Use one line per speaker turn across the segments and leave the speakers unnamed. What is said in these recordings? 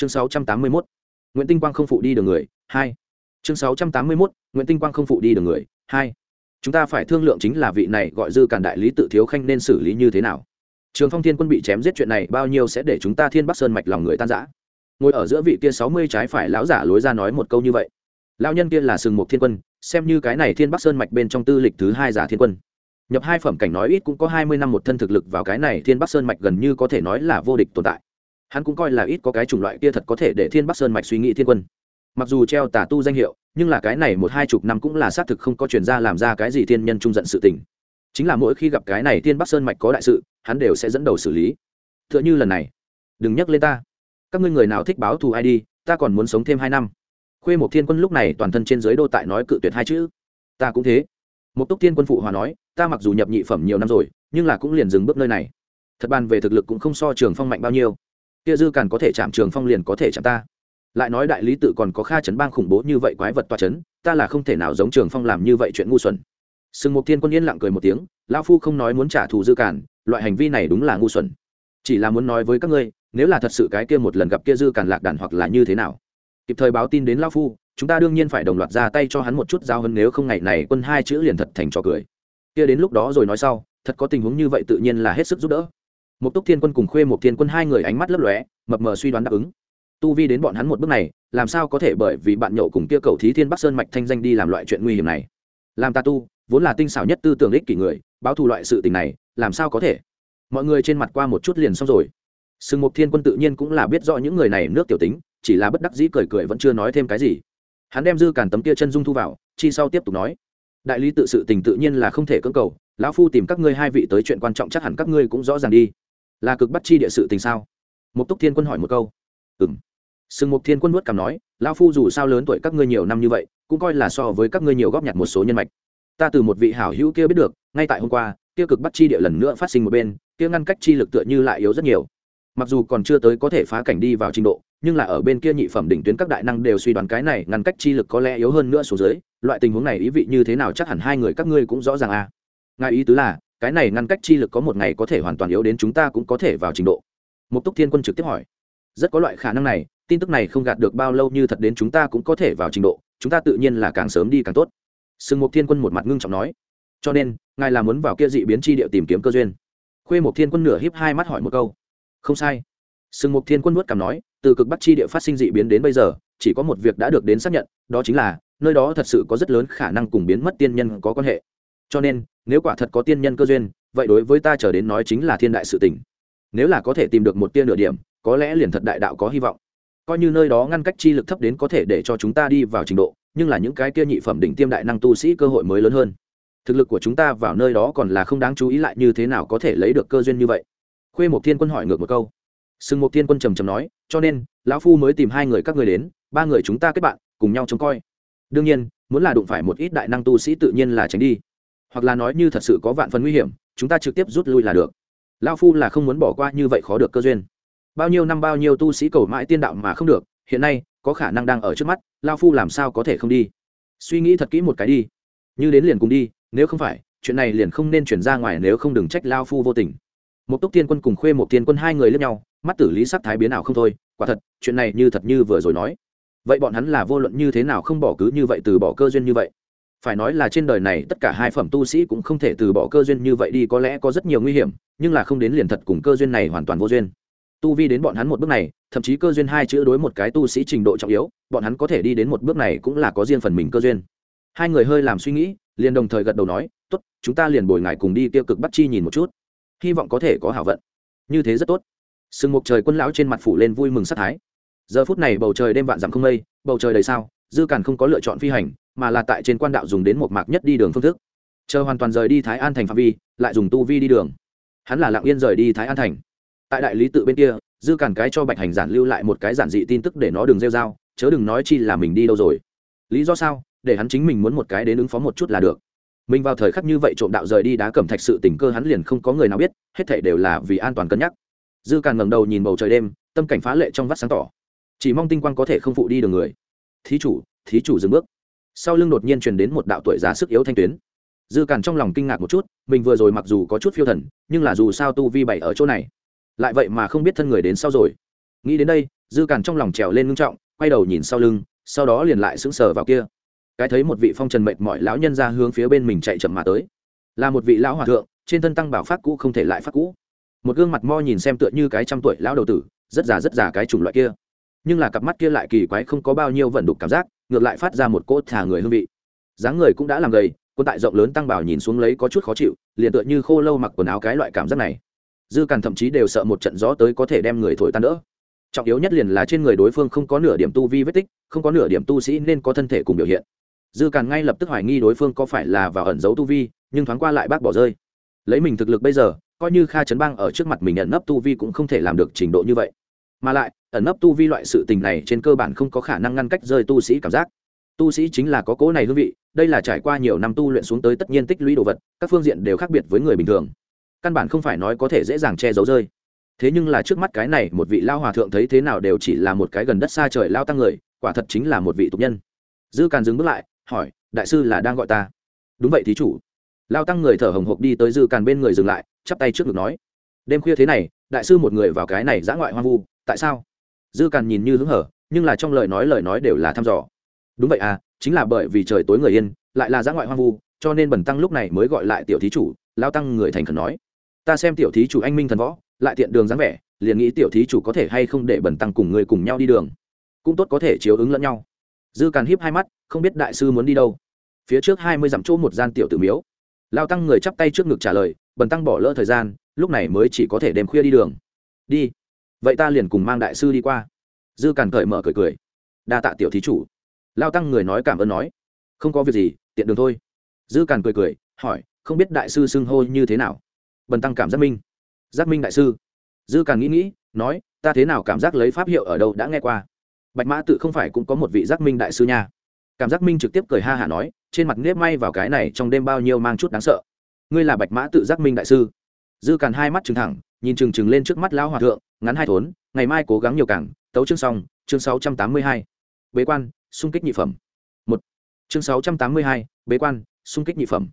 chương 681. nguyễn tinh quang không phụ đi đường người, hai. Chương 681. nguyễn tinh quang không phụ đi đường người, hai. Chúng ta phải thương lượng chính là vị này gọi dư cản đại lý tự thiếu khanh nên xử lý như thế nào. Trường phong thiên quân bị chém giết chuyện này bao nhiêu sẽ để chúng ta thiên bắc sơn mạch lòng người tan rã. Ngồi ở giữa vị kia sáu mươi trái phải lão giả lối ra nói một câu như vậy. Lão nhân kia là sừng mục thiên quân, xem như cái này thiên bắc sơn mạch bên trong tư lịch thứ hai giả thiên quân. Nhập hai phẩm cảnh nói ít cũng có hai mươi năm một thân thực lực vào cái này thiên bắc sơn mạch gần như có thể nói là vô địch tồn tại hắn cũng coi là ít có cái chủng loại kia thật có thể để thiên bắc sơn mạch suy nghĩ thiên quân. Mặc dù treo tà tu danh hiệu, nhưng là cái này một hai chục năm cũng là xác thực không có chuyển ra làm ra cái gì thiên nhân trung giận sự tình. Chính là mỗi khi gặp cái này thiên bắc sơn mạch có đại sự, hắn đều sẽ dẫn đầu xử lý. T h ư ợ n h ư lần này, đừng nhắc lên ta. Các ngươi người nào thích báo thù ai đi, ta còn muốn sống thêm hai năm. Khuê một thiên quân lúc này toàn thân trên giới đô tại nói cự tuyệt hai chữ. Ta cũng thế. Một túc thiên quân phụ hòa nói, ta mặc dù nhập nhị phẩm nhiều năm rồi, nhưng là cũng liền dừng bước nơi này. Thật bàn về thực lực cũng không so trường phong mạnh bao nhiêu kia dư càn có thể chạm trường phong liền có thể chạm ta. Lại nói đại lý tự còn có kha chấn bang khủng bố như vậy quái vật toa chấn ta là không thể nào giống trường phong làm như vậy chuyện ngu xuẩn. Sừng mục thiên quân yên lặng cười một tiếng lão phu không nói muốn trả thù dư càn, loại hành vi này đúng là ngu xuẩn. Chỉ là muốn nói với các ngươi nếu là thật sự cái kia một lần gặp kia dư càn lạc đàn hoặc là như thế nào. Kịp thời báo tin đến lão phu chúng ta đương nhiên phải đồng loạt ra tay cho hắn một chút giao hơn nếu không ngày này quân hai chữ liền thật thành trò cười. Kia đến lúc đó rồi nói sau thật có tình huống như vậy tự nhiên là hết sức giúp đỡ một túc thiên quân cùng khuê một thiên quân hai người ánh mắt lấp lóe, mập mờ suy đoán đáp ứng. Tu vi đến bọn hắn một bước này, làm sao có thể bởi vì bạn nhậu cùng kia cầu thí thiên bắc sơn mạch thanh danh đi làm loại chuyện nguy hiểm này? Làm ta tu, vốn là tinh xảo nhất tư tưởng ích kỷ người, báo thù loại sự tình này, làm sao có thể? Mọi người trên mặt qua một chút liền xong rồi. Sừng mục thiên quân tự nhiên cũng là biết rõ những người này nước tiểu tính, chỉ là bất đắc dĩ cười cười vẫn chưa nói thêm cái gì. Hắn đem dư càn tấm kia chân dung thu vào, chi sau tiếp tục nói. Đại lý tự sự tình tự nhiên là không thể cưỡng cầu, lão phu tìm các ngươi hai vị tới chuyện quan trọng chắc hẳn các ngươi cũng rõ ràng đi là cực bắt chi địa sự tình sao? Mục túc thiên quân hỏi một câu. Ừ m sừng mục thiên quân nuốt cảm nói, lão phu dù sao lớn tuổi các ngươi nhiều năm như vậy, cũng coi là so với các ngươi nhiều góp nhặt một số nhân mạch. Ta từ một vị hảo hữu kia biết được, ngay tại hôm qua, kia cực bắt chi địa lần nữa phát sinh một bên, kia ngăn cách chi lực tựa như lại yếu rất nhiều. Mặc dù còn chưa tới có thể phá cảnh đi vào trình độ, nhưng là ở bên kia nhị phẩm đỉnh tuyến các đại năng đều suy đoán cái này ngăn cách chi lực có lẽ yếu hơn nữa xuống dưới, loại tình huống này ý vị như thế nào chắc hẳn hai người các ngươi cũng rõ ràng à. Ngài ý tứ là cái này ngăn cách chi lực có một ngày có thể hoàn toàn yếu đến chúng ta cũng có thể vào trình độ. Mục túc thiên quân trực tiếp hỏi. Rất có loại khả năng này, tin tức này không gạt được bao lâu như thật đến chúng ta cũng có thể vào trình độ, chúng ta tự nhiên là càng sớm đi càng tốt. Sừng mục thiên quân một mặt ngưng trọng nói. Cho nên, ngài là muốn vào kia dị biến chi địa tìm kiếm cơ duyên. Khuê mục thiên quân nửa híp hai mắt hỏi một câu. Không sai. Sừng mục thiên quân nuốt cảm nói, từ cực bắc chi địa phát sinh dị biến đến bây giờ, chỉ có một việc đã được đến xác nhận, đó chính là, nơi đó thật sự có rất lớn khả năng cùng biến mất tiên nhân có quan hệ cho nên, nếu quả thật có tiên nhân cơ duyên, vậy đối với ta trở đến nói chính là thiên đại sự tình. Nếu là có thể tìm được một tiên nửa điểm, có lẽ liền thật đại đạo có hy vọng. Coi như nơi đó ngăn cách chi lực thấp đến có thể để cho chúng ta đi vào trình độ, nhưng là những cái kia nhị phẩm đỉnh tiêm đại năng tu sĩ cơ hội mới lớn hơn. Thực lực của chúng ta vào nơi đó còn là không đáng chú ý lại như thế nào có thể lấy được cơ duyên như vậy. Khuê một thiên quân hỏi ngược một câu. Sừng một thiên quân trầm trầm nói, cho nên, lão phu mới tìm hai người các người đến, ba người chúng ta kết bạn, cùng nhau trông coi. Đương nhiên, muốn là đụng phải một ít đại năng tu sĩ tự nhiên là tránh đi hoặc là nói như thật sự có vạn phần nguy hiểm, chúng ta trực tiếp rút lui là được. Lão phu là không muốn bỏ qua như vậy khó được cơ duyên. Bao nhiêu năm bao nhiêu tu sĩ cầu mãi tiên đạo mà không được, hiện nay, có khả năng đang ở trước mắt lao phu làm sao có thể không đi? Suy nghĩ thật kỹ một cái đi. Như đến liền cùng đi, nếu không phải, chuyện này liền không nên chuyển ra ngoài nếu không đừng trách lao phu vô tình. Một túc tiên quân cùng khuê một tiên quân hai người lẫn nhau, mắt tử lý sắc thái biến nào không thôi, quả thật, chuyện này như thật như vừa rồi nói. Vậy bọn hắn là vô luận như thế nào không bỏ cứ như vậy từ bỏ cơ duyên như vậy? Phải nói là trên đời này tất cả hai phẩm tu sĩ cũng không thể từ bỏ cơ duyên như vậy đi, có lẽ có rất nhiều nguy hiểm, nhưng là không đến liền thật cùng cơ duyên này hoàn toàn vô duyên. Tu vi đến bọn hắn một bước này, thậm chí cơ duyên hai chữ đối một cái tu sĩ trình độ trọng yếu, bọn hắn có thể đi đến một bước này cũng là có riêng phần mình cơ duyên. Hai người hơi làm suy nghĩ, liền đồng thời gật đầu nói, tốt, chúng ta liền bồi ngài cùng đi tiêu cực bắt chi nhìn một chút. Hy vọng có thể có hảo vận. Như thế rất tốt. Sừng mục trời quân lão trên mặt phủ lên vui mừng sắc thái. Giờ phút này bầu trời đêm vạn dặm không mây, bầu trời đầy sao, dư càn không có lựa chọn phi hành mà là tại trên quan đạo dùng đến một mạc nhất đi đường phương thức. Chờ hoàn toàn rời đi thái an thành phạm vi, lại dùng tu vi đi đường. Hắn là lặng yên rời đi thái an thành. Tại đại lý tự bên kia, dư cản cái cho bạch hành giản lưu lại một cái giản dị tin tức để nó đừng rêu r a o chớ đừng nói chi là mình đi đâu rồi. Lý do sao? Để hắn chính mình muốn một cái đến ứng phó một chút là được. Mình vào thời khắc như vậy trộm đạo rời đi đá cẩm thạch sự tình cơ hắn liền không có người nào biết, hết thảy đều là vì an toàn cân nhắc. Dư càn ngẩng đầu nhìn bầu trời đêm, tâm cảnh phá lệ trong vắt sáng tỏ. Chỉ mong tinh quang có thể không phụ đi đường người. Thí chủ thí chủ dừng bước sau lưng đột nhiên truyền đến một đạo tuổi già sức yếu thanh tuyến. Dư càn trong lòng kinh ngạc một chút, mình vừa rồi mặc dù có chút phiêu thần, nhưng là dù sao tu vi bảy ở chỗ này, lại vậy mà không biết thân người đến sau rồi. Nghĩ đến đây, dư càn trong lòng trèo lên ngưng trọng, quay đầu nhìn sau lưng, sau đó liền lại sững sờ vào kia. Cái thấy một vị phong trần mệt mỏi lão nhân ra hướng phía bên mình chạy chậm mà tới. Là một vị lão hòa thượng, trên thân tăng bảo phát cũ không thể lại phát cũ. Một gương mặt mo nhìn xem tựa như cái trăm tuổi lão đầu tử, rất già rất già cái chủng loại kia nhưng là cặp mắt kia lại kỳ quái không có bao nhiêu vận đục cảm giác, ngược lại phát ra một cỗ thả người hương vị. Dáng người cũng đã làm gầy quân tại rộng lớn tăng bảo nhìn xuống lấy có chút khó chịu, liền tựa như khô lâu mặc quần áo cái loại cảm giác này. Dư càn thậm chí đều sợ một trận gió tới có thể đem người thổi tan đỡ. Trọng yếu nhất liền là trên người đối phương không có nửa điểm tu vi vết tích, không có nửa điểm tu sĩ nên có thân thể cùng biểu hiện. Dư càn ngay lập tức hoài nghi đối phương có phải là vào ẩn giấu tu vi, nhưng thoáng qua lại bác bỏ rơi. Lấy mình thực lực bây giờ, coi như kha chấn bang ở trước mặt mình nhận nấp tu vi cũng không thể làm được trình độ như vậy mà lại, ẩn nấp tu vi loại sự tình này trên cơ bản không có khả năng ngăn cách rơi tu sĩ cảm giác. Tu sĩ chính là có cố này hương vị, đây là trải qua nhiều năm tu luyện xuống tới tất nhiên tích lũy đồ vật, các phương diện đều khác biệt với người bình thường. Căn bản không phải nói có thể dễ dàng che giấu rơi. Thế nhưng là trước mắt cái này, một vị lao hòa thượng thấy thế nào đều chỉ là một cái gần đất xa trời lao tăng người, quả thật chính là một vị tục nhân. Dư càn dừng bước lại, hỏi, đại sư là đang gọi ta? Đúng vậy thí chủ. Lao tăng người thở hồng hộc đi tới dư càn bên người dừng lại, chắp tay trước ngực nói, đêm khuya thế này, đại sư một người vào cái này giã ngoại hoang vu tại sao? Dư càn nhìn như hứng hở, nhưng là trong lời nói lời nói đều là thăm dò. Đúng vậy à chính là bởi vì trời tối người yên, lại là giã ngoại hoang vu, cho nên bần tăng lúc này mới gọi lại tiểu thí chủ, lao tăng người thành khẩn nói. Ta xem tiểu thí chủ anh minh thần võ, lại tiện đường dáng vẻ, liền nghĩ tiểu thí chủ có thể hay không để bần tăng cùng người cùng nhau đi đường. Cũng tốt có thể chiếu ứng lẫn nhau. Dư càn hiếp hai mắt, không biết đại sư muốn đi đâu. Phía trước hai mươi dặm chỗ một gian tiểu tử miếu. Lao tăng người chắp tay trước ngực trả lời, bần tăng bỏ lỡ thời gian, lúc này mới chỉ có thể đêm khuya đi đường. Đi vậy ta liền cùng mang đại sư đi qua dư càn cởi mở cười cười đa tạ tiểu thí chủ lao tăng người nói cảm ơn nói không có việc gì tiện đường thôi dư càn cười cười hỏi không biết đại sư xưng hô như thế nào bần tăng cảm giác minh giác minh đại sư dư càn nghĩ nghĩ nói ta thế nào cảm giác lấy pháp hiệu ở đâu đã nghe qua bạch mã tự không phải cũng có một vị giác minh đại sư nha cảm giác minh trực tiếp cười ha hả nói trên mặt nếp may vào cái này trong đêm bao nhiêu mang chút đáng sợ ngươi là bạch mã tự giác minh đại sư dư càn hai mắt trừng thẳng nhìn chừng chừng lên trước mắt lão hòa thượng, ngắn hai thốn, ngày mai cố gắng nhiều cảng tấu chương xong, chương sáu trăm tám mươi hai. Bế quan, xung kích nhị phẩm. Một. Chương sáu trăm tám mươi hai, bế quan, xung kích nhị phẩm.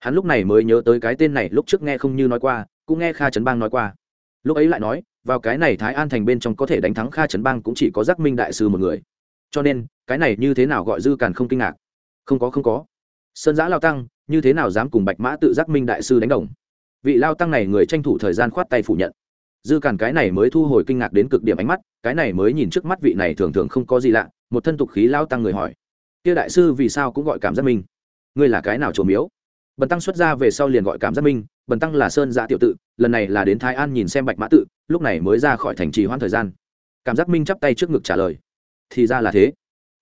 Hắn lúc này mới nhớ tới cái tên này lúc trước nghe không như nói qua, cũng nghe kha trấn bang nói qua. Lúc ấy lại nói, vào cái này thái an thành bên trong có thể đánh thắng kha trấn bang cũng chỉ có giác minh đại sư một người. Cho nên, cái này như thế nào gọi dư càn không kinh ngạc? Không có không có. Sơn giã lao tăng, như thế nào dám cùng bạch mã tự giác minh đại sư đánh đồng? Vị lao tăng này người tranh thủ thời gian khoát tay phủ nhận. Dư càn cái này mới thu hồi kinh ngạc đến cực điểm ánh mắt, cái này mới nhìn trước mắt vị này thường thường không có gì lạ, một thân tục khí lao tăng người hỏi. Kia đại sư vì sao cũng gọi cảm giác minh ngươi là cái nào trổ miếu? Bần tăng xuất ra về sau liền gọi cảm giác minh bần tăng là sơn giã tiểu tự, lần này là đến thái an nhìn xem bạch mã tự, lúc này mới ra khỏi thành trì hoãn thời gian. Cảm giác minh chắp tay trước ngực trả lời. Thì ra là thế.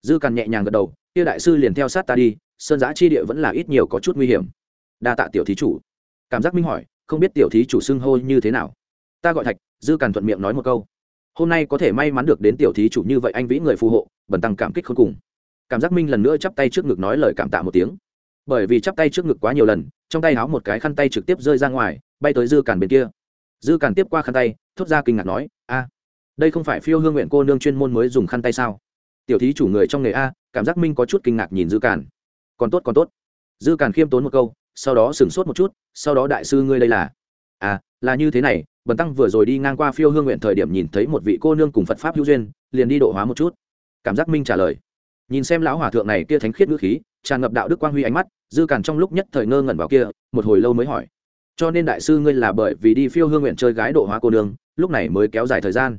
Dư càn nhẹ nhàng gật đầu, kia đại sư liền theo sát ta đi, sơn giã chi địa vẫn là ít nhiều có chút nguy hiểm. Đa tạ tiểu thí chủ. Cảm giác minh hỏi không biết tiểu thí chủ xưng hô như thế nào. Ta gọi thạch, dư càn thuận miệng nói một câu. Hôm nay có thể may mắn được đến tiểu thí chủ như vậy anh vĩ người phù hộ, bần tăng cảm kích khôn cùng. Cảm giác minh lần nữa chắp tay trước ngực nói lời cảm tạ một tiếng. Bởi vì chắp tay trước ngực quá nhiều lần, trong tay háo một cái khăn tay trực tiếp rơi ra ngoài, bay tới dư càn bên kia. Dư càn tiếp qua khăn tay, thốt ra kinh ngạc nói, a, đây không phải phiêu hương nguyện cô nương chuyên môn mới dùng khăn tay sao? Tiểu thí chủ người trong nghề a, cảm giác minh có chút kinh ngạc nhìn dư càn. Còn tốt còn tốt. Dư càn khiêm tốn một câu sau đó sửng sốt một chút, sau đó đại sư ngươi đây là. À là như thế này, bần tăng vừa rồi đi ngang qua phiêu hương nguyện thời điểm nhìn thấy một vị cô nương cùng phật pháp hữu duyên, liền đi độ hóa một chút. Cảm giác minh trả lời. Nhìn xem lão hòa thượng này kia thánh khiết ngữ khí, tràn ngập đạo đức quang huy ánh mắt, dư càn trong lúc nhất thời ngơ ngẩn vào kia, một hồi lâu mới hỏi. Cho nên đại sư ngươi là bởi vì đi phiêu hương nguyện chơi gái độ hóa cô nương, lúc này mới kéo dài thời gian.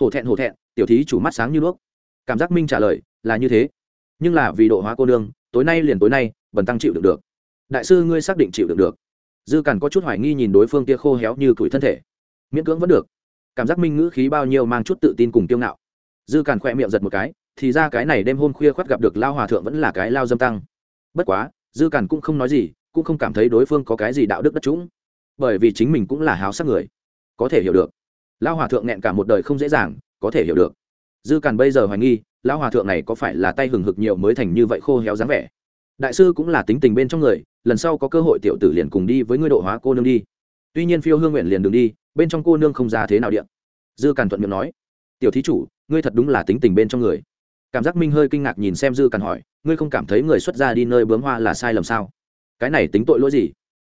Hổ thẹn hổ thẹn, tiểu thí chủ mắt sáng như đuốc. Cảm giác minh trả lời là như thế. Nhưng là vì độ hóa cô nương, tối nay liền tối nay, bần tăng chịu được được đại sư ngươi xác định chịu được được. Dư càn có chút hoài nghi nhìn đối phương kia khô héo như tuổi thân thể. Miễn cưỡng vẫn được. Cảm giác minh ngữ khí bao nhiêu mang chút tự tin cùng tiêu ngạo. Dư càn khỏe miệng giật một cái, thì ra cái này đêm hôm khuya khoắt gặp được lao hòa thượng vẫn là cái lao dâm tăng. Bất quá, dư càn cũng không nói gì, cũng không cảm thấy đối phương có cái gì đạo đức đất trũng. Bởi vì chính mình cũng là háo sắc người. Có thể hiểu được. Lao hòa thượng nghẹn cả một đời không dễ dàng, có thể hiểu được. Dư càn bây giờ hoài nghi, lao hòa thượng này có phải là tay hừng hực nhiều mới thành như vậy khô héo dáng vẻ. Đại sư cũng là tính tình bên trong người lần sau có cơ hội tiểu tử liền cùng đi với ngươi độ hóa cô nương đi. Tuy nhiên phiêu hương nguyện liền đường đi, bên trong cô nương không ra thế nào điện dư càn thuận miệng nói, tiểu thí chủ, ngươi thật đúng là tính tình bên trong người. Cảm giác minh hơi kinh ngạc nhìn xem dư càn hỏi, ngươi không cảm thấy người xuất gia đi nơi bướm hoa là sai lầm sao? Cái này tính tội lỗi gì?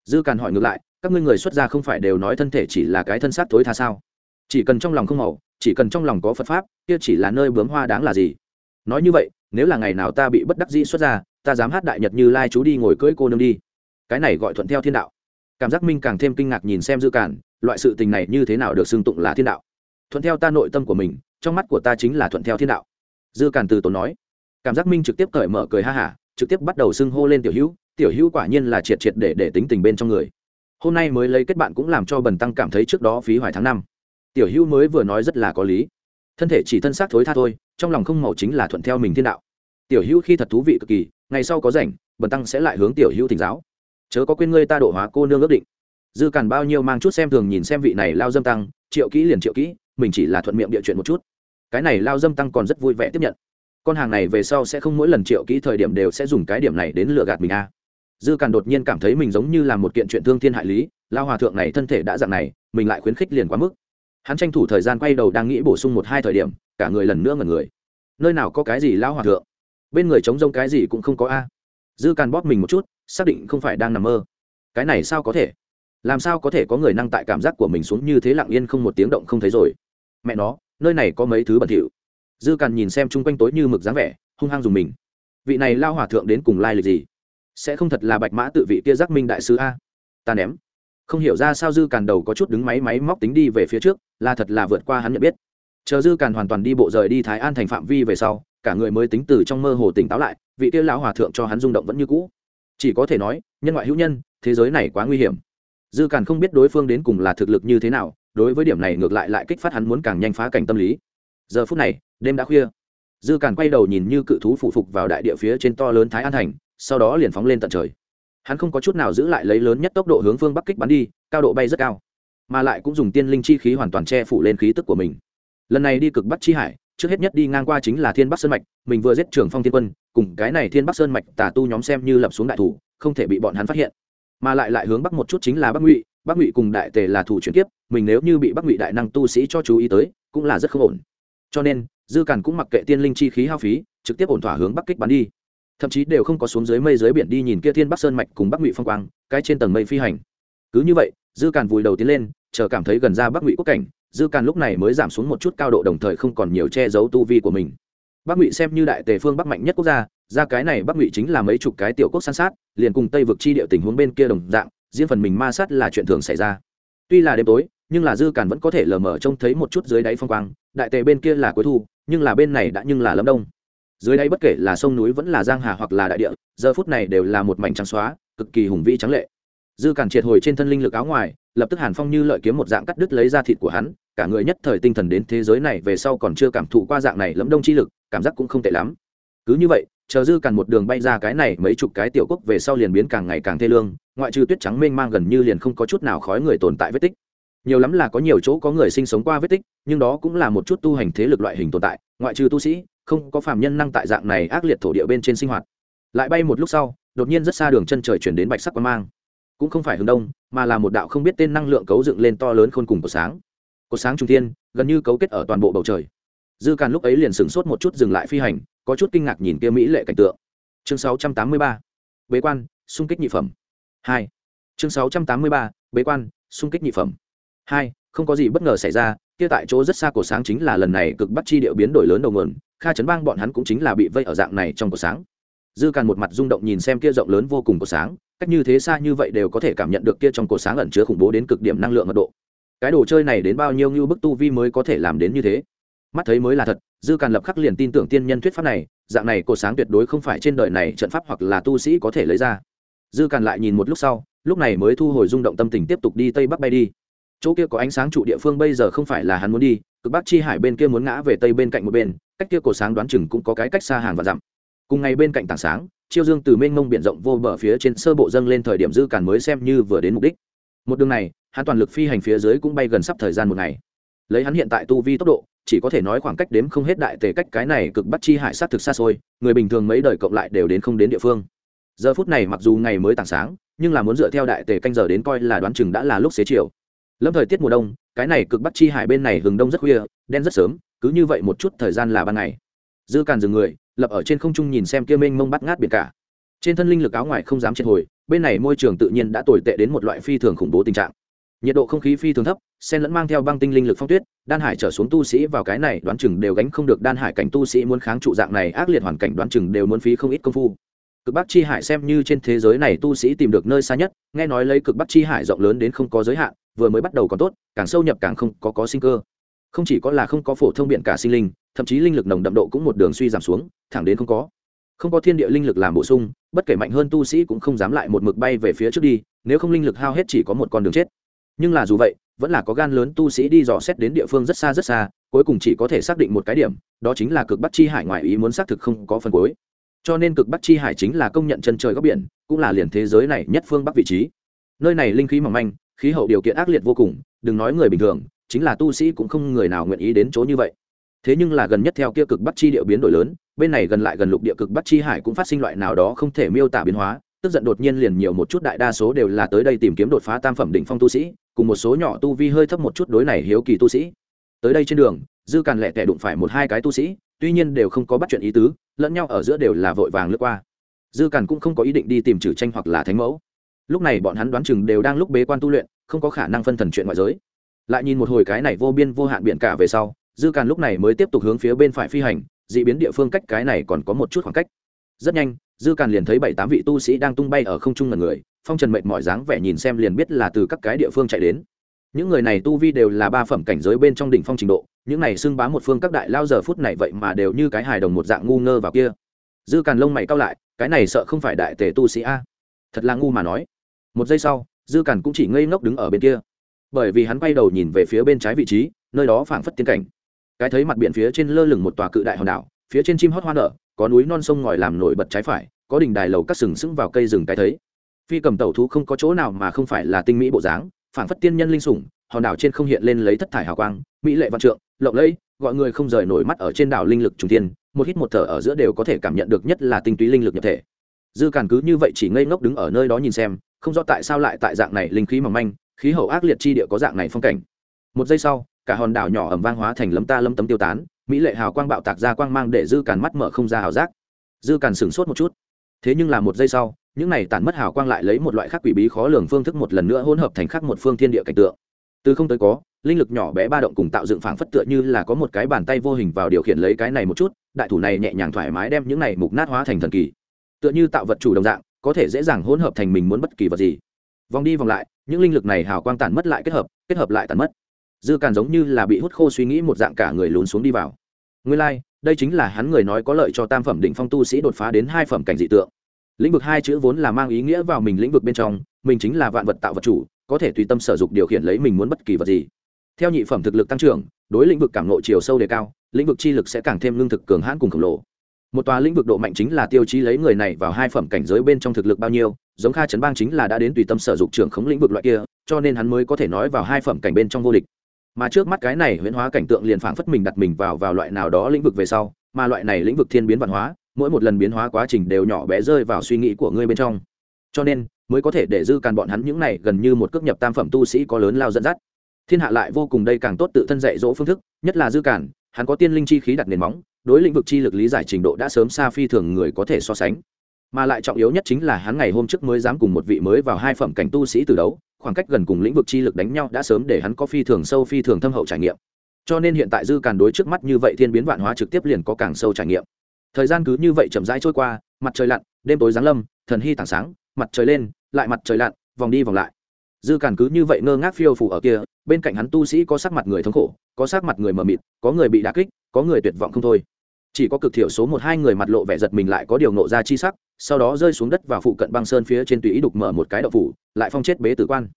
Dư càn hỏi ngược lại, các ngươi người xuất gia không phải đều nói thân thể chỉ là cái thân xác thối tha sao? Chỉ cần trong lòng không màu, chỉ cần trong lòng có phật pháp, kia chỉ là nơi bướm hoa đáng là gì? Nói như vậy, nếu là ngày nào ta bị bất đắc dĩ xuất ra ta dám hát đại nhật như lai chú đi ngồi cưỡi cô nương đi. Cái này gọi thuận theo thiên đạo. Cảm giác minh càng thêm kinh ngạc nhìn xem dư cản, loại sự tình này như thế nào được xưng tụng là thiên đạo? Thuận theo ta nội tâm của mình, trong mắt của ta chính là thuận theo thiên đạo. Dư cản từ tốn nói. Cảm giác minh trực tiếp cởi mở cười ha hả, trực tiếp bắt đầu xưng hô lên tiểu hữu tiểu hữu quả nhiên là triệt triệt để để tính tình bên trong người. Hôm nay mới lấy kết bạn cũng làm cho bần tăng cảm thấy trước đó phí hoài tháng năm. Tiểu hữu mới vừa nói rất là có lý. Thân thể chỉ thân xác thối tha thôi, trong lòng không màu chính là thuận theo mình thiên đạo. Tiểu hữu khi thật thú vị cực kỳ ngày sau có rảnh, bần tăng sẽ lại hướng tiểu hữu thỉnh giáo. Chớ có quên ngươi ta độ hóa cô nương ước định. Dư càn bao nhiêu mang chút xem thường nhìn xem vị này lao dâm tăng, triệu kỹ liền triệu kỹ, mình chỉ là thuận miệng địa chuyện một chút. Cái này lao dâm tăng còn rất vui vẻ tiếp nhận. Con hàng này về sau sẽ không mỗi lần triệu kỹ thời điểm đều sẽ dùng cái điểm này đến lừa gạt mình a. À. dư càn đột nhiên cảm thấy mình giống như là một kiện chuyện thương thiên hại lý, lao hòa thượng này thân thể đã dạng này, mình lại khuyến khích liền quá mức. Hắn tranh thủ thời gian quay đầu đang nghĩ bổ sung một hai thời điểm, cả người lần nữa ngần người. Nơi nào có cái gì, lao hòa thượng? Bên người chống rông cái gì cũng không có a. Dư càn bóp mình một chút, xác định không phải đang nằm mơ. Cái này sao có thể? Làm sao có thể có người năng tại cảm giác của mình xuống như thế lặng yên không một tiếng động không thấy rồi? Mẹ nó, nơi này có mấy thứ bẩn thỉu. Dư càn nhìn xem chung quanh tối như mực dáng vẻ, hung hăng dùng mình. Vị này lao hòa thượng đến cùng lai lịch gì? Sẽ không thật là bạch mã tự vị kia giác minh đại sứ a? Ta ném. Không hiểu ra sao dư càn đầu có chút đứng máy máy móc tính đi về phía trước, là thật là vượt qua hắn nhận biết chờ dư càn hoàn toàn đi bộ rời đi thái an thành phạm vi về sau, cả người mới tính từ trong mơ hồ tỉnh táo lại, vị kia lão hòa thượng cho hắn rung động vẫn như cũ. Chỉ có thể nói, nhân ngoại hữu nhân, thế giới này quá nguy hiểm. Dư càn không biết đối phương đến cùng là thực lực như thế nào, đối với điểm này ngược lại lại kích phát hắn muốn càng nhanh phá cảnh tâm lý. Giờ phút này, đêm đã khuya. Dư càn quay đầu nhìn như cự thú phụ phục vào đại địa phía trên to lớn thái an thành, sau đó liền phóng lên tận trời. Hắn không có chút nào giữ lại lấy lớn nhất tốc độ hướng phương bắc kích bắn đi, cao độ bay rất cao. Mà lại cũng dùng tiên linh chi khí hoàn toàn che phủ lên khí tức của mình lần này đi cực bắc chi hải, trước hết nhất đi ngang qua chính là thiên bắc sơn mạch, mình vừa giết trưởng phong thiên quân, cùng cái này thiên bắc sơn mạch tà tu nhóm xem như lập xuống đại thủ, không thể bị bọn hắn phát hiện. Mà lại lại hướng bắc một chút chính là bắc ngụy bắc ngụy cùng đại tề là thủ chuyển kiếp, mình nếu như bị bắc ngụy đại năng tu sĩ cho chú ý tới, cũng là rất không ổn. Cho nên, dư càn cũng mặc kệ tiên linh chi khí hao phí, trực tiếp ổn thỏa hướng bắc kích bắn đi. Thậm chí đều không có xuống dưới mây dưới biển đi nhìn kia thiên bắc sơn mạch cùng bắc ngụy phong quang, cái trên tầng mây phi hành. Cứ như vậy, dư càn vùi đầu tiến lên, chờ cảm thấy gần ra bắc ngụy quốc cảnh dư càn lúc này mới giảm xuống một chút cao độ đồng thời không còn nhiều che giấu tu vi của mình. Bắc ngụy xem như đại tề phương bắc mạnh nhất quốc gia, ra cái này bắc ngụy chính là mấy chục cái tiểu quốc san sát, liền cùng tây vực chi địa tình huống bên kia đồng dạng, riêng phần mình ma sát là chuyện thường xảy ra. Tuy là đêm tối, nhưng là dư càn vẫn có thể lờ mờ trông thấy một chút dưới đáy phong quang, đại tề bên kia là cuối thu, nhưng là bên này đã nhưng là lâm đông. Dưới đáy bất kể là sông núi vẫn là giang hà hoặc là đại địa, giờ phút này đều là một mảnh trắng xóa, cực kỳ hùng vĩ trắng lệ. Dư càn triệt hồi trên thân linh lực áo ngoài lập tức hàn phong như lợi kiếm một dạng cắt đứt lấy ra thịt của hắn, cả người nhất thời tinh thần đến thế giới này về sau còn chưa cảm thụ qua dạng này lẫm đông chi lực, cảm giác cũng không tệ lắm. Cứ như vậy, chờ dư càn một đường bay ra cái này mấy chục cái tiểu quốc về sau liền biến càng ngày càng thê lương, ngoại trừ tuyết trắng mênh mang gần như liền không có chút nào khói người tồn tại vết tích. Nhiều lắm là có nhiều chỗ có người sinh sống qua vết tích, nhưng đó cũng là một chút tu hành thế lực loại hình tồn tại, ngoại trừ tu sĩ, không có phạm nhân năng tại dạng này ác liệt thổ địa bên trên sinh hoạt. Lại bay một lúc sau, đột nhiên rất xa đường chân trời chuyển đến bạch sắc quang mang cũng không phải hướng đông, mà là một đạo không biết tên năng lượng cấu dựng lên to lớn khôn cùng của sáng. Cột sáng trung thiên, gần như cấu kết ở toàn bộ bầu trời. Dư càn lúc ấy liền sửng sốt một chút dừng lại phi hành, có chút kinh ngạc nhìn kia mỹ lệ cảnh tượng. Chương 683. bế quan, xung kích nhị phẩm. Hai. Chương 683. bế quan, xung kích nhị phẩm. Hai, không có gì bất ngờ xảy ra, kia tại chỗ rất xa cổ sáng chính là lần này cực bắt chi điệu biến đổi lớn đầu nguồn, kha chấn bang bọn hắn cũng chính là bị vây ở dạng này trong cổ sáng dư càn một mặt rung động nhìn xem kia rộng lớn vô cùng cổ sáng, cách như thế xa như vậy đều có thể cảm nhận được kia trong cổ sáng ẩn chứa khủng bố đến cực điểm năng lượng mật độ. Cái đồ chơi này đến bao nhiêu như bức tu vi mới có thể làm đến như thế? Mắt thấy mới là thật, dư càn lập khắc liền tin tưởng tiên nhân thuyết pháp này, dạng này cổ sáng tuyệt đối không phải trên đời này trận pháp hoặc là tu sĩ có thể lấy ra. Dư càn lại nhìn một lúc sau, lúc này mới thu hồi rung động tâm tình tiếp tục đi tây bắc bay đi. Chỗ kia có ánh sáng trụ địa phương bây giờ không phải là hắn muốn đi, cực bắc chi hải bên kia muốn ngã về tây bên cạnh một bên, cách kia cổ sáng đoán chừng cũng có cái cách xa hàng và dặm cùng ngày bên cạnh tảng sáng, chiêu dương từ mênh mông biển rộng vô bờ phía trên sơ bộ dâng lên thời điểm dư càn mới xem như vừa đến mục đích. Một đường này, hắn toàn lực phi hành phía dưới cũng bay gần sắp thời gian một ngày. Lấy hắn hiện tại tu vi tốc độ, chỉ có thể nói khoảng cách đếm không hết đại tề cách cái này cực bắt chi hải sát thực xa xôi, người bình thường mấy đời cộng lại đều đến không đến địa phương. Giờ phút này mặc dù ngày mới tảng sáng, nhưng là muốn dựa theo đại tề canh giờ đến coi là đoán chừng đã là lúc xế chiều. Lâm thời tiết mùa đông, cái này cực bắt chi hải bên này hừng đông rất khuya, đen rất sớm, cứ như vậy một chút thời gian là ban ngày. Dư càn dừng người lập ở trên không trung nhìn xem kia mênh mông bắt ngát biển cả. Trên thân linh lực áo ngoài không dám triệt hồi, bên này môi trường tự nhiên đã tồi tệ đến một loại phi thường khủng bố tình trạng. Nhiệt độ không khí phi thường thấp, sen lẫn mang theo băng tinh linh lực phong tuyết, đan hải trở xuống tu sĩ vào cái này đoán chừng đều gánh không được đan hải cảnh tu sĩ muốn kháng trụ dạng này ác liệt hoàn cảnh đoán chừng đều muốn phí không ít công phu. Cực bắc chi hải xem như trên thế giới này tu sĩ tìm được nơi xa nhất, nghe nói lấy cực bắc chi hải rộng lớn đến không có giới hạn, vừa mới bắt đầu còn tốt, càng sâu nhập càng không có có sinh cơ. Không chỉ có là không có phổ thông biện cả sinh linh thậm chí linh lực nồng đậm độ cũng một đường suy giảm xuống, thẳng đến không có. Không có thiên địa linh lực làm bổ sung, bất kể mạnh hơn tu sĩ cũng không dám lại một mực bay về phía trước đi, nếu không linh lực hao hết chỉ có một con đường chết. Nhưng là dù vậy, vẫn là có gan lớn tu sĩ đi dò xét đến địa phương rất xa rất xa, cuối cùng chỉ có thể xác định một cái điểm, đó chính là cực bắc chi hải ngoài ý muốn xác thực không có phần cuối. Cho nên cực bắc chi hải chính là công nhận chân trời góc biển, cũng là liền thế giới này nhất phương bắc vị trí. Nơi này linh khí mỏng manh, khí hậu điều kiện ác liệt vô cùng, đừng nói người bình thường, chính là tu sĩ cũng không người nào nguyện ý đến chỗ như vậy thế nhưng là gần nhất theo kia cực bắc chi địa biến đổi lớn, bên này gần lại gần lục địa cực bắc chi hải cũng phát sinh loại nào đó không thể miêu tả biến hóa, tức giận đột nhiên liền nhiều một chút đại đa số đều là tới đây tìm kiếm đột phá tam phẩm đỉnh phong tu sĩ, cùng một số nhỏ tu vi hơi thấp một chút đối này hiếu kỳ tu sĩ. Tới đây trên đường, dư càn lẹ tẻ đụng phải một hai cái tu sĩ, tuy nhiên đều không có bắt chuyện ý tứ, lẫn nhau ở giữa đều là vội vàng lướt qua. Dư càn cũng không có ý định đi tìm trừ tranh hoặc là thánh mẫu. Lúc này bọn hắn đoán chừng đều đang lúc bế quan tu luyện, không có khả năng phân thần chuyện ngoại giới. Lại nhìn một hồi cái này vô biên vô hạn biển cả về sau dư càn lúc này mới tiếp tục hướng phía bên phải phi hành d ị biến địa phương cách cái này còn có một chút khoảng cách. Rất nhanh, dư càn liền thấy bảy tám vị tu sĩ đang tung bay ở không trung ngần người, phong trần mệnh mọi dáng vẻ nhìn xem liền biết là từ các cái địa phương chạy đến. Những người này tu vi đều là ba phẩm cảnh giới bên trong đỉnh phong trình độ, những này xưng bá một phương các đại lao giờ phút này vậy mà đều như cái hài đồng một dạng ngu ngơ vào kia. Dư càn lông mày cao lại, cái này sợ không phải đại tề tu sĩ a. Thật là ngu mà nói. Một giây sau, dư càn cũng chỉ ngây ngốc đứng ở bên kia. Bởi vì hắn quay đầu nhìn về phía bên trái vị trí, nơi đó phảng phất tiên cảnh cái thấy mặt biển phía trên lơ lửng một tòa cự đại hòn đảo, phía trên chim hót hoa nở, có núi non sông ngòi làm nổi bật trái phải, có đỉnh đài lầu các sừng sững vào cây rừng cái thấy. Phi cầm tẩu thú không có chỗ nào mà không phải là tinh mỹ bộ dáng, phảng phất tiên nhân linh sủng, hòn đảo trên không hiện lên lấy thất thải hào quang, mỹ lệ văn trượng, lộng lẫy, gọi người không rời nổi mắt ở trên đảo linh lực trùng tiên một hít một thở ở giữa đều có thể cảm nhận được nhất là tinh túy linh lực nhập thể. Dư càn cứ như vậy chỉ ngây ngốc đứng ở nơi đó nhìn xem, không rõ tại sao lại tại dạng này linh khí mỏng manh, khí hậu ác liệt chi địa có dạng này phong cảnh. Một giây sau cả hòn đảo nhỏ ẩm vang hóa thành lấm ta lâm tấm tiêu tán, mỹ lệ hào quang bạo tạc ra quang mang để dư càn mắt mở không ra hào giác. Dư càn sửng sốt một chút. Thế nhưng là một giây sau, những này tản mất hào quang lại lấy một loại khác quỷ bí khó lường phương thức một lần nữa hỗn hợp thành khác một phương thiên địa cảnh tượng. Từ không tới có, linh lực nhỏ bé ba động cùng tạo dựng phảng phất tựa như là có một cái bàn tay vô hình vào điều khiển lấy cái này một chút, đại thủ này nhẹ nhàng thoải mái đem những này mục nát hóa thành thần kỳ. Tựa như tạo vật chủ đồng dạng, có thể dễ dàng hỗn hợp thành mình muốn bất kỳ vật gì. Vòng đi vòng lại, những linh lực này hào quang tản mất lại kết hợp kết hợp lại tản mất dư càn giống như là bị hút khô suy nghĩ một dạng cả người lún xuống đi vào. Nguyên lai、like, đây chính là hắn người nói có lợi cho tam phẩm định phong tu sĩ đột phá đến hai phẩm cảnh dị tượng. Lĩnh vực hai chữ vốn là mang ý nghĩa vào mình lĩnh vực bên trong mình chính là vạn vật tạo vật chủ có thể tùy tâm sở dục điều khiển lấy mình muốn bất kỳ vật gì. Theo nhị phẩm thực lực tăng trưởng đối lĩnh vực cảm nộ chiều sâu đề cao lĩnh vực chi lực sẽ càng thêm lương thực cường hãn cùng khổng lồ. Một tòa lĩnh vực độ mạnh chính là tiêu chí lấy người này vào hai phẩm cảnh giới bên trong thực lực bao nhiêu giống kha trấn bang chính là đã đến tùy tâm sở dục trưởng khống lĩnh vực loại kia cho nên hắn mới có thể nói vào hai phẩm cảnh bên trong vô địch mà trước mắt cái này huyễn hóa cảnh tượng liền phảng phất mình đặt mình vào vào loại nào đó lĩnh vực về sau, mà loại này lĩnh vực thiên biến văn hóa, mỗi một lần biến hóa quá trình đều nhỏ bé rơi vào suy nghĩ của ngươi bên trong. Cho nên, mới có thể để dư càn bọn hắn những này gần như một cước nhập tam phẩm tu sĩ có lớn lao dẫn dắt. Thiên hạ lại vô cùng đây càng tốt tự thân dạy dỗ phương thức, nhất là dư càn, hắn có tiên linh chi khí đặt nền móng, đối lĩnh vực chi lực lý giải trình độ đã sớm xa phi thường người có thể so sánh. Mà lại trọng yếu nhất chính là hắn ngày hôm trước mới dám cùng một vị mới vào hai phẩm cảnh tu sĩ từ đấu khoảng cách gần cùng lĩnh vực chi lực đánh nhau đã sớm để hắn có phi thường sâu phi thường thâm hậu trải nghiệm. Cho nên hiện tại dư càn đối trước mắt như vậy thiên biến vạn hóa trực tiếp liền có càng sâu trải nghiệm. Thời gian cứ như vậy chậm rãi trôi qua, mặt trời lặn, đêm tối giáng lâm, thần hy tảng sáng, mặt trời lên, lại mặt trời lặn, vòng đi vòng lại. Dư càn cứ như vậy ngơ ngác phiêu phủ ở kia, bên cạnh hắn tu sĩ có sắc mặt người thống khổ, có sắc mặt người mờ mịt, có người bị đà kích, có người tuyệt vọng không thôi chỉ có cực thiểu số một hai người mặt lộ vẻ giật mình lại có điều nộ ra chi sắc, sau đó rơi xuống đất và phụ cận băng sơn phía trên tùy ý đục mở một cái đậu phủ, lại phong chết bế tử quan.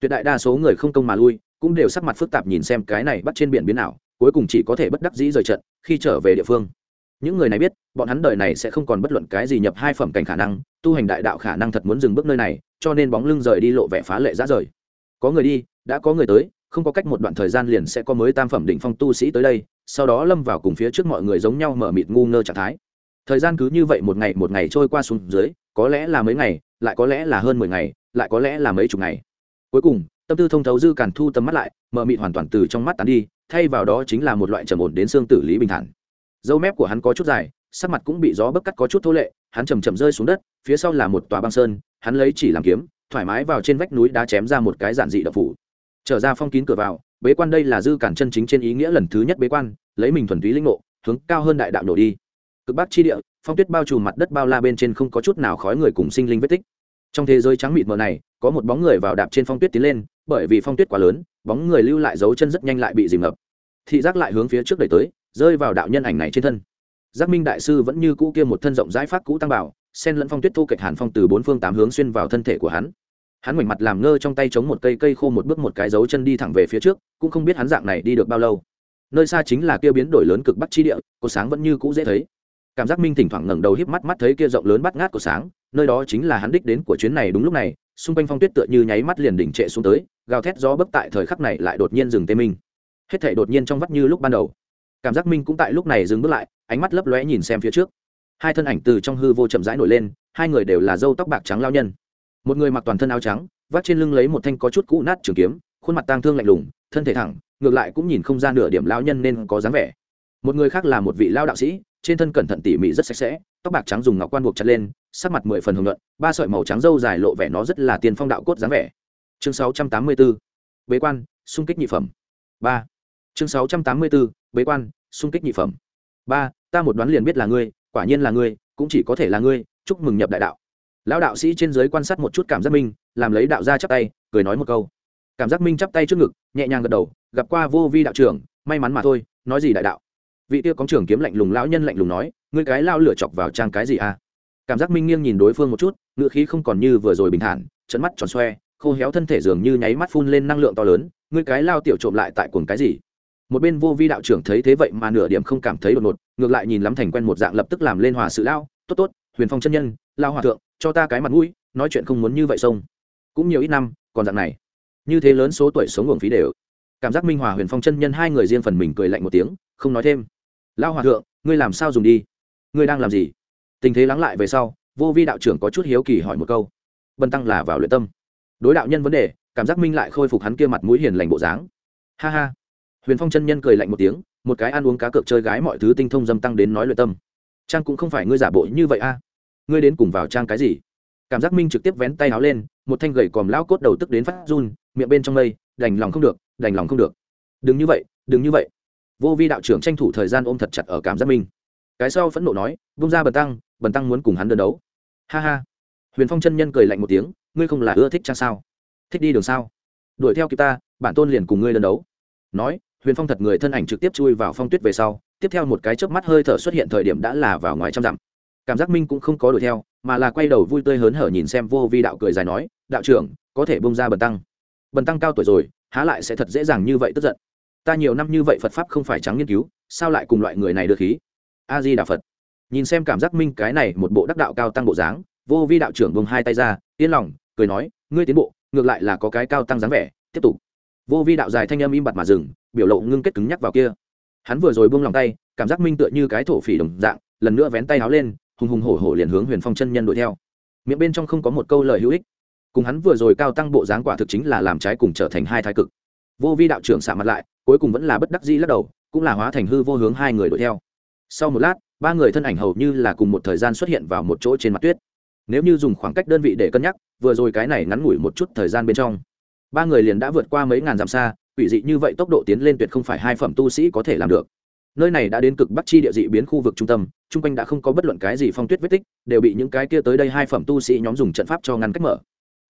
Tuyệt đại đa số người không công mà lui, cũng đều sắc mặt phức tạp nhìn xem cái này bắt trên biển biến nào cuối cùng chỉ có thể bất đắc dĩ rời trận, khi trở về địa phương. Những người này biết, bọn hắn đời này sẽ không còn bất luận cái gì nhập hai phẩm cảnh khả năng, tu hành đại đạo khả năng thật muốn dừng bước nơi này, cho nên bóng lưng rời đi lộ vẻ phá lệ ra rời. Có người đi, đã có người tới, không có cách một đoạn thời gian liền sẽ có mới tam phẩm định phong tu sĩ tới đây sau đó lâm vào cùng phía trước mọi người giống nhau mở mịt ngu ngơ trạng thái. Thời gian cứ như vậy một ngày một ngày trôi qua xuống dưới, có lẽ là mấy ngày, lại có lẽ là hơn mười ngày, lại có lẽ là mấy chục ngày. Cuối cùng, tâm tư thông thấu dư càn thu tầm mắt lại, mở mịt hoàn toàn từ trong mắt tán đi, thay vào đó chính là một loại trầm ổn đến xương tử lý bình thản. Dâu mép của hắn có chút dài, sắc mặt cũng bị gió bấc cắt có chút thô lệ, hắn chầm chậm rơi xuống đất, phía sau là một tòa băng sơn, hắn lấy chỉ làm kiếm, thoải mái vào trên vách núi đá chém ra một cái giản dị đập phủ. Trở ra phong kín cửa vào bế quan đây là dư cản chân chính trên ý nghĩa lần thứ nhất bế quan, lấy mình thuần túy linh ngộ, hướng cao hơn đại đạo nổ đi. Cực bắc chi địa, phong tuyết bao trùm mặt đất bao la bên trên không có chút nào khói người cùng sinh linh vết tích. Trong thế giới trắng mịt mờ này, có một bóng người vào đạp trên phong tuyết tiến lên, bởi vì phong tuyết quá lớn, bóng người lưu lại dấu chân rất nhanh lại bị dìm ngập. Thị giác lại hướng phía trước đẩy tới, rơi vào đạo nhân ảnh này trên thân. Giác minh đại sư vẫn như cũ kia một thân rộng rãi phát cũ tăng bảo sen lẫn phong tuyết thu kịch hàn phong từ bốn phương tám hướng xuyên vào thân thể của hắn hắn ngoảnh mặt làm ngơ trong tay chống một cây cây khô một bước một cái dấu chân đi thẳng về phía trước, cũng không biết hắn dạng này đi được bao lâu. Nơi xa chính là kia biến đổi lớn cực bắc chi địa, có sáng vẫn như cũ dễ thấy. Cảm giác minh thỉnh thoảng ngẩng đầu híp mắt mắt thấy kia rộng lớn bắt ngát của sáng, nơi đó chính là hắn đích đến của chuyến này đúng lúc này, xung quanh phong tuyết tựa như nháy mắt liền đỉnh trệ xuống tới, gào thét gió bấc tại thời khắc này lại đột nhiên dừng tê minh. Hết thể đột nhiên trong vắt như lúc ban đầu. Cảm giác minh cũng tại lúc này dừng bước lại, ánh mắt lấp lóe nhìn xem phía trước. Hai thân ảnh từ trong hư vô chậm rãi nổi lên, hai người đều là dâu tóc bạc trắng lao nhân một người mặc toàn thân áo trắng vắt trên lưng lấy một thanh có chút cũ nát trường kiếm, khuôn mặt tang thương lạnh lùng, thân thể thẳng, ngược lại cũng nhìn không ra nửa điểm lao nhân nên có dáng vẻ. Một người khác là một vị lao đạo sĩ, trên thân cẩn thận tỉ mỉ rất sạch sẽ, tóc bạc trắng dùng ngọc quan buộc chặt lên, sắc mặt mười phần hưởng luận ba sợi màu trắng râu dài lộ vẻ nó rất là tiền phong đạo cốt dáng vẻ. Chương sáu trăm tám mươi 684 bế quan, xung kích nhị phẩm. Ba. Chương sáu trăm tám mươi 684 bế quan, xung kích nhị phẩm. Ba, ta một đoán liền biết là ngươi, quả nhiên là ngươi, cũng chỉ có thể là ngươi, chúc mừng nhập đại đạo lão đạo sĩ trên giới quan sát một chút cảm giác minh làm lấy đạo gia chắp tay, cười nói một câu. Cảm giác minh chắp tay trước ngực, nhẹ nhàng gật đầu, gặp qua vô vi đạo trưởng, may mắn mà thôi, nói gì đại đạo. Vị kia có trưởng kiếm lạnh lùng lão nhân lạnh lùng nói, ngươi cái lao lửa chọc vào trang cái gì à? Cảm giác minh nghiêng nhìn đối phương một chút, ngựa khí không còn như vừa rồi bình thản trận mắt tròn xoe, khô héo thân thể dường như nháy mắt phun lên năng lượng to lớn, ngươi cái lao tiểu trộm lại tại cuồng cái gì? Một bên vô vi đạo trưởng thấy thế vậy mà nửa điểm không cảm thấy đột ngột, ngược lại nhìn lắm thành quen một dạng lập tức làm lên hòa sự lao, tốt tốt, huyền phong chân nhân, lao hòa thượng cho ta cái mặt mũi, nói chuyện không muốn như vậy xông cũng nhiều ít năm, còn dạng này. Như thế lớn số tuổi sống uổng phí đều. Cảm giác minh hòa, huyền phong chân nhân hai người riêng phần mình cười lạnh một tiếng, không nói thêm. Lao hòa thượng, ngươi làm sao dùng đi? Ngươi đang làm gì? Tình thế lắng lại về sau, vô vi đạo trưởng có chút hiếu kỳ hỏi một câu. Bần tăng là vào luyện tâm. Đối đạo nhân vấn đề, cảm giác minh lại khôi phục hắn kia mặt mũi hiền lành bộ dáng. Ha ha. Huyền phong chân nhân cười lạnh một tiếng, một cái ăn uống cá cược chơi gái mọi thứ tinh thông dâm tăng đến nói luyện tâm. Trang cũng không phải ngươi giả bộ như vậy a ngươi đến cùng vào trang cái gì? Cảm giác minh trực tiếp vén tay áo lên, một thanh gậy còm lao cốt đầu tức đến phát run, miệng bên trong mây, đành lòng không được, đành lòng không được. Đừng như vậy, đừng như vậy. Vô vi đạo trưởng tranh thủ thời gian ôm thật chặt ở cảm giác minh. Cái sau phẫn nộ nói bung ra bần tăng bần tăng muốn cùng hắn đơn đấu. Ha ha. Huyền phong chân nhân cười lạnh một tiếng, ngươi không là ưa thích trang sao? Thích đi đường sao? Đuổi theo kịp ta, bản tôn liền cùng ngươi đơn đấu. Nói, huyền phong thật người thân ảnh trực tiếp chui vào phong tuyết về sau, tiếp theo một cái chớp mắt hơi thở xuất hiện thời điểm đã là vào ngoài trăm dặm cảm giác minh cũng không có đuổi theo, mà là quay đầu vui tươi hớn hở nhìn xem vô vi đạo cười dài nói, đạo trưởng, có thể bông ra bần tăng. Bần tăng cao tuổi rồi, há lại sẽ thật dễ dàng như vậy tức giận. Ta nhiều năm như vậy phật pháp không phải trắng nghiên cứu, sao lại cùng loại người này được khí? A di đà phật. Nhìn xem cảm giác minh cái này một bộ đắc đạo cao tăng bộ dáng, vô vi đạo trưởng bông hai tay ra, yên lòng, cười nói, ngươi tiến bộ, ngược lại là có cái cao tăng dáng vẻ, tiếp tục. Vô vi đạo dài thanh âm im bặt mà dừng, biểu lộ ngưng kết cứng nhắc vào kia. Hắn vừa rồi buông lòng tay, cảm giác minh tựa như cái thổ phỉ đồng dạng, lần nữa vén tay áo lên hùng hùng hổ hổ liền hướng huyền phong chân nhân đuổi theo. Miệng bên trong không có một câu lời hữu ích. Cùng hắn vừa rồi cao tăng bộ dáng quả thực chính là làm trái cùng trở thành hai thái cực. Vô vi đạo trưởng xả mặt lại, cuối cùng vẫn là bất đắc dĩ lắc đầu, cũng là hóa thành hư vô hướng hai người đuổi theo. Sau một lát, ba người thân ảnh hầu như là cùng một thời gian xuất hiện vào một chỗ trên mặt tuyết. Nếu như dùng khoảng cách đơn vị để cân nhắc, vừa rồi cái này ngắn ngủi một chút thời gian bên trong, ba người liền đã vượt qua mấy ngàn dặm xa, quỷ dị như vậy tốc độ tiến lên tuyệt không phải hai phẩm tu sĩ có thể làm được nơi này đã đến cực bắc chi địa dị biến khu vực trung tâm, chung quanh đã không có bất luận cái gì phong tuyết vết tích, đều bị những cái kia tới đây hai phẩm tu sĩ nhóm dùng trận pháp cho ngăn cách mở.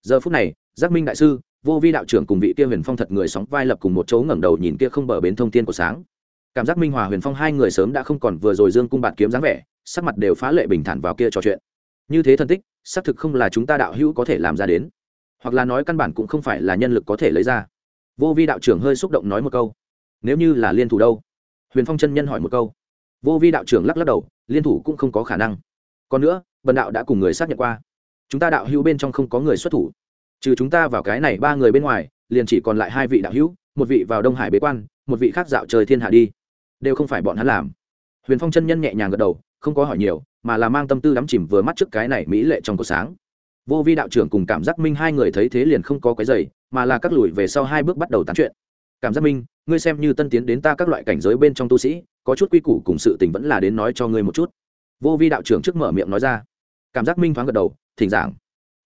Giờ phút này, giác minh đại sư, vô vi đạo trưởng cùng vị kia huyền phong thật người sóng vai lập cùng một chỗ ngẩng đầu nhìn kia không bờ bến thông tiên của sáng. Cảm giác minh hòa, huyền phong hai người sớm đã không còn vừa rồi dương cung bạt kiếm dáng vẻ, sắc mặt đều phá lệ bình thản vào kia trò chuyện. Như thế thân tích, xác thực không là chúng ta đạo hữu có thể làm ra đến. Hoặc là nói căn bản cũng không phải là nhân lực có thể lấy ra. Vô vi đạo trưởng hơi xúc động nói một câu. Nếu như là liên thủ đâu? Huyền phong chân nhân hỏi một câu. Vô vi đạo trưởng lắc lắc đầu, liên thủ cũng không có khả năng. Còn nữa, bần đạo đã cùng người xác nhận qua. Chúng ta đạo hữu bên trong không có người xuất thủ. Trừ chúng ta vào cái này ba người bên ngoài, liền chỉ còn lại hai vị đạo hữu, một vị vào đông hải bế quan, một vị khác dạo trời thiên hạ đi. Đều không phải bọn hắn làm. Huyền phong chân nhân nhẹ nhàng gật đầu, không có hỏi nhiều, mà là mang tâm tư đắm chìm vừa mắt trước cái này mỹ lệ trong cuộc sáng. Vô vi đạo trưởng cùng cảm giác minh hai người thấy thế liền không có cái giày, mà là các lùi về sau hai bước bắt đầu tán chuyện cảm giác minh, ngươi xem như tân tiến đến ta các loại cảnh giới bên trong tu sĩ, có chút quy củ cùng sự tình vẫn là đến nói cho ngươi một chút. Vô vi đạo trưởng trước mở miệng nói ra. Cảm giác minh thoáng gật đầu, thỉnh giảng.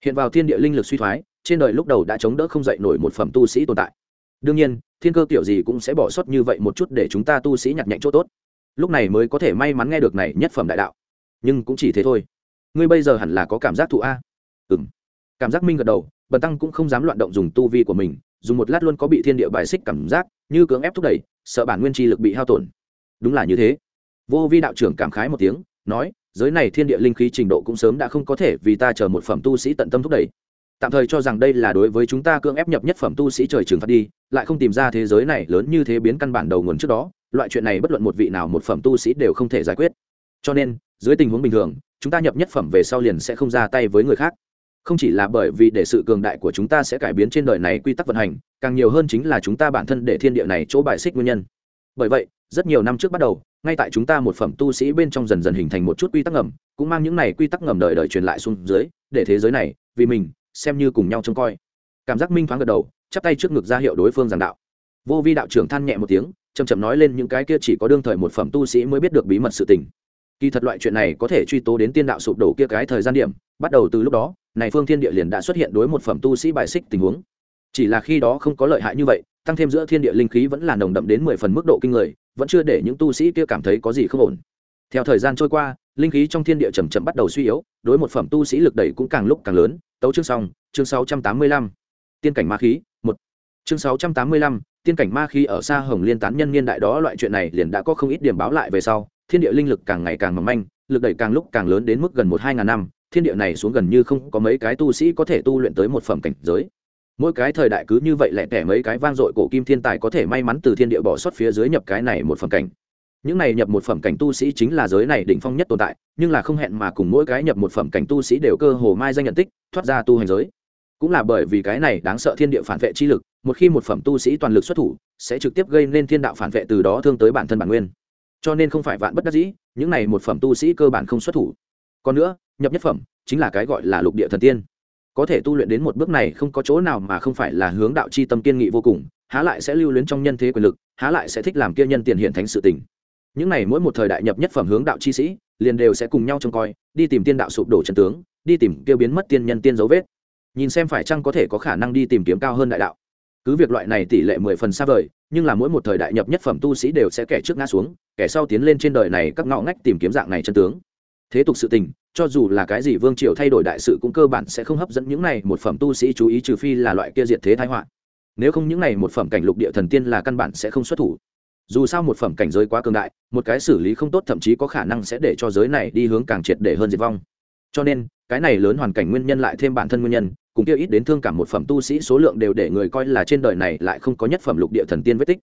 Hiện vào thiên địa linh lực suy thoái, trên đời lúc đầu đã chống đỡ không dậy nổi một phẩm tu sĩ tồn tại. Đương nhiên, thiên cơ kiểu gì cũng sẽ bỏ sót như vậy một chút để chúng ta tu sĩ nhặt nhạnh chỗ tốt. Lúc này mới có thể may mắn nghe được này nhất phẩm đại đạo. Nhưng cũng chỉ thế thôi. Ngươi bây giờ hẳn là có cảm giác thụ a. Ừ m cảm giác minh gật đầu, bần tăng cũng không dám loạn động dùng tu vi của mình dùng một lát luôn có bị thiên địa bài xích cảm giác, như cưỡng ép thúc đẩy, sợ bản nguyên chi lực bị hao tổn. Đúng là như thế. Vô vi đạo trưởng cảm khái một tiếng, nói, giới này thiên địa linh khí trình độ cũng sớm đã không có thể vì ta chờ một phẩm tu sĩ tận tâm thúc đẩy. Tạm thời cho rằng đây là đối với chúng ta cưỡng ép nhập nhất phẩm tu sĩ trời trường phạt đi, lại không tìm ra thế giới này lớn như thế biến căn bản đầu nguồn trước đó, loại chuyện này bất luận một vị nào một phẩm tu sĩ đều không thể giải quyết. Cho nên, dưới tình huống bình thường, chúng ta nhập nhất phẩm về sau liền sẽ không ra tay với người khác không chỉ là bởi vì để sự cường đại của chúng ta sẽ cải biến trên đời này quy tắc vận hành, càng nhiều hơn chính là chúng ta bản thân để thiên địa này chỗ bài xích nguyên nhân. Bởi vậy, rất nhiều năm trước bắt đầu, ngay tại chúng ta một phẩm tu sĩ bên trong dần dần hình thành một chút quy tắc ngầm, cũng mang những này quy tắc ngầm đời đời truyền lại xuống dưới, để thế giới này, vì mình, xem như cùng nhau trông coi. Cảm giác minh thoáng gật đầu, chắp tay trước ngực ra hiệu đối phương giảng đạo. Vô vi đạo trưởng than nhẹ một tiếng chầm chậm nói lên những cái kia chỉ có đương thời một phẩm tu sĩ mới biết được bí mật sự tình. Kỳ thật loại chuyện này có thể truy tố đến tiên đạo sụp đổ kia cái thời gian điểm, bắt đầu từ lúc đó này phương thiên địa liền đã xuất hiện đối một phẩm tu sĩ bài xích tình huống. Chỉ là khi đó không có lợi hại như vậy, tăng thêm giữa thiên địa linh khí vẫn là nồng đậm đến mười phần mức độ kinh người, vẫn chưa để những tu sĩ kia cảm thấy có gì không ổn. Theo thời gian trôi qua, linh khí trong thiên địa chầm chậm bắt đầu suy yếu, đối một phẩm tu sĩ lực đẩy cũng càng lúc càng lớn. Tấu chương xong, chương sáu trăm tám mươi lăm. Tiên cảnh ma khí, một. Chương sáu trăm tám mươi lăm, tiên cảnh ma khí ở xa hồng liên tán nhân niên đại đó loại chuyện này liền đã có không ít điểm báo lại về sau, thiên địa linh lực càng ngày càng mỏng manh, lực đẩy càng lúc càng lớn đến mức gần một hai ngàn năm thiên địa này xuống gần như không có mấy cái tu sĩ có thể tu luyện tới một phẩm cảnh giới. Mỗi cái thời đại cứ như vậy lẻ tẻ mấy cái vang dội cổ kim thiên tài có thể may mắn từ thiên địa bỏ xuất phía dưới nhập cái này một phẩm cảnh. Những này nhập một phẩm cảnh tu sĩ chính là giới này đỉnh phong nhất tồn tại, nhưng là không hẹn mà cùng mỗi cái nhập một phẩm cảnh tu sĩ đều cơ hồ mai danh nhận tích, thoát ra tu hành giới. Cũng là bởi vì cái này đáng sợ thiên địa phản vệ chi lực, một khi một phẩm tu sĩ toàn lực xuất thủ, sẽ trực tiếp gây nên thiên đạo phản vệ từ đó thương tới bản thân bản nguyên. Cho nên không phải vạn bất đắc dĩ, những này một phẩm tu sĩ cơ bản không xuất thủ. Còn nữa nhập nhất phẩm, chính là cái gọi là lục địa thần tiên. Có thể tu luyện đến một bước này không có chỗ nào mà không phải là hướng đạo chi tâm kiên nghị vô cùng, há lại sẽ lưu luyến trong nhân thế quyền lực, há lại sẽ thích làm kia nhân tiền hiện thánh sự tình. Những này mỗi một thời đại nhập nhất phẩm hướng đạo chi sĩ, liền đều sẽ cùng nhau trông coi, đi tìm tiên đạo sụp đổ chân tướng, đi tìm kêu biến mất tiên nhân tiên dấu vết. Nhìn xem phải chăng có thể có khả năng đi tìm kiếm cao hơn đại đạo. Cứ việc loại này tỷ lệ mười phần xa vời, nhưng là mỗi một thời đại nhập nhất phẩm tu sĩ đều sẽ kẻ trước ngã xuống, kẻ sau tiến lên trên đời này các ngõ ngách tìm kiếm dạng này chân tướng thế tục sự tình, cho dù là cái gì vương triều thay đổi đại sự cũng cơ bản sẽ không hấp dẫn những này một phẩm tu sĩ chú ý, trừ phi là loại kia diệt thế thái họa. Nếu không những này một phẩm cảnh lục địa thần tiên là căn bản sẽ không xuất thủ. Dù sao một phẩm cảnh giới quá cường đại, một cái xử lý không tốt thậm chí có khả năng sẽ để cho giới này đi hướng càng triệt để hơn diệt vong. Cho nên, cái này lớn hoàn cảnh nguyên nhân lại thêm bản thân nguyên nhân cũng kia ít đến thương cảm một phẩm tu sĩ số lượng đều để người coi là trên đời này lại không có nhất phẩm lục địa thần tiên vết tích.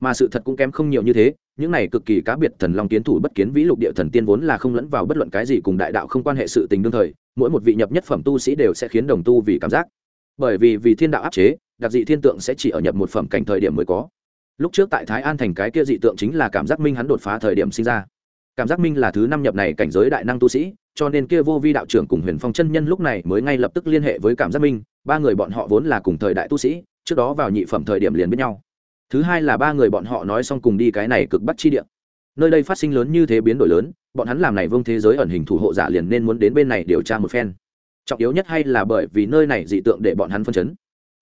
Mà sự thật cũng kém không nhiều như thế những này cực kỳ cá biệt thần long kiến thủ bất kiến vĩ lục địa thần tiên vốn là không lẫn vào bất luận cái gì cùng đại đạo không quan hệ sự tình đương thời, mỗi một vị nhập nhất phẩm tu sĩ đều sẽ khiến đồng tu vì cảm giác. Bởi vì vì thiên đạo áp chế, đặc dị thiên tượng sẽ chỉ ở nhập một phẩm cảnh thời điểm mới có. Lúc trước tại thái an thành cái kia dị tượng chính là cảm giác minh hắn đột phá thời điểm sinh ra. Cảm giác minh là thứ năm nhập này cảnh giới đại năng tu sĩ, cho nên kia vô vi đạo trưởng cùng huyền phong chân nhân lúc này mới ngay lập tức liên hệ với cảm giác minh, ba người bọn họ vốn là cùng thời đại tu sĩ, trước đó vào nhị phẩm thời điểm liền biết nhau thứ hai là ba người bọn họ nói xong cùng đi cái này cực bắt chi địa. Nơi đây phát sinh lớn như thế biến đổi lớn, bọn hắn làm này vương thế giới ẩn hình thủ hộ giả liền nên muốn đến bên này điều tra một phen. Trọng yếu nhất hay là bởi vì nơi này dị tượng để bọn hắn phân chấn.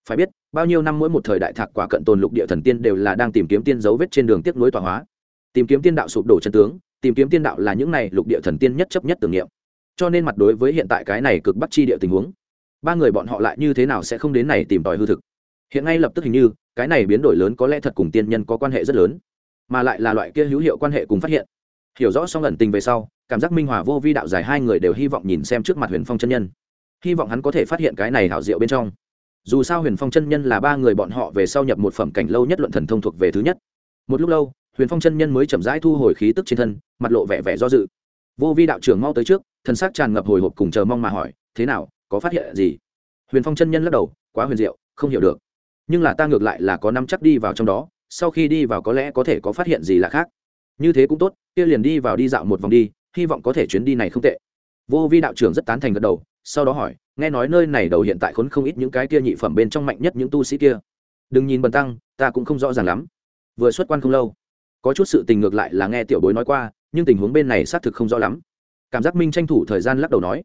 Phải biết, bao nhiêu năm mỗi một thời đại thạc quả cận tồn lục địa thần tiên đều là đang tìm kiếm tiên dấu vết trên đường tiếp nối tọa hóa. Tìm kiếm tiên đạo sụp đổ chân tướng, tìm kiếm tiên đạo là những này lục địa thần tiên nhất chấp nhất tưởng niệm. Cho nên mặt đối với hiện tại cái này cực bắt chi địa tình huống, ba người bọn họ lại như thế nào sẽ không đến này tìm tòi hư thực? Hiện ngay lập tức hình như, cái này biến đổi lớn có lẽ thật cùng tiên nhân có quan hệ rất lớn, mà lại là loại kia hữu hiệu quan hệ cùng phát hiện. Hiểu rõ xong ẩn tình về sau, cảm giác minh hòa vô vi đạo dài hai người đều hy vọng nhìn xem trước mặt huyền phong chân nhân. Hy vọng hắn có thể phát hiện cái này hảo diệu bên trong. Dù sao huyền phong chân nhân là ba người bọn họ về sau nhập một phẩm cảnh lâu nhất luận thần thông thuộc về thứ nhất. Một lúc lâu, huyền phong chân nhân mới chậm rãi thu hồi khí tức trên thân, mặt lộ vẻ vẻ do dự. Vô vi đạo trưởng mau tới trước thân xác tràn ngập hồi hộp cùng chờ mong mà hỏi, thế nào, có phát hiện gì? Huyền phong chân nhân lắc đầu, quá huyền diệu, không hiểu được nhưng là ta ngược lại là có năm chắc đi vào trong đó, sau khi đi vào có lẽ có thể có phát hiện gì là khác. Như thế cũng tốt, kia liền đi vào đi dạo một vòng đi, hy vọng có thể chuyến đi này không tệ. Vô vi đạo trưởng rất tán thành gật đầu, sau đó hỏi, nghe nói nơi này đầu hiện tại khốn không ít những cái kia nhị phẩm bên trong mạnh nhất những tu sĩ kia. Đừng nhìn bần tăng, ta cũng không rõ ràng lắm. Vừa xuất quan không lâu, có chút sự tình ngược lại là nghe tiểu bối nói qua, nhưng tình huống bên này xác thực không rõ lắm. Cảm giác minh tranh thủ thời gian lắc đầu nói,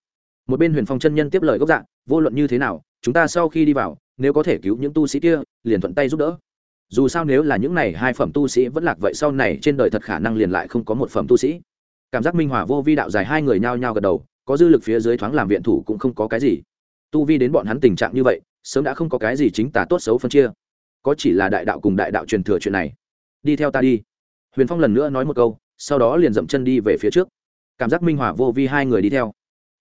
một bên huyền phong chân nhân tiếp lời gốc dạng vô luận như thế nào, chúng ta sau khi đi vào nếu có thể cứu những tu sĩ kia, liền thuận tay giúp đỡ. Dù sao nếu là những này hai phẩm tu sĩ vẫn lạc vậy sau này trên đời thật khả năng liền lại không có một phẩm tu sĩ. Cảm giác minh hòa vô vi đạo dài hai người nhao nhao gật đầu, có dư lực phía dưới thoáng làm viện thủ cũng không có cái gì. Tu vi đến bọn hắn tình trạng như vậy, sớm đã không có cái gì chính tả tốt xấu phân chia. Có chỉ là đại đạo cùng đại đạo truyền thừa chuyện này. Đi theo ta đi. Huyền phong lần nữa nói một câu, sau đó liền dậm chân đi về phía trước. Cảm giác minh hòa vô vi hai người đi theo.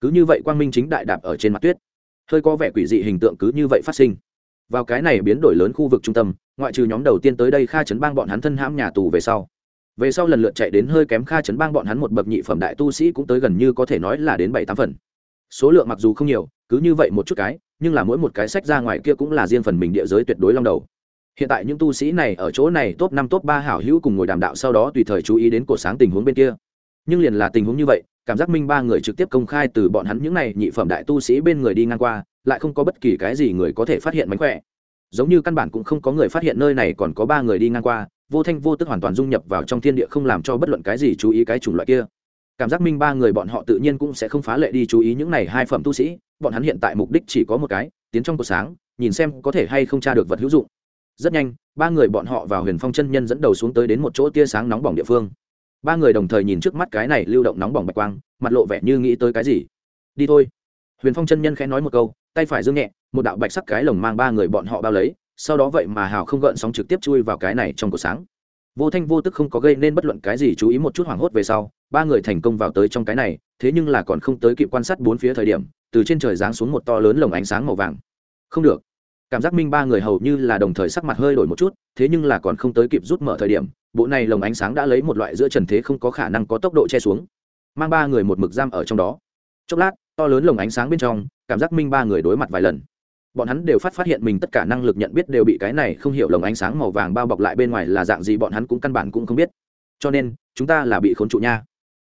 Cứ như vậy quang minh chính đại đạp ở trên mặt tuyết. Hơi có vẻ quỷ dị hình tượng cứ như vậy phát sinh vào cái này biến đổi lớn khu vực trung tâm, ngoại trừ nhóm đầu tiên tới đây kha chấn bang bọn hắn thân hãm nhà tù về sau. Về sau lần lượt chạy đến hơi kém kha chấn bang bọn hắn một bậc nhị phẩm đại tu sĩ cũng tới gần như có thể nói là đến bảy tám phần. Số lượng mặc dù không nhiều, cứ như vậy một chút cái, nhưng là mỗi một cái sách ra ngoài kia cũng là riêng phần mình địa giới tuyệt đối long đầu. Hiện tại những tu sĩ này ở chỗ này top năm, top ba hảo hữu cùng ngồi đàm đạo sau đó tùy thời chú ý đến cổ sáng tình huống bên kia. Nhưng liền là tình huống như vậy, cảm giác minh ba người trực tiếp công khai từ bọn hắn những này nhị phẩm đại tu sĩ bên người đi ngang qua lại không có bất kỳ cái gì người có thể phát hiện mánh khỏe. Giống như căn bản cũng không có người phát hiện nơi này còn có ba người đi ngang qua, vô thanh vô tức hoàn toàn dung nhập vào trong thiên địa không làm cho bất luận cái gì chú ý cái chủng loại kia. Cảm giác minh ba người bọn họ tự nhiên cũng sẽ không phá lệ đi chú ý những này hai phẩm tu sĩ, bọn hắn hiện tại mục đích chỉ có một cái, tiến trong cuộc sáng, nhìn xem có thể hay không tra được vật hữu dụng. Rất nhanh, ba người bọn họ vào huyền phong chân nhân dẫn đầu xuống tới đến một chỗ tia sáng nóng bỏng địa phương. Ba người đồng thời nhìn trước mắt cái này lưu động nóng bỏng bạch quang, mặt lộ vẻ như nghĩ tới cái gì. Đi thôi. Huyền phong chân nhân khẽ nói một câu tay phải dương nhẹ, một đạo bạch sắc cái lồng mang ba người bọn họ bao lấy, sau đó vậy mà hào không gợn sóng trực tiếp chui vào cái này trong cột sáng. Vô thanh vô tức không có gây nên bất luận cái gì chú ý một chút hoảng hốt về sau, ba người thành công vào tới trong cái này, thế nhưng là còn không tới kịp quan sát bốn phía thời điểm, từ trên trời giáng xuống một to lớn lồng ánh sáng màu vàng. Không được. Cảm giác minh ba người hầu như là đồng thời sắc mặt hơi đổi một chút, thế nhưng là còn không tới kịp rút mở thời điểm, bộ này lồng ánh sáng đã lấy một loại giữa trần thế không có khả năng có tốc độ che xuống. Mang ba người một mực giam ở trong đó chốc lát, to lớn lồng ánh sáng bên trong, cảm giác minh ba người đối mặt vài lần. Bọn hắn đều phát phát hiện mình tất cả năng lực nhận biết đều bị cái này không hiểu lồng ánh sáng màu vàng bao bọc lại bên ngoài là dạng gì, bọn hắn cũng căn bản cũng không biết. Cho nên, chúng ta là bị khốn trụ nha.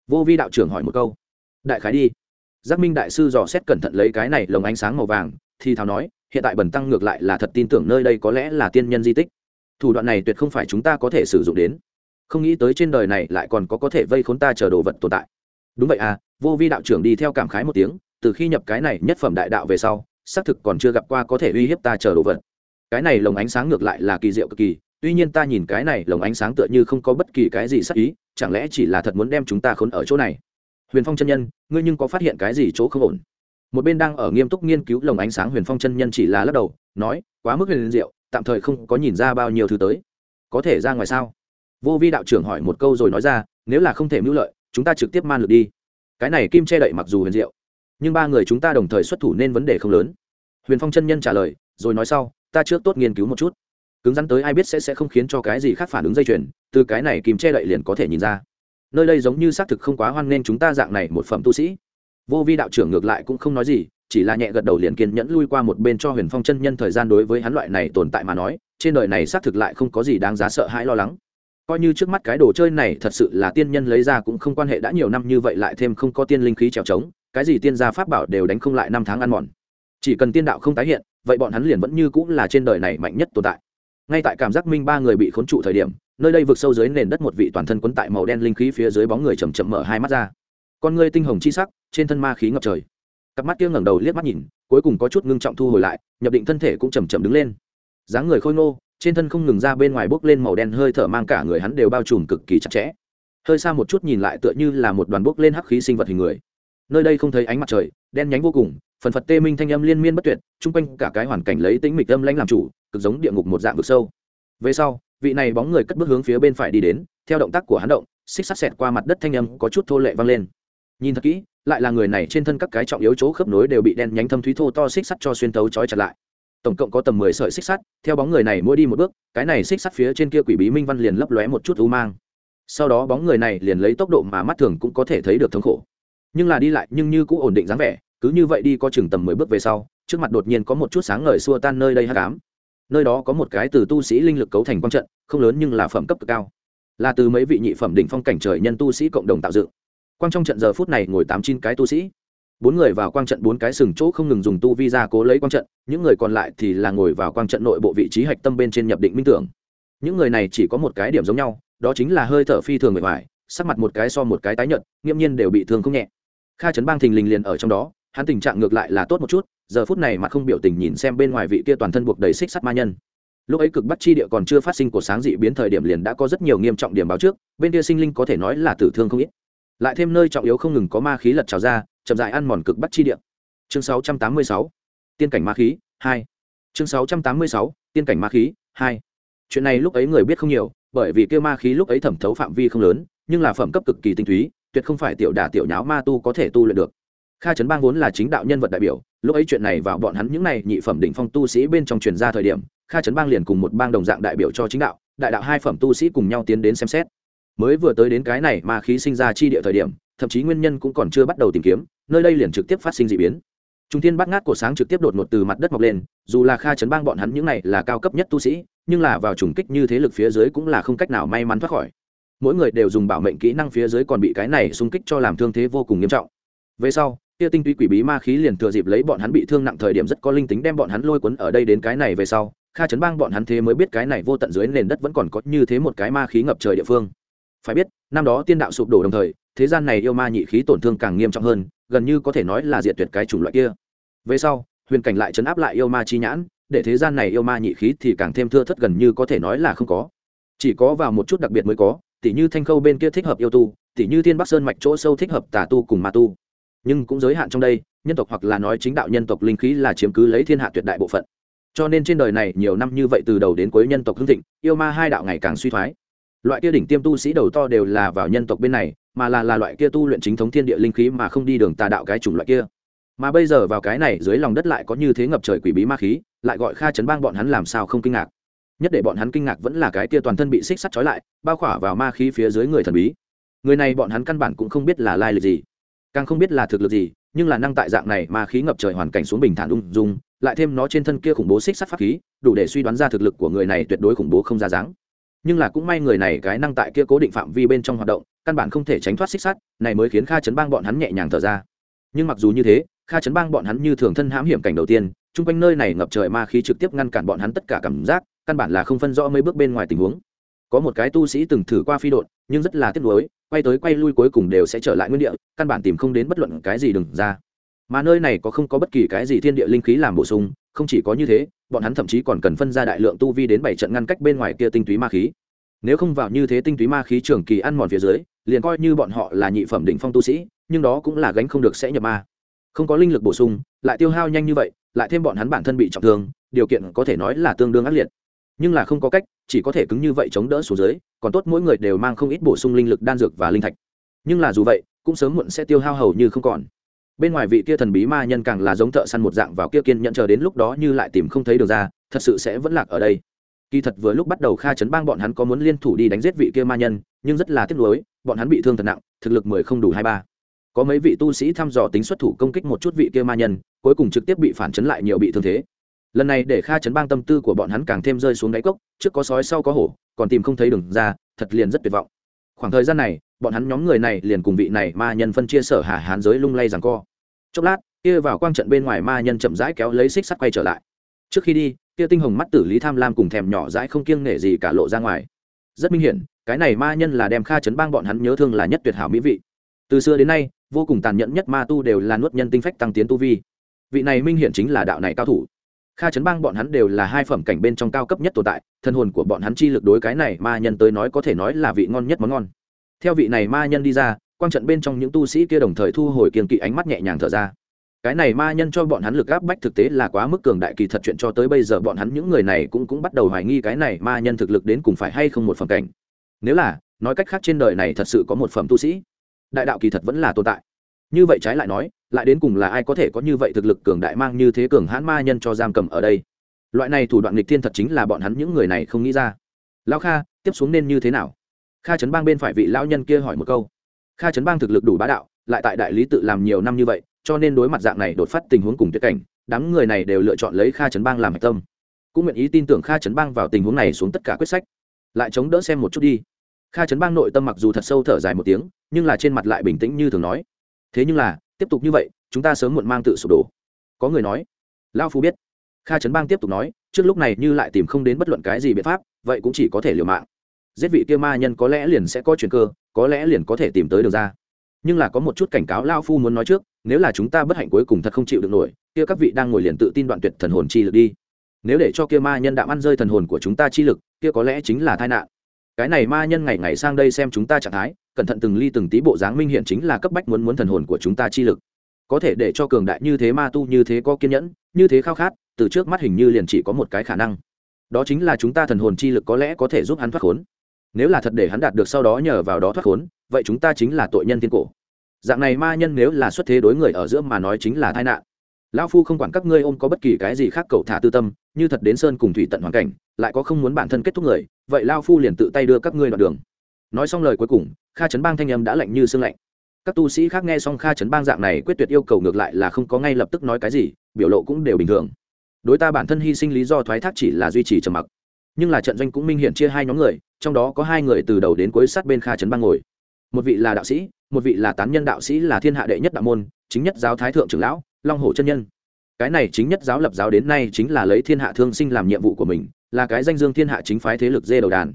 Vô vi đạo trưởng hỏi một câu. Đại khái đi. Giác minh đại sư dò xét cẩn thận lấy cái này lồng ánh sáng màu vàng, thì thào nói, hiện tại bần tăng ngược lại là thật tin tưởng nơi đây có lẽ là tiên nhân di tích. Thủ đoạn này tuyệt không phải chúng ta có thể sử dụng đến. Không nghĩ tới trên đời này lại còn có có thể vây khốn ta chờ đồ vật tồn tại. Đúng vậy à vô vi đạo trưởng đi theo cảm khái một tiếng, từ khi nhập cái này nhất phẩm đại đạo về sau, xác thực còn chưa gặp qua có thể uy hiếp ta chờ đồ vật. Cái này lồng ánh sáng ngược lại là kỳ diệu cực kỳ, tuy nhiên ta nhìn cái này lồng ánh sáng tựa như không có bất kỳ cái gì sắc ý, chẳng lẽ chỉ là thật muốn đem chúng ta khốn ở chỗ này? Huyền phong chân nhân, ngươi nhưng có phát hiện cái gì chỗ không ổn? Một bên đang ở nghiêm túc nghiên cứu lồng ánh sáng, huyền phong chân nhân chỉ là lắc đầu, nói, quá mức huyền diệu, tạm thời không có nhìn ra bao nhiêu thứ tới. Có thể ra ngoài sao? Vô vi đạo trưởng hỏi một câu rồi nói ra, nếu là không thể mưu lợi, chúng ta trực tiếp man lực đi cái này kim che đậy mặc dù huyền diệu, nhưng ba người chúng ta đồng thời xuất thủ nên vấn đề không lớn. Huyền phong chân nhân trả lời, rồi nói sau, ta trước tốt nghiên cứu một chút. Cứng rắn tới ai biết sẽ sẽ không khiến cho cái gì khác phản ứng dây chuyền, từ cái này kìm che đậy liền có thể nhìn ra. Nơi đây giống như xác thực không quá hoan nên chúng ta dạng này một phẩm tu sĩ. Vô vi đạo trưởng ngược lại cũng không nói gì, chỉ là nhẹ gật đầu liền kiên nhẫn lui qua một bên cho huyền phong chân nhân thời gian đối với hắn loại này tồn tại mà nói, trên đời này xác thực lại không có gì đáng giá sợ hãi lo lắng coi như trước mắt cái đồ chơi này thật sự là tiên nhân lấy ra cũng không quan hệ đã nhiều năm như vậy lại thêm không có tiên linh khí trèo trống, cái gì tiên gia pháp bảo đều đánh không lại năm tháng ăn mòn. Chỉ cần tiên đạo không tái hiện, vậy bọn hắn liền vẫn như cũng là trên đời này mạnh nhất tồn tại. Ngay tại cảm giác minh ba người bị khốn trụ thời điểm, nơi đây vực sâu dưới nền đất một vị toàn thân quấn tại màu đen linh khí phía dưới bóng người chầm chậm mở hai mắt ra. Con ngươi tinh hồng chi sắc, trên thân ma khí ngập trời. Cặp mắt kia ngẩng đầu liếc mắt nhìn, cuối cùng có chút ngưng trọng thu hồi lại, nhập định thân thể cũng chầm chậm đứng lên. Dáng người khôi ngô trên thân không ngừng ra bên ngoài bốc lên màu đen hơi thở mang cả người hắn đều bao trùm cực kỳ chặt chẽ. Hơi xa một chút nhìn lại tựa như là một đoàn bốc lên hắc khí sinh vật hình người. Nơi đây không thấy ánh mặt trời, đen nhánh vô cùng, phần phật tê minh thanh âm liên miên bất tuyệt, chung quanh cả cái hoàn cảnh lấy tính mịch âm lãnh làm chủ, cực giống địa ngục một dạng vực sâu. Về sau, vị này bóng người cất bước hướng phía bên phải đi đến, theo động tác của hắn động, xích sắt xẹt qua mặt đất thanh âm có chút thô lệ vang lên. Nhìn thật kỹ, lại là người này trên thân các cái trọng yếu chỗ khớp nối đều bị đen nhánh thâm thúy thô to xích sắt cho xuyên tấu trói chặt lại tổng cộng có tầm mười sợi xích sắt, theo bóng người này mỗi đi một bước, cái này xích sắt phía trên kia quỷ bí minh văn liền lấp lóe một chút u mang. Sau đó bóng người này liền lấy tốc độ mà mắt thường cũng có thể thấy được thống khổ. Nhưng là đi lại nhưng như cũng ổn định dáng vẻ, cứ như vậy đi có chừng tầm mười bước về sau, trước mặt đột nhiên có một chút sáng ngời xua tan nơi đây hát cám nơi đó có một cái từ tu sĩ linh lực cấu thành quang trận, không lớn nhưng là phẩm cấp cực cao. Là từ mấy vị nhị phẩm đỉnh phong cảnh trời nhân tu sĩ cộng đồng tạo dựng. Quang trong trận giờ phút này ngồi tám chín cái tu sĩ bốn người vào quang trận bốn cái sừng chỗ không ngừng dùng tu vi ra cố lấy quang trận, những người còn lại thì là ngồi vào quang trận nội bộ vị trí hạch tâm bên trên nhập định minh tưởng. Những người này chỉ có một cái điểm giống nhau, đó chính là hơi thở phi thường bề ngoài sắc mặt một cái so một cái tái nhợt nghiễm nhiên đều bị thương không nhẹ. Kha trấn bang thình lình liền ở trong đó, hắn tình trạng ngược lại là tốt một chút, giờ phút này mặt không biểu tình nhìn xem bên ngoài vị kia toàn thân buộc đầy xích sắt ma nhân. Lúc ấy cực bắc chi địa còn chưa phát sinh của sáng dị biến thời điểm liền đã có rất nhiều nghiêm trọng điểm báo trước, bên kia sinh linh có thể nói là tử thương không ít lại thêm nơi trọng yếu không ngừng có ma khí lật trào ra chậm dại ăn mòn cực bắt chi địa chương 686, tiên cảnh ma khí 2. chương 686, tiên cảnh ma khí 2. chuyện này lúc ấy người biết không nhiều bởi vì kia ma khí lúc ấy thẩm thấu phạm vi không lớn nhưng là phẩm cấp cực kỳ tinh túy tuyệt không phải tiểu đả tiểu nháo ma tu có thể tu luyện được kha trấn bang vốn là chính đạo nhân vật đại biểu lúc ấy chuyện này vào bọn hắn những này nhị phẩm đỉnh phong tu sĩ bên trong truyền ra thời điểm kha trấn bang liền cùng một bang đồng dạng đại biểu cho chính đạo đại đạo hai phẩm tu sĩ cùng nhau tiến đến xem xét mới vừa tới đến cái này ma khí sinh ra chi địa thời điểm, thậm chí nguyên nhân cũng còn chưa bắt đầu tìm kiếm, nơi đây liền trực tiếp phát sinh d ị biến. Trung thiên bắt ngát của sáng trực tiếp đột ngột từ mặt đất mọc lên, dù là kha chấn bang bọn hắn những này là cao cấp nhất tu sĩ, nhưng là vào trùng kích như thế lực phía dưới cũng là không cách nào may mắn thoát khỏi. Mỗi người đều dùng bảo mệnh kỹ năng phía dưới còn bị cái này xung kích cho làm thương thế vô cùng nghiêm trọng. Về sau, kia tinh túy quỷ bí ma khí liền thừa dịp lấy bọn hắn bị thương nặng thời điểm rất có linh tính đem bọn hắn lôi cuốn ở đây đến cái này về sau, kha chấn bang bọn hắn thế mới biết cái này vô tận dưới nền đất vẫn còn có như thế một cái ma khí ngập trời địa phương phải biết, năm đó tiên đạo sụp đổ đồng thời, thế gian này yêu ma nhị khí tổn thương càng nghiêm trọng hơn, gần như có thể nói là diệt tuyệt cái chủng loại kia. Về sau, huyền cảnh lại chấn áp lại yêu ma chi nhãn, để thế gian này yêu ma nhị khí thì càng thêm thưa thất gần như có thể nói là không có. Chỉ có vào một chút đặc biệt mới có, tỉ như thanh khâu bên kia thích hợp yêu tu, tỉ như thiên bắc sơn mạch chỗ sâu thích hợp tà tu cùng ma tu. Nhưng cũng giới hạn trong đây, nhân tộc hoặc là nói chính đạo nhân tộc linh khí là chiếm cứ lấy thiên hạ tuyệt đại bộ phận. Cho nên trên đời này nhiều năm như vậy từ đầu đến cuối nhân tộc hưng thịnh, yêu ma hai đạo ngày càng suy thoái loại kia đỉnh tiêm tu sĩ đầu to đều là vào nhân tộc bên này, mà là là loại kia tu luyện chính thống thiên địa linh khí mà không đi đường tà đạo cái chủng loại kia. Mà bây giờ vào cái này, dưới lòng đất lại có như thế ngập trời quỷ bí ma khí, lại gọi kha chấn bang bọn hắn làm sao không kinh ngạc. Nhất để bọn hắn kinh ngạc vẫn là cái kia toàn thân bị xích sắt trói lại, bao khỏa vào ma khí phía dưới người thần bí. Người này bọn hắn căn bản cũng không biết là lai lịch gì. Càng không biết là thực lực gì, nhưng là năng tại dạng này ma khí ngập trời hoàn cảnh xuống bình thản ung dung, lại thêm nó trên thân kia khủng bố xích sắt pháp khí, đủ để suy đoán ra thực lực của người này tuyệt đối khủng bố không ra dáng nhưng là cũng may người này cái năng tại kia cố định phạm vi bên trong hoạt động, căn bản không thể tránh thoát xích sắt, này mới khiến kha chấn bang bọn hắn nhẹ nhàng thở ra. Nhưng mặc dù như thế, kha chấn bang bọn hắn như thường thân hãm hiểm cảnh đầu tiên, chung quanh nơi này ngập trời ma khí trực tiếp ngăn cản bọn hắn tất cả cảm giác, căn bản là không phân rõ mấy bước bên ngoài tình huống. Có một cái tu sĩ từng thử qua phi đột nhưng rất là tiếc nuối, quay tới quay lui cuối cùng đều sẽ trở lại nguyên địa, căn bản tìm không đến bất luận cái gì đừng ra. Mà nơi này có không có bất kỳ cái gì thiên địa linh khí làm bổ sung không chỉ có như thế, bọn hắn thậm chí còn cần phân ra đại lượng tu vi đến bảy trận ngăn cách bên ngoài kia tinh túy ma khí. Nếu không vào như thế tinh túy ma khí trường kỳ ăn mòn phía dưới, liền coi như bọn họ là nhị phẩm đỉnh phong tu sĩ, nhưng đó cũng là gánh không được sẽ nhập ma. Không có linh lực bổ sung, lại tiêu hao nhanh như vậy, lại thêm bọn hắn bản thân bị trọng thương, điều kiện có thể nói là tương đương ác liệt. Nhưng là không có cách, chỉ có thể cứng như vậy chống đỡ xuống dưới, còn tốt mỗi người đều mang không ít bổ sung linh lực đan dược và linh thạch. Nhưng là dù vậy, cũng sớm muộn sẽ tiêu hao hầu như không còn bên ngoài vị kia thần bí ma nhân càng là giống thợ săn một dạng vào kia kiên nhận chờ đến lúc đó như lại tìm không thấy đường ra, thật sự sẽ vẫn lạc ở đây. Kỳ thật vừa lúc bắt đầu kha chấn bang bọn hắn có muốn liên thủ đi đánh giết vị kia ma nhân, nhưng rất là tiếc nuối, bọn hắn bị thương thật nặng, thực lực mười không đủ hai ba. Có mấy vị tu sĩ thăm dò tính xuất thủ công kích một chút vị kia ma nhân, cuối cùng trực tiếp bị phản chấn lại nhiều bị thương thế. Lần này để kha chấn bang tâm tư của bọn hắn càng thêm rơi xuống đáy cốc, trước có sói sau có hổ, còn tìm không thấy đường ra, thật liền rất tuyệt vọng. Khoảng thời gian này, bọn hắn nhóm người này liền cùng vị này ma nhân phân chia sở hà hán giới lung lay rằng co chốc lát, kia vào quang trận bên ngoài ma nhân chậm rãi kéo lấy xích sắt quay trở lại. Trước khi đi, kia tinh hồng mắt tử lý tham lam cùng thèm nhỏ dãi không kiêng nể gì cả lộ ra ngoài. Rất minh hiển, cái này ma nhân là đem kha chấn bang bọn hắn nhớ thương là nhất tuyệt hảo mỹ vị. Từ xưa đến nay, vô cùng tàn nhẫn nhất ma tu đều là nuốt nhân tinh phách tăng tiến tu vi. Vị này minh hiển chính là đạo này cao thủ. Kha chấn bang bọn hắn đều là hai phẩm cảnh bên trong cao cấp nhất tồn tại, thân hồn của bọn hắn chi lực đối cái này ma nhân tới nói có thể nói là vị ngon nhất món ngon. Theo vị này ma nhân đi ra quang trận bên trong những tu sĩ kia đồng thời thu hồi kiên kỵ ánh mắt nhẹ nhàng thở ra. Cái này ma nhân cho bọn hắn lực áp bách thực tế là quá mức cường đại kỳ thật chuyện cho tới bây giờ bọn hắn những người này cũng cũng bắt đầu hoài nghi cái này ma nhân thực lực đến cùng phải hay không một phẩm cảnh. Nếu là, nói cách khác trên đời này thật sự có một phẩm tu sĩ, đại đạo kỳ thật vẫn là tồn tại. Như vậy trái lại nói, lại đến cùng là ai có thể có như vậy thực lực cường đại mang như thế cường hãn ma nhân cho giam cầm ở đây? Loại này thủ đoạn nghịch thiên thật chính là bọn hắn những người này không nghĩ ra. Lão kha, tiếp xuống nên như thế nào? Kha trấn bang bên phải vị lão nhân kia hỏi một câu kha trấn bang thực lực đủ bá đạo, lại tại đại lý tự làm nhiều năm như vậy, cho nên đối mặt dạng này đột phát tình huống cùng tuyệt cảnh, đám người này đều lựa chọn lấy kha trấn bang làm hạch tâm. Cũng nguyện ý tin tưởng kha trấn bang vào tình huống này xuống tất cả quyết sách. Lại chống đỡ xem một chút đi. Kha trấn bang nội tâm mặc dù thật sâu thở dài một tiếng, nhưng là trên mặt lại bình tĩnh như thường nói. Thế nhưng là, tiếp tục như vậy, chúng ta sớm muộn mang tự sụp đổ. Có người nói lao phu biết. Kha trấn bang tiếp tục nói, trước lúc này như lại tìm không đến bất luận cái gì biện pháp, vậy cũng chỉ có thể liều mạng giết vị kia ma nhân có lẽ liền sẽ có chuyện cơ, có lẽ liền có thể tìm tới được ra. Nhưng là có một chút cảnh cáo lao phu muốn nói trước, nếu là chúng ta bất hạnh cuối cùng thật không chịu được nổi, kia các vị đang ngồi liền tự tin đoạn tuyệt thần hồn chi lực đi. Nếu để cho kia ma nhân đạm ăn rơi thần hồn của chúng ta chi lực, kia có lẽ chính là tai nạn. Cái này ma nhân ngày ngày sang đây xem chúng ta trạng thái, cẩn thận từng ly từng tí bộ dáng minh hiện chính là cấp bách muốn muốn thần hồn của chúng ta chi lực. Có thể để cho cường đại như thế ma tu như thế có kiên nhẫn, như thế khao khát, từ trước mắt hình như liền chỉ có một cái khả năng. Đó chính là chúng ta thần hồn chi lực có lẽ có thể giúp hắn thoát khốn nếu là thật để hắn đạt được sau đó nhờ vào đó thoát khốn, vậy chúng ta chính là tội nhân thiên cổ. Dạng này ma nhân nếu là xuất thế đối người ở giữa mà nói chính là tai nạn. Lão phu không quản các ngươi ôm có bất kỳ cái gì khác cầu thả tư tâm, như thật đến sơn cùng thủy tận hoàn cảnh, lại có không muốn bản thân kết thúc người, vậy lao phu liền tự tay đưa các ngươi đoạn đường. Nói xong lời cuối cùng, kha trấn bang thanh âm đã lạnh như sương lạnh. Các tu sĩ khác nghe xong kha trấn bang dạng này quyết tuyệt yêu cầu ngược lại là không có ngay lập tức nói cái gì, biểu lộ cũng đều bình thường. Đối ta bản thân hy sinh lý do thoái thác chỉ là duy trì trầm mặc. Nhưng là trận doanh cũng minh hiện chia hai nhóm người trong đó có hai người từ đầu đến cuối sát bên kha trấn bang ngồi. Một vị là đạo sĩ, một vị là tán nhân đạo sĩ là thiên hạ đệ nhất đạo môn, chính nhất giáo thái thượng trưởng lão, long hổ chân nhân. Cái này chính nhất giáo lập giáo đến nay chính là lấy thiên hạ thương sinh làm nhiệm vụ của mình, là cái danh dương thiên hạ chính phái thế lực dê đầu đàn.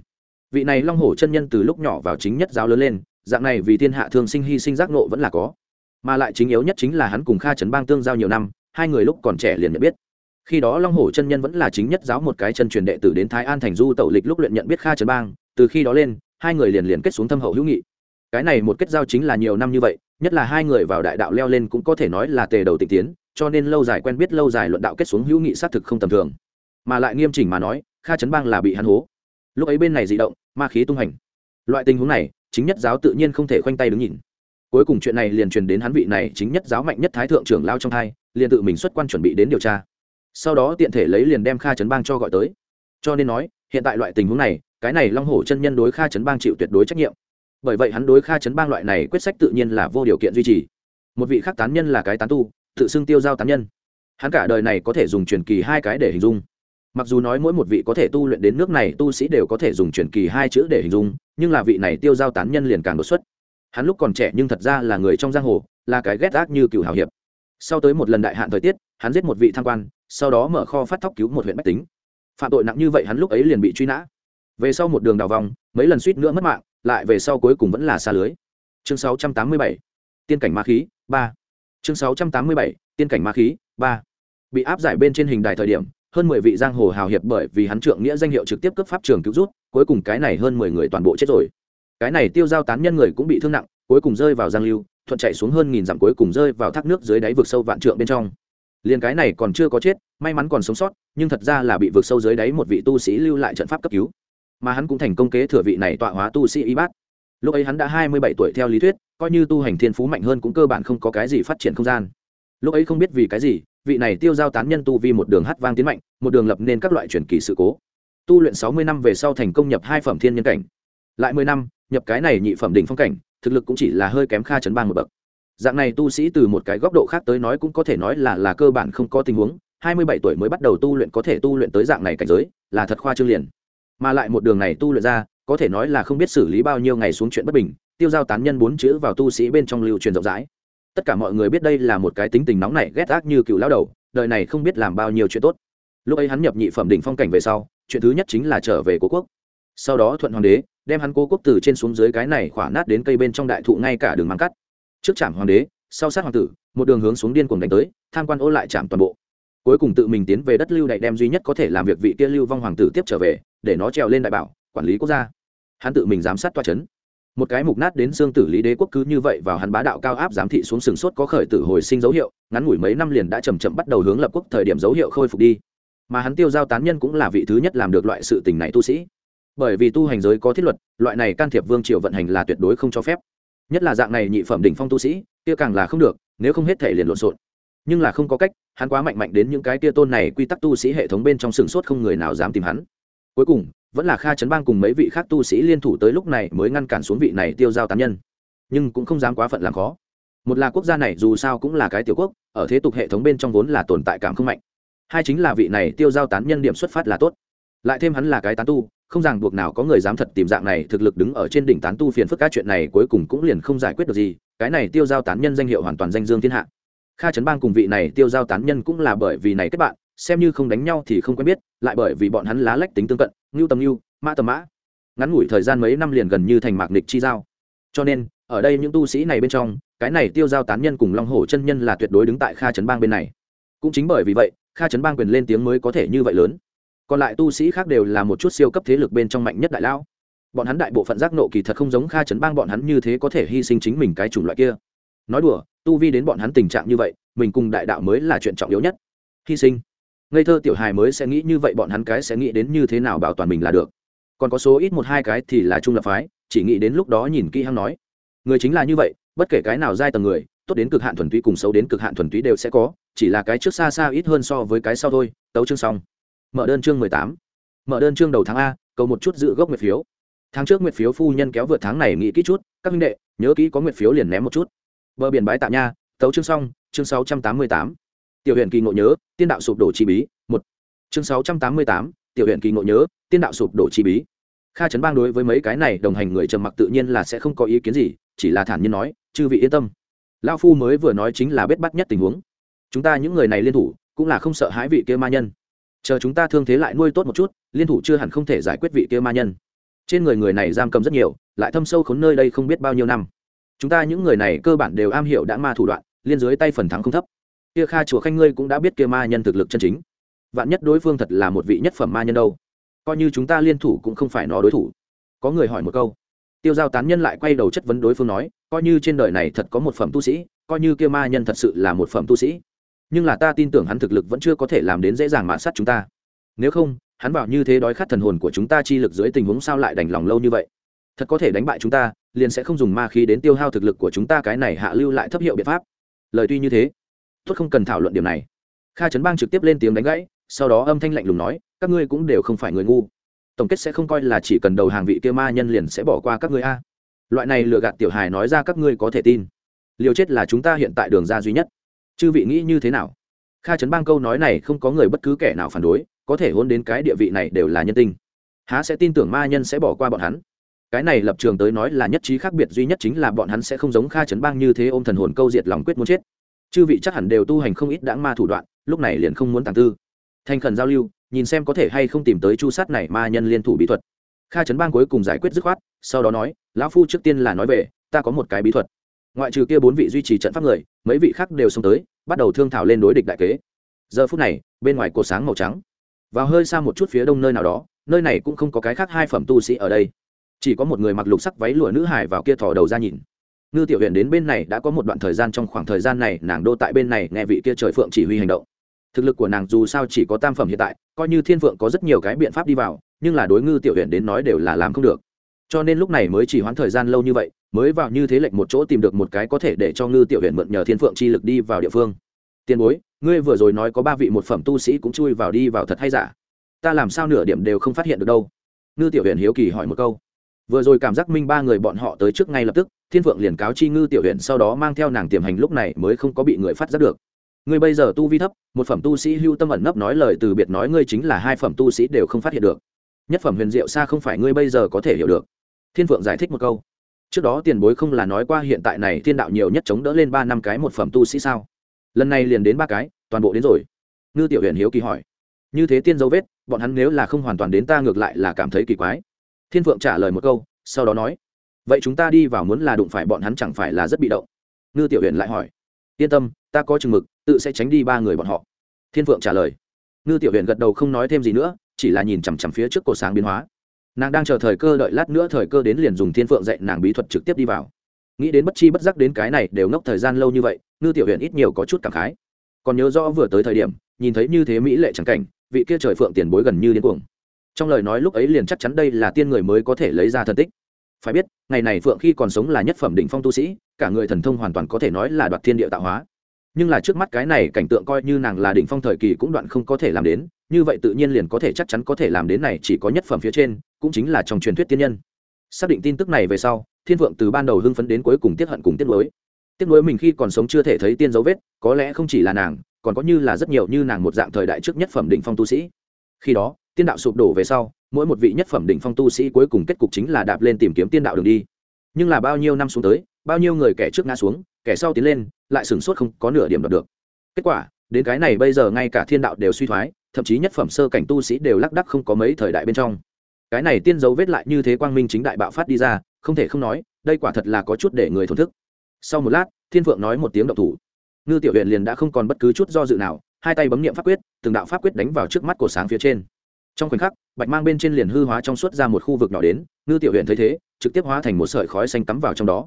Vị này long hổ chân nhân từ lúc nhỏ vào chính nhất giáo lớn lên, dạng này vì thiên hạ thương sinh hy sinh giác nộ vẫn là có. Mà lại chính yếu nhất chính là hắn cùng kha trấn bang tương giao nhiều năm, hai người lúc còn trẻ liền nhận biết. Khi đó long hổ chân nhân vẫn là chính nhất giáo một cái chân truyền đệ tử đến thái an thành du tẩu lịch lúc luyện nhận biết kha trấn bang từ khi đó lên, hai người liền liền kết xuống thâm hậu hữu nghị. Cái này một kết giao chính là nhiều năm như vậy, nhất là hai người vào đại đạo leo lên cũng có thể nói là tề đầu tịch tiến, cho nên lâu dài quen biết lâu dài luận đạo kết xuống hữu nghị xác thực không tầm thường. Mà lại nghiêm chỉnh mà nói, kha trấn bang là bị hắn hố. Lúc ấy bên này dị động, ma khí tung hành. Loại tình huống này, chính nhất giáo tự nhiên không thể khoanh tay đứng nhìn. Cuối cùng chuyện này liền truyền đến hắn vị này chính nhất giáo mạnh nhất thái thượng trưởng lao trong thai, liền tự mình xuất quan chuẩn bị đến điều tra. Sau đó tiện thể lấy liền đem kha trấn bang cho gọi tới. Cho nên nói, hiện tại loại tình huống này cái này long hổ chân nhân đối kha chấn bang chịu tuyệt đối trách nhiệm. Bởi vậy hắn đối kha chấn bang loại này quyết sách tự nhiên là vô điều kiện duy trì. Một vị khác tán nhân là cái tán tu, tự xưng tiêu giao tán nhân. Hắn cả đời này có thể dùng truyền kỳ hai cái để hình dung. Mặc dù nói mỗi một vị có thể tu luyện đến nước này tu sĩ đều có thể dùng truyền kỳ hai chữ để hình dung, nhưng là vị này tiêu giao tán nhân liền càng đột xuất. Hắn lúc còn trẻ nhưng thật ra là người trong giang hồ, là cái ghét ác như cựu hào hiệp. Sau tới một lần đại hạn thời tiết, hắn giết một vị tham quan, sau đó mở kho phát thóc cứu một huyện bách tính. Phạm tội nặng như vậy hắn lúc ấy liền bị truy nã về sau một đường đào vòng mấy lần suýt nữa mất mạng lại về sau cuối cùng vẫn là xa lưới. Chương 687, tiên cảnh ma khí ba. Chương 687, tiên cảnh ma khí ba. Bị áp giải bên trên hình đài thời điểm hơn mười vị giang hồ hào hiệp bởi vì hắn trượng nghĩa danh hiệu trực tiếp cấp pháp trường cứu rút cuối cùng cái này hơn mười người toàn bộ chết rồi. Cái này tiêu giao tán nhân người cũng bị thương nặng cuối cùng rơi vào giang lưu thuận chạy xuống hơn nghìn dặm cuối cùng rơi vào thác nước dưới đáy vực sâu vạn trượng bên trong. Liền cái này còn chưa có chết may mắn còn sống sót nhưng thật ra là bị vực sâu dưới đáy một vị tu sĩ lưu lại trận pháp cấp cứu mà hắn cũng thành công kế thừa vị này tọa hóa tu sĩ y bát. Lúc ấy hắn đã hai mươi bảy tuổi theo lý thuyết, coi như tu hành thiên phú mạnh hơn cũng cơ bản không có cái gì phát triển không gian. Lúc ấy không biết vì cái gì, vị này tiêu giao tán nhân tu vi một đường hát vang tiến mạnh, một đường lập nên các loại truyền kỳ sự cố. Tu luyện sáu mươi năm về sau thành công nhập hai phẩm thiên nhân cảnh. Lại mười năm, nhập cái này nhị phẩm đỉnh phong cảnh, thực lực cũng chỉ là hơi kém kha chấn bang một bậc. Dạng này tu sĩ từ một cái góc độ khác tới nói cũng có thể nói là là cơ bản không có tình huống. Hai mươi bảy tuổi mới bắt đầu tu luyện có thể tu luyện tới dạng này cảnh giới, là thật khoa trương liền mà lại một đường này tu luyện ra, có thể nói là không biết xử lý bao nhiêu ngày xuống chuyện bất bình, tiêu giao tán nhân bốn chữ vào tu sĩ bên trong lưu truyền rộng rãi. Tất cả mọi người biết đây là một cái tính tình nóng này ghét ác như cựu lao đầu, đời này không biết làm bao nhiêu chuyện tốt. Lúc ấy hắn nhập nhị phẩm đỉnh phong cảnh về sau, chuyện thứ nhất chính là trở về cố quốc. Sau đó thuận hoàng đế, đem hắn cố quốc từ trên xuống dưới cái này khỏa nát đến cây bên trong đại thụ ngay cả đường mang cắt. Trước trạm hoàng đế, sau sát hoàng tử, một đường hướng xuống điên cuồng đánh tới, tham quan ô lại trạm toàn bộ cuối cùng tự mình tiến về đất lưu đại đem duy nhất có thể làm việc vị kia lưu vong hoàng tử tiếp trở về, để nó trèo lên đại bảo, quản lý quốc gia. Hắn tự mình giám sát toa c h ấ n một cái mục nát đến xương tử lý đế quốc cứ như vậy vào hắn bá đạo cao áp giám thị xuống sừng sốt có khởi tử hồi sinh dấu hiệu, ngắn ngủi mấy năm liền đã chầm chậm bắt đầu hướng lập quốc thời điểm dấu hiệu khôi phục đi. Mà hắn tiêu giao tán nhân cũng là vị thứ nhất làm được loại sự tình này tu sĩ. Bởi vì tu hành giới có thiết luật, loại này can thiệp vương triều vận hành là tuyệt đối không cho phép. Nhất là dạng này nhị phẩm đỉnh phong tu sĩ, kia càng là không được, nếu không hết thể liền lộn xộn nhưng là không có cách, hắn quá mạnh mạnh đến những cái tia tôn này quy tắc tu sĩ hệ thống bên trong sừng sốt không người nào dám tìm hắn. Cuối cùng, vẫn là kha trấn bang cùng mấy vị khác tu sĩ liên thủ tới lúc này mới ngăn cản xuống vị này tiêu giao tán nhân. Nhưng cũng không dám quá phận làm khó. Một là quốc gia này dù sao cũng là cái tiểu quốc, ở thế tục hệ thống bên trong vốn là tồn tại cảm không mạnh. Hai chính là vị này tiêu giao tán nhân điểm xuất phát là tốt. Lại thêm hắn là cái tán tu, không ràng buộc nào có người dám thật tìm dạng này thực lực đứng ở trên đỉnh tán tu phiền phức các chuyện này cuối cùng cũng liền không giải quyết được gì. Cái này tiêu giao tán nhân danh hiệu hoàn toàn danh dương thiên hạ kha trấn bang cùng vị này tiêu giao tán nhân cũng là bởi vì này kết bạn, xem như không đánh nhau thì không quen biết, lại bởi vì bọn hắn lá lách tính tương cận, ngưu tầm ngưu, mã tầm mã. Ngắn ngủi thời gian mấy năm liền gần như thành mạc nịch chi giao. Cho nên, ở đây những tu sĩ này bên trong, cái này tiêu giao tán nhân cùng long hổ chân nhân là tuyệt đối đứng tại kha trấn bang bên này. Cũng chính bởi vì vậy, kha trấn bang quyền lên tiếng mới có thể như vậy lớn. Còn lại tu sĩ khác đều là một chút siêu cấp thế lực bên trong mạnh nhất đại lão. Bọn hắn đại bộ phận giác nộ kỳ thật không giống kha trấn bang bọn hắn như thế có thể hy sinh chính mình cái chủng loại kia nói đùa, tu vi đến bọn hắn tình trạng như vậy, mình cùng đại đạo mới là chuyện trọng yếu nhất. Hy sinh. Ngây thơ tiểu hài mới sẽ nghĩ như vậy, bọn hắn cái sẽ nghĩ đến như thế nào bảo toàn mình là được. Còn có số ít một hai cái thì là trung lập phái, chỉ nghĩ đến lúc đó nhìn kỹ hăng nói. Người chính là như vậy, bất kể cái nào giai tầng người, tốt đến cực hạn thuần túy cùng xấu đến cực hạn thuần túy đều sẽ có, chỉ là cái trước xa xa ít hơn so với cái sau thôi, tấu chương xong. Mở đơn chương mười tám. Mở đơn chương đầu tháng a, cầu một chút dự gốc nguyệt phiếu. Tháng trước nguyệt phiếu phu nhân kéo vượt tháng này nghĩ kỹ chút, các minh đệ, nhớ kỹ có nguyệt phiếu liền ném một chút bờ biển bái tạ nha tấu chương xong, chương sáu trăm tám mươi tám. Tiểu huyện kỳ ngộ nhớ, tiên đạo sụp đổ chi bí, một. Chương sáu trăm tám mươi tám, tiểu huyện kỳ ngộ nhớ, tiên đạo sụp đổ chi bí. Kha trấn bang đối với mấy cái này đồng hành người trầm mặc tự nhiên là sẽ không có ý kiến gì, chỉ là thản nhiên nói, chư vị yên tâm. Lao phu mới vừa nói chính là biết bắt nhất tình huống. Chúng ta những người này liên thủ, cũng là không sợ hãi vị kia ma nhân. Chờ chúng ta thương thế lại nuôi tốt một chút, liên thủ chưa hẳn không thể giải quyết vị kia ma nhân. Trên người người này giam cầm rất nhiều, lại thâm sâu khốn nơi đây không biết bao nhiêu năm chúng ta những người này cơ bản đều am hiểu đã ma thủ đoạn, liên dưới tay phần thắng không thấp. Kia kha chùa khanh ngươi cũng đã biết kia ma nhân thực lực chân chính. Vạn nhất đối phương thật là một vị nhất phẩm ma nhân đâu, coi như chúng ta liên thủ cũng không phải nó đối thủ. Có người hỏi một câu. Tiêu giao tán nhân lại quay đầu chất vấn đối phương nói, coi như trên đời này thật có một phẩm tu sĩ, coi như kia ma nhân thật sự là một phẩm tu sĩ. Nhưng là ta tin tưởng hắn thực lực vẫn chưa có thể làm đến dễ dàng mạ sát chúng ta. Nếu không, hắn bảo như thế đói khát thần hồn của chúng ta chi lực dưới tình huống sao lại đành lòng lâu như vậy? Thật có thể đánh bại chúng ta liền sẽ không dùng ma khí đến tiêu hao thực lực của chúng ta, cái này hạ lưu lại thấp hiệu biện pháp. Lời tuy như thế, tốt không cần thảo luận điểm này. Kha trấn bang trực tiếp lên tiếng đánh gãy, sau đó âm thanh lạnh lùng nói, các ngươi cũng đều không phải người ngu. Tổng kết sẽ không coi là chỉ cần đầu hàng vị kia ma nhân liền sẽ bỏ qua các ngươi a. Loại này lừa gạt tiểu hài nói ra các ngươi có thể tin. Liều chết là chúng ta hiện tại đường ra duy nhất. Chư vị nghĩ như thế nào? Kha trấn bang câu nói này không có người bất cứ kẻ nào phản đối, có thể hôn đến cái địa vị này đều là nhân tinh há sẽ tin tưởng ma nhân sẽ bỏ qua bọn hắn? Cái này lập trường tới nói là nhất trí khác biệt duy nhất chính là bọn hắn sẽ không giống kha trấn bang như thế ôm thần hồn câu diệt lòng quyết muốn chết. Chư vị chắc hẳn đều tu hành không ít đãng ma thủ đoạn, lúc này liền không muốn tàng tư. Thành khẩn giao lưu, nhìn xem có thể hay không tìm tới chu sát này ma nhân liên thủ bí thuật. Kha trấn bang cuối cùng giải quyết dứt khoát, sau đó nói, lão phu trước tiên là nói về, ta có một cái bí thuật. Ngoại trừ kia bốn vị duy trì trận pháp người, mấy vị khác đều xông tới, bắt đầu thương thảo lên đối địch đại kế. Giờ phút này, bên ngoài cột sáng màu trắng. Vào hơi xa một chút phía đông nơi nào đó, nơi này cũng không có cái khác hai phẩm tu sĩ ở đây chỉ có một người mặc lục sắc váy lụa nữ hải vào kia thò đầu ra nhìn. Ngư tiểu huyện đến bên này đã có một đoạn thời gian trong khoảng thời gian này, nàng đô tại bên này nghe vị kia trời phượng chỉ huy hành động. Thực lực của nàng dù sao chỉ có tam phẩm hiện tại, coi như thiên phượng có rất nhiều cái biện pháp đi vào, nhưng là đối ngư tiểu huyện đến nói đều là làm không được. Cho nên lúc này mới chỉ hoãn thời gian lâu như vậy, mới vào như thế lệnh một chỗ tìm được một cái có thể để cho ngư tiểu huyện mượn nhờ thiên phượng chi lực đi vào địa phương. Tiền bối, ngươi vừa rồi nói có ba vị một phẩm tu sĩ cũng chui vào đi vào thật hay giả? Ta làm sao nửa điểm đều không phát hiện được đâu? Ngư tiểu huyện hiếu kỳ hỏi một câu vừa rồi cảm giác minh ba người bọn họ tới trước ngay lập tức, thiên phượng liền cáo chi ngư tiểu huyện sau đó mang theo nàng tiềm hành lúc này mới không có bị người phát giác được. Ngươi bây giờ tu vi thấp, một phẩm tu sĩ hưu tâm ẩn nấp nói lời từ biệt nói ngươi chính là hai phẩm tu sĩ đều không phát hiện được. Nhất phẩm huyền diệu xa không phải ngươi bây giờ có thể hiểu được. Thiên phượng giải thích một câu. Trước đó tiền bối không là nói qua hiện tại này thiên đạo nhiều nhất chống đỡ lên ba năm cái một phẩm tu sĩ sao? Lần này liền đến ba cái, toàn bộ đến rồi. Ngư tiểu huyền hiếu kỳ hỏi. Như thế tiên dấu vết, bọn hắn nếu là không hoàn toàn đến ta ngược lại là cảm thấy kỳ quái thiên phượng trả lời một câu, sau đó nói, vậy chúng ta đi vào muốn là đụng phải bọn hắn chẳng phải là rất bị động? Ngư tiểu huyền lại hỏi, yên tâm, ta có chừng mực, tự sẽ tránh đi ba người bọn họ. Thiên phượng trả lời, ngư tiểu huyền gật đầu không nói thêm gì nữa, chỉ là nhìn chằm chằm phía trước cổ sáng biến hóa. Nàng đang chờ thời cơ đợi lát nữa thời cơ đến liền dùng thiên phượng dạy nàng bí thuật trực tiếp đi vào. Nghĩ đến bất chi bất giác đến cái này đều ngốc thời gian lâu như vậy, ngư tiểu huyền ít nhiều có chút cảm khái. Còn nhớ rõ vừa tới thời điểm, nhìn thấy như thế mỹ lệ chẳng cảnh, vị kia trời phượng tiền bối gần như điên cuồng trong lời nói lúc ấy liền chắc chắn đây là tiên người mới có thể lấy ra thần tích. Phải biết, ngày này phượng khi còn sống là nhất phẩm đỉnh phong tu sĩ, cả người thần thông hoàn toàn có thể nói là đoạt thiên địa tạo hóa. Nhưng là trước mắt cái này cảnh tượng coi như nàng là đỉnh phong thời kỳ cũng đoạn không có thể làm đến, như vậy tự nhiên liền có thể chắc chắn có thể làm đến này chỉ có nhất phẩm phía trên, cũng chính là trong truyền thuyết tiên nhân. Xác định tin tức này về sau, thiên vượng từ ban đầu hưng phấn đến cuối cùng tiết hận cùng tiết lối tiết lối mình khi còn sống chưa thể thấy tiên dấu vết, có lẽ không chỉ là nàng, còn có như là rất nhiều như nàng một dạng thời đại trước nhất phẩm đỉnh phong tu sĩ. Khi đó tiên đạo sụp đổ về sau, mỗi một vị nhất phẩm đỉnh phong tu sĩ cuối cùng kết cục chính là đạp lên tìm kiếm tiên đạo đường đi. Nhưng là bao nhiêu năm xuống tới, bao nhiêu người kẻ trước ngã xuống, kẻ sau tiến lên, lại sửng sốt không có nửa điểm đoạt được. Kết quả, đến cái này bây giờ ngay cả thiên đạo đều suy thoái, thậm chí nhất phẩm sơ cảnh tu sĩ đều lắc đắc không có mấy thời đại bên trong. Cái này tiên dấu vết lại như thế quang minh chính đại bạo phát đi ra, không thể không nói, đây quả thật là có chút để người thổn thức. Sau một lát, thiên phượng nói một tiếng độc thủ. Ngư tiểu huyện liền đã không còn bất cứ chút do dự nào, hai tay bấm nghiệm pháp quyết, từng đạo pháp quyết đánh vào trước mắt của sáng phía trên trong khoảnh khắc, bạch mang bên trên liền hư hóa trong suốt ra một khu vực nhỏ đến, ngư tiểu huyện thấy thế, trực tiếp hóa thành một sợi khói xanh cắm vào trong đó.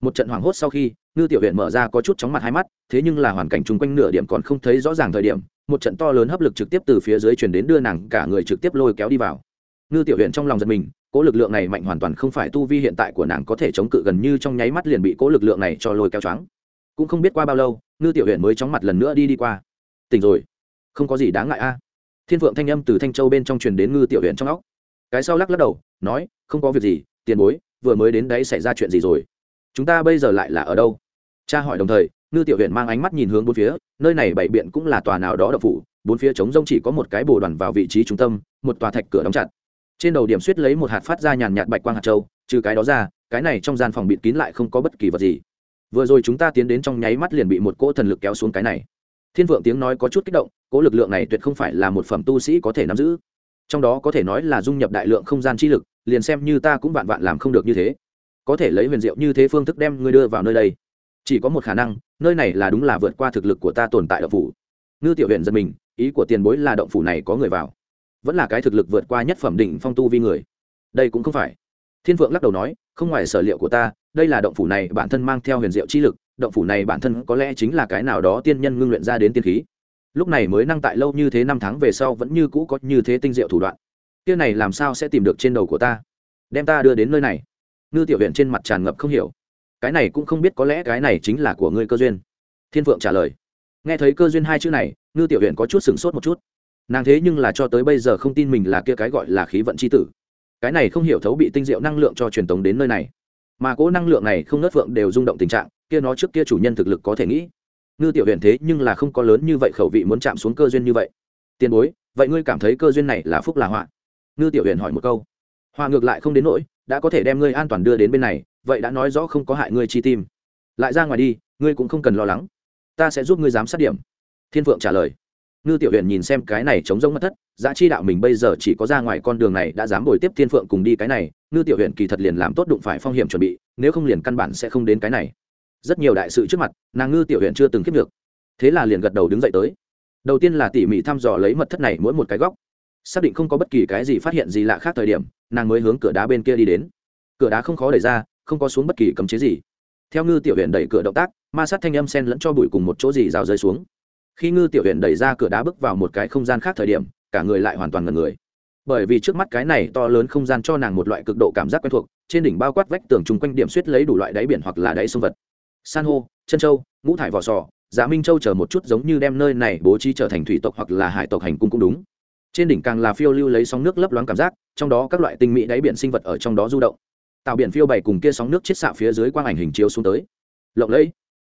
Một trận hoảng hốt sau khi, ngư tiểu huyện mở ra có chút chóng mặt hai mắt, thế nhưng là hoàn cảnh chung quanh nửa điểm còn không thấy rõ ràng thời điểm, một trận to lớn hấp lực trực tiếp từ phía dưới chuyển đến đưa nàng cả người trực tiếp lôi kéo đi vào. Ngư tiểu huyện trong lòng giật mình cỗ lực lượng này mạnh hoàn toàn không phải tu vi hiện tại của nàng có thể chống cự gần như trong nháy mắt liền bị cỗ lực lượng này cho lôi kéo choáng. Cũng không biết qua bao lâu, ngư tiểu huyện mới chóng mặt lần nữa đi đi qua. Tỉnh rồi. Không có gì đáng ngại a thiên phượng thanh âm từ thanh châu bên trong truyền đến ngư tiểu huyện trong óc. Cái sau lắc lắc đầu, nói, không có việc gì, tiền bối, vừa mới đến đấy xảy ra chuyện gì rồi? Chúng ta bây giờ lại là ở đâu? Cha hỏi đồng thời, ngư tiểu huyện mang ánh mắt nhìn hướng bốn phía, nơi này bảy biện cũng là tòa nào đó đậu phủ, bốn phía trống rông chỉ có một cái bồ đoàn vào vị trí trung tâm, một tòa thạch cửa đóng chặt. Trên đầu điểm suýt lấy một hạt phát ra nhàn nhạt bạch quang hạt châu, trừ cái đó ra, cái này trong gian phòng bịt kín lại không có bất kỳ vật gì. Vừa rồi chúng ta tiến đến trong nháy mắt liền bị một cỗ thần lực kéo xuống cái này thiên vượng tiếng nói có chút kích động, cố lực lượng này tuyệt không phải là một phẩm tu sĩ có thể nắm giữ. Trong đó có thể nói là dung nhập đại lượng không gian chi lực, liền xem như ta cũng vạn vạn làm không được như thế. Có thể lấy huyền diệu như thế phương thức đem ngươi đưa vào nơi đây. Chỉ có một khả năng, nơi này là đúng là vượt qua thực lực của ta tồn tại động phủ. Ngư tiểu huyện giật mình, ý của tiền bối là động phủ này có người vào. Vẫn là cái thực lực vượt qua nhất phẩm đỉnh phong tu vi người. Đây cũng không phải. Thiên phượng lắc đầu nói, không ngoài sở liệu của ta, đây là động phủ này bản thân mang theo huyền diệu chi lực động phủ này bản thân có lẽ chính là cái nào đó tiên nhân ngưng luyện ra đến tiên khí. Lúc này mới năng tại lâu như thế năm tháng về sau vẫn như cũ có như thế tinh diệu thủ đoạn. Kia này làm sao sẽ tìm được trên đầu của ta? Đem ta đưa đến nơi này. Ngư tiểu huyện trên mặt tràn ngập không hiểu. Cái này cũng không biết có lẽ cái này chính là của ngươi cơ duyên. Thiên phượng trả lời. Nghe thấy cơ duyên hai chữ này, ngư tiểu huyện có chút sửng sốt một chút. Nàng thế nhưng là cho tới bây giờ không tin mình là kia cái gọi là khí vận c h i tử. Cái này không hiểu thấu bị tinh diệu năng lượng cho truyền tống đến nơi này. Mà cỗ năng lượng này không nớt vượng đều rung động tình trạng kia nó trước kia chủ nhân thực lực có thể nghĩ. Ngư tiểu huyện thế nhưng là không có lớn như vậy khẩu vị muốn chạm xuống cơ duyên như vậy. Tiền bối, vậy ngươi cảm thấy cơ duyên này là phúc là họa? Ngư tiểu huyện hỏi một câu. Họa ngược lại không đến nỗi, đã có thể đem ngươi an toàn đưa đến bên này, vậy đã nói rõ không có hại ngươi chi tim. Lại ra ngoài đi, ngươi cũng không cần lo lắng. Ta sẽ giúp ngươi giám sát điểm. Thiên phượng trả lời. Ngư tiểu huyện nhìn xem cái này chống rông mất thất, giá chi đạo mình bây giờ chỉ có ra ngoài con đường này đã dám bồi tiếp thiên phượng cùng đi cái này, ngư tiểu huyện kỳ thật liền làm tốt đụng phải phong hiểm chuẩn bị, nếu không liền căn bản sẽ không đến cái này rất nhiều đại sự trước mặt, nàng ngư tiểu huyện chưa từng kiếp được. Thế là liền gật đầu đứng dậy tới. Đầu tiên là tỉ mỉ thăm dò lấy mật thất này mỗi một cái góc. Xác định không có bất kỳ cái gì phát hiện gì lạ khác thời điểm, nàng mới hướng cửa đá bên kia đi đến. Cửa đá không khó đẩy ra, không có xuống bất kỳ cấm chế gì. Theo ngư tiểu huyện đẩy cửa động tác, ma sát thanh âm sen lẫn cho bụi cùng một chỗ gì rào rơi xuống. Khi ngư tiểu huyện đẩy ra cửa đá bước vào một cái không gian khác thời điểm, cả người lại hoàn toàn ngần người. Bởi vì trước mắt cái này to lớn không gian cho nàng một loại cực độ cảm giác quen thuộc, trên đỉnh bao quát vách tường chung quanh điểm suýt lấy đủ loại đáy biển hoặc là đáy sông vật san hô, chân châu, ngũ thải vỏ sò giá minh châu chờ một chút giống như đem nơi này bố trí trở thành thủy tộc hoặc là hải tộc hành cung cũng đúng. Trên đỉnh càng là phiêu lưu lấy sóng nước lấp loáng cảm giác, trong đó các loại tinh mỹ đáy biển sinh vật ở trong đó du động. Tạo biển phiêu bày cùng kia sóng nước chiết xạ phía dưới quang ảnh hình chiếu xuống tới. Lộng lẫy.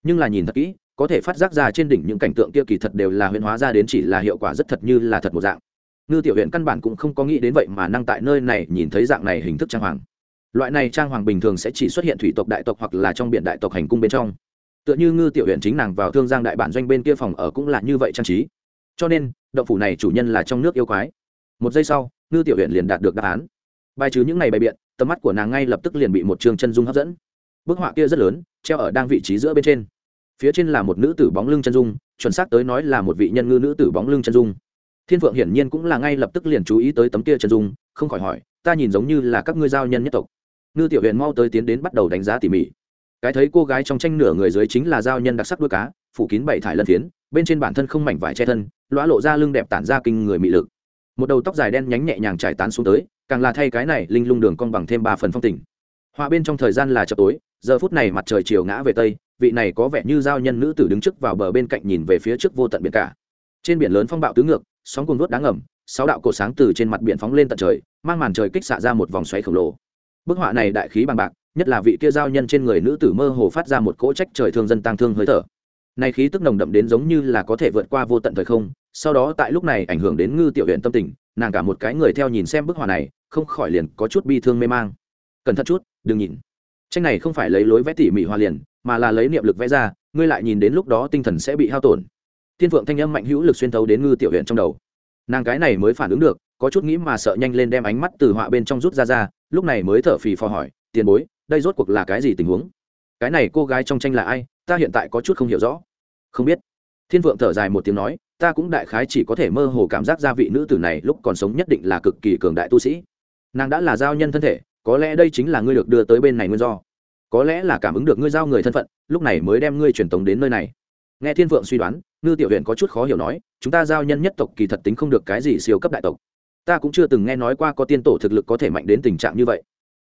Nhưng là nhìn thật kỹ, có thể phát giác ra trên đỉnh những cảnh tượng kia kỳ thật đều là huyễn hóa ra đến chỉ là hiệu quả rất thật như là thật một dạng. Ngư tiểu huyện căn bản cũng không có nghĩ đến vậy mà năng tại nơi này nhìn thấy dạng này hình thức trang hoàng loại này trang hoàng bình thường sẽ chỉ xuất hiện thủy tộc đại tộc hoặc là trong biển đại tộc hành cung bên trong. Tựa như ngư tiểu huyện chính nàng vào thương giang đại bản doanh bên kia phòng ở cũng là như vậy trang trí. Cho nên, động phủ này chủ nhân là trong nước yêu quái. Một giây sau, ngư tiểu huyện liền đạt được đáp án. Bài trừ những ngày bày biện, tầm mắt của nàng ngay lập tức liền bị một trường chân dung hấp dẫn. Bức họa kia rất lớn, treo ở đang vị trí giữa bên trên. Phía trên là một nữ tử bóng lưng chân dung, chuẩn xác tới nói là một vị nhân ngư nữ tử bóng lưng chân dung. Thiên phượng hiển nhiên cũng là ngay lập tức liền chú ý tới tấm kia chân dung, không khỏi hỏi, ta nhìn giống như là các ngươi giao nhân nhất tộc ngư tiểu huyền mau tới tiến đến bắt đầu đánh giá tỉ mỉ. Cái thấy cô gái trong tranh nửa người dưới chính là giao nhân đặc sắc đuôi cá, phủ kín bảy thải lân phiến, bên trên bản thân không mảnh vải che thân lõa lộ ra lưng đẹp tản ra kinh người mị lực. Một đầu tóc dài đen nhánh nhẹ nhàng trải tán xuống tới, càng là thay cái này linh lung đường cong bằng thêm ba phần phong tình. Họa bên trong thời gian là chập tối, giờ phút này mặt trời chiều ngã về tây, vị này có vẻ như giao nhân nữ tử đứng trước vào bờ bên cạnh nhìn về phía trước vô tận biển cả. Trên biển lớn phong bạo tứ ngược, sóng cuồng nuốt đáng ngầm, sáu đạo cổ sáng từ trên mặt biển phóng lên tận trời, mang màn trời kích xạ ra một vòng xoáy khổng lồ bức họa này đại khí bằng bạc, nhất là vị kia giao nhân trên người nữ tử mơ hồ phát ra một cỗ trách trời thương dân tăng thương hơi thở. Này khí tức nồng đậm đến giống như là có thể vượt qua vô tận thời không, sau đó tại lúc này ảnh hưởng đến ngư tiểu huyện tâm tình, nàng cả một cái người theo nhìn xem bức họa này, không khỏi liền có chút bi thương mê mang. Cẩn thận chút, đừng nhìn. Tranh này không phải lấy lối vẽ tỉ mỉ hoa liền, mà là lấy niệm lực vẽ ra, ngươi lại nhìn đến lúc đó tinh thần sẽ bị hao tổn. Thiên phượng thanh âm mạnh hữu lực xuyên thấu đến ngư tiểu huyện trong đầu. Nàng cái này mới phản ứng được có chút nghĩ mà sợ nhanh lên đem ánh mắt từ họa bên trong rút ra ra, lúc này mới thở phì phò hỏi, tiền bối, đây rốt cuộc là cái gì tình huống? Cái này cô gái trong tranh là ai? Ta hiện tại có chút không hiểu rõ. Không biết. Thiên vượng thở dài một tiếng nói, ta cũng đại khái chỉ có thể mơ hồ cảm giác gia vị nữ tử này lúc còn sống nhất định là cực kỳ cường đại tu sĩ. Nàng đã là giao nhân thân thể, có lẽ đây chính là ngươi được đưa tới bên này nguyên do. Có lẽ là cảm ứng được ngươi giao người thân phận, lúc này mới đem ngươi truyền tống đến nơi này. Nghe thiên vượng suy đoán, ngư tiểu huyện có chút khó hiểu nói, chúng ta giao nhân nhất tộc kỳ thật tính không được cái gì siêu cấp đại tộc ta cũng chưa từng nghe nói qua có tiên tổ thực lực có thể mạnh đến tình trạng như vậy.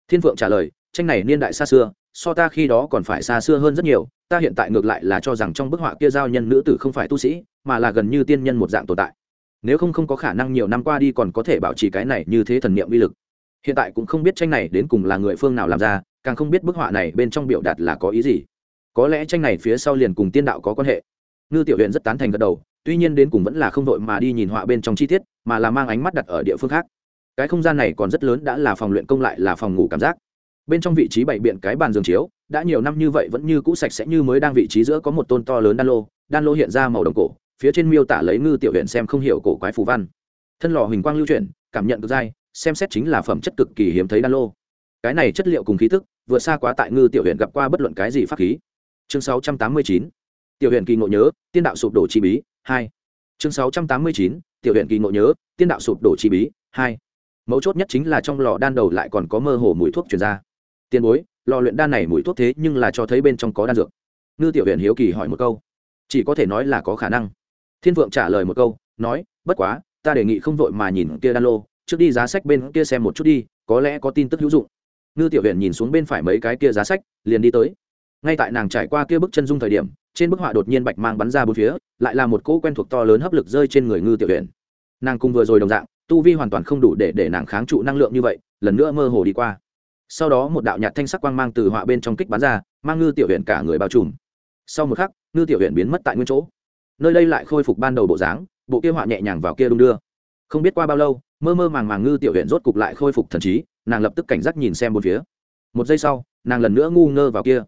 Thiên vượng trả lời, tranh này niên đại xa xưa, so ta khi đó còn phải xa xưa hơn rất nhiều, ta hiện tại ngược lại là cho rằng trong bức họa kia giao nhân nữ tử không phải tu sĩ, mà là gần như tiên nhân một dạng tồn tại. Nếu không không có khả năng nhiều năm qua đi còn có thể bảo trì cái này như thế thần niệm uy lực. Hiện tại cũng không biết tranh này đến cùng là người phương nào làm ra, càng không biết bức họa này bên trong biểu đạt là có ý gì. Có lẽ tranh này phía sau liền cùng tiên đạo có quan hệ. Ngư tiểu huyện rất tán thành gật đầu, tuy nhiên đến cùng vẫn là không đội mà đi nhìn họa bên trong chi tiết mà là mang ánh mắt đặt ở địa phương khác. Cái không gian này còn rất lớn, đã là phòng luyện công lại là phòng ngủ cảm giác. Bên trong vị trí bày biện cái bàn giường chiếu, đã nhiều năm như vậy vẫn như cũ sạch sẽ như mới đang vị trí giữa có một tôn to lớn đan lô đan lô hiện ra màu đồng cổ, phía trên miêu tả lấy ngư tiểu huyện xem không hiểu cổ quái phù văn. Thân lò huỳnh quang lưu chuyển, cảm nhận cực dai, xem xét chính là phẩm chất cực kỳ hiếm thấy đan lô. Cái này chất liệu cùng khí thức, vượt xa quá tại ngư tiểu huyện gặp qua bất luận cái gì pháp khí. Chương 689 tiểu huyện kỳ ngộ nhớ, tiên đạo sụp đổ chi bí, hai chương 689 tiểu huyện kỳ ngộ nhớ, tiên đạo sụp đổ chi bí, hai. Mấu chốt nhất chính là trong lò đan đầu lại còn có mơ hồ mùi thuốc truyền ra. Tiền bối, lò luyện đan này mùi thuốc thế nhưng là cho thấy bên trong có đan dược. Ngư tiểu huyện hiếu kỳ hỏi một câu. Chỉ có thể nói là có khả năng. Thiên vượng trả lời một câu, nói, bất quá, ta đề nghị không vội mà nhìn kia đan lô, trước đi giá sách bên kia xem một chút đi, có lẽ có tin tức hữu dụng. Ngư tiểu huyện nhìn xuống bên phải mấy cái kia giá sách, liền đi tới ngay tại nàng trải qua kia bức chân dung thời điểm, trên bức họa đột nhiên bạch mang bắn ra bốn phía, lại là một cỗ quen thuộc to lớn hấp lực rơi trên người ngư tiểu Huyền. nàng cùng vừa rồi đồng dạng, tu vi hoàn toàn không đủ để để nàng kháng trụ năng lượng như vậy, lần nữa mơ hồ đi qua. Sau đó một đạo nhạt thanh sắc quang mang từ họa bên trong kích bắn ra, mang ngư tiểu Huyền cả người bao trùm. Sau một khắc, ngư tiểu Huyền biến mất tại nguyên chỗ. Nơi đây lại khôi phục ban đầu bộ dáng, bộ kia họa nhẹ nhàng vào kia đung đưa. Không biết qua bao lâu, mơ mơ màng màng ngư tiểu Huyền rốt cục lại khôi phục thần trí, nàng lập tức cảnh giác nhìn xem bốn phía. Một giây sau, nàng lần nữa ngu ngơ vào kia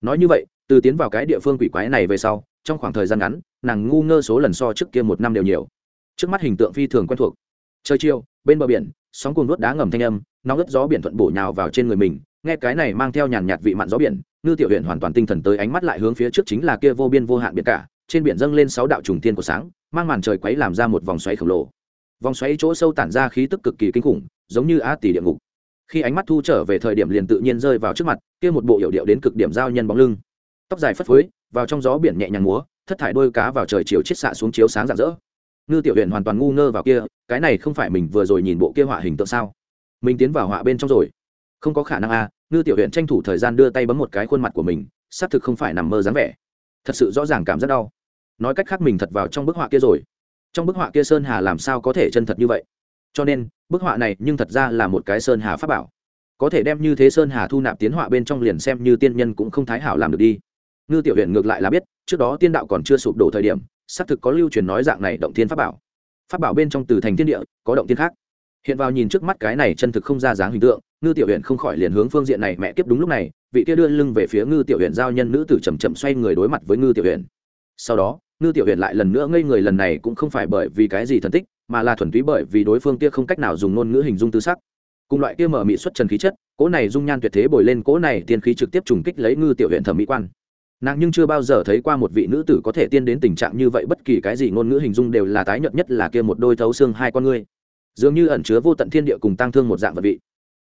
nói như vậy, từ tiến vào cái địa phương quỷ quái này về sau, trong khoảng thời gian ngắn, nàng ngu ngơ số lần so trước kia một năm đều nhiều. Trước mắt hình tượng phi thường quen thuộc. Trời chiều, bên bờ biển, sóng cuồng nuốt đá ngầm thanh âm, nóng ướt gió biển thuận bổ nhào vào trên người mình, nghe cái này mang theo nhàn nhạt vị mặn gió biển, ngư tiểu huyện hoàn toàn tinh thần tới ánh mắt lại hướng phía trước chính là kia vô biên vô hạn biển cả, trên biển dâng lên sáu đạo trùng tiên của sáng, mang màn trời quấy làm ra một vòng xoáy khổng lồ. Vòng xoáy chỗ sâu tản ra khí tức cực kỳ kinh khủng, giống như á tỷ địa ngục khi ánh mắt thu trở về thời điểm liền tự nhiên rơi vào trước mặt kia một bộ hiệu điệu đến cực điểm giao nhân bóng lưng. Tóc dài phất phới vào trong gió biển nhẹ nhàng múa thất thải đôi cá vào trời chiều chiết xạ xuống chiếu sáng rạng rỡ. Ngư tiểu huyện hoàn toàn ngu ngơ vào kia cái này không phải mình vừa rồi nhìn bộ kia họa hình tượng sao? Mình tiến vào họa bên trong rồi. Không có khả năng a à, ngư tiểu huyện tranh thủ thời gian đưa tay bấm một cái khuôn mặt của mình xác thực không phải nằm mơ dáng vẻ. Thật sự rõ ràng cảm rất đau. Nói cách khác mình thật vào trong bức họa kia rồi. Trong bức họa kia sơn hà làm sao có thể chân thật như vậy? Cho nên, bức họa này nhưng thật ra là một cái sơn hà pháp bảo. Có thể đem như thế sơn hà thu nạp tiến họa bên trong liền xem như tiên nhân cũng không thái hảo làm được đi. Ngư tiểu huyện ngược lại là biết, trước đó tiên đạo còn chưa sụp đổ thời điểm, xác thực có lưu truyền nói dạng này động thiên pháp bảo. Pháp bảo bên trong từ thành thiên địa, có động thiên khác. Hiện vào nhìn trước mắt cái này chân thực không ra dáng hình tượng, ngư tiểu huyện không khỏi liền hướng phương diện này mẹ kiếp đúng lúc này, vị kia đưa lưng về phía ngư tiểu huyện giao nhân nữ tử chầm chậm xoay người đối mặt với ngư tiểu huyện sau đó, ngư tiểu huyện lại lần nữa ngây người, lần này cũng không phải bởi vì cái gì thần tích mà là thuần túy bởi vì đối phương kia không cách nào dùng ngôn ngữ hình dung tư sắc. Cùng loại kia mở mị xuất trần khí chất cỗ này dung nhan tuyệt thế bồi lên cỗ này tiên khí trực tiếp trùng kích lấy ngư tiểu huyện thẩm mỹ quan. Nàng nhưng chưa bao giờ thấy qua một vị nữ tử có thể tiên đến tình trạng như vậy bất kỳ cái gì ngôn ngữ hình dung đều là tái nhợt nhất là kia một đôi thấu xương hai con ngươi. Dường như ẩn chứa vô tận thiên địa cùng tăng thương một dạng vật vị.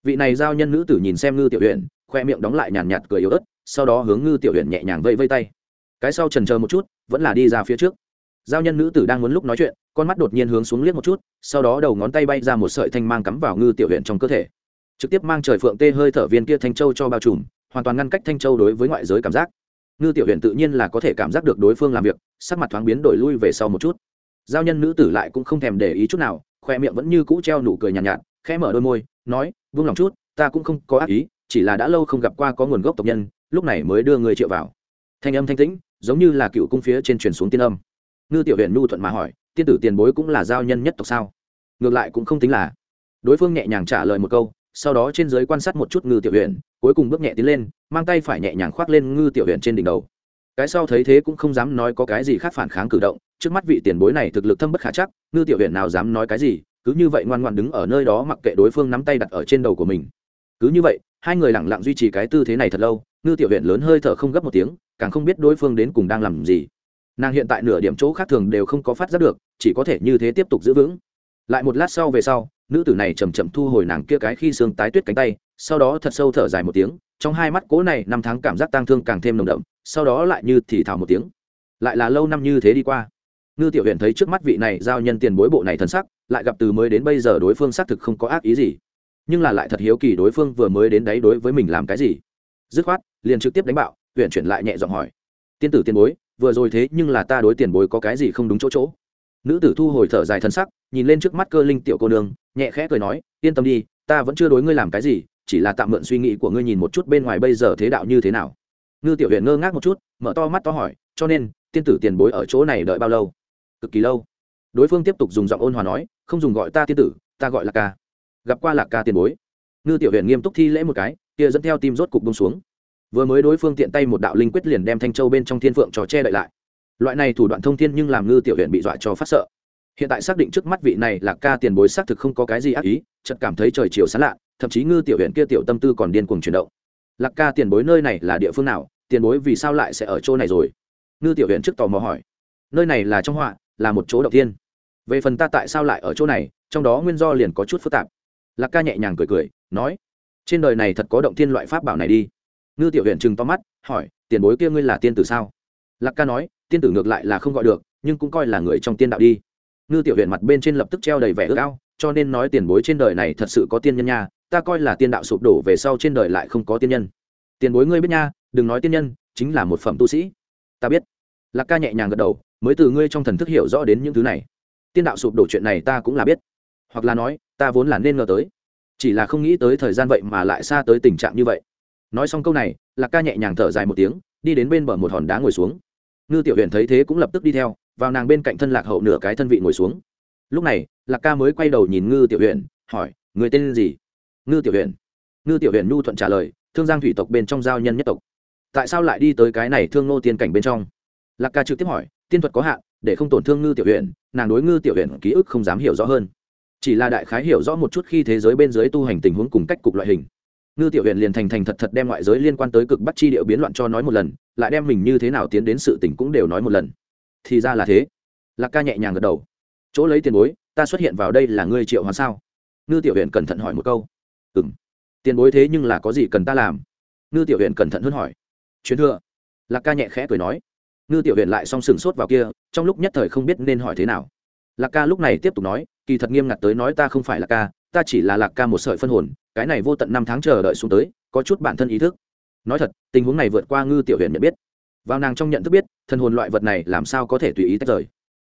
Vị này giao nhân nữ tử nhìn xem ngư tiểu huyện khoe miệng đóng lại nhàn nhạt, nhạt cười yếu ớt sau đó hướng ngư tiểu huyện nhẹ nhàng vây vây tay. Cái sau trần chờ một chút vẫn là đi ra phía trước giao nhân nữ tử đang muốn lúc nói chuyện con mắt đột nhiên hướng xuống liếc một chút sau đó đầu ngón tay bay ra một sợi thanh mang cắm vào ngư tiểu huyện trong cơ thể. Trực tiếp mang trời phượng tê hơi thở viên kia thanh châu cho bao trùm hoàn toàn ngăn cách thanh châu đối với ngoại giới cảm giác. Ngư tiểu huyện tự nhiên là có thể cảm giác được đối phương làm việc sắc mặt thoáng biến đổi lui về sau một chút. Giao nhân nữ tử lại cũng không thèm để ý chút nào khoe miệng vẫn như cũ treo nụ cười nhàn nhạt, nhạt khẽ mở đôi môi nói vung lòng chút ta cũng không có ác ý chỉ là đã lâu không gặp qua có nguồn gốc tộc nhân lúc này mới đưa người triệu vào. Thanh âm thanh tĩnh giống như là cựu cung phía trên truyền xuống tiên âm ngư tiểu huyện nhu thuận mà hỏi, tiên tử tiền bối cũng là giao nhân nhất tộc sao? Ngược lại cũng không tính là. Đối phương nhẹ nhàng trả lời một câu, sau đó trên giới quan sát một chút ngư tiểu huyện cuối cùng bước nhẹ tiến lên, mang tay phải nhẹ nhàng khoác lên ngư tiểu huyện trên đỉnh đầu. Cái sau thấy thế cũng không dám nói có cái gì khác phản kháng cử động, trước mắt vị tiền bối này thực lực thâm bất khả chắc, ngư tiểu huyện nào dám nói cái gì, cứ như vậy ngoan ngoan đứng ở nơi đó mặc kệ đối phương nắm tay đặt ở trên đầu của mình. Cứ như vậy, hai người lẳng lặng duy trì cái tư thế này thật lâu, ngư tiểu huyện lớn hơi thở không gấp một tiếng, càng không biết đối phương đến cùng đang làm gì nàng hiện tại nửa điểm chỗ khác thường đều không có phát giác được, chỉ có thể như thế tiếp tục giữ vững. Lại một lát sau về sau, nữ tử này chầm chậm thu hồi nàng kia cái khi xương tái tuyết cánh tay, sau đó thật sâu thở dài một tiếng, trong hai mắt cố này năm tháng cảm giác tang thương càng thêm nồng đậm, sau đó lại như thì thào một tiếng. Lại là lâu năm như thế đi qua. Ngư tiểu huyện thấy trước mắt vị này giao nhân tiền bối bộ này thân sắc, lại gặp từ mới đến bây giờ đối phương xác thực không có ác ý gì. Nhưng là lại thật hiếu kỳ đối phương vừa mới đến đấy đối với mình làm cái gì. Dứt khoát, liền trực tiếp đánh bạo huyện chuyển lại nhẹ giọng hỏi. Tiên tử tiền bối vừa rồi thế nhưng là ta đối tiền bối có cái gì không đúng chỗ chỗ. Nữ tử thu hồi thở dài thân sắc, nhìn lên trước mắt cơ linh tiểu cô nương, nhẹ khẽ cười nói, yên tâm đi, ta vẫn chưa đối ngươi làm cái gì, chỉ là tạm mượn suy nghĩ của ngươi nhìn một chút bên ngoài bây giờ thế đạo như thế nào. Ngư tiểu huyện ngơ ngác một chút, mở to mắt to hỏi, cho nên, tiên tử tiền bối ở chỗ này đợi bao lâu? Cực kỳ lâu. Đối phương tiếp tục dùng giọng ôn hòa nói, không dùng gọi ta tiên tử, ta gọi là ca. Gặp qua lạc ca tiền bối. Ngư tiểu huyện nghiêm túc thi lễ một cái, kia dẫn theo tim rốt cục bông xuống vừa mới đối phương tiện tay một đạo linh quyết liền đem thanh châu bên trong thiên phượng trò che đậy lại. Loại này thủ đoạn thông thiên nhưng làm ngư tiểu huyện bị dọa cho phát sợ. Hiện tại xác định trước mắt vị này là ca tiền bối xác thực không có cái gì ác ý, chợt cảm thấy trời chiều sán lạ, thậm chí ngư tiểu huyện kia tiểu tâm tư còn điên cuồng chuyển động. Lạc ca tiền bối nơi này là địa phương nào, tiền bối vì sao lại sẽ ở chỗ này rồi? Ngư tiểu huyện trước tò mò hỏi. Nơi này là trong họa, là một chỗ động tiên về phần ta tại sao lại ở chỗ này, trong đó nguyên do liền có chút phức tạp. Lạc ca nhẹ nhàng cười cười, nói, trên đời này thật có động tiên loại pháp bảo này đi ngư tiểu huyện chừng to mắt, hỏi, tiền bối kia ngươi là tiên tử sao? Lạc ca nói, tiên tử ngược lại là không gọi được, nhưng cũng coi là người trong tiên đạo đi. Ngư tiểu huyện mặt bên trên lập tức treo đầy vẻ ước ao, cho nên nói tiền bối trên đời này thật sự có tiên nhân nha, ta coi là tiên đạo sụp đổ về sau trên đời lại không có tiên nhân. Tiền bối ngươi biết nha, đừng nói tiên nhân, chính là một phẩm tu sĩ. Ta biết. Lạc ca nhẹ nhàng gật đầu, mới từ ngươi trong thần thức hiểu rõ đến những thứ này. Tiên đạo sụp đổ chuyện này ta cũng là biết. Hoặc là nói, ta vốn là nên ngờ tới. Chỉ là không nghĩ tới thời gian vậy mà lại xa tới tình trạng như vậy nói xong câu này, lạc ca nhẹ nhàng thở dài một tiếng, đi đến bên bờ một hòn đá ngồi xuống. Ngư tiểu huyện thấy thế cũng lập tức đi theo, vào nàng bên cạnh thân lạc hậu nửa cái thân vị ngồi xuống. Lúc này, lạc ca mới quay đầu nhìn ngư tiểu huyện hỏi, người tên gì? Ngư tiểu huyện ngư tiểu huyện nhu thuận trả lời, thương giang thủy tộc bên trong giao nhân nhất tộc. Tại sao lại đi tới cái này thương nô tiên cảnh bên trong? Lạc ca trực tiếp hỏi, tiên thuật có hạn, để không tổn thương ngư tiểu huyện nàng đối ngư tiểu huyện ký ức không dám hiểu rõ hơn. Chỉ là đại khái hiểu rõ một chút khi thế giới bên dưới tu hành tình huống cùng cách cục loại hình ngư tiểu huyện liền thành thành thật thật đem ngoại giới liên quan tới cực bắt chi điệu biến loạn cho nói một lần, lại đem mình như thế nào tiến đến sự tỉnh cũng đều nói một lần. Thì ra là thế. Lạc ca nhẹ nhàng gật đầu. Chỗ lấy tiền bối, ta xuất hiện vào đây là ngươi triệu hóa sao? Ngư tiểu huyện cẩn thận hỏi một câu. Ừ m tiền bối thế nhưng là có gì cần ta làm? Ngư tiểu huyện cẩn thận hơn hỏi. Chuyến thưa. Lạc ca nhẹ khẽ cười nói. Ngư tiểu huyện lại song sừng sốt vào kia, trong lúc nhất thời không biết nên hỏi thế nào. Lạc ca lúc này tiếp tục nói, kỳ thật nghiêm ngặt tới nói ta không phải là ca ta chỉ là lạc ca một sợi phân hồn, cái này vô tận năm tháng chờ đợi xuống tới, có chút bản thân ý thức. Nói thật, tình huống này vượt qua ngư tiểu huyện nhận biết. Vào nàng trong nhận thức biết thân hồn loại vật này làm sao có thể tùy ý tách rời.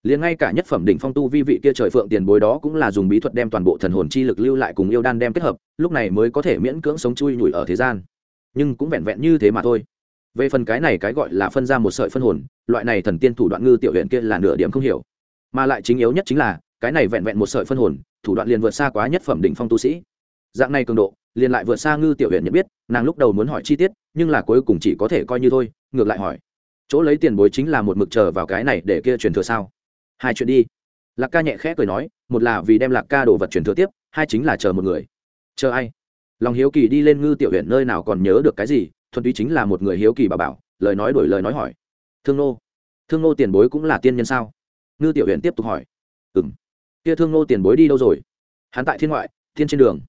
Liền ngay cả nhất phẩm đỉnh phong tu vi vị kia trời phượng tiền bối đó cũng là dùng bí thuật đem toàn bộ thần hồn chi lực lưu lại cùng yêu đan đem kết hợp, lúc này mới có thể miễn cưỡng sống chui nhủi ở thế gian. Nhưng cũng vẹn vẹn như thế mà thôi. Về phần cái này cái gọi là phân ra một sợi phân hồn, loại này thần tiên thủ đoạn ngư tiểu huyện kia là nửa điểm không hiểu. Mà lại chính yếu nhất chính là cái này vẹn vẹn một sợi phân hồn, thủ đoạn liền vượt xa quá nhất phẩm đỉnh phong tu sĩ. Dạng này cường độ, liền lại vượt xa ngư tiểu huyện nhận biết, nàng lúc đầu muốn hỏi chi tiết, nhưng là cuối cùng chỉ có thể coi như thôi, ngược lại hỏi. Chỗ lấy tiền bối chính là một mực chờ vào cái này để kia truyền thừa sao? Hai chuyện đi. Lạc ca nhẹ khẽ cười nói, một là vì đem lạc ca đồ vật truyền thừa tiếp, hai chính là chờ một người. Chờ ai? Lòng hiếu kỳ đi lên ngư tiểu huyện nơi nào còn nhớ được cái gì, thuần túy chính là một người hiếu kỳ bà bảo, lời nói đổi lời nói hỏi. Thương nô. Thương nô tiền bối cũng là tiên nhân sao? Ngư tiểu huyện tiếp tục hỏi. Ừ m kia thương nô tiền bối đi đâu rồi? Hắn tại thiên ngoại, thiên trên đường.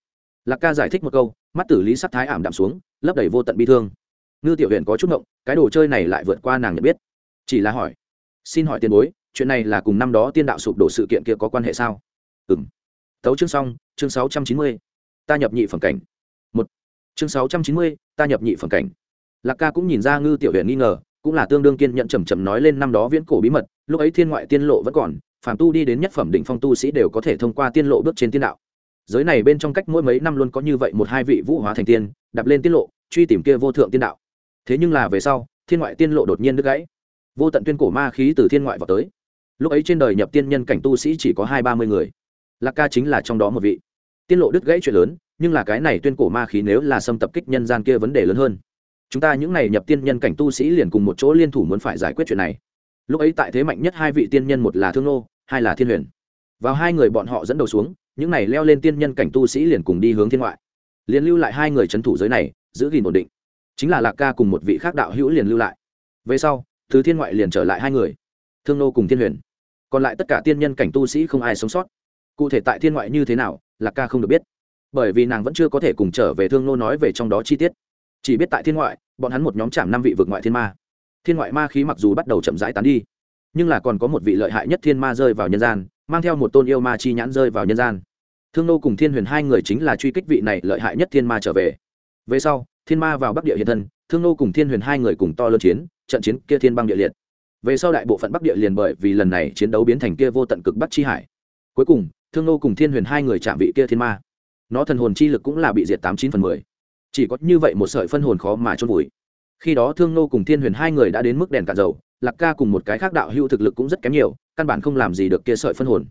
Lạc ca giải thích một câu, mắt tử lý sắc thái ảm đạm xuống, lấp đầy vô tận bi thương. Ngư tiểu huyện có chút ngộng, cái đồ chơi này lại vượt qua nàng nhận biết. Chỉ là hỏi, xin hỏi tiền bối, chuyện này là cùng năm đó tiên đạo sụp đổ sự kiện kia có quan hệ sao? Ừ m tấu chương xong, chương sáu trăm chín mươi, ta nhập nhị phẩm cảnh. Một. Chương sáu trăm chín mươi, ta nhập nhị phẩm cảnh. Lạc ca cũng nhìn ra ngư tiểu huyện nghi ngờ, cũng là tương đương kiên nhận chầm chầm nói lên năm đó viễn cổ bí mật, lúc ấy thiên ngoại tiên lộ vẫn còn phàm tu đi đến nhất phẩm định phong tu sĩ đều có thể thông qua tiên lộ bước trên tiên đạo. Giới này bên trong cách mỗi mấy năm luôn có như vậy một hai vị vũ hóa thành tiên, đạp lên tiên lộ, truy tìm kia vô thượng tiên đạo. Thế nhưng là về sau, thiên ngoại tiên lộ đột nhiên đứt gãy. Vô tận tuyên cổ ma khí từ thiên ngoại vào tới. Lúc ấy trên đời nhập tiên nhân cảnh tu sĩ chỉ có hai ba mươi người. Lạc ca chính là trong đó một vị. Tiên lộ đứt gãy chuyện lớn, nhưng là cái này tuyên cổ ma khí nếu là xâm tập kích nhân gian kia vấn đề lớn hơn. Chúng ta những này nhập tiên nhân cảnh tu sĩ liền cùng một chỗ liên thủ muốn phải giải quyết chuyện này. Lúc ấy tại thế mạnh nhất hai vị tiên nhân một là thương nô hai là thiên huyền. Vào hai người bọn họ dẫn đầu xuống, những này leo lên tiên nhân cảnh tu sĩ liền cùng đi hướng thiên ngoại. Liền lưu lại hai người c h ấ n thủ giới này, giữ gìn ổn định. Chính là lạc ca cùng một vị khác đạo hữu liền lưu lại. Về sau thứ thiên ngoại liền trở lại hai người, thương nô cùng thiên huyền. Còn lại tất cả tiên nhân cảnh tu sĩ không ai sống sót. Cụ thể tại thiên ngoại như thế nào, lạc ca không được biết. Bởi vì nàng vẫn chưa có thể cùng trở về thương nô nói về trong đó chi tiết. Chỉ biết tại thiên ngoại, bọn hắn một nhóm chạm năm vị vực ngoại thiên ma. Thiên ngoại ma khí mặc dù bắt đầu chậm rãi tán đi nhưng là còn có một vị lợi hại nhất thiên ma rơi vào nhân gian, mang theo một tôn yêu ma chi nhãn rơi vào nhân gian. Thương nô cùng thiên huyền hai người chính là truy kích vị này lợi hại nhất thiên ma trở về. Về sau, thiên ma vào bắc địa hiện thân, thương nô cùng thiên huyền hai người cùng to lớn chiến, trận chiến kia thiên băng địa liệt. Về sau đại bộ phận bắc địa liền bởi vì lần này chiến đấu biến thành kia vô tận cực bắc chi hải. Cuối cùng, thương nô cùng thiên huyền hai người chạm vị kia thiên ma. Nó thần hồn chi lực cũng là bị diệt tám chín phần mười. Chỉ có như vậy một sợi phân hồn khó mà chôn vùi khi đó thương nô cùng thiên huyền hai người đã đến mức đèn cạn dầu, lạc ca cùng một cái khác đạo hữu thực lực cũng rất kém nhiều, căn bản không làm gì được kia sợi phân hồn.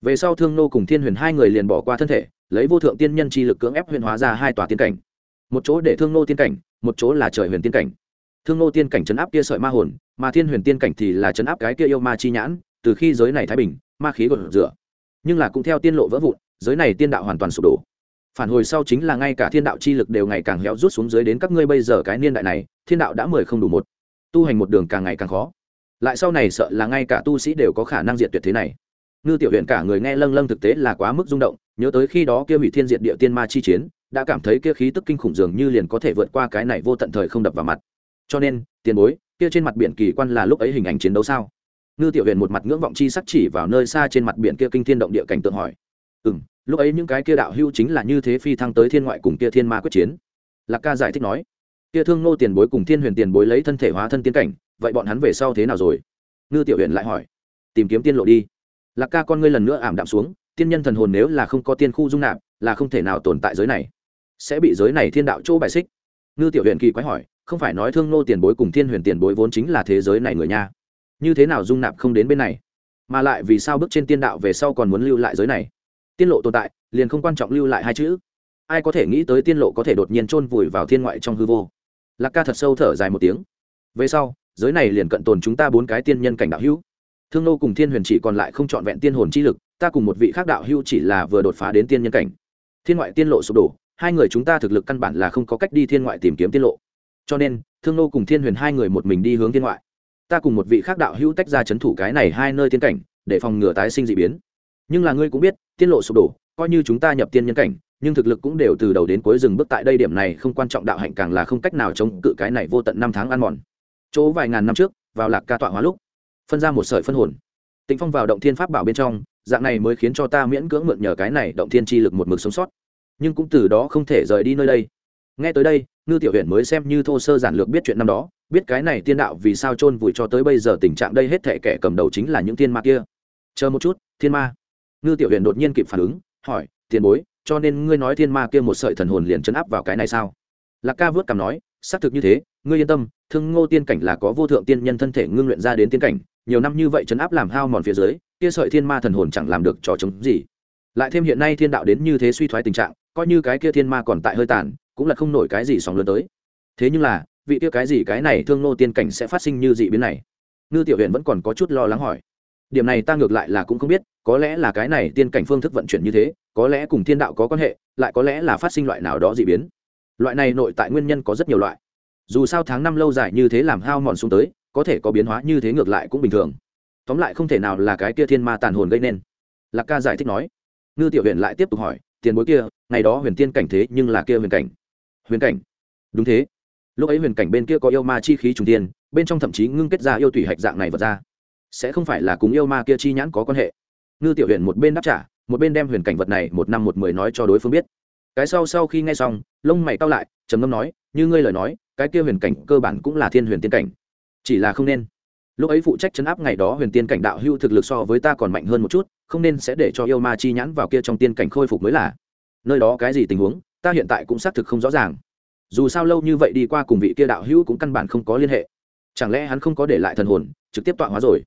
Về sau thương nô cùng thiên huyền hai người liền bỏ qua thân thể, lấy vô thượng tiên nhân chi lực cưỡng ép huyền hóa ra hai tòa tiên cảnh. Một chỗ để thương nô tiên cảnh, một chỗ là trời huyền tiên cảnh. Thương nô tiên cảnh chấn áp kia sợi ma hồn, mà thiên huyền tiên cảnh thì là chấn áp cái kia yêu ma chi nhãn, từ khi giới này thái bình, ma khí gột rửa. Nhưng là cũng theo tiên lộ vỡ vụn, giới này tiên đạo hoàn toàn sụp đổ phản hồi sau chính là ngay cả thiên đạo chi lực đều ngày càng héo rút xuống dưới đến các ngươi bây giờ cái niên đại này, thiên đạo đã mười không đủ một. Tu hành một đường càng ngày càng khó. Lại sau này sợ là ngay cả tu sĩ đều có khả năng diệt tuyệt thế này. Ngư tiểu huyện cả người nghe lâng lâng thực tế là quá mức rung động, nhớ tới khi đó kia hủy thiên diệt địa tiên ma chi chiến, đã cảm thấy kia khí tức kinh khủng dường như liền có thể vượt qua cái này vô tận thời không đập vào mặt. Cho nên, tiền bối, kia trên mặt biển kỳ quan là lúc ấy hình ảnh chiến đấu sao? Ngư tiểu huyện một mặt ngưỡng vọng chi sắc chỉ vào nơi xa trên mặt biển kia kinh thiên động địa cảnh tượng hỏi. Ừ m lúc ấy những cái kia đạo hưu chính là như thế phi thăng tới thiên ngoại cùng kia thiên ma quyết chiến. Lạc ca giải thích nói, kia thương nô tiền bối cùng thiên huyền tiền bối lấy thân thể hóa thân tiến cảnh, vậy bọn hắn về sau thế nào rồi? Ngư tiểu huyền lại hỏi, tìm kiếm tiên lộ đi. Lạc ca con ngươi lần nữa ảm đạm xuống, tiên nhân thần hồn nếu là không có tiên khu dung nạp, là không thể nào tồn tại giới này. Sẽ bị giới này thiên đạo chỗ bài xích. Ngư tiểu huyền kỳ quái hỏi, không phải nói thương nô tiền bối cùng thiên huyền tiền bối vốn chính là thế giới này người nha? Như thế nào dung nạp không đến bên này? Mà lại vì sao bước trên tiên đạo về sau còn muốn lưu lại giới này? Tiên lộ tồn tại, liền không quan trọng lưu lại hai chữ. Ai có thể nghĩ tới tiên lộ có thể đột nhiên chôn vùi vào thiên ngoại trong hư vô? Lạc ca thật sâu thở dài một tiếng. Về sau, giới này liền cận tồn chúng ta bốn cái tiên nhân cảnh đạo hữu. Thương nô cùng thiên huyền chỉ còn lại không trọn vẹn tiên hồn chi lực, ta cùng một vị khác đạo hữu chỉ là vừa đột phá đến tiên nhân cảnh. Thiên ngoại tiên lộ sụp đổ, hai người chúng ta thực lực căn bản là không có cách đi thiên ngoại tìm kiếm tiên lộ. Cho nên, thương nô cùng thiên huyền hai người một mình đi hướng thiên ngoại. Ta cùng một vị khác đạo hữu tách ra c h ấ n thủ cái này hai nơi tiên cảnh, để phòng ngừa tái sinh d ị biến. Nhưng là ngươi cũng biết tiên lộ sụp đổ, coi như chúng ta nhập tiên nhân cảnh, nhưng thực lực cũng đều từ đầu đến cuối dừng bước tại đây điểm này không quan trọng đạo hạnh càng là không cách nào chống cự cái này vô tận năm tháng ăn mòn. Chỗ vài ngàn năm trước, vào lạc ca tọa hóa lúc, phân ra một sợi phân hồn. Tĩnh phong vào động thiên pháp bảo bên trong, dạng này mới khiến cho ta miễn cưỡng mượn nhờ cái này động thiên chi lực một mực sống sót. Nhưng cũng từ đó không thể rời đi nơi đây. Nghe tới đây, ngư tiểu huyện mới xem như thô sơ giản lược biết chuyện năm đó, biết cái này tiên đạo vì sao chôn vùi cho tới bây giờ tình trạng đây hết thể kẻ cầm đầu chính là những thiên ma kia. Chờ một chút, thiên ma ngư tiểu huyện đột nhiên kịp phản ứng, hỏi, tiền bối, cho nên ngươi nói thiên ma kia một sợi thần hồn liền chấn áp vào cái này sao? Lạc ca vớt cằm nói, xác thực như thế, ngươi yên tâm, thương ngô tiên cảnh là có vô thượng tiên nhân thân thể ngưng luyện ra đến tiên cảnh, nhiều năm như vậy chấn áp làm hao mòn phía dưới, kia sợi thiên ma thần hồn chẳng làm được trò chống gì. Lại thêm hiện nay thiên đạo đến như thế suy thoái tình trạng, coi như cái kia thiên ma còn tại hơi tàn, cũng là không nổi cái gì sóng lớn tới. Thế nhưng là, vị kia cái gì cái này thương Ngô tiên cảnh sẽ phát sinh như dị biến này? Ngư tiểu huyện vẫn còn có chút lo lắng hỏi điểm này ta ngược lại là cũng không biết, có lẽ là cái này tiên cảnh phương thức vận chuyển như thế, có lẽ cùng thiên đạo có quan hệ, lại có lẽ là phát sinh loại nào đó dị biến. Loại này nội tại nguyên nhân có rất nhiều loại. Dù sao tháng năm lâu dài như thế làm hao mòn xuống tới, có thể có biến hóa như thế ngược lại cũng bình thường. Tóm lại không thể nào là cái kia thiên ma tàn hồn gây nên. Lạc ca giải thích nói. Ngư tiểu huyện lại tiếp tục hỏi, tiền bối kia, ngày đó huyền tiên cảnh thế nhưng là kia huyền cảnh. Huyền cảnh? Đúng thế. Lúc ấy huyền cảnh bên kia có yêu ma chi khí trùng tiên bên trong thậm chí ngưng kết ra yêu thủy hạch dạng này vật ra sẽ không phải là cùng yêu ma kia chi nhãn có quan hệ. Ngư tiểu huyền một bên đáp trả, một bên đem huyền cảnh vật này một năm một mười nói cho đối phương biết. Cái sau sau khi nghe xong, lông mày cao lại, trầm ngâm nói, như ngươi lời nói, cái kia huyền cảnh cơ bản cũng là thiên huyền tiên cảnh. Chỉ là không nên. Lúc ấy phụ trách chấn áp ngày đó huyền tiên cảnh đạo hưu thực lực so với ta còn mạnh hơn một chút, không nên sẽ để cho yêu ma chi nhãn vào kia trong tiên cảnh khôi phục mới là. Nơi đó cái gì tình huống, ta hiện tại cũng xác thực không rõ ràng. Dù sao lâu như vậy đi qua cùng vị kia đạo hữu cũng căn bản không có liên hệ. Chẳng lẽ hắn không có để lại thần hồn, trực tiếp tọa hóa rồi?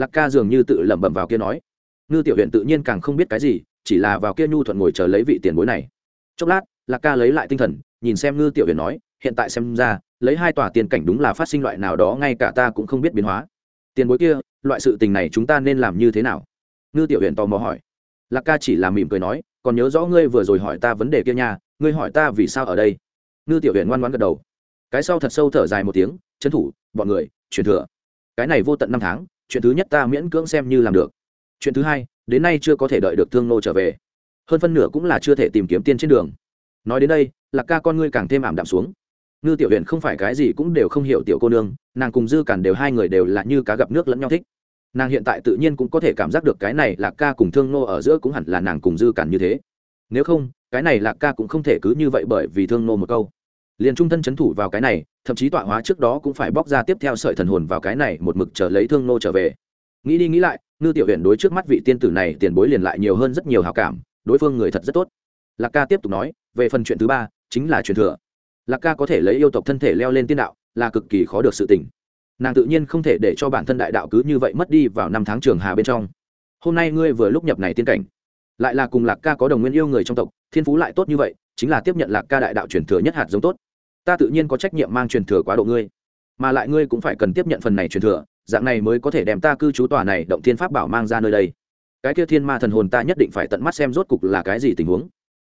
Lạc ca dường như tự lẩm bẩm vào kia nói. Ngư tiểu huyện tự nhiên càng không biết cái gì, chỉ là vào kia nhu thuận ngồi chờ lấy vị tiền bối này. Chốc lát, lạc ca lấy lại tinh thần, nhìn xem ngư tiểu huyện nói, hiện tại xem ra, lấy hai tòa tiền cảnh đúng là phát sinh loại nào đó, ngay cả ta cũng không biết biến hóa. Tiền bối kia, loại sự tình này chúng ta nên làm như thế nào? Ngư tiểu huyện tò mò hỏi. Lạc ca chỉ là mỉm cười nói, còn nhớ rõ ngươi vừa rồi hỏi ta vấn đề kia nha, ngươi hỏi ta vì sao ở đây? Ngư tiểu huyện ngoan ngoan gật đầu. Cái sau thật sâu thở dài một tiếng, trấn thủ, bọn người, truyền thừa. Cái này vô tận năm tháng chuyện thứ nhất ta miễn cưỡng xem như làm được. Chuyện thứ hai, đến nay chưa có thể đợi được thương nô trở về. Hơn phân nửa cũng là chưa thể tìm kiếm tiên trên đường. Nói đến đây, lạc ca con ngươi càng thêm ảm đạm xuống. Ngư tiểu huyện không phải cái gì cũng đều không hiểu tiểu cô nương, nàng cùng dư cản đều hai người đều là như cá gặp nước lẫn nhau thích. Nàng hiện tại tự nhiên cũng có thể cảm giác được cái này lạc ca cùng thương nô ở giữa cũng hẳn là nàng cùng dư cản như thế. Nếu không, cái này lạc ca cũng không thể cứ như vậy bởi vì thương nô một câu liền trung thân c h ấ n thủ vào cái này, thậm chí tọa hóa trước đó cũng phải bóc ra tiếp theo sợi thần hồn vào cái này một mực chờ lấy thương nô trở về. Nghĩ đi nghĩ lại, ngư tiểu huyện đối trước mắt vị tiên tử này tiền bối liền lại nhiều hơn rất nhiều hào cảm, đối phương người thật rất tốt. Lạc ca tiếp tục nói, về phần chuyện thứ ba, chính là truyền thừa. Lạc ca có thể lấy yêu tộc thân thể leo lên tiên đạo, là cực kỳ khó được sự tình. Nàng tự nhiên không thể để cho bản thân đại đạo cứ như vậy mất đi vào năm tháng trường hà bên trong. Hôm nay ngươi vừa lúc nhập này tiên cảnh, lại là cùng lạc ca có đồng nguyên yêu người trong tộc, thiên phú lại tốt như vậy, chính là tiếp nhận lạc ca đại đạo truyền thừa nhất hạt giống tốt ta tự nhiên có trách nhiệm mang truyền thừa quá độ ngươi, mà lại ngươi cũng phải cần tiếp nhận phần này truyền thừa, dạng này mới có thể đem ta cư trú tòa này động thiên pháp bảo mang ra nơi đây. Cái kia thiên ma thần hồn ta nhất định phải tận mắt xem rốt cục là cái gì tình huống.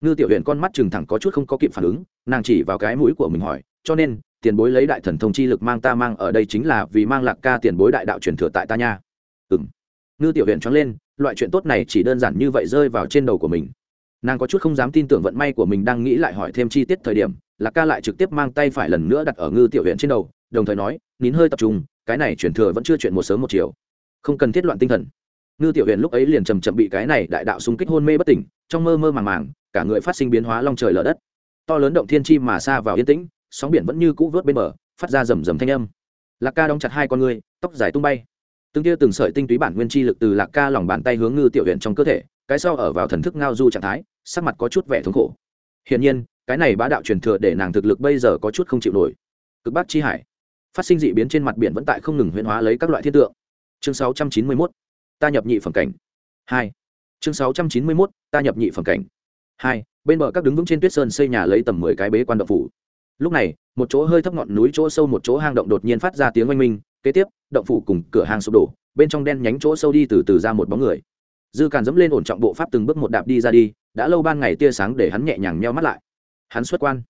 Ngư tiểu huyện con mắt chừng thẳng có chút không có kịp phản ứng, nàng chỉ vào cái mũi của mình hỏi, cho nên, tiền bối lấy đại thần thông chi lực mang ta mang ở đây chính là vì mang lạc ca tiền bối đại đạo truyền thừa tại ta nha. Ừ m ngư tiểu huyện choáng lên, loại chuyện tốt này chỉ đơn giản như vậy rơi vào trên đầu của mình. Nàng có chút không dám tin tưởng vận may của mình đang nghĩ lại hỏi thêm chi tiết thời điểm lạc ca lại trực tiếp mang tay phải lần nữa đặt ở ngư tiểu huyện trên đầu đồng thời nói nín hơi tập trung cái này truyền thừa vẫn chưa chuyện một sớm một chiều. Không cần thiết loạn tinh thần. Ngư tiểu huyện lúc ấy liền chầm chậm bị cái này đại đạo xung kích hôn mê bất tỉnh trong mơ mơ màng màng cả người phát sinh biến hóa long trời lở đất. To lớn động thiên chi mà xa vào yên tĩnh sóng biển vẫn như cũ vớt bên bờ phát ra rầm rầm thanh âm. Lạc ca đóng chặt hai con người, tóc dài tung bay. Từng tia từng sợi tinh túy bản nguyên chi lực từ lạc ca lòng bàn tay hướng ngư tiểu huyện trong cơ thể cái sau ở vào thần thức ngao du trạng thái sắc mặt có chút vẻ thống khổ. Hiển nhiên cái này bá đạo truyền thừa để nàng thực lực bây giờ có chút không chịu nổi. Cực bắc chi hải. Phát sinh dị biến trên mặt biển vẫn tại không ngừng huyễn hóa lấy các loại thiên tượng. Chương 691, ta nhập nhị phẩm cảnh. Hai. Chương 691, ta nhập nhị phẩm cảnh. Hai. Bên bờ các đứng vững trên tuyết sơn xây nhà lấy tầm mười cái bế quan động phủ. Lúc này một chỗ hơi thấp ngọn núi chỗ sâu một chỗ hang động đột nhiên phát ra tiếng oanh minh kế tiếp động phủ cùng cửa hàng sụp đổ bên trong đen nhánh chỗ sâu đi từ từ ra một bóng người. Dư càn dẫm lên ổn trọng bộ pháp từng bước một đạp đi ra đi đã lâu ban ngày tia sáng để hắn nhẹ nhàng meo mắt lại hắn xuất quan.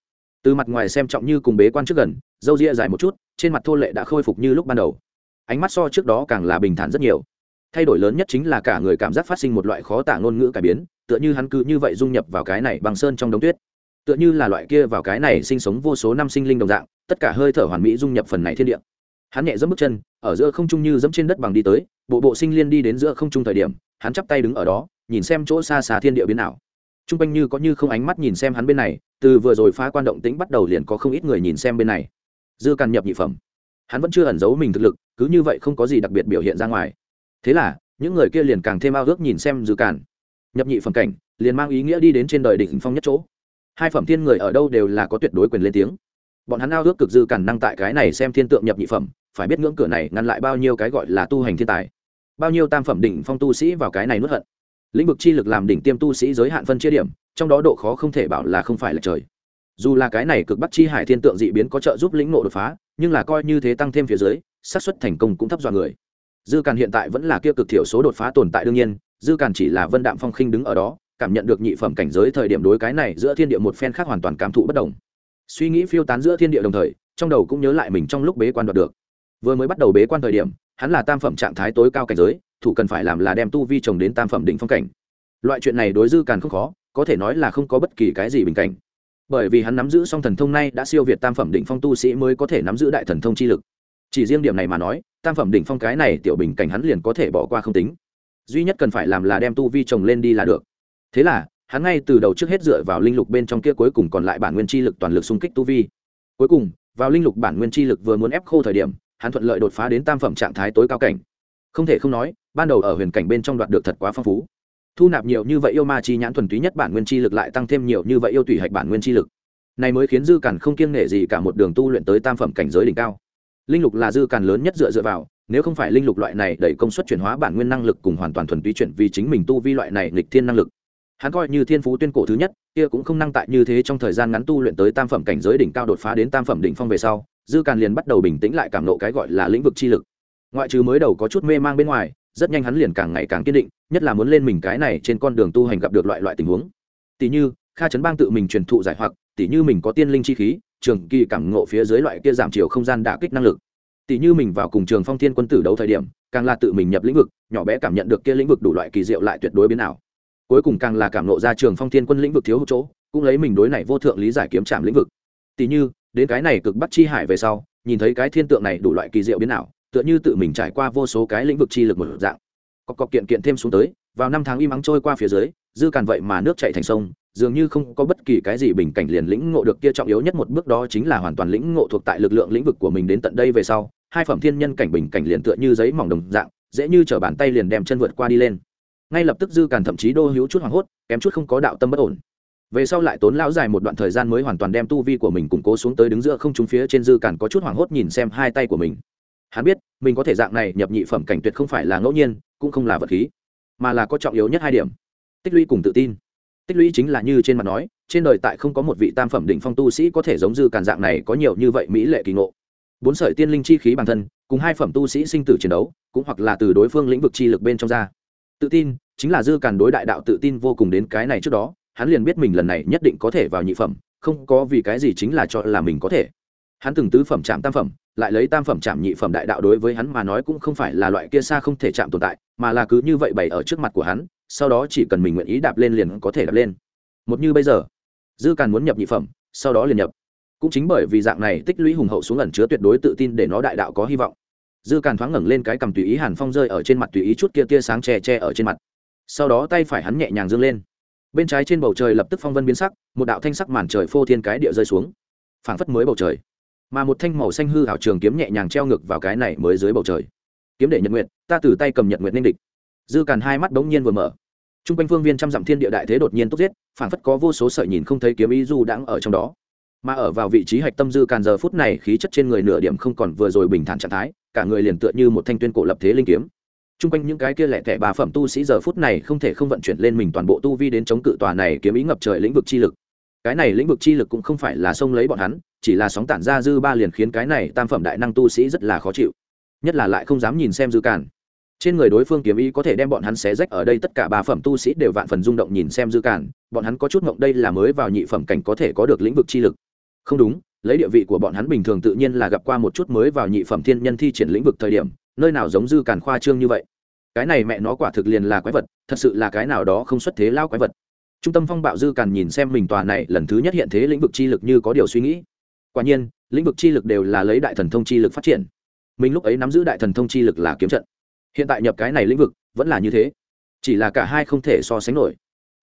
Từ mặt ngoài xem trọng như cùng bế quan trước gần, dâu ria dài một chút, trên mặt thô lệ đã khôi phục như lúc ban đầu. Ánh mắt so trước đó càng là bình thản rất nhiều. Thay đổi lớn nhất chính là cả người cảm giác phát sinh một loại khó tả ngôn ngữ cải biến, tựa như hắn cứ như vậy dung nhập vào cái này bằng sơn trong đống tuyết. Tựa như là loại kia vào cái này sinh sống vô số năm sinh linh đồng dạng, tất cả hơi thở hoàn mỹ dung nhập phần này thiên địa. Hắn nhẹ dẫm bước chân, ở giữa không trung như dẫm trên đất bằng đi tới, bộ bộ sinh liên đi đến giữa không trung thời điểm, hắn chắp tay đứng ở đó, nhìn xem chỗ xa xa thiên địa biến nào t r u n g quanh như có như không ánh mắt nhìn xem hắn bên này, từ vừa rồi phá quan động tính bắt đầu liền có không ít người nhìn xem bên này. Dư càn nhập nhị phẩm. Hắn vẫn chưa ẩn giấu mình thực lực, cứ như vậy không có gì đặc biệt biểu hiện ra ngoài. Thế là, những người kia liền càng thêm ao ước nhìn xem dư càn nhập nhị phẩm cảnh, liền mang ý nghĩa đi đến trên đời đỉnh phong nhất chỗ. Hai phẩm thiên người ở đâu đều là có tuyệt đối quyền lên tiếng. Bọn hắn ao ước cực dư càn năng tại cái này xem thiên tượng nhập nhị phẩm, phải biết ngưỡng cửa này ngăn lại bao nhiêu cái gọi là tu hành thiên tài. Bao nhiêu tam phẩm đỉnh phong tu sĩ vào cái này nuốt hận lĩnh vực chi lực làm đỉnh tiêm tu sĩ giới hạn phân chia điểm, trong đó độ khó không thể bảo là không phải là trời. Dù là cái này cực bắc chi hải thiên tượng dị biến có trợ giúp lĩnh nộ đột phá, nhưng là coi như thế tăng thêm phía dưới, xác suất thành công cũng thấp dọa người. Dư càn hiện tại vẫn là kia cực thiểu số đột phá tồn tại đương nhiên, dư càn chỉ là vân đạm phong khinh đứng ở đó, cảm nhận được nhị phẩm cảnh giới thời điểm đối cái này giữa thiên địa một phen khác hoàn toàn cảm thụ bất đồng. Suy nghĩ phiêu tán giữa thiên địa đồng thời, trong đầu cũng nhớ lại mình trong lúc bế quan đoạt được. Vừa mới bắt đầu bế quan thời điểm, hắn là tam phẩm trạng thái tối cao cảnh giới thủ cần phải làm là đem tu vi trồng đến tam phẩm đỉnh phong cảnh. Loại chuyện này đối dư càn không khó, có thể nói là không có bất kỳ cái gì bình cảnh. Bởi vì hắn nắm giữ song thần thông nay đã siêu việt tam phẩm đỉnh phong tu sĩ mới có thể nắm giữ đại thần thông chi lực. Chỉ riêng điểm này mà nói, tam phẩm đỉnh phong cái này tiểu bình cảnh hắn liền có thể bỏ qua không tính. Duy nhất cần phải làm là đem tu vi trồng lên đi là được. Thế là, hắn ngay từ đầu trước hết dựa vào linh lục bên trong kia cuối cùng còn lại bản nguyên chi lực toàn lực xung kích tu vi. Cuối cùng, vào linh lục bản nguyên chi lực vừa muốn ép khô thời điểm, hắn thuận lợi đột phá đến tam phẩm trạng thái tối cao cảnh. Không thể không nói ban đầu ở huyền cảnh bên trong đoạt được thật quá phong phú. Thu nạp nhiều như vậy yêu ma chi nhãn thuần túy nhất bản nguyên chi lực lại tăng thêm nhiều như vậy yêu tùy hạch bản nguyên chi lực. Này mới khiến dư càn không kiêng nể gì cả một đường tu luyện tới tam phẩm cảnh giới đỉnh cao. Linh lục là dư càn lớn nhất dựa dựa vào, nếu không phải linh lục loại này đẩy công suất chuyển hóa bản nguyên năng lực cùng hoàn toàn thuần túy chuyển vì chính mình tu vi loại này nghịch thiên năng lực. Hắn coi như thiên phú tuyên cổ thứ nhất, kia cũng không năng tại như thế trong thời gian ngắn tu luyện tới tam phẩm cảnh giới đỉnh cao đột phá đến tam phẩm đỉnh phong về sau, dư càn liền bắt đầu bình tĩnh lại cảm nộ cái gọi là lĩnh vực chi lực. Ngoại trừ mới đầu có chút mê mang bên ngoài rất nhanh hắn liền càng ngày càng kiên định, nhất là muốn lên mình cái này trên con đường tu hành gặp được loại loại tình huống. Tỷ như, kha Chấn bang tự mình truyền thụ giải hoặc, tỷ như mình có tiên linh chi khí, trường kỳ cảm ngộ phía dưới loại kia giảm chiều không gian đả kích năng lực. Tỷ như mình vào cùng trường phong thiên quân tử đấu thời điểm, càng là tự mình nhập lĩnh vực, nhỏ bé cảm nhận được kia lĩnh vực đủ loại kỳ diệu lại tuyệt đối biến ảo. Cuối cùng càng là cảm nộ ra trường phong thiên quân lĩnh vực thiếu hụt chỗ, cũng lấy mình đối này vô thượng lý giải kiếm trạm lĩnh vực. Tỷ như, đến cái này cực bắt chi hải về sau, nhìn thấy cái thiên tượng này đủ loại kỳ diệu biến ảo tựa như tự mình trải qua vô số cái lĩnh vực chi lực một dạng. Cọc cọc kiện kiện thêm xuống tới, vào năm tháng im ắng trôi qua phía dưới, dư càn vậy mà nước chạy thành sông, dường như không có bất kỳ cái gì bình cảnh liền lĩnh ngộ được kia trọng yếu nhất một bước đó chính là hoàn toàn lĩnh ngộ thuộc tại lực lượng lĩnh vực của mình đến tận đây về sau, hai phẩm thiên nhân cảnh bình cảnh liền tựa như giấy mỏng đồng dạng, dễ như chở bàn tay liền đem chân vượt qua đi lên. Ngay lập tức dư càn thậm chí đô hữu chút hoảng hốt, kém chút không có đạo tâm bất ổn. Về sau lại tốn lão dài một đoạn thời gian mới hoàn toàn đem tu vi của mình củng cố xuống tới đứng giữa không trung phía trên dư càn có chút hoảng hốt nhìn xem hai tay của mình hắn biết, mình có thể dạng này nhập nhị phẩm cảnh tuyệt không phải là ngẫu nhiên, cũng không là vật khí, mà là có trọng yếu nhất hai điểm. Tích lũy cùng tự tin. Tích lũy chính là như trên mặt nói, trên đời tại không có một vị tam phẩm đỉnh phong tu sĩ có thể giống dư càn dạng này có nhiều như vậy mỹ lệ kỳ ngộ. Bốn sợi tiên linh chi khí bản thân, cùng hai phẩm tu sĩ sinh tử chiến đấu, cũng hoặc là từ đối phương lĩnh vực chi lực bên trong ra. Tự tin, chính là dư càn đối đại đạo tự tin vô cùng đến cái này trước đó, hắn liền biết mình lần này nhất định có thể vào nhị phẩm, không có vì cái gì chính là cho là mình có thể. Hắn từng tứ phẩm chạm tam phẩm lại lấy tam phẩm chạm nhị phẩm đại đạo đối với hắn mà nói cũng không phải là loại kia xa không thể chạm tồn tại, mà là cứ như vậy bày ở trước mặt của hắn, sau đó chỉ cần mình nguyện ý đạp lên liền có thể đạp lên. Một như bây giờ, dư càn muốn nhập nhị phẩm, sau đó liền nhập. Cũng chính bởi vì dạng này tích lũy hùng hậu xuống ẩn chứa tuyệt đối tự tin để nó đại đạo có hy vọng. Dư càn thoáng ngẩng lên cái cầm tùy ý hàn phong rơi ở trên mặt tùy ý chút kia tia sáng che che ở trên mặt. Sau đó tay phải hắn nhẹ nhàng dương lên. Bên trái trên bầu trời lập tức phong vân biến sắc, một đạo thanh sắc màn trời phô thiên cái địa rơi xuống. Phảng phất mới bầu trời mà một thanh màu xanh hư hảo trường kiếm nhẹ nhàng treo ngược vào cái này mới dưới bầu trời. Kiếm để nhật nguyện ta từ tay cầm nhật nguyện ninh địch. Dư càn hai mắt bỗng nhiên vừa mở. T r u n g quanh phương viên trăm dặm thiên địa đại thế đột nhiên tốt giết, phảng phất có vô số sợi nhìn không thấy kiếm ý du đãng ở trong đó. Mà ở vào vị trí hạch tâm dư càn giờ phút này khí chất trên người nửa điểm không còn vừa rồi bình thản trạng thái, cả người liền tựa như một thanh tuyên cổ lập thế linh kiếm. T r u n g quanh những cái kia lẻ tẻ bà phẩm tu sĩ giờ phút này không thể không vận chuyển lên mình toàn bộ tu vi đến chống cự tòa này kiếm ý ngập trời lĩnh vực chi lực. Cái này lĩnh vực chi lực cũng không phải là xông lấy bọn hắn chỉ là sóng tản ra dư ba liền khiến cái này tam phẩm đại năng tu sĩ rất là khó chịu. Nhất là lại không dám nhìn xem dư cản trên người đối phương kiếm ý có thể đem bọn hắn xé rách, ở đây tất cả ba phẩm tu sĩ đều vạn phần rung động nhìn xem dư cản bọn hắn có chút mộng đây là mới vào nhị phẩm cảnh có thể có được lĩnh vực chi lực. Không đúng, lấy địa vị của bọn hắn bình thường tự nhiên là gặp qua một chút mới vào nhị phẩm thiên nhân thi triển lĩnh vực thời điểm, nơi nào giống dư cản khoa trương như vậy. Cái này mẹ nó quả thực liền là quái vật, thật sự là cái nào đó không xuất thế lao quái vật. Trung tâm phong bạo dư càn nhìn xem mình tòa này lần thứ nhất hiện thế lĩnh vực chi lực như có điều suy nghĩ quả nhiên, lĩnh vực chi lực đều là lấy đại thần thông chi lực phát triển. Mình lúc ấy nắm giữ đại thần thông chi lực là kiếm trận. Hiện tại nhập cái này lĩnh vực, vẫn là như thế. Chỉ là cả hai không thể so sánh nổi.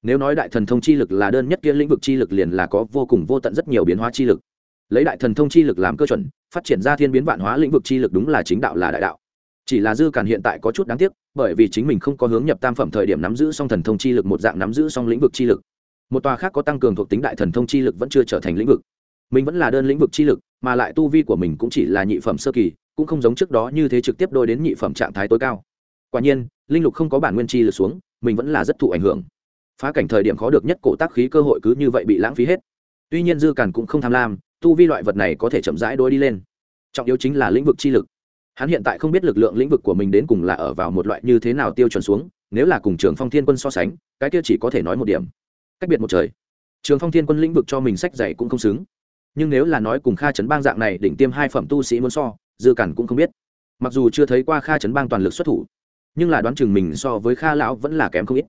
Nếu nói đại thần thông chi lực là đơn nhất kia lĩnh vực chi lực liền là có vô cùng vô tận rất nhiều biến hóa chi lực. Lấy đại thần thông chi lực làm cơ chuẩn, phát triển ra thiên biến vạn hóa lĩnh vực chi lực đúng là chính đạo là đại đạo. Chỉ là dư càn hiện tại có chút đáng tiếc, bởi vì chính mình không có hướng nhập tam phẩm thời điểm nắm giữ song thần thông chi lực một dạng nắm giữ song lĩnh vực chi lực. Một tòa khác có tăng cường thuộc tính đại thần thông chi lực vẫn chưa trở thành lĩnh vực mình vẫn là đơn lĩnh vực chi lực, mà lại tu vi của mình cũng chỉ là nhị phẩm sơ kỳ, cũng không giống trước đó như thế trực tiếp đôi đến nhị phẩm trạng thái tối cao. Quả nhiên, linh lục không có bản nguyên chi lực xuống, mình vẫn là rất thụ ảnh hưởng. Phá cảnh thời điểm khó được nhất cổ tác khí cơ hội cứ như vậy bị lãng phí hết. Tuy nhiên dư càn cũng không tham lam, tu vi loại vật này có thể chậm rãi đôi đi lên. Trọng yếu chính là lĩnh vực chi lực. Hắn hiện tại không biết lực lượng lĩnh vực của mình đến cùng là ở vào một loại như thế nào tiêu chuẩn xuống, nếu là cùng trường phong thiên quân so sánh, cái kia chỉ có thể nói một điểm. Cách biệt một trời. Trường phong thiên quân lĩnh vực cho mình sách dạy cũng không xứng nhưng nếu là nói cùng kha chấn bang dạng này đỉnh tiêm hai phẩm tu sĩ muốn so, dư cản cũng không biết. Mặc dù chưa thấy qua kha chấn bang toàn lực xuất thủ, nhưng là đoán chừng mình so với kha lão vẫn là kém không ít.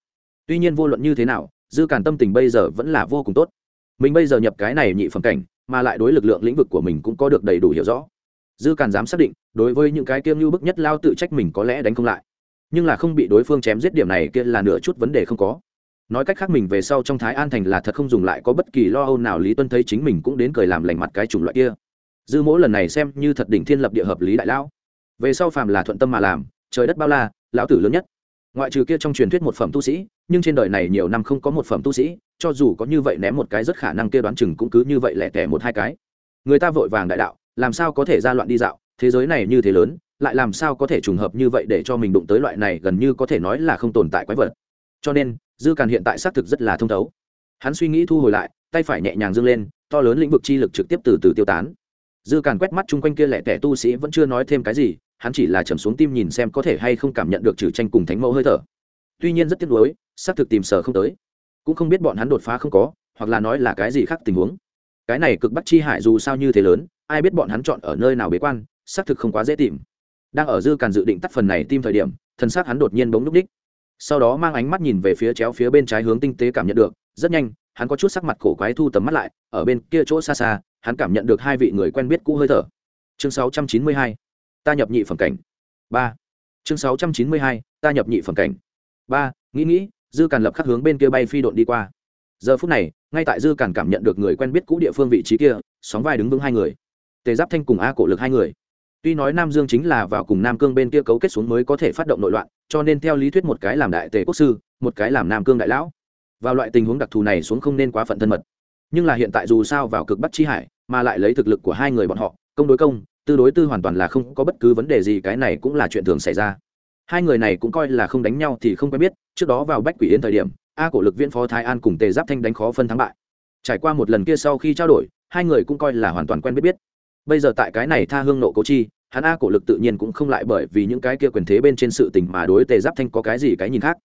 Tuy nhiên vô luận như thế nào, dư cản tâm tình bây giờ vẫn là vô cùng tốt. Mình bây giờ nhập cái này nhị phẩm cảnh, mà lại đối lực lượng lĩnh vực của mình cũng có được đầy đủ hiểu rõ. Dư cản dám xác định, đối với những cái kiêm như bức nhất lao tự trách mình có lẽ đánh không lại. Nhưng là không bị đối phương chém giết điểm này kia là nửa chút vấn đề không có nói cách khác mình về sau trong thái an thành là thật không dùng lại có bất kỳ lo âu nào, lý tuân thấy chính mình cũng đến cười làm lành mặt cái chủng loại kia. Dư mỗi lần này xem như thật đỉnh thiên lập địa hợp lý đại lão. Về sau phàm là thuận tâm mà làm, trời đất bao la, lão tử lớn nhất. Ngoại trừ kia trong truyền thuyết một phẩm tu sĩ, nhưng trên đời này nhiều năm không có một phẩm tu sĩ, cho dù có như vậy ném một cái rất khả năng kia đoán chừng cũng cứ như vậy lẻ tẻ một hai cái. Người ta vội vàng đại đạo, làm sao có thể ra loạn đi dạo, thế giới này như thế lớn, lại làm sao có thể trùng hợp như vậy để cho mình đụng tới loại này gần như có thể nói là không tồn tại quái vật. Cho nên dư càn hiện tại xác thực rất là thông thấu. Hắn suy nghĩ thu hồi lại, tay phải nhẹ nhàng dâng lên, to lớn lĩnh vực chi lực trực tiếp từ từ tiêu tán. Dư càn quét mắt chung quanh kia lẻ tẻ tu sĩ vẫn chưa nói thêm cái gì, hắn chỉ là trầm xuống tim nhìn xem có thể hay không cảm nhận được trừ tranh cùng thánh mẫu hơi thở. Tuy nhiên rất tiếc nuối, xác thực tìm sở không tới. Cũng không biết bọn hắn đột phá không có, hoặc là nói là cái gì khác tình huống. Cái này cực bắt chi hải dù sao như thế lớn, ai biết bọn hắn chọn ở nơi nào bế quan, xác thực không quá dễ tìm. Đang ở dư càn dự định tắt phần này tim thời điểm thân xác hắn đột nhiên bỗng núp đích sau đó mang ánh mắt nhìn về phía chéo phía bên trái hướng tinh tế cảm nhận được, rất nhanh, hắn có chút sắc mặt cổ quái thu tầm mắt lại, ở bên kia chỗ xa xa, hắn cảm nhận được hai vị người quen biết cũ hơi thở. Chương 692. ta nhập nhị phẩm cảnh. Ba. Chương 692. ta nhập nhị phẩm cảnh. Ba, nghĩ nghĩ, dư càn lập khắc hướng bên kia bay phi độn đi qua. Giờ phút này, ngay tại dư càn cảm nhận được người quen biết cũ địa phương vị trí kia, sóng vai đứng vững hai người. Tề giáp thanh cùng a cổ lực hai người. Tuy nói nam dương chính là vào cùng nam cương bên kia cấu kết xuống mới có thể phát động nội loạn cho nên theo lý thuyết một cái làm đại tề quốc sư, một cái làm nam cương đại lão. Vào loại tình huống đặc thù này xuống không nên quá phận thân mật. Nhưng là hiện tại dù sao vào cực bắc chi hải, mà lại lấy thực lực của hai người bọn họ, công đối công, tư đối tư hoàn toàn là không có bất cứ vấn đề gì, cái này cũng là chuyện thường xảy ra. Hai người này cũng coi là không đánh nhau thì không quen biết, trước đó vào bách quỷ yến thời điểm, a cổ lực viễn phó thái an cùng tề giáp thanh đánh khó phân thắng bại. Trải qua một lần kia sau khi trao đổi, hai người cũng coi là hoàn toàn quen biết biết. Bây giờ tại cái này tha hương nộ cố chi hắn a cổ lực tự nhiên cũng không lại bởi vì những cái kia quyền thế bên trên sự tình mà đối tề giáp thanh có cái gì cái nhìn khác.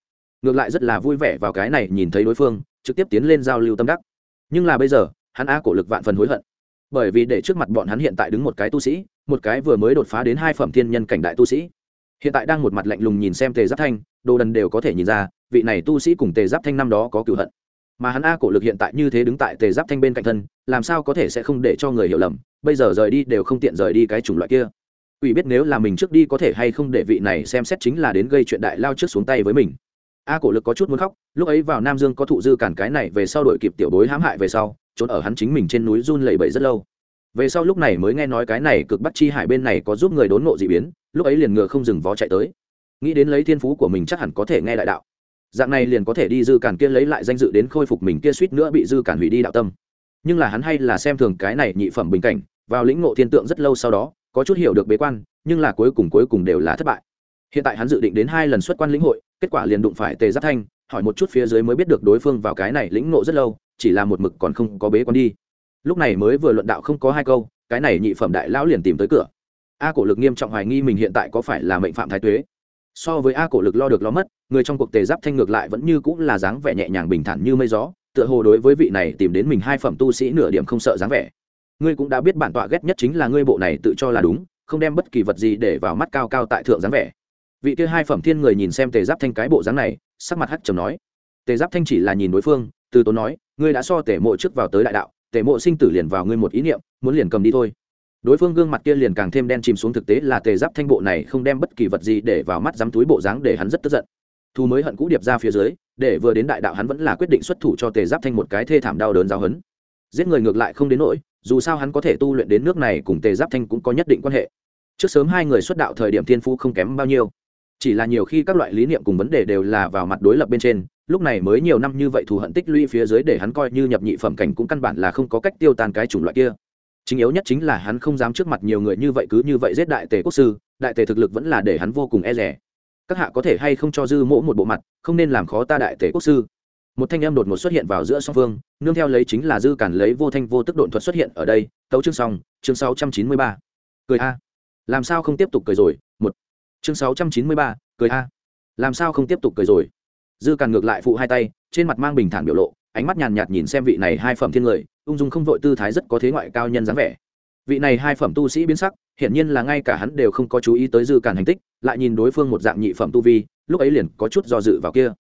Ngược lại rất là vui vẻ vào cái này nhìn thấy đối phương, trực tiếp tiến lên giao lưu tâm đắc. Nhưng là bây giờ, hắn a cổ lực vạn phần hối hận. Bởi vì để trước mặt bọn hắn hiện tại đứng một cái tu sĩ, một cái vừa mới đột phá đến hai phẩm thiên nhân cảnh đại tu sĩ. Hiện tại đang một mặt lạnh lùng nhìn xem tề giáp thanh, đồ đần đều có thể nhìn ra, vị này tu sĩ cùng tề giáp thanh năm đó có cựu hận. Mà hắn a cổ lực hiện tại như thế đứng tại tề giáp thanh bên cạnh thân, làm sao có thể sẽ không để cho người hiểu lầm, bây giờ rời đi đều không tiện rời đi cái chủng loại kia ủy biết nếu là mình trước đi có thể hay không để vị này xem xét chính là đến gây chuyện đại lao trước xuống tay với mình. A cổ lực có chút muốn khóc, lúc ấy vào nam dương có thụ dư cản cái này về sau đội kịp tiểu bối hãm hại về sau, trốn ở hắn chính mình trên núi run lẩy bẩy rất lâu. Về sau lúc này mới nghe nói cái này cực bắt chi hải bên này có giúp người đốn ngộ dị biến, lúc ấy liền ngựa không dừng vó chạy tới. Nghĩ đến lấy thiên phú của mình chắc hẳn có thể nghe đại đạo. Dạng này liền có thể đi dư cản kia lấy lại danh dự đến khôi phục mình kia suýt nữa bị dư cản hủy đi đạo tâm. Nhưng là hắn hay là xem thường cái này nhị phẩm bình cảnh, vào lĩnh ngộ thiên tượng rất lâu sau đó có chút hiểu được bế quan, nhưng là cuối cùng cuối cùng đều là thất bại. Hiện tại hắn dự định đến hai lần xuất quan lĩnh hội, kết quả liền đụng phải tề giáp thanh, hỏi một chút phía dưới mới biết được đối phương vào cái này lĩnh ngộ rất lâu, chỉ là một mực còn không có bế quan đi. Lúc này mới vừa luận đạo không có hai câu, cái này nhị phẩm đại lão liền tìm tới cửa. A cổ lực nghiêm trọng hoài nghi mình hiện tại có phải là mệnh phạm thái tuế. So với a cổ lực lo được lo mất, người trong cuộc tề giáp thanh ngược lại vẫn như cũng là dáng vẻ nhẹ nhàng bình thản như mây gió, tựa hồ đối với vị này tìm đến mình hai phẩm tu sĩ nửa điểm không sợ dáng vẻ ngươi cũng đã biết bản tọa ghét nhất chính là ngươi bộ này tự cho là đúng, không đem bất kỳ vật gì để vào mắt cao cao tại thượng dáng vẻ. Vị kia hai phẩm thiên người nhìn xem tề giáp thanh cái bộ dáng này, sắc mặt hắt trầm nói. Tề giáp thanh chỉ là nhìn đối phương, từ tốn nói, ngươi đã so tề mộ trước vào tới đại đạo, tề mộ sinh tử liền vào ngươi một ý niệm, muốn liền cầm đi thôi. Đối phương gương mặt kia liền càng thêm đen chìm xuống thực tế là tề giáp thanh bộ này không đem bất kỳ vật gì để vào mắt dám túi bộ dáng để hắn rất tức giận. Thu mới hận cũ điệp ra phía dưới, để vừa đến đại đạo hắn vẫn là quyết định xuất thủ cho tề giáp thanh một cái thê thảm đau đớn giáo hấn giết người ngược lại không đến nỗi dù sao hắn có thể tu luyện đến nước này cùng tề giáp thanh cũng có nhất định quan hệ. Trước sớm hai người xuất đạo thời điểm thiên phu không kém bao nhiêu. Chỉ là nhiều khi các loại lý niệm cùng vấn đề đều là vào mặt đối lập bên trên, lúc này mới nhiều năm như vậy thù hận tích lũy phía dưới để hắn coi như nhập nhị phẩm cảnh cũng căn bản là không có cách tiêu tan cái chủng loại kia. Chính yếu nhất chính là hắn không dám trước mặt nhiều người như vậy cứ như vậy giết đại tề quốc sư, đại tề thực lực vẫn là để hắn vô cùng e rẻ. Các hạ có thể hay không cho dư mỗ một bộ mặt, không nên làm khó ta đại tề quốc sư một thanh âm đột ngột xuất hiện vào giữa song phương nương theo lấy chính là dư cản lấy vô thanh vô tức độn thuật xuất hiện ở đây tấu chương xong chương 693. cười a. Làm sao không tiếp tục cười rồi? Một. Chương 693, cười a. Làm sao không tiếp tục cười rồi? Dư cản ngược lại phụ hai tay trên mặt mang bình thản biểu lộ ánh mắt nhàn nhạt nhìn xem vị này hai phẩm thiên người ung dung không vội tư thái rất có thế ngoại cao nhân dáng vẻ. Vị này hai phẩm tu sĩ biến sắc hiển nhiên là ngay cả hắn đều không có chú ý tới dư cản hành tích lại nhìn đối phương một dạng nhị phẩm tu vi lúc ấy liền có chút do dự vào kia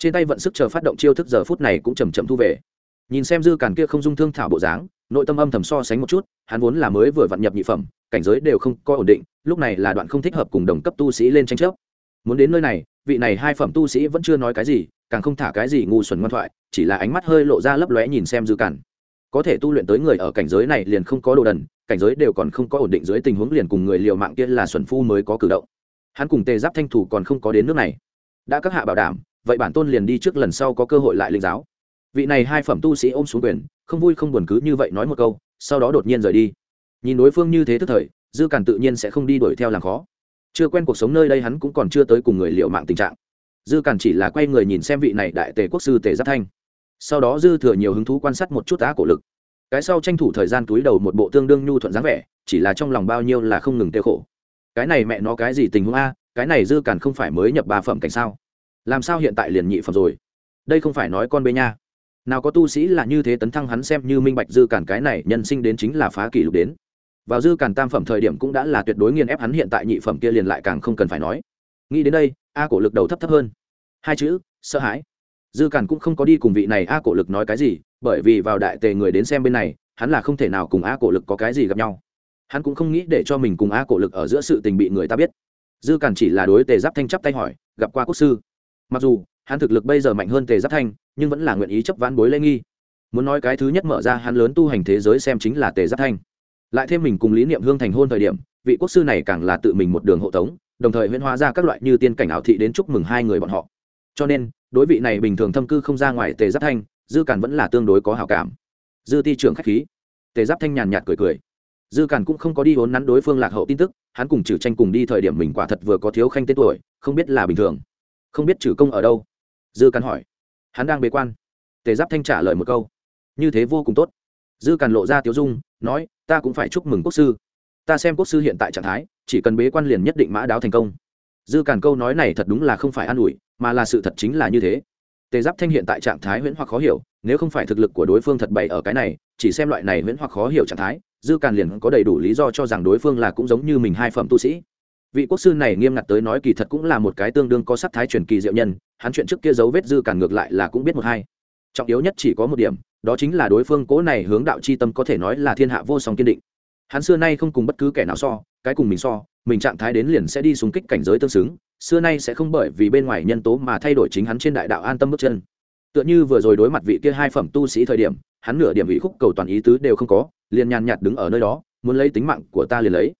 trên tay vận sức chờ phát động chiêu thức giờ phút này cũng chầm chậm thu về. Nhìn xem dư cản kia không dung thương thảo bộ dáng, nội tâm âm thầm so sánh một chút, hắn vốn là mới vừa vận nhập nhị phẩm, cảnh giới đều không có ổn định, lúc này là đoạn không thích hợp cùng đồng cấp tu sĩ lên tranh chấp. Muốn đến nơi này, vị này hai phẩm tu sĩ vẫn chưa nói cái gì, càng không thả cái gì ngu xuẩn ngoan thoại, chỉ là ánh mắt hơi lộ ra lấp lóe nhìn xem dư cản có thể tu luyện tới người ở cảnh giới này liền không có đồ đần, cảnh giới đều còn không có ổn định dưới tình huống liền cùng người liều mạng kia là xuẩn phu mới có cử động. Hắn cùng tề giáp thanh thủ còn không có đến nước này. Đã các hạ bảo đảm vậy bản tôn liền đi trước lần sau có cơ hội lại linh giáo. Vị này hai phẩm tu sĩ ôm xuống quyền, không vui không buồn cứ như vậy nói một câu, sau đó đột nhiên rời đi. Nhìn đối phương như thế tức thời, dư càn tự nhiên sẽ không đi đuổi theo làm khó. Chưa quen cuộc sống nơi đây hắn cũng còn chưa tới cùng người liệu mạng tình trạng. Dư càn chỉ là quay người nhìn xem vị này đại tề quốc sư tề giáp thanh. Sau đó dư thừa nhiều hứng thú quan sát một chút á cổ lực. Cái sau tranh thủ thời gian túi đầu một bộ tương đương nhu thuận dáng vẻ, chỉ là trong lòng bao nhiêu là không ngừng tiêu khổ. Cái này mẹ nó cái gì tình huống a? Cái này dư càn không phải mới nhập ba phẩm cảnh sao? Làm sao hiện tại liền nhị phẩm rồi? Đây không phải nói con bê nha. Nào có tu sĩ là như thế tấn thăng hắn xem như minh bạch dư cản cái này, nhân sinh đến chính là phá kỷ lục đến. Vào dư cản tam phẩm thời điểm cũng đã là tuyệt đối nghiền ép hắn hiện tại nhị phẩm kia liền lại càng không cần phải nói. Nghĩ đến đây, a cổ lực đầu thấp thấp hơn. Hai chữ, sợ hãi. Dư cản cũng không có đi cùng vị này a cổ lực nói cái gì, bởi vì vào đại tề người đến xem bên này, hắn là không thể nào cùng a cổ lực có cái gì gặp nhau. Hắn cũng không nghĩ để cho mình cùng a cổ lực ở giữa sự tình bị người ta biết. Dư cản chỉ là đối tề giáp thanh chắp tay hỏi, gặp qua quốc sư mặc dù, hắn thực lực bây giờ mạnh hơn tề giáp thanh, nhưng vẫn là nguyện ý chấp ván bối lễ nghi. Muốn nói cái thứ nhất mở ra hắn lớn tu hành thế giới xem chính là tề giáp thanh. Lại thêm mình cùng lý niệm hương thành hôn thời điểm, vị quốc sư này càng là tự mình một đường hộ tống, đồng thời huyễn hóa ra các loại như tiên cảnh ảo thị đến chúc mừng hai người bọn họ. Cho nên, đối vị này bình thường thâm cư không ra ngoài tề giáp thanh, dư càn vẫn là tương đối có hảo cảm. Dư ti trưởng khách khí. Tề giáp thanh nhàn nhạt cười cười. Dư càn cũng không có đi vốn nắn đối phương lạc hậu tin tức, hắn cùng trừ tranh cùng đi thời điểm mình quả thật vừa có thiếu khanh tên tuổi, không biết là bình thường không biết trừ công ở đâu. Dư càn hỏi. Hắn đang bế quan. Tề giáp thanh trả lời một câu. Như thế vô cùng tốt. Dư càn lộ ra tiếu dung, nói, ta cũng phải chúc mừng quốc sư. Ta xem quốc sư hiện tại trạng thái, chỉ cần bế quan liền nhất định mã đáo thành công. Dư càn câu nói này thật đúng là không phải an ủi, mà là sự thật chính là như thế. Tề giáp thanh hiện tại trạng thái huyễn hoặc khó hiểu, nếu không phải thực lực của đối phương thật bày ở cái này, chỉ xem loại này huyễn hoặc khó hiểu trạng thái, dư càn liền có đầy đủ lý do cho rằng đối phương là cũng giống như mình hai phẩm tu sĩ vị quốc sư này nghiêm ngặt tới nói kỳ thật cũng là một cái tương đương có sắc thái truyền kỳ diệu nhân, hắn chuyện trước kia dấu vết dư cản ngược lại là cũng biết một hai. Trọng yếu nhất chỉ có một điểm, đó chính là đối phương cố này hướng đạo c h i tâm có thể nói là thiên hạ vô song kiên định. Hắn xưa nay không cùng bất cứ kẻ nào so, cái cùng mình so, mình trạng thái đến liền sẽ đi xung kích cảnh giới tương xứng, xưa nay sẽ không bởi vì bên ngoài nhân tố mà thay đổi chính hắn trên đại đạo an tâm bước chân. Tựa như vừa rồi đối mặt vị kia hai phẩm tu sĩ thời điểm, hắn nửa điểm vị khúc cầu toàn ý tứ đều không có, liền nhàn nhạt đứng ở nơi đó, muốn lấy tính mạng của ta liền lấy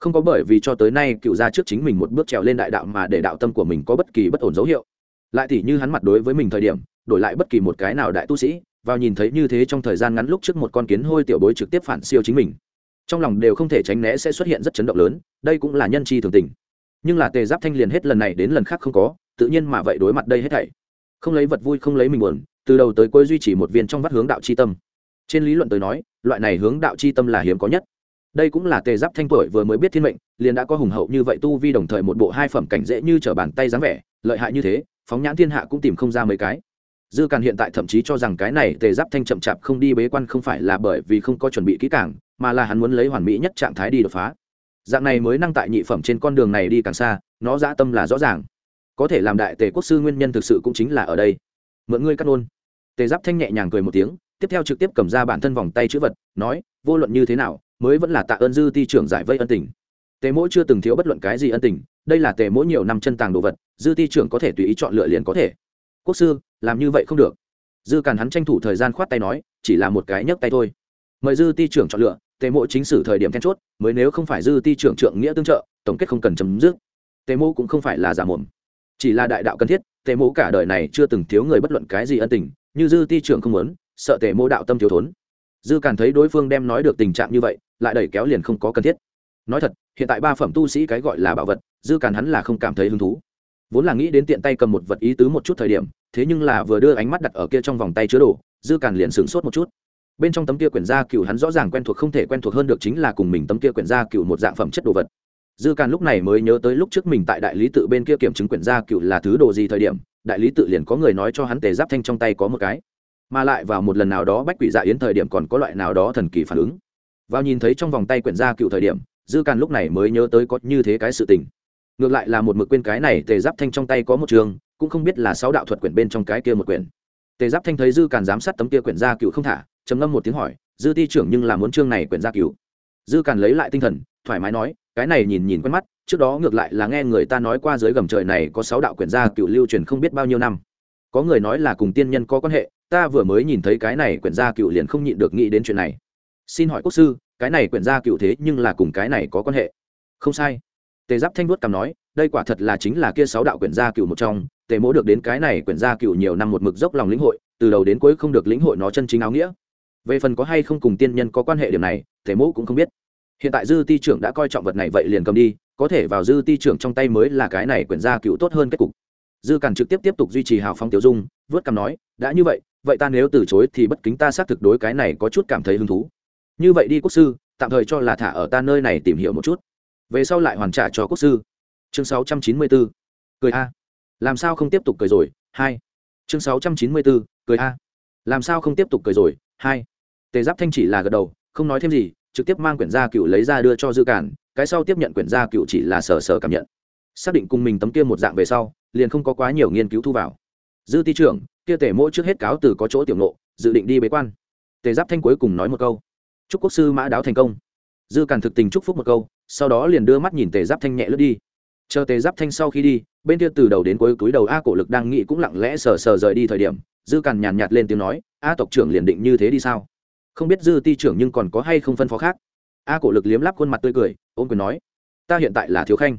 không có bởi vì cho tới nay cựu ra trước chính mình một bước trèo lên đại đạo mà để đạo tâm của mình có bất kỳ bất ổn dấu hiệu. Lại thì như hắn mặt đối với mình thời điểm, đổi lại bất kỳ một cái nào đại tu sĩ, vào nhìn thấy như thế trong thời gian ngắn lúc trước một con kiến hôi tiểu bối trực tiếp phản siêu chính mình. Trong lòng đều không thể tránh né sẽ xuất hiện rất chấn động lớn, đây cũng là nhân chi thường tình. Nhưng là tề giáp thanh liền hết lần này đến lần khác không có, tự nhiên mà vậy đối mặt đây hết thảy. Không lấy vật vui, không lấy mình buồn, từ đầu tới cuối duy trì một viên trong vắt hướng đạo c h i tâm. Trên lý luận tới nói, loại này hướng đạo c h i tâm là hiếm có nhất đây cũng là tề giáp thanh tuổi vừa mới biết thiên mệnh liền đã có hùng hậu như vậy tu vi đồng thời một bộ hai phẩm cảnh dễ như t r ở bàn tay dáng vẻ lợi hại như thế phóng nhãn thiên hạ cũng tìm không ra mấy cái. Dư càn hiện tại thậm chí cho rằng cái này tề giáp thanh chậm chạp không đi bế quan không phải là bởi vì không có chuẩn bị kỹ càng, mà là hắn muốn lấy hoàn mỹ nhất trạng thái đi đột phá. Dạng này mới năng tại nhị phẩm trên con đường này đi càng xa nó dã tâm là rõ ràng. Có thể làm đại tề quốc sư nguyên nhân thực sự cũng chính là ở đây. Mượn ngươi cắt ôn tề giáp thanh nhẹ nhàng cười một tiếng tiếp theo trực tiếp cầm ra bản thân vòng tay chữ vật nói vô luận như thế nào mới vẫn là tạ ơn dư ti trưởng giải vây ân tình. Tề mỗi chưa từng thiếu bất luận cái gì ân tình, đây là tề mỗi nhiều năm chân tàng đồ vật, dư ti trưởng có thể tùy ý chọn lựa liền có thể. Quốc sư, làm như vậy không được. Dư càn hắn tranh thủ thời gian khoát tay nói, chỉ là một cái nhấc tay thôi. Mời dư ti trưởng chọn lựa, tề mộ chính sử thời điểm then chốt, mới nếu không phải dư ti trưởng trượng nghĩa tương trợ, tổng kết không cần chấm dứt. Tề mộ cũng không phải là giả mồm. Chỉ là đại đạo cần thiết, tề mộ cả đời này chưa từng thiếu người bất luận cái gì ân tình, như dư ti trưởng không muốn, sợ tề mộ đạo tâm thiếu thốn. Dư càn thấy đối phương đem nói được tình trạng như vậy lại đẩy kéo liền không có cần thiết. Nói thật, hiện tại ba phẩm tu sĩ cái gọi là bảo vật, dư càn hắn là không cảm thấy hứng thú. Vốn là nghĩ đến tiện tay cầm một vật ý tứ một chút thời điểm, thế nhưng là vừa đưa ánh mắt đặt ở kia trong vòng tay chứa đồ, dư càn liền sửng sốt một chút. Bên trong tấm kia quyển gia cựu hắn rõ ràng quen thuộc không thể quen thuộc hơn được chính là cùng mình tấm kia quyển gia cựu một dạng phẩm chất đồ vật. Dư càn lúc này mới nhớ tới lúc trước mình tại đại lý tự bên kia kiểm chứng quyển gia cựu là thứ đồ gì thời điểm, đại lý tự liền có người nói cho hắn tề giáp thanh trong tay có một cái. Mà lại vào một lần nào đó bách quỷ dạ yến thời điểm còn có loại nào đó thần kỳ phản ứng vào nhìn thấy trong vòng tay quyển gia cựu thời điểm, dư càn lúc này mới nhớ tới có như thế cái sự tình. Ngược lại là một mực quên cái này, tề giáp thanh trong tay có một trường, cũng không biết là sáu đạo thuật quyển bên trong cái kia một quyển. Tề giáp thanh thấy dư càn giám sát tấm kia quyển gia cựu không thả, trầm ngâm một tiếng hỏi, dư ti trưởng nhưng là muốn chương này quyển gia cựu? Dư càn lấy lại tinh thần, thoải mái nói, cái này nhìn nhìn quen mắt, trước đó ngược lại là nghe người ta nói qua dưới gầm trời này có sáu đạo quyển gia cựu lưu truyền không biết bao nhiêu năm. Có người nói là cùng tiên nhân có quan hệ, ta vừa mới nhìn thấy cái này quyển gia cựu liền không nhịn được nghĩ đến chuyện này xin hỏi quốc sư, cái này quyển gia cựu thế nhưng là cùng cái này có quan hệ? Không sai. Tề giáp thanh vuốt cằm nói, đây quả thật là chính là kia sáu đạo quyển gia cựu một trong. Tề mỗ được đến cái này quyển gia cựu nhiều năm một mực dốc lòng lĩnh hội, từ đầu đến cuối không được lĩnh hội nó chân chính áo nghĩa. Về phần có hay không cùng tiên nhân có quan hệ điểm này, tề mỗ cũng không biết. Hiện tại dư ti trưởng đã coi trọng vật này vậy liền cầm đi, có thể vào dư ti trưởng trong tay mới là cái này quyển gia cựu tốt hơn kết cục. Dư càn trực tiếp tiếp tục duy trì hào phong tiểu dung vớt cằm nói, đã như vậy vậy ta nếu từ chối thì bất kính ta xác thực đối cái này có chút cảm thấy hứng thú như vậy đi quốc sư, tạm thời cho là thả ở ta nơi này tìm hiểu một chút. Về sau lại hoàn trả cho quốc sư. Chương 694. cười a. Làm sao không tiếp tục cười rồi? Hai. Chương 694. cười a. Làm sao không tiếp tục cười rồi? Hai. Tề giáp thanh chỉ là gật đầu, không nói thêm gì, trực tiếp mang quyển gia cựu lấy ra đưa cho dư cản, cái sau tiếp nhận quyển gia cựu chỉ là sờ sờ cảm nhận. Xác định cùng mình tấm kia một dạng về sau, liền không có quá nhiều nghiên cứu thu vào. Dư ti trưởng, kia tể mỗi trước hết cáo từ có chỗ tiểu nộ dự định đi bế quan. Tề giáp thanh cuối cùng nói một câu chúc quốc sư mã đáo thành công. Dư càn thực tình chúc phúc một câu, sau đó liền đưa mắt nhìn tề giáp thanh nhẹ lướt đi. Chờ tề giáp thanh sau khi đi, bên kia từ đầu đến cuối túi đầu a cổ lực đang nghĩ cũng lặng lẽ sờ sờ rời đi thời điểm, dư càn nhàn nhạt lên tiếng nói, a tộc trưởng liền định như thế đi sao? Không biết dư ti trưởng nhưng còn có hay không phân phó khác? A cổ lực liếm lắp khuôn mặt tươi cười ôm quyền nói, ta hiện tại là thiếu khanh.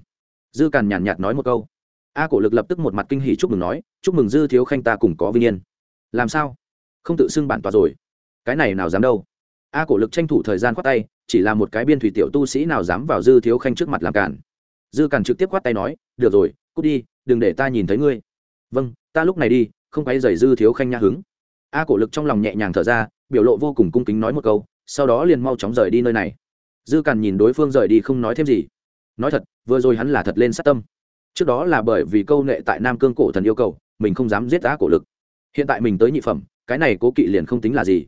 Dư càn nhàn nhạt nói một câu. A cổ lực lập tức một mặt kinh hỉ chúc mừng nói, chúc mừng dư thiếu khanh ta cùng có vinh yên. Làm sao? Không tự xưng bản tòa rồi. Cái này nào dám đâu? A cổ lực tranh thủ thời gian khoát tay, chỉ là một cái biên thủy tiểu tu sĩ nào dám vào dư thiếu khanh trước mặt làm cản. Dư cản trực tiếp khoát tay nói, được rồi, cút đi, đừng để ta nhìn thấy ngươi. Vâng ta lúc này đi, không quay dày dư thiếu khanh nha hứng. A cổ lực trong lòng nhẹ nhàng thở ra, biểu lộ vô cùng cung kính nói một câu, sau đó liền mau chóng rời đi nơi này. Dư cản nhìn đối phương rời đi không nói thêm gì. Nói thật, vừa rồi hắn là thật lên sát tâm. Trước đó là bởi vì câu nghệ tại nam cương cổ thần yêu cầu, mình không dám giết á cổ lực. Hiện tại mình tới nhị phẩm, cái này cố kỵ liền không tính là gì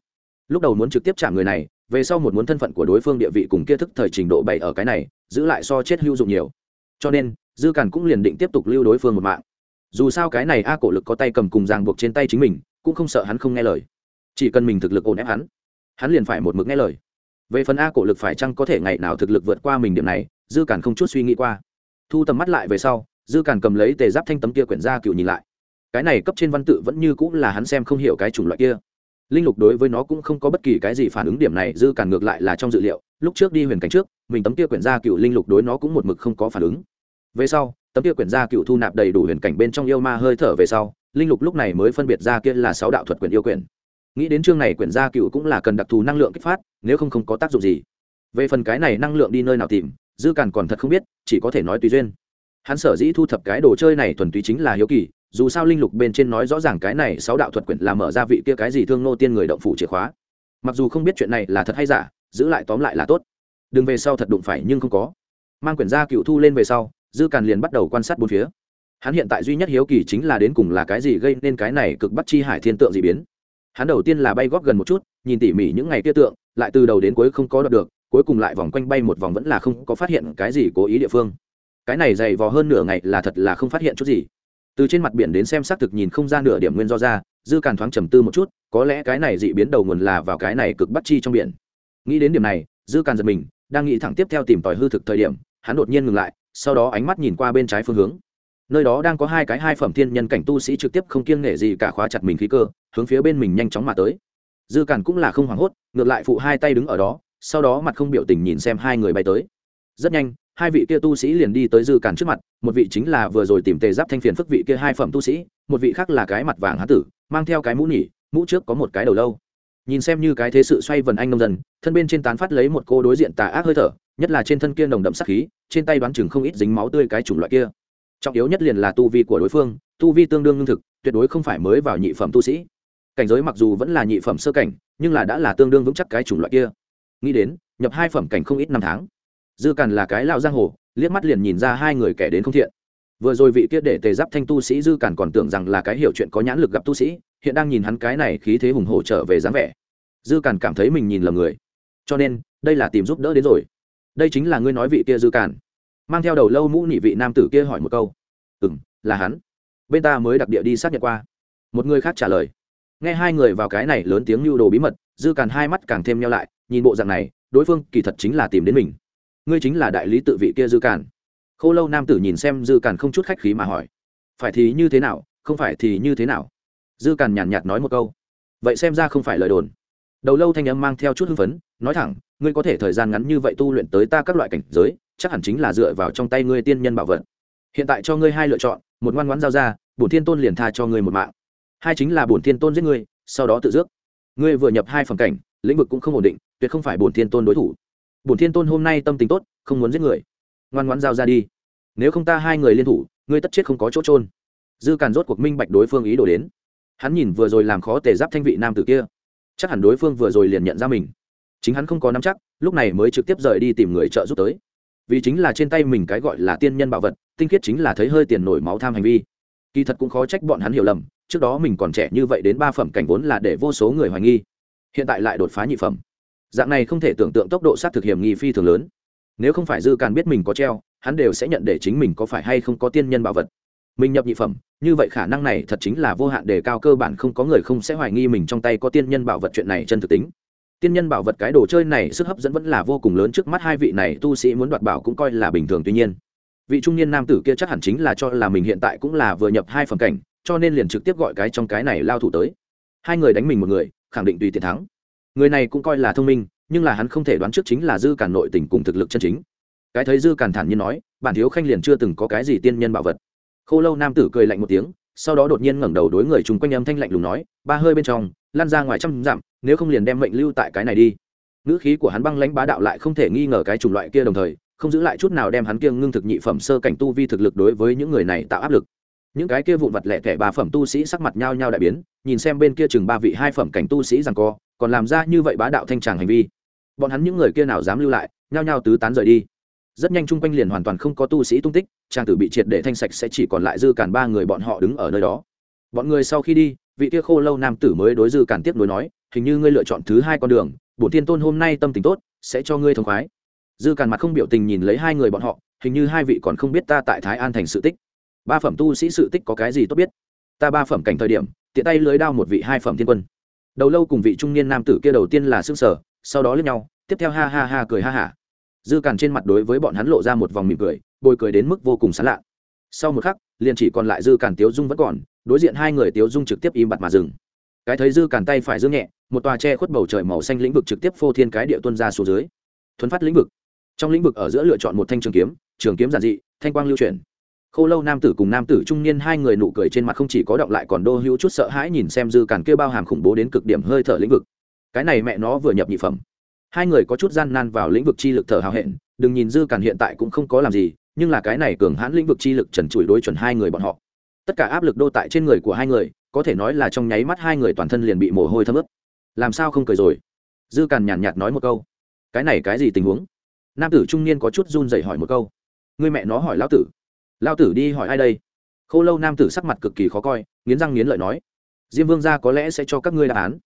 lúc đầu muốn trực tiếp trả người này, về sau một muốn thân phận của đối phương địa vị cùng kia thức thời trình độ bày ở cái này, giữ lại so chết hữu dụng nhiều. Cho nên, dư càn cũng liền định tiếp tục lưu đối phương một mạng. Dù sao cái này a cổ lực có tay cầm cùng ràng buộc trên tay chính mình, cũng không sợ hắn không nghe lời. Chỉ cần mình thực lực ổn ép hắn hắn liền phải một mực nghe lời. Về phần a cổ lực phải chăng có thể ngày nào thực lực vượt qua mình điểm này, dư càn không chút suy nghĩ qua. Thu tầm mắt lại về sau, dư càn cầm lấy tề giáp thanh tấm kia quyển ra cựu nhìn lại. Cái này cấp trên văn tự vẫn như cũng là hắn xem không hiểu cái chủng loại kia linh lục đối với nó cũng không có bất kỳ cái gì phản ứng điểm này, dư càn ngược lại là trong dự liệu. Lúc trước đi huyền cảnh trước, mình tấm kia quyển gia cựu linh lục đối nó cũng một mực không có phản ứng. Về sau, tấm kia quyển gia cựu thu nạp đầy đủ huyền cảnh bên trong yêu ma hơi thở về sau, linh lục lúc này mới phân biệt ra kia là sáu đạo thuật quyển yêu quyển. Nghĩ đến chương này quyển gia cựu cũng là cần đặc thù năng lượng kích phát, nếu không không có tác dụng gì. Về phần cái này năng lượng đi nơi nào tìm, dư càn còn thật không biết, chỉ có thể nói tùy duyên. Hắn sở dĩ thu thập cái đồ chơi này thuần túy chính là hiếu kỳ dù sao linh lục bên trên nói rõ ràng cái này sáu đạo thuật quyển là mở ra vị kia cái gì thương nô tiên người động phủ chìa khóa. Mặc dù không biết chuyện này là thật hay giả, giữ lại tóm lại là tốt. Đừng về sau thật đụng phải nhưng không có. Mang quyển gia cựu thu lên về sau, dư càn liền bắt đầu quan sát bốn phía. Hắn hiện tại duy nhất hiếu kỳ chính là đến cùng là cái gì gây nên cái này cực bắt chi hải thiên tượng d ị biến. Hắn đầu tiên là bay góp gần một chút, nhìn tỉ mỉ những ngày kia tượng, lại từ đầu đến cuối không có đọc được, cuối cùng lại vòng quanh bay một vòng vẫn là không có phát hiện cái gì cố ý địa phương. Cái này dày vò hơn nửa ngày là thật là không phát hiện chút gì từ trên mặt biển đến xem xác thực nhìn không ra nửa điểm nguyên do ra, dư càn thoáng trầm tư một chút, có lẽ cái này dị biến đầu nguồn là vào cái này cực bắt chi trong biển. Nghĩ đến điểm này, dư càn giật mình, đang nghĩ thẳng tiếp theo tìm tòi hư thực thời điểm, hắn đột nhiên ngừng lại, sau đó ánh mắt nhìn qua bên trái phương hướng. Nơi đó đang có hai cái hai phẩm thiên nhân cảnh tu sĩ trực tiếp không kiêng nể gì cả khóa chặt mình khí cơ, hướng phía bên mình nhanh chóng mà tới. Dư càn cũng là không hoảng hốt, ngược lại phụ hai tay đứng ở đó, sau đó mặt không biểu tình nhìn xem hai người bay tới. Rất nhanh hai vị kia tu sĩ liền đi tới dư càn trước mặt, một vị chính là vừa rồi tìm tề giáp thanh phiền phức vị kia hai phẩm tu sĩ, một vị khác là cái mặt vàng há tử, mang theo cái mũ nhỉ mũ trước có một cái đầu lâu. Nhìn xem như cái thế sự xoay vần anh nông dân, thân bên trên tán phát lấy một cô đối diện tà ác hơi thở, nhất là trên thân kia nồng đậm sắc khí, trên tay đoán chừng không ít dính máu tươi cái chủng loại kia. Trọng yếu nhất liền là tu vi của đối phương, tu vi tương đương lương thực, tuyệt đối không phải mới vào nhị phẩm tu sĩ. Cảnh giới mặc dù vẫn là nhị phẩm sơ cảnh, nhưng là đã là tương đương vững chắc cái chủng loại kia. Nghĩ đến, nhập hai phẩm cảnh không ít năm tháng dư càn là cái lao giang hồ, liếc mắt liền nhìn ra hai người kẻ đến không thiện. Vừa rồi vị kia để tề giáp thanh tu sĩ dư càn còn tưởng rằng là cái hiểu chuyện có nhãn lực gặp tu sĩ, hiện đang nhìn hắn cái này khí thế hùng hổ trở về dáng vẻ. Dư càn cảm thấy mình nhìn lầm người. Cho nên, đây là tìm giúp đỡ đến rồi. Đây chính là ngươi nói vị kia dư càn. Mang theo đầu lâu mũ nhị vị nam tử kia hỏi một câu. Ừ m là hắn. Bên ta mới đặc địa đi xác nhận qua. Một người khác trả lời. Nghe hai người vào cái này lớn tiếng lưu đồ bí mật, dư càn hai mắt càng thêm nhau lại, nhìn bộ dạng này, đối phương kỳ thật chính là tìm đến mình ngươi chính là đại lý tự vị kia dư cản. k h ô lâu nam tử nhìn xem dư cản không chút khách khí mà hỏi, phải thì như thế nào, không phải thì như thế nào? Dư cản nhàn nhạt nói một câu, vậy xem ra không phải lời đồn. Đầu lâu thanh âm mang theo chút hưng phấn, nói thẳng, ngươi có thể thời gian ngắn như vậy tu luyện tới ta các loại cảnh giới, chắc hẳn chính là dựa vào trong tay ngươi tiên nhân bảo vật. Hiện tại cho ngươi hai lựa chọn, một ngoan ngoãn giao ra, bổn thiên tôn liền tha cho ngươi một mạng. Hai chính là bổn thiên tôn giết ngươi, sau đó tự dước ngươi vừa nhập hai phẩm cảnh, lĩnh vực cũng không ổn định, tuyệt không phải bổn thiên tôn đối thủ bổn thiên tôn hôm nay tâm tình tốt, không muốn giết người. Ngoan ngoãn giao ra đi. Nếu không ta hai người liên thủ, ngươi tất chết không có chỗ trôn dư càn rốt cuộc minh bạch đối phương ý đồ đến. Hắn nhìn vừa rồi làm khó tề giáp thanh vị nam tử kia. Chắc hẳn đối phương vừa rồi liền nhận ra mình. Chính hắn không có nắm chắc, lúc này mới trực tiếp rời đi tìm người trợ giúp tới. Vì chính là trên tay mình cái gọi là tiên nhân bảo vật, tinh khiết chính là thấy hơi tiền nổi máu tham hành vi. Kỳ thật cũng khó trách bọn hắn hiểu lầm, trước đó mình còn trẻ như vậy đến ba phẩm cảnh vốn là để vô số người hoài nghi. Hiện tại lại đột phá nhị phẩm dạng này không thể tưởng tượng tốc độ sát thực hiểm nghi phi thường lớn. Nếu không phải dư càn biết mình có treo, hắn đều sẽ nhận để chính mình có phải hay không có tiên nhân bảo vật. Mình nhập nhị phẩm, như vậy khả năng này thật chính là vô hạn đề cao cơ bản không có người không sẽ hoài nghi mình trong tay có tiên nhân bảo vật chuyện này chân thực tính. Tiên nhân bảo vật cái đồ chơi này sức hấp dẫn vẫn là vô cùng lớn trước mắt hai vị này tu sĩ muốn đoạt bảo cũng coi là bình thường tuy nhiên. Vị trung niên nam tử kia chắc hẳn chính là cho là mình hiện tại cũng là vừa nhập hai phẩm cảnh, cho nên liền trực tiếp gọi cái trong cái này lao thủ tới. Hai người đánh mình một người, khẳng định tùy tiện thắng người này cũng coi là thông minh, nhưng là hắn không thể đoán trước chính là dư cản nội tình cùng thực lực chân chính. Cái thấy dư cản thản nhiên nói, bản thiếu khanh liền chưa từng có cái gì tiên nhân bảo vật. Khô lâu nam tử cười lạnh một tiếng, sau đó đột nhiên ngẩng đầu đối người chung quanh âm thanh lạnh lùng nói, ba hơi bên trong, lan ra ngoài trăm dặm, nếu không liền đem mệnh lưu tại cái này đi. Ngữ khí của hắn băng lãnh bá đạo lại không thể nghi ngờ cái chủng loại kia đồng thời, không giữ lại chút nào đem hắn kiêng ngưng thực nhị phẩm sơ cảnh tu vi thực lực đối với những người này tạo áp lực. Những cái kia vụn vặt lẻ thẻ ba phẩm tu sĩ sắc mặt nhao nhao đại biến, nhìn xem bên kia chừng ba vị hai phẩm cảnh tu sĩ rằng co còn làm ra như vậy bá đạo thanh tràng hành vi. Bọn hắn những người kia nào dám lưu lại, nhao nhao tứ tán rời đi. Rất nhanh chung quanh liền hoàn toàn không có tu sĩ tung tích trang tử bị triệt để thanh sạch sẽ chỉ còn lại dư cản ba người bọn họ đứng ở nơi đó. Bọn người sau khi đi, vị kia khô lâu nam tử mới đối dư cản tiếp nối nói, hình như ngươi lựa chọn thứ hai con đường, bổn thiên tôn hôm nay tâm tình tốt, sẽ cho ngươi thông khoái. Dư cản mặt không biểu tình nhìn lấy hai người bọn họ, hình như hai vị còn không biết ta tại thái an thành sự tích. Ba phẩm tu sĩ sự tích có cái gì tốt biết? Ta ba phẩm cảnh thời điểm, tiện tay lưới đao một vị hai phẩm thiên quân đầu lâu cùng vị trung niên nam tử kia đầu tiên là s ư sở sau đó lướt nhau, tiếp theo ha ha ha cười ha hả. Dư càn trên mặt đối với bọn hắn lộ ra một vòng mỉm cười, bồi cười đến mức vô cùng sán lạ. Sau một khắc, liền chỉ còn lại dư càn tiếu dung vẫn còn, đối diện hai người tiếu dung trực tiếp im bặt mà dừng. Cái thấy dư càn tay phải dương nhẹ, một tòa tre khuất bầu trời màu xanh lĩnh vực trực tiếp phô thiên cái địa tuân ra xuống dưới. Thuấn phát lĩnh vực. Trong lĩnh vực ở giữa lựa chọn một thanh trường kiếm trường kiếm giản dị, thanh quang lưu chuyển khô lâu nam tử cùng nam tử trung niên hai người nụ cười trên mặt không chỉ có động lại còn đô hữu chút sợ hãi nhìn xem dư càn kia bao hàm khủng bố đến cực điểm hơi thở lĩnh vực. Cái này mẹ nó vừa nhập nhị phẩm. Hai người có chút gian nan vào lĩnh vực chi lực thở hào hẹn, đừng nhìn dư càn hiện tại cũng không có làm gì, nhưng là cái này cường hãn lĩnh vực chi lực trần trụi đối chuẩn hai người bọn họ. Tất cả áp lực đô tại trên người của hai người, có thể nói là trong nháy mắt hai người toàn thân liền bị mồ hôi thấm ướt. Làm sao không cười rồi? Dư càn nhàn nhạt nói một câu. Cái này cái gì tình huống? Nam tử trung niên có chút run rẩy hỏi một câu. Người mẹ nó hỏi lão tử lao tử đi hỏi ai đây? K h ô lâu nam tử sắc mặt cực kỳ khó coi, nghiến răng nghiến lợi nói. Diêm vương gia có lẽ sẽ cho các ngươi đáp án.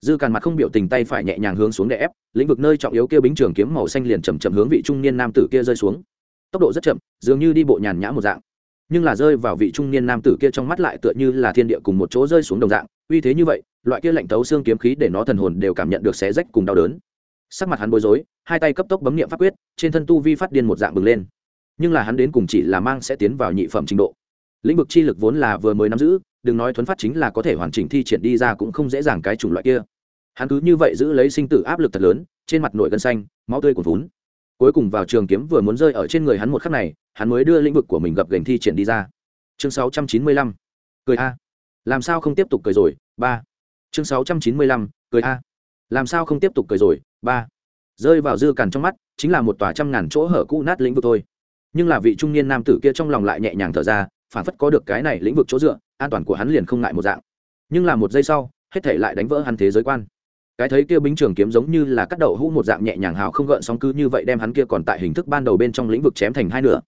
Dư càn mặt không biểu tình tay phải nhẹ nhàng hướng xuống để ép, lĩnh vực nơi trọng yếu kia bính trường kiếm màu xanh liền chầm chậm hướng vị trung niên nam tử kia rơi xuống. Tốc độ rất chậm, dường như đi bộ nhàn nhã một dạng. Nhưng là rơi vào vị trung niên nam tử kia trong mắt lại tựa như là thiên địa cùng một chỗ rơi xuống đồng dạng, uy thế như vậy, loại kia lạnh tấu xương kiếm khí để nó thần hồn đều cảm nhận được xé rách cùng đau đớn. Sắc mặt hắn bối rối, hai tay cấp tốc bấm nghiệm pháp quyết, trên thân tu vi phát điên một dạng bừng lên nhưng là hắn đến cùng chỉ là mang sẽ tiến vào nhị phẩm trình độ. Lĩnh vực chi lực vốn là vừa mới nắm giữ, đừng nói thuấn phát chính là có thể hoàn chỉnh thi triển đi ra cũng không dễ dàng cái chủng loại kia. Hắn cứ như vậy giữ lấy sinh tử áp lực thật lớn, trên mặt nổi gân xanh, máu tươi cuồn vốn cuối cùng vào trường kiếm vừa muốn rơi ở trên người hắn một khắc này, hắn mới đưa lĩnh vực của mình gập gành thi triển đi ra. Chương 695. cười a. Làm sao không tiếp tục cười rồi, ba? Chương 695. cười a. Làm sao không tiếp tục cười rồi, ba? Rơi vào dư cằn trong mắt, chính là một tòa trăm ngàn chỗ hở cũ nát lĩnh vực thôi nhưng là vị trung niên nam tử kia trong lòng lại nhẹ nhàng thở ra, phản phất có được cái này lĩnh vực chỗ dựa, an toàn của hắn liền không ngại một dạng. Nhưng là một giây sau, hết thể lại đánh vỡ hắn thế giới quan. Cái thấy kia bính trường kiếm giống như là cắt đậu hũ một dạng nhẹ nhàng hào không gợn sóng cứ như vậy đem hắn kia còn tại hình thức ban đầu bên trong lĩnh vực chém thành hai nửa.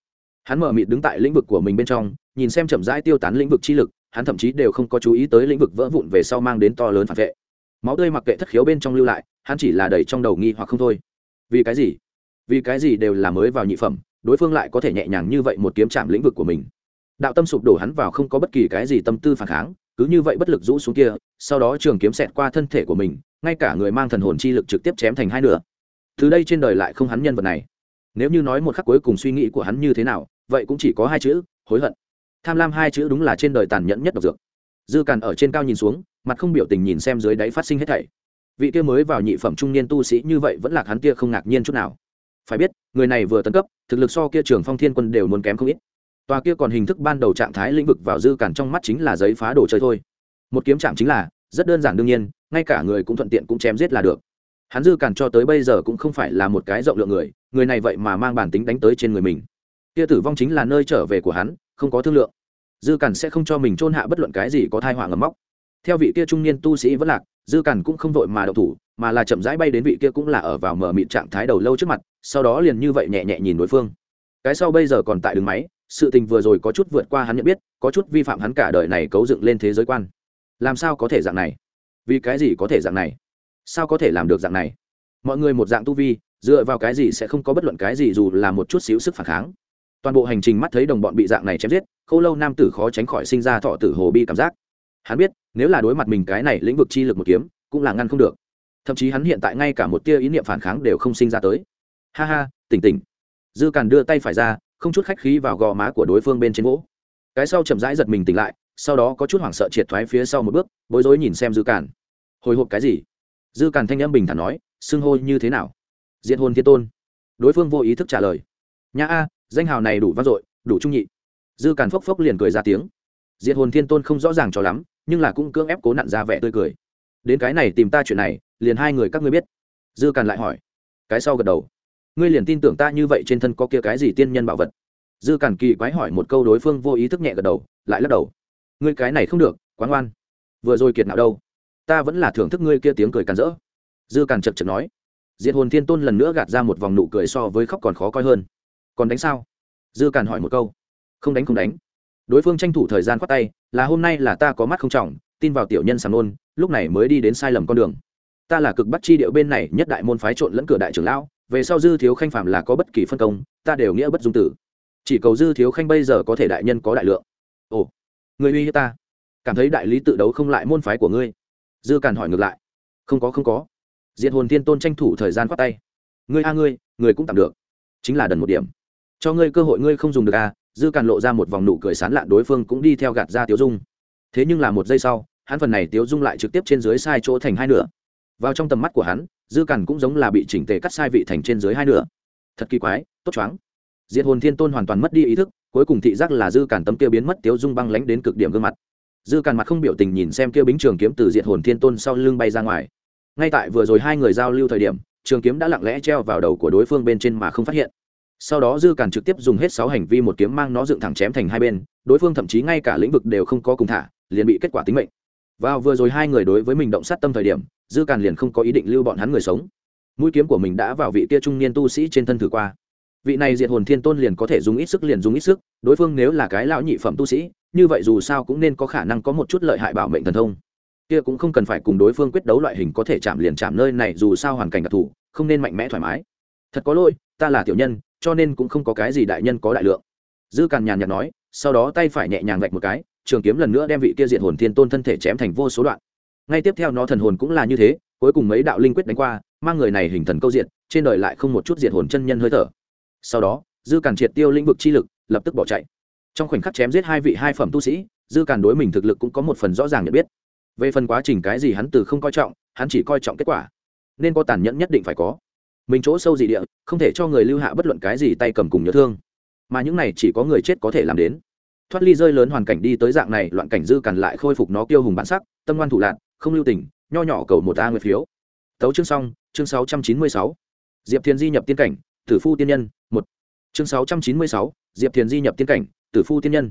Hắn mở mịt đứng tại lĩnh vực của mình bên trong, nhìn xem chậm rãi tiêu tán lĩnh vực chi lực, hắn thậm chí đều không có chú ý tới lĩnh vực vỡ vụn về sau mang đến to lớn phản vệ. Máu tươi mặc kệ thất khiếu bên trong lưu lại, hắn chỉ là đầy trong đầu nghi hoặc không thôi. Vì cái gì? Vì cái gì đều là mới vào nhị phẩm đối phương lại có thể nhẹ nhàng như vậy một kiếm chạm lĩnh vực của mình. Đạo tâm sụp đổ hắn vào không có bất kỳ cái gì tâm tư phản kháng, cứ như vậy bất lực rũ xuống kia, sau đó trường kiếm xẹt qua thân thể của mình, ngay cả người mang thần hồn chi lực trực tiếp chém thành hai nửa. Từ đây trên đời lại không hắn nhân vật này. Nếu như nói một khắc cuối cùng suy nghĩ của hắn như thế nào, vậy cũng chỉ có hai chữ, hối hận. Tham lam hai chữ đúng là trên đời tàn nhẫn nhất độc dược. Dư càn ở trên cao nhìn xuống, mặt không biểu tình nhìn xem dưới đáy phát sinh hết thảy. Vị kia mới vào nhị phẩm trung niên tu sĩ như vậy vẫn là hắn kia không ngạc nhiên chút nào. Phải biết người này vừa tấn cấp, thực lực so kia trường phong thiên quân đều muốn kém không ít. Tòa kia còn hình thức ban đầu trạng thái lĩnh vực vào dư cản trong mắt chính là giấy phá đồ chơi thôi. Một kiếm chạm chính là, rất đơn giản đương nhiên, ngay cả người cũng thuận tiện cũng chém giết là được. Hắn dư cản cho tới bây giờ cũng không phải là một cái rộng lượng người người này vậy mà mang bản tính đánh tới trên người mình. Kia tử vong chính là nơi trở về của hắn, không có thương lượng. Dư cản sẽ không cho mình chôn hạ bất luận cái gì có thai họa ngầm móc theo vị kia trung niên tu sĩ vẫn lạc, dư cản cũng không vội mà đậu thủ, mà là chậm rãi bay đến vị kia cũng là ở vào mở mịn trạng thái đầu lâu trước mặt, sau đó liền như vậy nhẹ nhẹ nhìn đối phương. Cái sau bây giờ còn tại đường máy, sự tình vừa rồi có chút vượt qua hắn nhận biết, có chút vi phạm hắn cả đời này cấu dựng lên thế giới quan. Làm sao có thể dạng này? Vì cái gì có thể dạng này? Sao có thể làm được dạng này? Mọi người một dạng tu vi, dựa vào cái gì sẽ không có bất luận cái gì dù là một chút xíu sức phản kháng? Toàn bộ hành trình mắt thấy đồng bọn bị dạng này chém giết k h ô lâu nam tử khó tránh khỏi sinh ra thọ tử hồ bi cảm giác hắn biết, nếu là đối mặt mình cái này lĩnh vực chi lực một kiếm, cũng là ngăn không được. Thậm chí hắn hiện tại ngay cả một tia ý niệm phản kháng đều không sinh ra tới. Ha ha, tỉnh tỉnh. Dư càn đưa tay phải ra, không chút khách khí vào gò má của đối phương bên trên gỗ. Cái sau chậm rãi giật mình tỉnh lại, sau đó có chút hoảng sợ triệt thoái phía sau một bước, bối rối nhìn xem dư càn. Hồi hộp cái gì? Dư càn thanh âm bình thản nói, xưng hô như thế nào? Diện hôn thiên tôn. Đối phương vô ý thức trả lời. Nhà a, danh hào này đủ vang dội, đủ trung nhị. Dư càn phốc phốc liền cười ra tiếng. Diện hồn thiên tôn không rõ ràng cho lắm nhưng là cũng cưỡng ép cố nặn ra vẻ tươi cười. Đến cái này tìm ta chuyện này, liền hai người các ngươi biết. Dư càn lại hỏi. Cái sau gật đầu. Ngươi liền tin tưởng ta như vậy trên thân có kia cái gì tiên nhân bảo vật? Dư càn kỳ quái hỏi một câu đối phương vô ý thức nhẹ gật đầu, lại lắc đầu. Ngươi cái này không được quán ngoan. Vừa rồi kiệt nào đâu? Ta vẫn là thưởng thức ngươi kia tiếng cười càn rỡ. Dư càn chật chật nói. Diệt hồn thiên tôn lần nữa gạt ra một vòng nụ cười so với khóc còn khó coi hơn. Còn đánh sao? Dư càn hỏi một câu. Không đánh không đánh đối phương tranh thủ thời gian khoát tay, là hôm nay là ta có mắt không trọng, tin vào tiểu nhân sàng nôn, lúc này mới đi đến sai lầm con đường. Ta là cực bắt chi điệu bên này nhất đại môn phái trộn lẫn cửa đại trưởng lão, về sau dư thiếu khanh phạm là có bất kỳ phân công, ta đều nghĩa bất dung tử. Chỉ cầu dư thiếu khanh bây giờ có thể đại nhân có đại lượng. Ồ, người uy hiếp ta. Cảm thấy đại lý tự đấu không lại môn phái của ngươi. Dư càn hỏi ngược lại. Không có không có. Diện hồn thiên tôn tranh thủ thời gian khoát tay. Ngươi a, ngươi, người cũng tạm được. Chính là đần một điểm. Cho ngươi cơ hội ngươi không dùng được a dư càn lộ ra một vòng nụ cười sán lạn, đối phương cũng đi theo gạt ra tiếu dung. Thế nhưng là một giây sau, hắn phần này tiếu dung lại trực tiếp trên dưới sai chỗ thành hai nửa. Vào trong tầm mắt của hắn, dư càn cũng giống là bị chỉnh tề cắt sai vị thành trên dưới hai nửa. Thật kỳ quái, tốt choáng. Diệt hồn thiên tôn hoàn toàn mất đi ý thức, cuối cùng thị giác là dư càn tấm kia biến mất tiếu dung băng lánh đến cực điểm gương mặt. Dư càn mặt không biểu tình nhìn xem kia bính trường kiếm từ diệt hồn thiên tôn sau lưng bay ra ngoài. Ngay tại vừa rồi hai người giao lưu thời điểm, trường kiếm đã lặng lẽ treo vào đầu của đối phương bên trên mà không phát hiện sau đó dư càn trực tiếp dùng hết sáu hành vi một kiếm mang nó dựng thẳng chém thành hai bên, đối phương thậm chí ngay cả lĩnh vực đều không có cùng thả, liền bị kết quả tính mệnh. Vào vừa rồi hai người đối với mình động sát tâm thời điểm, dư càn liền không có ý định lưu bọn hắn người sống. Mũi kiếm của mình đã vào vị kia trung niên tu sĩ trên thân thử qua. Vị này diệt hồn thiên tôn liền có thể dùng ít sức liền dùng ít sức, đối phương nếu là cái lão nhị phẩm tu sĩ, như vậy dù sao cũng nên có khả năng có một chút lợi hại bảo mệnh thần thông. Kia cũng không cần phải cùng đối phương quyết đấu loại hình có thể chạm liền chạm nơi này dù sao hoàn cảnh đặc thù, không nên mạnh mẽ thoải mái. Thật có lỗi, ta là tiểu nhân cho nên cũng không có cái gì đại nhân có đại lượng. Dư càn nhàn nhạt nói, sau đó tay phải nhẹ nhàng vạch một cái, trường kiếm lần nữa đem vị kia diện hồn thiên tôn thân thể chém thành vô số đoạn. Ngay tiếp theo nó thần hồn cũng là như thế, cuối cùng mấy đạo linh quyết đánh qua, mang người này hình thần câu diện trên đời lại không một chút diện hồn chân nhân hơi thở. Sau đó, dư càn triệt tiêu lĩnh vực chi lực, lập tức bỏ chạy. Trong khoảnh khắc chém giết hai vị hai phẩm tu sĩ, dư càn đối mình thực lực cũng có một phần rõ ràng nhận biết. Về phần quá trình cái gì hắn từ không coi trọng, hắn chỉ coi trọng kết quả. Nên có tàn nhẫn nhất định phải có mình chỗ sâu dị địa, không thể cho người lưu hạ bất luận cái gì tay cầm cùng nhớ thương. Mà những này chỉ có người chết có thể làm đến. Thoát ly rơi lớn hoàn cảnh đi tới dạng này, loạn cảnh dư càn lại khôi phục nó kiêu hùng bản sắc, tâm ngoan thủ lạc không lưu tình, nho nhỏ cầu một a nguyệt phiếu. Tấu chương xong, chương sáu trăm chín mươi sáu. Diệp thiền di nhập tiên cảnh, tử phu tiên nhân, một. Chương sáu trăm chín mươi sáu, diệp thiền di nhập tiên cảnh, tử phu tiên nhân.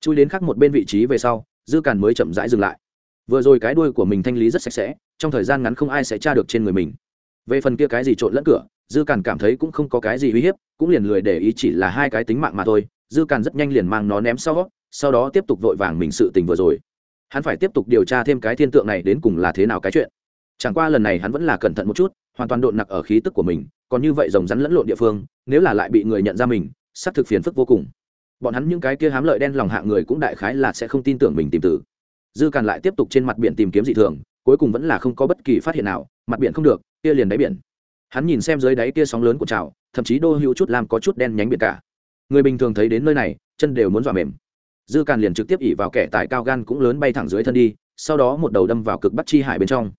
Chui đến khắc một bên vị trí về sau, dư càn mới chậm rãi dừng lại. Vừa rồi cái đuôi của mình thanh lý rất sạch sẽ, trong thời gian ngắn không ai sẽ tra được trên người mình về phần kia cái gì trộn lẫn cửa, dư càn cảm thấy cũng không có cái gì uy hiếp, cũng liền lười để ý chỉ là hai cái tính mạng mà thôi. Dư càn rất nhanh liền mang nó ném sau sau đó tiếp tục vội vàng mình sự tình vừa rồi. Hắn phải tiếp tục điều tra thêm cái thiên tượng này đến cùng là thế nào cái chuyện. Chẳng qua lần này hắn vẫn là cẩn thận một chút, hoàn toàn độn nặc ở khí tức của mình, còn như vậy rồng rắn lẫn lộn địa phương, nếu là lại bị người nhận ra mình, xác thực phiền phức vô cùng. Bọn hắn những cái kia hám lợi đen lòng hạ người cũng đại khái là sẽ không tin tưởng mình tìm tử. Dư càn lại tiếp tục trên mặt biển tìm kiếm dị thường, cuối cùng vẫn là không có bất kỳ phát hiện nào, mặt biển không được kia liền đáy biển. Hắn nhìn xem dưới đáy kia sóng lớn của trào, thậm chí đô hữu chút làm có chút đen nhánh biển cả. Người bình thường thấy đến nơi này, chân đều muốn dọa mềm. Dư càn liền trực tiếp ỉ vào kẻ tài cao gan cũng lớn bay thẳng dưới thân đi, sau đó một đầu đâm vào cực bắc chi hải bên trong.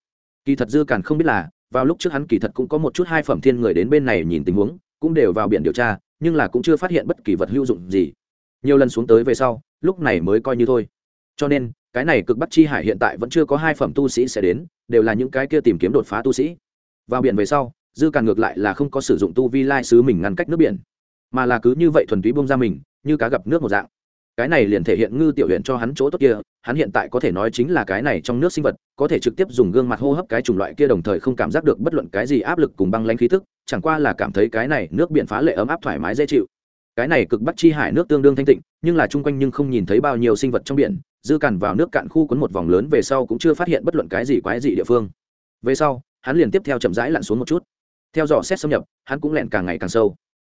Kỳ thật dư càn không biết là, vào lúc trước hắn kỳ thật cũng có một chút hai phẩm thiên người đến bên này nhìn tình huống, cũng đều vào biển điều tra, nhưng là cũng chưa phát hiện bất kỳ vật hữu dụng gì. Nhiều lần xuống tới về sau, lúc này mới coi như thôi. Cho nên, cái này cực bắc chi hải hiện tại vẫn chưa có hai phẩm tu sĩ sẽ đến, đều là những cái kia tìm kiếm đột phá tu sĩ vào biển về sau, dư càn ngược lại là không có sử dụng tu vi lai sứ mình ngăn cách nước biển, mà là cứ như vậy thuần túy bông ra mình, như cá gặp nước một dạng. Cái này liền thể hiện ngư tiểu huyện cho hắn chỗ tốt kia, hắn hiện tại có thể nói chính là cái này trong nước sinh vật, có thể trực tiếp dùng gương mặt hô hấp cái chủng loại kia đồng thời không cảm giác được bất luận cái gì áp lực cùng băng lanh khí thức chẳng qua là cảm thấy cái này nước biển phá lệ ấm áp thoải mái dễ chịu. Cái này cực bắc chi hải nước tương đương thanh tịnh, nhưng là chung quanh nhưng không nhìn thấy bao nhiêu sinh vật trong biển, dư cằn vào nước cạn khu quấn một vòng lớn về sau cũng chưa phát hiện bất luận cái gì quái dị địa phương. Về sau hắn liền tiếp theo chậm rãi lặn xuống một chút. Theo dò xét xâm nhập, hắn cũng lẹn càng ngày càng sâu.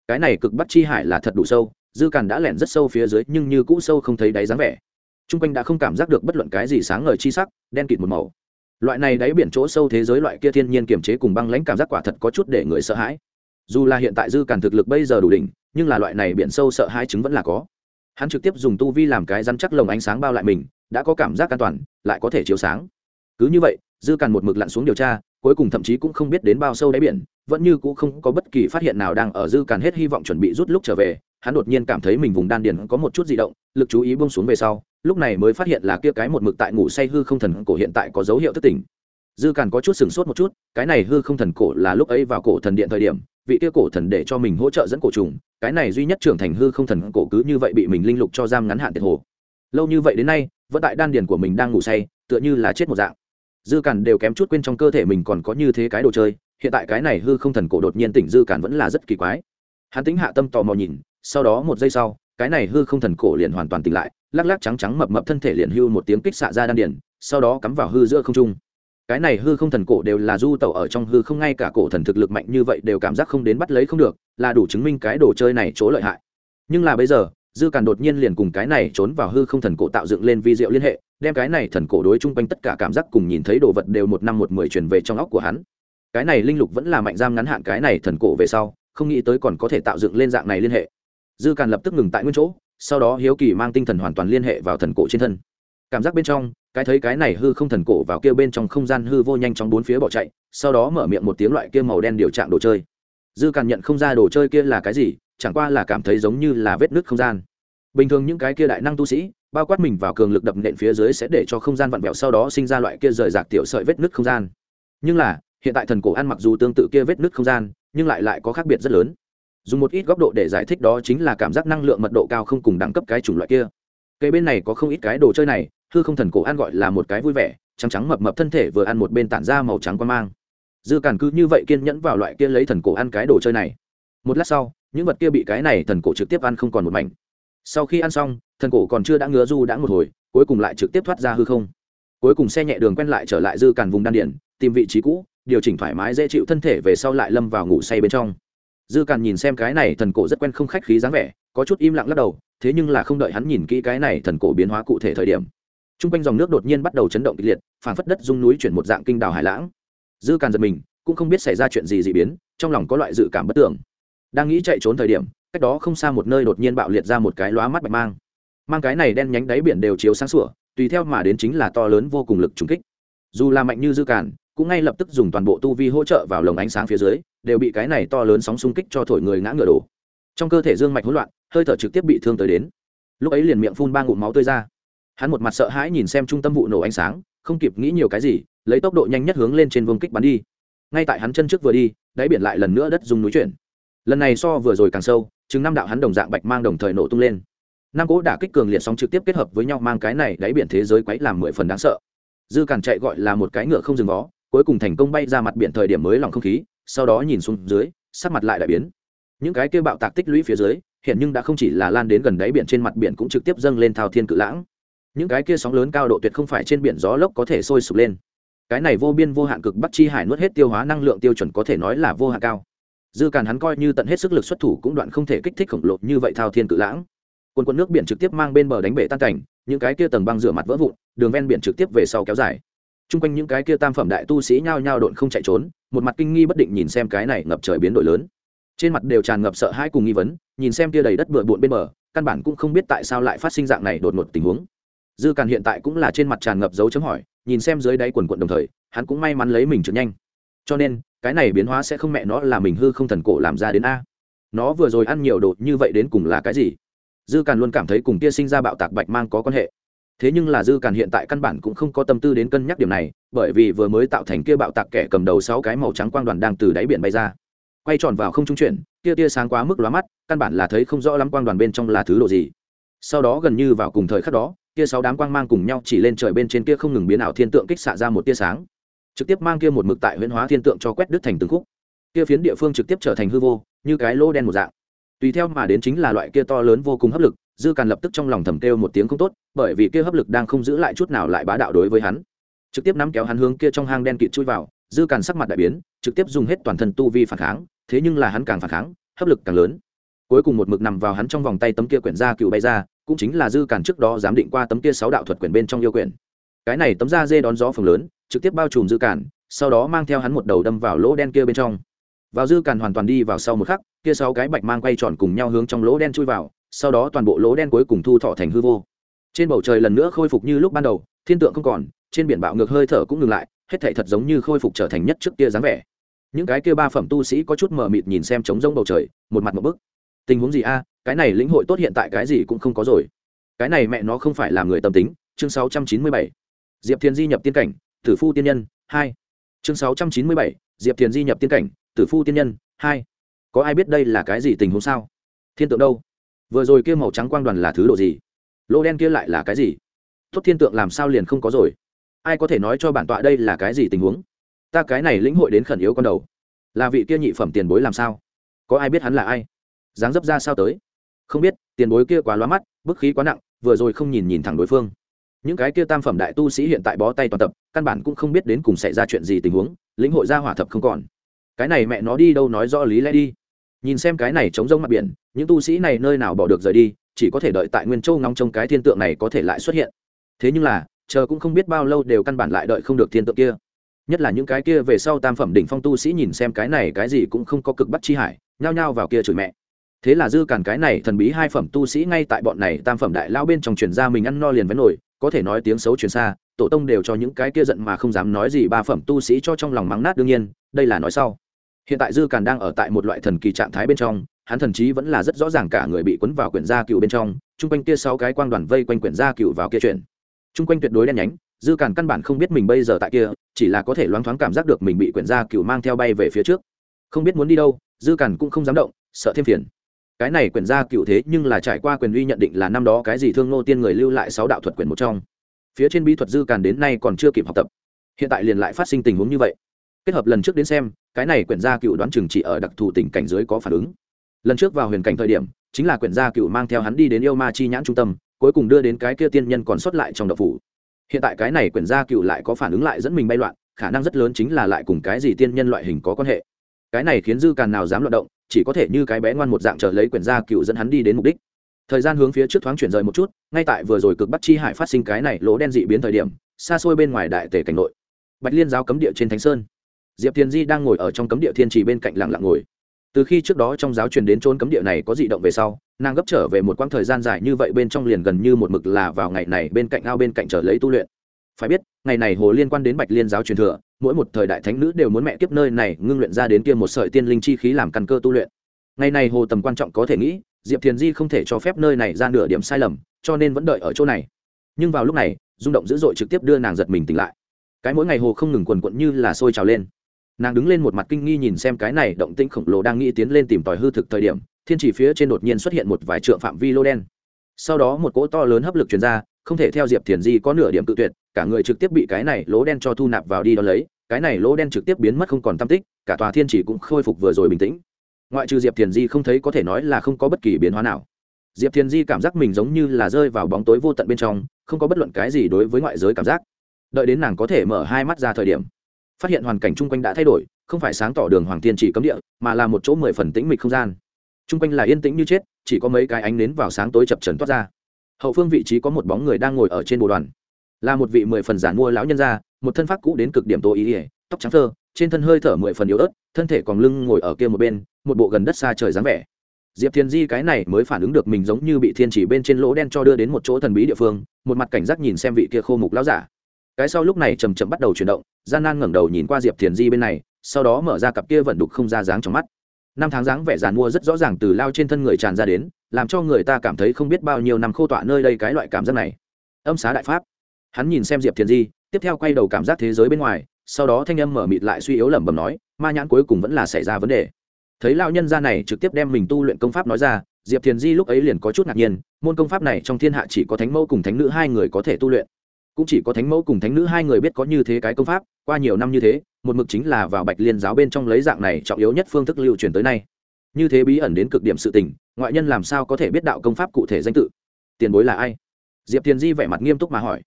Cái này cực bắc chi hải là thật đủ sâu, dư càn đã lẻn rất sâu phía dưới, nhưng như cũ sâu không thấy đáy dáng vẻ. T r u n g quanh đã không cảm giác được bất luận cái gì sáng ngời chi sắc, đen kịt một màu. Loại này đáy biển chỗ sâu thế giới loại kia thiên nhiên kiềm chế cùng băng lãnh cảm giác quả thật có chút để người sợ hãi. Dù là hiện tại dư càn thực lực bây giờ đủ đỉnh, nhưng là loại này biển sâu sợ hãi chứng vẫn là có. Hắn trực tiếp dùng tu vi làm cái rắn chắc lồng ánh sáng bao lại mình, đã có cảm giác an toàn, lại có thể chiếu sáng. Cứ như vậy dư càn một mực lặn xuống điều tra, cuối cùng thậm chí cũng không biết đến bao sâu đáy biển, vẫn như cũng không có bất kỳ phát hiện nào đang ở dư càn hết hy vọng chuẩn bị rút lúc trở về, hắn đột nhiên cảm thấy mình vùng đan điền có một chút di động, lực chú ý buông xuống về sau, lúc này mới phát hiện là kia cái một mực tại ngủ say hư không thần cổ hiện tại có dấu hiệu thức tỉnh. Dư càn có chút sừng sốt một chút, cái này hư không thần cổ là lúc ấy vào cổ thần điện thời điểm, vị kia cổ thần để cho mình hỗ trợ dẫn cổ trùng, cái này duy nhất trưởng thành hư không thần cổ cứ như vậy bị mình linh lục cho giam ngắn hạn tiệt hồ. Lâu như vậy đến nay, vẫn tại đan điền của mình đang ngủ say, tựa như là chết một dạng dư cản đều kém chút quên trong cơ thể mình còn có như thế cái đồ chơi, hiện tại cái này hư không thần cổ đột nhiên tỉnh dư cản vẫn là rất kỳ quái. Hắn tính hạ tâm tò mò nhìn, sau đó một giây sau, cái này hư không thần cổ liền hoàn toàn tỉnh lại, lắc lắc trắng trắng mập mập thân thể liền hưu một tiếng kích xạ ra đan điển sau đó cắm vào hư giữa không trung. Cái này hư không thần cổ đều là du tẩu ở trong hư không, ngay cả cổ thần thực lực mạnh như vậy đều cảm giác không đến bắt lấy không được, là đủ chứng minh cái đồ chơi này chỗ lợi hại. Nhưng là bây giờ dư càn đột nhiên liền cùng cái này trốn vào hư không thần cổ tạo dựng lên vi diệu liên hệ, đem cái này thần cổ đối chung quanh tất cả cảm giác cùng nhìn thấy đồ vật đều một năm một mười truyền về trong óc của hắn. Cái này linh lục vẫn là mạnh giam ngắn hạn cái này thần cổ về sau, không nghĩ tới còn có thể tạo dựng lên dạng này liên hệ. Dư càn lập tức ngừng tại nguyên chỗ, sau đó hiếu kỳ mang tinh thần hoàn toàn liên hệ vào thần cổ trên thân. Cảm giác bên trong, cái thấy cái này hư không thần cổ vào kia bên trong không gian hư vô nhanh trong bốn phía bỏ chạy, sau đó mở miệng một tiếng loại kia màu đen điều trạng đồ chơi. Dư càn nhận không ra đồ chơi kia là cái gì chẳng qua là cảm thấy giống như là vết nứt không gian. Bình thường những cái kia đại năng tu sĩ, bao quát mình vào cường lực đập nện phía dưới sẽ để cho không gian vặn vẹo sau đó sinh ra loại kia rời rạc tiểu sợi vết nứt không gian. Nhưng là, hiện tại thần cổ ăn mặc dù tương tự kia vết nứt không gian, nhưng lại lại có khác biệt rất lớn. Dùng một ít góc độ để giải thích đó chính là cảm giác năng lượng mật độ cao không cùng đẳng cấp cái chủng loại kia. Cây bên này có không ít cái đồ chơi này, hư không thần cổ ăn gọi là một cái vui vẻ, trắng trắng mập mập thân thể vừa ăn một bên tản ra màu trắng quan mang. Dư càn cứ như vậy kiên nhẫn vào loại kia lấy thần cổ ăn cái đồ chơi này một lát sau, những vật kia bị cái này thần cổ trực tiếp ăn không còn một mảnh. Sau khi ăn xong, thần cổ còn chưa đã ngứa du đã một hồi, cuối cùng lại trực tiếp thoát ra hư không. Cuối cùng xe nhẹ đường quen lại trở lại dư càn vùng đan điển tìm vị trí cũ, điều chỉnh thoải mái dễ chịu thân thể về sau lại lâm vào ngủ say bên trong. Dư càn nhìn xem cái này thần cổ rất quen không khách khí dáng vẻ, có chút im lặng lắc đầu, thế nhưng là không đợi hắn nhìn kỹ cái này thần cổ biến hóa cụ thể thời điểm. T r u n g quanh dòng nước đột nhiên bắt đầu chấn động kịch liệt phản phất đất dung núi chuyển một dạng kinh đào hải lãng. Dư càn giật mình, cũng không biết xảy ra chuyện gì d ị biến, trong lòng có loại dự cảm bất tưởng đang nghĩ chạy trốn thời điểm, cách đó không xa một nơi đột nhiên bạo liệt ra một cái lóa mắt bạch mang. Mang cái này đen nhánh đáy biển đều chiếu sáng sủa, tùy theo mà đến chính là to lớn vô cùng lực trùng kích. Dù là mạnh như dư cản cũng ngay lập tức dùng toàn bộ tu vi hỗ trợ vào lồng ánh sáng phía dưới, đều bị cái này to lớn sóng xung kích cho thổi người ngã ngựa đổ. Trong cơ thể dương mạch hỗn loạn, hơi thở trực tiếp bị thương tới đến. Lúc ấy liền miệng phun ba ngụm máu tươi ra. Hắn một mặt sợ hãi nhìn xem trung tâm vụ nổ ánh sáng, không kịp nghĩ nhiều cái gì, lấy tốc độ nhanh nhất hướng lên trên vương kích bắn đi. Ngay tại hắn chân trước vừa đi, đáy biển lại lần nữa đất dùng núi chuyển lần này so vừa rồi càng sâu chứng năm đạo hắn đồng dạng bạch mang đồng thời nổ tung lên. Năm cỗ đả kích cường liệt sóng trực tiếp kết hợp với nhau mang cái này đáy biển thế giới quấy làm mười phần đáng sợ. Dư càn chạy gọi là một cái ngựa không dừng vó, cuối cùng thành công bay ra mặt biển thời điểm mới lòng không khí, sau đó nhìn xuống dưới, sắc mặt lại đại biến. Những cái kia bạo tạc tích lũy phía dưới, hiện nhưng đã không chỉ là lan đến gần đáy biển trên mặt biển cũng trực tiếp dâng lên thao thiên cự lãng. Những cái kia sóng lớn cao độ tuyệt không phải trên biển gió lốc có thể sôi sục lên. Cái này vô biên vô hạn cực bắc chi hải nuốt hết tiêu hóa năng lượng tiêu chuẩn có thể nói là vô hạn cao dư càn hắn coi như tận hết sức lực xuất thủ cũng đoạn không thể kích thích khổng lồ như vậy thao thiên cự lãng. Quần quần nước biển trực tiếp mang bên bờ đánh bể tan cảnh, những cái kia tầng băng rửa mặt vỡ vụn, đường ven biển trực tiếp về sau kéo dài. T r u n g quanh những cái kia tam phẩm đại tu sĩ nhao nhao độn không chạy trốn, một mặt kinh nghi bất định nhìn xem cái này ngập trời biến đổi lớn. Trên mặt đều tràn ngập sợ hãi cùng nghi vấn, nhìn xem kia đầy đất bừa bộn bên bờ, căn bản cũng không biết tại sao lại phát sinh dạng này đột ngột tình huống. Dư càn hiện tại cũng là trên mặt tràn ngập dấu chấm hỏi, nhìn xem dưới đáy quần quận đồng thời, hắn cũng may mắn lấy mình trượt nhanh. Cho nên cái này biến hóa sẽ không mẹ nó là mình hư không thần cổ làm ra đến a. Nó vừa rồi ăn nhiều đồ như vậy đến cùng là cái gì? Dư càn luôn cảm thấy cùng kia sinh ra bạo tạc bạch mang có quan hệ. Thế nhưng là dư càn hiện tại căn bản cũng không có tâm tư đến cân nhắc điểm này, bởi vì vừa mới tạo thành kia bạo tạc kẻ cầm đầu sáu cái màu trắng quang đoàn đang từ đáy biển bay ra. Quay tròn vào không trung chuyển, kia tia sáng quá mức lóa mắt, căn bản là thấy không rõ lắm quang đoàn bên trong là thứ đồ gì. Sau đó gần như vào cùng thời khắc đó kia sáu đám quang mang cùng nhau chỉ lên trời bên trên kia không ngừng biến ảo thiên tượng kích xạ ra một tia sáng trực tiếp mang kia một mực tại huyễn hóa thiên tượng cho quét đứt thành từng khúc. Kia phiến địa phương trực tiếp trở thành hư vô, như cái lô đen một dạng. Tùy theo mà đến chính là loại kia to lớn vô cùng hấp lực, dư càn lập tức trong lòng thầm kêu một tiếng không tốt, bởi vì kia hấp lực đang không giữ lại chút nào lại bá đạo đối với hắn. Trực tiếp nắm kéo hắn hướng kia trong hang đen kịt chui vào, dư càn sắc mặt đại biến, trực tiếp dùng hết toàn thân tu vi phản kháng, thế nhưng là hắn càng phản kháng, hấp lực càng lớn. Cuối cùng một mực nằm vào hắn trong vòng tay tấm kia quyển da cựu bay ra, cũng chính là dư càn trước đó dám định qua tấm kia sáu đạo thuật quyển bên trong yêu quyển. Cái này tấm da dê đón gió phường lớn trực tiếp bao trùm dư cản, sau đó mang theo hắn một đầu đâm vào lỗ đen kia bên trong. Vào dư cản hoàn toàn đi vào sau một khắc kia sáu cái bạch mang quay tròn cùng nhau hướng trong lỗ đen chui vào sau đó toàn bộ lỗ đen cuối cùng thu thọ thành hư vô. Trên bầu trời lần nữa khôi phục như lúc ban đầu thiên tượng không còn trên biển bạo ngược hơi thở cũng ngừng lại hết thảy thật giống như khôi phục trở thành nhất trước kia dáng vẻ. Những cái kia ba phẩm tu sĩ có chút mờ mịt nhìn xem trống rông bầu trời một mặt một bức. Tình huống gì a cái này lĩnh hội tốt hiện tại cái gì cũng không có rồi. Cái này mẹ nó không phải là người tâm tính chương 697. diệp thiên di nhập tiên cảnh tử phu tiên nhân, hai. Chương 697. diệp thiền di nhập tiên cảnh, tử phu tiên nhân, hai. Có ai biết đây là cái gì tình huống sao? Thiên tượng đâu? Vừa rồi kia màu trắng quang đoàn là thứ độ gì? Lô đen kia lại là cái gì? Tốt thiên tượng làm sao liền không có rồi? Ai có thể nói cho bản tọa đây là cái gì tình huống? Ta cái này lĩnh hội đến khẩn yếu con đầu. Là vị kia nhị phẩm tiền bối làm sao? Có ai biết hắn là ai? Dáng dấp ra sao tới? Không biết, tiền bối kia quá loa mắt, bức khí quá nặng, vừa rồi không nhìn nhìn thẳng đối phương những cái kia tam phẩm đại tu sĩ hiện tại bó tay toàn tập, căn bản cũng không biết đến cùng xảy ra chuyện gì tình huống, lĩnh hội ra hỏa thập không còn. Cái này mẹ nó đi đâu nói rõ lý lẽ đi. Nhìn xem cái này chống rông mặt biển, những tu sĩ này nơi nào bỏ được rời đi, chỉ có thể đợi tại nguyên châu ngóng trong cái thiên tượng này có thể lại xuất hiện. Thế nhưng là, chờ cũng không biết bao lâu đều căn bản lại đợi không được thiên tượng kia. Nhất là những cái kia về sau tam phẩm đỉnh phong tu sĩ nhìn xem cái này cái gì cũng không có cực bắt chi hải, nhao nhao vào kia chửi mẹ. Thế là dư cản cái này thần bí hai phẩm tu sĩ ngay tại bọn này tam phẩm đại lao bên trong truyền ra mình ăn no liền với nổi có thể nói tiếng xấu truyền xa, tổ tông đều cho những cái kia giận mà không dám nói gì ba phẩm tu sĩ cho trong lòng mắng nát đương nhiên, đây là nói sau. Hiện tại dư càn đang ở tại một loại thần kỳ trạng thái bên trong, hắn thần chí vẫn là rất rõ ràng cả người bị cuốn vào quyển gia cựu bên trong, chung quanh kia sáu cái quang đoàn vây quanh quyển gia cựu vào kia chuyển chung quanh tuyệt đối đen nhánh, dư càn căn bản không biết mình bây giờ tại kia, chỉ là có thể loáng thoáng cảm giác được mình bị quyển gia cựu mang theo bay về phía trước. Không biết muốn đi đâu, dư càn cũng không dám động, sợ thêm phiền cái này Quyền gia cựu thế nhưng là trải qua quyền uy nhận định là năm đó cái gì thương ngô tiên người lưu lại sáu đạo thuật Quyền một trong. Phía trên bí thuật dư càn đến nay còn chưa kịp học tập. Hiện tại liền lại phát sinh tình huống như vậy. Kết hợp lần trước đến xem, cái này quyển gia cựu đoán chừng chỉ ở đặc thù tình cảnh dưới có phản ứng. Lần trước vào huyền cảnh thời điểm, chính là quyển gia cựu mang theo hắn đi đến yêu ma chi nhãn trung tâm, cuối cùng đưa đến cái kia tiên nhân còn sót lại trong độc phủ. Hiện tại cái này quyển gia cựu lại có phản ứng lại dẫn mình bay loạn, khả năng rất lớn chính là lại cùng cái gì tiên nhân loại hình có quan hệ cái này khiến dư càn nào dám loạt động, chỉ có thể như cái bé ngoan một dạng chờ lấy quyển gia cựu dẫn hắn đi đến mục đích. Thời gian hướng phía trước thoáng chuyển rời một chút, ngay tại vừa rồi cực bắt chi hải phát sinh cái này lỗ đen dị biến thời điểm, xa xôi bên ngoài đại tề cảnh nội. Bạch liên giáo cấm địa trên thánh sơn. Diệp thiền di đang ngồi ở trong cấm địa thiên trì bên cạnh lặng lặng ngồi. Từ khi trước đó trong giáo truyền đến trốn cấm địa này có dị động về sau, nàng gấp trở về một quãng thời gian dài như vậy bên trong liền gần như một mực là vào ngày này bên cạnh ao bên cạnh trở lấy tu luyện phải biết, ngày này hồ liên quan đến bạch liên giáo truyền thừa, mỗi một thời đại thánh nữ đều muốn mẹ kiếp nơi này ngưng luyện ra đến kia một sợi tiên linh chi khí làm căn cơ tu luyện. Ngày này hồ tầm quan trọng có thể nghĩ, diệp thiền di không thể cho phép nơi này ra nửa điểm sai lầm, cho nên vẫn đợi ở chỗ này. Nhưng vào lúc này, rung động dữ dội trực tiếp đưa nàng giật mình tỉnh lại. Cái mỗi ngày hồ không ngừng quần quận như là sôi trào lên. Nàng đứng lên một mặt kinh nghi nhìn xem cái này động tĩnh khổng lồ đang nghĩ tiến lên tìm tòi hư thực thời điểm, thiên chỉ phía trên đột nhiên xuất hiện một vài trượng phạm vi lô đen. Sau đó một cỗ to lớn hấp lực chuyển ra, không thể theo diệp thiền di có nửa điểm tự tuyệt cả người trực tiếp bị cái này lỗ đen cho thu nạp vào đi đó lấy, cái này lỗ đen trực tiếp biến mất không còn tam tích, cả tòa thiên chỉ cũng khôi phục vừa rồi bình tĩnh. Ngoại trừ diệp thiền di không thấy có thể nói là không có bất kỳ biến hóa nào. Diệp thiền di cảm giác mình giống như là rơi vào bóng tối vô tận bên trong, không có bất luận cái gì đối với ngoại giới cảm giác. Đợi đến nàng có thể mở hai mắt ra thời điểm, phát hiện hoàn cảnh chung quanh đã thay đổi, không phải sáng tỏ đường hoàng thiên chỉ cấm địa, mà là một chỗ mười phần tĩnh mịch không gian. Chung quanh là yên tĩnh như chết, chỉ có mấy cái ánh nến vào sáng tối chập trần toát ra. Hậu phương vị trí có một bóng người đang ngồi ở trên bồ đoàn là một vị mười phần giản mua lão nhân gia, một thân pháp cũ đến cực điểm tô ý ỉa tóc trắng thơ trên thân hơi thở mười phần yếu ớt, thân thể còn lưng ngồi ở kia một bên, một bộ gần đất xa trời dáng vẻ. Diệp thiên di cái này mới phản ứng được mình giống như bị thiên chỉ bên trên lỗ đen cho đưa đến một chỗ thần bí địa phương, một mặt cảnh giác nhìn xem vị kia khô mục lão giả. Cái sau lúc này chầm chậm bắt đầu chuyển động, gian nan ngẩng đầu nhìn qua diệp thiền di bên này, sau đó mở ra cặp kia vận đục không ra dáng trong mắt. Năm tháng dáng vẻ giàn mua rất rõ ràng từ lao trên thân người tràn ra đến, làm cho người ta cảm thấy không biết bao nhiêu năm khô tọa nơi đây cái loại cảm giác này. Âm xá đại pháp hắn nhìn xem diệp thiền di, tiếp theo quay đầu cảm giác thế giới bên ngoài, sau đó thanh âm mở mịt lại suy yếu lẩm bẩm nói, ma nhãn cuối cùng vẫn là xảy ra vấn đề. Thấy lao nhân gia này trực tiếp đem mình tu luyện công pháp nói ra, diệp thiền di lúc ấy liền có chút ngạc nhiên, môn công pháp này trong thiên hạ chỉ có thánh mẫu cùng thánh nữ hai người có thể tu luyện. Cũng chỉ có thánh mẫu cùng thánh nữ hai người biết có như thế cái công pháp, qua nhiều năm như thế, một mực chính là vào bạch liên giáo bên trong lấy dạng này trọng yếu nhất phương thức lưu truyền tới nay. Như thế bí ẩn đến cực điểm sự tình, ngoại nhân làm sao có thể biết đạo công pháp cụ thể danh tự? Tiền bối là ai? Diệp thiền di vẻ mặt nghiêm túc mà hỏi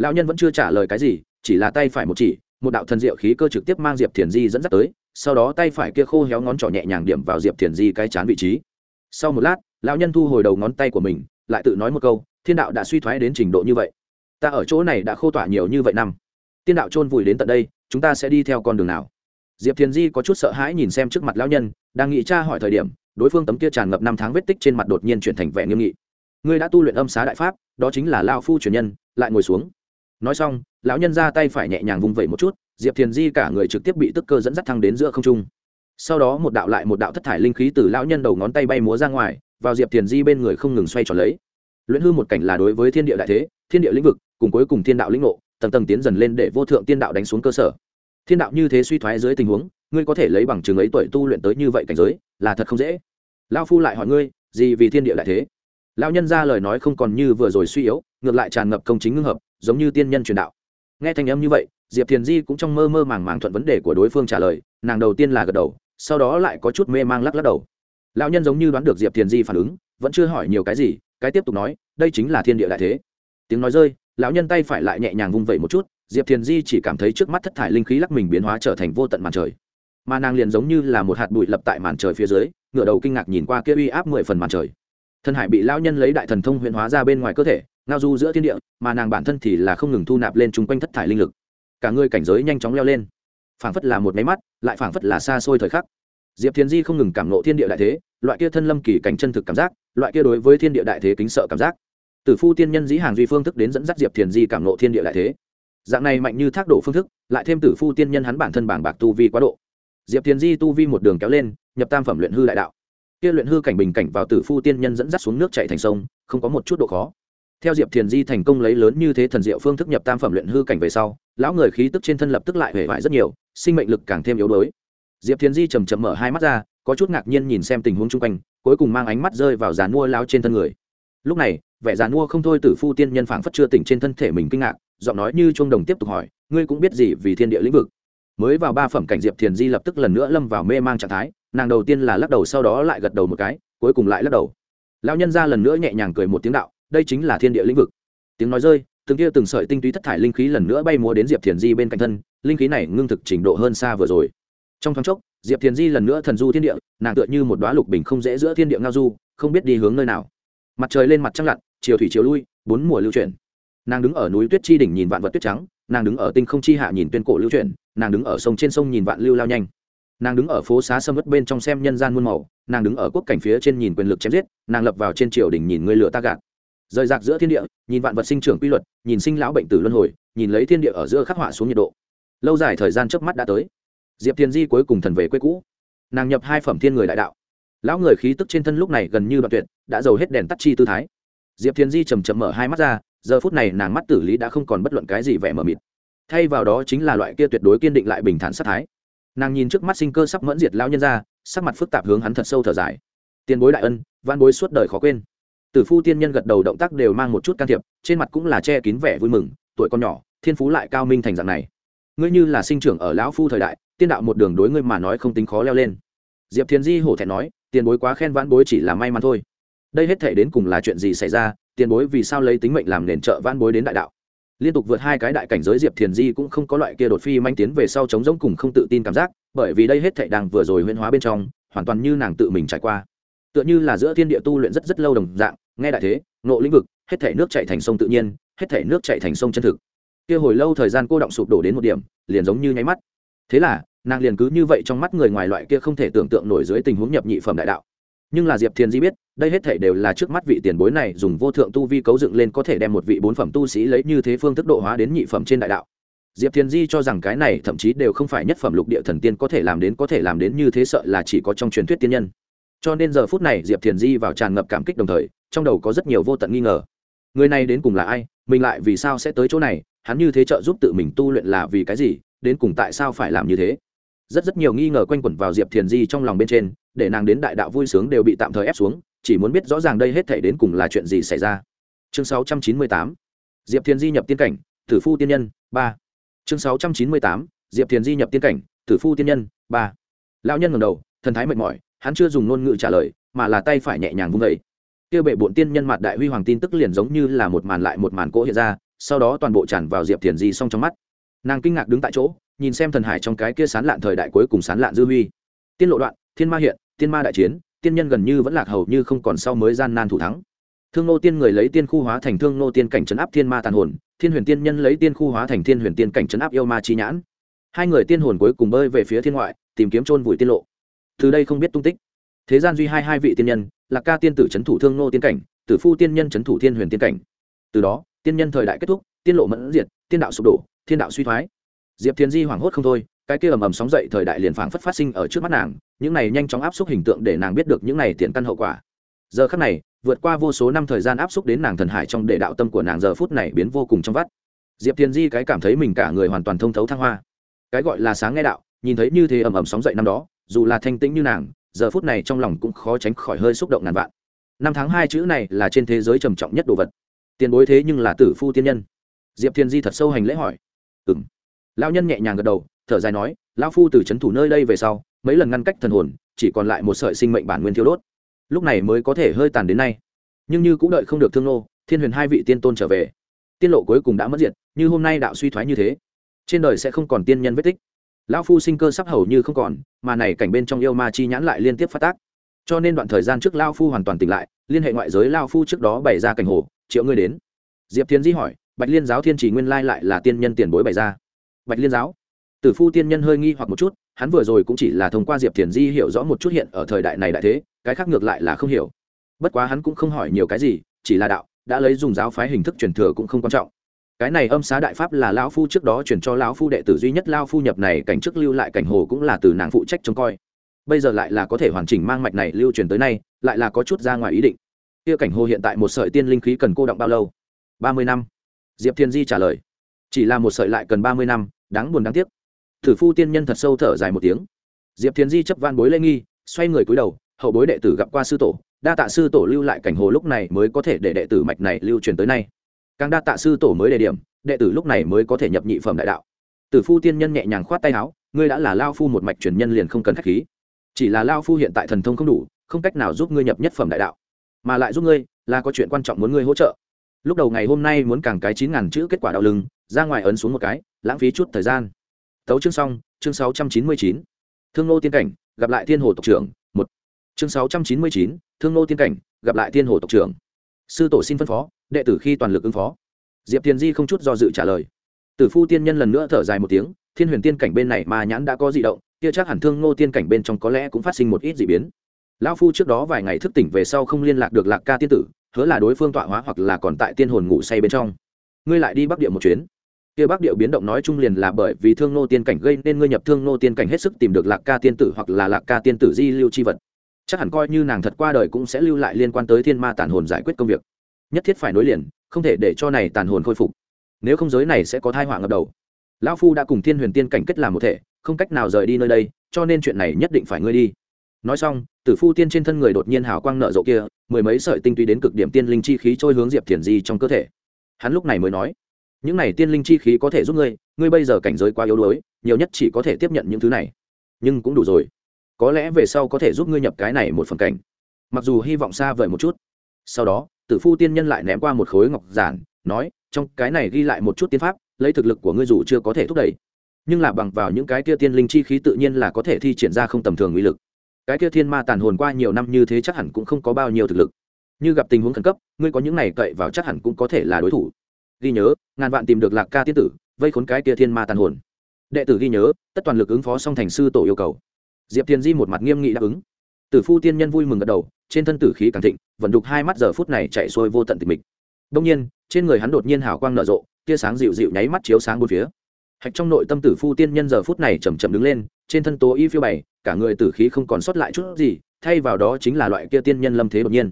lão nhân vẫn chưa trả lời cái gì, chỉ là tay phải một chỉ, một đạo thần diệu khí cơ trực tiếp mang diệp thiền di dẫn dắt tới, sau đó tay phải kia khô héo ngón trỏ nhẹ nhàng điểm vào diệp thiền di cái chán vị trí. Sau một lát, lão nhân thu hồi đầu ngón tay của mình, lại tự nói một câu, thiên đạo đã suy thoái đến trình độ như vậy, ta ở chỗ này đã khô tỏa nhiều như vậy năm. Tiên đạo chôn vùi đến tận đây, chúng ta sẽ đi theo con đường nào? Diệp thiền di có chút sợ hãi nhìn xem trước mặt lão nhân, đang nghĩ tra hỏi thời điểm, đối phương tấm kia tràn ngập năm tháng vết tích trên mặt đột nhiên chuyển thành vẻ nghiêm nghị. Ngươi đã tu luyện âm xá đại pháp, đó chính là lao phu truyền nhân, lại ngồi xuống nói xong, lão nhân ra tay phải nhẹ nhàng vung vẩy một chút, diệp thiền di cả người trực tiếp bị tức cơ dẫn dắt thăng đến giữa không trung. Sau đó một đạo lại một đạo thất thải linh khí từ lão nhân đầu ngón tay bay múa ra ngoài, vào diệp thiền di bên người không ngừng xoay tròn lấy. Luyện hư một cảnh là đối với thiên địa đại thế, thiên địa lĩnh vực, cùng cuối cùng thiên đạo lĩnh ngộ, tầng tầng tiến dần lên để vô thượng tiên đạo đánh xuống cơ sở. Thiên đạo như thế suy thoái dưới tình huống, ngươi có thể lấy bằng chứng ấy tuổi tu luyện tới như vậy cảnh giới, là thật không dễ. Lao phu lại hỏi ngươi, gì vì thiên địa đại thế? Lao nhân ra lời nói không còn như vừa rồi suy yếu, ngược lại tràn ngập công chính ngưng hợp giống như tiên nhân truyền đạo. Nghe thanh âm như vậy, diệp thiền di cũng trong mơ mơ màng màng thuận vấn đề của đối phương trả lời, nàng đầu tiên là gật đầu, sau đó lại có chút mê mang lắc lắc đầu. Lão nhân giống như đoán được diệp thiền di phản ứng, vẫn chưa hỏi nhiều cái gì, cái tiếp tục nói, đây chính là thiên địa đại thế. Tiếng nói rơi, lão nhân tay phải lại nhẹ nhàng vung vẩy một chút, diệp thiền di chỉ cảm thấy trước mắt thất thải linh khí lắc mình biến hóa trở thành vô tận màn trời. Mà nàng liền giống như là một hạt bụi lập tại màn trời phía dưới, ngửa đầu kinh ngạc nhìn qua kia uy áp mười phần màn trời. Thân hải bị lão nhân lấy đại thần thông huyện hóa ra bên ngoài cơ thể ngao du giữa thiên địa, mà nàng bản thân thì là không ngừng thu nạp lên chung quanh thất thải linh lực. Cả người cảnh giới nhanh chóng leo lên. Phảng phất là một máy mắt, lại phảng phất là xa xôi thời khắc. Diệp thiền di không ngừng cảm nộ thiên địa đại thế, loại kia thân lâm kỳ cảnh chân thực cảm giác, loại kia đối với thiên địa đại thế kính sợ cảm giác. Tử phu tiên nhân dĩ hàng duy phương thức đến dẫn dắt diệp thiền di cảm nộ thiên địa đại thế. Dạng này mạnh như thác đổ phương thức, lại thêm tử phu tiên nhân hắn bản thân bảng bạc tu vi quá độ. Diệp thiền di tu vi một đường kéo lên, nhập tam phẩm luyện hư đại đạo. Kia luyện hư cảnh bình cảnh vào tử phu tiên nhân dẫn dắt xuống nước chạy thành sông, không có một chút độ khó theo diệp thiền di thành công lấy lớn như thế thần diệu phương thức nhập tam phẩm luyện hư cảnh về sau, lão người khí tức trên thân lập tức lại hề vải rất nhiều, sinh mệnh lực càng thêm yếu đuối. Diệp thiền di chầm chậm mở hai mắt ra, có chút ngạc nhiên nhìn xem tình huống chung quanh, cuối cùng mang ánh mắt rơi vào dàn mua lao trên thân người. Lúc này, vẻ dàn mua không thôi tử phu tiên nhân phảng phất chưa tỉnh trên thân thể mình kinh ngạc, giọng nói như chuông đồng tiếp tục hỏi, ngươi cũng biết gì vì thiên địa lĩnh vực? Mới vào ba phẩm cảnh diệp thiền di lập tức lần nữa lâm vào mê mang trạng thái, nàng đầu tiên là lắc đầu sau đó lại gật đầu một cái, cuối cùng lại lắc đầu. Lão nhân ra lần nữa nhẹ nhàng cười một tiếng đạo đây chính là thiên địa lĩnh vực. Tiếng nói rơi, từng kia từng sợi tinh túy thất thải linh khí lần nữa bay múa đến diệp thiền di bên cạnh thân, linh khí này ngưng thực trình độ hơn xa vừa rồi. Trong thoáng chốc, diệp thiền di lần nữa thần du thiên địa, nàng tựa như một đoá lục bình không dễ giữa thiên địa ngao du, không biết đi hướng nơi nào. Mặt trời lên mặt trăng lặn, chiều thủy chiều lui, bốn mùa lưu chuyển. Nàng đứng ở núi tuyết chi đỉnh nhìn vạn vật tuyết trắng, nàng đứng ở tinh không chi hạ nhìn tuyên cổ lưu chuyển, nàng đứng ở sông trên sông nhìn vạn lưu lao nhanh. Nàng đứng ở phố xá sâm ớt bên trong xem nhân gian muôn màu, nàng đứng ở quốc cảnh phía trên nhìn quyền lực chém giết, nàng lập vào trên triều đỉnh nhìn người lửa ta gạt rời rạc giữa thiên địa, nhìn vạn vật sinh trưởng quy luật, nhìn sinh lão bệnh tử luân hồi, nhìn lấy thiên địa ở giữa khắc họa xuống nhiệt độ. Lâu dài thời gian trước mắt đã tới. Diệp thiên di cuối cùng thần về quê cũ. Nàng nhập hai phẩm thiên người đại đạo. Lão người khí tức trên thân lúc này gần như đoạn tuyệt, đã giàu hết đèn tắt chi tư thái. Diệp thiên di chầm chậm mở hai mắt ra, giờ phút này nàng mắt tử lý đã không còn bất luận cái gì vẻ mờ mịt. Thay vào đó chính là loại kia tuyệt đối kiên định lại bình thản sát thái. Nàng nhìn trước mắt sinh cơ sắp mẫn diệt lao nhân ra, sắc mặt phức tạp hướng hắn thật sâu thở dài. Tiền bối đại ân van bối suốt đời khó quên tử phu tiên nhân gật đầu động tác đều mang một chút can thiệp, trên mặt cũng là che kín vẻ vui mừng, tuổi con nhỏ, thiên phú lại cao minh thành dạng này. Ngươi như là sinh trưởng ở lão phu thời đại, tiên đạo một đường đối ngươi mà nói không tính khó leo lên. Diệp thiên di hổ thẹn nói, tiền bối quá khen vãn bối chỉ là may mắn thôi. Đây hết thể đến cùng là chuyện gì xảy ra, tiền bối vì sao lấy tính mệnh làm nền trợ vãn bối đến đại đạo? Liên tục vượt hai cái đại cảnh giới diệp thiền di cũng không có loại kia đột phi manh tiến về sau chống giống cùng không tự tin cảm giác, bởi vì đây hết thệ đang vừa rồi huyễn hóa bên trong, hoàn toàn như nàng tự mình trải qua. Tựa như là giữa thiên địa tu luyện rất rất lâu đồng dạng nghe đại thế nộ lĩnh vực, hết thể nước chạy thành sông tự nhiên, hết thể nước chạy thành sông chân thực. Kia hồi lâu thời gian cô động sụp đổ đến một điểm, liền giống như nháy mắt. Thế là, nàng liền cứ như vậy trong mắt người ngoài loại kia không thể tưởng tượng nổi dưới tình huống nhập nhị phẩm đại đạo. Nhưng là diệp thiền di biết, đây hết thể đều là trước mắt vị tiền bối này dùng vô thượng tu vi cấu dựng lên có thể đem một vị bốn phẩm tu sĩ lấy như thế phương thức độ hóa đến nhị phẩm trên đại đạo. Diệp thiền di cho rằng cái này thậm chí đều không phải nhất phẩm lục địa thần tiên có thể làm đến, có thể làm đến như thế sợ là chỉ có trong truyền thuyết tiên nhân cho nên giờ phút này diệp thiền di vào tràn ngập cảm kích đồng thời, trong đầu có rất nhiều vô tận nghi ngờ. Người này đến cùng là ai? Mình lại vì sao sẽ tới chỗ này? Hắn như thế trợ giúp tự mình tu luyện là vì cái gì? Đến cùng tại sao phải làm như thế? Rất rất nhiều nghi ngờ quanh quẩn vào diệp thiền di trong lòng bên trên, để nàng đến đại đạo vui sướng đều bị tạm thời ép xuống, chỉ muốn biết rõ ràng đây hết thể đến cùng là chuyện gì xảy ra. Chương 698 diệp thiền di nhập tiên cảnh, tử phu tiên nhân, ba. Chương 698 diệp thiền di nhập tiên cảnh, tử phu tiên nhân, ba. Lão nhân ngầm đầu, thần thái mệt mỏi hắn chưa dùng ngôn ngữ trả lời, mà là tay phải nhẹ nhàng vung vẩy kia bệ bộn tiên nhân mặt đại huy hoàng tin tức liền giống như là một màn lại một màn cỗ hiện ra, sau đó toàn bộ tràn vào diệp thiền di xong trong mắt. Nàng kinh ngạc đứng tại chỗ, nhìn xem thần hải trong cái kia sán lạn thời đại cuối cùng sán lạn dư huy. Tiên lộ đoạn, thiên ma hiện, tiên ma đại chiến, tiên nhân gần như vẫn lạc hầu như không còn sau mới gian nan thủ thắng. Thương nô tiên người lấy tiên khu hóa thành thương nô tiên cảnh trấn áp thiên ma tàn hồn, thiên huyền tiên nhân lấy tiên khu hóa thành thiên huyền tiên cảnh trấn áp yêu ma chi nhãn. Hai người tiên hồn cuối cùng bơi về phía thiên ngoại, tìm kiếm chôn vùi tiên lộ từ đây không biết tung tích. Thế gian duy hai hai vị tiên nhân là ca tiên tử trấn thủ thương nô tiên cảnh, tử phu tiên nhân trấn thủ thiên huyền tiên cảnh. Từ đó, tiên nhân thời đại kết thúc, tiên lộ mẫn diệt, tiên đạo sụp đổ, thiên đạo suy thoái. Diệp thiên di hoảng hốt không thôi, cái kia ầm ầm sóng dậy thời đại liền phảng phất phát sinh ở trước mắt nàng, những này nhanh chóng áp xúc hình tượng để nàng biết được những này tiền căn hậu quả. Giờ khắc này, vượt qua vô số năm thời gian áp xúc đến nàng thần hải trong để đạo tâm của nàng giờ phút này biến vô cùng trong vắt. Diệp thiên di cái cảm thấy mình cả người hoàn toàn thông thấu thăng hoa. Cái gọi là sáng nghe đạo, nhìn thấy như thế ầm ầm sóng dậy năm đó dù là thanh tĩnh như nàng, giờ phút này trong lòng cũng khó tránh khỏi hơi xúc động ngàn vạn. Năm tháng hai chữ này là trên thế giới trầm trọng nhất đồ vật. Tiền bối thế nhưng là tử phu tiên nhân. Diệp thiên di thật sâu hành lễ hỏi. Ừ m lao nhân nhẹ nhàng gật đầu, thở dài nói lao phu từ c h ấ n thủ nơi đây về sau, mấy lần ngăn cách thần hồn, chỉ còn lại một sợi sinh mệnh bản nguyên thiếu đốt. Lúc này mới có thể hơi tàn đến nay. Nhưng như cũng đợi không được thương nô, thiên huyền hai vị tiên tôn trở về. Tiên lộ cuối cùng đã mất diệt, như hôm nay đạo suy thoái như thế, trên đời sẽ không còn tiên nhân vết tích lão phu sinh cơ sắp hầu như không còn, mà này cảnh bên trong yêu ma chi nhãn lại liên tiếp phát tác. Cho nên đoạn thời gian trước lao phu hoàn toàn tỉnh lại, liên hệ ngoại giới lao phu trước đó bày ra cảnh hồ, triệu ngươi đến. Diệp thiên di hỏi, bạch liên giáo thiên chỉ nguyên lai lại là tiên nhân tiền bối bày ra? Bạch liên giáo? Tử phu tiên nhân hơi nghi hoặc một chút, hắn vừa rồi cũng chỉ là thông qua diệp thiền di hiểu rõ một chút hiện ở thời đại này đại thế, cái khác ngược lại là không hiểu. Bất quá hắn cũng không hỏi nhiều cái gì, chỉ là đạo, đã lấy dùng giáo phái hình thức truyền thừa cũng không quan trọng cái này âm xá đại pháp là lão phu trước đó truyền cho lão phu đệ tử duy nhất lao phu nhập này cảnh trước lưu lại cảnh hồ cũng là từ nàng phụ trách trông coi. Bây giờ lại là có thể hoàn chỉnh mang mạch này lưu truyền tới nay, lại là có chút ra ngoài ý định. Kia cảnh hồ hiện tại một sợi tiên linh khí cần cô động bao lâu? Ba mươi năm. Diệp thiên di trả lời. Chỉ là một sợi lại cần ba mươi năm, đáng buồn đáng tiếc. Thử phu tiên nhân thật sâu thở dài một tiếng. Diệp thiên di chấp van bối lê nghi, xoay người cúi đầu, hậu bối đệ tử gặp qua sư tổ, đa tạ sư tổ lưu lại cảnh hồ lúc này mới có thể để đệ tử mạch này lưu truyền tới nay càng đa tạ sư tổ mới đề điểm, đệ tử lúc này mới có thể nhập nhị phẩm đại đạo. Tử phu tiên nhân nhẹ nhàng khoát tay áo, ngươi đã là lao phu một mạch truyền nhân liền không cần k h á c h khí. Chỉ là lao phu hiện tại thần thông không đủ, không cách nào giúp ngươi nhập nhất phẩm đại đạo. Mà lại giúp ngươi, là có chuyện quan trọng muốn ngươi hỗ trợ. Lúc đầu ngày hôm nay muốn càng cái chín ngàn chữ kết quả đạo lưng, ra ngoài ấn xuống một cái, lãng phí chút thời gian. Tấu chương xong, chương sáu trăm chín mươi chín. Thương nô tiên cảnh, gặp lại thiên hồ tộc trưởng, một. Chương sáu trăm chín mươi chín, thương nô tiên cảnh, gặp lại thiên hồ tộc trưởng. Sư tổ xin phân phó đệ tử khi toàn lực ứng phó. Diệp thiền di không chút do dự trả lời. Tử phu tiên nhân lần nữa thở dài một tiếng, thiên huyền tiên cảnh bên này mà nhãn đã có di động, kia chắc hẳn thương ngô tiên cảnh bên trong có lẽ cũng phát sinh một ít d ị biến. Lão phu trước đó vài ngày thức tỉnh về sau không liên lạc được lạc ca tiên tử, hứa là đối phương tọa hóa hoặc là còn tại tiên hồn ngủ say bên trong. Ngươi lại đi bắc địa một chuyến. Kia bắc địa biến động nói chung liền là bởi vì thương nô tiên cảnh gây nên ngươi nhập thương nô tiên cảnh hết sức tìm được lạc ca tiên tử hoặc là lạc ca tiên tử di lưu c h i vật. Chắc hẳn coi như nàng thật qua đời cũng sẽ lưu lại liên quan tới thiên ma tản hồn giải quyết công việc nhất thiết phải nối liền, không thể để cho này tàn hồn khôi phục. Nếu không giới này sẽ có thai họa ngập đầu. Lão phu đã cùng thiên huyền tiên cảnh kết làm một thể, không cách nào rời đi nơi đây, cho nên chuyện này nhất định phải ngươi đi. Nói xong, tử phu tiên trên thân người đột nhiên hào quang nợ rộ kia, mười mấy sợi tinh túy đến cực điểm tiên linh chi khí trôi hướng diệp thiền di trong cơ thể. Hắn lúc này mới nói, những này tiên linh chi khí có thể giúp ngươi ngươi bây giờ cảnh giới quá yếu đuối, nhiều nhất chỉ có thể tiếp nhận những thứ này. Nhưng cũng đủ rồi. Có lẽ về sau có thể giúp ngươi nhập cái này một phần cảnh. Mặc dù hy vọng xa vời một chút. Sau đó tử phu tiên nhân lại ném qua một khối ngọc giản, nói, trong cái này ghi lại một chút tiên pháp, lấy thực lực của ngươi dù chưa có thể thúc đẩy, nhưng là bằng vào những cái kia tiên linh chi khí tự nhiên là có thể thi triển ra không tầm thường uy lực. Cái kia thiên ma tàn hồn qua nhiều năm như thế chắc hẳn cũng không có bao nhiêu thực lực. Như gặp tình huống khẩn cấp, ngươi có những này cậy vào chắc hẳn cũng có thể là đối thủ. Ghi nhớ, ngàn vạn tìm được lạc ca tiên tử, vây khốn cái kia thiên ma tàn hồn. Đệ tử ghi nhớ, tất toàn lực ứng phó song thành sư tổ yêu cầu. Diệp Thiên di một mặt nghiêm nghị đáp ứng. Tử phu tiên nhân vui mừng gật đầu trên thân tử khí càng thịnh, vận đục hai mắt giờ phút này chạy xuôi vô tận tịch mịch. Đông nhiên, trên người hắn đột nhiên hào quang nở rộ, tia sáng dịu dịu nháy mắt chiếu sáng bốn phía. Hạch trong nội tâm tử phu tiên nhân giờ phút này chầm chậm đứng lên, trên thân tố y phiêu bày, cả người tử khí không còn sót lại chút gì, thay vào đó chính là loại kia tiên nhân lâm thế đột nhiên.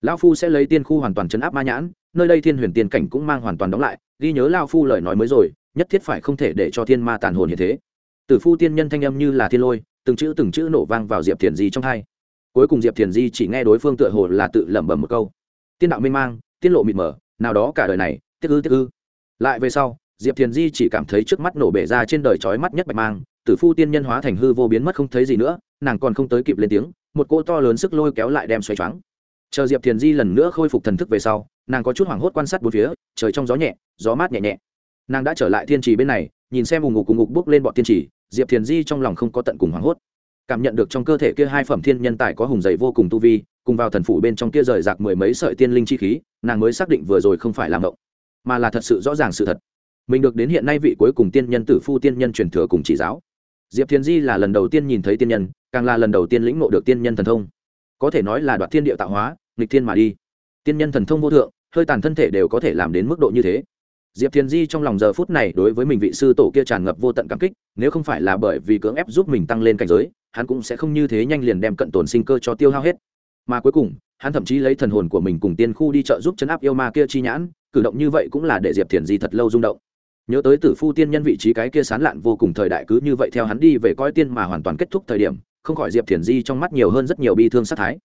Lão phu sẽ lấy tiên khu hoàn toàn chấn áp ma nhãn, nơi đây thiên huyền tiên cảnh cũng mang hoàn toàn đóng lại, ghi nhớ lao phu lời nói mới rồi, nhất thiết phải không thể để cho thiên ma tàn hồn như thế. Tử phu tiên nhân thanh âm như là thiên lôi, từng chữ từng chữ nổ vang vào diệp thiền di trong hai cuối cùng diệp thiền di chỉ nghe đối phương tựa hồ là tự lẩm bẩm một câu. Tiên đạo mê mang tiết lộ mịt mờ, nào đó cả đời này, tiếc ư tiếc ư. Lại về sau, diệp thiền di chỉ cảm thấy trước mắt nổ bể ra trên đời trói mắt nhất bạch mang, tử phu tiên nhân hóa thành hư vô biến mất không thấy gì nữa, nàng còn không tới kịp lên tiếng, một cô to lớn sức lôi kéo lại đem xoay choáng. Chờ diệp thiền di lần nữa khôi phục thần thức về sau, nàng có chút hoảng hốt quan sát bốn phía, trời trong gió nhẹ, gió mát nhẹ nhẹ. Nàng đã trở lại thiên trì bên này, nhìn xem ù ngục cùng ngục bước lên bọn thiên trì, diệp thiền di trong lòng không có tận cùng hoảng hốt cảm nhận được trong cơ thể kia hai phẩm thiên nhân tài có hùng dày vô cùng tu vi, cùng vào thần phủ bên trong kia rời rạc mười mấy sợi tiên linh chi khí, nàng mới xác định vừa rồi không phải làm động mà là thật sự rõ ràng sự thật. Mình được đến hiện nay vị cuối cùng tiên nhân tử phu tiên nhân truyền thừa cùng chỉ giáo. Diệp thiền di là lần đầu tiên nhìn thấy tiên nhân, càng là lần đầu tiên lĩnh ngộ được tiên nhân thần thông. Có thể nói là đoạt thiên địa tạo hóa, nghịch thiên mà đi. Tiên nhân thần thông vô thượng, hơi tàn thân thể đều có thể làm đến mức độ như thế diệp thiền di trong lòng giờ phút này đối với mình vị sư tổ kia tràn ngập vô tận cảm kích, nếu không phải là bởi vì cưỡng ép giúp mình tăng lên cảnh giới, hắn cũng sẽ không như thế nhanh liền đem cận tồn sinh cơ cho tiêu hao hết. Mà cuối cùng, hắn thậm chí lấy thần hồn của mình cùng tiên khu đi trợ giúp chấn áp yêu ma kia chi nhãn, cử động như vậy cũng là để diệp thiền di thật lâu rung động. Nhớ tới tử phu tiên nhân vị trí cái kia sán lạn vô cùng thời đại cứ như vậy theo hắn đi về coi tiên mà hoàn toàn kết thúc thời điểm, không khỏi diệp thiền di trong mắt nhiều hơn rất nhiều bi thương sát thái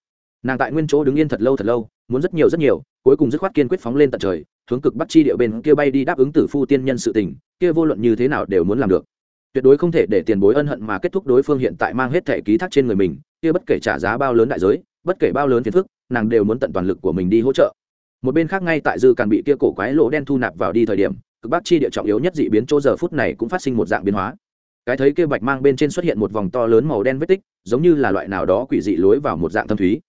nàng tại nguyên chỗ đứng yên thật lâu thật lâu, muốn rất nhiều rất nhiều, cuối cùng dứt khoát kiên quyết phóng lên tận trời, hướng cực bắt chi địa bên kia bay đi đáp ứng tử phu tiên nhân sự tình, kia vô luận như thế nào đều muốn làm được. Tuyệt đối không thể để tiền bối ân hận mà kết thúc đối phương hiện tại mang hết thẻ ký thác trên người mình, kia bất kể trả giá bao lớn đại giới, bất kể bao lớn phiền phức, nàng đều muốn tận toàn lực của mình đi hỗ trợ. Một bên khác ngay tại dư càn bị kia cổ quái lỗ đen thu nạp vào đi thời điểm, cực bắc chi địa trọng yếu nhất dị biến chỗ giờ phút này cũng phát sinh một dạng biến hóa. Cái thấy kia bạch mang bên trên xuất hiện một vòng to lớn màu đen vết tích, giống như là loại nào đó quỷ dị lối vào một dạng thâm thúy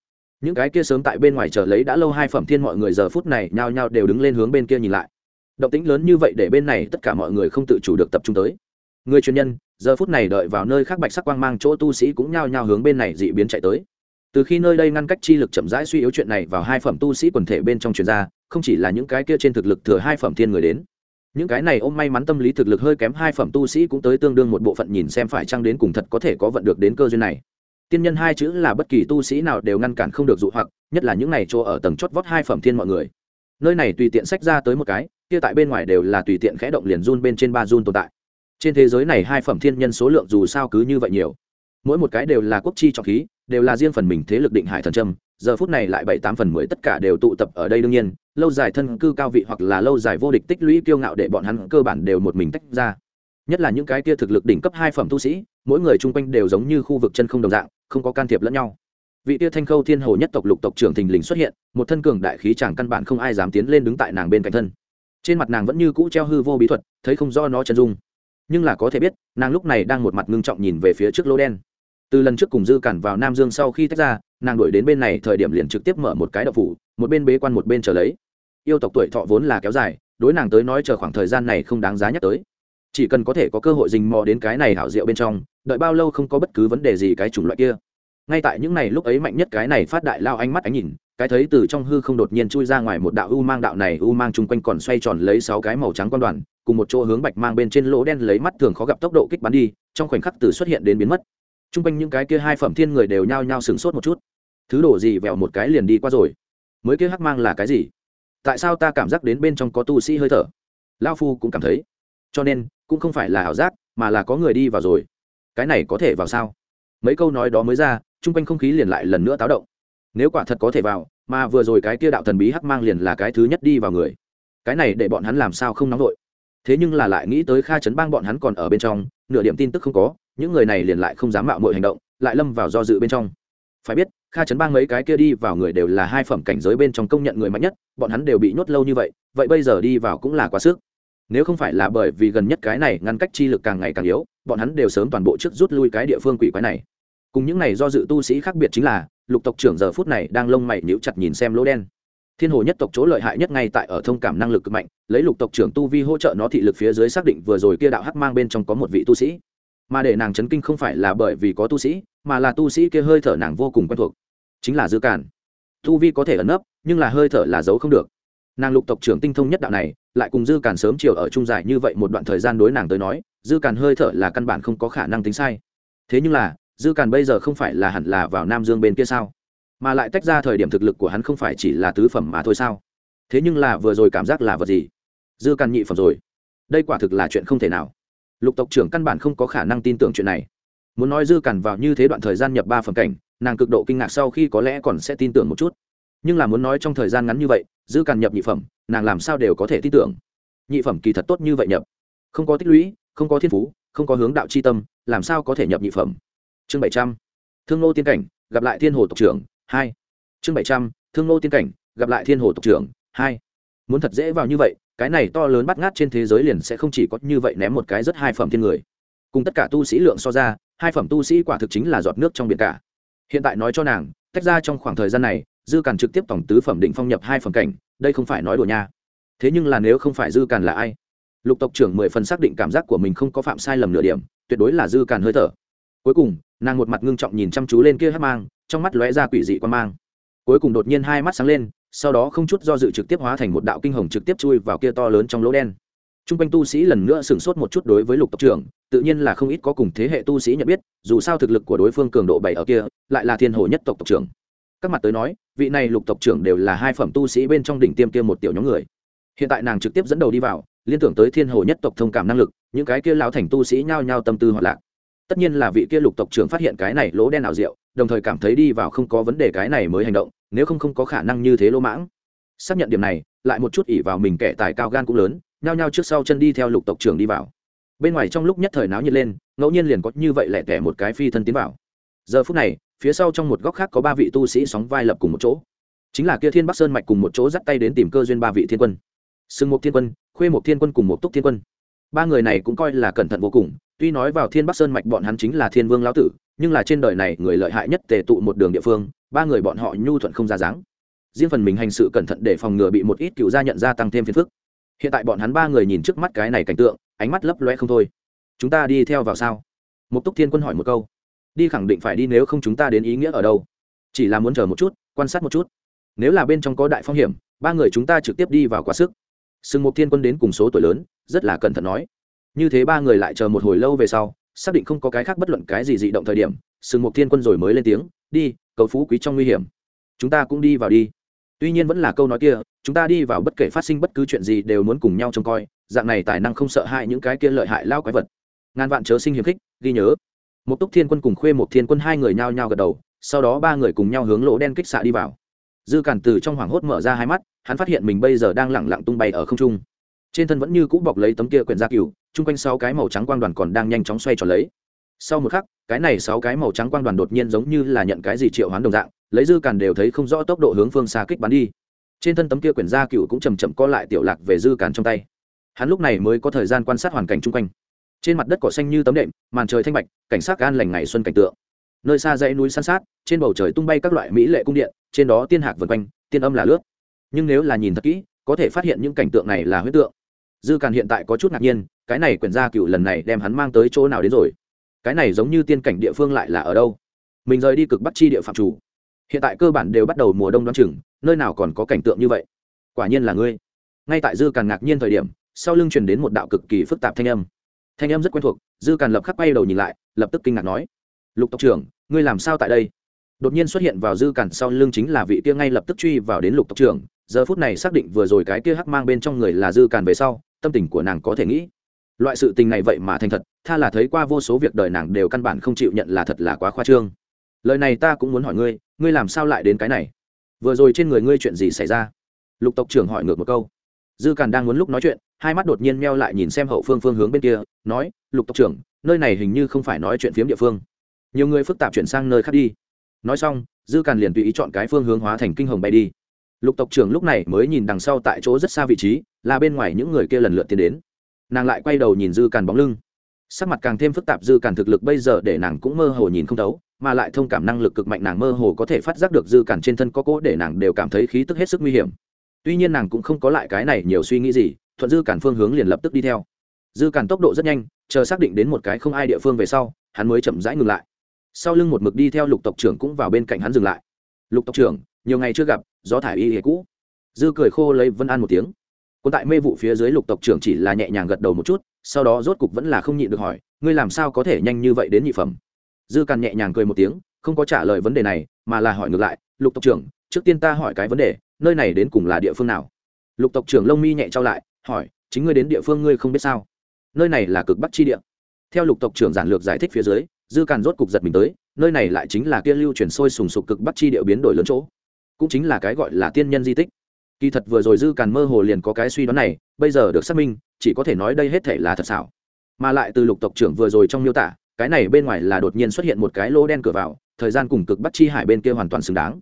những cái kia sớm tại bên ngoài chờ lấy đã lâu hai phẩm thiên mọi người giờ phút này nhao nhao đều đứng lên hướng bên kia nhìn lại. Động tĩnh lớn như vậy để bên này tất cả mọi người không tự chủ được tập trung tới. Người truyền nhân, giờ phút này đợi vào nơi khác bạch sắc quang mang, chỗ tu sĩ cũng nhao nhao hướng bên này dị biến chạy tới. Từ khi nơi đây ngăn cách chi lực chậm rãi suy yếu chuyện này vào hai phẩm tu sĩ quần thể bên trong truyền ra, không chỉ là những cái kia trên thực lực thừa hai phẩm thiên người đến. Những cái này ôm may mắn tâm lý thực lực hơi kém hai phẩm tu sĩ cũng tới tương đương một bộ phận nhìn xem phải chăng đến cùng thật có thể có vận được đến cơ duyên này tiên nhân hai chữ là bất kỳ tu sĩ nào đều ngăn cản không được dụ hoặc, nhất là những này chỗ ở tầng chót vót hai phẩm thiên mọi người. Nơi này tùy tiện sách ra tới một cái, kia tại bên ngoài đều là tùy tiện khẽ động liền run bên trên ba run tồn tại. Trên thế giới này hai phẩm thiên nhân số lượng dù sao cứ như vậy nhiều. Mỗi một cái đều là quốc chi trọng khí, đều là riêng phần mình thế lực định hải thần trâm giờ phút này lại bảy tám phần mười tất cả đều tụ tập ở đây đương nhiên, lâu dài thân cư cao vị hoặc là lâu dài vô địch tích lũy kiêu ngạo để bọn hắn cơ bản đều một mình tách ra. Nhất là những cái kia thực lực đỉnh cấp hai phẩm tu sĩ, mỗi người chung quanh đều giống như khu vực chân không đồng dạng không có can thiệp lẫn nhau. Vị tia thanh khâu thiên hồ nhất tộc lục tộc trưởng thình lình xuất hiện, một thân cường đại khí chẳng căn bản không ai dám tiến lên đứng tại nàng bên cạnh thân. Trên mặt nàng vẫn như cũ treo hư vô bí thuật, thấy không do nó chân dung. Nhưng là có thể biết, nàng lúc này đang một mặt ngưng trọng nhìn về phía trước lỗ đen. Từ lần trước cùng dư cản vào nam dương sau khi tách ra, nàng đuổi đến bên này thời điểm liền trực tiếp mở một cái đậu phủ, một bên bế quan một bên chờ lấy. Yêu tộc tuổi thọ vốn là kéo dài, đối nàng tới nói chờ khoảng thời gian này không đáng giá nhắc tới chỉ cần có thể có cơ hội dình mò đến cái này hảo diệu bên trong, đợi bao lâu không có bất cứ vấn đề gì cái chủng loại kia. Ngay tại những này lúc ấy mạnh nhất cái này phát đại lao ánh mắt ánh nhìn, cái thấy từ trong hư không đột nhiên chui ra ngoài một đạo u mang đạo này u mang chung quanh còn xoay tròn lấy sáu cái màu trắng quan đoàn, cùng một chỗ hướng bạch mang bên trên lỗ đen lấy mắt thường khó gặp tốc độ kích bắn đi, trong khoảnh khắc từ xuất hiện đến biến mất. Chung quanh những cái kia hai phẩm thiên người đều nhao nhao sửng sốt một chút. Thứ đổ gì vẹo một cái liền đi qua rồi. Mới kia hắc mang là cái gì? Tại sao ta cảm giác đến bên trong có tu sĩ hơi thở? Lao phu cũng cảm thấy cho nên cũng không phải là ảo giác, mà là có người đi vào rồi. Cái này có thể vào sao? Mấy câu nói đó mới ra, chung quanh không khí liền lại lần nữa táo động. Nếu quả thật có thể vào, mà vừa rồi cái kia đạo thần bí hắc mang liền là cái thứ nhất đi vào người. Cái này để bọn hắn làm sao không nóng vội? Thế nhưng là lại nghĩ tới kha chấn bang bọn hắn còn ở bên trong, nửa điểm tin tức không có, những người này liền lại không dám mạo mọi hành động, lại lâm vào do dự bên trong. Phải biết, kha chấn bang mấy cái kia đi vào người đều là hai phẩm cảnh giới bên trong công nhận người mạnh nhất, bọn hắn đều bị nhốt lâu như vậy vậy bây giờ đi vào cũng là quá sức nếu không phải là bởi vì gần nhất cái này ngăn cách chi lực càng ngày càng yếu, bọn hắn đều sớm toàn bộ trước rút lui cái địa phương quỷ quái này. Cùng những này do dự tu sĩ khác biệt chính là, lục tộc trưởng giờ phút này đang lông mày níu chặt nhìn xem lỗ đen. Thiên hồ nhất tộc chỗ lợi hại nhất ngay tại ở thông cảm năng lực cực mạnh, lấy lục tộc trưởng tu vi hỗ trợ nó thị lực phía dưới xác định vừa rồi kia đạo hắc mang bên trong có một vị tu sĩ. Mà để nàng chấn kinh không phải là bởi vì có tu sĩ, mà là tu sĩ kia hơi thở nàng vô cùng quen thuộc. Chính là dư cản tu vi có thể ẩn nấp, nhưng là hơi thở là giấu không được nàng lục tộc trưởng tinh thông nhất đạo này, lại cùng dư càn sớm chiều ở trung dài như vậy một đoạn thời gian đối nàng tới nói, dư càn hơi thở là căn bản không có khả năng tính sai. Thế nhưng là, dư càn bây giờ không phải là hẳn là vào nam dương bên kia sao? Mà lại tách ra thời điểm thực lực của hắn không phải chỉ là tứ phẩm mà thôi sao? Thế nhưng là vừa rồi cảm giác là vật gì? Dư càn nhị phẩm rồi. Đây quả thực là chuyện không thể nào. Lục tộc trưởng căn bản không có khả năng tin tưởng chuyện này. Muốn nói dư càn vào như thế đoạn thời gian nhập ba phẩm cảnh, nàng cực độ kinh ngạc sau khi có lẽ còn sẽ tin tưởng một chút nhưng là muốn nói trong thời gian ngắn như vậy dư càn nhập nhị phẩm, nàng làm sao đều có thể tin tưởng. Nhị phẩm kỳ thật tốt như vậy nhập. Không có tích lũy, không có thiên phú, không có hướng đạo c h i tâm, làm sao có thể nhập nhị phẩm? Chương bảy trăm. Thương nô tiên cảnh, gặp lại thiên hồ tộc trưởng, hai. Chương bảy trăm, thương nô tiên cảnh, gặp lại thiên hồ tộc trưởng, hai. Muốn thật dễ vào như vậy, cái này to lớn bắt ngát trên thế giới liền sẽ không chỉ có như vậy ném một cái rất hai phẩm thiên người. Cùng tất cả tu sĩ lượng so ra, hai phẩm tu sĩ quả thực chính là giọt nước trong biển cả. Hiện tại nói cho nàng, tách ra trong khoảng thời gian này dư càn trực tiếp tổng tứ phẩm định phong nhập hai phần cảnh, đây không phải nói đùa nha. Thế nhưng là nếu không phải dư càn là ai? Lục tộc trưởng mười phần xác định cảm giác của mình không có phạm sai lầm nửa điểm, tuyệt đối là dư càn hơi thở. Cuối cùng, nàng một mặt ngưng trọng nhìn chăm chú lên kia hát mang, trong mắt lóe ra quỷ dị quan mang. Cuối cùng đột nhiên hai mắt sáng lên, sau đó không chút do dự trực tiếp hóa thành một đạo kinh hồng trực tiếp chui vào kia to lớn trong lỗ đen. T r u n g quanh tu sĩ lần nữa sửng sốt một chút đối với lục tộc trưởng, tự nhiên là không ít có cùng thế hệ tu sĩ nhận biết, dù sao thực lực của đối phương cường độ bảy ở kia, lại là thiên hồ nhất tộc tộc trưởng. Các mặt tới nói vị này lục tộc trưởng đều là hai phẩm tu sĩ bên trong đỉnh tiêm kia một tiểu nhóm người. Hiện tại nàng trực tiếp dẫn đầu đi vào, liên tưởng tới thiên hồ nhất tộc thông cảm năng lực, những cái kia lão thành tu sĩ nhao nhao tâm tư hoạt lạc. Tất nhiên là vị kia lục tộc trưởng phát hiện cái này lỗ đen ảo diệu, đồng thời cảm thấy đi vào không có vấn đề cái này mới hành động, nếu không không có khả năng như thế lỗ mãng. Xác nhận điểm này, lại một chút ỉ vào mình kẻ tài cao gan cũng lớn, nhao nhao trước sau chân đi theo lục tộc trưởng đi vào. Bên ngoài trong lúc nhất thời náo nhiệt lên, ngẫu nhiên liền có như vậy lẻ tẻ một cái phi thân tiến vào. Giờ phút này phía sau trong một góc khác có ba vị tu sĩ sóng vai lập cùng một chỗ. Chính là kia thiên bắc sơn mạch cùng một chỗ dắt tay đến tìm cơ duyên ba vị thiên quân. Sưng một thiên quân, khuê một thiên quân cùng một túc thiên quân. Ba người này cũng coi là cẩn thận vô cùng, tuy nói vào thiên bắc sơn mạch bọn hắn chính là thiên vương lão tử, nhưng là trên đời này người lợi hại nhất tề tụ một đường địa phương, ba người bọn họ nhu thuận không ra dáng. Riêng phần mình hành sự cẩn thận để phòng ngừa bị một ít cựu gia nhận ra tăng thêm phiền phức. Hiện tại bọn hắn ba người nhìn trước mắt cái này cảnh tượng, ánh mắt lấp loe không thôi. Chúng ta đi theo vào sao? Một túc thiên quân hỏi một câu đi khẳng định phải đi nếu không chúng ta đến ý nghĩa ở đâu. Chỉ là muốn chờ một chút, quan sát một chút. Nếu là bên trong có đại phong hiểm, ba người chúng ta trực tiếp đi vào quá sức. Sừng mục thiên quân đến cùng số tuổi lớn, rất là cẩn thận nói. Như thế ba người lại chờ một hồi lâu về sau, xác định không có cái khác bất luận cái gì dị động thời điểm, sừng mục thiên quân rồi mới lên tiếng, đi, cầu phú quý trong nguy hiểm. Chúng ta cũng đi vào đi. Tuy nhiên vẫn là câu nói kia, chúng ta đi vào bất kể phát sinh bất cứ chuyện gì đều muốn cùng nhau trông coi, dạng này tài năng không sợ hãi những cái kia lợi hại lao quái vật. Ngàn vạn chớ sinh hiềm khích, ghi nhớ một túc thiên quân cùng khuê một thiên quân hai người nhao nhao gật đầu, sau đó ba người cùng nhau hướng lỗ đen kích xạ đi vào. Dư cản từ trong hoảng hốt mở ra hai mắt, hắn phát hiện mình bây giờ đang lẳng lặng tung bay ở không trung. Trên thân vẫn như cũ bọc lấy tấm kia quyển gia cửu, chung quanh sáu cái màu trắng quang đoàn còn đang nhanh chóng xoay tròn lấy. Sau một khắc, cái này sáu cái màu trắng quang đoàn đột nhiên giống như là nhận cái gì triệu hoán đồng dạng, lấy dư càn đều thấy không rõ tốc độ hướng phương xa kích bắn đi. Trên thân tấm kia quyển gia cửu cũng chầm chậm co lại tiểu lạc về dư càn trong tay. Hắn lúc này mới có thời gian quan sát hoàn cảnh chung quanh trên mặt đất cỏ xanh như tấm đệm, màn trời thanh bạch, cảnh sát gan lành ngày xuân cảnh tượng. Nơi xa dãy núi san sát, trên bầu trời tung bay các loại mỹ lệ cung điện, trên đó tiên hạc vần quanh, tiên âm là lướt. Nhưng nếu là nhìn thật kỹ, có thể phát hiện những cảnh tượng này là huyết tượng. Dư càn hiện tại có chút ngạc nhiên, cái này quyển gia cựu lần này đem hắn mang tới chỗ nào đến rồi? Cái này giống như tiên cảnh địa phương lại là ở đâu? Mình rời đi cực bắc chi địa phạm chủ. Hiện tại cơ bản đều bắt đầu mùa đông đoán chừng, nơi nào còn có cảnh tượng như vậy? Quả nhiên là ngươi. Ngay tại dư càn ngạc nhiên thời điểm, sau lưng truyền đến một đạo cực kỳ phức tạp thanh âm thanh em rất quen thuộc, dư càn lập khắc bay đầu nhìn lại, lập tức kinh ngạc nói, lục tộc trưởng, ngươi làm sao tại đây? Đột nhiên xuất hiện vào dư càn sau lưng chính là vị kia ngay lập tức truy vào đến lục tộc trưởng, giờ phút này xác định vừa rồi cái kia hắc mang bên trong người là dư càn về sau, tâm tình của nàng có thể nghĩ. Loại sự tình này vậy mà thành thật, tha là thấy qua vô số việc đời nàng đều căn bản không chịu nhận là thật là quá khoa trương. Lời này ta cũng muốn hỏi ngươi ngươi làm sao lại đến cái này? Vừa rồi trên người ngươi chuyện gì xảy ra? Lục tộc trưởng hỏi ngược một câu. Dư càn đang muốn lúc nói chuyện hai mắt đột nhiên meo lại nhìn xem hậu phương phương hướng bên kia, nói, lục tộc trưởng, nơi này hình như không phải nói chuyện phiếm địa phương. Nhiều người phức tạp chuyển sang nơi khác đi. Nói xong, dư càn liền tùy ý chọn cái phương hướng hóa thành kinh hồng bay đi. Lục tộc trưởng lúc này mới nhìn đằng sau tại chỗ rất xa vị trí, là bên ngoài những người kia lần lượt tiến đến. Nàng lại quay đầu nhìn dư càn bóng lưng. Sắc mặt càng thêm phức tạp, dư càn thực lực bây giờ để nàng cũng mơ hồ nhìn không thấu, mà lại thông cảm năng lực cực mạnh nàng mơ hồ có thể phát giác được dư càn trên thân có cỗ để nàng đều cảm thấy khí tức hết sức nguy hiểm. Tuy nhiên nàng cũng không có lại cái này nhiều suy nghĩ gì thuận dư cản phương hướng liền lập tức đi theo. Dư cản tốc độ rất nhanh, chờ xác định đến một cái không ai địa phương về sau, hắn mới chậm rãi ngừng lại. Sau lưng một mực đi theo lục tộc trưởng cũng vào bên cạnh hắn dừng lại. Lục tộc trưởng, nhiều ngày chưa gặp, gió thải y hề cũ. Dư cười khô lấy vân an một tiếng. Quân tại mê vụ phía dưới lục tộc trưởng chỉ là nhẹ nhàng gật đầu một chút, sau đó rốt cục vẫn là không nhịn được hỏi, ngươi làm sao có thể nhanh như vậy đến nhị phẩm? Dư càn nhẹ nhàng cười một tiếng, không có trả lời vấn đề này, mà là hỏi ngược lại, lục tộc trưởng, trước tiên ta hỏi cái vấn đề, nơi này đến cùng là địa phương nào? Lục tộc trưởng lông mi nhẹ trao lại hỏi, chính ngươi đến địa phương ngươi không biết sao? Nơi này là cực bắc chi địa. Theo lục tộc trưởng giản lược giải thích phía dưới, dư càn rốt cục giật mình tới, nơi này lại chính là kia lưu chuyển sôi sùng sục cực bắc chi địa biến đổi lớn chỗ. Cũng chính là cái gọi là tiên nhân di tích. Kỳ thật vừa rồi dư càn mơ hồ liền có cái suy đoán này, bây giờ được xác minh, chỉ có thể nói đây hết thể là thật xảo. Mà lại từ lục tộc trưởng vừa rồi trong miêu tả, cái này bên ngoài là đột nhiên xuất hiện một cái lỗ đen cửa vào, thời gian cùng cực bắt chi hải bên kia hoàn toàn xứng đáng.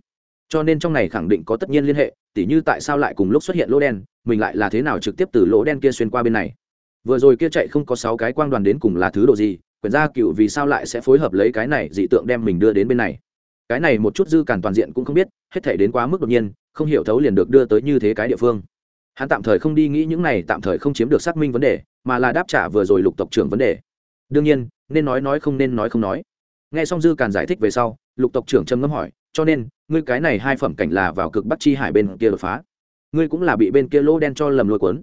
Cho nên trong này khẳng định có tất nhiên liên hệ tỉ như tại sao lại cùng lúc xuất hiện lỗ đen, mình lại là thế nào trực tiếp từ lỗ đen kia xuyên qua bên này? Vừa rồi kia chạy không có sáu cái quang đoàn đến cùng là thứ độ gì, quyển gia cựu vì sao lại sẽ phối hợp lấy cái này dị tượng đem mình đưa đến bên này? Cái này một chút dư cản toàn diện cũng không biết, hết thể đến quá mức đột nhiên, không hiểu thấu liền được đưa tới như thế cái địa phương. Hắn tạm thời không đi nghĩ những này, tạm thời không chiếm được xác minh vấn đề, mà là đáp trả vừa rồi lục tộc trưởng vấn đề. Đương nhiên, nên nói nói không nên nói không nói. Nghe xong dư càn giải thích về sau, lục tộc trưởng trầm ngâm hỏi, cho nên ngươi cái này hai phẩm cảnh là vào cực bắc chi hải bên kia đột phá. Ngươi cũng là bị bên kia lỗ đen cho lầm lôi cuốn.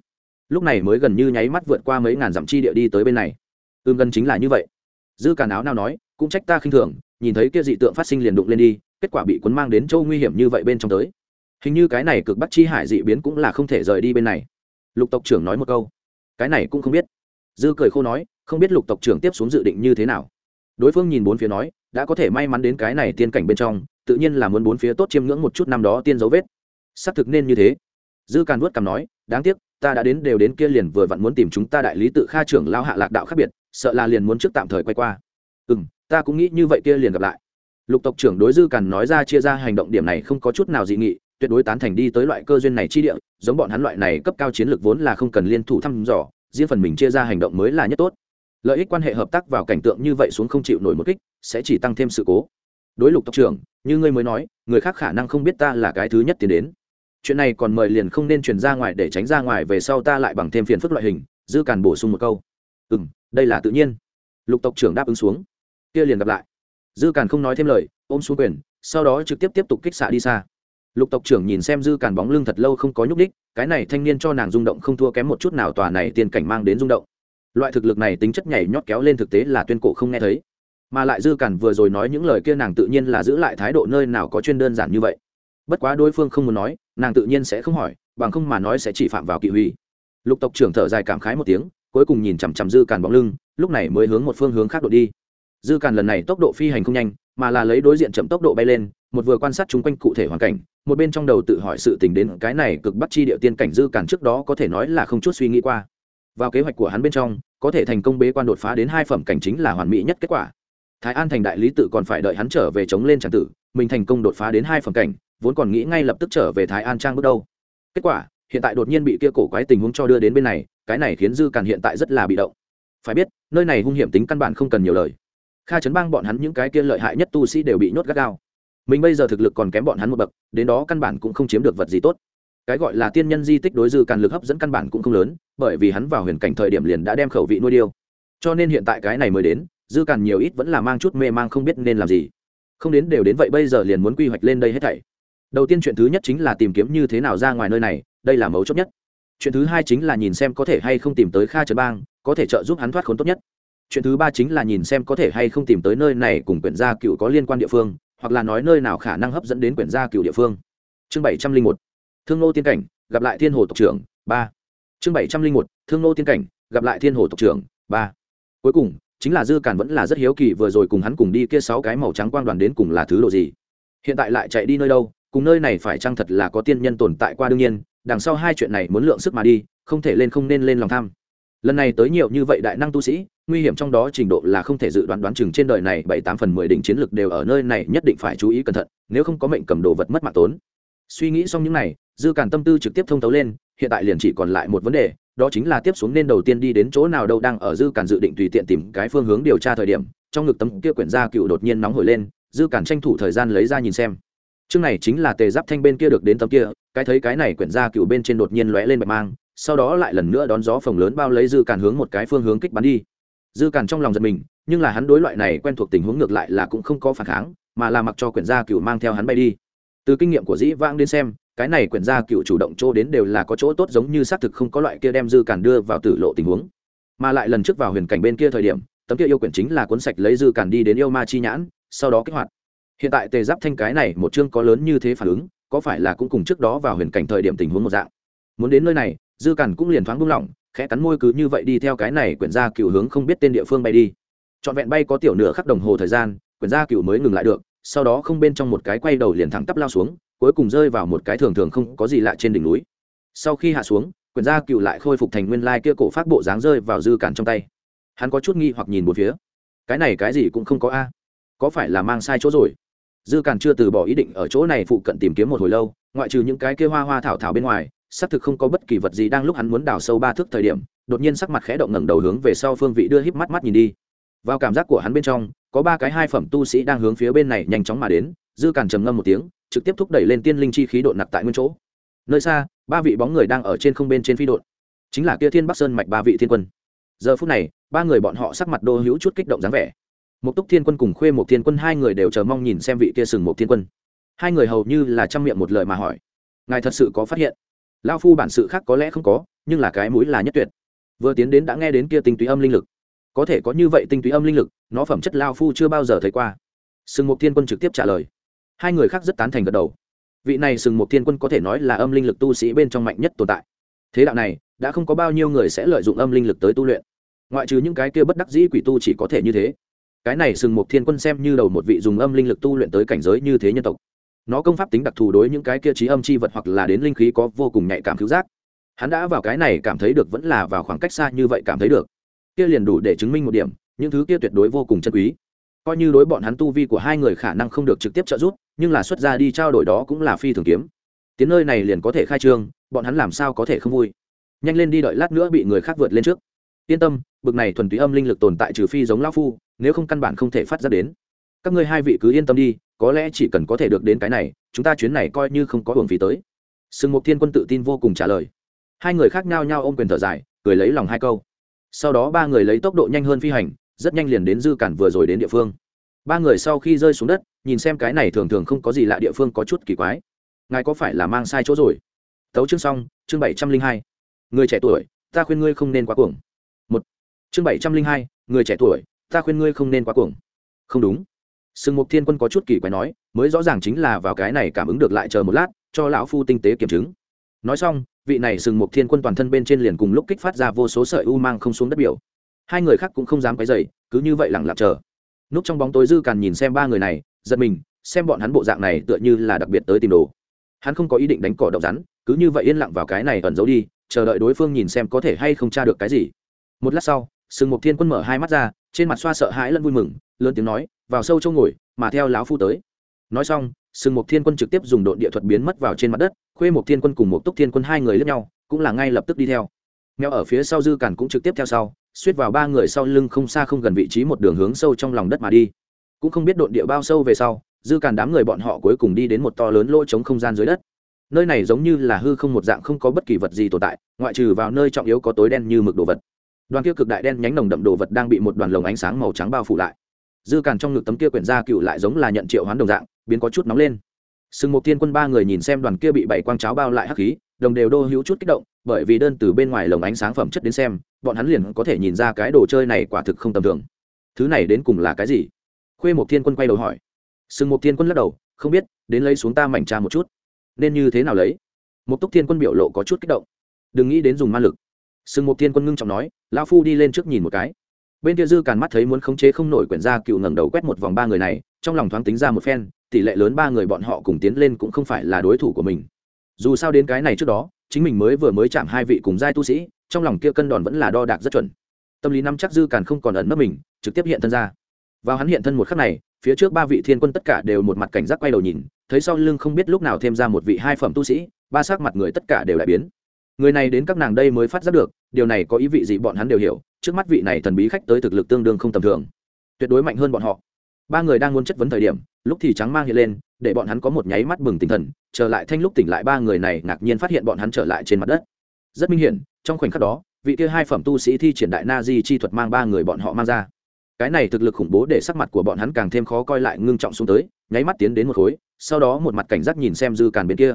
Lúc này mới gần như nháy mắt vượt qua mấy ngàn dặm chi địa đi tới bên này. Ưm gần chính là như vậy. Dư càn áo nào nói, cũng trách ta khinh thường, nhìn thấy kia dị tượng phát sinh liền đụng lên đi, kết quả bị cuốn mang đến châu nguy hiểm như vậy bên trong tới. Hình như cái này cực bắc chi hải dị biến cũng là không thể rời đi bên này. Lục tộc trưởng nói một câu. Cái này cũng không biết. Dư cười khô nói, không biết lục tộc trưởng tiếp xuống dự định như thế nào. Đối phương nhìn bốn phía nói, đã có thể may mắn đến cái này tiên cảnh bên trong tự nhiên là muốn bốn phía tốt chiêm ngưỡng một chút năm đó tiên dấu vết. Xác thực nên như thế. Dư càn vuốt cằm nói, đáng tiếc, ta đã đến đều đến kia liền vừa vặn muốn tìm chúng ta đại lý tự kha trưởng lao hạ lạc đạo khác biệt, sợ là liền muốn trước tạm thời quay qua. Ừ m ta cũng nghĩ như vậy kia liền gặp lại. Lục tộc trưởng đối dư càn nói ra chia ra hành động điểm này không có chút nào dị nghị, tuyệt đối tán thành đi tới loại cơ duyên này chi địa, giống bọn hắn loại này cấp cao chiến lược vốn là không cần liên thủ thăm dò, riêng phần mình chia ra hành động mới là nhất tốt. Lợi ích quan hệ hợp tác vào cảnh tượng như vậy xuống không chịu nổi một kích, sẽ chỉ tăng thêm sự cố. Đối lục tộc trưởng như ngươi mới nói, người khác khả năng không biết ta là cái thứ nhất tiến đến. Chuyện này còn mời liền không nên truyền ra ngoài để tránh ra ngoài, về sau ta lại bằng thêm phiền phức loại hình, dư càn bổ sung một câu. Ừ m đây là tự nhiên. Lục tộc trưởng đáp ứng xuống. Kia liền gặp lại. Dư càn không nói thêm lời, ôm xuống quyền, sau đó trực tiếp tiếp tục kích xạ đi xa. Lục tộc trưởng nhìn xem dư càn bóng lưng thật lâu không có nhúc đích cái này thanh niên cho nàng rung động không thua kém một chút nào, tòa này tiền cảnh mang đến rung động. Loại thực lực này tính chất nhảy nhót kéo lên thực tế là tuyên cổ không nghe thấy mà lại dư cản vừa rồi nói những lời kia nàng tự nhiên là giữ lại thái độ nơi nào có chuyên đơn giản như vậy. Bất quá đối phương không muốn nói, nàng tự nhiên sẽ không hỏi, bằng không mà nói sẽ chỉ phạm vào kỵ huy. Lục tộc trưởng thở dài cảm khái một tiếng, cuối cùng nhìn chằm chằm dư càn bóng lưng, lúc này mới hướng một phương hướng khác đội đi. Dư càn lần này tốc độ phi hành không nhanh, mà là lấy đối diện chậm tốc độ bay lên, một vừa quan sát chung quanh cụ thể hoàn cảnh, một bên trong đầu tự hỏi sự tình đến cái này cực bắt chi địa tiên cảnh dư càn trước đó có thể nói là không chút suy nghĩ qua. Vào kế hoạch của hắn bên trong, có thể thành công bế quan đột phá đến hai phẩm cảnh chính là hoàn mỹ nhất kết quả thái an thành đại lý tự còn phải đợi hắn trở về chống lên tràng tử, mình thành công đột phá đến hai phẩm cảnh, vốn còn nghĩ ngay lập tức trở về thái an trang bước đâu. Kết quả, hiện tại đột nhiên bị kia cổ quái tình huống cho đưa đến bên này, cái này khiến dư càn hiện tại rất là bị động. Phải biết, nơi này hung hiểm tính căn bản không cần nhiều lời. Kha chấn bang bọn hắn những cái kia lợi hại nhất tu sĩ đều bị nhốt gắt gao. Mình bây giờ thực lực còn kém bọn hắn một bậc, đến đó căn bản cũng không chiếm được vật gì tốt. Cái gọi là tiên nhân di tích đối dư càn lực hấp dẫn căn bản cũng không lớn, bởi vì hắn vào huyền cảnh thời điểm liền đã đem khẩu vị nuôi điêu. Cho nên hiện tại cái này mới đến dư càn nhiều ít vẫn là mang chút mê mang không biết nên làm gì. Không đến đều đến vậy bây giờ liền muốn quy hoạch lên đây hết thảy. Đầu tiên chuyện thứ nhất chính là tìm kiếm như thế nào ra ngoài nơi này, đây là mấu chốt nhất. Chuyện thứ hai chính là nhìn xem có thể hay không tìm tới kha trấn bang, có thể trợ giúp hắn thoát khốn tốt nhất. Chuyện thứ ba chính là nhìn xem có thể hay không tìm tới nơi này cùng quyển gia cựu có liên quan địa phương, hoặc là nói nơi nào khả năng hấp dẫn đến quyển gia cựu địa phương. Chương bảy trăm linh một, thương nô tiên cảnh, gặp lại thiên hồ tộc trưởng, ba. Chương bảy trăm linh một, thương nô tiên cảnh, gặp lại thiên hồ tộc trưởng, ba. Cuối cùng chính là dư càn vẫn là rất hiếu kỳ vừa rồi cùng hắn cùng đi kia sáu cái màu trắng quang đoàn đến cùng là thứ độ gì. Hiện tại lại chạy đi nơi đâu, cùng nơi này phải chăng thật là có tiên nhân tồn tại qua đương nhiên, đằng sau hai chuyện này muốn lượng sức mà đi, không thể lên không nên lên lòng tham. Lần này tới nhiều như vậy đại năng tu sĩ, nguy hiểm trong đó trình độ là không thể dự đoán đoán chừng trên đời này bảy tám phần mười đỉnh chiến lược đều ở nơi này nhất định phải chú ý cẩn thận, nếu không có mệnh cầm đồ vật mất mạng tốn. Suy nghĩ xong những này, dư càn tâm tư trực tiếp thông thấu lên, hiện tại liền chỉ còn lại một vấn đề đó chính là tiếp xuống nên đầu tiên đi đến chỗ nào đâu đang ở dư cản dự định tùy tiện tìm cái phương hướng điều tra thời điểm, trong ngực tấm kia quyển gia cựu đột nhiên nóng hổi lên, dư cản tranh thủ thời gian lấy ra nhìn xem. Chương này chính là tề giáp thanh bên kia được đến tấm kia, cái thấy cái này quyển gia cựu bên trên đột nhiên lóe lên bạch mang, sau đó lại lần nữa đón gió phồng lớn bao lấy dư cản hướng một cái phương hướng kích bắn đi. Dư cản trong lòng giật mình, nhưng là hắn đối loại này quen thuộc tình huống ngược lại là cũng không có phản kháng, mà là mặc cho quyển gia cựu mang theo hắn bay đi. Từ kinh nghiệm của dĩ vãng đến xem cái này quyển gia cựu chủ động chỗ đến đều là có chỗ tốt giống như xác thực không có loại kia đem dư càn đưa vào tử lộ tình huống. Mà lại lần trước vào huyền cảnh bên kia thời điểm, tấm kia yêu quyển chính là cuốn sạch lấy dư càn đi đến yêu ma chi nhãn, sau đó kích hoạt. Hiện tại tề giáp thanh cái này một chương có lớn như thế phản ứng, có phải là cũng cùng trước đó vào huyền cảnh thời điểm tình huống một dạng? Muốn đến nơi này, dư càn cũng liền thoáng buông lỏng, khẽ cắn môi cứ như vậy đi theo cái này quyển gia cựu hướng không biết tên địa phương bay đi. Trọn vẹn bay có tiểu nửa khắc đồng hồ thời gian, quyển gia cựu mới ngừng lại được, sau đó không bên trong một cái quay đầu liền thẳng tắp lao xuống cuối cùng rơi vào một cái thường thường không có gì lạ trên đỉnh núi. Sau khi hạ xuống, quyển gia cựu lại khôi phục thành nguyên lai kia cổ phát bộ dáng rơi vào dư cản trong tay. Hắn có chút nghi hoặc nhìn một phía. Cái này cái gì cũng không có a. Có phải là mang sai chỗ rồi? Dư cản chưa từ bỏ ý định ở chỗ này phụ cận tìm kiếm một hồi lâu, ngoại trừ những cái kia hoa hoa thảo thảo bên ngoài, xác thực không có bất kỳ vật gì đang lúc hắn muốn đào sâu ba thước thời điểm, đột nhiên sắc mặt khẽ động ngẩng đầu hướng về sau phương vị đưa híp mắt mắt nhìn đi. Vào cảm giác của hắn bên trong, có ba cái hai phẩm tu sĩ đang hướng phía bên này nhanh chóng mà đến, dư cản trầm ngâm một tiếng trực tiếp thúc đẩy lên tiên linh chi khí độ nặc tại nguyên chỗ. Nơi xa, ba vị bóng người đang ở trên không bên trên phi đội chính là kia thiên bắc sơn mạch ba vị thiên quân. Giờ phút này, ba người bọn họ sắc mặt đô hữu chút kích động dáng vẻ. Một túc thiên quân cùng khuê một thiên quân hai người đều chờ mong nhìn xem vị kia sừng một thiên quân. Hai người hầu như là chăm miệng một lời mà hỏi, ngài thật sự có phát hiện? Lao phu bản sự khác có lẽ không có, nhưng là cái mũi là nhất tuyệt. Vừa tiến đến đã nghe đến kia tinh túy âm linh lực. Có thể có như vậy tinh túy âm linh lực, nó phẩm chất lao phu chưa bao giờ thấy qua. Sừng một thiên quân trực tiếp trả lời hai người khác rất tán thành gật đầu. Vị này sừng một thiên quân có thể nói là âm linh lực tu sĩ bên trong mạnh nhất tồn tại. Thế đạo này, đã không có bao nhiêu người sẽ lợi dụng âm linh lực tới tu luyện. Ngoại trừ những cái kia bất đắc dĩ quỷ tu chỉ có thể như thế. Cái này sừng một thiên quân xem như đầu một vị dùng âm linh lực tu luyện tới cảnh giới như thế nhân tộc. Nó công pháp tính đặc thù đối những cái kia trí âm chi vật hoặc là đến linh khí có vô cùng nhạy cảm cứu giác. Hắn đã vào cái này cảm thấy được vẫn là vào khoảng cách xa như vậy cảm thấy được. Kia liền đủ để chứng minh một điểm, những thứ kia tuyệt đối vô cùng chân quý. Coi như đối bọn hắn tu vi của hai người khả năng không được trực tiếp trợ giúp nhưng là xuất ra đi trao đổi đó cũng là phi thường kiếm. Tiến nơi này liền có thể khai trương, bọn hắn làm sao có thể không vui? Nhanh lên đi đợi lát nữa bị người khác vượt lên trước. Yên tâm, bực này thuần túy âm linh lực tồn tại trừ phi giống lão phu, nếu không căn bản không thể phát ra đến. Các ngươi hai vị cứ yên tâm đi, có lẽ chỉ cần có thể được đến cái này, chúng ta chuyến này coi như không có hưởng phí tới. Sừng mục thiên quân tự tin vô cùng trả lời. Hai người khác nhau nhau ôm quyền thở dài, cười lấy lòng hai câu. Sau đó ba người lấy tốc độ nhanh hơn phi hành, rất nhanh liền đến dư cản vừa rồi đến địa phương. Ba người sau khi rơi xuống đất nhìn xem cái này thường thường không có gì lạ địa phương có chút kỳ quái. Ngài có phải là mang sai chỗ rồi? Tấu chương xong, chương bảy trăm linh hai. Người trẻ tuổi, ta khuyên ngươi không nên quá cuồng. Một. Chương bảy trăm linh hai, người trẻ tuổi, ta khuyên ngươi không nên quá cuồng. Không đúng. Sừng mục thiên quân có chút kỳ quái nói, mới rõ ràng chính là vào cái này cảm ứng được lại chờ một lát, cho lão phu tinh tế kiểm chứng. Nói xong, vị này sừng mục thiên quân toàn thân bên trên liền cùng lúc kích phát ra vô số sợi u mang không xuống đất biểu. Hai người khác cũng không dám quấy dày cứ như vậy lẳng lặng chờ. Núp trong bóng tối dư càn nhìn xem ba người này giật mình, xem bọn hắn bộ dạng này tựa như là đặc biệt tới tìm đồ. Hắn không có ý định đánh cỏ động rắn, cứ như vậy yên lặng vào cái này ẩn giấu đi, chờ đợi đối phương nhìn xem có thể hay không tra được cái gì. Một lát sau, sừng mộc thiên quân mở hai mắt ra, trên mặt xoa sợ hãi lẫn vui mừng, lớn tiếng nói, vào sâu châu ngồi, mà theo lão phu tới. Nói xong, sừng mộc thiên quân trực tiếp dùng đội địa thuật biến mất vào trên mặt đất, khuê mộc thiên quân cùng một túc thiên quân hai người lướt nhau, cũng là ngay lập tức đi theo. Mèo ở phía sau dư cản cũng trực tiếp theo sau, suýt vào ba người sau lưng không xa không gần vị trí một đường hướng sâu trong lòng đất mà đi cũng không biết độn địa bao sâu về sau, dư càn đám người bọn họ cuối cùng đi đến một to lớn lỗ trống không gian dưới đất. Nơi này giống như là hư không một dạng không có bất kỳ vật gì tồn tại, ngoại trừ vào nơi trọng yếu có tối đen như mực đồ vật. Đoàn kia cực đại đen nhánh nồng đậm đồ vật đang bị một đoàn lồng ánh sáng màu trắng bao phủ lại. Dư càn trong ngực tấm kia quyển ra cựu lại giống là nhận triệu hoán đồng dạng, biến có chút nóng lên. Sừng một thiên quân ba người nhìn xem đoàn kia bị bảy quang cháo bao lại hắc khí, đồng đều đô hữu chút kích động, bởi vì đơn từ bên ngoài lồng ánh sáng phẩm chất đến xem, bọn hắn liền có thể nhìn ra cái đồ chơi này quả thực không tầm thường. Thứ này đến cùng là cái gì? Khuê một thiên quân quay đầu hỏi. Sừng một thiên quân lắc đầu, không biết, đến lấy xuống ta mảnh tra một chút. Nên như thế nào lấy? Một túc thiên quân biểu lộ có chút kích động. Đừng nghĩ đến dùng ma lực. Sừng một thiên quân ngưng trọng nói, lão phu đi lên trước nhìn một cái. Bên kia dư càn mắt thấy muốn khống chế không nổi quyển ra cựu ngẩng đầu quét một vòng ba người này, trong lòng thoáng tính ra một phen, tỷ lệ lớn ba người bọn họ cùng tiến lên cũng không phải là đối thủ của mình. Dù sao đến cái này trước đó, chính mình mới vừa mới chạm hai vị cùng giai tu sĩ, trong lòng kia cân đòn vẫn là đo đạc rất chuẩn. Tâm lý năm chắc dư càn không còn ẩn nấp mình, trực tiếp hiện thân ra vào hắn hiện thân một khắc này, phía trước ba vị thiên quân tất cả đều một mặt cảnh giác quay đầu nhìn, thấy sau lưng không biết lúc nào thêm ra một vị hai phẩm tu sĩ, ba sắc mặt người tất cả đều lại biến. Người này đến các nàng đây mới phát giác được, điều này có ý vị gì bọn hắn đều hiểu, trước mắt vị này thần bí khách tới thực lực tương đương không tầm thường. Tuyệt đối mạnh hơn bọn họ. Ba người đang muốn chất vấn thời điểm, lúc thì trắng mang hiện lên, để bọn hắn có một nháy mắt bừng tinh thần trở lại thanh lúc tỉnh lại ba người này ngạc nhiên phát hiện bọn hắn trở lại trên mặt đất. Rất minh hiển, trong khoảnh khắc đó, vị kia hai phẩm tu sĩ thi triển đại na di chi thuật mang ba người bọn họ mang ra cái này thực lực khủng bố để sắc mặt của bọn hắn càng thêm khó coi lại ngưng trọng xuống tới, nháy mắt tiến đến một khối, sau đó một mặt cảnh giác nhìn xem dư càn bên kia.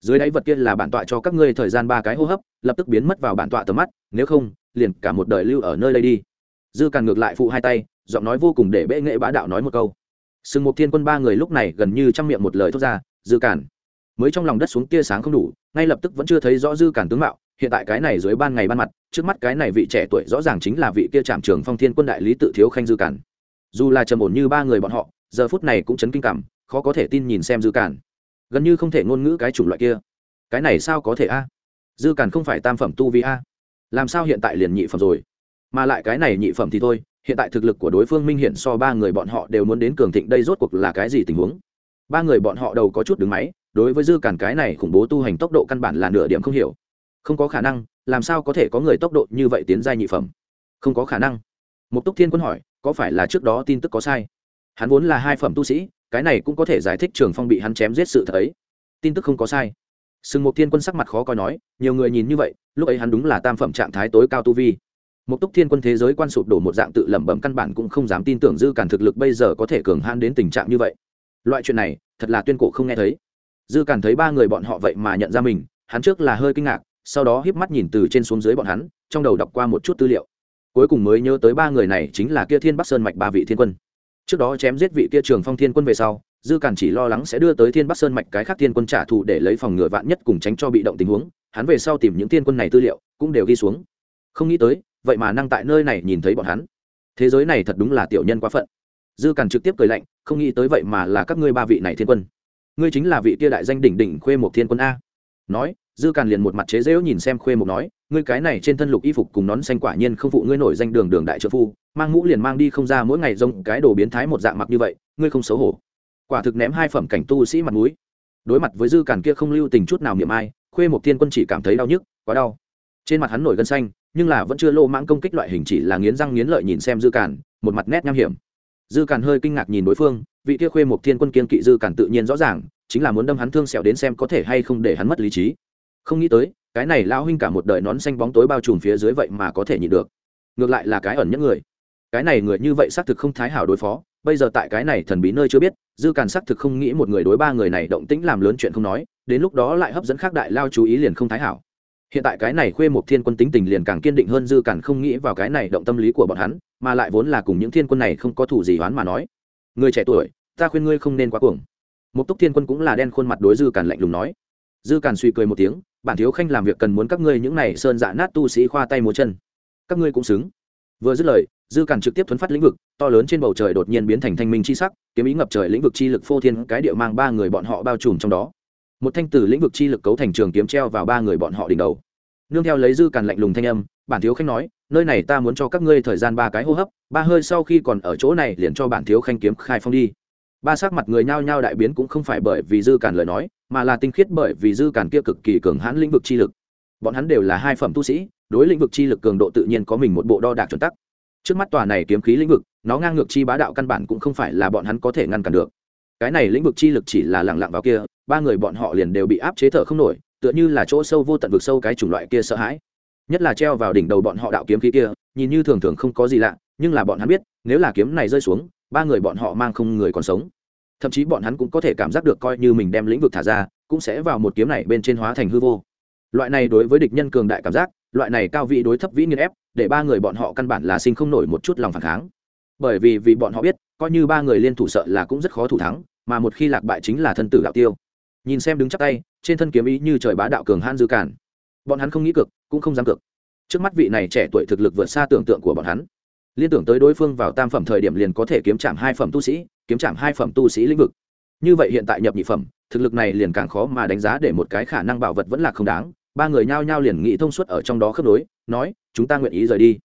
Dưới đáy vật kia là bản tọa cho các ngươi thời gian ba cái hô hấp, lập tức biến mất vào bản tọa tầm mắt, nếu không, liền cả một đời lưu ở nơi đây đi. Dư càn ngược lại phụ hai tay, giọng nói vô cùng để bệ nghệ bá đạo nói một câu. Sừng một thiên quân ba người lúc này gần như chăm miệng một lời thốt ra, dư càn. Mới trong lòng đất xuống tia sáng không đủ, ngay lập tức vẫn chưa thấy rõ dư càn tướng mạo, hiện tại cái này dưới ban ngày ban mặt trước mắt cái này vị trẻ tuổi rõ ràng chính là vị kia trạm trường phong thiên quân đại lý tự thiếu khanh dư cản. Dù là trầm ổn như ba người bọn họ, giờ phút này cũng chấn kinh cảm, khó có thể tin nhìn xem dư cản. Gần như không thể ngôn ngữ cái chủng loại kia. Cái này sao có thể a? Dư cản không phải tam phẩm tu vi a? Làm sao hiện tại liền nhị phẩm rồi? Mà lại cái này nhị phẩm thì thôi, hiện tại thực lực của đối phương minh hiện so ba người bọn họ đều muốn đến cường thịnh đây rốt cuộc là cái gì tình huống? Ba người bọn họ đầu có chút đứng máy, đối với dư cản cái này khủng bố tu hành tốc độ căn bản là nửa điểm không hiểu không có khả năng, làm sao có thể có người tốc độ như vậy tiến giai nhị phẩm? Không có khả năng. Một túc thiên quân hỏi, có phải là trước đó tin tức có sai? Hắn vốn là hai phẩm tu sĩ, cái này cũng có thể giải thích trường phong bị hắn chém giết sự thật ấy. Tin tức không có sai. Sừng một thiên quân sắc mặt khó coi nói, nhiều người nhìn như vậy, lúc ấy hắn đúng là tam phẩm trạng thái tối cao tu vi. Một túc thiên quân thế giới quan sụp đổ một dạng tự lẩm bẩm căn bản cũng không dám tin tưởng dư cản thực lực bây giờ có thể cường hãn đến tình trạng như vậy. Loại chuyện này, thật là tuyên cổ không nghe thấy. Dư cản thấy ba người bọn họ vậy mà nhận ra mình, hắn trước là hơi kinh ngạc sau đó híp mắt nhìn từ trên xuống dưới bọn hắn, trong đầu đọc qua một chút tư liệu. Cuối cùng mới nhớ tới ba người này chính là kia thiên bắc sơn mạch ba vị thiên quân. Trước đó chém giết vị kia trường phong thiên quân về sau, dư cản chỉ lo lắng sẽ đưa tới thiên bắc sơn mạch cái khác thiên quân trả thù để lấy phòng ngừa vạn nhất cùng tránh cho bị động tình huống, hắn về sau tìm những thiên quân này tư liệu cũng đều ghi xuống. Không nghĩ tới, vậy mà năng tại nơi này nhìn thấy bọn hắn. Thế giới này thật đúng là tiểu nhân quá phận. Dư cản trực tiếp cười lạnh, không nghĩ tới vậy mà là các ngươi ba vị này thiên quân. Ngươi chính là vị kia đại danh đỉnh đỉnh khuê một thiên quân a. Nói dư càn liền một mặt chế dễu nhìn xem khuê mục nói, ngươi cái này trên thân lục y phục cùng nón xanh quả nhiên không phụ ngươi nổi danh đường đường đại trợ phu, mang mũ liền mang đi không ra mỗi ngày rông cái đồ biến thái một dạng mặc như vậy, ngươi không xấu hổ. Quả thực ném hai phẩm cảnh tu sĩ mặt mũi. Đối mặt với dư càn kia không lưu tình chút nào niệm ai, khuê mục tiên quân chỉ cảm thấy đau nhức, quá đau. Trên mặt hắn nổi gân xanh, nhưng là vẫn chưa lô mãng công kích loại hình chỉ là nghiến răng nghiến lợi nhìn xem dư càn, một mặt nét nham hiểm. Dư càn hơi kinh ngạc nhìn đối phương, vị kia khuê mục thiên quân kiên kỵ dư càn tự nhiên rõ ràng, chính là muốn đâm hắn thương sẹo đến xem có thể hay không để hắn mất lý trí không nghĩ tới, cái này lao huynh cả một đời nón xanh bóng tối bao trùm phía dưới vậy mà có thể nhịn được. Ngược lại là cái ẩn nhất người. Cái này người như vậy xác thực không thái hảo đối phó, bây giờ tại cái này thần bí nơi chưa biết, dư càn xác thực không nghĩ một người đối ba người này động tĩnh làm lớn chuyện không nói, đến lúc đó lại hấp dẫn khác đại lao chú ý liền không thái hảo. Hiện tại cái này khuê một thiên quân tính tình liền càng kiên định hơn dư càn không nghĩ vào cái này động tâm lý của bọn hắn, mà lại vốn là cùng những thiên quân này không có thủ gì oán mà nói. Người trẻ tuổi, ta khuyên ngươi không nên quá cuồng. Một túc thiên quân cũng là đen khuôn mặt đối dư càn lạnh lùng nói. Dư càn suy cười một tiếng bản thiếu khanh làm việc cần muốn các ngươi những này sơn dạ nát tu sĩ khoa tay múa chân. Các ngươi cũng xứng. Vừa dứt lời, dư càn trực tiếp thuấn phát lĩnh vực, to lớn trên bầu trời đột nhiên biến thành thanh minh chi sắc, kiếm ý ngập trời lĩnh vực chi lực phô thiên cái địa mang ba người bọn họ bao trùm trong đó. Một thanh tử lĩnh vực chi lực cấu thành trường kiếm treo vào ba người bọn họ đỉnh đầu. Nương theo lấy dư càn lạnh lùng thanh âm, bản thiếu khanh nói, nơi này ta muốn cho các ngươi thời gian ba cái hô hấp, ba hơi sau khi còn ở chỗ này liền cho bản thiếu khanh kiếm khai phong đi ba sắc mặt người nhao nhao đại biến cũng không phải bởi vì dư cản lời nói, mà là tinh khiết bởi vì dư cản kia cực kỳ cường hãn lĩnh vực chi lực. Bọn hắn đều là hai phẩm tu sĩ, đối lĩnh vực chi lực cường độ tự nhiên có mình một bộ đo đạc chuẩn tắc. Trước mắt tòa này kiếm khí lĩnh vực, nó ngang ngược chi bá đạo căn bản cũng không phải là bọn hắn có thể ngăn cản được. Cái này lĩnh vực chi lực chỉ là lẳng lặng vào kia, ba người bọn họ liền đều bị áp chế thở không nổi, tựa như là chỗ sâu vô tận vực sâu cái chủng loại kia sợ hãi. Nhất là treo vào đỉnh đầu bọn họ đạo kiếm khí kia, nhìn như thường thường không có gì lạ, nhưng là bọn hắn biết, nếu là kiếm này rơi xuống ba người bọn họ mang không người còn sống. Thậm chí bọn hắn cũng có thể cảm giác được coi như mình đem lĩnh vực thả ra, cũng sẽ vào một kiếm này bên trên hóa thành hư vô. Loại này đối với địch nhân cường đại cảm giác, loại này cao vị đối thấp vĩ nghiên ép, để ba người bọn họ căn bản là sinh không nổi một chút lòng phản kháng. Bởi vì vì bọn họ biết, coi như ba người liên thủ sợ là cũng rất khó thủ thắng, mà một khi lạc bại chính là thân tử đạo tiêu. Nhìn xem đứng chắc tay, trên thân kiếm ý như trời bá đạo cường han dư cản. Bọn hắn không nghĩ cực, cũng không dám cực. Trước mắt vị này trẻ tuổi thực lực vượt xa tưởng tượng của bọn hắn liên tưởng tới đối phương vào tam phẩm thời điểm liền có thể kiếm chạm hai phẩm tu sĩ, kiếm chạm hai phẩm tu sĩ lĩnh vực. Như vậy hiện tại nhập nhị phẩm, thực lực này liền càng khó mà đánh giá để một cái khả năng bảo vật vẫn là không đáng. Ba người nhao nhao liền nghĩ thông suốt ở trong đó khớp nối, nói, chúng ta nguyện ý rời đi.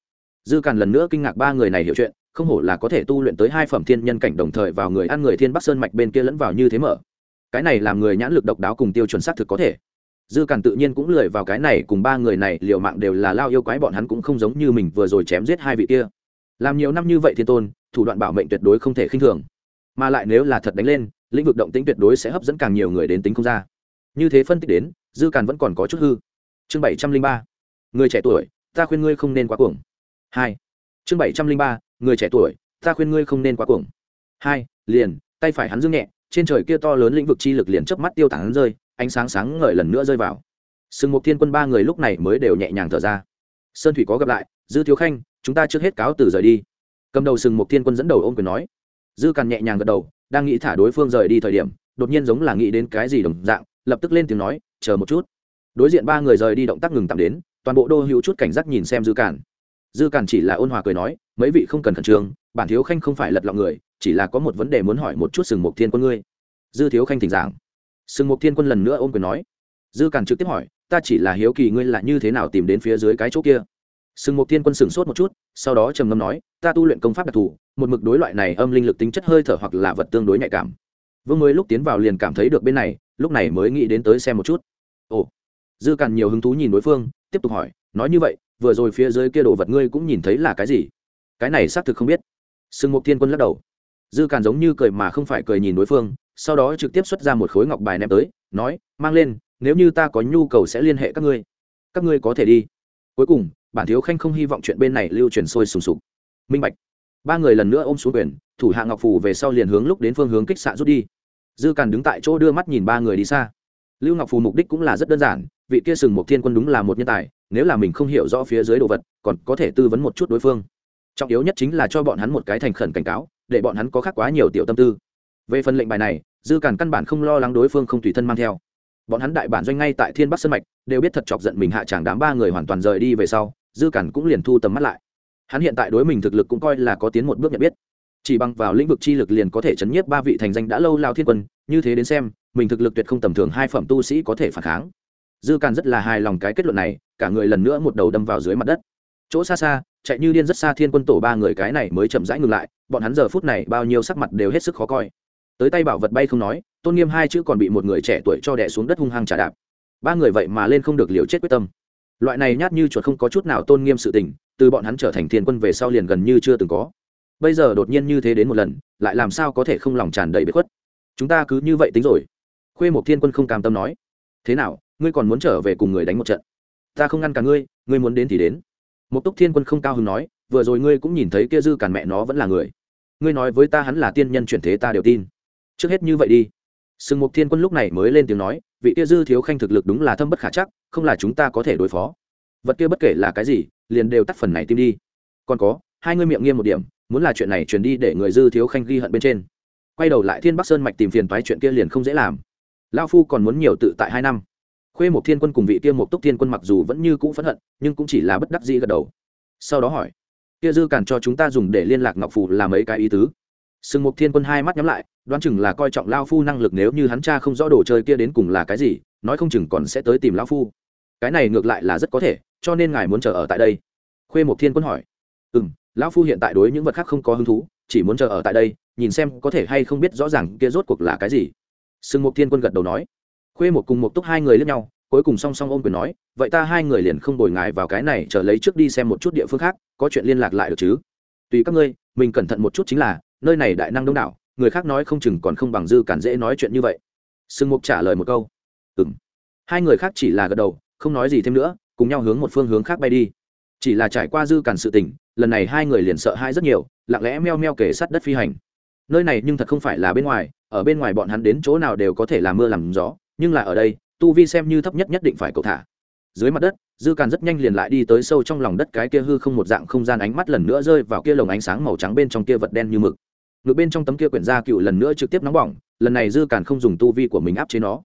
Dư càn lần nữa kinh ngạc ba người này hiểu chuyện, không hổ là có thể tu luyện tới hai phẩm thiên nhân cảnh đồng thời vào người ăn người thiên bắc sơn mạch bên kia lẫn vào như thế mở. Cái này làm người nhãn lực độc đáo cùng tiêu chuẩn xác thực có thể. Dư càn tự nhiên cũng lười vào cái này cùng ba người này liệu mạng đều là lao yêu quái, bọn hắn cũng không giống như mình vừa rồi chém giết hai vị kia làm nhiều năm như vậy thiên tôn, thủ đoạn bảo mệnh tuyệt đối không thể khinh thường. Mà lại nếu là thật đánh lên, lĩnh vực động tính tuyệt đối sẽ hấp dẫn càng nhiều người đến tính không ra. Như thế phân tích đến, dư càn vẫn còn có chút hư. Chương bảy trăm linh ba, người trẻ tuổi, ta khuyên ngươi không nên quá cuồng. Hai, chương bảy trăm linh ba, người trẻ tuổi, ta khuyên ngươi không nên quá cuồng. Hai, liền, tay phải hắn dương nhẹ, trên trời kia to lớn lĩnh vực chi lực liền chớp mắt tiêu tản hắn rơi, ánh sáng sáng ngời lần nữa rơi vào. Sừng mục thiên quân ba người lúc này mới đều nhẹ nhàng thở ra. Sơn thủy có gặp lại, dư thiếu khanh chúng ta trước hết cáo từ rời đi. Cầm đầu sừng mục thiên quân dẫn đầu ôm quyền nói. Dư càn nhẹ nhàng gật đầu, đang nghĩ thả đối phương rời đi thời điểm, đột nhiên giống là nghĩ đến cái gì đồng dạng, lập tức lên tiếng nói, chờ một chút. Đối diện ba người rời đi động tác ngừng tạm đến, toàn bộ đô hữu chút cảnh giác nhìn xem dư càn. Dư càn chỉ là ôn hòa cười nói, mấy vị không cần khẩn trương, bản thiếu khanh không phải lật lọng người, chỉ là có một vấn đề muốn hỏi một chút sừng mục thiên quân ngươi. Dư thiếu khanh thỉnh giảng. Sừng mục thiên quân lần nữa ôm quyền nói, dư càn trực tiếp hỏi, ta chỉ là hiếu kỳ ngươi là như thế nào tìm đến phía dưới cái chỗ kia? Sừng mục thiên quân sửng sốt một chút, sau đó trầm ngâm nói, ta tu luyện công pháp đặc thù, một mực đối loại này âm linh lực tính chất hơi thở hoặc là vật tương đối nhạy cảm. Vương mới lúc tiến vào liền cảm thấy được bên này, lúc này mới nghĩ đến tới xem một chút. Ồ. Dư càn nhiều hứng thú nhìn đối phương, tiếp tục hỏi, nói như vậy, vừa rồi phía dưới kia đồ vật ngươi cũng nhìn thấy là cái gì? Cái này xác thực không biết. Sừng mục thiên quân lắc đầu. Dư càn giống như cười mà không phải cười nhìn đối phương, sau đó trực tiếp xuất ra một khối ngọc bài ném tới, nói, mang lên, nếu như ta có nhu cầu sẽ liên hệ các ngươi. Các ngươi có thể đi. Cuối cùng bản thiếu khanh không hy vọng chuyện bên này lưu truyền sôi sùng sục. Minh bạch. Ba người lần nữa ôm xuống quyền, thủ hạ ngọc phù về sau liền hướng lúc đến phương hướng kích xạ rút đi. Dư càn đứng tại chỗ đưa mắt nhìn ba người đi xa. Lưu ngọc phù mục đích cũng là rất đơn giản, vị kia sừng một thiên quân đúng là một nhân tài, nếu là mình không hiểu rõ phía dưới đồ vật, còn có thể tư vấn một chút đối phương. Trọng yếu nhất chính là cho bọn hắn một cái thành khẩn cảnh cáo, để bọn hắn có khác quá nhiều tiểu tâm tư. Về phần lệnh bài này, dư càn căn bản không lo lắng đối phương không tùy thân mang theo. Bọn hắn đại bản doanh ngay tại thiên bắc sân mạch, đều biết thật chọc giận mình hạ tràng đám ba người hoàn toàn rời đi về sau dư cản cũng liền thu tầm mắt lại. Hắn hiện tại đối mình thực lực cũng coi là có tiến một bước nhận biết. Chỉ bằng vào lĩnh vực chi lực liền có thể chấn nhiếp ba vị thành danh đã lâu lao thiên quân, như thế đến xem, mình thực lực tuyệt không tầm thường hai phẩm tu sĩ có thể phản kháng. Dư càn rất là hài lòng cái kết luận này, cả người lần nữa một đầu đâm vào dưới mặt đất. Chỗ xa xa, chạy như điên rất xa thiên quân tổ ba người cái này mới chậm rãi ngừng lại, bọn hắn giờ phút này bao nhiêu sắc mặt đều hết sức khó coi. Tới tay bảo vật bay không nói, tôn nghiêm hai chữ còn bị một người trẻ tuổi cho đẻ xuống đất hung hăng trả đạp. Ba người vậy mà lên không được liều chết quyết tâm loại này nhát như chuột không có chút nào tôn nghiêm sự tình, từ bọn hắn trở thành thiên quân về sau liền gần như chưa từng có. Bây giờ đột nhiên như thế đến một lần, lại làm sao có thể không lòng tràn đầy bị khuất? Chúng ta cứ như vậy tính rồi. Khuê một thiên quân không cam tâm nói. Thế nào, ngươi còn muốn trở về cùng người đánh một trận? Ta không ngăn cả ngươi ngươi muốn đến thì đến. Một túc thiên quân không cao hứng nói, vừa rồi ngươi cũng nhìn thấy kia dư càn mẹ nó vẫn là người. Ngươi nói với ta hắn là tiên nhân chuyển thế ta đều tin. Trước hết như vậy đi sừng mục thiên quân lúc này mới lên tiếng nói, vị kia dư thiếu khanh thực lực đúng là thâm bất khả chắc, không là chúng ta có thể đối phó. Vật kia bất kể là cái gì, liền đều tắt phần này tim đi. Còn có, hai ngươi miệng nghiêm một điểm, muốn là chuyện này truyền đi để người dư thiếu khanh ghi hận bên trên. Quay đầu lại thiên bắc sơn mạch tìm phiền toái chuyện kia liền không dễ làm. Lao phu còn muốn nhiều tự tại hai năm. Khuê một thiên quân cùng vị kia một túc thiên quân mặc dù vẫn như cũ phẫn hận, nhưng cũng chỉ là bất đắc dĩ gật đầu. Sau đó hỏi, kia dư càn cho chúng ta dùng để liên lạc ngọc phù làm mấy cái ý tứ? Sừng mục thiên quân hai mắt nhắm lại, đoán chừng là coi trọng lao phu năng lực nếu như hắn cha không rõ đồ chơi kia đến cùng là cái gì, nói không chừng còn sẽ tới tìm lao phu. Cái này ngược lại là rất có thể, cho nên ngài muốn chờ ở tại đây. Khuê mục thiên quân hỏi. Ừ m lão phu hiện tại đối những vật khác không có hứng thú, chỉ muốn chờ ở tại đây, nhìn xem có thể hay không biết rõ ràng kia rốt cuộc là cái gì. Sừng mục thiên quân gật đầu nói. Khuê một cùng một túc hai người lẫn nhau, cuối cùng song song ôm quyền nói, vậy ta hai người liền không bồi ngài vào cái này, chờ lấy trước đi xem một chút địa phương khác, có chuyện liên lạc lại được chứ? Tùy các ngươi, mình cẩn thận một chút chính là nơi này đại năng đông đảo, người khác nói không chừng còn không bằng dư cản dễ nói chuyện như vậy. Sương mục trả lời một câu. Ừng hai người khác chỉ là gật đầu, không nói gì thêm nữa, cùng nhau hướng một phương hướng khác bay đi. Chỉ là trải qua dư cản sự tình, lần này hai người liền sợ hai rất nhiều, lặng lẽ meo meo kể sát đất phi hành. Nơi này nhưng thật không phải là bên ngoài, ở bên ngoài bọn hắn đến chỗ nào đều có thể làm mưa làm gió, nhưng là ở đây, tu vi xem như thấp nhất nhất định phải cầu thả dưới mặt đất, dư càn rất nhanh liền lại đi tới sâu trong lòng đất cái kia hư không một dạng không gian ánh mắt lần nữa rơi vào kia lồng ánh sáng màu trắng bên trong kia vật đen như mực. Ngược bên trong tấm kia quyển gia cựu lần nữa trực tiếp nóng bỏng, lần này dư càn không dùng tu vi của mình áp chế nó.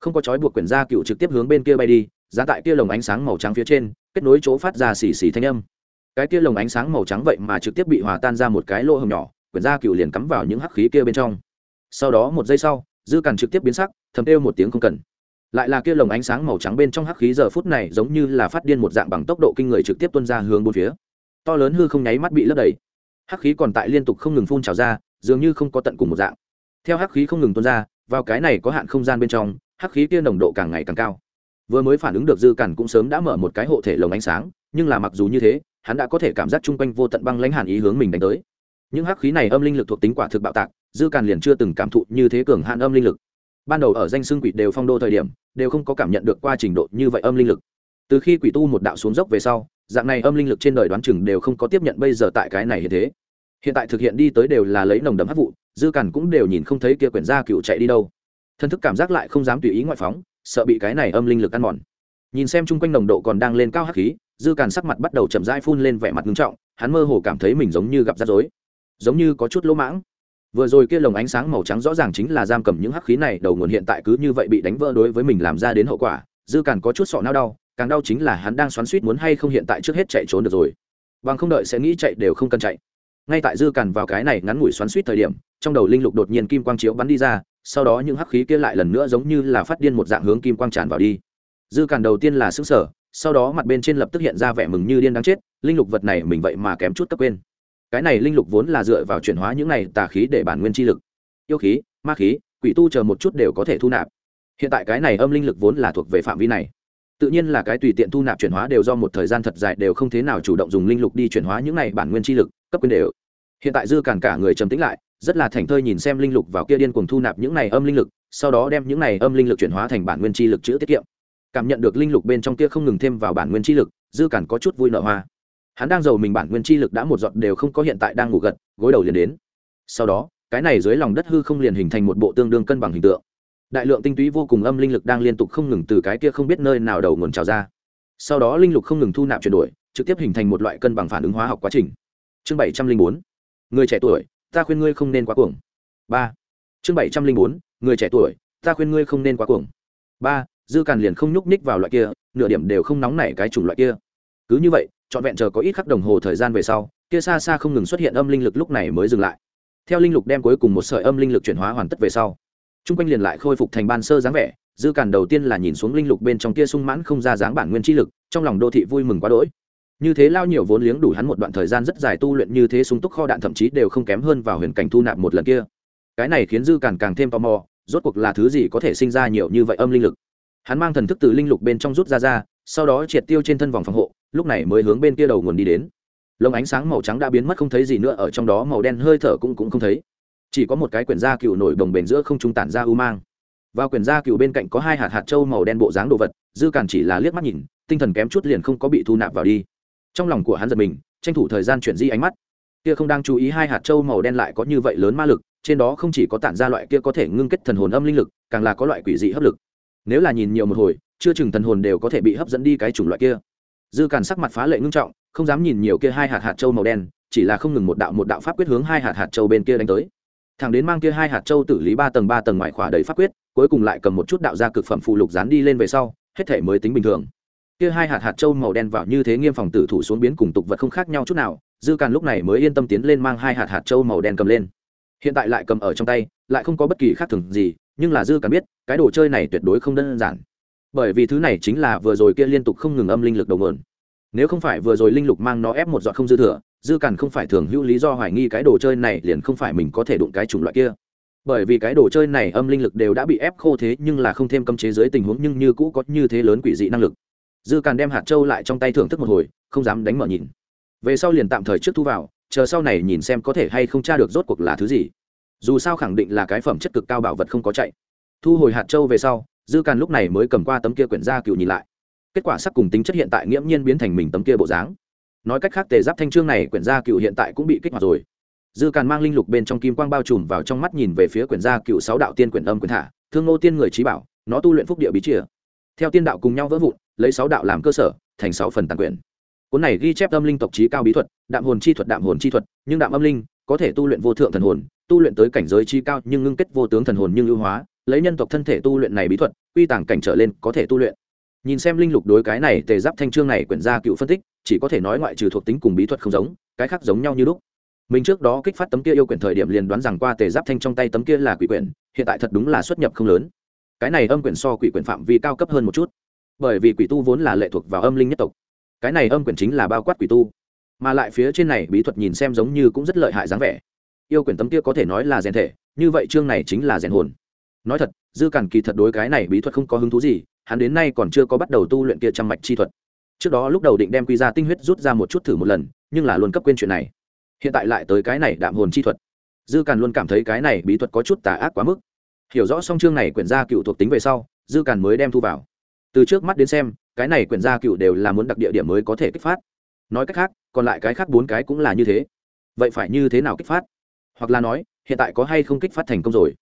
Không có trói buộc quyển gia cựu trực tiếp hướng bên kia bay đi, giá tại kia lồng ánh sáng màu trắng phía trên, kết nối chỗ phát ra xì xì thanh âm. Cái kia lồng ánh sáng màu trắng vậy mà trực tiếp bị hòa tan ra một cái lỗ hồng nhỏ, quyển gia cựu liền cắm vào những hắc khí kia bên trong. Sau đó một giây sau, dư càn trực tiếp biến sắc, thầm kêu một tiếng không cần lại là kia lồng ánh sáng màu trắng bên trong hắc khí giờ phút này giống như là phát điên một dạng bằng tốc độ kinh người trực tiếp tuôn ra hướng bốn phía. To lớn hư không nháy mắt bị lấp đầy. Hắc khí còn tại liên tục không ngừng phun trào ra, dường như không có tận cùng một dạng. Theo hắc khí không ngừng tuôn ra, vào cái này có hạn không gian bên trong, hắc khí kia nồng độ càng ngày càng cao. Vừa mới phản ứng được dư cản cũng sớm đã mở một cái hộ thể lồng ánh sáng, nhưng là mặc dù như thế, hắn đã có thể cảm giác chung quanh vô tận băng lãnh hàn ý hướng mình đánh tới. Những hắc khí này âm linh lực thuộc tính quả thực bạo tạc, dư càn liền chưa từng cảm thụ như thế cường hạn âm linh lực ban đầu ở danh xưng quỷ đều phong đô thời điểm, đều không có cảm nhận được qua trình độ như vậy âm linh lực. Từ khi quỷ tu một đạo xuống dốc về sau, dạng này âm linh lực trên đời đoán chừng đều không có tiếp nhận bây giờ tại cái này hiện thế. Hiện tại thực hiện đi tới đều là lấy nồng đấm hấp vụ, dư cản cũng đều nhìn không thấy kia quyển gia cựu chạy đi đâu. Thân thức cảm giác lại không dám tùy ý ngoại phóng, sợ bị cái này âm linh lực ăn mòn. Nhìn xem chung quanh nồng độ còn đang lên cao hắc khí, dư càn sắc mặt bắt đầu chậm rãi phun lên vẻ mặt ngưng trọng, hắn mơ hồ cảm thấy mình giống như gặp rắc rối, giống như có chút lỗ mãng vừa rồi kia lồng ánh sáng màu trắng rõ ràng chính là giam cầm những hắc khí này, đầu nguồn hiện tại cứ như vậy bị đánh vỡ đối với mình làm ra đến hậu quả, dư càn có chút sọ nao đau, càng đau chính là hắn đang xoắn suýt muốn hay không hiện tại trước hết chạy trốn được rồi. Bằng không đợi sẽ nghĩ chạy đều không cần chạy. Ngay tại dư càn vào cái này ngắn ngủi xoắn suýt thời điểm, trong đầu linh lục đột nhiên kim quang chiếu bắn đi ra, sau đó những hắc khí kia lại lần nữa giống như là phát điên một dạng hướng kim quang tràn vào đi. Dư càn đầu tiên là xứng sở sau đó mặt bên trên lập tức hiện ra vẻ mừng như điên đáng chết, linh lục vật này mình vậy mà kém chút cấp quên cái này linh lục vốn là dựa vào chuyển hóa những này tà khí để bản nguyên chi lực. Yêu khí, ma khí, quỷ tu chờ một chút đều có thể thu nạp. Hiện tại cái này âm linh lực vốn là thuộc về phạm vi này. Tự nhiên là cái tùy tiện thu nạp chuyển hóa đều do một thời gian thật dài đều không thế nào chủ động dùng linh lục đi chuyển hóa những này bản nguyên chi lực, cấp quyền đều. Hiện tại dư cản cả người trầm tĩnh lại, rất là thành thơi nhìn xem linh lục vào kia điên cuồng thu nạp những này âm linh lực, sau đó đem những này âm linh lực chuyển hóa thành bản nguyên chi lực chữ tiết kiệm. Cảm nhận được linh lục bên trong kia không ngừng thêm vào bản nguyên chi lực, dư cản có chút vui nở hoa hắn đang giàu mình bản nguyên chi lực đã một giọt đều không có hiện tại đang ngủ gật, gối đầu liền đến. Sau đó, cái này dưới lòng đất hư không liền hình thành một bộ tương đương cân bằng hình tượng. Đại lượng tinh túy vô cùng âm linh lực đang liên tục không ngừng từ cái kia không biết nơi nào đầu nguồn trào ra. Sau đó linh lục không ngừng thu nạp chuyển đổi, trực tiếp hình thành một loại cân bằng phản ứng hóa học quá trình. Chương bảy trăm linh bốn, người trẻ tuổi, ta khuyên ngươi không nên quá cuồng. Ba, chương bảy trăm linh bốn, người trẻ tuổi, ta khuyên ngươi không nên quá cuồng. Ba, dư càn liền không nhúc ních vào loại kia, nửa điểm đều không nóng nảy cái chủng loại kia. Cứ như vậy trọn vẹn chờ có ít khắc đồng hồ thời gian về sau, kia xa xa không ngừng xuất hiện âm linh lực lúc này mới dừng lại. Theo linh lục đem cuối cùng một sợi âm linh lực chuyển hóa hoàn tất về sau t r u n g quanh liền lại khôi phục thành ban sơ dáng vẻ, dư càn đầu tiên là nhìn xuống linh lục bên trong kia sung mãn không ra dáng bản nguyên chi lực, trong lòng đô thị vui mừng quá đỗi. Như thế lao nhiều vốn liếng đủ hắn một đoạn thời gian rất dài tu luyện như thế sung túc kho đạn thậm chí đều không kém hơn vào huyền cảnh thu nạp một lần kia. Cái này khiến dư càn càng thêm tò mò, rốt cuộc là thứ gì có thể sinh ra nhiều như vậy âm linh lực. Hắn mang thần thức từ linh lục bên trong rút ra ra, sau đó triệt tiêu trên thân vòng phòng hộ lúc này mới hướng bên kia đầu nguồn đi đến. Lồng ánh sáng màu trắng đã biến mất không thấy gì nữa, ở trong đó màu đen hơi thở cũng cũng không thấy. Chỉ có một cái quyển da cựu nổi đồng bền giữa không trung tản ra u mang. Vào quyển da cựu bên cạnh có hai hạt hạt trâu màu đen bộ dáng đồ vật, dư càn chỉ là liếc mắt nhìn, tinh thần kém chút liền không có bị thu nạp vào đi. Trong lòng của hắn giật mình, tranh thủ thời gian chuyển di ánh mắt. Kia không đang chú ý hai hạt trâu màu đen lại có như vậy lớn ma lực, trên đó không chỉ có tản ra loại kia có thể ngưng kết thần hồn âm linh lực, càng là có loại quỷ dị hấp lực. Nếu là nhìn nhiều một hồi, chưa chừng thần hồn đều có thể bị hấp dẫn đi cái chủng loại kia dư càn sắc mặt phá lệ ngưng trọng, không dám nhìn nhiều kia hai hạt hạt châu màu đen, chỉ là không ngừng một đạo một đạo pháp quyết hướng hai hạt hạt châu bên kia đánh tới. Thằng đến mang kia hai hạt châu tử lý ba tầng ba tầng ngoại khỏa đầy pháp quyết, cuối cùng lại cầm một chút đạo gia cực phẩm phụ lục dán đi lên về sau, hết thể mới tính bình thường. Kia hai hạt hạt châu màu đen vào như thế nghiêm phòng tử thủ xuống biến cùng tục vật không khác nhau chút nào, dư càn lúc này mới yên tâm tiến lên mang hai hạt hạt châu màu đen cầm lên. Hiện tại lại cầm ở trong tay, lại không có bất kỳ khác thường gì, nhưng là dư càn biết, cái đồ chơi này tuyệt đối không đơn giản bởi vì thứ này chính là vừa rồi kia liên tục không ngừng âm linh lực đầu nguồn. Nếu không phải vừa rồi linh lục mang nó ép một giọt không dư thừa, dư càn không phải thường hữu lý do hoài nghi cái đồ chơi này liền không phải mình có thể đụng cái chủng loại kia. Bởi vì cái đồ chơi này âm linh lực đều đã bị ép khô thế nhưng là không thêm cấm chế dưới tình huống nhưng như cũ có như thế lớn quỷ dị năng lực. Dư càn đem hạt trâu lại trong tay thưởng thức một hồi, không dám đánh mở nhìn. Về sau liền tạm thời trước thu vào, chờ sau này nhìn xem có thể hay không tra được rốt cuộc là thứ gì. Dù sao khẳng định là cái phẩm chất cực cao bảo vật không có chạy. Thu hồi hạt trâu về sau dư càn lúc này mới cầm qua tấm kia quyển gia cựu nhìn lại. Kết quả sắc cùng tính chất hiện tại nghiễm nhiên biến thành mình tấm kia bộ dáng. Nói cách khác, tề giáp thanh trương này quyển gia cựu hiện tại cũng bị kích hoạt rồi. Dư càn mang linh lục bên trong kim quang bao trùm vào trong mắt nhìn về phía quyển gia cựu sáu đạo tiên quyển âm quyển thả thương ngô tiên người trí bảo, nó tu luyện phúc địa bí chìa theo tiên đạo cùng nhau vỡ vụn, lấy sáu đạo làm cơ sở, thành sáu phần tàn quyển. Cuốn này ghi chép âm linh tộc trí cao bí thuật, đạm hồn chi thuật, đạm hồn chi thuật, nhưng đạm âm linh có thể tu luyện vô thượng thần hồn, tu luyện tới cảnh giới chi cao nhưng ngưng kết vô tướng thần hồn nhưng ưu hóa lấy nhân tộc thân thể tu luyện này bí thuật, quy tàng cảnh trở lên có thể tu luyện. Nhìn xem linh lục đối cái này tề giáp thanh trương này quyển gia cựu phân tích, chỉ có thể nói ngoại trừ thuộc tính cùng bí thuật không giống, cái khác giống nhau như lúc. Mình trước đó kích phát tấm kia yêu quyển thời điểm liền đoán rằng qua tề giáp thanh trong tay tấm kia là quỷ quyển, hiện tại thật đúng là xuất nhập không lớn. Cái này âm quyển so quỷ quyển phạm vi cao cấp hơn một chút, bởi vì quỷ tu vốn là lệ thuộc vào âm linh nhất tộc. Cái này âm quyển chính là bao quát quỷ tu, mà lại phía trên này bí thuật nhìn xem giống như cũng rất lợi hại dáng vẻ. Yêu quyển tấm kia có thể nói là rèn thể, như vậy chương này chính là rèn hồn nói thật, dư cản kỳ thật đối cái này bí thuật không có hứng thú gì, hắn đến nay còn chưa có bắt đầu tu luyện kia trăm mạch chi thuật. Trước đó lúc đầu định đem quy ra tinh huyết rút ra một chút thử một lần, nhưng là luôn cấp quên chuyện này. Hiện tại lại tới cái này đạm hồn chi thuật. Dư cản luôn cảm thấy cái này bí thuật có chút tà ác quá mức. Hiểu rõ song chương này quyển gia cựu thuộc tính về sau, dư cản mới đem thu vào. Từ trước mắt đến xem, cái này quyển gia cựu đều là muốn đặc địa điểm mới có thể kích phát. Nói cách khác, còn lại cái khác bốn cái cũng là như thế. Vậy phải như thế nào kích phát? Hoặc là nói, hiện tại có hay không kích phát thành công rồi?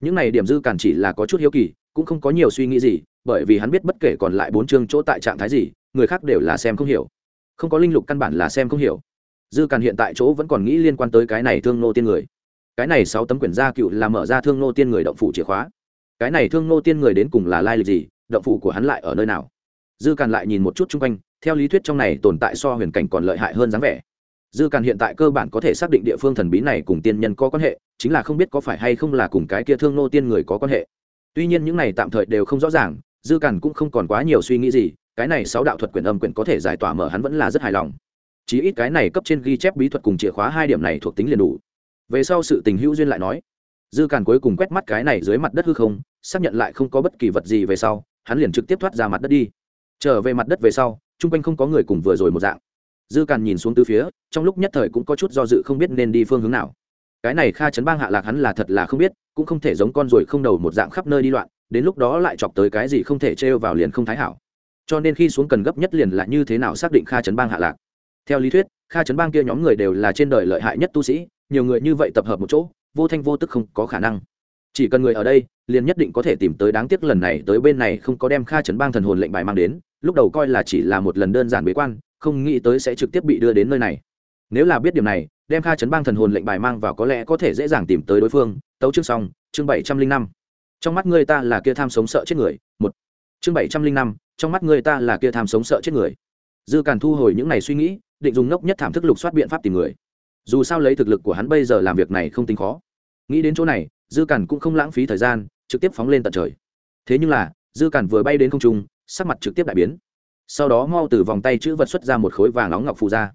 Những này điểm dư cản chỉ là có chút hiếu kỳ, cũng không có nhiều suy nghĩ gì, bởi vì hắn biết bất kể còn lại bốn chương chỗ tại trạng thái gì, người khác đều là xem không hiểu. Không có linh lục căn bản là xem không hiểu. Dư cản hiện tại chỗ vẫn còn nghĩ liên quan tới cái này thương nô tiên người. Cái này sáu tấm quyển gia cựu là mở ra thương nô tiên người động phủ chìa khóa. Cái này thương nô tiên người đến cùng là lai lịch gì, động phủ của hắn lại ở nơi nào? Dư càn lại nhìn một chút chung quanh, theo lý thuyết trong này tồn tại so huyền cảnh còn lợi hại hơn dáng vẻ dư càn hiện tại cơ bản có thể xác định địa phương thần bí này cùng tiên nhân có quan hệ, chính là không biết có phải hay không là cùng cái kia thương nô tiên người có quan hệ. Tuy nhiên những này tạm thời đều không rõ ràng, dư càn cũng không còn quá nhiều suy nghĩ gì, cái này sáu đạo thuật quyển âm quyển có thể giải tỏa mở hắn vẫn là rất hài lòng. Chí ít cái này cấp trên ghi chép bí thuật cùng chìa khóa hai điểm này thuộc tính liền đủ. Về sau sự tình hữu duyên lại nói. Dư càn cuối cùng quét mắt cái này dưới mặt đất hư không, xác nhận lại không có bất kỳ vật gì về sau, hắn liền trực tiếp thoát ra mặt đất đi. Trở về mặt đất về sau, chung quanh không có người cùng vừa rồi một dạng dư càn nhìn xuống từ phía, trong lúc nhất thời cũng có chút do dự không biết nên đi phương hướng nào. Cái này kha chấn bang hạ lạc hắn là thật là không biết, cũng không thể giống con ruồi không đầu một dạng khắp nơi đi loạn, đến lúc đó lại chọc tới cái gì không thể trêu vào liền không thái hảo. Cho nên khi xuống cần gấp nhất liền là như thế nào xác định kha chấn bang hạ lạc. Theo lý thuyết, kha chấn bang kia nhóm người đều là trên đời lợi hại nhất tu sĩ, nhiều người như vậy tập hợp một chỗ, vô thanh vô tức không có khả năng. Chỉ cần người ở đây, liền nhất định có thể tìm tới đáng tiếc lần này, tới bên này không có đem kha chấn bang thần hồn lệnh bài mang đến, lúc đầu coi là chỉ là một lần đơn giản bế quan không nghĩ tới sẽ trực tiếp bị đưa đến nơi này. Nếu là biết điểm này, đem kha chấn bang thần hồn lệnh bài mang vào có lẽ có thể dễ dàng tìm tới đối phương. Tấu chương xong, chương bảy trăm linh năm. Trong mắt người ta là kia tham sống sợ chết người, một. Chương bảy trăm linh năm, trong mắt người ta là kia tham sống sợ chết người. Dư càn thu hồi những ngày suy nghĩ, định dùng ngốc nhất thảm thức lục soát biện pháp tìm người. Dù sao lấy thực lực của hắn bây giờ làm việc này không tính khó. Nghĩ đến chỗ này, dư càn cũng không lãng phí thời gian, trực tiếp phóng lên tận trời. Thế nhưng là, dư càn vừa bay đến không trung, sắc mặt trực tiếp đại biến sau đó mau từ vòng tay chữ vật xuất ra một khối vàng nóng ngọc phù ra.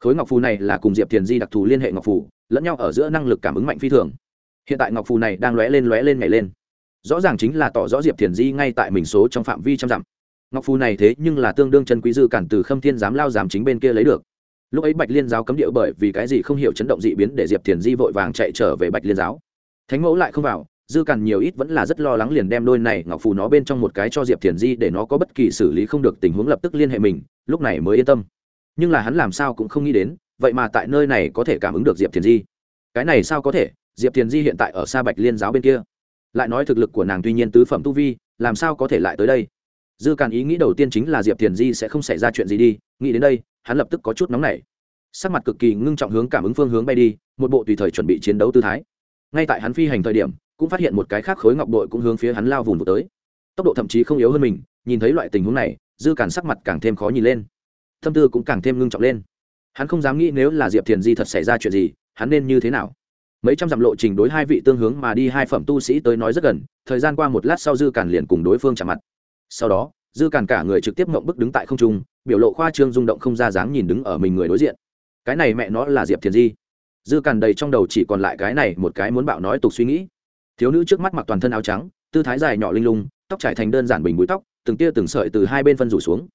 Khối ngọc phù này là cùng diệp thiền di đặc thù liên hệ ngọc phù, lẫn nhau ở giữa năng lực cảm ứng mạnh phi thường. Hiện tại ngọc phù này đang lóe lên lóe lên nhảy lên. Rõ ràng chính là tỏ rõ diệp thiền di ngay tại mình số trong phạm vi trăm dặm. Ngọc phù này thế nhưng là tương đương chân quý dư cản từ khâm thiên giám lao giám chính bên kia lấy được. Lúc ấy bạch liên giáo cấm điệu bởi vì cái gì không hiểu chấn động dị biến để diệp thiền di vội vàng chạy trở về bạch liên giáo. Thánh mẫu lại không vào dư càn nhiều ít vẫn là rất lo lắng liền đem đôi này ngọc phù nó bên trong một cái cho diệp thiền di để nó có bất kỳ xử lý không được tình huống lập tức liên hệ mình, lúc này mới yên tâm. Nhưng là hắn làm sao cũng không nghĩ đến, vậy mà tại nơi này có thể cảm ứng được diệp thiền di. Cái này sao có thể, diệp thiền di hiện tại ở xa bạch liên giáo bên kia. Lại nói thực lực của nàng tuy nhiên tứ phẩm tu vi, làm sao có thể lại tới đây? Dư càn ý nghĩ đầu tiên chính là diệp thiền di sẽ không xảy ra chuyện gì đi, nghĩ đến đây, hắn lập tức có chút nóng nảy. Sắc mặt cực kỳ ngưng trọng hướng cảm ứng phương hướng bay đi, một bộ tùy thời chuẩn bị chiến đấu tư thái. Ngay tại hắn phi hành thời điểm cũng phát hiện một cái khác khối ngọc đội cũng hướng phía hắn lao vùng tới. Tốc độ thậm chí không yếu hơn mình, nhìn thấy loại tình huống này, dư càn sắc mặt càng thêm khó nhìn lên. Thâm tư cũng càng thêm ngưng trọng lên. Hắn không dám nghĩ nếu là diệp thiền di thật xảy ra chuyện gì, hắn nên như thế nào? Mấy trăm dặm lộ trình đối hai vị tương hướng mà đi hai phẩm tu sĩ tới nói rất gần, thời gian qua một lát sau dư càn liền cùng đối phương chạm mặt. Sau đó, dư càn cả người trực tiếp mộng bức đứng tại không trung, biểu lộ khoa trương rung động không ra dáng nhìn đứng ở mình người đối diện. Cái này mẹ nó là diệp thiền di. Dư càn đầy trong đầu chỉ còn lại cái này, một cái muốn bạo nói tục suy nghĩ thiếu nữ trước mắt mặc toàn thân áo trắng, tư thái dài nhỏ linh lung, tóc trải thành đơn giản bình búi tóc, từng tia từng sợi từ hai bên phân rủ xuống.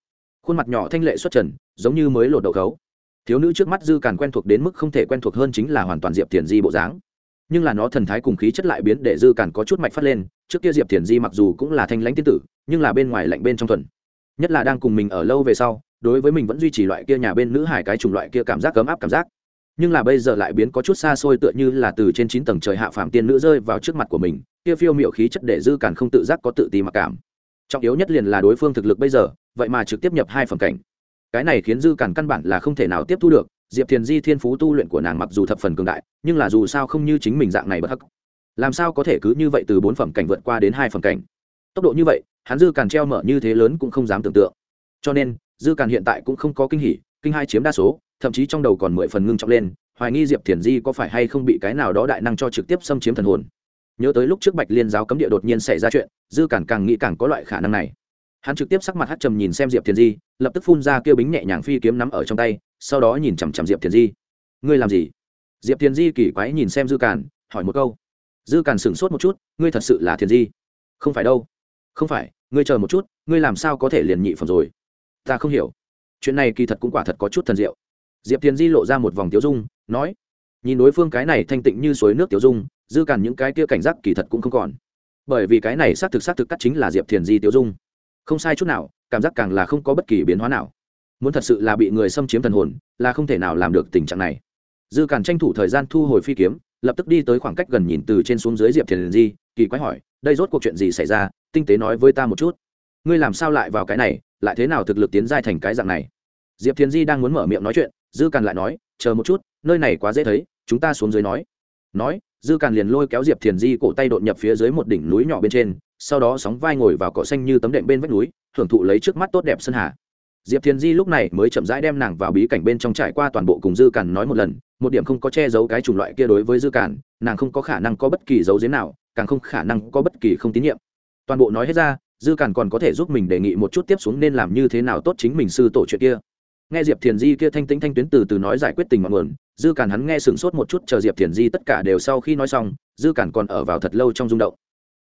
Khuôn mặt nhỏ thanh lệ xuất trần, giống như mới lột đậu khấu thiếu nữ trước mắt dư càn quen thuộc đến mức không thể quen thuộc hơn chính là hoàn toàn diệp thiền di bộ dáng. Nhưng là nó thần thái cùng khí chất lại biến để dư càn có chút mạch phát lên, trước kia diệp thiền di mặc dù cũng là thanh lãnh tiên tử, nhưng là bên ngoài lạnh bên trong thuần. Nhất là đang cùng mình ở lâu về sau, đối với mình vẫn duy trì loại kia nhà bên nữ hải cái chủng loại kia cảm giác cấm áp cảm giác nhưng là bây giờ lại biến có chút xa xôi tựa như là từ trên chín tầng trời hạ phàm tiên nữ rơi vào trước mặt của mình, kia phiêu miệu khí chất để dư càn không tự giác có tự ti mặc cảm. Trọng yếu nhất liền là đối phương thực lực bây giờ, vậy mà trực tiếp nhập hai phẩm cảnh. Cái này khiến dư càn căn bản là không thể nào tiếp thu được, diệp thiền di thiên phú tu luyện của nàng mặc dù thập phần cường đại, nhưng là dù sao không như chính mình dạng này bất hắc. Làm sao có thể cứ như vậy từ bốn phẩm cảnh vượt qua đến hai phẩm cảnh? Tốc độ như vậy, hắn dư càn treo mở như thế lớn cũng không dám tưởng tượng. Cho nên, dư càn hiện tại cũng không có kinh hỉ, kinh hai chiếm đa số thậm chí trong đầu còn mười phần ngưng trọng lên hoài nghi diệp thiền di có phải hay không bị cái nào đó đại năng cho trực tiếp xâm chiếm thần hồn. Nhớ tới lúc trước bạch liên giáo cấm địa đột nhiên xảy ra chuyện dư Cản càng nghĩ càng có loại khả năng này. Hắn trực tiếp sắc mặt hát trầm nhìn xem diệp thiền di lập tức phun ra kêu bính nhẹ nhàng phi kiếm nắm ở trong tay sau đó nhìn chằm chằm diệp thiền di. Ngươi làm gì? Diệp thiền di kỳ quái nhìn xem dư Cản, hỏi một câu. Dư Cản sửng sốt một chút ngươi thật sự là thiền di? Không phải đâu. Không phải ngươi chờ một chút ngươi làm sao có thể liền nhị phẩm rồi? Ta không hiểu. Chuyện này kỳ thật cũng quả thật có chút thần diệu diệp thiền di lộ ra một vòng tiếu dung, nói, nhìn đối phương cái này thanh tịnh như suối nước tiếu dung, dư càn những cái kia cảnh giác kỳ thật cũng không còn. Bởi vì cái này xác thực xác thực cắt chính là diệp thiền di tiếu dung. Không sai chút nào, cảm giác càng là không có bất kỳ biến hóa nào. Muốn thật sự là bị người xâm chiếm thần hồn, là không thể nào làm được tình trạng này. Dư càn tranh thủ thời gian thu hồi phi kiếm, lập tức đi tới khoảng cách gần nhìn từ trên xuống dưới diệp thiền di, kỳ quái hỏi, đây rốt cuộc chuyện gì xảy ra? Tinh tế nói với ta một chút. Ngươi làm sao lại vào cái này? Lại thế nào thực lực tiến giai thành cái dạng này? Diệp thiền di đang muốn mở miệng nói chuyện dư càn lại nói, chờ một chút, nơi này quá dễ thấy, chúng ta xuống dưới nói. Nói, dư càn liền lôi kéo diệp thiền di cổ tay đột nhập phía dưới một đỉnh núi nhỏ bên trên, sau đó sóng vai ngồi vào cỏ xanh như tấm đệm bên vách núi, hưởng thụ lấy trước mắt tốt đẹp sân hà diệp thiền di lúc này mới chậm rãi đem nàng vào bí cảnh bên trong trải qua toàn bộ cùng dư càn nói một lần, một điểm không có che giấu cái chủng loại kia đối với dư càn, nàng không có khả năng có bất kỳ dấu giếm nào, càng không khả năng có bất kỳ không tín nhiệm. Toàn bộ nói hết ra, dư càn còn có thể giúp mình đề nghị một chút tiếp xuống nên làm như thế nào tốt chính mình sư tổ chuyện kia nghe diệp thiền di kia thanh tĩnh thanh tuyến từ từ nói giải quyết tình mọi nguồn, dư cản hắn nghe sửng sốt một chút, chờ diệp thiền di tất cả đều sau khi nói xong, dư cản còn ở vào thật lâu trong rung động.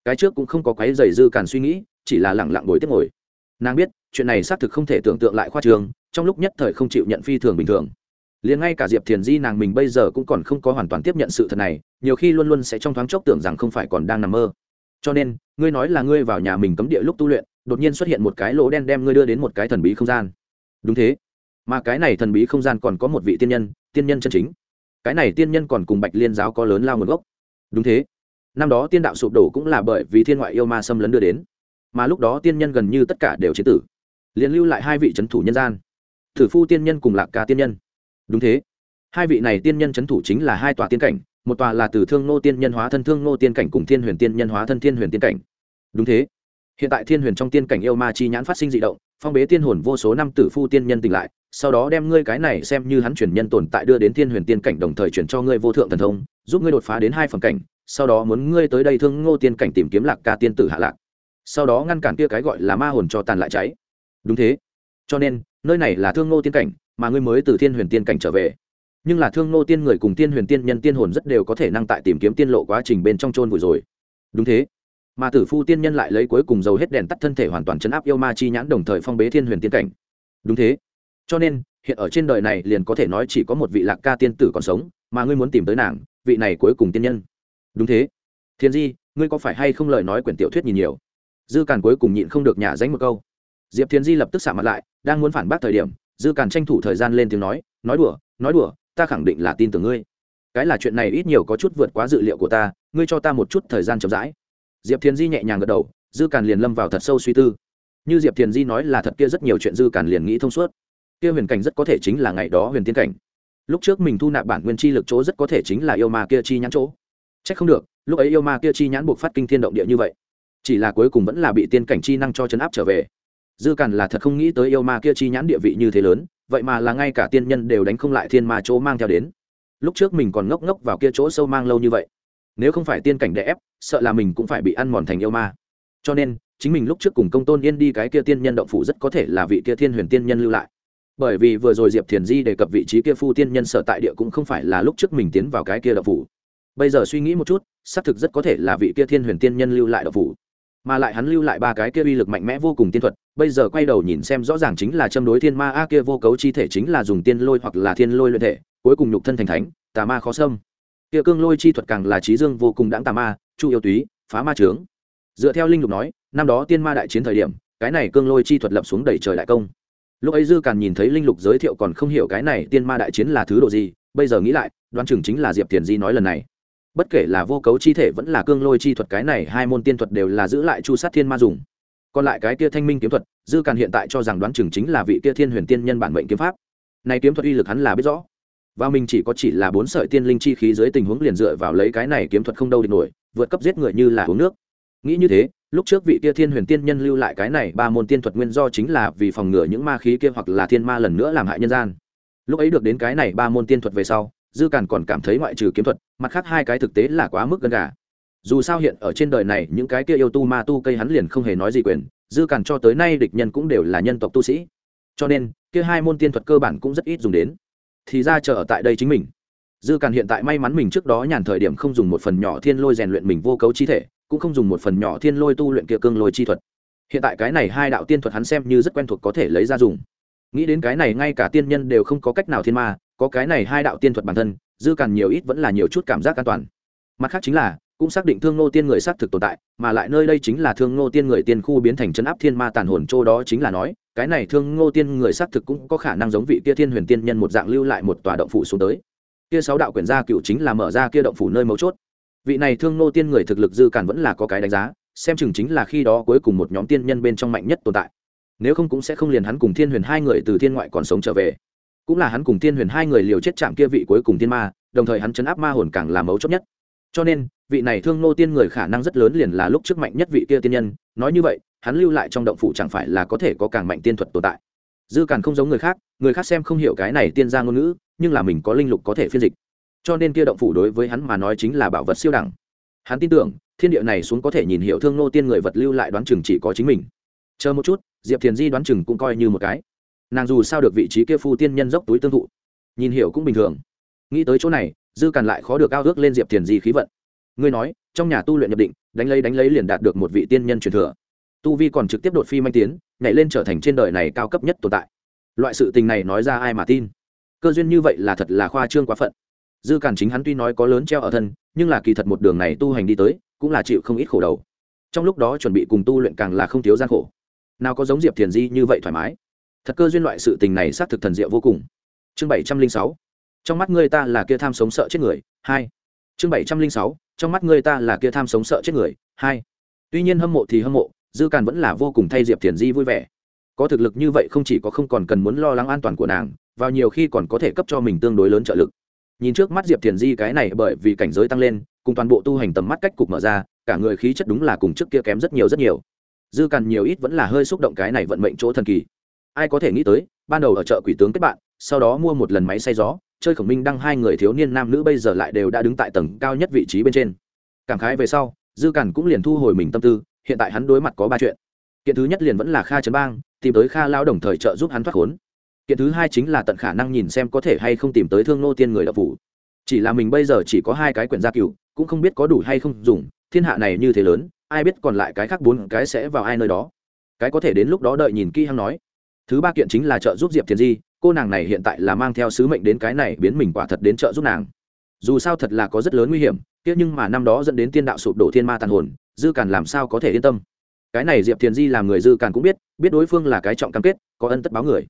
Cái trước cũng không có quái dày dư cản suy nghĩ, chỉ là lẳng lặng ngồi tiếp ngồi. Nàng biết, chuyện này xác thực không thể tưởng tượng lại khoa trường, trong lúc nhất thời không chịu nhận phi thường bình thường. Liền ngay cả diệp thiền di nàng mình bây giờ cũng còn không có hoàn toàn tiếp nhận sự thật này, nhiều khi luôn luôn sẽ trong thoáng chốc tưởng rằng không phải còn đang nằm mơ. Cho nên, ngươi nói là ngươi vào nhà mình cấm địa lúc tu luyện, đột nhiên xuất hiện một cái lỗ đen đem ngươi đưa đến một cái thần bí không gian. Đúng thế mà cái này thần bí không gian còn có một vị tiên nhân tiên nhân chân chính. Cái này tiên nhân còn cùng bạch liên giáo có lớn lao nguồn gốc. Đúng thế. Năm đó tiên đạo sụp đổ cũng là bởi vì thiên ngoại yêu ma xâm lấn đưa đến. Mà lúc đó tiên nhân gần như tất cả đều chế tử. Liền lưu lại hai vị c h ấ n thủ nhân gian. Thử phu tiên nhân cùng lạc ca tiên nhân. Đúng thế. Hai vị này tiên nhân c h ấ n thủ chính là hai tòa tiên cảnh. Một tòa là từ thương nô tiên nhân hóa thân thương nô tiên cảnh cùng thiên huyền tiên nhân hóa thân thiên huyền tiên cảnh. Đúng thế. Hiện tại thiên huyền trong tiên cảnh yêu ma chi nhãn phát sinh d ị động phong bế tiên hồn vô số năm tử phu tiên nhân tỉnh lại, sau đó đem ngươi cái này xem như hắn chuyển nhân tồn tại đưa đến thiên huyền tiên cảnh đồng thời chuyển cho ngươi vô thượng thần thông, giúp ngươi đột phá đến hai phẩm cảnh, sau đó muốn ngươi tới đây thương ngô tiên cảnh tìm kiếm lạc ca tiên tử hạ lạc. Sau đó ngăn cản kia cái gọi là ma hồn cho tàn lại cháy. Đúng thế. Cho nên, nơi này là thương ngô tiên cảnh, mà ngươi mới từ thiên huyền tiên cảnh trở về. Nhưng là thương ngô tiên người cùng tiên huyền tiên nhân tiên hồn rất đều có thể năng tại tìm kiếm tiên lộ quá trình bên trong trôn vùi rồi. Đúng thế mà tử phu tiên nhân lại lấy cuối cùng dầu hết đèn tắt thân thể hoàn toàn chấn áp yêu ma chi nhãn đồng thời phong bế thiên huyền tiên cảnh. Đúng thế. Cho nên, hiện ở trên đời này liền có thể nói chỉ có một vị lạc ca tiên tử còn sống, mà ngươi muốn tìm tới nàng, vị này cuối cùng tiên nhân. Đúng thế. Thiên di, ngươi có phải hay không lời nói quyển tiểu thuyết nhìn nhiều? Dư càn cuối cùng nhịn không được nhả danh một câu. Diệp thiên di lập tức xả mặt lại, đang muốn phản bác thời điểm, dư càn tranh thủ thời gian lên tiếng nói nói đùa nói đùa, ta khẳng định là tin tưởng ngươi. Cái là chuyện này ít nhiều có chút vượt quá dự liệu của ta, ngươi cho ta một chút thời gian chậm rãi diệp thiên di nhẹ nhàng gật đầu, dư càn liền lâm vào thật sâu suy tư. Như diệp thiền di nói là thật kia rất nhiều chuyện dư càn liền nghĩ thông suốt. Kia huyền cảnh rất có thể chính là ngày đó huyền tiên cảnh. Lúc trước mình thu nạp bản nguyên chi lực chỗ rất có thể chính là yêu ma kia chi nhãn chỗ. C h ắ c không được, lúc ấy yêu ma kia chi nhãn buộc phát kinh thiên động địa như vậy. Chỉ là cuối cùng vẫn là bị tiên cảnh chi năng cho chấn áp trở về. Dư càn là thật không nghĩ tới yêu ma kia chi nhãn địa vị như thế lớn, vậy mà là ngay cả tiên nhân đều đánh không lại thiên ma chỗ mang theo đến. Lúc trước mình còn ngốc ngốc vào kia chỗ sâu mang lâu như vậy nếu không phải tiên cảnh đè ép, sợ là mình cũng phải bị ăn mòn thành yêu ma. Cho nên, chính mình lúc trước cùng công tôn yên đi cái kia tiên nhân động phủ rất có thể là vị kia thiên huyền tiên nhân lưu lại. Bởi vì vừa rồi diệp thiền di đề cập vị trí kia phu tiên nhân sở tại địa cũng không phải là lúc trước mình tiến vào cái kia động phủ. Bây giờ suy nghĩ một chút, xác thực rất có thể là vị kia thiên huyền tiên nhân lưu lại động phủ. Mà lại hắn lưu lại ba cái kia uy lực mạnh mẽ vô cùng tiên thuật, bây giờ quay đầu nhìn xem rõ ràng chính là châm đối thiên ma, a kia vô cấu chi thể chính là dùng tiên lôi hoặc là thiên lôi luyện thể, cuối cùng nhục thân thành thánh, tà ma khó xâm kia cương lôi chi thuật càng là trí dương vô cùng đáng tà ma, chu yêu túy, phá ma trướng. Dựa theo linh lục nói, năm đó tiên ma đại chiến thời điểm, cái này cương lôi chi thuật lập xuống đẩy trời đại công. Lúc ấy dư càng nhìn thấy linh lục giới thiệu còn không hiểu cái này tiên ma đại chiến là thứ độ gì, bây giờ nghĩ lại, đoán chừng chính là diệp tiền di nói lần này. Bất kể là vô cấu chi thể vẫn là cương lôi chi thuật, cái này hai môn tiên thuật đều là giữ lại chu sát thiên ma dùng. Còn lại cái kia thanh minh kiếm thuật, dư càn hiện tại cho rằng đoán chừng chính là vị kia thiên huyền tiên nhân bản mệnh kiếm pháp. Này kiếm thuật uy lực hắn là biết rõ và mình chỉ có chỉ là bốn sợi tiên linh chi khí dưới tình huống liền dựa vào lấy cái này kiếm thuật không đâu địch nổi, vượt cấp giết người như là uống nước. Nghĩ như thế, lúc trước vị kia thiên huyền tiên nhân lưu lại cái này ba môn tiên thuật nguyên do chính là vì phòng ngừa những ma khí kia hoặc là thiên ma lần nữa làm hại nhân gian. Lúc ấy được đến cái này ba môn tiên thuật về sau, dư càn còn cảm thấy ngoại trừ kiếm thuật, mặt khác hai cái thực tế là quá mức gần gà. Dù sao hiện ở trên đời này, những cái kia yêu tu ma tu cây hắn liền không hề nói gì quyền, dư càn cho tới nay địch nhân cũng đều là nhân tộc tu sĩ. Cho nên, kia hai môn tiên thuật cơ bản cũng rất ít dùng đến thì ra chờ ở tại đây chính mình. Dư càn hiện tại may mắn mình trước đó nhàn thời điểm không dùng một phần nhỏ thiên lôi rèn luyện mình vô cấu chi thể, cũng không dùng một phần nhỏ thiên lôi tu luyện kia cương lôi chi thuật. Hiện tại cái này hai đạo tiên thuật hắn xem như rất quen thuộc có thể lấy ra dùng. Nghĩ đến cái này ngay cả tiên nhân đều không có cách nào thiên ma, có cái này hai đạo tiên thuật bản thân, dư càn nhiều ít vẫn là nhiều chút cảm giác an toàn. Mặt khác chính là, cũng xác định thương ngô tiên người xác thực tồn tại, mà lại nơi đây chính là thương ngô tiên người tiên khu biến thành chấn áp thiên ma tàn hồn châu đó chính là nói cái này thương ngô tiên người xác thực cũng có khả năng giống vị kia thiên huyền tiên nhân một dạng lưu lại một tòa động phủ xuống tới. Kia sáu đạo quyển gia cựu chính là mở ra kia động phủ nơi mấu chốt. Vị này thương ngô tiên người thực lực dư càn vẫn là có cái đánh giá, xem chừng chính là khi đó cuối cùng một nhóm tiên nhân bên trong mạnh nhất tồn tại. Nếu không cũng sẽ không liền hắn cùng thiên huyền hai người từ thiên ngoại còn sống trở về. Cũng là hắn cùng thiên huyền hai người liều chết chạm kia vị cuối cùng thiên ma, đồng thời hắn chấn áp ma hồn càng là mấu chốt nhất. Cho nên, vị này thương nô tiên người khả năng rất lớn liền là lúc trước mạnh nhất vị kia tiên nhân, nói như vậy hắn lưu lại trong động phủ chẳng phải là có thể có càng mạnh tiên thuật tồn tại. Dư càn không giống người khác người khác xem không hiểu cái này tiên gia ngôn ngữ, nhưng là mình có linh lục có thể phiên dịch. Cho nên kia động phủ đối với hắn mà nói chính là bảo vật siêu đẳng. Hắn tin tưởng, thiên địa này xuống có thể nhìn hiểu thương nô tiên người vật lưu lại đoán chừng chỉ có chính mình. Chờ một chút, diệp thiền di đoán chừng cũng coi như một cái. Nàng dù sao được vị trí kia phu tiên nhân dốc túi tương thụ. Nhìn hiểu cũng bình thường. Nghĩ tới chỗ này, dư càn lại khó được ao ước lên diệp thiền di khí vận. Ngươi nói, trong nhà tu luyện nhập định, đánh lấy đánh lấy liền đạt được một vị tiên nhân truyền thừa tu vi còn trực tiếp đột phi manh tiến, nhảy lên trở thành trên đời này cao cấp nhất tồn tại. Loại sự tình này nói ra ai mà tin? Cơ duyên như vậy là thật là khoa trương quá phận. Dư càn chính hắn tuy nói có lớn treo ở thân, nhưng là kỳ thật một đường này tu hành đi tới, cũng là chịu không ít khổ đầu. Trong lúc đó chuẩn bị cùng tu luyện càng là không thiếu gian khổ. Nào có giống diệp thiền di như vậy thoải mái? Thật cơ duyên loại sự tình này xác thực thần diệu vô cùng. Chương bảy trăm linh sáu. Trong mắt người ta là kia tham sống sợ chết người, hai. Chương bảy trăm linh sáu. Trong mắt người ta là kia tham sống sợ chết người, hai. Tuy nhiên hâm mộ thì hâm mộ dư càn vẫn là vô cùng thay diệp thiền di vui vẻ. Có thực lực như vậy không chỉ có không còn cần muốn lo lắng an toàn của nàng, vào nhiều khi còn có thể cấp cho mình tương đối lớn trợ lực. Nhìn trước mắt diệp thiền di cái này bởi vì cảnh giới tăng lên, cùng toàn bộ tu hành tầm mắt cách cục mở ra, cả người khí chất đúng là cùng trước kia kém rất nhiều rất nhiều. Dư càn nhiều ít vẫn là hơi xúc động cái này vận mệnh chỗ thần kỳ. Ai có thể nghĩ tới, ban đầu ở chợ quỷ tướng kết bạn, sau đó mua một lần máy xay gió, chơi khổng minh đăng hai người thiếu niên nam nữ bây giờ lại đều đã đứng tại tầng cao nhất vị trí bên trên. Cảm khái về sau, dư càn cũng liền thu hồi mình tâm tư hiện tại hắn đối mặt có ba chuyện. Kiện thứ nhất liền vẫn là kha trấn bang, tìm tới kha lao đồng thời trợ giúp hắn thoát khốn. Kiện thứ hai chính là tận khả năng nhìn xem có thể hay không tìm tới thương nô tiên người đập phủ chỉ là mình bây giờ chỉ có hai cái quyển gia cựu cũng không biết có đủ hay không dùng, thiên hạ này như thế lớn, ai biết còn lại cái khác bốn cái sẽ vào ai nơi đó. Cái có thể đến lúc đó đợi nhìn kỹ hăng nói. Thứ ba kiện chính là trợ giúp diệp thiền di, cô nàng này hiện tại là mang theo sứ mệnh đến cái này biến mình quả thật đến trợ giúp nàng. Dù sao thật là có rất lớn nguy hiểm tiếc nhưng mà năm đó dẫn đến tiên đạo sụp đổ thiên ma tàn hồn dư càn làm sao có thể yên tâm? Cái này diệp thiền di làm người dư càn cũng biết biết đối phương là cái trọng cam kết, có ân tất báo người.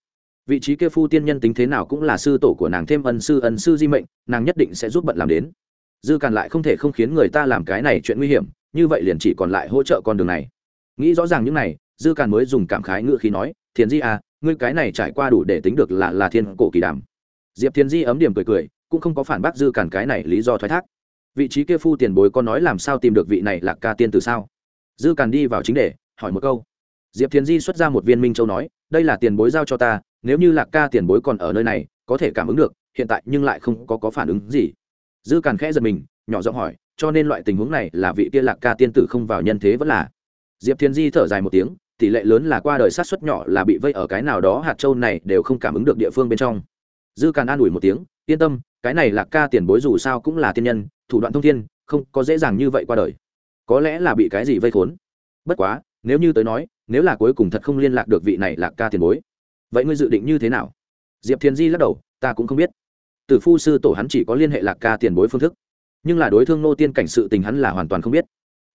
Vị trí kia phu tiên nhân tính thế nào cũng là sư tổ của nàng thêm ân sư ân sư di mệnh, nàng nhất định sẽ giúp bận làm đến. Dư càn lại không thể không khiến người ta làm cái này chuyện nguy hiểm, như vậy liền chỉ còn lại hỗ trợ con đường này. Nghĩ rõ ràng những này, dư càn mới dùng cảm khái ngựa khí nói, thiền di à ngươi cái này trải qua đủ để tính được là là thiên cổ kỳ đàm. Diệp thiền di ấm điểm cười cười, cũng không có phản bác dư càn cái này lý do thoái thác vị trí kia phu tiền bối con nói làm sao tìm được vị này là ca tiên từ sao? Dư càn đi vào chính đề hỏi một câu. Diệp thiền di xuất ra một viên minh châu nói đây là tiền bối giao cho ta nếu như lạc ca tiền bối còn ở nơi này có thể cảm ứng được hiện tại nhưng lại không có, có phản ứng gì. Dư càn khẽ giật mình nhỏ giọng hỏi cho nên loại tình huống này là vị kia lạc ca tiên tử không vào nhân thế vẫn là? Diệp thiên di thở dài một tiếng tỷ lệ lớn là qua đời sát xuất nhỏ là bị vây ở cái nào đó hạt châu này đều không cảm ứng được địa phương bên trong. Dư càn an ủi một tiếng yên tâm cái này lạc ca tiền bối dù sao cũng là tiên nhân thủ đoạn thông thiên, không có dễ dàng như vậy qua đời. Có lẽ là bị cái gì vây khốn. Bất quá, nếu như tới nói, nếu là cuối cùng thật không liên lạc được vị này lạc ca tiền bối, vậy ngươi dự định như thế nào? Diệp thiên di lắc đầu, ta cũng không biết. Tử phu sư tổ hắn chỉ có liên hệ lạc ca tiền bối phương thức. Nhưng là đối thương nô tiên cảnh sự tình hắn là hoàn toàn không biết.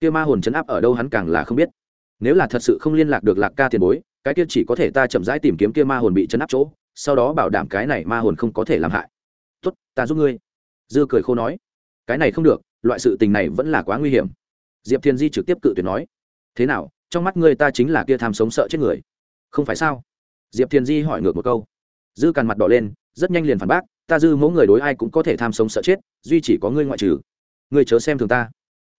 Kia ma hồn chấn áp ở đâu hắn càng là không biết. Nếu là thật sự không liên lạc được lạc ca tiền bối, cái kia chỉ có thể ta chậm rãi tìm kiếm kia ma hồn bị chấn áp chỗ, sau đó bảo đảm cái này ma hồn không có thể làm hại. Tốt, ta giúp ngươi. Dư cười khô nói cái này không được, loại sự tình này vẫn là quá nguy hiểm. Diệp thiên di trực tiếp cự tuyệt nói, thế nào, trong mắt ngươi ta chính là kia tham sống sợ chết người. Không phải sao? Diệp thiên di hỏi ngược một câu. Dư càn mặt đỏ lên, rất nhanh liền phản bác, ta dư mẫu người đối ai cũng có thể tham sống sợ chết, duy chỉ có ngươi ngoại trừ. Ngươi chớ xem thường ta.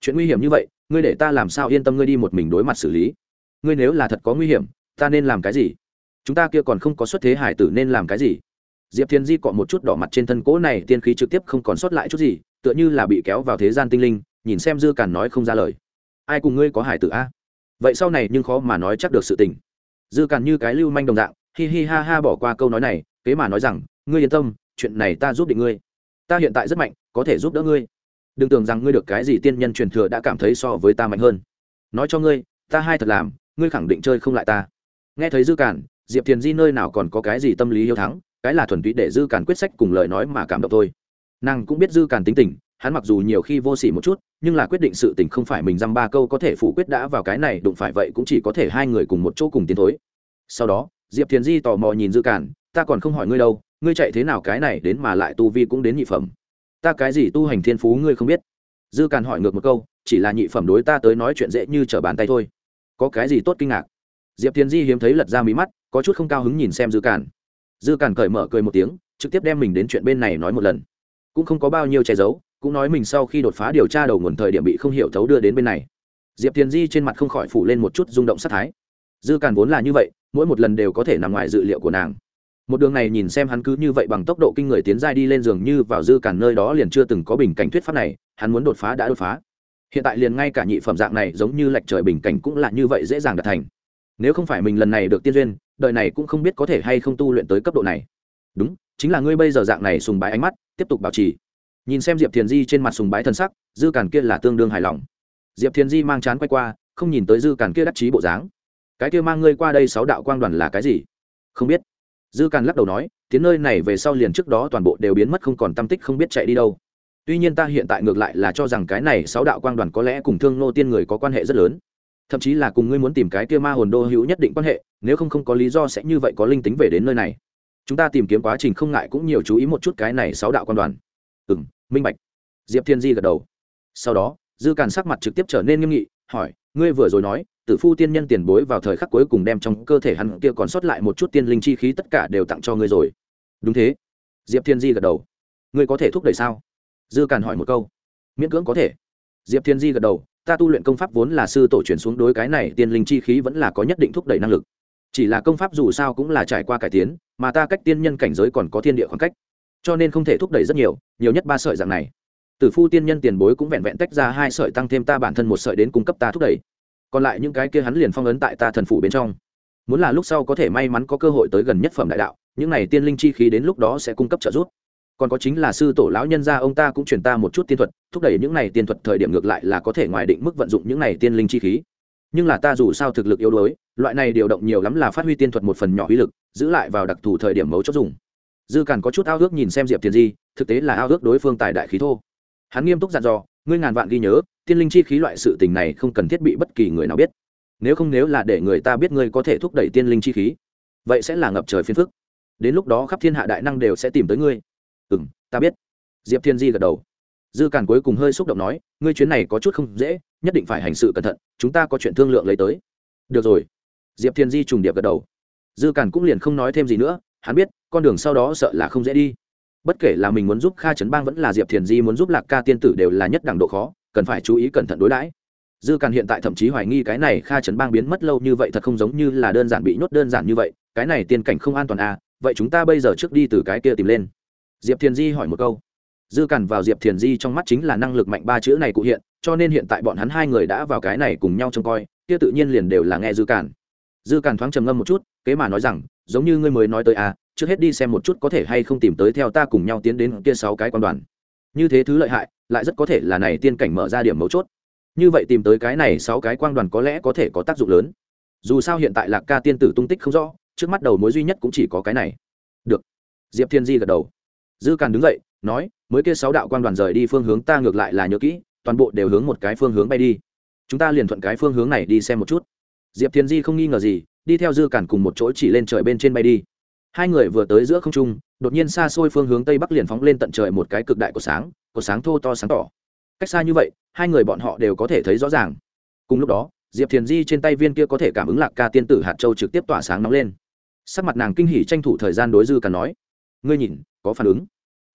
Chuyện nguy hiểm như vậy, ngươi để ta làm sao yên tâm ngươi đi một mình đối mặt xử lý? Ngươi nếu là thật có nguy hiểm, ta nên làm cái gì? Chúng ta kia còn không có xuất thế hải tử nên làm cái gì? Diệp thiên di cọ một chút đỏ mặt trên thân cỗ này, tiên khí trực tiếp không còn sót lại chút gì tựa như là bị kéo vào thế gian tinh linh, nhìn xem dư càn nói không ra lời. Ai cùng ngươi có hải tử a? Vậy sau này nhưng khó mà nói chắc được sự tình. Dư càn như cái lưu manh đồng dạng, hi hi ha ha bỏ qua câu nói này, kế mà nói rằng, ngươi yên tâm, chuyện này ta giúp định ngươi. Ta hiện tại rất mạnh, có thể giúp đỡ ngươi. Đừng tưởng rằng ngươi được cái gì tiên nhân truyền thừa đã cảm thấy so với ta mạnh hơn. Nói cho ngươi, ta hai thật làm, ngươi khẳng định chơi không lại ta. Nghe thấy dư cản diệp thiền di nơi nào còn có cái gì tâm lý hiếu thắng, cái là thuần túy để dư cản quyết sách cùng lời nói mà cảm động thôi nàng cũng biết dư càn tính tình hắn mặc dù nhiều khi vô s ỉ một chút nhưng là quyết định sự tình không phải mình dăm ba câu có thể phủ quyết đã vào cái này đụng phải vậy cũng chỉ có thể hai người cùng một chỗ cùng tiến thối. Sau đó diệp thiền di tò mò nhìn dư càn, ta còn không hỏi ngươi đâu ngươi chạy thế nào cái này đến mà lại tu vi cũng đến nhị phẩm. Ta cái gì tu hành thiên phú ngươi không biết? Dư càn hỏi ngược một câu chỉ là nhị phẩm đối ta tới nói chuyện dễ như trở bàn tay thôi. Có cái gì tốt kinh ngạc? Diệp thiên di hiếm thấy lật ra mí mắt có chút không cao hứng nhìn xem dư càn. Dư càn cởi mở cười một tiếng trực tiếp đem mình đến chuyện bên này nói một lần cũng không có bao nhiêu che giấu, cũng nói mình sau khi đột phá điều tra đầu nguồn thời điểm bị không hiểu thấu đưa đến bên này. Diệp thiên di trên mặt không khỏi phủ lên một chút rung động sát thái. Dư càn vốn là như vậy, mỗi một lần đều có thể nằm ngoài dự liệu của nàng. Một đường này nhìn xem hắn cứ như vậy bằng tốc độ kinh người tiến giai đi lên giường như vào dư cản nơi đó liền chưa từng có bình cảnh thuyết pháp này, hắn muốn đột phá đã đột phá. Hiện tại liền ngay cả nhị phẩm dạng này giống như lệch trời bình cảnh cũng là như vậy dễ dàng đạt thành. Nếu không phải mình lần này được tiên duyên, đời này cũng không biết có thể hay không tu luyện tới cấp độ này. Đúng chính là ngươi bây giờ dạng này sùng bái ánh mắt, tiếp tục bảo trì. Nhìn xem diệp thiền di trên mặt sùng bái thân sắc, dư càn kia là tương đương hài lòng. Diệp thiên di mang chán quay qua, không nhìn tới dư càn kia đắc chí bộ dáng. Cái kia mang ngươi qua đây sáu đạo quang đoàn là cái gì? Không biết. Dư càn lắc đầu nói, tiến nơi này về sau liền trước đó toàn bộ đều biến mất không còn tâm tích, không biết chạy đi đâu. Tuy nhiên ta hiện tại ngược lại là cho rằng cái này sáu đạo quang đoàn có lẽ cùng thương nô tiên người có quan hệ rất lớn. Thậm chí là cùng ngươi muốn tìm cái kia ma hồn đô hữu nhất định quan hệ, nếu không không có lý do sẽ như vậy có linh tính về đến nơi này chúng ta tìm kiếm quá trình không ngại cũng nhiều chú ý một chút cái này sáu đạo quan đoàn. Ừ m minh bạch. Diệp thiên di gật đầu. Sau đó, dư càn sắc mặt trực tiếp trở nên nghiêm nghị, hỏi, ngươi vừa rồi nói, tử phu tiên nhân tiền bối vào thời khắc cuối cùng đem trong cơ thể hắn kia còn sót lại một chút tiên linh chi khí tất cả đều tặng cho ngươi rồi. Đúng thế. Diệp thiên di gật đầu. Ngươi có thể thúc đẩy sao? Dư càn hỏi một câu. Miễn cưỡng có thể. Diệp thiên di gật đầu. Ta tu luyện công pháp vốn là sư tổ truyền xuống đối cái này tiên linh chi khí vẫn là có nhất định thúc đẩy năng lực. Chỉ là công pháp dù sao cũng là trải qua cải tiến mà ta cách tiên nhân cảnh giới còn có thiên địa khoảng cách, cho nên không thể thúc đẩy rất nhiều nhiều nhất ba sợi dạng này. Tử phu tiên nhân tiền bối cũng vẹn vẹn tách ra hai sợi tăng thêm ta bản thân một sợi đến cung cấp ta thúc đẩy. Còn lại những cái kia hắn liền phong ấn tại ta thần phủ bên trong. Muốn là lúc sau có thể may mắn có cơ hội tới gần nhất phẩm đại đạo, những này tiên linh chi khí đến lúc đó sẽ cung cấp trợ giúp. Còn có chính là sư tổ lão nhân gia ông ta cũng truyền ta một chút tiên thuật, thúc đẩy những này tiên thuật thời điểm ngược lại là có thể ngoài định mức vận dụng những này tiên linh chi khí nhưng là ta dù sao thực lực yếu đuối, loại này điều động nhiều lắm là phát huy tiên thuật một phần nhỏ uy lực, giữ lại vào đặc thù thời điểm mấu chốt dùng. Dư càn có chút ao ước nhìn xem diệp tiền di, thực tế là ao ước đối phương tài đại khí thô. Hắn nghiêm túc dặn dò, ngươi ngàn vạn ghi nhớ, tiên linh chi khí loại sự tình này không cần thiết bị bất kỳ người nào biết. Nếu không nếu là để người ta biết ngươi có thể thúc đẩy tiên linh chi khí, vậy sẽ là ngập trời phiền phức. Đến lúc đó khắp thiên hạ đại năng đều sẽ tìm tới ngươi. Ừ m ta biết. Diệp thiên di gật đầu. Dư càn cuối cùng hơi xúc động nói, ngươi chuyến này có chút không dễ nhất định phải hành sự cẩn thận, chúng ta có chuyện thương lượng lấy tới. Được rồi. Diệp thiên di trùng điệp gật đầu. Dư càn cũng liền không nói thêm gì nữa, hắn biết, con đường sau đó sợ là không dễ đi. Bất kể là mình muốn giúp kha trấn bang vẫn là diệp thiền di muốn giúp lạc ca tiên tử đều là nhất đẳng độ khó, cần phải chú ý cẩn thận đối đãi. Dư càn hiện tại thậm chí hoài nghi cái này kha trấn bang biến mất lâu như vậy thật không giống như là đơn giản bị nhốt đơn giản như vậy, cái này tiên cảnh không an toàn à vậy chúng ta bây giờ trước đi từ cái kia tìm lên. Diệp thiền di hỏi một câu. Dư càn vào diệp thiền di trong mắt chính là năng lực mạnh ba chữ này cụ hiện cho nên hiện tại bọn hắn hai người đã vào cái này cùng nhau trông coi kia tự nhiên liền đều là nghe dư cản, dư cản thoáng trầm ngâm một chút kế mà nói rằng giống như ngươi mới nói tới à trước hết đi xem một chút có thể hay không tìm tới theo ta cùng nhau tiến đến kia sáu cái quan đoàn. Như thế thứ lợi hại lại rất có thể là này tiên cảnh mở ra điểm mấu chốt. Như vậy tìm tới cái này sáu cái quang đoàn có lẽ có thể có tác dụng lớn. Dù sao hiện tại lạc ca tiên tử tung tích không rõ trước mắt đầu mối duy nhất cũng chỉ có cái này. Được. Diệp thiên di gật đầu. Dư càn đứng dậy nói mới kia sáu đạo quang đoàn rời đi phương hướng ta ngược lại là nhớ kỹ toàn bộ đều hướng một cái phương hướng bay đi. Chúng ta liền thuận cái phương hướng này đi xem một chút. Diệp thiên di không nghi ngờ gì, đi theo dư Cản cùng một chỗ chỉ lên trời bên trên bay đi. Hai người vừa tới giữa không trung, đột nhiên xa xôi phương hướng tây bắc liền phóng lên tận trời một cái cực đại của sáng của sáng thô to sáng tỏ. Cách xa như vậy, hai người bọn họ đều có thể thấy rõ ràng. Cùng lúc đó, diệp thiền di trên tay viên kia có thể cảm ứng lạc ca tiên tử hạt châu trực tiếp tỏa sáng nóng lên. Sắc mặt nàng kinh hỉ tranh thủ thời gian đối dư càn nói, ngươi nhìn, có phản ứng.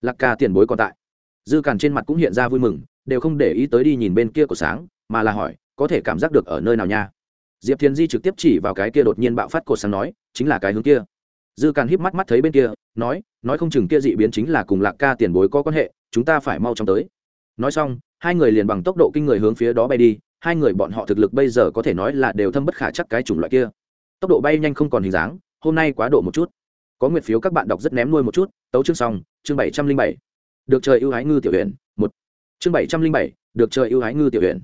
Lạc ca tiền bối còn tại. Dư càn trên mặt cũng hiện ra vui mừng đều không để ý tới đi nhìn bên kia của sáng, mà là hỏi, có thể cảm giác được ở nơi nào nha? Diệp Thiên di trực tiếp chỉ vào cái kia đột nhiên bạo phát cột sáng nói, chính là cái hướng kia. Dư càn híp mắt mắt thấy bên kia, nói nói không chừng kia dị biến chính là cùng lạc ca tiền bối có quan hệ, chúng ta phải mau chóng tới. Nói xong, hai người liền bằng tốc độ kinh người hướng phía đó bay đi, hai người bọn họ thực lực bây giờ có thể nói là đều thâm bất khả chắc cái chủng loại kia. Tốc độ bay nhanh không còn hình dáng, hôm nay quá độ một chút. Có nguyệt phiếu các bạn đọc rất ném nuôi một chút, tấu chương xong, chương bảy trăm linh bảy. Được trời ưu ái ngư tiểu huyện chương bảy trăm linh bảy, được trời ưu ái ngư tiểu huyện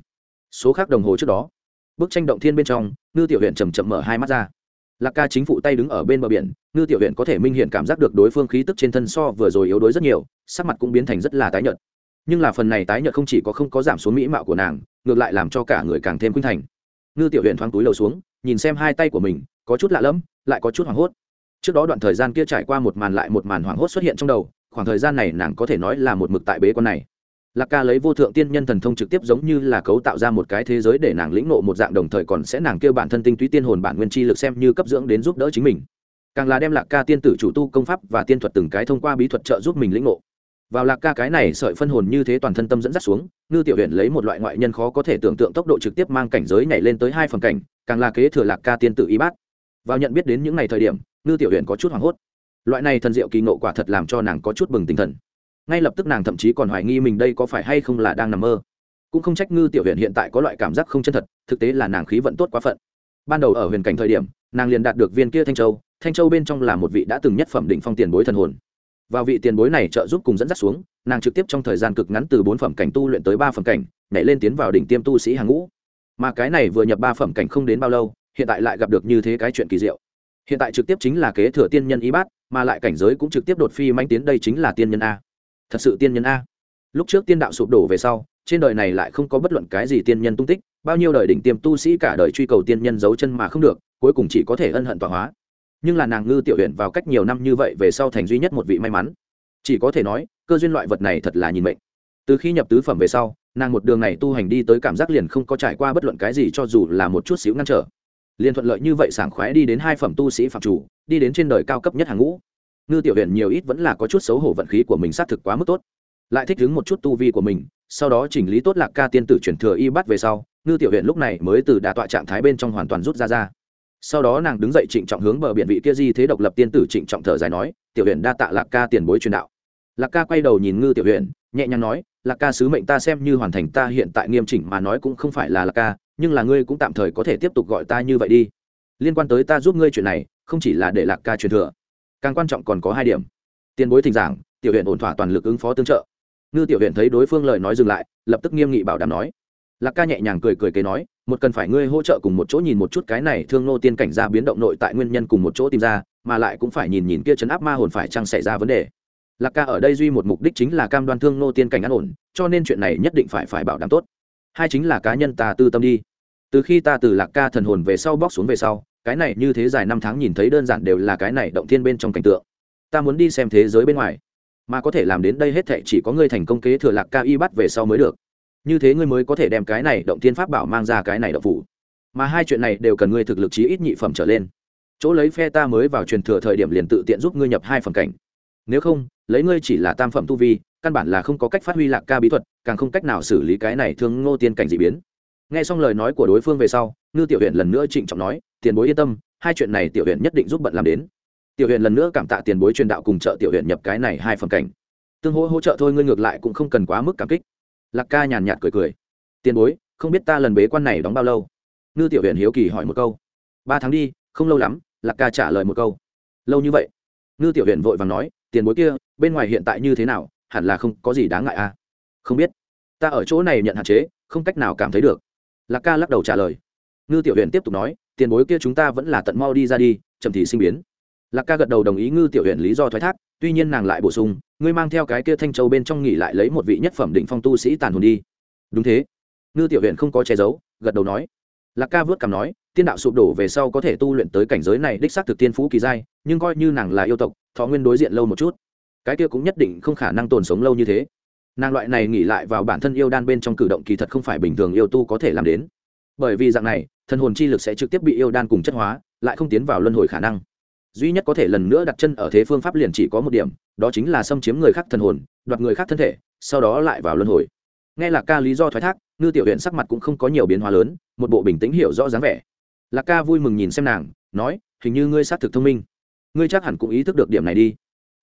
số khác đồng hồ trước đó. Bức tranh động thiên bên trong, ngư tiểu huyện chầm chậm mở hai mắt ra. Lạc ca chính phụ tay đứng ở bên bờ biển, ngư tiểu huyện có thể minh hiện cảm giác được đối phương khí tức trên thân so vừa rồi yếu đuối rất nhiều, sắc mặt cũng biến thành rất là tái nhợt. Nhưng là phần này tái nhợt không chỉ có không có giảm xuống mỹ mạo của nàng, ngược lại làm cho cả người càng thêm khuynh thành. Ngư tiểu huyện thoáng túi lầu xuống, nhìn xem hai tay của mình, có chút lạ lẫm, lại có chút hoảng hốt. Trước đó đoạn thời gian kia trải qua một màn lại một màn hoảng hốt xuất hiện trong đầu, khoảng thời gian này nàng có thể nói là một mực tại bế con này lạc ca lấy vô thượng tiên nhân thần thông trực tiếp giống như là cấu tạo ra một cái thế giới để nàng lĩnh nộ một dạng đồng thời còn sẽ nàng kêu bản thân tinh túy tiên hồn bản nguyên chi lực xem như cấp dưỡng đến giúp đỡ chính mình. Càng là đem lạc ca tiên tử chủ tu công pháp và tiên thuật từng cái thông qua bí thuật trợ giúp mình lĩnh ngộ. Vào lạc ca cái này sợi phân hồn như thế toàn thân tâm dẫn dắt xuống, ngư tiểu huyện lấy một loại ngoại nhân khó có thể tưởng tượng tốc độ trực tiếp mang cảnh giới nhảy lên tới hai phần cảnh, càng là kế thừa lạc ca tiên tử y bát. Vào nhận biết đến những ngày thời điểm, ngư tiểu huyện có chút hoảng hốt. Loại này thần diệu kỳ ngộ quả thật làm cho nàng có chút bừng tinh thần ngay lập tức nàng thậm chí còn hoài nghi mình đây có phải hay không là đang nằm mơ. Cũng không trách ngư tiểu huyện hiện tại có loại cảm giác không chân thật, thực tế là nàng khí vận tốt quá phận. Ban đầu ở huyền cảnh thời điểm, nàng liền đạt được viên kia thanh châu thanh châu bên trong là một vị đã từng nhất phẩm định phong tiền bối thần hồn. Vào vị tiền bối này trợ giúp cùng dẫn dắt xuống, nàng trực tiếp trong thời gian cực ngắn từ bốn phẩm cảnh tu luyện tới ba phẩm cảnh, nhảy lên tiến vào đỉnh tiêm tu sĩ hàng ngũ. Mà cái này vừa nhập ba phẩm cảnh không đến bao lâu, hiện tại lại gặp được như thế cái chuyện kỳ diệu. Hiện tại trực tiếp chính là kế thừa tiên nhân y bát, mà lại cảnh giới cũng trực tiếp đột phi manh tiến đây chính là tiên nhân a thật sự tiên nhân a. Lúc trước tiên đạo sụp đổ về sau, trên đời này lại không có bất luận cái gì tiên nhân tung tích, bao nhiêu đời đỉnh tiêm tu sĩ cả đời truy cầu tiên nhân giấu chân mà không được, cuối cùng chỉ có thể ân hận tọa hóa. Nhưng là nàng ngư tiểu huyện vào cách nhiều năm như vậy về sau thành duy nhất một vị may mắn. Chỉ có thể nói, cơ duyên loại vật này thật là nhìn mệnh. Từ khi nhập tứ phẩm về sau, nàng một đường này tu hành đi tới cảm giác liền không có trải qua bất luận cái gì cho dù là một chút xíu ngăn trở. Liền thuận lợi như vậy sảng khoái đi đến hai phẩm tu sĩ phạm chủ, đi đến trên đời cao cấp nhất hàng ngũ ngư tiểu huyện nhiều ít vẫn là có chút xấu hổ vận khí của mình xác thực quá mức tốt. Lại thích ứng một chút tu vi của mình, sau đó chỉnh lý tốt lạc ca tiên tử chuyển thừa y bắt về sau, ngư tiểu huyện lúc này mới từ đà tọa trạng thái bên trong hoàn toàn rút ra ra. Sau đó nàng đứng dậy trịnh trọng hướng bờ biển vị kia di thế độc lập tiên tử trịnh trọng thở dài nói, tiểu huyện đa tạ lạc ca tiền bối truyền đạo. Lạc ca quay đầu nhìn ngư tiểu huyện nhẹ nhàng nói, lạc ca sứ mệnh ta xem như hoàn thành ta hiện tại nghiêm chỉnh mà nói cũng không phải là lạc ca, nhưng là ngươi cũng tạm thời có thể tiếp tục gọi ta như vậy đi. Liên quan tới ta giúp ngươi chuyện này, không chỉ là để lạc ca truyền thừa càng quan trọng còn có hai điểm. Tiền bối thỉnh giảng, tiểu huyện ổn thỏa toàn lực ứng phó tương trợ. Ngư tiểu huyện thấy đối phương lời nói dừng lại, lập tức nghiêm nghị bảo đảm nói. Lạc ca nhẹ nhàng cười cười kế nói, một cần phải ngươi hỗ trợ cùng một chỗ nhìn một chút cái này thương nô tiên cảnh ra biến động nội tại nguyên nhân cùng một chỗ tìm ra, mà lại cũng phải nhìn nhìn kia chấn áp ma hồn phải chăng xảy ra vấn đề. Lạc ca ở đây duy một mục đích chính là cam đoan thương nô tiên cảnh an ổn, cho nên chuyện này nhất định phải phải bảo đảm tốt. Hai chính là cá nhân ta tư tâm đi. Từ khi ta từ lạc ca thần hồn về sau bóc xuống về sau cái này như thế dài năm tháng nhìn thấy đơn giản đều là cái này động thiên bên trong cảnh tượng. Ta muốn đi xem thế giới bên ngoài. Mà có thể làm đến đây hết thệ chỉ có ngươi thành công kế thừa lạc ca y bắt về sau mới được. Như thế ngươi mới có thể đem cái này động thiên pháp bảo mang ra cái này động phủ. Mà hai chuyện này đều cần ngươi thực lực chí ít nhị phẩm trở lên. Chỗ lấy phe ta mới vào truyền thừa thời điểm liền tự tiện giúp ngươi nhập hai phẩm cảnh. Nếu không, lấy ngươi chỉ là tam phẩm tu vi, căn bản là không có cách phát huy lạc ca bí thuật, càng không cách nào xử lý cái này thương ngô tiên cảnh d ị biến. Nghe xong lời nói của đối phương về sau, ngư tiểu huyện lần nữa trịnh trọng nói tiền bối yên tâm, hai chuyện này tiểu huyện nhất định giúp bận làm đến. Tiểu huyện lần nữa cảm tạ tiền bối truyền đạo cùng trợ tiểu huyện nhập cái này hai phần cảnh. Tương hỗ hỗ trợ thôi ngươi ngược lại cũng không cần quá mức cảm kích. Lạc ca nhàn nhạt cười cười. Tiền bối, không biết ta lần bế quan này đóng bao lâu? Ngư tiểu huyện hiếu kỳ hỏi một câu. Ba tháng đi, không lâu lắm, lạc ca trả lời một câu. Lâu như vậy? Ngư tiểu huyện vội vàng nói, tiền bối kia, bên ngoài hiện tại như thế nào, hẳn là không có gì đáng ngại à? Không biết. Ta ở chỗ này nhận hạn chế, không cách nào cảm thấy được. Lạc ca lắc đầu trả lời. Ngư tiểu huyện tiếp tục nói tiền bối kia chúng ta vẫn là tận mau đi ra đi, chậm thì sinh biến. Lạc ca gật đầu đồng ý ngư tiểu huyện lý do thoái thác, tuy nhiên nàng lại bổ sung, ngươi mang theo cái kia thanh châu bên trong nghỉ lại lấy một vị nhất phẩm định phong tu sĩ tàn hồn đi. Đúng thế. Ngư tiểu huyện không có che giấu, gật đầu nói. Lạc ca vớt cảm nói, tiên đạo sụp đổ về sau có thể tu luyện tới cảnh giới này đích xác thực tiên phú kỳ giai, nhưng coi như nàng là yêu tộc, thọ nguyên đối diện lâu một chút. Cái kia cũng nhất định không khả năng tồn sống lâu như thế. Nàng loại này nghỉ lại vào bản thân yêu đan bên trong cử động kỳ thật không phải bình thường yêu tu có thể làm đến. Bởi vì dạng này Thần hồn chi lực sẽ trực tiếp bị yêu đan cùng chất hóa, lại không tiến vào luân hồi khả năng. Duy nhất có thể lần nữa đặt chân ở thế phương pháp liền chỉ có một điểm, đó chính là xâm chiếm người khác thần hồn, đoạt người khác thân thể, sau đó lại vào luân hồi. Nghe lạc ca lý do thoái thác, ngư tiểu huyện sắc mặt cũng không có nhiều biến hóa lớn, một bộ bình tĩnh hiểu rõ dáng vẻ. Lạc ca vui mừng nhìn xem nàng, nói, hình như ngươi xác thực thông minh. Ngươi chắc hẳn cũng ý thức được điểm này đi.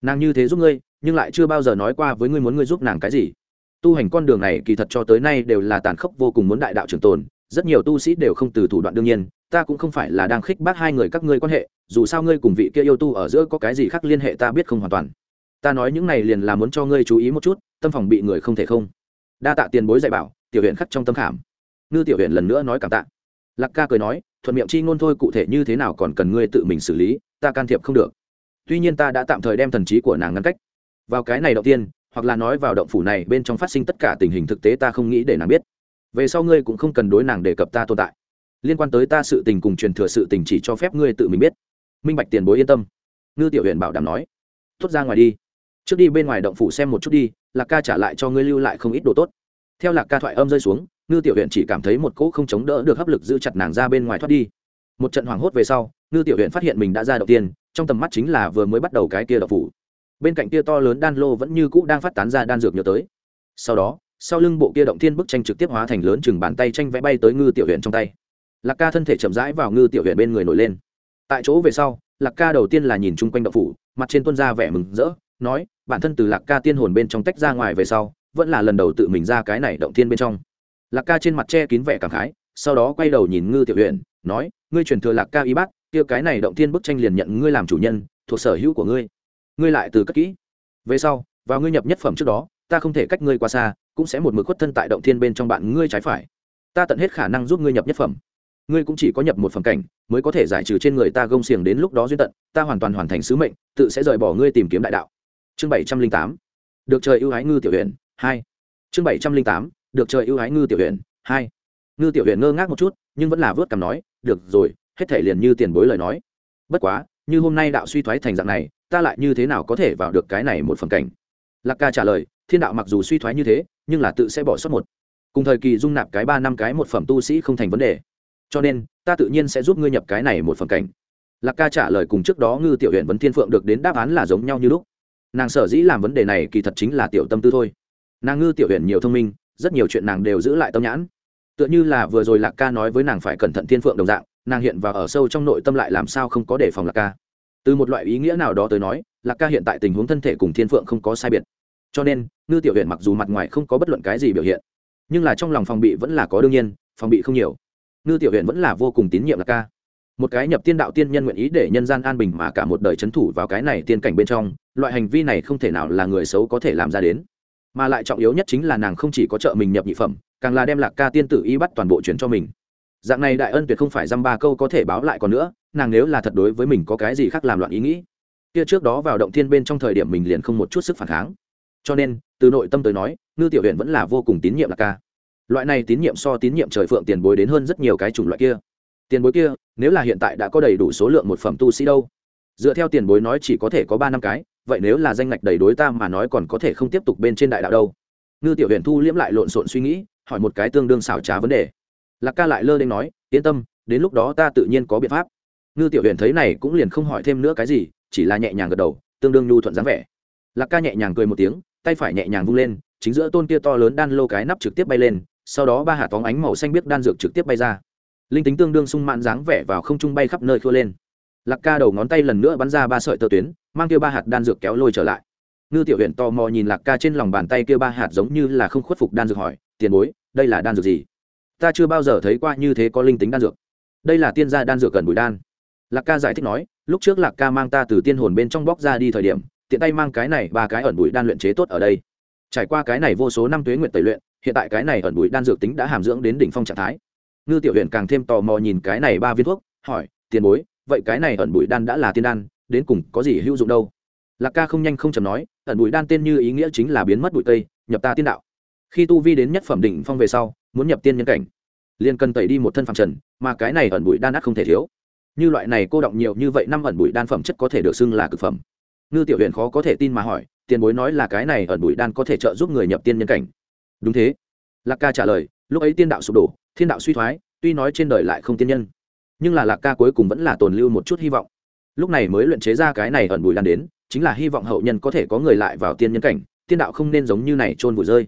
Nàng như thế giúp ngươi, nhưng lại chưa bao giờ nói qua với ngươi muốn ngươi giúp nàng cái gì. Tu hành con đường này kỳ thật cho tới nay đều là tàn khốc vô cùng muốn đại đạo trường tồn rất nhiều tu sĩ đều không từ thủ đoạn đương nhiên, ta cũng không phải là đang khích bác hai người các ngươi quan hệ, dù sao ngươi cùng vị kia yêu tu ở giữa có cái gì khác liên hệ ta biết không hoàn toàn. Ta nói những này liền là muốn cho ngươi chú ý một chút, tâm phòng bị người không thể không. Đa tạ tiền bối dạy bảo, tiểu huyện khắc trong tâm khảm. Ngư tiểu huyện lần nữa nói cảm tạ. Lạc ca cười nói, thuận miệng chi ngôn thôi cụ thể như thế nào còn cần ngươi tự mình xử lý, ta can thiệp không được. Tuy nhiên ta đã tạm thời đem thần trí của nàng ngăn cách. Vào cái này đầu tiên, hoặc là nói vào động phủ này bên trong phát sinh tất cả tình hình thực tế ta không nghĩ để nàng biết về sau ngươi cũng không cần đối nàng đề cập ta tồn tại. Liên quan tới ta sự tình cùng truyền thừa sự tình chỉ cho phép ngươi tự mình biết. Minh bạch tiền bối yên tâm. Ngư tiểu huyện bảo đảm nói. Thốt ra ngoài đi. Trước đi bên ngoài động phủ xem một chút đi, lạc ca trả lại cho ngươi lưu lại không ít đồ tốt. Theo lạc ca thoại âm rơi xuống, ngư tiểu huyện chỉ cảm thấy một cỗ không chống đỡ được hấp lực giữ chặt nàng ra bên ngoài thoát đi. Một trận hoảng hốt về sau, ngư tiểu huyện phát hiện mình đã ra đầu tiên, trong tầm mắt chính là vừa mới bắt đầu cái kia đậu phủ. Bên cạnh kia to lớn đan lô vẫn như cũ đang phát tán ra đan dược nhớ tới. Sau đó sau lưng bộ kia động thiên bức tranh trực tiếp hóa thành lớn chừng bàn tay tranh vẽ bay tới ngư tiểu huyện trong tay. Lạc ca thân thể chậm rãi vào ngư tiểu huyện bên người nổi lên. Tại chỗ về sau, lạc ca đầu tiên là nhìn chung quanh động phủ, mặt trên tuân ra vẻ mừng rỡ, nói, bản thân từ lạc ca tiên hồn bên trong tách ra ngoài về sau, vẫn là lần đầu tự mình ra cái này động thiên bên trong. Lạc ca trên mặt che kín vẻ cảm khái, sau đó quay đầu nhìn ngư tiểu huyện nói, ngươi truyền thừa lạc ca y bác kia cái này động thiên bức tranh liền nhận ngươi làm chủ nhân, thuộc sở hữu của ngươi. Ngươi lại từ cất kỹ. Về sau, vào ngươi nhập nhất phẩm trước đó ta không thể cách ngươi qua xa, cũng sẽ một mực khuất thân tại động thiên bên trong bạn ngươi trái phải. Ta tận hết khả năng giúp ngươi nhập nhất phẩm. Ngươi cũng chỉ có nhập một phẩm cảnh, mới có thể giải trừ trên người ta gông xiềng đến lúc đó duyên tận, ta hoàn toàn hoàn thành sứ mệnh, tự sẽ rời bỏ ngươi tìm kiếm đại đạo. Chương bảy trăm linh tám. Được trời ưu ái ngư tiểu huyện hai. Chương bảy trăm linh tám. Được trời ưu ái ngư tiểu huyện hai. Ngư tiểu huyện ngơ ngác một chút, nhưng vẫn là vớt cằm nói, được rồi, hết thể liền như tiền bối lời nói. Bất quá, như hôm nay đạo suy thoái thành dạng này, ta lại như thế nào có thể vào được cái này một phần cảnh? Lạc ca trả lời thiên đạo mặc dù suy thoái như thế, nhưng là tự sẽ bỏ sót một. Cùng thời kỳ dung nạp cái ba năm cái một phẩm tu sĩ không thành vấn đề. Cho nên, ta tự nhiên sẽ giúp ngươi nhập cái này một phần cảnh. Lạc ca trả lời cùng trước đó ngư tiểu huyện vấn thiên phượng được đến đáp án là giống nhau như lúc. Nàng sở dĩ làm vấn đề này kỳ thật chính là tiểu tâm tư thôi. Nàng ngư tiểu huyện nhiều thông minh, rất nhiều chuyện nàng đều giữ lại tâm nhãn. Tựa như là vừa rồi lạc ca nói với nàng phải cẩn thận thiên phượng đồng dạng, nàng hiện và ở sâu trong nội tâm lại làm sao không có đề phòng lạc ca. Từ một loại ý nghĩa nào đó tới nói, lạc ca hiện tại tình huống thân thể cùng thiên phượng không có sai biệt cho nên, ngư tiểu huyện mặc dù mặt ngoài không có bất luận cái gì biểu hiện, nhưng là trong lòng phòng bị vẫn là có đương nhiên, phòng bị không nhiều. Ngư tiểu huyện vẫn là vô cùng tín nhiệm lạc ca. Một cái nhập tiên đạo tiên nhân nguyện ý để nhân gian an bình mà cả một đời c h ấ n thủ vào cái này tiên cảnh bên trong, loại hành vi này không thể nào là người xấu có thể làm ra đến. Mà lại trọng yếu nhất chính là nàng không chỉ có trợ mình nhập nhị phẩm, càng là đem lạc ca tiên tử y bắt toàn bộ chuyển cho mình. Dạng này đại ân tuyệt không phải dăm ba câu có thể báo lại còn nữa, nàng nếu là thật đối với mình có cái gì khác làm loạn ý nghĩ, kia trước đó vào động thiên bên trong thời điểm mình liền không một chút sức phản kháng cho nên, từ nội tâm tới nói, ngư tiểu huyện vẫn là vô cùng tín nhiệm lạc ca. Loại này tín nhiệm so tín nhiệm trời phượng tiền bối đến hơn rất nhiều cái chủng loại kia. Tiền bối kia, nếu là hiện tại đã có đầy đủ số lượng một phẩm tu sĩ đâu? Dựa theo tiền bối nói chỉ có thể có ba năm cái, vậy nếu là danh ngạch đầy đối ta mà nói còn có thể không tiếp tục bên trên đại đạo đâu? Ngư tiểu huyện thu liễm lại lộn xộn suy nghĩ, hỏi một cái tương đương xảo trá vấn đề. Lạc ca lại lơ lên nói, yên tâm, đến lúc đó ta tự nhiên có biện pháp. Ngư tiểu huyện thấy này cũng liền không hỏi thêm nữa cái gì, chỉ là nhẹ nhàng gật đầu, tương đương nhu thuận dáng vẻ. Lạc ca nhẹ nhàng cười một tiếng tay phải nhẹ nhàng vung lên, chính giữa tôn kia to lớn đan lô cái nắp trực tiếp bay lên, sau đó ba hạt phóng ánh màu xanh biếc đan dược trực tiếp bay ra. Linh tính tương đương sung mãn dáng vẻ vào không trung bay khắp nơi khua lên. Lạc ca đầu ngón tay lần nữa bắn ra ba sợi tơ tuyến, mang kia ba hạt đan dược kéo lôi trở lại. Ngư tiểu huyện tò mò nhìn lạc ca trên lòng bàn tay kia ba hạt giống như là không khuất phục đan dược hỏi, tiền bối, đây là đan dược gì? Ta chưa bao giờ thấy qua như thế có linh tính đan dược. Đây là tiên gia đan dược cần bùi đan. Lạc ca giải thích nói, lúc trước lạc ca mang ta từ tiên hồn bên trong bóc ra đi thời điểm tiện tay mang cái này ba cái ẩn bụi đan luyện chế tốt ở đây. Trải qua cái này vô số năm tuế nguyện tẩy luyện, hiện tại cái này ẩn bụi đan dược tính đã hàm dưỡng đến đỉnh phong trạng thái. Ngư tiểu huyện càng thêm tò mò nhìn cái này ba viên thuốc, hỏi, tiền bối, vậy cái này ẩn bụi đan đã là tiên đan, đến cùng có gì hữu dụng đâu? Lạc ca không nhanh không chầm nói, ẩn bụi đan tên như ý nghĩa chính là biến mất bụi tây nhập ta tiên đạo. Khi tu vi đến nhất phẩm đỉnh phong về sau, muốn nhập tiên nhân cảnh, liền cần tẩy đi một thân phàm trần, mà cái này ẩn bụi đan ác không thể thiếu. Như loại này cô động nhiều như vậy năm ẩn bụi đan phẩm chất có thể được xưng là cực phẩm ngư tiểu huyện khó có thể tin mà hỏi, tiền bối nói là cái này ẩn bụi đan có thể trợ giúp người nhập tiên nhân cảnh. Đúng thế. Lạc ca trả lời, lúc ấy tiên đạo sụp đổ, thiên đạo suy thoái, tuy nói trên đời lại không tiên nhân, nhưng là lạc ca cuối cùng vẫn là tồn lưu một chút hy vọng. Lúc này mới luyện chế ra cái này ẩn bụi đan đến, chính là hy vọng hậu nhân có thể có người lại vào tiên nhân cảnh, tiên đạo không nên giống như này trôn vùi rơi.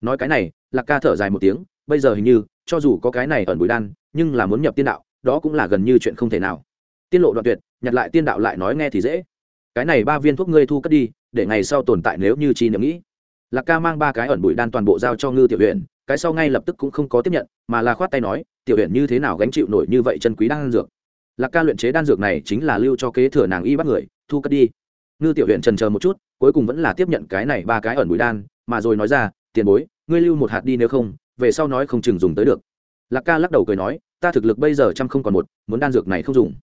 Nói cái này, lạc ca thở dài một tiếng, bây giờ hình như, cho dù có cái này ẩn bụi đan, nhưng là muốn nhập tiên đạo, đó cũng là gần như chuyện không thể nào. Tiên lộ đoạn tuyệt, nhặt lại tiên đạo lại nói nghe thì dễ cái này ba viên thuốc ngươi thu cất đi, để ngày sau tồn tại nếu như chi niệm nghĩ. Lạc ca mang ba cái ẩn bụi đan toàn bộ giao cho ngư tiểu huyện cái sau ngay lập tức cũng không có tiếp nhận, mà là khoát tay nói, tiểu huyện như thế nào gánh chịu nổi như vậy chân quý đan dược? Lạc ca luyện chế đan dược này chính là lưu cho kế thừa nàng y bắt người, thu cất đi. Ngư tiểu huyện trần chờ một chút, cuối cùng vẫn là tiếp nhận cái này ba cái ẩn bụi đan, mà rồi nói ra, tiền bối, ngươi lưu một hạt đi nếu không, về sau nói không chừng dùng tới được. Lạc ca lắc đầu cười nói, ta thực lực bây giờ trăm không còn một, muốn đan dược này không dùng.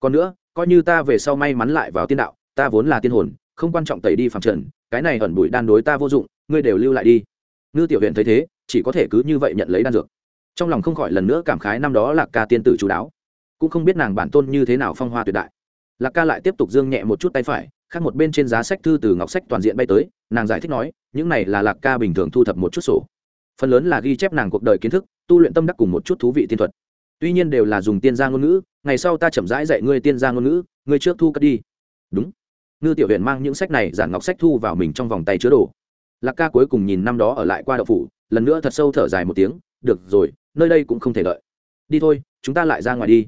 Còn nữa, coi như ta về sau may mắn lại vào tiên đạo ta vốn là tiên hồn, không quan trọng tẩy đi phạm trần, cái này ẩn bụi đan đối ta vô dụng, ngươi đều lưu lại đi. Ngư tiểu huyện thấy thế, chỉ có thể cứ như vậy nhận lấy đan dược. Trong lòng không khỏi lần nữa cảm khái năm đó lạc ca tiên tử chú đáo. Cũng không biết nàng bản tôn như thế nào phong hoa tuyệt đại. Lạc ca lại tiếp tục dương nhẹ một chút tay phải, khác một bên trên giá sách thư từ ngọc sách toàn diện bay tới, nàng giải thích nói, những này là lạc ca bình thường thu thập một chút sổ. Phần lớn là ghi chép nàng cuộc đời kiến thức, tu luyện tâm đắc cùng một chút thú vị tiên thuật. Tuy nhiên đều là dùng tiên gia ngôn ngữ, ngày sau ta chậm rãi dạy ngươi tiên gia ngôn ngữ, ngươi trước thu cất đi. Đúng ngư tiểu huyện mang những sách này giản ngọc sách thu vào mình trong vòng tay chứa đồ. Lạc ca cuối cùng nhìn năm đó ở lại qua đậu phủ, lần nữa thật sâu thở dài một tiếng, được rồi, nơi đây cũng không thể lợi đi thôi, chúng ta lại ra ngoài đi.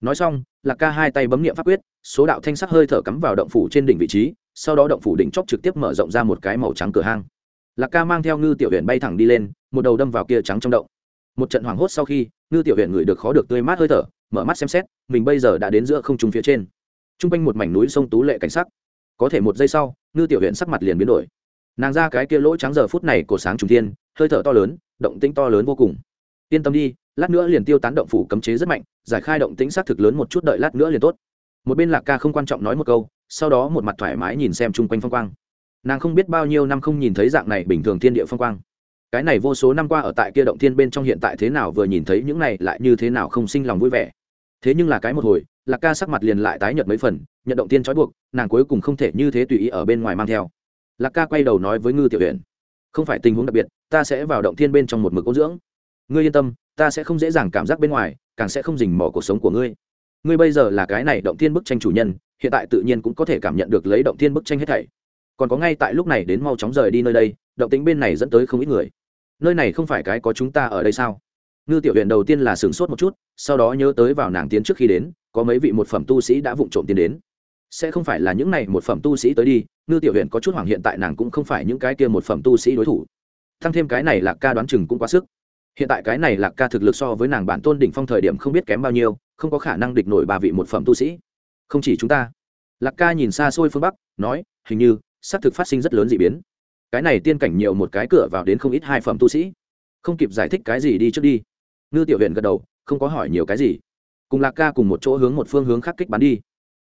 Nói xong, lạc ca hai tay bấm nghiệm pháp quyết, số đạo thanh sắc hơi thở cắm vào động phủ trên đỉnh vị trí, sau đó động phủ đỉnh chóp trực tiếp mở rộng ra một cái màu trắng cửa hang. Lạc ca mang theo ngư tiểu huyện bay thẳng đi lên, một đầu đâm vào kia trắng trong động. Một trận hoảng hốt sau khi, ngư tiểu huyện ngửi được khó được tươi mát hơi thở, mở mắt xem xét, mình bây giờ đã đến giữa không trung phía trên. T r u n g quanh một mảnh núi sông tú lệ cảnh sắc có thể một giây sau, ngư tiểu huyện sắc mặt liền biến đổi. Nàng ra cái kia lỗ trắng giờ phút này của sáng trùng thiên, hơi thở to lớn, động tĩnh to lớn vô cùng. Yên tâm đi, lát nữa liền tiêu tán động phủ cấm chế rất mạnh, giải khai động tĩnh xác thực lớn một chút đợi lát nữa liền tốt. Một bên lạc ca không quan trọng nói một câu, sau đó một mặt thoải mái nhìn xem chung quanh phong quang. Nàng không biết bao nhiêu năm không nhìn thấy dạng này bình thường thiên địa phong quang. Cái này vô số năm qua ở tại kia động thiên bên trong hiện tại thế nào vừa nhìn thấy những này lại như thế nào không sinh lòng vui vẻ thế nhưng là cái một hồi, lạc ca sắc mặt liền lại tái nhợt mấy phần nhận động tiên trói buộc, nàng cuối cùng không thể như thế tùy ý ở bên ngoài mang theo. Lạc ca quay đầu nói với ngư tiểu huyện không phải tình huống đặc biệt, ta sẽ vào động thiên bên trong một mực ô dưỡng. Ngươi yên tâm, ta sẽ không dễ dàng cảm giác bên ngoài, càng sẽ không dình mỏ cuộc sống của ngươi. Ngươi bây giờ là cái này động thiên bức tranh chủ nhân, hiện tại tự nhiên cũng có thể cảm nhận được lấy động thiên bức tranh hết thảy. Còn có ngay tại lúc này đến mau chóng rời đi nơi đây, động tính bên này dẫn tới không ít người. Nơi này không phải cái có chúng ta ở đây sao? Ngư tiểu huyện đầu tiên là sửng sốt một chút, sau đó nhớ tới vào nàng tiến trước khi đến, có mấy vị một phẩm tu sĩ đã vụng trộm tiến đến. Sẽ không phải là những này một phẩm tu sĩ tới đi, ngư tiểu huyện có chút hoảng hiện tại nàng cũng không phải những cái kia một phẩm tu sĩ đối thủ. Thăng thêm cái này lạc ca đoán chừng cũng quá sức. Hiện tại cái này lạc ca thực lực so với nàng bản tôn đỉnh phong thời điểm không biết kém bao nhiêu, không có khả năng địch nổi ba vị một phẩm tu sĩ. Không chỉ chúng ta. Lạc ca nhìn xa xôi phương bắc, nói, hình như, sắp thực phát sinh rất lớn d ị biến. Cái này tiên cảnh nhiều một cái cửa vào đến không ít hai phẩm tu sĩ. Không kịp giải thích cái gì đi trước đi ngư tiểu huyện gật đầu, không có hỏi nhiều cái gì. Cùng lạc ca cùng một chỗ hướng một phương hướng khắc kích bắn đi.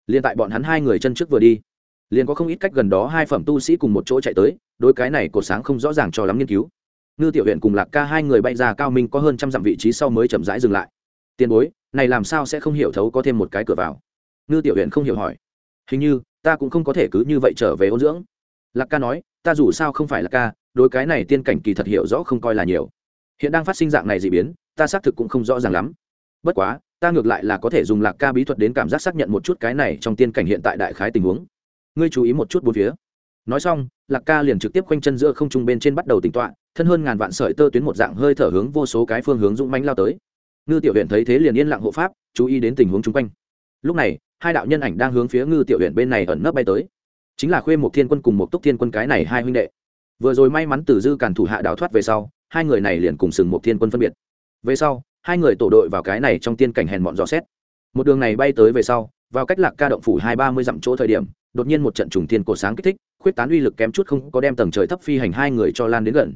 Liền tại bọn hắn hai người chân trước vừa đi, liền có không ít cách gần đó hai phẩm tu sĩ cùng một chỗ chạy tới đôi cái này cột sáng không rõ ràng cho lắm nghiên cứu. Ngư tiểu huyện cùng lạc ca hai người bay ra cao minh có hơn trăm dặm vị trí sau mới chậm rãi dừng lại. Tiền bối, này làm sao sẽ không hiểu thấu có thêm một cái cửa vào? Ngư tiểu huyện không hiểu hỏi. Hình như, ta cũng không có thể cứ như vậy trở về ôn dưỡng. Lạc ca nói, ta dù sao không phải là ca, đối cái này tiên cảnh kỳ thật hiểu rõ không coi là nhiều hiện đang phát sinh dạng này d ị biến, ta xác thực cũng không rõ ràng lắm. Bất quá, ta ngược lại là có thể dùng lạc ca bí thuật đến cảm giác xác nhận một chút cái này trong tiên cảnh hiện tại đại khái tình huống. Ngươi chú ý một chút bốn phía. Nói xong, lạc ca liền trực tiếp quanh chân giữa không trung bên trên bắt đầu tỉnh tọa, thân hơn ngàn vạn sợi tơ tuyến một dạng hơi thở hướng vô số cái phương hướng dũng mánh lao tới. Ngư tiểu huyện thấy thế liền yên lặng hộ pháp, chú ý đến tình huống chung quanh. Lúc này, hai đạo nhân ảnh đang hướng phía ngư tiểu huyện bên này ẩn nấp bay tới. Chính là khuê một thiên quân cùng một túc thiên quân cái này hai huynh đệ. Vừa rồi may mắn từ dư càn thủ hạ đào thoát về sau hai người này liền cùng sừng một thiên quân phân biệt. Về sau, hai người tổ đội vào cái này trong tiên cảnh hèn mọn dò xét. Một đường này bay tới về sau, vào cách lạc ca động phủ hai ba mươi dặm chỗ thời điểm, đột nhiên một trận trùng thiên cổ sáng kích thích, khuyết tán uy lực kém chút không có đem tầng trời thấp phi hành hai người cho lan đến gần.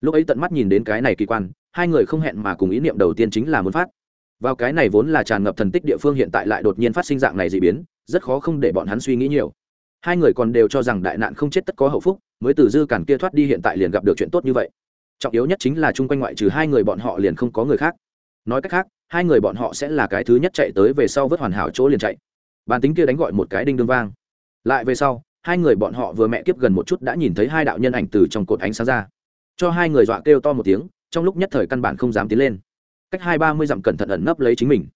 Lúc ấy tận mắt nhìn đến cái này kỳ quan, hai người không hẹn mà cùng ý niệm đầu tiên chính là muốn phát. Vào cái này vốn là tràn ngập thần tích địa phương hiện tại lại đột nhiên phát sinh dạng này dị biến, rất khó không để bọn hắn suy nghĩ nhiều. Hai người còn đều cho rằng đại nạn không chết tất có hậu phúc, mới từ dư cản kia thoát đi hiện tại liền gặp được chuyện tốt như vậy trọng yếu nhất chính là chung quanh ngoại trừ hai người bọn họ liền không có người khác. Nói cách khác, hai người bọn họ sẽ là cái thứ nhất chạy tới về sau vớt hoàn hảo chỗ liền chạy. Bàn tính kia đánh gọi một cái đinh đương vang. Lại về sau, hai người bọn họ vừa mẹ kiếp gần một chút đã nhìn thấy hai đạo nhân ảnh từ trong cột ánh sáng ra. Cho hai người dọa kêu to một tiếng, trong lúc nhất thời căn bản không dám tiến lên. Cách hai ba mươi dặm cẩn thận ẩn nấp lấy chính mình.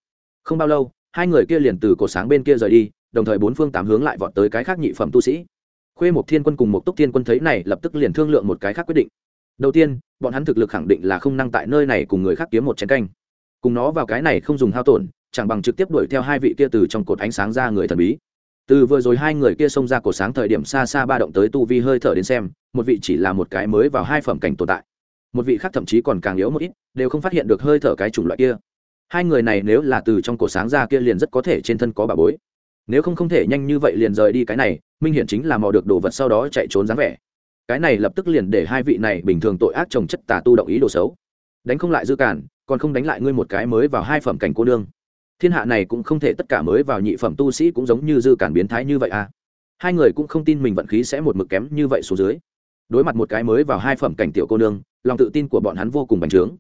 Không bao lâu, hai người kia liền từ cột sáng bên kia rời đi, đồng thời bốn phương tám hướng lại vọt tới cái khác nhị phẩm tu sĩ. Khuê một thiên quân cùng một túc thiên quân thấy này, lập tức liền thương lượng một cái khác quyết định đầu tiên, bọn hắn thực lực khẳng định là không năng tại nơi này cùng người khác kiếm một chén canh. Cùng nó vào cái này không dùng hao tổn, chẳng bằng trực tiếp đuổi theo hai vị kia từ trong cột ánh sáng ra người thần bí. Từ vừa rồi hai người kia xông ra cột sáng thời điểm xa xa ba động tới tu vi hơi thở đến xem, một vị chỉ là một cái mới vào hai phẩm cảnh tồn tại. Một vị khác thậm chí còn càng yếu một ít, đều không phát hiện được hơi thở cái chủng loại kia. Hai người này nếu là từ trong cột sáng ra kia liền rất có thể trên thân có bà bối. Nếu không không thể nhanh như vậy liền rời đi cái này, minh hiển chính là mò được đồ vật sau đó chạy trốn dáng vẻ cái này lập tức liền để hai vị này bình thường tội ác trồng chất tà tu động ý đồ xấu. Đánh không lại dư cản, còn không đánh lại ngươi một cái mới vào hai phẩm cảnh cô đương thiên hạ này cũng không thể tất cả mới vào nhị phẩm tu sĩ cũng giống như dư cản biến thái như vậy à. Hai người cũng không tin mình vận khí sẽ một mực kém như vậy xuống dưới. Đối mặt một cái mới vào hai phẩm cảnh tiểu cô nương, lòng tự tin của bọn hắn vô cùng bành trướng.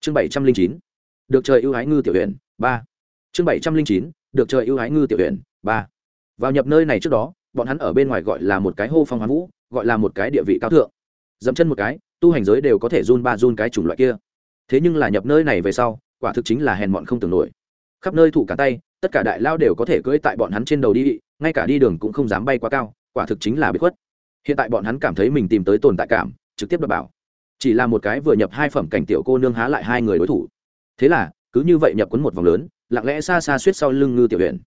Chương bảy trăm linh chín, được trời ưu ái ngư tiểu huyện ba. Chương bảy trăm linh chín, được trời ưu ái ngư tiểu huyện ba. Vào nhập nơi này trước đó bọn hắn ở bên ngoài gọi là một cái hô phong hoán vũ, gọi là một cái địa vị cao thượng. Dẫm chân một cái, tu hành giới đều có thể run ba run cái chủng loại kia. Thế nhưng là nhập nơi này về sau, quả thực chính là hèn mọn không tưởng nổi. Khắp nơi thủ cả tay, tất cả đại lao đều có thể cưỡi tại bọn hắn trên đầu đi, ngay cả đi đường cũng không dám bay quá cao, quả thực chính là bị khuất. Hiện tại bọn hắn cảm thấy mình tìm tới tồn tại cảm, trực tiếp đập bảo. Chỉ là một cái vừa nhập hai phẩm cảnh tiểu cô nương há lại hai người đối thủ. Thế là, cứ như vậy nhập quấn một vòng lớn, lặng lẽ xa xa suýt sau lưng ngư tiểu huyện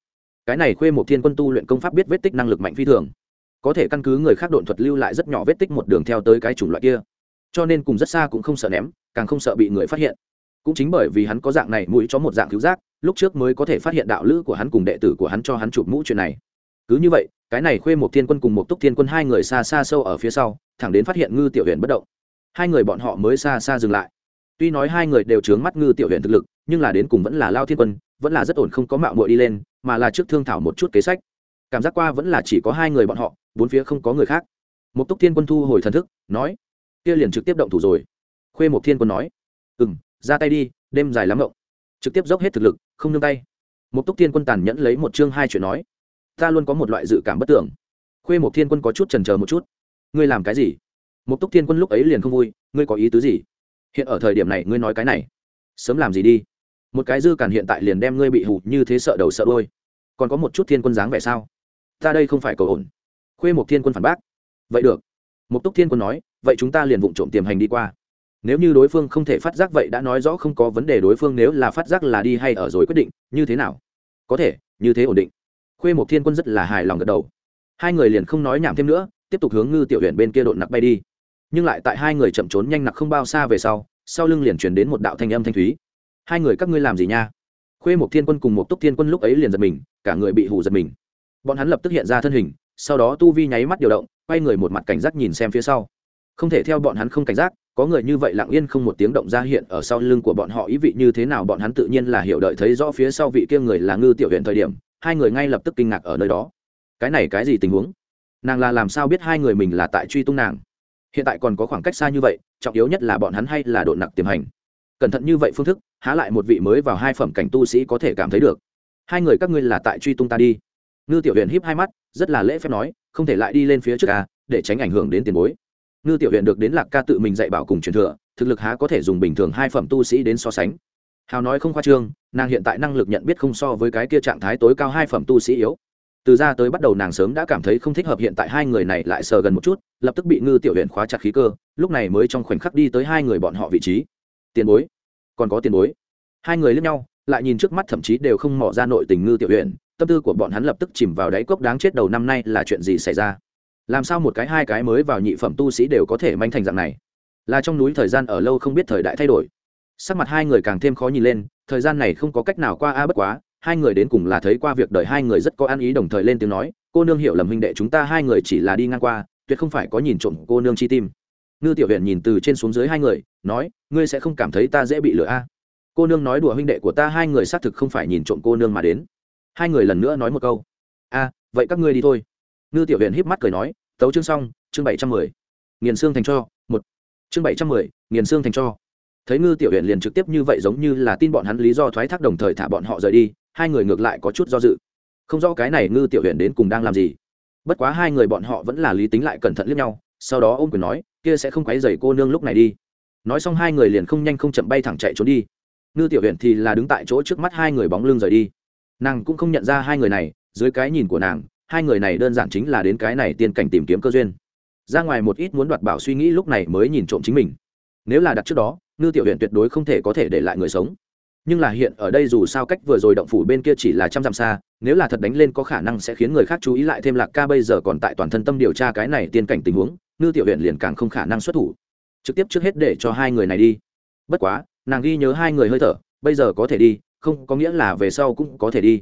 cái này khuê một thiên quân tu luyện công pháp biết vết tích năng lực mạnh phi thường. Có thể căn cứ người khác độn thuật lưu lại rất nhỏ vết tích một đường theo tới cái chủng loại kia. Cho nên cùng rất xa cũng không sợ ném, càng không sợ bị người phát hiện. Cũng chính bởi vì hắn có dạng này mũi cho một dạng cứu giác, lúc trước mới có thể phát hiện đạo lữ của hắn cùng đệ tử của hắn cho hắn chụp mũ chuyện này. Cứ như vậy, cái này khuê một thiên quân cùng một túc thiên quân hai người xa xa sâu ở phía sau, thẳng đến phát hiện ngư tiểu huyền bất động. Hai người bọn họ mới xa xa dừng lại. Tuy nói hai người đều trướng mắt ngư tiểu huyền thực lực, nhưng là đến cùng vẫn là lao thiên quân, vẫn là rất ổn không có mạo muội đi lên mà là trước thương thảo một chút kế sách. Cảm giác qua vẫn là chỉ có hai người bọn họ, bốn phía không có người khác. Một túc thiên quân thu hồi thần thức, nói, kia liền trực tiếp động thủ rồi. Khuê một thiên quân nói ừ m ra tay đi, đêm dài lắm ngộng trực tiếp dốc hết thực lực, không nương tay. Một túc thiên quân tàn nhẫn lấy một chương hai chuyện nói, ta luôn có một loại dự cảm bất tưởng. Khuê một thiên quân có chút trần c một chút, ngươi làm cái gì? Một túc thiên quân lúc ấy liền không vui, ngươi có ý tứ gì? Hiện ở thời điểm này ngươi nói cái này, sớm làm gì đi? Một cái dư cản hiện tại liền đem ngươi bị hụt như thế sợ đầu sợ đôi còn có một chút thiên quân dáng vẻ sao? Ta đây không phải cầu ổn. Khuê một thiên quân phản bác. Vậy được. Một túc thiên quân nói, vậy chúng ta liền vụng trộm tiềm hành đi qua. Nếu như đối phương không thể phát giác vậy đã nói rõ không có vấn đề đối phương nếu là phát giác là đi hay ở rồi quyết định, như thế nào? Có thể, như thế ổn định. Khuê một thiên quân rất là hài lòng gật đầu. Hai người liền không nói nhảm thêm nữa, tiếp tục hướng ngư tiểu huyện bên kia đột nặc bay đi. Nhưng lại tại hai người chậm trốn nhanh nặc không bao xa về sau sau lưng liền chuyển đến một đạo thanh âm thanh thúy. Hai người các ngươi làm gì nha? Khuê một thiên quân cùng một túc thiên quân lúc ấy liền giật mình, cả người bị hù giật mình. Bọn hắn lập tức hiện ra thân hình, sau đó tu vi nháy mắt điều động, quay người một mặt cảnh giác nhìn xem phía sau. Không thể theo bọn hắn không cảnh giác, có người như vậy lặng yên không một tiếng động ra hiện ở sau lưng của bọn họ, ý vị như thế nào bọn hắn tự nhiên là hiểu đợi thấy rõ phía sau vị kia người là ngư tiểu huyện thời điểm, hai người ngay lập tức kinh ngạc ở nơi đó. Cái này cái gì tình huống? Nàng là làm sao biết hai người mình là tại truy tung nàng? Hiện tại còn có khoảng cách xa như vậy, trọng yếu nhất là bọn hắn hay là độ nặng tiềm hành? Cẩn thận như vậy phương thức, há lại một vị mới vào hai phẩm cảnh tu sĩ có thể cảm thấy được. Hai người các ngươi là tại truy tung ta đi. Ngư tiểu huyện híp hai mắt, rất là lễ phép nói, không thể lại đi lên phía trước ca để tránh ảnh hưởng đến tiền bối. Ngư tiểu huyện được đến lạc ca tự mình dạy bảo cùng truyền thừa, thực lực há có thể dùng bình thường hai phẩm tu sĩ đến so sánh. Hào nói không khoa trương, nàng hiện tại năng lực nhận biết không so với cái kia trạng thái tối cao hai phẩm tu sĩ yếu. Từ ra tới bắt đầu nàng sớm đã cảm thấy không thích hợp hiện tại hai người này lại sờ gần một chút, lập tức bị ngư tiểu huyện khóa chặt khí cơ, lúc này mới trong khoảnh khắc đi tới hai người bọn họ vị trí tiền bối. Còn có tiền bối. Hai người lướt nhau, lại nhìn trước mắt thậm chí đều không mỏ ra nội tình ngư tiểu huyện tâm tư của bọn hắn lập tức chìm vào đáy cốc đáng chết đầu năm nay là chuyện gì xảy ra? Làm sao một cái hai cái mới vào nhị phẩm tu sĩ đều có thể manh thành dạng này? Là trong núi thời gian ở lâu không biết thời đại thay đổi. Sắc mặt hai người càng thêm khó nhìn lên, thời gian này không có cách nào qua a à bất quá, hai người đến cùng là thấy qua việc đời hai người rất có ăn ý đồng thời lên tiếng nói, cô nương hiểu lầm huynh đệ chúng ta hai người chỉ là đi ngang qua, tuyệt không phải có nhìn trộm cô nương chi tim ngư tiểu huyện nhìn từ trên xuống dưới hai người, nói, ngươi sẽ không cảm thấy ta dễ bị lừa a? Cô nương nói đùa huynh đệ của ta hai người xác thực không phải nhìn trộm cô nương mà đến. Hai người lần nữa nói một câu. A, vậy các ngươi đi thôi. Ngư tiểu huyện híp mắt cười nói, tấu chương xong, chương bảy trăm mười. Nghiền xương thành cho, một. Chương bảy trăm mười, nghiền xương thành cho. Thấy ngư tiểu huyện liền trực tiếp như vậy giống như là tin bọn hắn lý do thoái thác đồng thời thả bọn họ rời đi, hai người ngược lại có chút do dự. Không rõ cái này ngư tiểu huyện đến cùng đang làm gì. Bất quá hai người bọn họ vẫn là lý tính lại cẩn thận liếc nhau sau đó ôm quyền nói, kia sẽ không quấy dày cô nương lúc này đi. Nói xong hai người liền không nhanh không chậm bay thẳng chạy trốn đi. Ngư tiểu huyện thì là đứng tại chỗ trước mắt hai người bóng lưng rời đi. Nàng cũng không nhận ra hai người này, dưới cái nhìn của nàng, hai người này đơn giản chính là đến cái này tiên cảnh tìm kiếm cơ duyên. Ra ngoài một ít muốn đoạt bảo suy nghĩ lúc này mới nhìn trộm chính mình. Nếu là đặt trước đó, ngư tiểu huyện tuyệt đối không thể có thể để lại người sống. Nhưng là hiện ở đây dù sao cách vừa rồi động phủ bên kia chỉ là trăm dặm xa, nếu là thật đánh lên có khả năng sẽ khiến người khác chú ý lại thêm lạc ca bây giờ còn tại toàn thân tâm điều tra cái này tiên cảnh tình huống ngư tiểu huyện liền càng không khả năng xuất thủ. Trực tiếp trước hết để cho hai người này đi. Bất quá, nàng ghi nhớ hai người hơi thở, bây giờ có thể đi, không có nghĩa là về sau cũng có thể đi.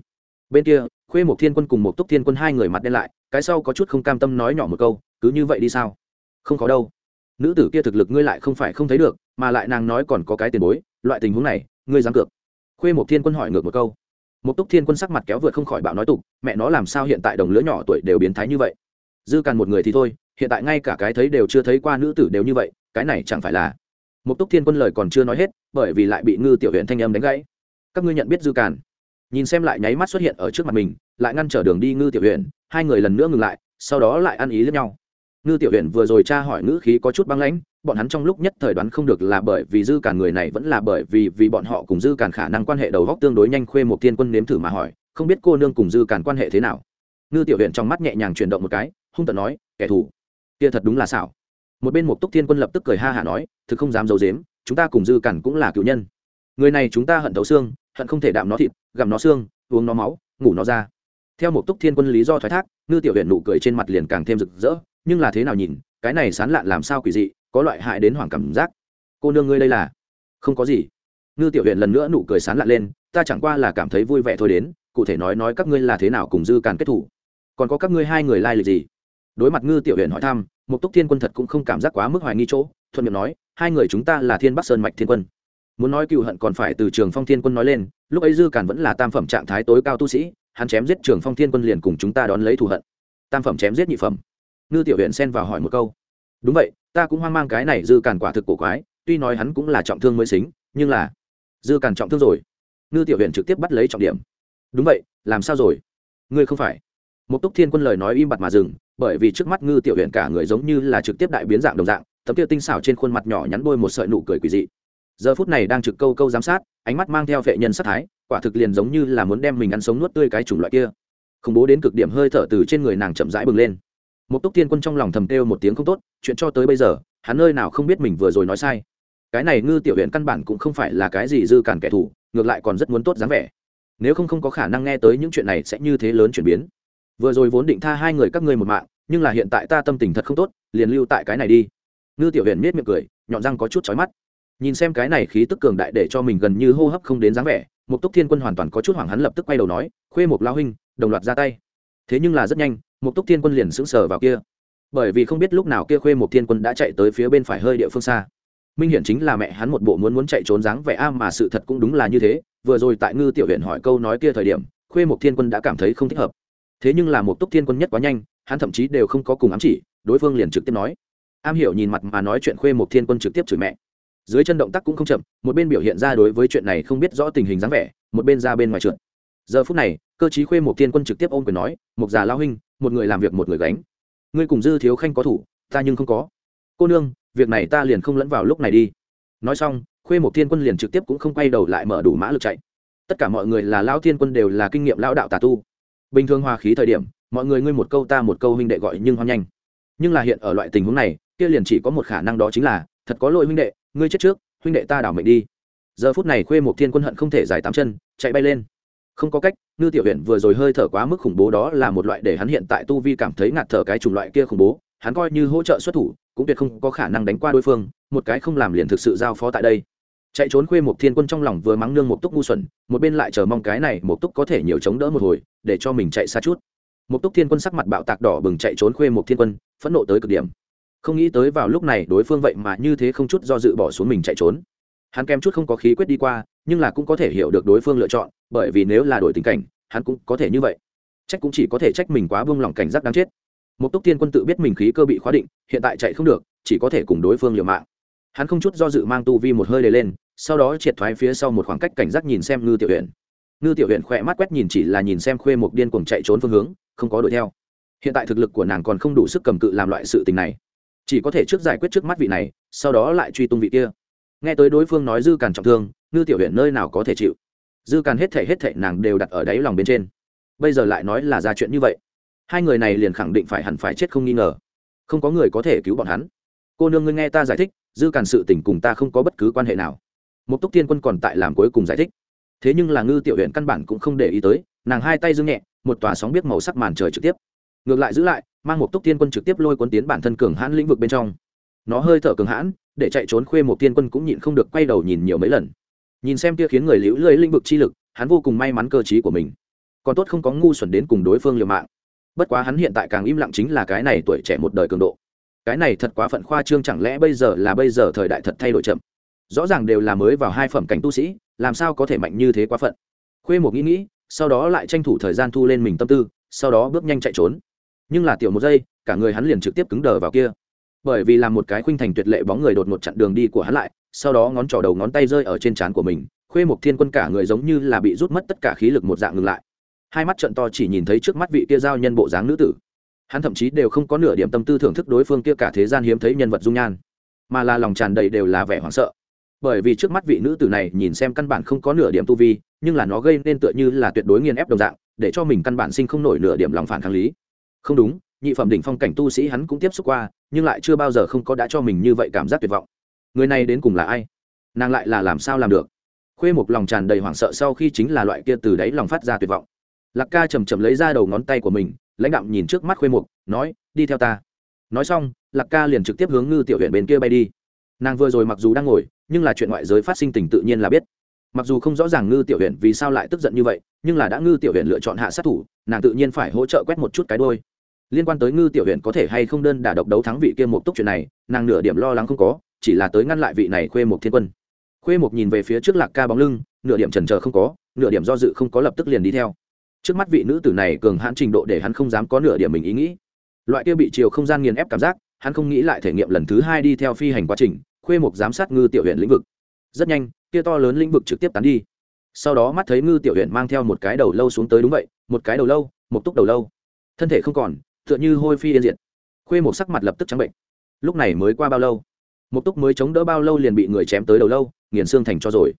Bên kia, khuê một thiên quân cùng một túc thiên quân hai người mặt đen lại, cái sau có chút không cam tâm nói nhỏ một câu, cứ như vậy đi sao? Không có đâu. Nữ tử kia thực lực ngươi lại không phải không thấy được, mà lại nàng nói còn có cái tiền bối, loại tình huống này, ngươi dám cược. Khuê một thiên quân hỏi ngược một câu. Một túc thiên quân sắc mặt kéo vượt không khỏi bạo nói tục, mẹ nó làm sao hiện tại đồng lứa nhỏ tuổi đều biến thái như vậy? Dư càn một người thì thôi hiện tại ngay cả cái thấy đều chưa thấy qua nữ tử đều như vậy, cái này chẳng phải là một túc thiên quân lời còn chưa nói hết, bởi vì lại bị ngư tiểu huyện thanh âm đánh gãy. Các ngươi nhận biết dư càn? Nhìn xem lại nháy mắt xuất hiện ở trước mặt mình, lại ngăn trở đường đi ngư tiểu huyện hai người lần nữa ngừng lại, sau đó lại ăn ý lẫn nhau. Ngư tiểu huyện vừa rồi tra hỏi ngữ khí có chút băng lãnh, bọn hắn trong lúc nhất thời đoán không được là bởi vì dư càn người này vẫn là bởi vì vì bọn họ cùng dư càn khả năng quan hệ đầu góc tương đối nhanh khuê một thiên quân nếm thử mà hỏi, không biết cô nương cùng dư càn quan hệ thế nào? Ngư tiểu huyện trong mắt nhẹ nhàng chuyển động một cái, hung tận nói, kẻ thù kia thật đúng là xảo. Một bên một túc thiên quân lập tức cười ha hả nói, thực không dám d i ấ u dếm chúng ta cùng dư cản cũng là cựu nhân. Người này chúng ta hận thấu xương, hận không thể đạm nó thịt, gặm nó xương, uống nó máu, ngủ nó ra. Theo một túc thiên quân lý do thoái thác, ngư tiểu huyện nụ cười trên mặt liền càng thêm rực rỡ, nhưng là thế nào nhìn, cái này sán lạn làm sao quỷ dị, có loại hại đến hoảng cảm giác. Cô nương ngươi đây là? Không có gì. Ngư tiểu huyện lần nữa nụ cười sán lạn lên, ta chẳng qua là cảm thấy vui vẻ thôi đến, cụ thể nói nói các ngươi là thế nào cùng dư càn kết thủ còn có các ngươi hai người lai lịch gì? Đối mặt ngư tiểu huyện hỏi thăm một túc thiên quân thật cũng không cảm giác quá mức hoài nghi chỗ, thuận miệng nói, hai người chúng ta là thiên bắc sơn mạch thiên quân. Muốn nói cựu hận còn phải từ trường phong thiên quân nói lên, lúc ấy dư càn vẫn là tam phẩm trạng thái tối cao tu sĩ, hắn chém giết trường phong thiên quân liền cùng chúng ta đón lấy thù hận. Tam phẩm chém giết nhị phẩm. Ngư tiểu huyện xen vào hỏi một câu. Đúng vậy, ta cũng hoang mang cái này dư càn quả thực cổ quái, tuy nói hắn cũng là trọng thương mới xính nhưng là dư càn trọng thương rồi. Ngư tiểu huyện trực tiếp bắt lấy trọng điểm. Đúng vậy, làm sao rồi? Ngươi không phải. Một túc thiên quân lời nói im bặt mà dừng bởi vì trước mắt ngư tiểu huyện cả người giống như là trực tiếp đại biến dạng đồng dạng, tấm tiêu tinh xảo trên khuôn mặt nhỏ nhắn bôi một sợi nụ cười quỳ dị. Giờ phút này đang trực câu câu giám sát, ánh mắt mang theo vệ nhân sát thái, quả thực liền giống như là muốn đem mình ăn sống nuốt tươi cái chủng loại kia. Khủng bố đến cực điểm hơi thở từ trên người nàng chậm rãi bừng lên. Một túc thiên quân trong lòng thầm kêu một tiếng không tốt, chuyện cho tới bây giờ, hắn nơi nào không biết mình vừa rồi nói sai. Cái này ngư tiểu huyện căn bản cũng không phải là cái gì dư cản kẻ thù, ngược lại còn rất muốn tốt dáng vẻ. Nếu không không có khả năng nghe tới những chuyện này sẽ như thế lớn chuyển biến vừa rồi vốn định tha hai người các ngươi một mạng, nhưng là hiện tại ta tâm tình thật không tốt, liền lưu tại cái này đi. Ngư tiểu Huyền miết miệng cười, nhọn răng có chút chói mắt. Nhìn xem cái này khí tức cường đại để cho mình gần như hô hấp không đến dáng vẻ một túc thiên quân hoàn toàn có chút hoảng hắn lập tức quay đầu nói, khuê một lao huynh, đồng loạt ra tay. Thế nhưng là rất nhanh một túc thiên quân liền sững sờ vào kia. Bởi vì không biết lúc nào kia khuê một thiên quân đã chạy tới phía bên phải hơi địa phương xa. Minh hiển chính là mẹ hắn một bộ muốn muốn chạy trốn dáng vẻ a, mà sự thật cũng đúng là như thế. Vừa rồi tại ngư tiểu huyện hỏi câu nói kia thời điểm, khuê một thiên quân đã cảm thấy không thích hợp thế nhưng là một túc thiên quân nhất quá nhanh, hắn thậm chí đều không có cùng ám chỉ, đối phương liền trực tiếp nói. Am hiểu nhìn mặt mà nói chuyện khuê một thiên quân trực tiếp chửi mẹ. Dưới chân động tác cũng không chậm, một bên biểu hiện ra đối với chuyện này không biết rõ tình hình dáng vẻ, một bên ra bên ngoài trượt. Giờ phút này, cơ chí khuê một thiên quân trực tiếp ôm quyền nói một già lao huynh, một người làm việc một người gánh. Ngươi cùng dư thiếu khanh có thủ, ta nhưng không có. Cô nương, việc này ta liền không lẫn vào lúc này đi. Nói xong, khuê một thiên quân liền trực tiếp cũng không quay đầu lại mở đủ mã lực chạy. Tất cả mọi người là lao thiên quân đều là kinh nghiệm lao đạo tà tu bình thường hòa khí thời điểm, mọi người ngươi một câu ta một câu huynh đệ gọi nhưng hoan nhanh. Nhưng là hiện ở loại tình huống này, kia liền chỉ có một khả năng đó chính là, thật có lỗi huynh đệ, ngươi chết trước, huynh đệ ta đảo mệnh đi. Giờ phút này khuê một thiên quân hận không thể giải tám chân, chạy bay lên. Không có cách, ngư tiểu huyện vừa rồi hơi thở quá mức khủng bố đó là một loại để hắn hiện tại tu vi cảm thấy ngạt thở cái chủng loại kia khủng bố, hắn coi như hỗ trợ xuất thủ, cũng tuyệt không có khả năng đánh qua đối phương, một cái không làm liền thực sự giao phó tại đây chạy trốn khuê một thiên quân trong lòng vừa mắng nương một túc ngu xuẩn, một bên lại chờ mong cái này một túc có thể nhiều chống đỡ một hồi, để cho mình chạy xa chút. Một túc thiên quân sắc mặt bạo tạc đỏ bừng chạy trốn khuê một thiên quân, phẫn nộ tới cực điểm. Không nghĩ tới vào lúc này đối phương vậy mà như thế không chút do dự bỏ xuống mình chạy trốn. Hắn kém chút không có khí quyết đi qua, nhưng là cũng có thể hiểu được đối phương lựa chọn, bởi vì nếu là đổi tình cảnh, hắn cũng có thể như vậy. Trách cũng chỉ có thể trách mình quá buông lỏng cảnh giác đáng chết. Một túc thiên quân tự biết mình khí cơ bị khóa định, hiện tại chạy không được, chỉ có thể cùng đối phương liều mạng. Hắn không chút do dự mang tu vi một hơi đầy lên sau đó triệt thoái phía sau một khoảng cách cảnh giác nhìn xem ngư tiểu huyện ngư tiểu huyện khỏe mắt quét nhìn chỉ là nhìn xem khuê một điên cuồng chạy trốn phương hướng, không có đuổi theo. Hiện tại thực lực của nàng còn không đủ sức cầm cự làm loại sự tình này. Chỉ có thể trước giải quyết trước mắt vị này, sau đó lại truy tung vị kia. Nghe tới đối phương nói dư càn trọng thương, ngư tiểu huyện nơi nào có thể chịu? Dư càn hết thể hết thể nàng đều đặt ở đáy lòng bên trên. Bây giờ lại nói là ra chuyện như vậy, hai người này liền khẳng định phải hẳn phải chết không nghi ngờ. Không có người có thể cứu bọn hắn. Cô nương ngươi nghe ta giải thích, dư càn sự tình cùng ta không có bất cứ quan hệ nào một túc tiên quân còn tại làm cuối cùng giải thích. Thế nhưng là ngư tiểu huyện căn bản cũng không để ý tới, nàng hai tay dương nhẹ, một tòa sóng biết màu sắc màn trời trực tiếp. Ngược lại giữ lại, mang một túc tiên quân trực tiếp lôi quân tiến bản thân cường hãn lĩnh vực bên trong. Nó hơi thở cường hãn, để chạy trốn khuê một tiên quân cũng nhịn không được quay đầu nhìn nhiều mấy lần. Nhìn xem kia khiến người liễu lưỡi lĩnh vực chi lực, hắn vô cùng may mắn cơ trí của mình. Còn tốt không có ngu xuẩn đến cùng đối phương liều mạng. Bất quá hắn hiện tại càng im lặng chính là cái này tuổi trẻ một đời cường độ. Cái này thật quá phận khoa trương, chẳng lẽ bây giờ là bây giờ thời đại thật thay đổi chậm? Rõ ràng đều là mới vào hai phẩm cảnh tu sĩ, làm sao có thể mạnh như thế quá phận? Khuê một nghĩ nghĩ, sau đó lại tranh thủ thời gian thu lên mình tâm tư, sau đó bước nhanh chạy trốn. Nhưng là tiểu một giây, cả người hắn liền trực tiếp cứng đờ vào kia. Bởi vì là một cái khuynh thành tuyệt lệ bóng người đột ngột chặn đường đi của hắn lại, sau đó ngón trỏ đầu ngón tay rơi ở trên trán của mình, khuê một thiên quân cả người giống như là bị rút mất tất cả khí lực một dạng ngừng lại. Hai mắt trận to chỉ nhìn thấy trước mắt vị kia giao nhân bộ dáng nữ tử. Hắn thậm chí đều không có nửa điểm tâm tư thưởng thức đối phương kia cả thế gian hiếm thấy nhân vật dung nhan, mà là lòng tràn đầy đều là vẻ hoảng sợ bởi vì trước mắt vị nữ tử này nhìn xem căn bản không có nửa điểm tu vi, nhưng là nó gây nên tựa như là tuyệt đối nghiền ép đồng dạng, để cho mình căn bản sinh không nổi nửa điểm lòng phản kháng lý. Không đúng, nhị phẩm đỉnh phong cảnh tu sĩ hắn cũng tiếp xúc qua, nhưng lại chưa bao giờ không có đã cho mình như vậy cảm giác tuyệt vọng. Người này đến cùng là ai? Nàng lại là làm sao làm được? Khuê một lòng tràn đầy hoảng sợ sau khi chính là loại kia từ đáy lòng phát ra tuyệt vọng. Lạc ca chầm chầm lấy ra đầu ngón tay của mình, lãnh đạm nhìn trước mắt khuê mục, nói, đi theo ta. Nói xong, lạc ca liền trực tiếp hướng ngư tiểu huyện bên kia bay đi. Nàng vừa rồi mặc dù đang ngồi nhưng là chuyện ngoại giới phát sinh tình tự nhiên là biết. Mặc dù không rõ ràng ngư tiểu huyện vì sao lại tức giận như vậy, nhưng là đã ngư tiểu huyện lựa chọn hạ sát thủ, nàng tự nhiên phải hỗ trợ quét một chút cái đôi liên quan tới ngư tiểu huyện có thể hay không đơn đả độc đấu thắng vị kia một túc chuyện này, nàng nửa điểm lo lắng không có, chỉ là tới ngăn lại vị này khuê một thiên quân. Khuê một nhìn về phía trước lạc ca bóng lưng, nửa điểm trần trờ không có, nửa điểm do dự không có lập tức liền đi theo. Trước mắt vị nữ tử này cường hãn trình độ để hắn không dám có nửa điểm mình ý nghĩ. Loại kia bị chiều không gian nghiền ép cảm giác, hắn không nghĩ lại thể nghiệm lần thứ hai đi theo phi hành quá trình khuê mục giám sát ngư tiểu huyện lĩnh vực. Rất nhanh kia to lớn lĩnh vực trực tiếp tán đi. Sau đó mắt thấy ngư tiểu huyện mang theo một cái đầu lâu xuống tới đúng vậy, một cái đầu lâu, một túc đầu lâu. Thân thể không còn, tựa như hôi phi yên diệt. Khuê một sắc mặt lập tức trắng bệnh. Lúc này mới qua bao lâu? Một túc mới chống đỡ bao lâu liền bị người chém tới đầu lâu, nghiền xương thành cho rồi.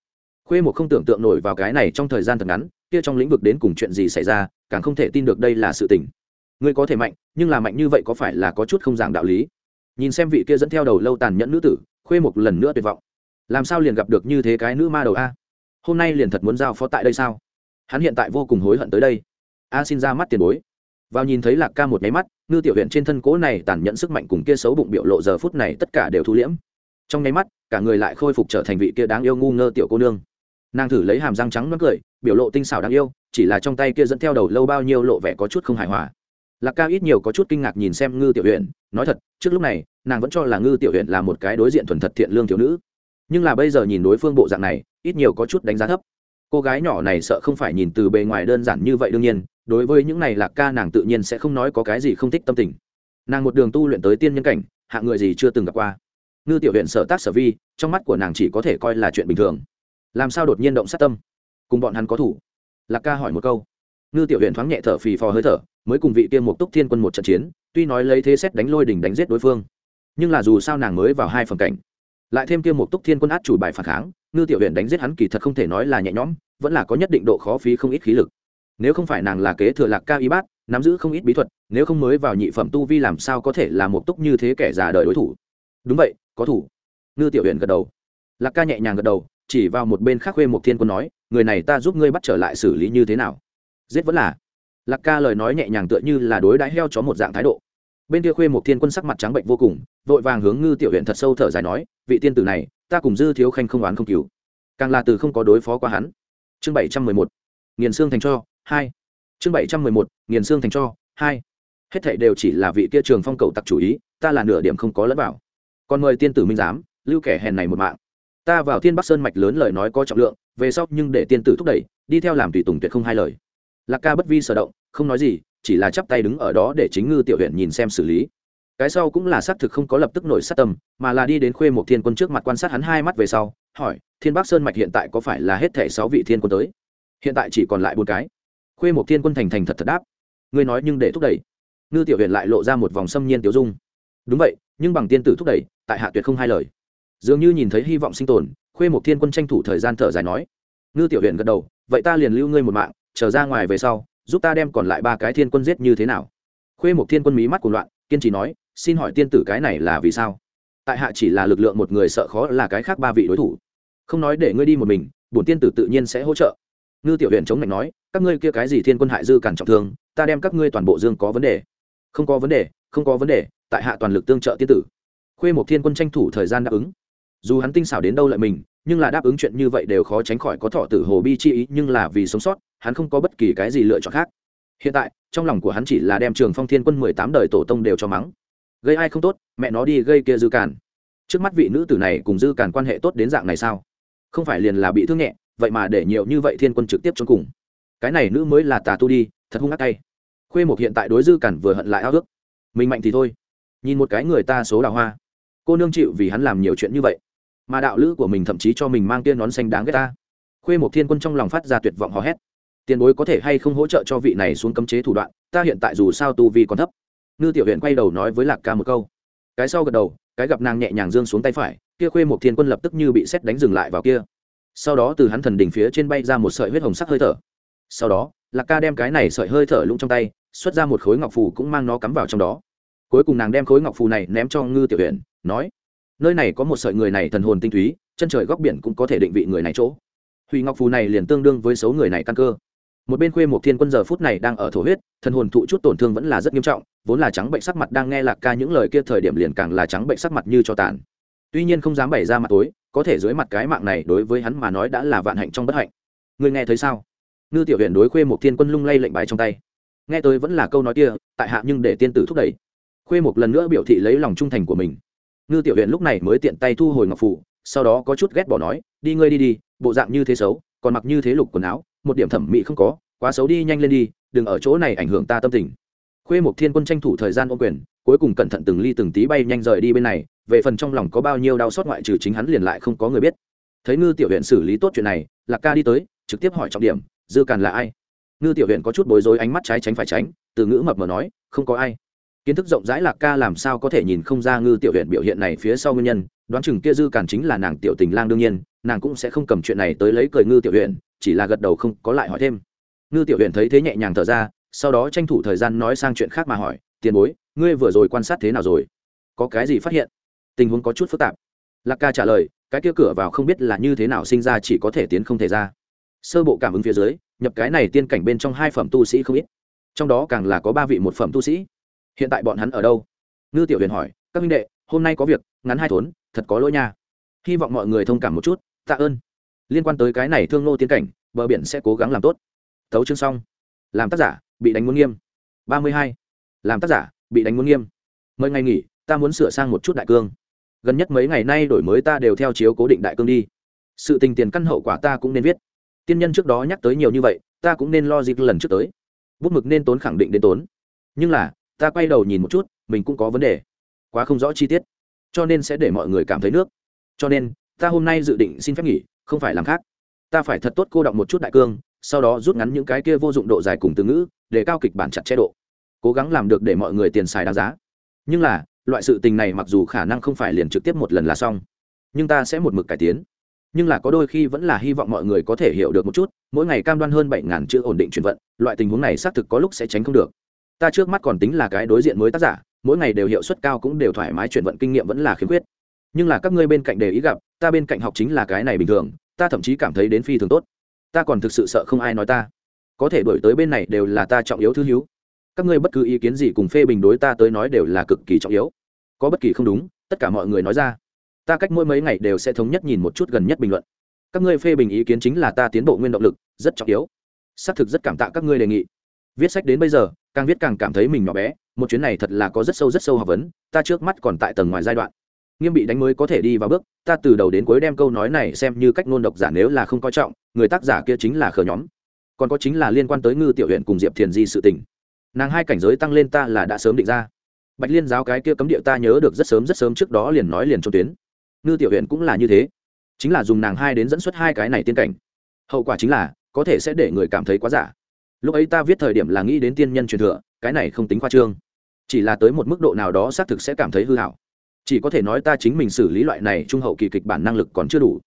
Khuê một không tưởng tượng nổi vào cái này trong thời gian thật ngắn, kia trong lĩnh vực đến cùng chuyện gì xảy ra, càng không thể tin được đây là sự tình. Ngươi có thể mạnh, nhưng là mạnh như vậy có phải là có chút không giảng đạo lý? Nhìn xem vị kia dẫn theo đầu lâu tàn nhẫn nữ tử khuê một lần nữa tuyệt vọng. Làm sao liền gặp được như thế cái nữ ma đầu a? Hôm nay liền thật muốn giao phó tại đây sao? Hắn hiện tại vô cùng hối hận tới đây. A xin ra mắt tiền bối. Vào nhìn thấy lạc ca một nháy mắt, ngư tiểu huyện trên thân cố này tàn nhẫn sức mạnh cùng kia xấu bụng biểu lộ giờ phút này tất cả đều thu liễm. Trong nháy mắt, cả người lại khôi phục trở thành vị kia đáng yêu ngu ngơ tiểu cô nương. Nàng thử lấy hàm răng trắng nó cười, biểu lộ tinh xảo đáng yêu, chỉ là trong tay kia dẫn theo đầu lâu bao nhiêu lộ vẻ có chút không hài hòa lạc ca ít nhiều có chút kinh ngạc nhìn xem ngư tiểu huyện nói thật, trước lúc này, nàng vẫn cho là ngư tiểu huyện là một cái đối diện thuần thật thiện lương thiếu nữ. Nhưng là bây giờ nhìn đối phương bộ dạng này, ít nhiều có chút đánh giá thấp. Cô gái nhỏ này sợ không phải nhìn từ bề ngoài đơn giản như vậy đương nhiên, đối với những này lạc ca nàng tự nhiên sẽ không nói có cái gì không thích tâm tình. Nàng một đường tu luyện tới tiên nhân cảnh, hạng người gì chưa từng gặp qua. Ngư tiểu huyện sở tác sở vi, trong mắt của nàng chỉ có thể coi là chuyện bình thường. Làm sao đột nhiên động sát tâm? Cùng bọn hắn có thủ? Lạc ca hỏi một câu ngư tiểu huyện thoáng nhẹ thở phì phò hơi thở, mới cùng vị kia một túc thiên quân một trận chiến, tuy nói lấy thế xét đánh lôi đỉnh đánh giết đối phương, nhưng là dù sao nàng mới vào hai phần cảnh. Lại thêm kia một túc thiên quân át chủ bài phản kháng, ngư tiểu huyện đánh giết hắn kỳ thật không thể nói là nhẹ nhõm, vẫn là có nhất định độ khó phí không ít khí lực. Nếu không phải nàng là kế thừa lạc ca y bát, nắm giữ không ít bí thuật, nếu không mới vào nhị phẩm tu vi làm sao có thể là một túc như thế kẻ già đời đối thủ? Đúng vậy, có thủ. Ngư tiểu huyện gật đầu. Lạc ca nhẹ nhàng gật đầu, chỉ vào một bên khác khuê một thiên quân nói, người này ta giúp ngươi bắt trở lại xử lý như thế nào? Giết vẫn là. Lạc ca lời nói nhẹ nhàng tựa như là đối đãi heo chó một dạng thái độ. Bên kia khuê một thiên quân sắc mặt trắng bệnh vô cùng, vội vàng hướng ngư tiểu huyện thật sâu thở dài nói, vị tiên tử này, ta cùng dư thiếu khanh không oán không cứu. Càng là từ không có đối phó qua hắn. Chương bảy trăm mười một. Nghiền xương thành cho, hai. Chương bảy trăm mười một. Nghiền xương thành cho, hai. Hết thảy đều chỉ là vị kia trường phong cầu tặc chủ ý, ta là nửa điểm không có lẫn vào. Còn mời tiên tử minh giám, lưu kẻ hèn này một mạng. Ta vào thiên bắc sơn mạch lớn lời nói có trọng lượng, về sau nhưng để tiên tử thúc đẩy, đi theo làm tùy tùng tuyệt không hai lời lạc ca bất vi sở động, không nói gì, chỉ là chắp tay đứng ở đó để chính ngư tiểu huyện nhìn xem xử lý. Cái sau cũng là xác thực không có lập tức nổi sát tâm, mà là đi đến khuê một thiên quân trước mặt quan sát hắn hai mắt về sau, hỏi, thiên bắc sơn mạch hiện tại có phải là hết thẻ sáu vị thiên quân tới? Hiện tại chỉ còn lại bốn cái. Khuê một thiên quân thành thành thật thật đáp, ngươi nói nhưng để thúc đẩy. Ngư tiểu huyện lại lộ ra một vòng xâm nhiên tiểu dung. Đúng vậy, nhưng bằng tiên tử thúc đẩy, tại hạ tuyệt không hai lời. Dường như nhìn thấy hy vọng sinh tồn, khuê một thiên quân tranh thủ thời gian thở dài nói. Ngư tiểu huyện gật đầu, vậy ta liền lưu ngươi một mạng chờ ra ngoài về sau, giúp ta đem còn lại ba cái thiên quân giết như thế nào. Khuê một thiên quân mí mắt của loạn, kiên trì nói, xin hỏi tiên tử cái này là vì sao? Tại hạ chỉ là lực lượng một người sợ khó là cái khác ba vị đối thủ. Không nói để ngươi đi một mình, bổn tiên tử tự nhiên sẽ hỗ trợ. Ngư tiểu huyện chống lạnh nói, các ngươi kia cái gì thiên quân hại dư cản trọng thương, ta đem các ngươi toàn bộ dương có vấn đề. Không có vấn đề, không có vấn đề, tại hạ toàn lực tương trợ tiên tử. Khuê một thiên quân tranh thủ thời gian đáp ứng dù hắn tinh xảo đến đâu lại mình, nhưng là đáp ứng chuyện như vậy đều khó tránh khỏi có thọ tử hồ bi chi ý, nhưng là vì sống sót, hắn không có bất kỳ cái gì lựa chọn khác. Hiện tại, trong lòng của hắn chỉ là đem trường phong thiên quân mười tám đời tổ tông đều cho mắng. Gây ai không tốt, mẹ nó đi gây kia dư càn. Trước mắt vị nữ tử này cùng dư càn quan hệ tốt đến dạng này sao? Không phải liền là bị thương nhẹ, vậy mà để nhiều như vậy thiên quân trực tiếp trốn cùng. Cái này nữ mới là tà tu đi, thật hung ác tay. Khuê một hiện tại đối dư càn vừa hận lại ao ước. Mình mạnh thì thôi. Nhìn một cái người ta số đào hoa. Cô nương chịu vì hắn làm nhiều chuyện như vậy mà đạo lữ của mình thậm chí cho mình mang tiên nón xanh đáng ghét ta. Khuê một thiên quân trong lòng phát ra tuyệt vọng hò hét. Tiền bối có thể hay không hỗ trợ cho vị này xuống cấm chế thủ đoạn, ta hiện tại dù sao tu vi còn thấp. Ngư tiểu huyện quay đầu nói với lạc ca một câu. Cái sau gật đầu, cái gặp nàng nhẹ nhàng dương xuống tay phải, kia khuê một thiên quân lập tức như bị xét đánh dừng lại vào kia. Sau đó từ hắn thần đỉnh phía trên bay ra một sợi huyết hồng sắc hơi thở. Sau đó, lạc ca đem cái này sợi hơi thở lũng trong tay, xuất ra một khối ngọc phù cũng mang nó cắm vào trong đó. Cuối cùng nàng đem khối ngọc phù này ném cho ngư tiểu huyện nói nơi này có một sợi người này thần hồn tinh túy, chân trời góc biển cũng có thể định vị người này chỗ. Hủy ngọc phù này liền tương đương với số người này căn cơ. Một bên khuê một thiên quân giờ phút này đang ở thổ huyết, thần hồn thụ chút tổn thương vẫn là rất nghiêm trọng, vốn là trắng bệnh sắc mặt đang nghe lạc ca những lời kia thời điểm liền càng là trắng bệnh sắc mặt như cho tàn. Tuy nhiên không dám bày ra mặt tối, có thể dưới mặt cái mạng này đối với hắn mà nói đã là vạn hạnh trong bất hạnh. Người nghe thấy sao? Ngư tiểu huyện đối khuê một thiên quân lung lay lệnh bài trong tay. Nghe tới vẫn là câu nói kia, tại hạ nhưng để tiên tử thúc đẩy. Khuê một lần nữa biểu thị lấy lòng trung thành của mình ngư tiểu huyện lúc này mới tiện tay thu hồi ngọc phủ, sau đó có chút ghét bỏ nói, đi ngươi đi đi, bộ dạng như thế xấu, còn mặc như thế lục quần áo, một điểm thẩm mỹ không có, quá xấu đi nhanh lên đi, đừng ở chỗ này ảnh hưởng ta tâm tình. Khuê một thiên quân tranh thủ thời gian ô quyền, cuối cùng cẩn thận từng ly từng tí bay nhanh rời đi bên này, về phần trong lòng có bao nhiêu đau xót ngoại trừ chính hắn liền lại không có người biết. Thấy ngư tiểu huyện xử lý tốt chuyện này, lạc ca đi tới, trực tiếp hỏi trọng điểm, dư càn là ai? Ngư tiểu huyện có chút bối rối, ánh mắt trái tránh phải tránh, từ ngữ mập mờ nói, không có ai kiến thức rộng rãi lạc ca làm sao có thể nhìn không ra ngư tiểu huyện biểu hiện này phía sau nguyên nhân, đoán chừng kia dư càn chính là nàng tiểu tình lang đương nhiên, nàng cũng sẽ không cầm chuyện này tới lấy cười ngư tiểu huyện, chỉ là gật đầu không có lại hỏi thêm. Ngư tiểu huyện thấy thế nhẹ nhàng thở ra, sau đó tranh thủ thời gian nói sang chuyện khác mà hỏi, tiền bối, ngươi vừa rồi quan sát thế nào rồi? Có cái gì phát hiện? Tình huống có chút phức tạp. Lạc ca trả lời, cái kia cửa vào không biết là như thế nào sinh ra chỉ có thể tiến không thể ra. Sơ bộ cảm ứng phía dưới, nhập cái này tiên cảnh bên trong hai phẩm tu sĩ không ít. Trong đó càng là có ba vị một phẩm tu sĩ hiện tại bọn hắn ở đâu? Ngư tiểu huyền hỏi, các minh đệ, hôm nay có việc, ngắn hai thốn, thật có lỗi nha. Hy vọng mọi người thông cảm một chút, tạ ơn. Liên quan tới cái này thương nô tiến cảnh, bờ biển sẽ cố gắng làm tốt. Tấu chương xong. Làm tác giả, bị đánh muốn nghiêm. Ba mươi hai. Làm tác giả, bị đánh muốn nghiêm. Mời ngày nghỉ, ta muốn sửa sang một chút đại cương. Gần nhất mấy ngày nay đổi mới ta đều theo chiếu cố định đại cương đi. Sự tình tiền căn hậu quả ta cũng nên viết. Tiên nhân trước đó nhắc tới nhiều như vậy, ta cũng nên lo dịp lần trước tới. Bút mực nên tốn khẳng định đến tốn. Nhưng là ta quay đầu nhìn một chút, mình cũng có vấn đề. Quá không rõ chi tiết. Cho nên sẽ để mọi người cảm thấy nước. Cho nên, ta hôm nay dự định xin phép nghỉ, không phải làm khác. Ta phải thật tốt cô động một chút đại cương, sau đó rút ngắn những cái kia vô dụng độ dài cùng từ ngữ, để cao kịch bản chặt chế độ. Cố gắng làm được để mọi người tiền xài đáng giá. Nhưng là, loại sự tình này mặc dù khả năng không phải liền trực tiếp một lần là xong, nhưng ta sẽ một mực cải tiến. Nhưng là có đôi khi vẫn là hy vọng mọi người có thể hiểu được một chút, mỗi ngày cam đoan hơn bảy ngàn chữ ổn định chuyển vận, loại tình huống này xác thực có lúc sẽ tránh không được ta trước mắt còn tính là cái đối diện mới tác giả, mỗi ngày đều hiệu suất cao cũng đều thoải mái, chuyển vận kinh nghiệm vẫn là khiếm khuyết. Nhưng là các ngươi bên cạnh đề ý gặp, ta bên cạnh học chính là cái này bình thường, ta thậm chí cảm thấy đến phi thường tốt. Ta còn thực sự sợ không ai nói ta. Có thể đổi tới bên này đều là ta trọng yếu thứ hiếu các ngươi bất cứ ý kiến gì cùng phê bình đối ta tới nói đều là cực kỳ trọng yếu. Có bất kỳ không đúng, tất cả mọi người nói ra. Ta cách mỗi mấy ngày đều sẽ thống nhất nhìn một chút gần nhất bình luận. Các ngươi phê bình ý kiến chính là ta tiến bộ nguyên động lực, rất trọng yếu. Xác thực rất cảm tạ các ngươi đề nghị. Viết sách đến bây giờ càng viết càng cảm thấy mình nhỏ bé, một chuyến này thật là có rất sâu rất sâu học vấn, ta trước mắt còn tại tầng ngoài giai đoạn. Nghiêm bị đánh mới có thể đi vào bước, ta từ đầu đến cuối đem câu nói này xem như cách ngôn độc giả nếu là không coi trọng, người tác giả kia chính là khờ nhóm. Còn có chính là liên quan tới ngư tiểu huyện cùng diệp thiền di sự tình. Nàng hai cảnh giới tăng lên ta là đã sớm định ra. Bạch liên giáo cái kia cấm địa ta nhớ được rất sớm rất sớm trước đó liền nói liền trong tuyến. Ngư tiểu huyện cũng là như thế. Chính là dùng nàng hai đến dẫn xuất hai cái này tiên cảnh. Hậu quả chính là, có thể sẽ để người cảm thấy quá giả lúc ấy ta viết thời điểm là nghĩ đến tiên nhân truyền thừa, cái này không tính khoa trương. Chỉ là tới một mức độ nào đó xác thực sẽ cảm thấy hư hảo. Chỉ có thể nói ta chính mình xử lý loại này trung hậu kỳ kịch bản năng lực còn chưa đủ.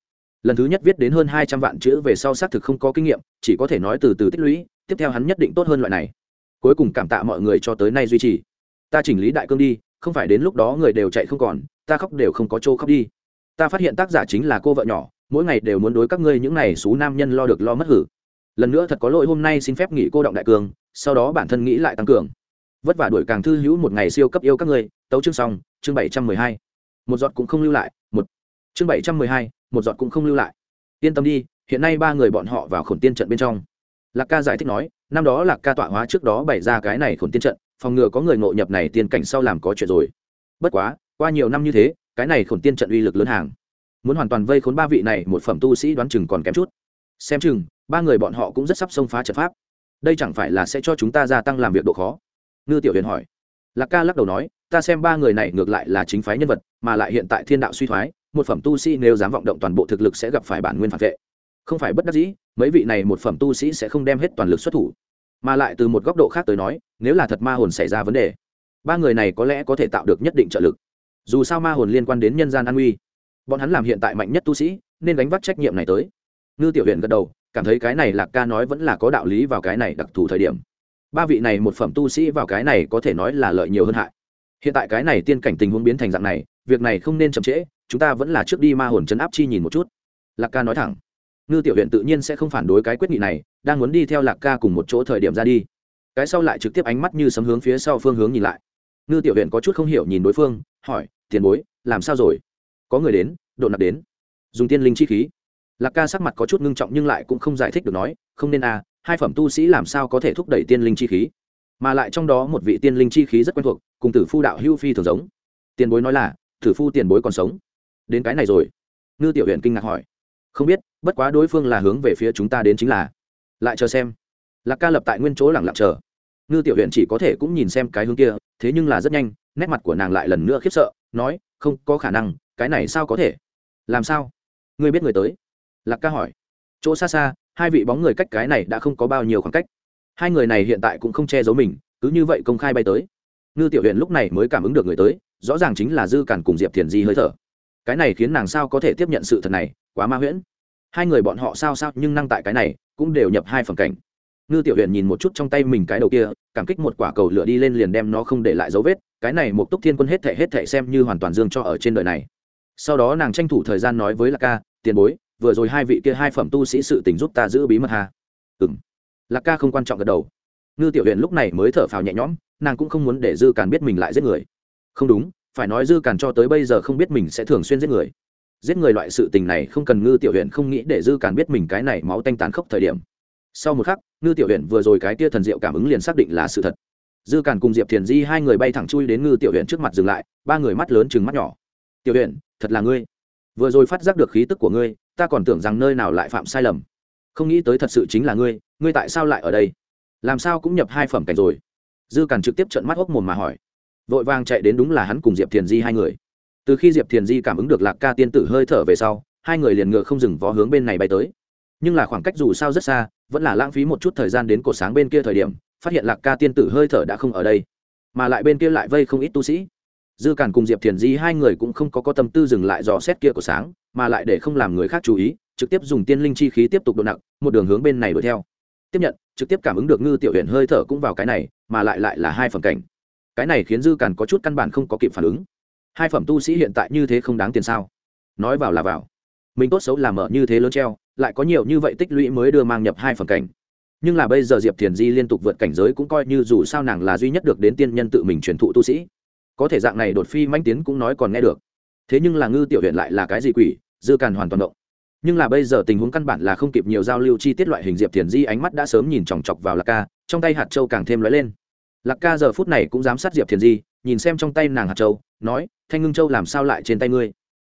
Lần thứ nhất viết đến hơn hai trăm vạn chữ về sau xác thực không có kinh nghiệm, chỉ có thể nói từ từ tích lũy, tiếp theo hắn nhất định tốt hơn loại này. Cuối cùng cảm tạ mọi người cho tới nay duy trì. Ta chỉnh lý đại cương đi, không phải đến lúc đó người đều chạy không còn, ta khóc đều không có chỗ khóc đi. Ta phát hiện tác giả chính là cô vợ nhỏ, mỗi ngày đều muốn đối các ngươi những này xú nam nhân lo được lo mất hử lần nữa thật có lỗi, hôm nay xin phép nghỉ cô động đại cường, sau đó bản thân nghĩ lại tăng cường. Vất vả đuổi càng thư hữu một ngày siêu cấp yêu các ngươi, tấu chương xong, chương bảy trăm mười hai. Một giọt cũng không lưu lại, một. Chương bảy trăm mười hai, một giọt cũng không lưu lại. Yên tâm đi, hiện nay ba người bọn họ vào khổn tiên trận bên trong. Lạc ca giải thích nói, năm đó lạc ca tọa hóa trước đó bày ra cái này khổn tiên trận, phòng ngừa có người ngộ nhập này tiên cảnh sau làm có chuyện rồi. Bất quá, qua nhiều năm như thế, cái này khổn tiên trận uy lực lớn hàng. Muốn hoàn toàn vây khốn ba vị này, một phẩm tu sĩ đoán chừng còn kém chút xem chừng, ba người bọn họ cũng rất sắp xông phá trận pháp. Đây chẳng phải là sẽ cho chúng ta gia tăng làm việc độ khó? Ngư tiểu huyền hỏi. Lạc ca lắc đầu nói, ta xem ba người này ngược lại là chính phái nhân vật, mà lại hiện tại thiên đạo suy thoái, một phẩm tu sĩ nếu dám vọng động toàn bộ thực lực sẽ gặp phải bản nguyên phản vệ. Không phải bất đắc dĩ, mấy vị này một phẩm tu sĩ sẽ không đem hết toàn lực xuất thủ. Mà lại từ một góc độ khác tới nói, nếu là thật ma hồn xảy ra vấn đề, ba người này có lẽ có thể tạo được nhất định trợ lực. Dù sao ma hồn liên quan đến nhân gian an nguy, bọn hắn làm hiện tại mạnh nhất tu sĩ, nên gánh vác trách nhiệm này tới ngư tiểu huyện gật đầu, cảm thấy cái này lạc ca nói vẫn là có đạo lý vào cái này đặc thù thời điểm. Ba vị này một phẩm tu sĩ vào cái này có thể nói là lợi nhiều hơn hại. Hiện tại cái này tiên cảnh tình huống biến thành dạng này, việc này không nên chậm trễ, chúng ta vẫn là trước đi ma hồn chấn áp chi nhìn một chút. Lạc ca nói thẳng. Ngư tiểu huyện tự nhiên sẽ không phản đối cái quyết nghị này, đang muốn đi theo lạc ca cùng một chỗ thời điểm ra đi. Cái sau lại trực tiếp ánh mắt như sấm hướng phía sau phương hướng nhìn lại. Ngư tiểu huyện có chút không hiểu nhìn đối phương, hỏi, tiền bối, làm sao rồi? Có người đến, độ nạp đến. Dùng tiên linh chi khí lạc ca sắc mặt có chút ngưng trọng nhưng lại cũng không giải thích được nói, không nên à hai phẩm tu sĩ làm sao có thể thúc đẩy tiên linh chi khí? Mà lại trong đó một vị tiên linh chi khí rất quen thuộc, cùng tử phu đạo hưu phi thường giống. Tiền bối nói là, tử phu tiền bối còn sống. Đến cái này rồi. Ngư tiểu huyện kinh ngạc hỏi. Không biết, bất quá đối phương là hướng về phía chúng ta đến chính là. Lại chờ xem. Lạc ca lập tại nguyên chỗ lẳng lặng chờ. Ngư tiểu huyện chỉ có thể cũng nhìn xem cái hướng kia, thế nhưng là rất nhanh, nét mặt của nàng lại lần nữa khiếp sợ, nói, không có khả năng, cái này sao có thể? Làm sao? Ngươi biết người tới lạc ca hỏi. Chỗ xa xa, hai vị bóng người cách cái này đã không có bao nhiêu khoảng cách. Hai người này hiện tại cũng không che giấu mình, cứ như vậy công khai bay tới. Ngư tiểu huyện lúc này mới cảm ứng được người tới, rõ ràng chính là dư cản cùng diệp thiền di hơi thở. Cái này khiến nàng sao có thể tiếp nhận sự thật này, quá ma huyễn. Hai người bọn họ sao sao nhưng năng tại cái này, cũng đều nhập hai phần cảnh. Ngư tiểu huyện nhìn một chút trong tay mình cái đầu kia, cảm kích một quả cầu lửa đi lên liền đem nó không để lại dấu vết, cái này một túc thiên quân hết thể hết thể xem như hoàn toàn dương cho ở trên đời này. Sau đó nàng tranh thủ thời gian nói với lạc ca, tiền bối vừa rồi hai vị kia hai phẩm tu sĩ sự tình giúp ta giữ bí mật hà ừng lạc ca không quan trọng gật đầu. Ngư tiểu huyện lúc này mới thở phào nhẹ nhõm, nàng cũng không muốn để dư càn biết mình lại giết người. Không đúng, phải nói dư càn cho tới bây giờ không biết mình sẽ thường xuyên giết người. Giết người loại sự tình này không cần ngư tiểu huyện không nghĩ để dư càn biết mình cái này máu tanh tàn khốc thời điểm. Sau một khắc, ngư tiểu huyện vừa rồi cái tia thần diệu cảm ứng liền xác định là sự thật. Dư càn cùng diệp thiền di hai người bay thẳng chui đến ngư tiểu huyện trước mặt dừng lại, ba người mắt lớn chừng mắt nhỏ. Tiểu huyện thật là ngươi. Vừa rồi phát giác được khí tức của ngươi ta còn tưởng rằng nơi nào lại phạm sai lầm. Không nghĩ tới thật sự chính là ngươi ngươi tại sao lại ở đây? Làm sao cũng nhập hai phẩm cảnh rồi? Dư càn trực tiếp trận mắt hốc mồm mà hỏi. Vội vàng chạy đến đúng là hắn cùng diệp thiền di hai người. Từ khi diệp thiền di cảm ứng được lạc ca tiên tử hơi thở về sau, hai người liền ngựa không dừng vó hướng bên này bay tới. Nhưng là khoảng cách dù sao rất xa, vẫn là lãng phí một chút thời gian đến cột sáng bên kia thời điểm, phát hiện lạc ca tiên tử hơi thở đã không ở đây, mà lại bên kia lại vây không ít tu sĩ dư càn cùng diệp thiền di hai người cũng không có có tâm tư dừng lại dò xét kia của sáng, mà lại để không làm người khác chú ý, trực tiếp dùng tiên linh chi khí tiếp tục độ nặng, một đường hướng bên này đuổi theo. Tiếp nhận, trực tiếp cảm ứng được ngư tiểu huyện hơi thở cũng vào cái này, mà lại lại là hai phẩm cảnh. Cái này khiến dư càn có chút căn bản không có kịp phản ứng. Hai phẩm tu sĩ hiện tại như thế không đáng tiền sao? Nói vào là vào. Mình tốt xấu làm ở như thế lớn treo, lại có nhiều như vậy tích lũy mới đưa mang nhập hai phẩm cảnh. Nhưng là bây giờ diệp thiền di liên tục vượt cảnh giới cũng coi như dù sao nàng là duy nhất được đến tiên nhân tự mình truyền thụ tu sĩ có thể dạng này đột phi manh tiến cũng nói còn nghe được. Thế nhưng là ngư tiểu huyện lại là cái gì quỷ, dư càn hoàn toàn động. Nhưng là bây giờ tình huống căn bản là không kịp nhiều giao lưu chi tiết loại hình diệp thiền di ánh mắt đã sớm nhìn chòng chọc vào lạc ca, trong tay hạt châu càng thêm lóe lên. Lạc ca giờ phút này cũng dám sát diệp thiền di, nhìn xem trong tay nàng hạt châu, nói, thanh ngưng châu làm sao lại trên tay ngươi?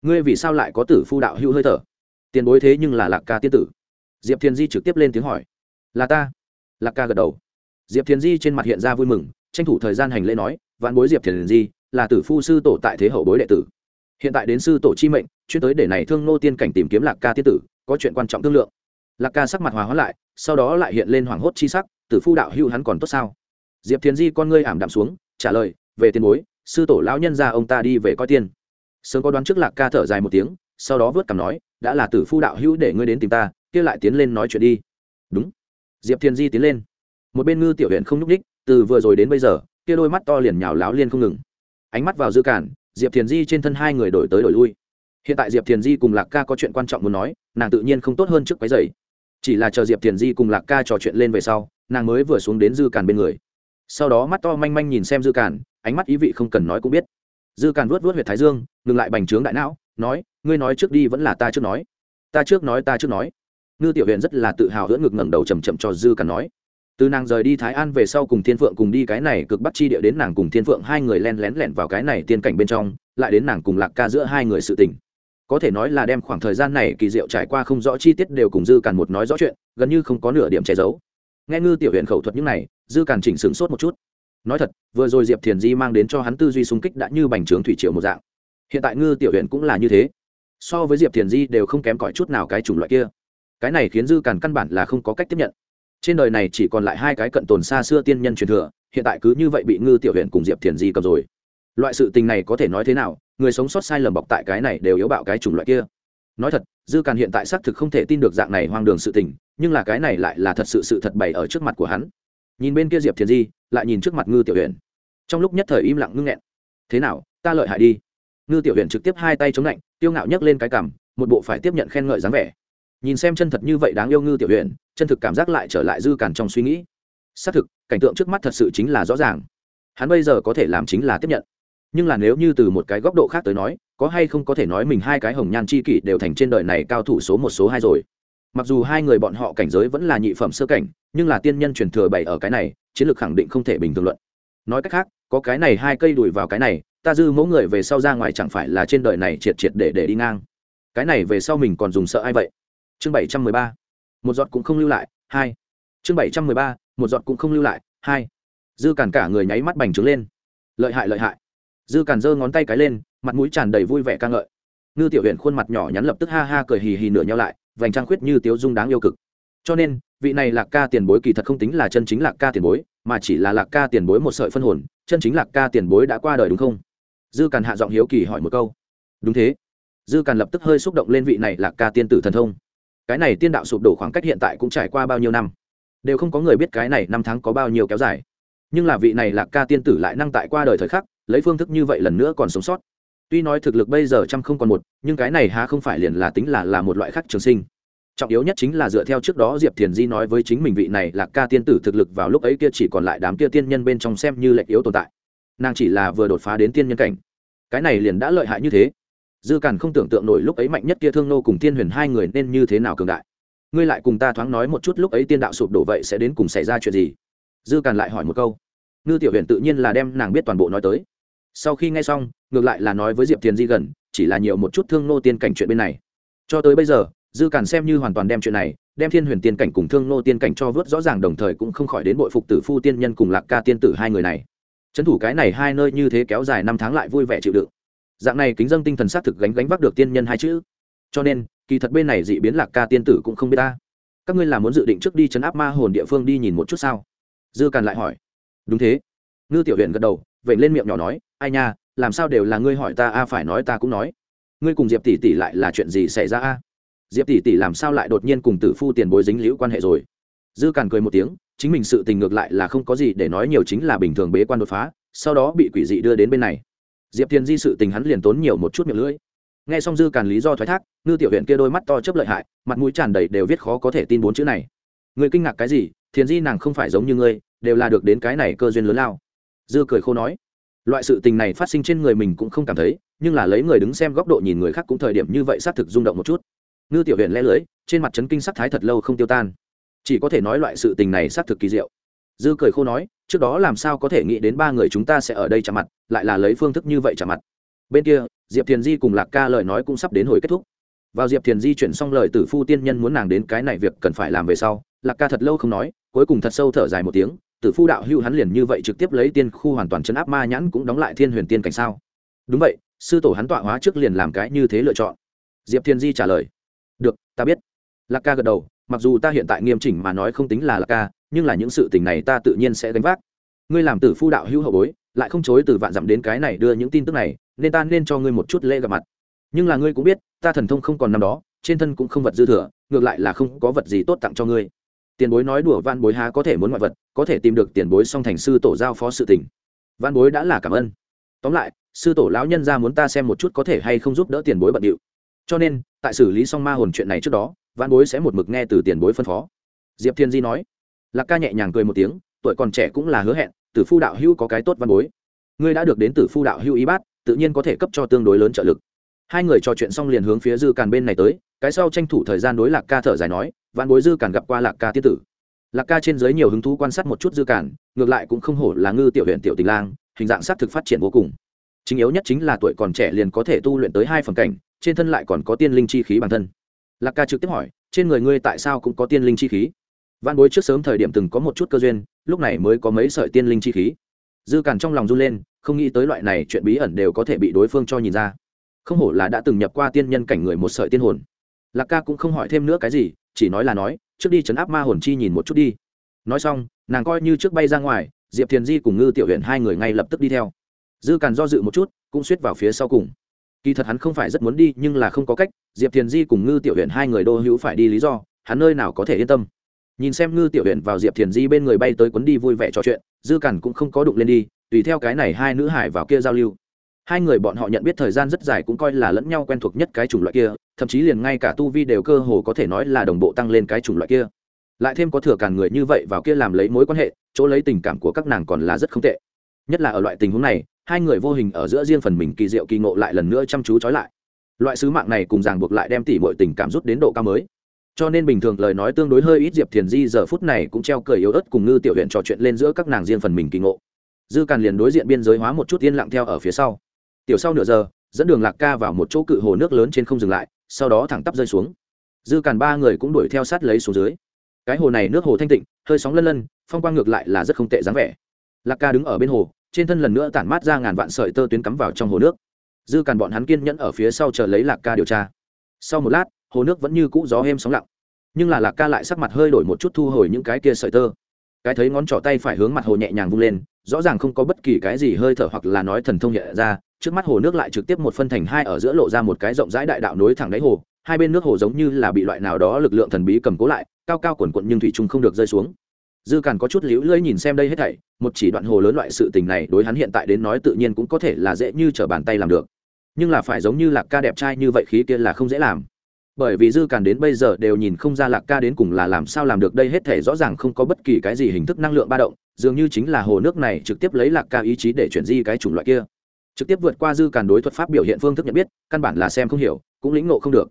Ngươi vì sao lại có tử phu đạo hữu hơi thở? Tiền bối thế nhưng là lạc ca tiên tử. Diệp thiền di trực tiếp lên tiếng hỏi, là ta. Lạc ca gật đầu. Diệp thiền di trên mặt hiện ra vui mừng, tranh thủ thời gian hành lễ nói vạn bối diệp thiền di, là tử phu sư tổ tại thế hậu bối đệ tử. Hiện tại đến sư tổ chi mệnh, chuyên tới để này thương nô tiên cảnh tìm kiếm lạc ca tiên tử, có chuyện quan trọng thương lượng. Lạc ca sắc mặt hòa hóa lại, sau đó lại hiện lên hoảng hốt chi sắc, tử phu đạo hưu hắn còn tốt sao? Diệp thiền di con ngươi ảm đạm xuống, trả lời, về tiền bối, sư tổ lão nhân ra ông ta đi về coi tiên. Sớm có đoán trước lạc ca thở dài một tiếng, sau đó vớt cằm nói, đã là tử phu đạo hữu để ngươi đến tìm ta, kia lại tiến lên nói chuyện đi. Đúng. Diệp thiền di tiến lên. Một bên ngư tiểu huyện không nhúc ních từ vừa rồi đến bây giờ kia đôi mắt to liền nhào láo liên không ngừng. Ánh mắt vào dư cản, diệp thiền di trên thân hai người đổi tới đổi lui. Hiện tại diệp thiền di cùng lạc ca có chuyện quan trọng muốn nói, nàng tự nhiên không tốt hơn trước quái dày chỉ là chờ diệp thiền di cùng lạc ca trò chuyện lên về sau, nàng mới vừa xuống đến dư cản bên người. Sau đó mắt to manh manh nhìn xem dư cản, ánh mắt ý vị không cần nói cũng biết. Dư cản vuốt vuốt huyệt thái dương, ngừng lại bành trướng đại não, nói, ngươi nói trước đi vẫn là ta trước nói. Ta trước nói, ta trước nói. Ngư tiểu huyện rất là tự hào hưỡng ngực ngẩng đầu chầm chậm cho dư cản nói từ nàng rời đi thái an về sau cùng thiên phượng cùng đi cái này cực bắt chi địa đến nàng cùng thiên phượng hai người len lén lẻn vào cái này tiên cảnh bên trong, lại đến nàng cùng lạc ca giữa hai người sự tình. Có thể nói là đem khoảng thời gian này kỳ diệu trải qua không rõ chi tiết đều cùng dư càn một nói rõ chuyện, gần như không có nửa điểm che giấu. Nghe ngư tiểu huyện khẩu thuật những này, dư càn chỉnh sửng sốt một chút. Nói thật, vừa rồi diệp thiền di mang đến cho hắn tư duy xung kích đã như bành trướng thủy triệu một dạng. Hiện tại ngư tiểu huyện cũng là như thế. So với diệp thiền di đều không kém cỏi chút nào cái chủng loại kia. Cái này khiến dư càn căn bản là không có cách tiếp nhận trên đời này chỉ còn lại hai cái cận tồn xa xưa tiên nhân truyền thừa, hiện tại cứ như vậy bị ngư tiểu huyện cùng diệp thiền di cầm rồi. Loại sự tình này có thể nói thế nào? Người sống sót sai lầm bọc tại cái này đều yếu bạo cái chủng loại kia. Nói thật, dư càn hiện tại xác thực không thể tin được dạng này hoang đường sự tình, nhưng là cái này lại là thật sự sự thật bày ở trước mặt của hắn. Nhìn bên kia diệp thiền di, lại nhìn trước mặt ngư tiểu huyện trong lúc nhất thời im lặng ngưng nghẹn. Thế nào, ta lợi hại đi. Ngư tiểu huyện trực tiếp hai tay chống lạnh tiêu ngạo nhấc lên cái cằm, một bộ phải tiếp nhận khen ngợi dáng vẻ nhìn xem chân thật như vậy đáng yêu ngư tiểu huyện chân thực cảm giác lại trở lại dư cản trong suy nghĩ. Xác thực, cảnh tượng trước mắt thật sự chính là rõ ràng. Hắn bây giờ có thể làm chính là tiếp nhận. Nhưng là nếu như từ một cái góc độ khác tới nói, có hay không có thể nói mình hai cái hồng nhan c h i kỷ đều thành trên đời này cao thủ số một, số hai rồi. Mặc dù hai người bọn họ cảnh giới vẫn là nhị phẩm sơ cảnh, nhưng là tiên nhân truyền thừa bày ở cái này, chiến lược khẳng định không thể bình thường luận. Nói cách khác, có cái này hai cây đùi vào cái này, ta dư mẫu người về sau ra ngoài chẳng phải là trên đời này triệt triệt để để đi ngang. Cái này về sau mình còn dùng sợ ai vậy? Chương bảy trăm mười ba. Một giọt cũng không lưu lại, hai. Chương bảy trăm mười ba, một giọt cũng không lưu lại, hai. Dư càn cả người nháy mắt bành trướng lên. Lợi hại lợi hại. Dư càn giơ ngón tay cái lên, mặt mũi tràn đầy vui vẻ ca ngợi. Ngư tiểu huyện khuôn mặt nhỏ nhắn lập tức ha ha cười hì hì nửa nhau lại, vành trăng khuyết như tiếu dung đáng yêu cực. Cho nên, vị này lạc ca tiền bối kỳ thật không tính là chân chính lạc ca tiền bối, mà chỉ là lạc ca tiền bối một sợi phân hồn, chân chính lạc ca tiền bối đã qua đời đúng không? Dư càn hạ giọng hiếu kỳ hỏi một câu. Đúng thế. Dư càn lập tức hơi xúc động lên vị này lạc ca tiên tử thần thông cái này tiên đạo sụp đổ khoảng cách hiện tại cũng trải qua bao nhiêu năm. Đều không có người biết cái này năm tháng có bao nhiêu kéo dài. Nhưng là vị này lạc ca tiên tử lại năng tại qua đời thời khắc, lấy phương thức như vậy lần nữa còn sống sót. Tuy nói thực lực bây giờ trăm không còn một, nhưng cái này há không phải liền là tính là là một loại khác trường sinh. Trọng yếu nhất chính là dựa theo trước đó diệp thiền di nói với chính mình vị này là ca tiên tử thực lực vào lúc ấy kia chỉ còn lại đám kia tiên nhân bên trong xem như lệch yếu tồn tại. Nàng chỉ là vừa đột phá đến tiên nhân cảnh. Cái này liền đã lợi hại như thế dư càn không tưởng tượng nổi lúc ấy mạnh nhất kia thương nô cùng tiên huyền hai người nên như thế nào cường đại. Ngươi lại cùng ta thoáng nói một chút lúc ấy tiên đạo sụp đổ vậy sẽ đến cùng xảy ra chuyện gì? Dư càn lại hỏi một câu. Ngư tiểu huyền tự nhiên là đem nàng biết toàn bộ nói tới. Sau khi nghe xong, ngược lại là nói với diệp thiền di gần, chỉ là nhiều một chút thương nô tiên cảnh chuyện bên này. Cho tới bây giờ, dư càn xem như hoàn toàn đem chuyện này, đem thiên huyền tiên cảnh cùng thương nô tiên cảnh cho vớt rõ ràng đồng thời cũng không khỏi đến bội phục tử phu tiên nhân cùng lạc ca tiên tử hai người này. Trấn thủ cái này hai nơi như thế kéo dài năm tháng lại vui vẻ chịu đựng dạng này kính dân tinh thần s á t thực gánh gánh vác được tiên nhân hai chữ. Cho nên, kỳ thật bên này dị biến lạc ca tiên tử cũng không biết ta. Các ngươi là muốn dự định trước đi chấn áp ma hồn địa phương đi nhìn một chút sao? Dư càn lại hỏi. Đúng thế. Ngư tiểu huyện gật đầu vậy lên miệng nhỏ nói, ai nha, làm sao đều là ngươi hỏi ta, a, phải nói ta cũng nói. Ngươi cùng diệp tỷ tỷ lại là chuyện gì xảy ra, a? Diệp tỷ tỷ làm sao lại đột nhiên cùng tử phu tiền bối dính liễu quan hệ rồi? Dư càn cười một tiếng, chính mình sự tình ngược lại là không có gì để nói nhiều chính là bình thường bế quan đột phá, sau đó bị quỷ dị đưa đến bên này diệp thiền di sự tình hắn liền tốn nhiều một chút miệng lưỡi. N g h e xong dư càn lý do thoái thác, ngư tiểu huyện kia đôi mắt to chấp lợi hại, mặt mũi tràn đầy đều viết khó có thể tin bốn chữ này. Người kinh ngạc cái gì? Thiền di nàng không phải giống như ngươi, đều là được đến cái này cơ duyên lớn lao. Dư cười khô nói, loại sự tình này phát sinh trên người mình cũng không cảm thấy, nhưng là lấy người đứng xem góc độ nhìn người khác cũng thời điểm như vậy xác thực rung động một chút. Ngư tiểu huyện lẽ lưới, trên mặt trấn kinh sắc thái thật lâu không tiêu tan. Chỉ có thể nói loại sự tình này xác thực kỳ diệu. Dư cười khô nói trước đó làm sao có thể nghĩ đến ba người chúng ta sẽ ở đây chạm mặt, lại là lấy phương thức như vậy chạm mặt. Bên kia, diệp thiền di cùng lạc ca lời nói cũng sắp đến hồi kết thúc. Vào diệp thiền di chuyển xong lời tử phu tiên nhân muốn nàng đến cái này việc cần phải làm về sau, lạc ca thật lâu không nói, cuối cùng thật sâu thở dài một tiếng, tử phu đạo hưu hắn liền như vậy trực tiếp lấy tiên khu hoàn toàn chấn áp ma nhãn cũng đóng lại thiên huyền tiên cảnh sao? Đúng vậy, sư tổ hắn tọa hóa trước liền làm cái như thế lựa chọn. Diệp thiên di trả lời. Được, ta biết. Lạc ca gật đầu, mặc dù ta hiện tại nghiêm chỉnh mà nói không tính là lạc ca nhưng là những sự tình này ta tự nhiên sẽ gánh vác. Ngươi làm tử phu đạo hưu hậu bối, lại không chối từ vạn dặm đến cái này đưa những tin tức này, nên ta nên cho ngươi một chút lễ gặp mặt. Nhưng là ngươi cũng biết, ta thần thông không còn năm đó, trên thân cũng không vật dư thừa, ngược lại là không có vật gì tốt tặng cho ngươi. Tiền bối nói đùa van bối há có thể muốn ngoại vật, có thể tìm được tiền bối song thành sư tổ giao phó sự tình. Van bối đã là cảm ơn. Tóm lại, sư tổ lão nhân ra muốn ta xem một chút có thể hay không giúp đỡ tiền bối bận điệu. Cho nên, tại xử lý xong ma hồn chuyện này trước đó van bối sẽ một mực nghe từ tiền bối phân phó. Diệp thiên di nói lạc ca nhẹ nhàng cười một tiếng, tuổi còn trẻ cũng là hứa hẹn, tử phu đạo hữu có cái tốt văn bối. Ngươi đã được đến tử phu đạo hữu y bát, tự nhiên có thể cấp cho tương đối lớn trợ lực. Hai người trò chuyện xong liền hướng phía dư càn bên này tới, cái sau tranh thủ thời gian đối lạc ca thở dài nói, văn bối dư càn gặp qua lạc ca tiết tử. Lạc ca trên giới nhiều hứng thú quan sát một chút dư càn, ngược lại cũng không hổ là ngư tiểu huyện tiểu tình lang, hình dạng s á c thực phát triển vô cùng. Chính yếu nhất chính là tuổi còn trẻ liền có thể tu luyện tới hai phần cảnh, trên thân lại còn có tiên linh chi khí bản thân. Lạc ca trực tiếp hỏi, trên người ngươi tại sao cũng có tiên linh chi khí? Văn bối trước sớm thời điểm từng có một chút cơ duyên, lúc này mới có mấy sợi tiên linh chi khí. Dư càn trong lòng run lên, không nghĩ tới loại này chuyện bí ẩn đều có thể bị đối phương cho nhìn ra. Không hổ là đã từng nhập qua tiên nhân cảnh người một sợi tiên hồn. Lạc ca cũng không hỏi thêm nữa cái gì, chỉ nói là nói, trước đi chấn áp ma hồn chi nhìn một chút đi. Nói xong, nàng coi như trước bay ra ngoài, diệp thiền di cùng ngư tiểu huyện hai người ngay lập tức đi theo. Dư càn do dự một chút, cũng suýt vào phía sau cùng. Kỳ thật hắn không phải rất muốn đi, nhưng là không có cách, diệp thiền di cùng ngư tiểu huyện hai người đô hữu phải đi lý do, hắn nơi nào có thể yên tâm nhìn xem ngư tiểu huyện vào diệp thiền di bên người bay tới quấn đi vui vẻ trò chuyện, dư cản cũng không có đụng lên đi, tùy theo cái này hai nữ hải vào kia giao lưu. Hai người bọn họ nhận biết thời gian rất dài cũng coi là lẫn nhau quen thuộc nhất cái chủng loại kia, thậm chí liền ngay cả tu vi đều cơ hồ có thể nói là đồng bộ tăng lên cái chủng loại kia. Lại thêm có thừa càn người như vậy vào kia làm lấy mối quan hệ, chỗ lấy tình cảm của các nàng còn là rất không tệ. Nhất là ở loại tình huống này, hai người vô hình ở giữa riêng phần mình kỳ diệu kỳ ngộ lại lần nữa chăm chú trói lại. Loại sứ mạng này cùng ràng buộc lại đem tỉ mọi tình cảm rút đến độ cao mới cho nên bình thường lời nói tương đối hơi ít diệp thiền di giờ phút này cũng treo cười yếu ớt cùng ngư tiểu huyện trò chuyện lên giữa các nàng riêng phần mình kỳ ngộ. Dư càn liền đối diện biên giới hóa một chút yên lặng theo ở phía sau. Tiểu sau nửa giờ, dẫn đường lạc ca vào một chỗ cự hồ nước lớn trên không dừng lại, sau đó thẳng tắp rơi xuống. Dư càn ba người cũng đuổi theo sát lấy xuống dưới. Cái hồ này nước hồ thanh tịnh, hơi sóng lân lân, phong quang ngược lại là rất không tệ dáng vẻ. Lạc ca đứng ở bên hồ, trên thân lần nữa tản mát ra ngàn vạn sợi tơ tuyến cắm vào trong hồ nước. Dư càn bọn hắn kiên nhẫn ở phía sau chờ lấy lạc ca điều tra. Sau một lát hồ nước vẫn như cũ gió êm sóng lặng. Nhưng là lạc ca lại sắc mặt hơi đổi một chút thu hồi những cái kia sợi tơ. Cái thấy ngón trỏ tay phải hướng mặt hồ nhẹ nhàng vung lên, rõ ràng không có bất kỳ cái gì hơi thở hoặc là nói thần thông nhẹ ra, trước mắt hồ nước lại trực tiếp một phân thành hai ở giữa lộ ra một cái rộng rãi đại đạo nối thẳng đáy hồ, hai bên nước hồ giống như là bị loại nào đó lực lượng thần bí cầm cố lại, cao cao quần quận nhưng thủy trung không được rơi xuống. Dư càn có chút liễu lưỡi nhìn xem đây hết thảy, một chỉ đoạn hồ lớn loại sự tình này đối hắn hiện tại đến nói tự nhiên cũng có thể là dễ như trở bàn tay làm được. Nhưng là phải giống như lạc ca đẹp trai như vậy khí kia là không dễ làm bởi vì dư càn đến bây giờ đều nhìn không ra lạc ca đến cùng là làm sao làm được đây hết thể rõ ràng không có bất kỳ cái gì hình thức năng lượng ba động, dường như chính là hồ nước này trực tiếp lấy lạc ca ý chí để chuyển di cái chủng loại kia. Trực tiếp vượt qua dư càn đối thuật pháp biểu hiện phương thức nhận biết, căn bản là xem không hiểu, cũng lĩnh ngộ không được.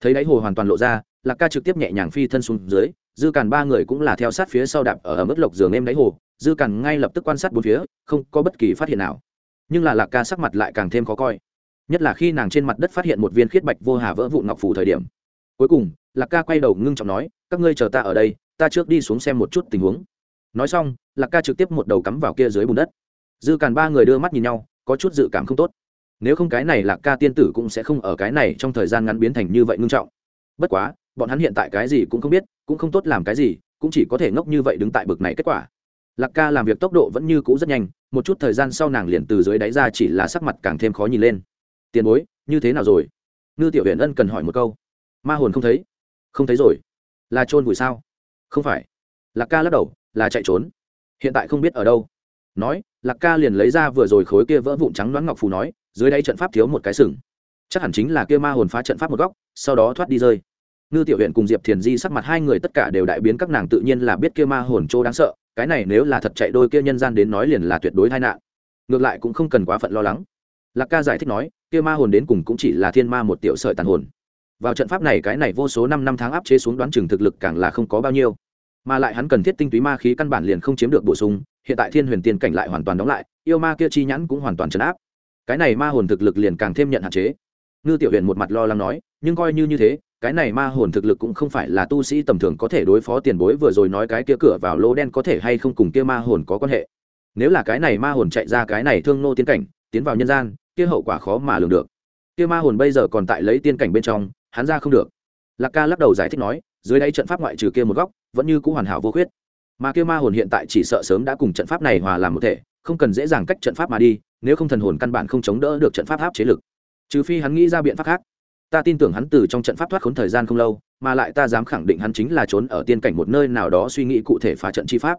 Thấy đáy hồ hoàn toàn lộ ra, lạc ca trực tiếp nhẹ nhàng phi thân xuống dưới, dư càn ba người cũng là theo sát phía sau đạp ở mức lộc giường em đáy hồ, dư càn ngay lập tức quan sát bốn phía, không có bất kỳ phát hiện nào. Nhưng là lạc ca sắc mặt lại càng thêm khó coi nhất là khi nàng trên mặt đất phát hiện một viên khiết bạch vô hà vỡ vụ ngọc phủ thời điểm. Cuối cùng, lạc ca quay đầu ngưng trọng nói, các ngươi chờ ta ở đây, ta trước đi xuống xem một chút tình huống. Nói xong, lạc ca trực tiếp một đầu cắm vào kia dưới bùn đất. Dư càn ba người đưa mắt nhìn nhau, có chút dự cảm không tốt. Nếu không cái này lạc ca tiên tử cũng sẽ không ở cái này trong thời gian ngắn biến thành như vậy ngưng trọng. Bất quá, bọn hắn hiện tại cái gì cũng không biết, cũng không tốt làm cái gì, cũng chỉ có thể ngốc như vậy đứng tại bực này kết quả. Lạc ca làm việc tốc độ vẫn như cũ rất nhanh, một chút thời gian sau nàng liền từ dưới đáy ra chỉ là sắc mặt càng thêm khó nhìn lên tiền bối, như thế nào rồi? Ngư tiểu huyện ân cần hỏi một câu. Ma hồn không thấy. Không thấy rồi. Là trôn vùi sao? Không phải. Lạc ca lắc đầu, là chạy trốn. Hiện tại không biết ở đâu. Nói, lạc ca liền lấy ra vừa rồi khối kia vỡ vụn trắng đoán ngọc phù nói, dưới đây trận pháp thiếu một cái sừng. Chắc hẳn chính là kia ma hồn phá trận pháp một góc, sau đó thoát đi rơi. Ngư tiểu huyện cùng diệp thiền di sắc mặt hai người tất cả đều đại biến, các nàng tự nhiên là biết kia ma hồn chỗ đáng sợ, cái này nếu là thật chạy đôi kia nhân gian đến nói liền là tuyệt đối tai nạn. Ngược lại cũng không cần quá phận lo lắng. Lạc ca giải thích nói kia ma hồn đến cùng cũng chỉ là thiên ma một tiểu sợi tàn hồn. Vào trận pháp này, cái này vô số năm năm tháng áp chế xuống đoán chừng thực lực càng là không có bao nhiêu. Mà lại hắn cần thiết tinh túy ma khí căn bản liền không chiếm được bổ sung, hiện tại thiên huyền tiên cảnh lại hoàn toàn đóng lại, yêu ma kia chi nhãn cũng hoàn toàn chấn áp. Cái này ma hồn thực lực liền càng thêm nhận hạn chế. Ngư tiểu huyền một mặt lo lắng nói, nhưng coi như như thế, cái này ma hồn thực lực cũng không phải là tu sĩ tầm thường có thể đối phó tiền bối vừa rồi nói cái kia cửa vào lô đen có thể hay không cùng kia ma hồn có quan hệ. Nếu là cái này ma hồn chạy ra cái này thương nô tiên cảnh, tiến vào nhân gian kia hậu quả khó mà lường được. Kia ma hồn bây giờ còn tại lấy tiên cảnh bên trong, hắn ra không được. Lạc ca lắc đầu giải thích nói, dưới đáy trận pháp ngoại trừ kia một góc, vẫn như c ũ hoàn hảo vô khuyết. Mà kia ma hồn hiện tại chỉ sợ sớm đã cùng trận pháp này hòa làm một thể, không cần dễ dàng cách trận pháp mà đi, nếu không thần hồn căn bản không chống đỡ được trận pháp áp chế lực. Trừ phi hắn nghĩ ra biện pháp khác. Ta tin tưởng hắn từ trong trận pháp thoát khốn thời gian không lâu, mà lại ta dám khẳng định hắn chính là trốn ở tiên cảnh một nơi nào đó suy nghĩ cụ thể phá trận chi pháp.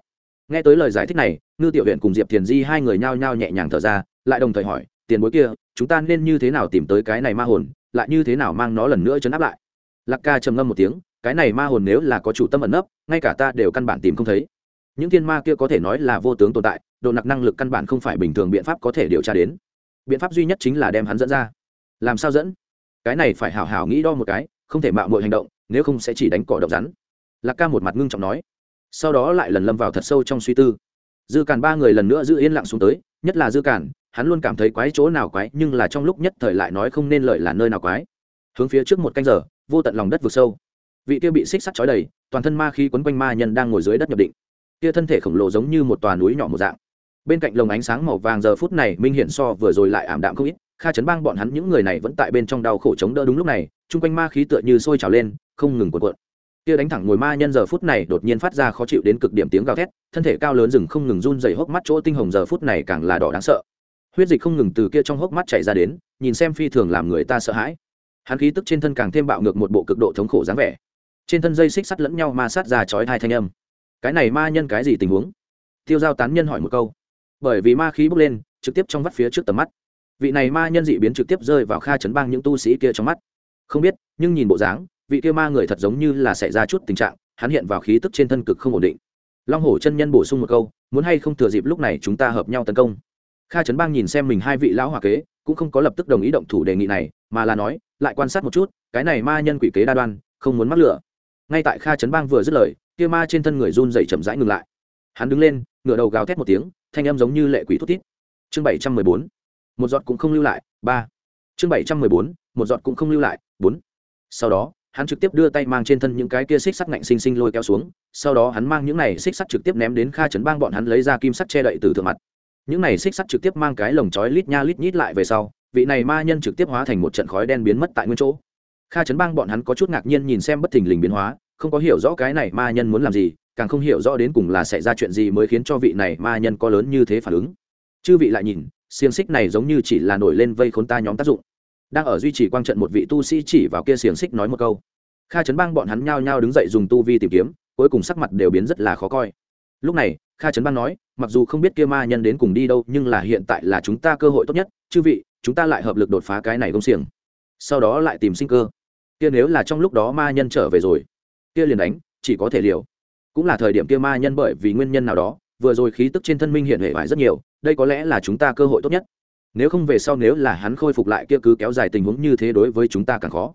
Nghe tới lời giải thích này, ngư tiểu huyện cùng diệp thiền di hai người nhao nhao nhẹ nhàng thở ra, lại đồng thời hỏi tiền bối kia, chúng ta nên như thế nào tìm tới cái này ma hồn, lại như thế nào mang nó lần nữa chấn áp lại? Lạc ca trầm ngâm một tiếng, cái này ma hồn nếu là có chủ tâm ẩn nấp, ngay cả ta đều căn bản tìm không thấy. Những thiên ma kia có thể nói là vô tướng tồn tại độ nặc năng lực căn bản không phải bình thường biện pháp có thể điều tra đến. Biện pháp duy nhất chính là đem hắn dẫn ra. Làm sao dẫn? Cái này phải hảo hảo nghĩ đo một cái, không thể mạo mọi hành động, nếu không sẽ chỉ đánh cỏ độc rắn. Lạc ca một mặt ngưng trọng nói. Sau đó lại lần lâm vào thật sâu trong suy tư. Dư càn ba người lần nữa giữ yên lặng xuống tới, nhất là dư càn hắn luôn cảm thấy quái chỗ nào quái, nhưng là trong lúc nhất thời lại nói không nên lợi là nơi nào quái. Hướng phía trước một canh giờ, vô tận lòng đất vực sâu. Vị kia bị xích sắt trói đầy, toàn thân ma khí quấn quanh ma nhân đang ngồi dưới đất nhập định. Kia thân thể khổng lồ giống như một tòa núi nhỏ một dạng. Bên cạnh lồng ánh sáng màu vàng giờ phút này, minh hiển so vừa rồi lại ảm đạm không ít, kha chấn bang bọn hắn những người này vẫn tại bên trong đau khổ chống đỡ đúng lúc này, chung quanh ma khí tựa như sôi trào lên, không ngừng cuộn cuộn. Kia đánh thẳng ngồi ma nhân giờ phút này đột nhiên phát ra khó chịu đến cực điểm tiếng gào thét, thân thể cao lớn rừng không ngừng run dày hốc mắt, chỗ tinh hồng giờ phút này càng là đỏ đáng sợ huyết dịch không ngừng từ kia trong hốc mắt chảy ra đến, nhìn xem phi thường làm người ta sợ hãi. Hắn khí tức trên thân càng thêm bạo ngược một bộ cực độ thống khổ dáng vẻ. Trên thân dây xích sắt lẫn nhau ma sát ra chói hai thanh âm. Cái này ma nhân cái gì tình huống? Tiêu giao tán nhân hỏi một câu. Bởi vì ma khí bốc lên, trực tiếp trong vắt phía trước tầm mắt. Vị này ma nhân dị biến trực tiếp rơi vào kha chấn bang những tu sĩ kia trong mắt. Không biết, nhưng nhìn bộ dáng, vị kia ma người thật giống như là xảy ra chút tình trạng, hắn hiện vào khí tức trên thân cực không ổn định. Long hổ chân nhân bổ sung một câu, muốn hay không thừa dịp lúc này chúng ta hợp nhau tấn công? Kha trấn bang nhìn xem mình hai vị lão hòa kế, cũng không có lập tức đồng ý động thủ đề nghị này, mà là nói, lại quan sát một chút, cái này ma nhân quỷ kế đa đoan, không muốn mắc lửa. Ngay tại kha trấn bang vừa dứt lời, kia ma trên thân người run dậy chậm rãi ngừng lại. Hắn đứng lên, ngửa đầu gào thét một tiếng, thanh âm giống như lệ quỷ thút thít. Chương bảy trăm mười bốn, một giọt cũng không lưu lại, ba. Chương bảy trăm mười bốn, một giọt cũng không lưu lại, bốn. Sau đó, hắn trực tiếp đưa tay mang trên thân những cái kia xích sắt ngạnh xinh xinh lôi kéo xuống, sau đó hắn mang những này xích sắt trực tiếp ném đến kha trấn bang bọn hắn lấy ra kim sắt che đậy từ thượng mặt những này xích sắt trực tiếp mang cái lồng chói lít nha lít nhít lại về sau, vị này ma nhân trực tiếp hóa thành một trận khói đen biến mất tại nguyên chỗ. Kha chấn bang bọn hắn có chút ngạc nhiên nhìn xem bất thình lình biến hóa, không có hiểu rõ cái này ma nhân muốn làm gì, càng không hiểu rõ đến cùng là xảy ra chuyện gì mới khiến cho vị này ma nhân có lớn như thế phản ứng. Chư vị lại nhìn, xiềng xích này giống như chỉ là nổi lên vây khốn ta nhóm tác dụng. Đang ở duy trì quang trận một vị tu sĩ chỉ vào kia xiềng xích nói một câu. Kha chấn bang bọn hắn nhao nhao đứng dậy dùng tu vi tìm kiếm, cuối cùng sắc mặt đều biến rất là khó coi lúc này, kha trấn bang nói, mặc dù không biết kia ma nhân đến cùng đi đâu, nhưng là hiện tại là chúng ta cơ hội tốt nhất, chư vị, chúng ta lại hợp lực đột phá cái này công xiềng. Sau đó lại tìm sinh cơ. Kia nếu là trong lúc đó ma nhân trở về rồi, kia liền đánh, chỉ có thể liều. Cũng là thời điểm kia ma nhân bởi vì nguyên nhân nào đó, vừa rồi khí tức trên thân minh hiện hệ vải rất nhiều, đây có lẽ là chúng ta cơ hội tốt nhất. Nếu không về sau nếu là hắn khôi phục lại kia cứ kéo dài tình huống như thế đối với chúng ta càng khó.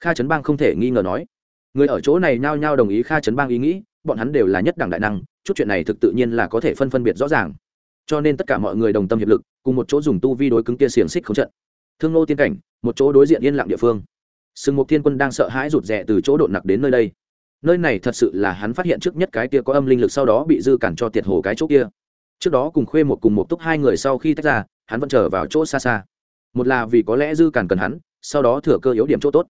Kha trấn bang không thể nghi ngờ nói. Người ở chỗ này nhao nhao đồng ý kha trấn bang ý nghĩ, bọn hắn đều là nhất đẳng đại năng chút chuyện này thực tự nhiên là có thể phân phân biệt rõ ràng. Cho nên tất cả mọi người đồng tâm hiệp lực, cùng một chỗ dùng tu vi đối cứng kia xiềng xích không trận. Thương nô tiên cảnh, một chỗ đối diện yên lặng địa phương. Sừng mục thiên quân đang sợ hãi rụt rè từ chỗ đột nặc đến nơi đây. Nơi này thật sự là hắn phát hiện trước nhất cái kia có âm linh lực sau đó bị dư cản cho tiệt hồ cái chỗ kia. Trước đó cùng khuê một cùng một túc hai người sau khi tách ra, hắn vẫn trở vào chỗ xa xa. Một là vì có lẽ dư cản cần hắn, sau đó thừa cơ yếu điểm chỗ tốt,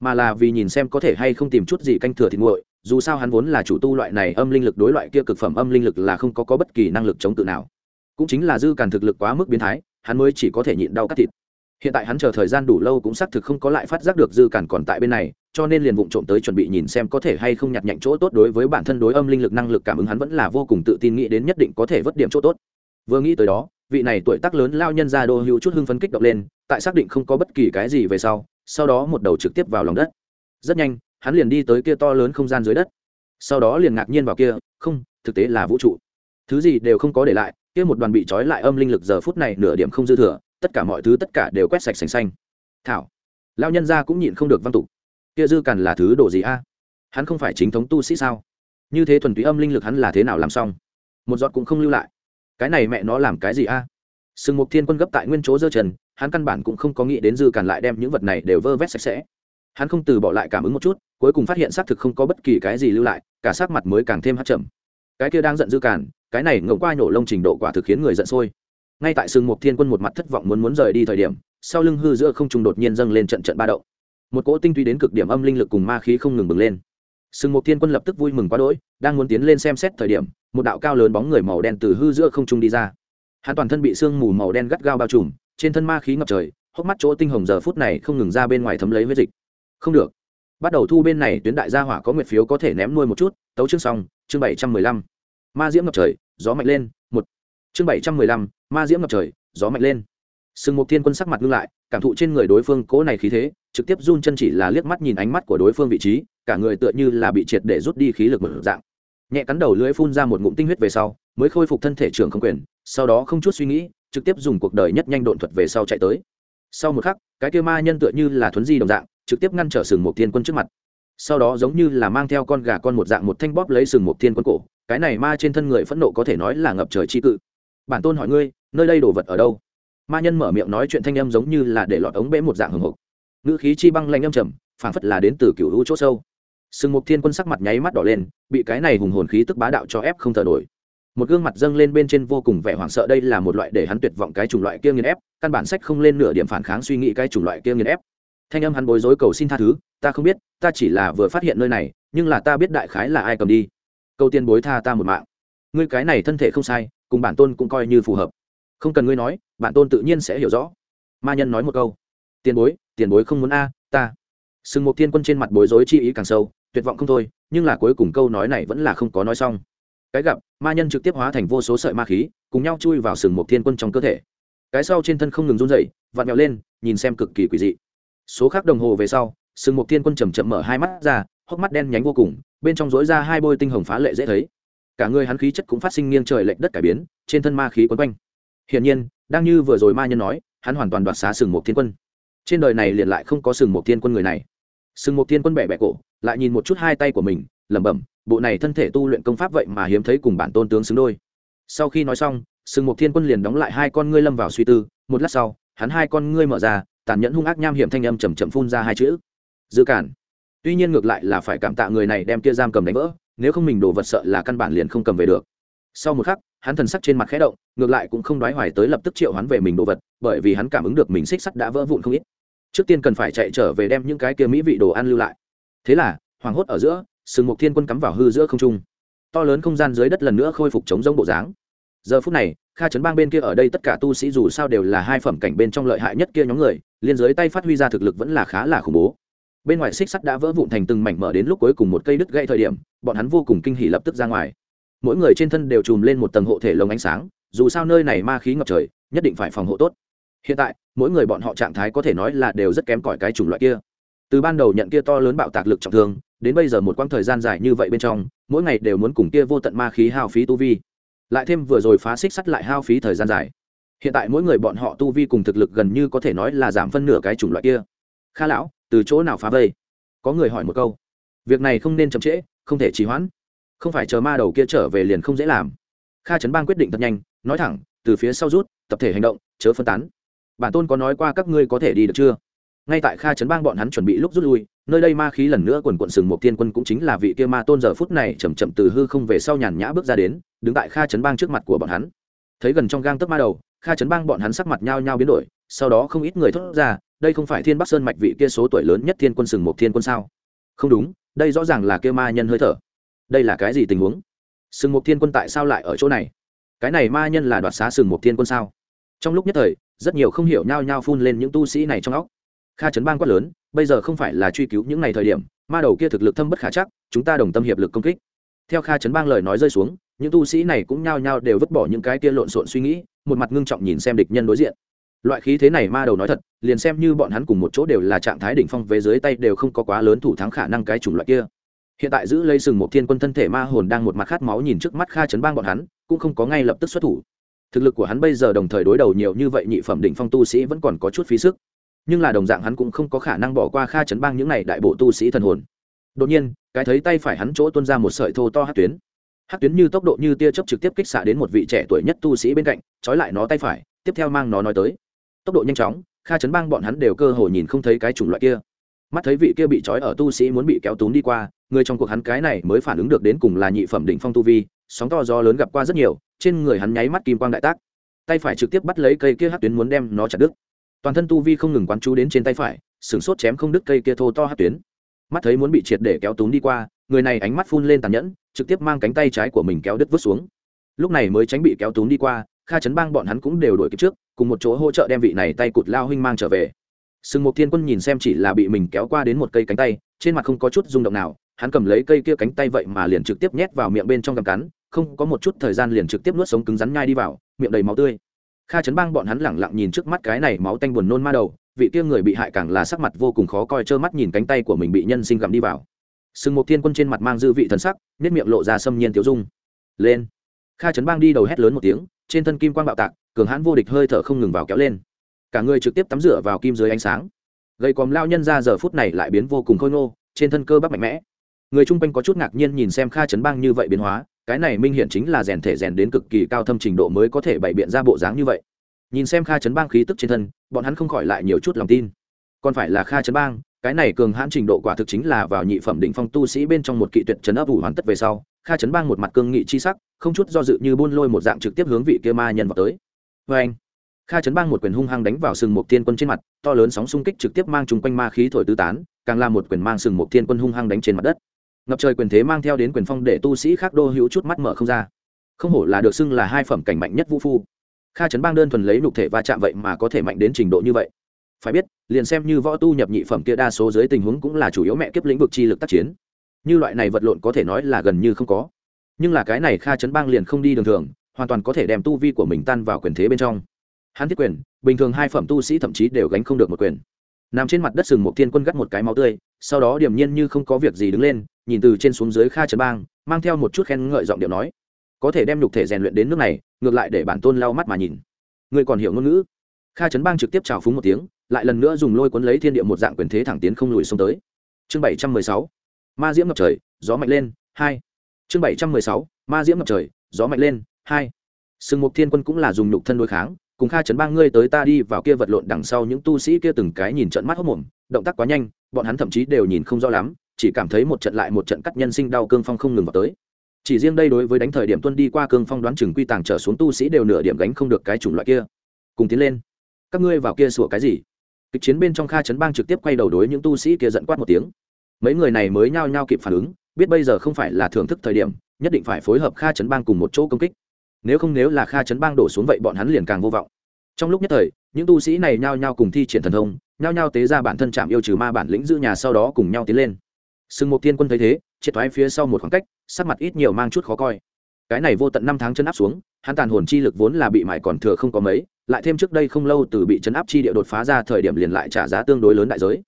mà là vì nhìn xem có thể hay không tìm chút gì canh thừa thịt nguội dù sao hắn vốn là chủ tu loại này âm linh lực đối loại kia cực phẩm âm linh lực là không có có bất kỳ năng lực chống tự nào. Cũng chính là dư cản thực lực quá mức biến thái, hắn mới chỉ có thể nhịn đau cắt thịt. Hiện tại hắn chờ thời gian đủ lâu cũng xác thực không có lại phát giác được dư cản còn tại bên này, cho nên liền vụng trộm tới chuẩn bị nhìn xem có thể hay không nhặt nhạnh chỗ tốt đối với bản thân đối âm linh lực năng lực cảm ứng hắn vẫn là vô cùng tự tin nghĩ đến nhất định có thể vớt điểm chỗ tốt. Vừa nghĩ tới đó, vị này tuổi tác lớn lao nhân ra đô hữu chút hưng phấn kích động lên, tại xác định không có bất kỳ cái gì về sau sau đó một đầu trực tiếp vào lòng đất. Rất nhanh hắn liền đi tới kia to lớn không gian dưới đất. Sau đó liền ngạc nhiên vào kia, không, thực tế là vũ trụ. Thứ gì đều không có để lại, kia một đoàn bị trói lại âm linh lực giờ phút này nửa điểm không dư thừa, tất cả mọi thứ tất cả đều quét sạch sành xanh. Thảo lao nhân ra cũng nhịn không được văn tục. Kia dư cằn là thứ đồ gì a? Hắn không phải chính thống tu sĩ sao? Như thế thuần túy âm linh lực hắn là thế nào làm xong? Một giọt cũng không lưu lại. Cái này mẹ nó làm cái gì a? Sừng mục thiên quân gấp tại nguyên chỗ dơ trần, hắn căn bản cũng không có nghĩ đến dư càn lại đem những vật này đều vơ vét sạch sẽ hắn không từ bỏ lại cảm ứng một chút, cuối cùng phát hiện xác thực không có bất kỳ cái gì lưu lại, cả sắc mặt mới càng thêm hát chậm cái kia đang giận dư càn, cái này ngộng qua nhổ lông trình độ quả thực khiến người giận sôi. Ngay tại sừng mộc thiên quân một mặt thất vọng muốn muốn rời đi thời điểm, sau lưng hư giữa không trùng đột nhiên dâng lên trận trận ba động. Một cỗ tinh túy đến cực điểm âm linh lực cùng ma khí không ngừng bừng lên. Sừng mộc thiên quân lập tức vui mừng quá đỗi, đang muốn tiến lên xem xét thời điểm, một đạo cao lớn bóng người màu đen từ hư giữa không trung đi ra. Hắn toàn thân bị sương mù màu đen gắt gao bao trùm, trên thân ma khí ngập trời, hốc mắt chỗ tinh hồng giờ phút này không ngừng ra bên ngoài thấm lấy huyết dịch không được. Bắt đầu thu bên này tuyến đại gia hỏa có nguyệt phiếu có thể ném nuôi một chút. Tấu chương xong, chương bảy trăm mười lăm. Ma diễm ngập trời, gió mạnh lên, một. Chương bảy trăm mười lăm, ma diễm ngập trời, gió mạnh lên. Sừng mục thiên quân sắc mặt ngưng lại, cảm thụ trên người đối phương cố này khí thế, trực tiếp run chân chỉ là liếc mắt nhìn ánh mắt của đối phương vị trí, cả người tựa như là bị triệt để rút đi khí lực mở dạng. Nhẹ cắn đầu lưỡi phun ra một ngụm tinh huyết về sau, mới khôi phục thân thể trưởng không quyền, sau đó không chút suy nghĩ, trực tiếp dùng cuộc đời nhất nhanh độn thuật về sau chạy tới. Sau một khắc, cái kia ma nhân tựa như là thuấn di đồng dạng trực tiếp ngăn trở sừng một thiên quân trước mặt. Sau đó giống như là mang theo con gà con một dạng một thanh bóp lấy sừng một thiên quân cổ, cái này ma trên thân người phẫn nộ có thể nói là ngập trời chi cự. Bản tôn hỏi ngươi, nơi đây đồ vật ở đâu? Ma nhân mở miệng nói chuyện thanh âm giống như là để lọt ống bể một dạng hồng hộc ngữ khí chi băng lanh âm trầm, phảng phất là đến từ cựu hữu chỗ sâu. Sừng mục thiên quân sắc mặt nháy mắt đỏ lên, bị cái này hùng hồn khí tức bá đạo cho ép không thở nổi. Một gương mặt dâng lên bên trên vô cùng vẻ hoảng sợ đây là một loại để hắn tuyệt vọng cái chủng loại kia nghiền ép, căn bản sách không lên nửa điểm phản kháng suy nghĩ cái chủng loại kia nghiền ép thanh âm hắn bối rối cầu xin tha thứ, ta không biết, ta chỉ là vừa phát hiện nơi này, nhưng là ta biết đại khái là ai cầm đi. Câu tiên bối tha ta một mạng. Ngươi cái này thân thể không sai, cùng bản tôn cũng coi như phù hợp. Không cần ngươi nói, bản tôn tự nhiên sẽ hiểu rõ. Ma nhân nói một câu. Tiền bối tiền bối không muốn a, ta. Sừng một thiên quân trên mặt bối rối chi ý càng sâu, tuyệt vọng không thôi, nhưng là cuối cùng câu nói này vẫn là không có nói xong. Cái gặp, ma nhân trực tiếp hóa thành vô số sợi ma khí, cùng nhau chui vào sừng một thiên quân trong cơ thể. Cái sau trên thân không ngừng run dậy vặn vẹo lên, nhìn xem cực kỳ quỷ dị số khác đồng hồ về sau, sừng một thiên quân chầm chậm mở hai mắt ra, hốc mắt đen nhánh vô cùng, bên trong dối ra hai bôi tinh hồng phá lệ dễ thấy. Cả người hắn khí chất cũng phát sinh nghiêng trời lệch đất cải biến, trên thân ma khí quấn quanh. Hiển nhiên, đang như vừa rồi ma nhân nói, hắn hoàn toàn đoạt xá sừng một thiên quân. Trên đời này liền lại không có sừng một thiên quân người này. Sừng một thiên quân bẻ bẻ cổ, lại nhìn một chút hai tay của mình, lẩm bẩm, bộ này thân thể tu luyện công pháp vậy mà hiếm thấy cùng bản tôn tướng xứng đôi. Sau khi nói xong, sừng một thiên quân liền đóng lại hai con ngươi lâm vào suy tư, một lát sau, hắn hai con ngươi mở ra tàn nhẫn hung ác nham hiểm thanh âm chầm chậm phun ra hai chữ. Dư cản. Tuy nhiên ngược lại là phải cảm tạ người này đem kia giam cầm đánh vỡ, nếu không mình đồ vật sợ là căn bản liền không cầm về được. Sau một khắc, hắn thần sắc trên mặt khẽ động, ngược lại cũng không đoái hoài tới lập tức triệu hắn về mình đồ vật, bởi vì hắn cảm ứng được mình xích sắt đã vỡ vụn không ít. Trước tiên cần phải chạy trở về đem những cái kia mỹ vị đồ ăn lưu lại. Thế là, hoàng hốt ở giữa, sừng mục thiên quân cắm vào hư giữa không trung. To lớn không gian dưới đất lần nữa khôi phục chống giống bộ dáng giờ phút này, kha trấn bang bên kia ở đây tất cả tu sĩ dù sao đều là hai phẩm cảnh bên trong lợi hại nhất kia nhóm người, liên giới tay phát huy ra thực lực vẫn là khá là khủng bố. Bên ngoài xích sắt đã vỡ vụn thành từng mảnh mở đến lúc cuối cùng một cây đứt gãy thời điểm, bọn hắn vô cùng kinh hỉ lập tức ra ngoài. Mỗi người trên thân đều chùm lên một tầng hộ thể lồng ánh sáng, dù sao nơi này ma khí ngập trời, nhất định phải phòng hộ tốt. Hiện tại, mỗi người bọn họ trạng thái có thể nói là đều rất kém cỏi cái chủng loại kia. Từ ban đầu nhận kia to lớn bạo tạc lực trọng thương, đến bây giờ một quãng thời gian dài như vậy bên trong, mỗi ngày đều muốn cùng kia vô tận ma khí hao phí tu vi lại thêm vừa rồi phá xích sắt lại hao phí thời gian dài. Hiện tại mỗi người bọn họ tu vi cùng thực lực gần như có thể nói là giảm phân nửa cái chủng loại kia. Kha lão, từ chỗ nào phá vây? Có người hỏi một câu. Việc này không nên chậm trễ, không thể trì hoãn. Không phải chờ ma đầu kia trở về liền không dễ làm. Kha trấn bang quyết định thật nhanh, nói thẳng, từ phía sau rút, tập thể hành động, chớ phân tán. Bản tôn có nói qua các ngươi có thể đi được chưa? Ngay tại kha trấn bang bọn hắn chuẩn bị lúc rút lui nơi đây ma khí lần nữa quần quận sừng một tiên quân cũng chính là vị kia ma tôn giờ phút này chầm chậm từ hư không về sau nhàn nhã bước ra đến, đứng tại kha chấn bang trước mặt của bọn hắn. Thấy gần trong gang tấc ma đầu, kha chấn bang bọn hắn sắc mặt nhao nhao biến đổi, sau đó không ít người thốt ra, đây không phải thiên bắc sơn mạch vị kia số tuổi lớn nhất thiên quân sừng một thiên quân sao? Không đúng, đây rõ ràng là kia ma nhân hơi thở. Đây là cái gì tình huống? Sừng một thiên quân tại sao lại ở chỗ này? Cái này ma nhân là đoạt xá sừng một thiên quân sao? Trong lúc nhất thời, rất nhiều không hiểu nhao nhao phun lên những tu sĩ này trong óc. Kha chấn bang quát lớn bây giờ không phải là truy cứu những ngày thời điểm, ma đầu kia thực lực thâm bất khả chắc, chúng ta đồng tâm hiệp lực công kích. Theo kha trấn bang lời nói rơi xuống, những tu sĩ này cũng nhao nhao đều vứt bỏ những cái kia lộn xộn suy nghĩ, một mặt ngưng trọng nhìn xem địch nhân đối diện. Loại khí thế này ma đầu nói thật, liền xem như bọn hắn cùng một chỗ đều là trạng thái đỉnh phong về dưới tay đều không có quá lớn thủ thắng khả năng cái chủng loại kia. Hiện tại giữ lây sừng một thiên quân thân thể ma hồn đang một mặt khát máu nhìn trước mắt kha chấn bang bọn hắn, cũng không có ngay lập tức xuất thủ. Thực lực của hắn bây giờ đồng thời đối đầu nhiều như vậy nhị phẩm đỉnh phong tu sĩ vẫn còn có chút phí sức nhưng là đồng dạng hắn cũng không có khả năng bỏ qua kha chấn bang những n à y đại bộ tu sĩ thần hồn. Đột nhiên, cái thấy tay phải hắn chỗ tuân ra một sợi thô to hát tuyến. Hát tuyến như tốc độ như tia chớp trực tiếp kích xạ đến một vị trẻ tuổi nhất tu sĩ bên cạnh, trói lại nó tay phải, tiếp theo mang nó nói tới. Tốc độ nhanh chóng, kha chấn bang bọn hắn đều cơ hồ nhìn không thấy cái chủng loại kia. Mắt thấy vị kia bị trói ở tu sĩ muốn bị kéo túm đi qua, người trong cuộc hắn cái này mới phản ứng được đến cùng là nhị phẩm đỉnh phong tu vi, sóng to gió lớn gặp qua rất nhiều, trên người hắn nháy mắt kim quang đại tác. Tay phải trực tiếp bắt lấy cây kia hát tuyến muốn đem nó chặt đứt toàn thân tu vi không ngừng quán chú đến trên tay phải, sửng sốt chém không đứt cây kia thô to hát tuyến. Mắt thấy muốn bị triệt để kéo túm đi qua, người này ánh mắt phun lên tàn nhẫn, trực tiếp mang cánh tay trái của mình kéo đứt vứt xuống. Lúc này mới tránh bị kéo túm đi qua, kha chấn bang bọn hắn cũng đều đổi kịp trước, cùng một chỗ hỗ trợ đem vị này tay cụt lao huynh mang trở về. Sừng một thiên quân nhìn xem chỉ là bị mình kéo qua đến một cây cánh tay, trên mặt không có chút rung động nào, hắn cầm lấy cây kia cánh tay vậy mà liền trực tiếp nhét vào miệng bên trong gầm cắn, không có một chút thời gian liền trực tiếp nuốt sống cứng rắn nhai đi vào, miệng đầy máu tươi kha chấn bang bọn hắn lẳng lặng nhìn trước mắt cái này máu tanh buồn nôn ma đầu, vị kia người bị hại càng là sắc mặt vô cùng khó coi, trơ mắt nhìn cánh tay của mình bị nhân sinh gặm đi vào. Sừng một thiên quân trên mặt mang dư vị thần sắc nết miệng lộ ra xâm nhiên tiểu dung. Lên. Kha chấn bang đi đầu hét lớn một tiếng, trên thân kim quang bạo tạc, cường hãn vô địch hơi thở không ngừng vào kéo lên. Cả người trực tiếp tắm rửa vào kim dưới ánh sáng. Gây còm lao nhân ra giờ phút này lại biến vô cùng khôi ngô, trên thân cơ bắp mạnh mẽ. Người chung quanh có chút ngạc nhiên nhìn xem kha chấn bang như vậy biến hóa cái này minh hiện chính là rèn thể rèn đến cực kỳ cao thâm trình độ mới có thể bày biện ra bộ dáng như vậy. Nhìn xem kha chấn bang khí tức trên thân, bọn hắn không khỏi lại nhiều chút lòng tin. Còn phải là kha chấn bang, cái này cường hãn trình độ quả thực chính là vào nhị phẩm đỉnh phong tu sĩ bên trong một kỵ tuyệt chấn ấp ủ hoàn tất về sau, kha chấn bang một mặt cương nghị chi sắc, không chút do dự như buôn lôi một dạng trực tiếp hướng vị kia ma nhân vào tới. Vê anh, kha chấn bang một quyền hung hăng đánh vào sừng một tiên quân trên mặt, to lớn sóng xung kích trực tiếp mang chung quanh ma khí thổi tứ tán, càng là một quyền mang sừng một tiên quân hung hăng đánh trên mặt đất ngập trời quyền thế mang theo đến quyền phong để tu sĩ khác đô hữu chút mắt mở không ra. Không hổ là được xưng là hai phẩm cảnh mạnh nhất vũ phu. Kha Trấn bang đơn thuần lấy nhục thể va chạm vậy mà có thể mạnh đến trình độ như vậy. Phải biết, liền xem như võ tu nhập nhị phẩm kia đa số dưới tình huống cũng là chủ yếu mẹ kiếp lĩnh vực chi lực tác chiến. Như loại này vật lộn có thể nói là gần như không có. Nhưng là cái này kha Trấn bang liền không đi đường thường, hoàn toàn có thể đem tu vi của mình tan vào quyền thế bên trong. Hắn thiết quyền, bình thường hai phẩm tu sĩ thậm chí đều gánh không được một quyền. Nằm trên mặt đất sừng một thiên quân gắt một cái máu tươi, sau đó điềm nhiên như không có việc gì đứng lên nhìn từ trên xuống dưới kha Trấn bang, mang theo một chút khen ngợi giọng điệu nói, có thể đem nhục thể rèn luyện đến nước này, ngược lại để bản tôn lau mắt mà nhìn. Ngươi còn hiểu ngôn ngữ? Kha Trấn bang trực tiếp trào phúng một tiếng, lại lần nữa dùng lôi cuốn lấy thiên địa một dạng quyền thế thẳng tiến không lùi xuống tới. Chương bảy trăm mười sáu, ma diễm ngập trời, gió mạnh lên, hai. Chương bảy trăm mười sáu, ma diễm ngập trời, gió mạnh lên, hai. Sừng mục thiên quân cũng là dùng nhục thân đối kháng, cùng kha Trấn bang ngươi tới ta đi vào kia vật lộn đằng sau những tu sĩ kia từng cái nhìn trận mắt hốc mồm, động tác quá nhanh, bọn hắn thậm chí đều nhìn không rõ lắm chỉ cảm thấy một trận lại một trận cắt nhân sinh đau cương phong không ngừng vào tới. Chỉ riêng đây đối với đánh thời điểm tuân đi qua cương phong đoán chừng quy tàng trở xuống tu sĩ đều nửa điểm gánh không được cái chủng loại kia. Cùng tiến lên. Các ngươi vào kia sủa cái gì? Kịch chiến bên trong kha chấn bang trực tiếp quay đầu đối những tu sĩ kia giận quát một tiếng. Mấy người này mới nhao nhao kịp phản ứng, biết bây giờ không phải là thưởng thức thời điểm, nhất định phải phối hợp kha chấn bang cùng một chỗ công kích. Nếu không nếu là kha chấn bang đổ xuống vậy bọn hắn liền càng vô vọng. Trong lúc nhất thời, những tu sĩ này nhao nhao cùng thi triển thần thông, nhao nhao tế ra bản thân chạm yêu trừ ma bản lĩnh giữ nhà sau đó cùng nhau tiến lên sừng một tiên quân thấy thế, triệt thoái phía sau một khoảng cách, sắc mặt ít nhiều mang chút khó coi. Cái này vô tận năm tháng chân áp xuống, hắn tàn hồn chi lực vốn là bị mải còn thừa không có mấy, lại thêm trước đây không lâu từ bị chấn áp chi địa đột phá ra thời điểm liền lại trả giá tương đối lớn đại giới.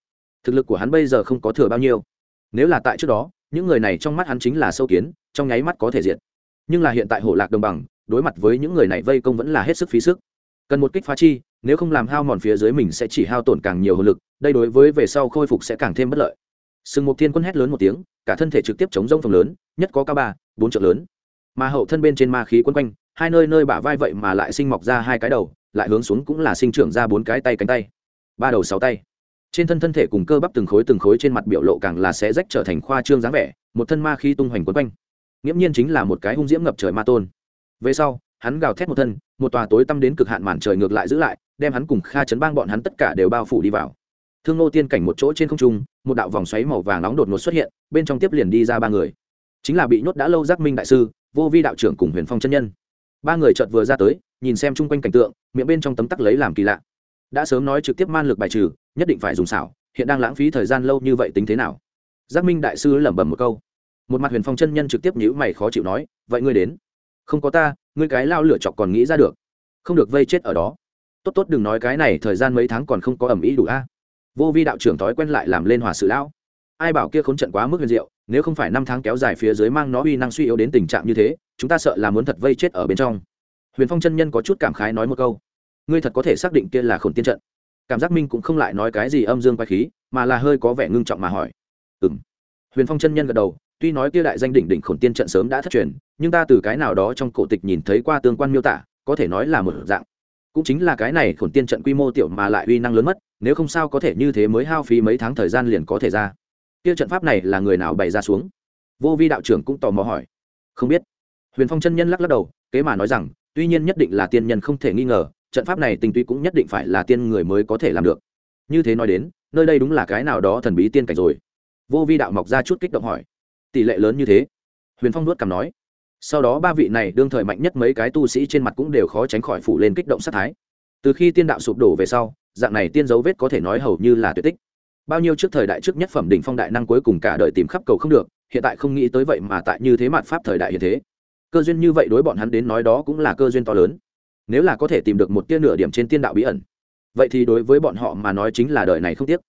Thực lực của hắn bây giờ không có thừa bao nhiêu. Nếu là tại trước đó, những người này trong mắt hắn chính là sâu kiến, trong nháy mắt có thể diệt. Nhưng là hiện tại hổ lạc đồng bằng, đối mặt với những người này vây công vẫn là hết sức phí sức. Cần một kích phá chi, nếu không làm hao mòn phía dưới mình sẽ chỉ hao tổn càng nhiều hồn lực, đây đối với về sau khôi phục sẽ càng thêm bất lợi sừng mục thiên quân hét lớn một tiếng, cả thân thể trực tiếp chống rông phòng lớn, nhất có cao ba, bốn trượng lớn. Mà hậu thân bên trên ma khí quân quanh, hai nơi nơi bả vai vậy mà lại sinh mọc ra hai cái đầu, lại hướng xuống cũng là sinh trưởng ra bốn cái tay cánh tay. Ba đầu sáu tay. Trên thân thân thể cùng cơ bắp từng khối từng khối trên mặt biểu lộ càng là sẽ rách trở thành khoa trương dáng vẻ, một thân ma khí tung hoành quấn quanh. Nghiễm nhiên chính là một cái hung diễm ngập trời ma tôn. Về sau, hắn gào thét một thân, một tòa tối tăm đến cực hạn màn trời ngược lại giữ lại, đem hắn cùng kha chấn bang bọn hắn tất cả đều bao phủ đi vào thương nô tiên cảnh một chỗ trên không trung, một đạo vòng xoáy màu vàng nóng đột ngột xuất hiện, bên trong tiếp liền đi ra ba người. Chính là bị nhốt đã lâu giác minh đại sư, vô vi đạo trưởng cùng huyền phong chân nhân. Ba người chợt vừa ra tới, nhìn xem chung quanh cảnh tượng, miệng bên trong tấm tắc lấy làm kỳ lạ. Đã sớm nói trực tiếp man lực bài trừ, nhất định phải dùng xảo, hiện đang lãng phí thời gian lâu như vậy tính thế nào? Giác minh đại sư lẩm bẩm một câu. Một mặt huyền phong chân nhân trực tiếp nhữ mày khó chịu nói, vậy ngươi đến? Không có ta, ngươi cái lao lửa chọc còn nghĩ ra được. Không được vây chết ở đó. Tốt tốt, đừng nói cái này, thời gian mấy tháng còn không có ẩm ý đủ a vô vi đạo trưởng thói quen lại làm lên hòa sự lão. Ai bảo kia khốn trận quá mức huyền diệu, nếu không phải năm tháng kéo dài phía dưới mang nó uy năng suy yếu đến tình trạng như thế, chúng ta sợ là muốn thật vây chết ở bên trong. Huyền phong chân nhân có chút cảm khái nói một câu. Ngươi thật có thể xác định kia là khổn tiên trận. Cảm giác minh cũng không lại nói cái gì âm dương quay khí, mà là hơi có vẻ ngưng trọng mà hỏi. Ừ m huyền phong chân nhân gật đầu, tuy nói kia đại danh đỉnh đỉnh khổn tiên trận sớm đã thất truyền, nhưng ta từ cái nào đó trong cổ tịch nhìn thấy qua tương quan miêu tả, có thể nói là một dạng. Cũng chính là cái này khổn tiên trận quy mô tiểu mà lại uy năng lớn mất nếu không sao có thể như thế mới hao phí mấy tháng thời gian liền có thể ra. Kia trận pháp này là người nào bày ra xuống? Vô vi đạo trưởng cũng tò mò hỏi. Không biết. Huyền phong chân nhân lắc lắc đầu, kế mà nói rằng, tuy nhiên nhất định là tiên nhân không thể nghi ngờ, trận pháp này tình tuy cũng nhất định phải là tiên người mới có thể làm được. Như thế nói đến, nơi đây đúng là cái nào đó thần bí tiên cảnh rồi. Vô vi đạo mọc ra chút kích động hỏi. Tỷ lệ lớn như thế? Huyền phong nuốt cằm nói. Sau đó ba vị này đương thời mạnh nhất mấy cái tu sĩ trên mặt cũng đều khó tránh khỏi phủ lên kích động sát thái từ khi tiên đạo sụp đổ về sau, dạng này tiên dấu vết có thể nói hầu như là tuyệt tích. Bao nhiêu trước thời đại trước nhất phẩm đỉnh phong đại năng cuối cùng cả đời tìm khắp cầu không được, hiện tại không nghĩ tới vậy mà tại như thế mạn pháp thời đại hiện thế. Cơ duyên như vậy đối bọn hắn đến nói đó cũng là cơ duyên to lớn. Nếu là có thể tìm được một tia nửa điểm trên tiên đạo bí ẩn, vậy thì đối với bọn họ mà nói chính là đời này không tiếc.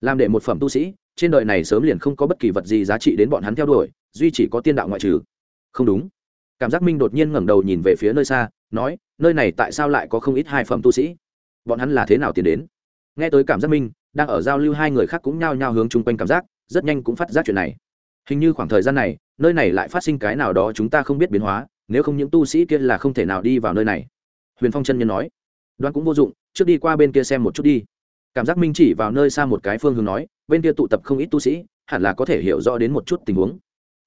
Làm để một phẩm tu sĩ, trên đời này sớm liền không có bất kỳ vật gì giá trị đến bọn hắn theo đuổi, duy chỉ có tiên đạo ngoại trừ. Không đúng. Cảm giác minh đột nhiên ngẩng đầu nhìn về phía nơi xa, nói nơi này tại sao lại có không ít hai phẩm tu sĩ? Bọn hắn là thế nào tiến đến? Nghe tới cảm giác minh đang ở giao lưu hai người khác cũng nhao nhao hướng chung quanh cảm giác, rất nhanh cũng phát giác chuyện này. Hình như khoảng thời gian này, nơi này lại phát sinh cái nào đó chúng ta không biết biến hóa, nếu không những tu sĩ kia là không thể nào đi vào nơi này. Huyền phong chân nhân nói. Đoán cũng vô dụng, trước đi qua bên kia xem một chút đi. Cảm giác minh chỉ vào nơi xa một cái phương hướng nói, bên kia tụ tập không ít tu sĩ, hẳn là có thể hiểu rõ đến một chút tình huống.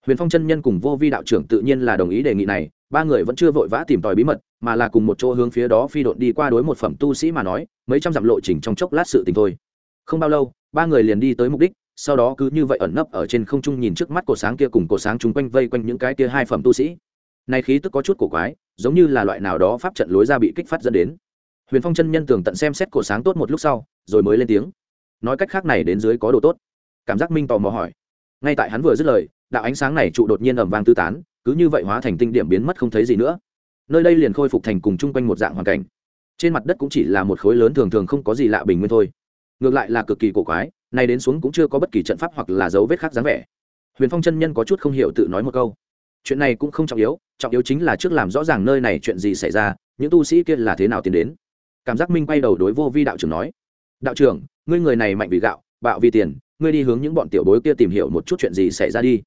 Huyền phong chân nhân cùng vô vi đạo trưởng tự nhiên là đồng ý đề nghị này ba người vẫn chưa vội vã tìm tòi bí mật, mà là cùng một chỗ hướng phía đó phi độn đi qua đối một phẩm tu sĩ mà nói, mấy trăm dặm lộ trình trong chốc lát sự tình thôi. Không bao lâu, ba người liền đi tới mục đích, sau đó cứ như vậy ẩn nấp ở trên không trung nhìn trước mắt cổ sáng kia cùng cổ sáng chung quanh vây quanh những cái kia hai phẩm tu sĩ. Này khí tức có chút cổ quái, giống như là loại nào đó pháp trận lối ra bị kích phát dẫn đến. Huyền phong chân nhân tường tận xem xét cổ sáng tốt một lúc sau, rồi mới lên tiếng. Nói cách khác này đến dưới có đồ tốt. Cảm giác minh tò mò hỏi. Ngay tại hắn vừa dứt lời, đạo ánh sáng này trụ đột nhiên ẩm vang tư tán cứ như vậy hóa thành tinh điểm biến mất không thấy gì nữa. Nơi đây liền khôi phục thành cùng chung quanh một dạng hoàn cảnh. Trên mặt đất cũng chỉ là một khối lớn thường thường không có gì lạ bình nguyên thôi. Ngược lại là cực kỳ cổ quái, nay đến xuống cũng chưa có bất kỳ trận pháp hoặc là dấu vết khác dáng vẻ. Huyền phong chân nhân có chút không hiểu tự nói một câu. Chuyện này cũng không trọng yếu trọng yếu chính là trước làm rõ ràng nơi này chuyện gì xảy ra, những tu sĩ kia là thế nào tiến đến. Cảm giác minh quay đầu đối vô vi đạo trưởng nói. Đạo trưởng, ngươi người này mạnh vì gạo, bạo vì tiền, ngươi đi hướng những bọn tiểu bối kia tìm hiểu một chút chuyện gì xảy ra đi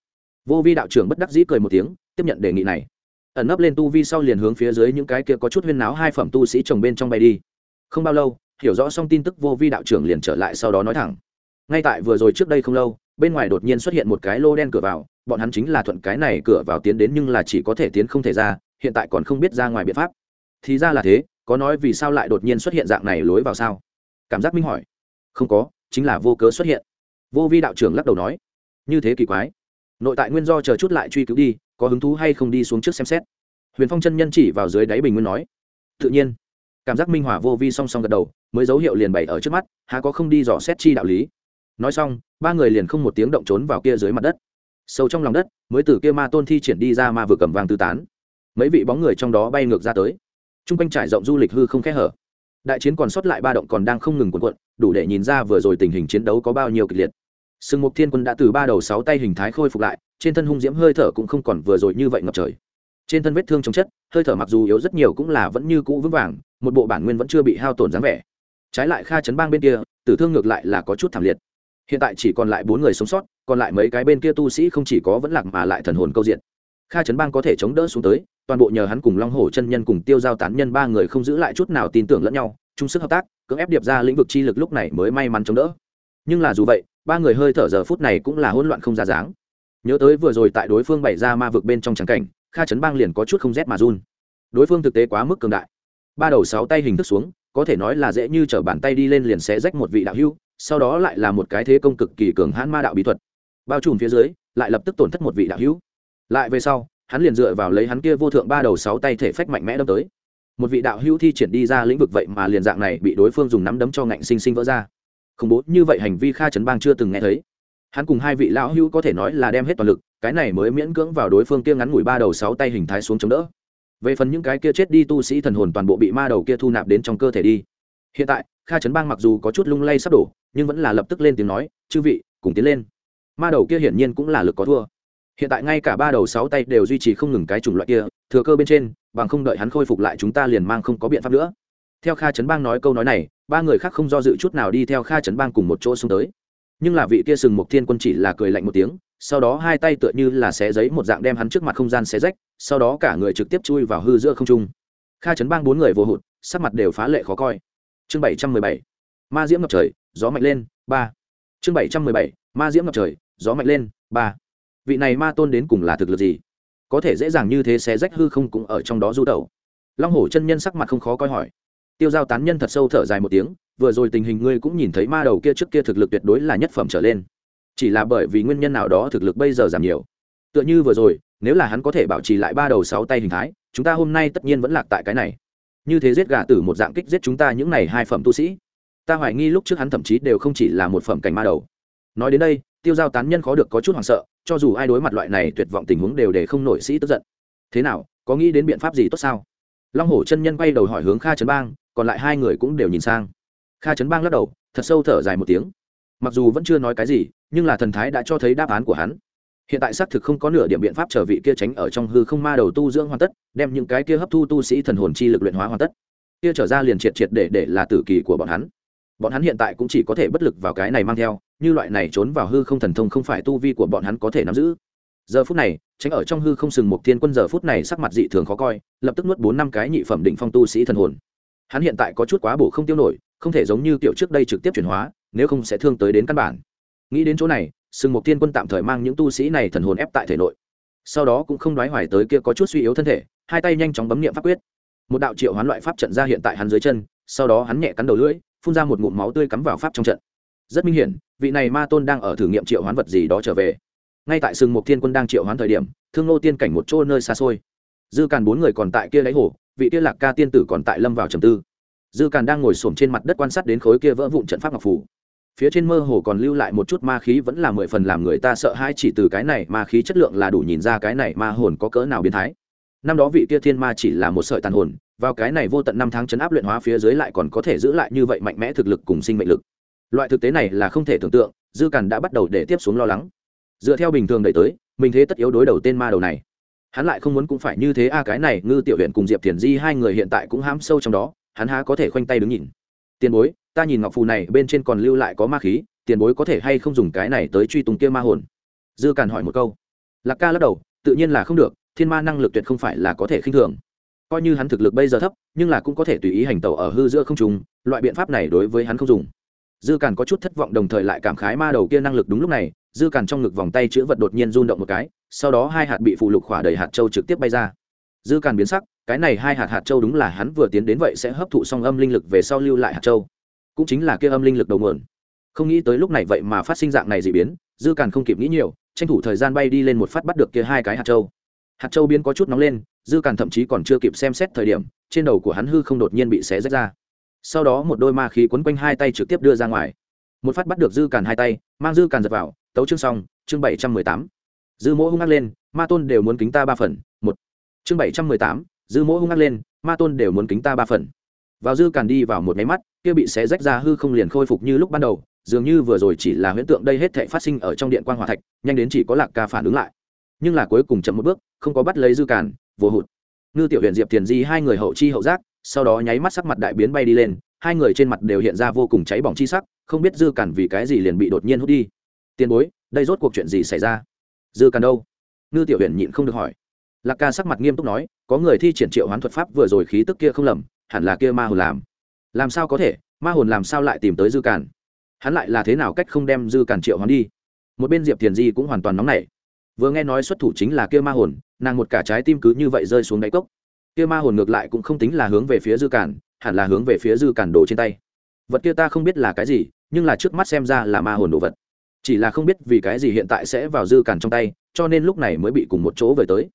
vô vi đạo trưởng bất đắc dĩ cười một tiếng, tiếp nhận đề nghị này. Ẩn nấp lên tu vi sau liền hướng phía dưới những cái kia có chút huyên náo hai phẩm tu sĩ chồng bên trong bay đi. Không bao lâu, hiểu rõ xong tin tức vô vi đạo trưởng liền trở lại sau đó nói thẳng. Ngay tại vừa rồi trước đây không lâu, bên ngoài đột nhiên xuất hiện một cái lô đen cửa vào, bọn hắn chính là thuận cái này cửa vào tiến đến nhưng là chỉ có thể tiến không thể ra, hiện tại còn không biết ra ngoài biện pháp. Thì ra là thế, có nói vì sao lại đột nhiên xuất hiện dạng này lối vào sao? Cảm giác minh hỏi. Không có, chính là vô cớ xuất hiện. Vô vi đạo trưởng lắc đầu nói. Như thế kỳ quái nội tại nguyên do chờ chút lại truy cứu đi, có hứng thú hay không đi xuống trước xem xét. Huyền phong chân nhân chỉ vào dưới đáy bình nguyên nói, tự nhiên. Cảm giác minh hỏa vô vi song song gật đầu, mới dấu hiệu liền bày ở trước mắt, há có không đi dò xét chi đạo lý. Nói xong, ba người liền không một tiếng động trốn vào kia dưới mặt đất. Sâu trong lòng đất, mới từ kia ma tôn thi triển đi ra ma vừa cầm vàng tư tán. Mấy vị bóng người trong đó bay ngược ra tới. T r u n g quanh trải rộng du lịch hư không khẽ hở. Đại chiến còn sót lại ba động còn đang không ngừng cuộn cuộn, đủ để nhìn ra vừa rồi tình hình chiến đấu có bao nhiêu kịch liệt sừng mục thiên quân đã từ ba đầu sáu tay hình thái khôi phục lại, trên thân hung diễm hơi thở cũng không còn vừa rồi như vậy ngập trời. Trên thân vết thương chống chất, hơi thở mặc dù yếu rất nhiều cũng là vẫn như cũ vững vàng, một bộ bản nguyên vẫn chưa bị hao tổn dáng vẻ. Trái lại kha chấn bang bên kia, tử thương ngược lại là có chút thảm liệt. Hiện tại chỉ còn lại bốn người sống sót, còn lại mấy cái bên kia tu sĩ không chỉ có vẫn lạc mà lại thần hồn câu diện. Kha chấn bang có thể chống đỡ xuống tới, toàn bộ nhờ hắn cùng long hổ chân nhân cùng tiêu giao tán nhân ba người không giữ lại chút nào tin tưởng lẫn nhau, chung sức hợp tác, cưỡng ép điệp ra lĩnh vực chi lực lúc này mới may mắn chống đỡ. Nhưng là dù vậy ba người hơi thở giờ phút này cũng là hỗn loạn không ra dáng. Nhớ tới vừa rồi tại đối phương bày ra ma vực bên trong trắng cảnh, kha chấn bang liền có chút không rét mà run. Đối phương thực tế quá mức cường đại. Ba đầu sáu tay hình thức xuống, có thể nói là dễ như t bàn tay đi lên liền sẽ rách một vị đạo hưu, sau đó lại là một cái thế công cực kỳ cường hãn ma đạo bí thuật. Bao trùm phía dưới, lại lập tức tổn thất một vị đạo hữu lại về sau, hắn liền dựa vào lấy hắn kia vô thượng ba đầu sáu tay thể phách mạnh mẽ đâm tới. Một vị đạo hữu thi triển đi ra lĩnh vực vậy mà liền dạng này bị đối phương dùng nắm đấm cho ngạnh sinh sinh vỡ ra khủng bố như vậy hành vi kha trấn bang chưa từng nghe thấy. Hắn cùng hai vị lão hữu có thể nói là đem hết toàn lực, cái này mới miễn cưỡng vào đối phương kia ngắn ngủi ba đầu sáu tay hình thái xuống chống đỡ. Về phần những cái kia chết đi tu sĩ thần hồn toàn bộ bị ma đầu kia thu nạp đến trong cơ thể đi. Hiện tại, kha trấn bang mặc dù có chút lung lay sắp đổ, nhưng vẫn là lập tức lên tiếng nói, chư vị, cùng tiến lên. Ma đầu kia hiển nhiên cũng là lực có thua. Hiện tại ngay cả ba đầu sáu tay đều duy trì không ngừng cái chủng loại kia, thừa cơ bên trên, bằng không đợi hắn khôi phục lại chúng ta liền mang không có biện pháp nữa theo kha trấn bang nói câu nói này, ba người khác không do dự chút nào đi theo kha trấn bang cùng một chỗ xuống tới. Nhưng là vị kia sừng mục thiên quân chỉ là cười lạnh một tiếng, sau đó hai tay tựa như là xé giấy một dạng đem hắn trước mặt không gian xé rách, sau đó cả người trực tiếp chui vào hư giữa không trung. Kha Trấn bang bốn người vô hụt, sắc mặt đều phá lệ khó coi. Chương bảy trăm mười bảy, ma diễm ngập trời, gió mạnh lên, ba. Chương bảy trăm mười bảy, ma diễm ngập trời, gió mạnh lên, ba. Vị này ma tôn đến cùng là thực lực gì? Có thể dễ dàng như thế xé rách hư không cũng ở trong đó du tẩu. Long hổ chân nhân sắc mặt không khó coi hỏi tiêu giao tán nhân thật sâu thở dài một tiếng, vừa rồi tình hình ngươi cũng nhìn thấy ma đầu kia trước kia thực lực tuyệt đối là nhất phẩm trở lên. Chỉ là bởi vì nguyên nhân nào đó thực lực bây giờ giảm nhiều. Tựa như vừa rồi, nếu là hắn có thể bảo trì lại ba đầu sáu tay hình thái, chúng ta hôm nay tất nhiên vẫn lạc tại cái này. Như thế giết gà tử một dạng kích giết chúng ta những này hai phẩm tu sĩ. Ta hoài nghi lúc trước hắn thậm chí đều không chỉ là một phẩm cảnh ma đầu. Nói đến đây, tiêu giao tán nhân khó được có chút hoảng sợ, cho dù ai đối mặt loại này tuyệt vọng tình huống đều để không nổi sĩ tức giận. Thế nào, có nghĩ đến biện pháp gì tốt sao? Long hổ chân nhân quay đầu hỏi hướng kha trấn bang còn lại hai người cũng đều nhìn sang. Kha trấn bang lắc đầu, thật sâu thở dài một tiếng. Mặc dù vẫn chưa nói cái gì, nhưng là thần thái đã cho thấy đáp án của hắn. Hiện tại xác thực không có nửa điểm biện pháp trở vị kia tránh ở trong hư không ma đầu tu dưỡng hoàn tất, đem những cái kia hấp thu tu sĩ thần hồn chi lực luyện hóa hoàn tất. Kia trở ra liền triệt triệt để để là tử kỳ của bọn hắn. Bọn hắn hiện tại cũng chỉ có thể bất lực vào cái này mang theo, như loại này trốn vào hư không thần thông không phải tu vi của bọn hắn có thể nắm giữ. Giờ phút này, tránh ở trong hư không sừng một thiên quân giờ phút này sắc mặt dị thường khó coi, lập tức nuốt bốn năm cái nhị phẩm định phong tu sĩ thần hồn hắn hiện tại có chút quá bổ không tiêu nổi, không thể giống như kiểu trước đây trực tiếp chuyển hóa, nếu không sẽ thương tới đến căn bản. Nghĩ đến chỗ này, sừng mục tiên quân tạm thời mang những tu sĩ này thần hồn ép tại thể nội. Sau đó cũng không đoái hoài tới kia có chút suy yếu thân thể, hai tay nhanh chóng bấm nghiệm pháp quyết. Một đạo triệu hoán loại pháp trận ra hiện tại hắn dưới chân, sau đó hắn nhẹ cắn đầu lưỡi, phun ra một ngụm máu tươi cắm vào pháp trong trận. Rất minh hiển, vị này ma tôn đang ở thử nghiệm triệu hoán vật gì đó trở về. Ngay tại sừng mục tiên quân đang triệu hoán thời điểm, thương ngô tiên cảnh một chỗ nơi xa xôi. Dư càn bốn người còn tại kia lấy hồ vị kia lạc ca tiên tử còn tại lâm vào trầm tư. Dư càn đang ngồi xổm trên mặt đất quan sát đến khối kia vỡ vụn trận pháp ngọc phủ. Phía trên mơ hồ còn lưu lại một chút ma khí vẫn là mười phần làm người ta sợ hãi, chỉ từ cái này ma khí chất lượng là đủ nhìn ra cái này ma hồn có cỡ nào biến thái. Năm đó vị kia thiên ma chỉ là một sợi tàn hồn, vào cái này vô tận năm tháng chấn áp luyện hóa phía dưới lại còn có thể giữ lại như vậy mạnh mẽ thực lực cùng sinh mệnh lực. Loại thực tế này là không thể tưởng tượng, dư càn đã bắt đầu để tiếp xuống lo lắng. Dựa theo bình thường đẩy tới, mình thế tất yếu đối đầu tên ma đầu này hắn lại không muốn cũng phải như thế a, cái này ngư tiểu huyện cùng diệp thiền di hai người hiện tại cũng hám sâu trong đó, hắn há có thể khoanh tay đứng nhìn. Tiền bối, ta nhìn ngọc phù này bên trên còn lưu lại có ma khí, tiền bối có thể hay không dùng cái này tới truy tung kia ma hồn? Dư càn hỏi một câu. Lạc ca lắc đầu, tự nhiên là không được, thiên ma năng lực tuyệt không phải là có thể khinh thường. Coi như hắn thực lực bây giờ thấp, nhưng là cũng có thể tùy ý hành tẩu ở hư giữa không trùng loại biện pháp này đối với hắn không dùng. Dư càn có chút thất vọng đồng thời lại cảm khái ma đầu kia năng lực đúng lúc này, dư càn trong ngực vòng tay chữ vật đột nhiên run động một cái sau đó hai hạt bị phụ lục khỏa đầy hạt châu trực tiếp bay ra. Dư càn biến sắc, cái này hai hạt hạt châu đúng là hắn vừa tiến đến vậy sẽ hấp thụ xong âm linh lực về sau lưu lại hạt châu. Cũng chính là kia âm linh lực đầu nguồn. Không nghĩ tới lúc này vậy mà phát sinh dạng này dị biến, dư càn không kịp nghĩ nhiều, tranh thủ thời gian bay đi lên một phát bắt được kia hai cái hạt châu. Hạt châu biến có chút nóng lên, dư càn thậm chí còn chưa kịp xem xét thời điểm, trên đầu của hắn hư không đột nhiên bị xé rách ra. Sau đó một đôi ma khí quấn quanh hai tay trực tiếp đưa ra ngoài. Một phát bắt được dư càn hai tay, mang dư càn giật vào, tấu chương xong, chương bảy trăm mười tám dư mỗ hung ác lên, ma tôn đều muốn kính ta ba phần, một. Chương bảy trăm mười tám, dư mỗ hung ác lên, ma tôn đều muốn kính ta ba phần. Vào dư càn đi vào một máy mắt, kia bị xé rách ra hư không liền khôi phục như lúc ban đầu, dường như vừa rồi chỉ là huyễn tượng đây hết thảy phát sinh ở trong điện quan hòa thạch, nhanh đến chỉ có lạc ca phản ứng lại. Nhưng là cuối cùng chậm một bước, không có bắt lấy dư càn, vô hụt. Ngư tiểu huyện diệp tiền di hai người hậu chi hậu giác, sau đó nháy mắt sắc mặt đại biến bay đi lên, hai người trên mặt đều hiện ra vô cùng cháy bỏng chi sắc, không biết dư càn vì cái gì liền bị đột nhiên hút đi. Tiền bối, đây rốt cuộc chuyện gì xảy ra? Dư càn đâu? Ngư tiểu huyện nhịn không được hỏi. Lạc ca sắc mặt nghiêm túc nói, có người thi triển triệu hoán thuật pháp vừa rồi khí tức kia không lầm, hẳn là kia ma hồn làm. Làm sao có thể? Ma hồn làm sao lại tìm tới dư càn? Hắn lại là thế nào cách không đem dư càn triệu hoán đi? Một bên diệp thiền di cũng hoàn toàn nóng nảy. Vừa nghe nói xuất thủ chính là kia ma hồn, nàng một cả trái tim cứ như vậy rơi xuống đáy cốc. Kia ma hồn ngược lại cũng không tính là hướng về phía dư càn, hẳn là hướng về phía dư càn đồ trên tay. Vật kia ta không biết là cái gì, nhưng là trước mắt xem ra là ma hồn đồ vật chỉ là không biết vì cái gì hiện tại sẽ vào dư cản trong tay, cho nên lúc này mới bị cùng một chỗ về tới.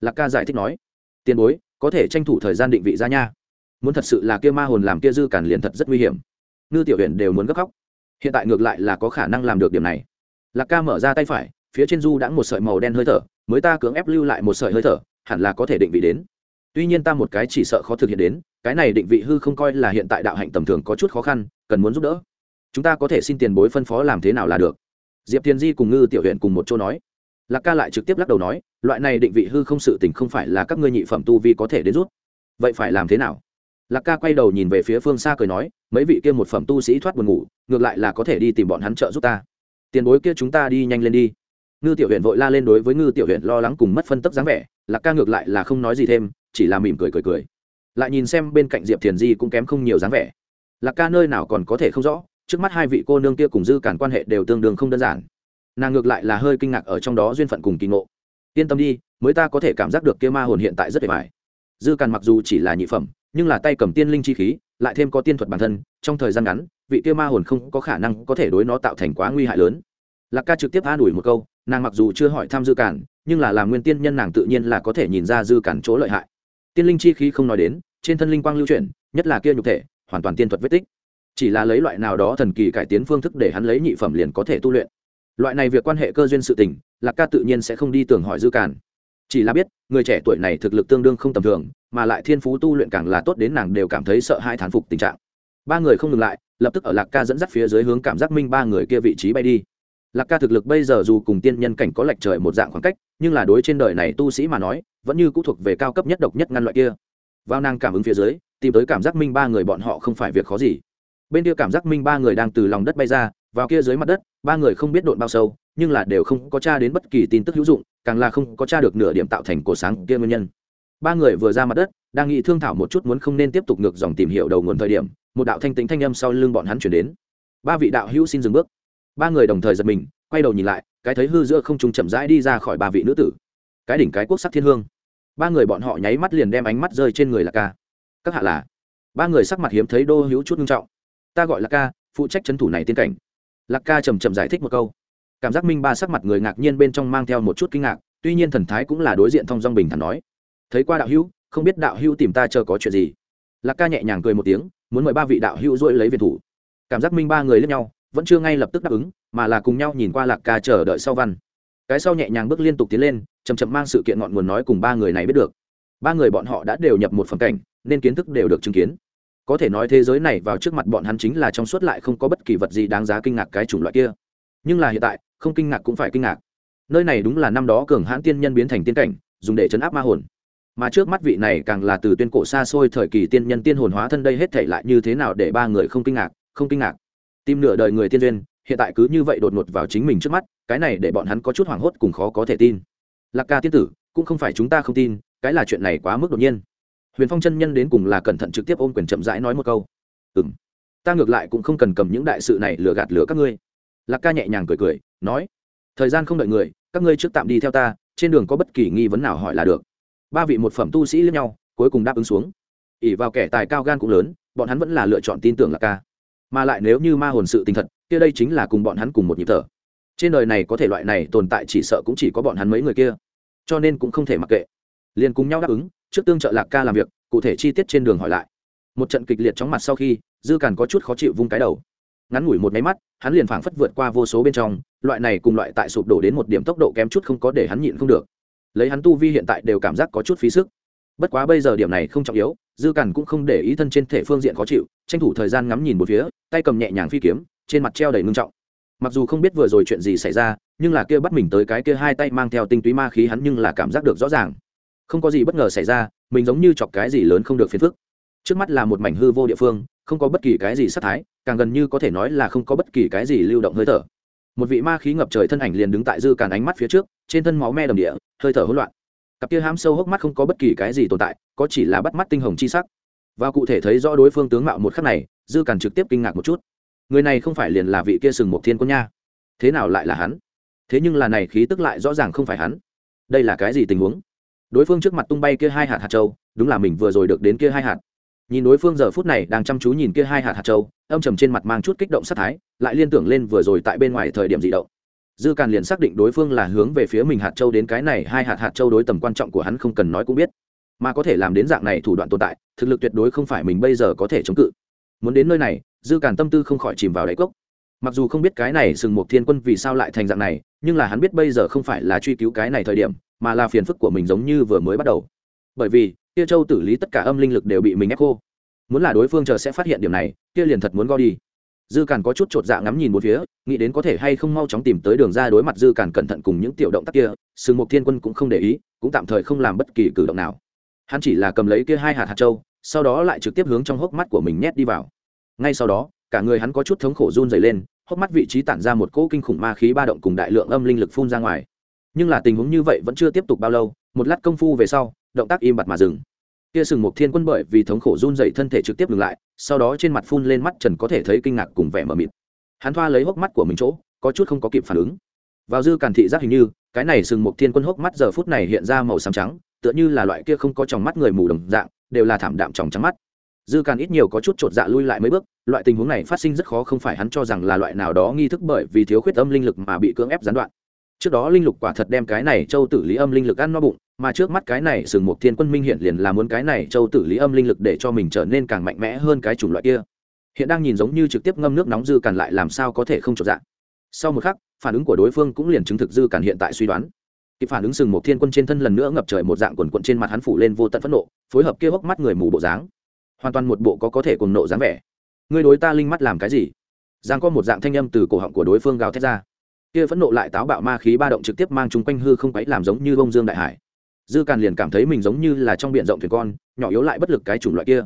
Lạc ca giải thích nói, tiền bối, có thể tranh thủ thời gian định vị ra nha. Muốn thật sự là kia ma hồn làm kia dư cản liền thật rất nguy hiểm. Ngư tiểu huyện đều muốn gấp khóc. Hiện tại ngược lại là có khả năng làm được điểm này. Lạc ca mở ra tay phải, phía trên du đã một sợi màu đen hơi thở, mới ta cưỡng ép lưu lại một sợi hơi thở, hẳn là có thể định vị đến. Tuy nhiên ta một cái chỉ sợ khó thực hiện đến, cái này định vị hư không coi là hiện tại đạo hạnh tầm thường có chút khó khăn, cần muốn giúp đỡ. Chúng ta có thể xin tiền bối phân phó làm thế nào là được diệp Thiên di cùng ngư tiểu huyện cùng một chỗ nói. Lạc ca lại trực tiếp lắc đầu nói, loại này định vị hư không sự tình không phải là các ngươi nhị phẩm tu vi có thể đến rút. Vậy phải làm thế nào? Lạc ca quay đầu nhìn về phía phương xa cười nói, mấy vị kia một phẩm tu sĩ thoát buồn ngủ, ngược lại là có thể đi tìm bọn hắn trợ giúp ta. Tiền bối kia chúng ta đi nhanh lên đi. Ngư tiểu huyện vội la lên đối với ngư tiểu huyện lo lắng cùng mất phân tấp dáng vẻ, lạc ca ngược lại là không nói gì thêm, chỉ là mỉm cười cười cười. Lại nhìn xem bên cạnh diệp thiền di cũng kém không nhiều dáng vẻ. Lạc ca nơi nào còn có thể không rõ trước mắt hai vị cô nương kia cùng dư cản quan hệ đều tương đương không đơn giản. Nàng ngược lại là hơi kinh ngạc ở trong đó duyên phận cùng kỳ ngộ. Yên tâm đi, mới ta có thể cảm giác được kia ma hồn hiện tại rất đẹp mải dư càn mặc dù chỉ là nhị phẩm, nhưng là tay cầm tiên linh chi khí, lại thêm có tiên thuật bản thân, trong thời gian ngắn, vị kia ma hồn không có khả năng có thể đối nó tạo thành quá nguy hại lớn. Lạc ca trực tiếp an ủi một câu, nàng mặc dù chưa hỏi thăm dư cản nhưng là làm nguyên tiên nhân nàng tự nhiên là có thể nhìn ra dư cản chỗ lợi hại. Tiên linh chi khí không nói đến, trên thân linh quang lưu chuyển, nhất là kia nhục thể, hoàn toàn tiên thuật vết tích chỉ là lấy loại nào đó thần kỳ cải tiến phương thức để hắn lấy nhị phẩm liền có thể tu luyện. Loại này việc quan hệ cơ duyên sự tình, lạc ca tự nhiên sẽ không đi tưởng hỏi dư cản chỉ là biết, người trẻ tuổi này thực lực tương đương không tầm thường, mà lại thiên phú tu luyện càng là tốt đến nàng đều cảm thấy sợ hai thán phục tình trạng. Ba người không ngừng lại, lập tức ở lạc ca dẫn dắt phía dưới hướng cảm giác minh ba người kia vị trí bay đi. Lạc ca thực lực bây giờ dù cùng tiên nhân cảnh có lệch trời một dạng khoảng cách, nhưng là đối trên đời này tu sĩ mà nói, vẫn như cũ thuộc về cao cấp nhất độc nhất ngăn loại kia. Vào nàng cảm ứng phía dưới, tìm tới cảm giác minh ba người bọn họ không phải việc khó gì bên kia cảm giác minh ba người đang từ lòng đất bay ra, vào kia dưới mặt đất, ba người không biết độn bao sâu, nhưng là đều không có t r a đến bất kỳ tin tức hữu dụng, càng là không có t r a được nửa điểm tạo thành cổ sáng kia nguyên nhân. Ba người vừa ra mặt đất, đang nghĩ thương thảo một chút muốn không nên tiếp tục ngược dòng tìm hiểu đầu nguồn thời điểm, một đạo thanh tính thanh âm sau lưng bọn hắn chuyển đến. Ba vị đạo hữu xin dừng bước. Ba người đồng thời giật mình, quay đầu nhìn lại, cái thấy hư giữa không trùng chậm rãi đi ra khỏi ba vị nữ tử. Cái đỉnh cái quốc sắc thiên hương. Ba người bọn họ nháy mắt liền đem ánh mắt rơi trên người là ca. Các hạ là? Ba người sắc mặt hiếm thấy đô hữu chút nghiêm trọng ta gọi là ca, phụ trách c thủ này tiên cảnh. Lạc ca trầm trầm giải thích một câu. Cảm giác minh ba sắc mặt người ngạc nhiên bên trong mang theo một chút kinh ngạc, tuy nhiên thần thái cũng là đối diện thong dong bình thản nói. Thấy qua đạo hữu, không biết đạo hữu tìm ta chờ có chuyện gì. Lạc ca nhẹ nhàng cười một tiếng, muốn mời ba vị đạo hữu dỗi lấy viện thủ. Cảm giác minh ba người lên nhau, vẫn chưa ngay lập tức đáp ứng, mà là cùng nhau nhìn qua lạc ca chờ đợi sau văn. Cái sau nhẹ nhàng bước liên tục tiến lên chầm chậm mang sự kiện ngọn nguồn nói cùng ba người này biết được. Ba người bọn họ đã đều nhập một phần cảnh, nên kiến thức đều được chứng kiến có thể nói thế giới này vào trước mặt bọn hắn chính là trong suốt lại không có bất kỳ vật gì đáng giá kinh ngạc cái chủng loại kia. Nhưng là hiện tại, không kinh ngạc cũng phải kinh ngạc. Nơi này đúng là năm đó cường hãn tiên nhân biến thành tiên cảnh, dùng để chấn áp ma hồn. Mà trước mắt vị này càng là từ tuyên cổ xa xôi thời kỳ tiên nhân tiên hồn hóa thân đây hết thể lại như thế nào để ba người không kinh ngạc, không kinh ngạc. Tim nửa đời người tiên duyên, hiện tại cứ như vậy đột ngột vào chính mình trước mắt, cái này để bọn hắn có chút hoảng hốt cùng khó có thể tin. Lạc ca tiên tử, cũng không phải chúng ta không tin, cái là chuyện này quá mức đột nhiên huyền phong chân nhân đến cùng là cẩn thận trực tiếp ôm quyền chậm rãi nói một câu. Ừ m ta ngược lại cũng không cần cầm những đại sự này lừa gạt lừa các ngươi. Lạc ca nhẹ nhàng cười cười, nói, thời gian không đợi người, các ngươi trước tạm đi theo ta, trên đường có bất kỳ nghi vấn nào hỏi là được. Ba vị một phẩm tu sĩ lẫn nhau, cuối cùng đáp ứng xuống. Ỉ vào kẻ tài cao gan cũng lớn, bọn hắn vẫn là lựa chọn tin tưởng lạc ca. Mà lại nếu như ma hồn sự tinh thật, kia đây chính là cùng bọn hắn cùng một nhịp thở. Trên đời này có thể loại này tồn tại chỉ sợ cũng chỉ có bọn hắn mấy người kia. Cho nên cũng không thể mặc kệ. Liền cùng nhau đáp ứng trước tương trợ lạc ca làm việc, cụ thể chi tiết trên đường hỏi lại. Một trận kịch liệt chóng mặt sau khi, dư càn có chút khó chịu vung cái đầu. Ngắn ngủi một máy mắt, hắn liền phảng phất vượt qua vô số bên trong, loại này cùng loại tại sụp đổ đến một điểm tốc độ kém chút không có để hắn nhịn không được. Lấy hắn tu vi hiện tại đều cảm giác có chút phí sức. Bất quá bây giờ điểm này không trọng yếu, dư càn cũng không để ý thân trên thể phương diện khó chịu, tranh thủ thời gian ngắm nhìn một phía, tay cầm nhẹ nhàng phi kiếm, trên mặt treo đầy ngưng trọng. Mặc dù không biết vừa rồi chuyện gì xảy ra, nhưng là kia bắt mình tới cái kia hai tay mang theo tinh túy ma khí hắn nhưng là cảm giác được rõ ràng không có gì bất ngờ xảy ra, mình giống như chọc cái gì lớn không được phiền phức. Trước mắt là một mảnh hư vô địa phương, không có bất kỳ cái gì sát thái, càng gần như có thể nói là không có bất kỳ cái gì lưu động hơi thở. Một vị ma khí ngập trời thân ảnh liền đứng tại dư càn ánh mắt phía trước, trên thân máu me đầm địa, hơi thở hỗn loạn. Cặp kia hám sâu hốc mắt không có bất kỳ cái gì tồn tại, có chỉ là bắt mắt tinh hồng chi sắc. Và cụ thể thấy rõ đối phương tướng mạo một khắc này, dư càn trực tiếp kinh ngạc một chút. Người này không phải liền là vị kia sừng một thiên quân nha. Thế nào lại là hắn? Thế nhưng là này khí tức lại rõ ràng không phải hắn. Đây là cái gì tình huống? Đối phương trước mặt tung bay kia hai hạt hạt châu, đúng là mình vừa rồi được đến kia hai hạt. Nhìn đối phương giờ phút này đang chăm chú nhìn kia hai hạt hạt châu, âm trầm trên mặt mang chút kích động sát thái, lại liên tưởng lên vừa rồi tại bên ngoài thời điểm dị động. Dư càn liền xác định đối phương là hướng về phía mình hạt châu đến cái này, hai hạt hạt châu đối tầm quan trọng của hắn không cần nói cũng biết. Mà có thể làm đến dạng này thủ đoạn tồn tại, thực lực tuyệt đối không phải mình bây giờ có thể chống cự. Muốn đến nơi này, dư càn tâm tư không khỏi chìm vào đáy cốc. Mặc dù không biết cái này sừng một thiên quân vì sao lại thành dạng này, nhưng là hắn biết bây giờ không phải là truy cứu cái này thời điểm mà là phiền phức của mình giống như vừa mới bắt đầu. Bởi vì kia châu tử lý tất cả âm linh lực đều bị mình ép khô. Muốn là đối phương chờ sẽ phát hiện điểm này kia liền thật muốn go đi. Dư càn có chút chột dạ ngắm nhìn một phía, nghĩ đến có thể hay không mau chóng tìm tới đường ra đối mặt dư càn cẩn thận cùng những tiểu động tác kia, sừng mục thiên quân cũng không để ý, cũng tạm thời không làm bất kỳ cử động nào. Hắn chỉ là cầm lấy kia hai hạt hạt châu, sau đó lại trực tiếp hướng trong hốc mắt của mình nhét đi vào. Ngay sau đó, cả người hắn có chút thống khổ run dày lên, hốc mắt vị trí tản ra một cỗ kinh khủng ma khí ba động cùng đại lượng âm linh lực phun ra ngoài nhưng là tình huống như vậy vẫn chưa tiếp tục bao lâu, một lát công phu về sau, động tác im bặt mà dừng. Kia sừng một thiên quân bởi vì thống khổ run dậy thân thể trực tiếp ngừng lại, sau đó trên mặt phun lên mắt trần có thể thấy kinh ngạc cùng vẻ mờ mịt. Hắn thoa lấy hốc mắt của mình chỗ, có chút không có kịp phản ứng. Vào dư càn thị giác hình như, cái này sừng một thiên quân hốc mắt giờ phút này hiện ra màu xám trắng, tựa như là loại kia không có tròng mắt người mù đồng dạng, đều là thảm đạm tròng trắng mắt. Dư càn ít nhiều có chút chột dạ lui lại mấy bước, loại tình huống này phát sinh rất khó không phải hắn cho rằng là loại nào đó nghi thức bởi vì thiếu khuyết âm linh lực mà bị cưỡng ép gián đoạn trước đó linh lục quả thật đem cái này châu tử lý âm linh lực ăn no bụng, mà trước mắt cái này sừng một thiên quân minh hiện liền là muốn cái này châu tử lý âm linh lực để cho mình trở nên càng mạnh mẽ hơn cái chủng loại kia. Hiện đang nhìn giống như trực tiếp ngâm nước nóng dư càn lại làm sao có thể không trọn dạng sau một khắc, phản ứng của đối phương cũng liền chứng thực dư càn hiện tại suy đoán. Kịp phản ứng sừng một thiên quân trên thân lần nữa ngập trời một dạng quần quận trên mặt hắn phủ lên vô tận phẫn nộ, phối hợp kia hốc mắt người mù bộ dáng. Hoàn toàn một bộ có có thể cùng nộ dáng vẻ. Ngươi đối ta linh mắt làm cái gì? Giang có một dạng thanh âm từ cổ họng của đối phương gào thét ra kia phẫn nộ lại táo bạo ma khí ba động trực tiếp mang chúng quanh hư không quấy làm giống như bông dương đại hải. Dư càn liền cảm thấy mình giống như là trong biển rộng thuyền con, nhỏ yếu lại bất lực cái chủng loại kia.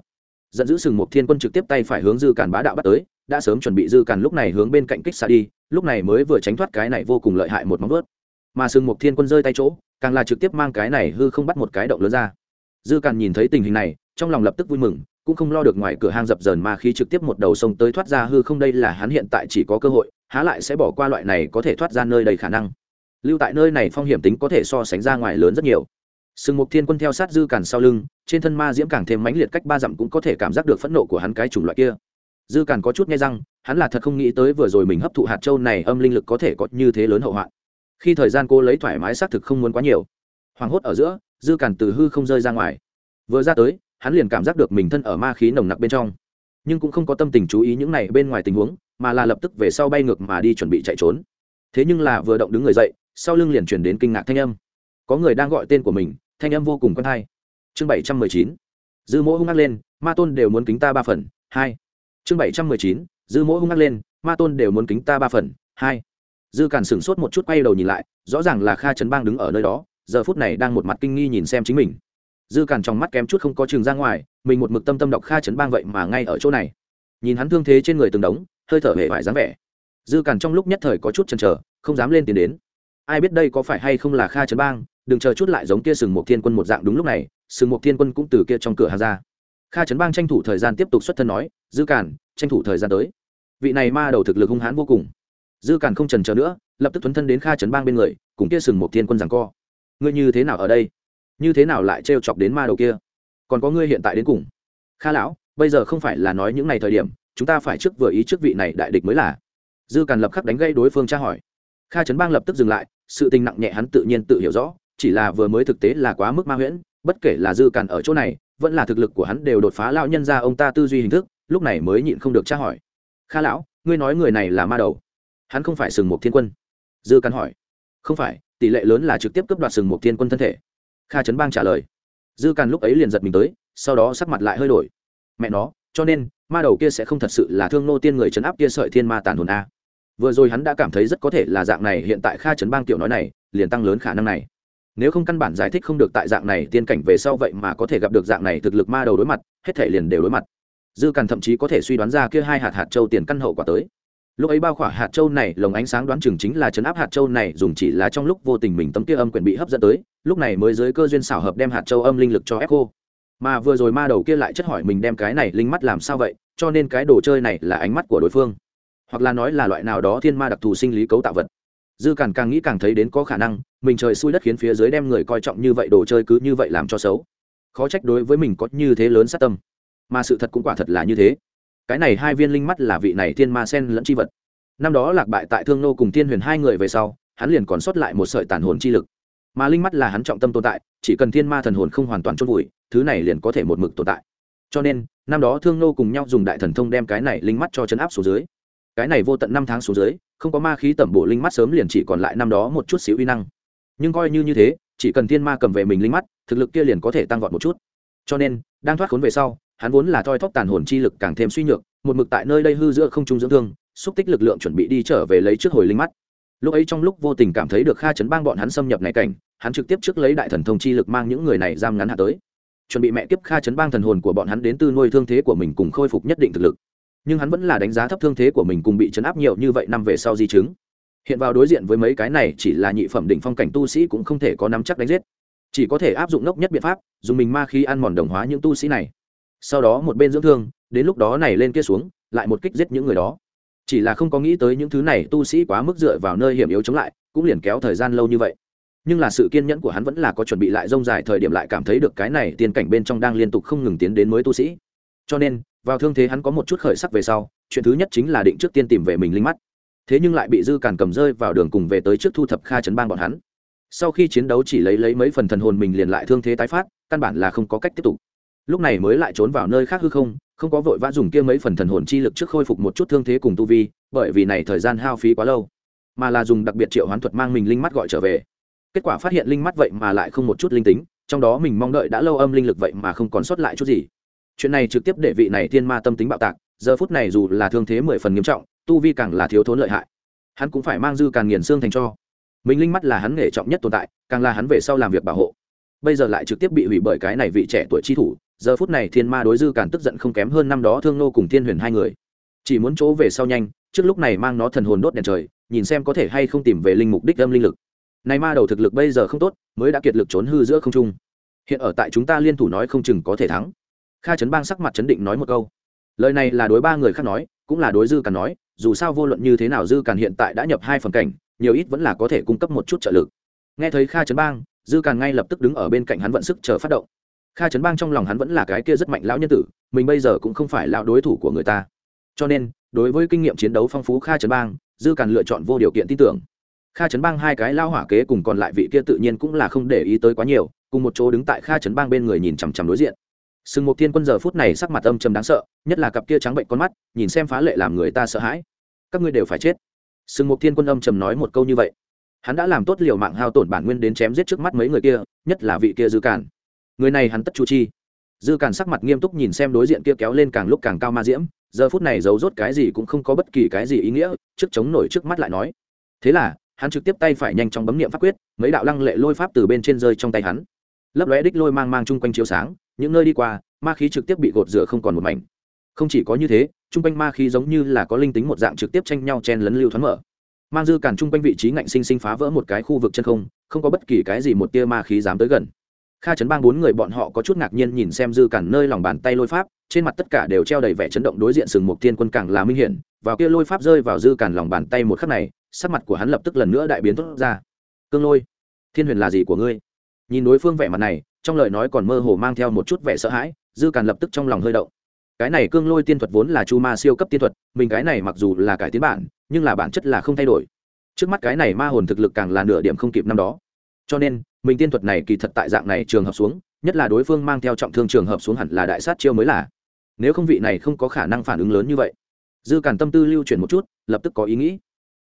Giận dữ sừng một thiên quân trực tiếp tay phải hướng dư càn bá đạo bắt tới, đã sớm chuẩn bị dư càn lúc này hướng bên cạnh kích xa đi, lúc này mới vừa tránh thoát cái này vô cùng lợi hại một móng vớt mà sừng một thiên quân rơi tay chỗ, càng là trực tiếp mang cái này hư không bắt một cái động lớn ra. Dư càn nhìn thấy tình hình này, trong lòng lập tức vui mừng cũng không lo được ngoài cửa hang dập dờn ma khí trực tiếp một đầu sông tới thoát ra hư không đây là hắn hiện tại chỉ có cơ hội, há lại sẽ bỏ qua loại này có thể thoát ra nơi đầy khả năng. Lưu tại nơi này phong hiểm tính có thể so sánh ra ngoài lớn rất nhiều. Sừng mục thiên quân theo sát dư càn sau lưng, trên thân ma diễm càng thêm mãnh liệt cách ba dặm cũng có thể cảm giác được phẫn nộ của hắn cái chủng loại kia. Dư càn có chút nghe răng, hắn là thật không nghĩ tới vừa rồi mình hấp thụ hạt châu này âm linh lực có thể có như thế lớn hậu hoạn. Khi thời gian cô lấy thoải mái xác thực không muốn quá nhiều. Hoảng hốt ở giữa, dư càn từ hư không rơi ra ngoài. Vừa ra tới hắn liền cảm giác được mình thân ở ma khí nồng nặc bên trong. Nhưng cũng không có tâm tình chú ý những này bên ngoài tình huống, mà là lập tức về sau bay ngược mà đi chuẩn bị chạy trốn. Thế nhưng là vừa động đứng người dậy, sau lưng liền chuyển đến kinh ngạc thanh âm. Có người đang gọi tên của mình, thanh âm vô cùng quen thai chương bảy trăm mười chín, dư mỗ hung ác lên, ma tôn đều muốn kính ta ba phần, hai. Chương bảy trăm mười chín, dư mỗ hung ác lên, ma tôn đều muốn kính ta ba phần, hai. Dư càn sửng sốt một chút quay đầu nhìn lại, rõ ràng là kha trấn bang đứng ở nơi đó, giờ phút này đang một mặt kinh nghi nhìn xem chính mình dư càn trong mắt kém chút không có trường ra ngoài, mình một mực tâm tâm đọc kha trấn bang vậy mà ngay ở chỗ này. Nhìn hắn thương thế trên người từng đống, hơi thở hề vải dáng vẻ. Dư càn trong lúc nhất thời có chút chần chờ, không dám lên tiền đến. Ai biết đây có phải hay không là kha trấn bang, đừng chờ chút lại giống kia sừng mộc thiên quân một dạng đúng lúc này, sừng mộc thiên quân cũng từ kia trong cửa hàng ra. Kha trấn bang tranh thủ thời gian tiếp tục xuất thân nói, dư càn, tranh thủ thời gian tới. Vị này ma đầu thực lực hung hãn vô cùng. Dư càn không trần chờ nữa, lập tức tuấn thân đến kha trấn bang bên người, cùng kia sừng mộc thiên quân rằng co. Ngươi như thế nào ở đây? Như thế nào lại trêu chọc đến ma đầu kia? Còn có ngươi hiện tại đến cùng. Kha lão, bây giờ không phải là nói những ngày thời điểm, chúng ta phải trước vừa ý trước vị này đại địch mới là. Dư càn lập khắc đánh gây đối phương tra hỏi. Kha trấn bang lập tức dừng lại, sự tình nặng nhẹ hắn tự nhiên tự hiểu rõ, chỉ là vừa mới thực tế là quá mức ma huyễn, bất kể là dư càn ở chỗ này, vẫn là thực lực của hắn đều đột phá lão nhân ra ông ta tư duy hình thức, lúc này mới nhịn không được tra hỏi. Kha lão, ngươi nói người này là ma đầu? Hắn không phải sừng mộc thiên quân. Dư càn hỏi. Không phải, tỷ lệ lớn là trực tiếp cướp đoạt sừng mộc thiên quân thân thể kha trấn bang trả lời. Dư càn lúc ấy liền giật mình tới, sau đó sắc mặt lại hơi đổi. Mẹ nó, cho nên, ma đầu kia sẽ không thật sự là thương nô tiên người trấn áp kia sợi thiên ma tàn hồn a. Vừa rồi hắn đã cảm thấy rất có thể là dạng này, hiện tại kha trấn bang tiểu nói này, liền tăng lớn khả năng này. Nếu không căn bản giải thích không được tại dạng này tiên cảnh về sau vậy mà có thể gặp được dạng này thực lực ma đầu đối mặt, hết thể liền đều đối mặt. Dư càn thậm chí có thể suy đoán ra kia hai hạt hạt châu tiền căn hậu quả tới lúc ấy bao khỏa hạt châu này, lồng ánh sáng đoán chừng chính là chấn áp hạt châu này, dùng chỉ là trong lúc vô tình mình tấm kia âm quyển bị hấp dẫn tới, lúc này mới dưới cơ duyên xảo hợp đem hạt châu âm linh lực cho ép cô mà vừa rồi ma đầu kia lại chất hỏi mình đem cái này linh mắt làm sao vậy, cho nên cái đồ chơi này là ánh mắt của đối phương. Hoặc là nói là loại nào đó thiên ma đặc thù sinh lý cấu tạo vật. Dư càng càng nghĩ càng thấy đến có khả năng, mình trời xui đất khiến phía dưới đem người coi trọng như vậy, đồ chơi cứ như vậy làm cho xấu. Khó trách đối với mình có như thế lớn sát tâm. Mà sự thật cũng quả thật là như thế cái này hai viên linh mắt là vị này thiên ma sen lẫn chi vật. Năm đó lạc bại tại thương nô cùng thiên huyền hai người về sau, hắn liền còn sót lại một sợi tàn hồn chi lực. Mà linh mắt là hắn trọng tâm tồn tại, chỉ cần thiên ma thần hồn không hoàn toàn chôn vùi, thứ này liền có thể một mực tồn tại. Cho nên, năm đó thương nô cùng nhau dùng đại thần thông đem cái này linh mắt cho chấn áp xuống dưới. Cái này vô tận năm tháng xuống dưới, không có ma khí tẩm bổ linh mắt sớm liền chỉ còn lại năm đó một chút xíu uy năng. Nhưng coi như như thế, chỉ cần thiên ma cầm về mình linh mắt, thực lực kia liền có thể tăng vọt một chút. Cho nên, đang thoát khốn về sau hắn vốn là thoi thóp tàn hồn chi lực càng thêm suy nhược, một mực tại nơi đây hư giữa không trung dưỡng thương, xúc tích lực lượng chuẩn bị đi trở về lấy trước hồi linh mắt. Lúc ấy trong lúc vô tình cảm thấy được kha chấn bang bọn hắn xâm nhập này cảnh, hắn trực tiếp trước lấy đại thần thông chi lực mang những người này giam ngắn hạ tới. Chuẩn bị mẹ kiếp kha chấn bang thần hồn của bọn hắn đến tư nuôi thương thế của mình cùng khôi phục nhất định thực lực. Nhưng hắn vẫn là đánh giá thấp thương thế của mình cùng bị chấn áp nhiều như vậy năm về sau di chứng. Hiện vào đối diện với mấy cái này chỉ là nhị phẩm đỉnh phong cảnh tu sĩ cũng không thể có nắm chắc đánh giết. Chỉ có thể áp dụng nốc nhất biện pháp, dùng mình ma khí ăn mòn đồng hóa những tu sĩ này sau đó một bên dưỡng thương, đến lúc đó này lên kia xuống, lại một kích giết những người đó. Chỉ là không có nghĩ tới những thứ này tu sĩ quá mức dựa vào nơi hiểm yếu chống lại, cũng liền kéo thời gian lâu như vậy. Nhưng là sự kiên nhẫn của hắn vẫn là có chuẩn bị lại rông dài thời điểm lại cảm thấy được cái này tiên cảnh bên trong đang liên tục không ngừng tiến đến mới tu sĩ. Cho nên, vào thương thế hắn có một chút khởi sắc về sau, chuyện thứ nhất chính là định trước tiên tìm về mình linh mắt. Thế nhưng lại bị dư càn cầm rơi vào đường cùng về tới trước thu thập kha chấn bang bọn hắn. Sau khi chiến đấu chỉ lấy lấy mấy phần thần hồn mình liền lại thương thế tái phát, căn bản là không có cách tiếp tục lúc này mới lại trốn vào nơi khác hư không không có vội vã dùng kia mấy phần thần hồn chi lực trước khôi phục một chút thương thế cùng tu vi, bởi vì này thời gian hao phí quá lâu, mà là dùng đặc biệt triệu hoán thuật mang mình linh mắt gọi trở về. Kết quả phát hiện linh mắt vậy mà lại không một chút linh tính, trong đó mình mong đợi đã lâu âm linh lực vậy mà không còn sót lại chút gì. Chuyện này trực tiếp để vị này thiên ma tâm tính bạo tạc, giờ phút này dù là thương thế mười phần nghiêm trọng, tu vi càng là thiếu thốn lợi hại. Hắn cũng phải mang dư càng nghiền xương thành cho. Mình linh mắt là hắn nghề trọng nhất tồn tại, càng là hắn về sau làm việc bảo hộ. Bây giờ lại trực tiếp bị hủy bởi cái này vị trẻ tuổi chi thủ giờ phút này thiên ma đối dư càng tức giận không kém hơn năm đó thương nô cùng thiên huyền hai người. Chỉ muốn chỗ về sau nhanh, trước lúc này mang nó thần hồn đốt đèn trời, nhìn xem có thể hay không tìm về linh mục đích âm linh lực. Này ma đầu thực lực bây giờ không tốt, mới đã kiệt lực trốn hư giữa không trung. Hiện ở tại chúng ta liên thủ nói không chừng có thể thắng. Kha trấn bang sắc mặt chấn định nói một câu. Lời này là đối ba người khác nói, cũng là đối dư càn nói, dù sao vô luận như thế nào dư càn hiện tại đã nhập hai phần cảnh, nhiều ít vẫn là có thể cung cấp một chút trợ lực. Nghe thấy kha trấn bang, dư càn ngay lập tức đứng ở bên cạnh hắn vận sức chờ phát động kha trấn bang trong lòng hắn vẫn là cái kia rất mạnh lão nhân tử, mình bây giờ cũng không phải lão đối thủ của người ta. Cho nên, đối với kinh nghiệm chiến đấu phong phú kha trấn bang, dư càn lựa chọn vô điều kiện tin tưởng. Kha trấn bang hai cái lao hỏa kế cùng còn lại vị kia tự nhiên cũng là không để ý tới quá nhiều, cùng một chỗ đứng tại kha trấn bang bên người nhìn chằm chằm đối diện. Sừng một thiên quân giờ phút này sắc mặt âm trầm đáng sợ, nhất là cặp kia trắng bệnh con mắt, nhìn xem phá lệ làm người ta sợ hãi. Các ngươi đều phải chết. Sừng một thiên quân âm trầm nói một câu như vậy. Hắn đã làm tốt liều mạng hao tổn bản nguyên đến chém giết trước mắt mấy người kia, nhất là vị kia dư càn người này hắn tất chu chi. Dư càn sắc mặt nghiêm túc nhìn xem đối diện kia kéo lên càng lúc càng cao ma diễm, giờ phút này giấu rốt cái gì cũng không có bất kỳ cái gì ý nghĩa, trước chống nổi trước mắt lại nói. Thế là, hắn trực tiếp tay phải nhanh chóng bấm niệm pháp quyết, mấy đạo lăng lệ lôi pháp từ bên trên rơi trong tay hắn. Lấp lóe đích lôi mang mang chung quanh chiếu sáng, những nơi đi qua, ma khí trực tiếp bị gột rửa không còn một mảnh. Không chỉ có như thế, chung quanh ma khí giống như là có linh tính một dạng trực tiếp tranh nhau chen lấn lưu thoáng mở. Mang dư càn chung quanh vị trí ngạnh sinh sinh phá vỡ một cái khu vực chân không không có bất kỳ cái gì một tia ma khí dám tới gần kha chấn bang bốn người bọn họ có chút ngạc nhiên nhìn xem dư cản nơi lòng bàn tay lôi pháp, trên mặt tất cả đều treo đầy vẻ chấn động đối diện sừng mục tiên quân càng là minh hiển, vào kia lôi pháp rơi vào dư cản lòng bàn tay một khắc này, sắc mặt của hắn lập tức lần nữa đại biến tốt ra. Cương lôi, thiên huyền là gì của ngươi? Nhìn đối phương vẻ mặt này, trong lời nói còn mơ hồ mang theo một chút vẻ sợ hãi, dư càn lập tức trong lòng hơi động. Cái này cương lôi tiên thuật vốn là chu ma siêu cấp tiên thuật, mình cái này mặc dù là cải tiến bản, nhưng là bản chất là không thay đổi. Trước mắt cái này ma hồn thực lực càng là nửa điểm không kịp năm đó. Cho nên mình tiên thuật này kỳ thật tại dạng này trường hợp xuống, nhất là đối phương mang theo trọng thương trường hợp xuống hẳn là đại sát chiêu mới là. Nếu không vị này không có khả năng phản ứng lớn như vậy. Dư càn tâm tư lưu chuyển một chút, lập tức có ý nghĩ.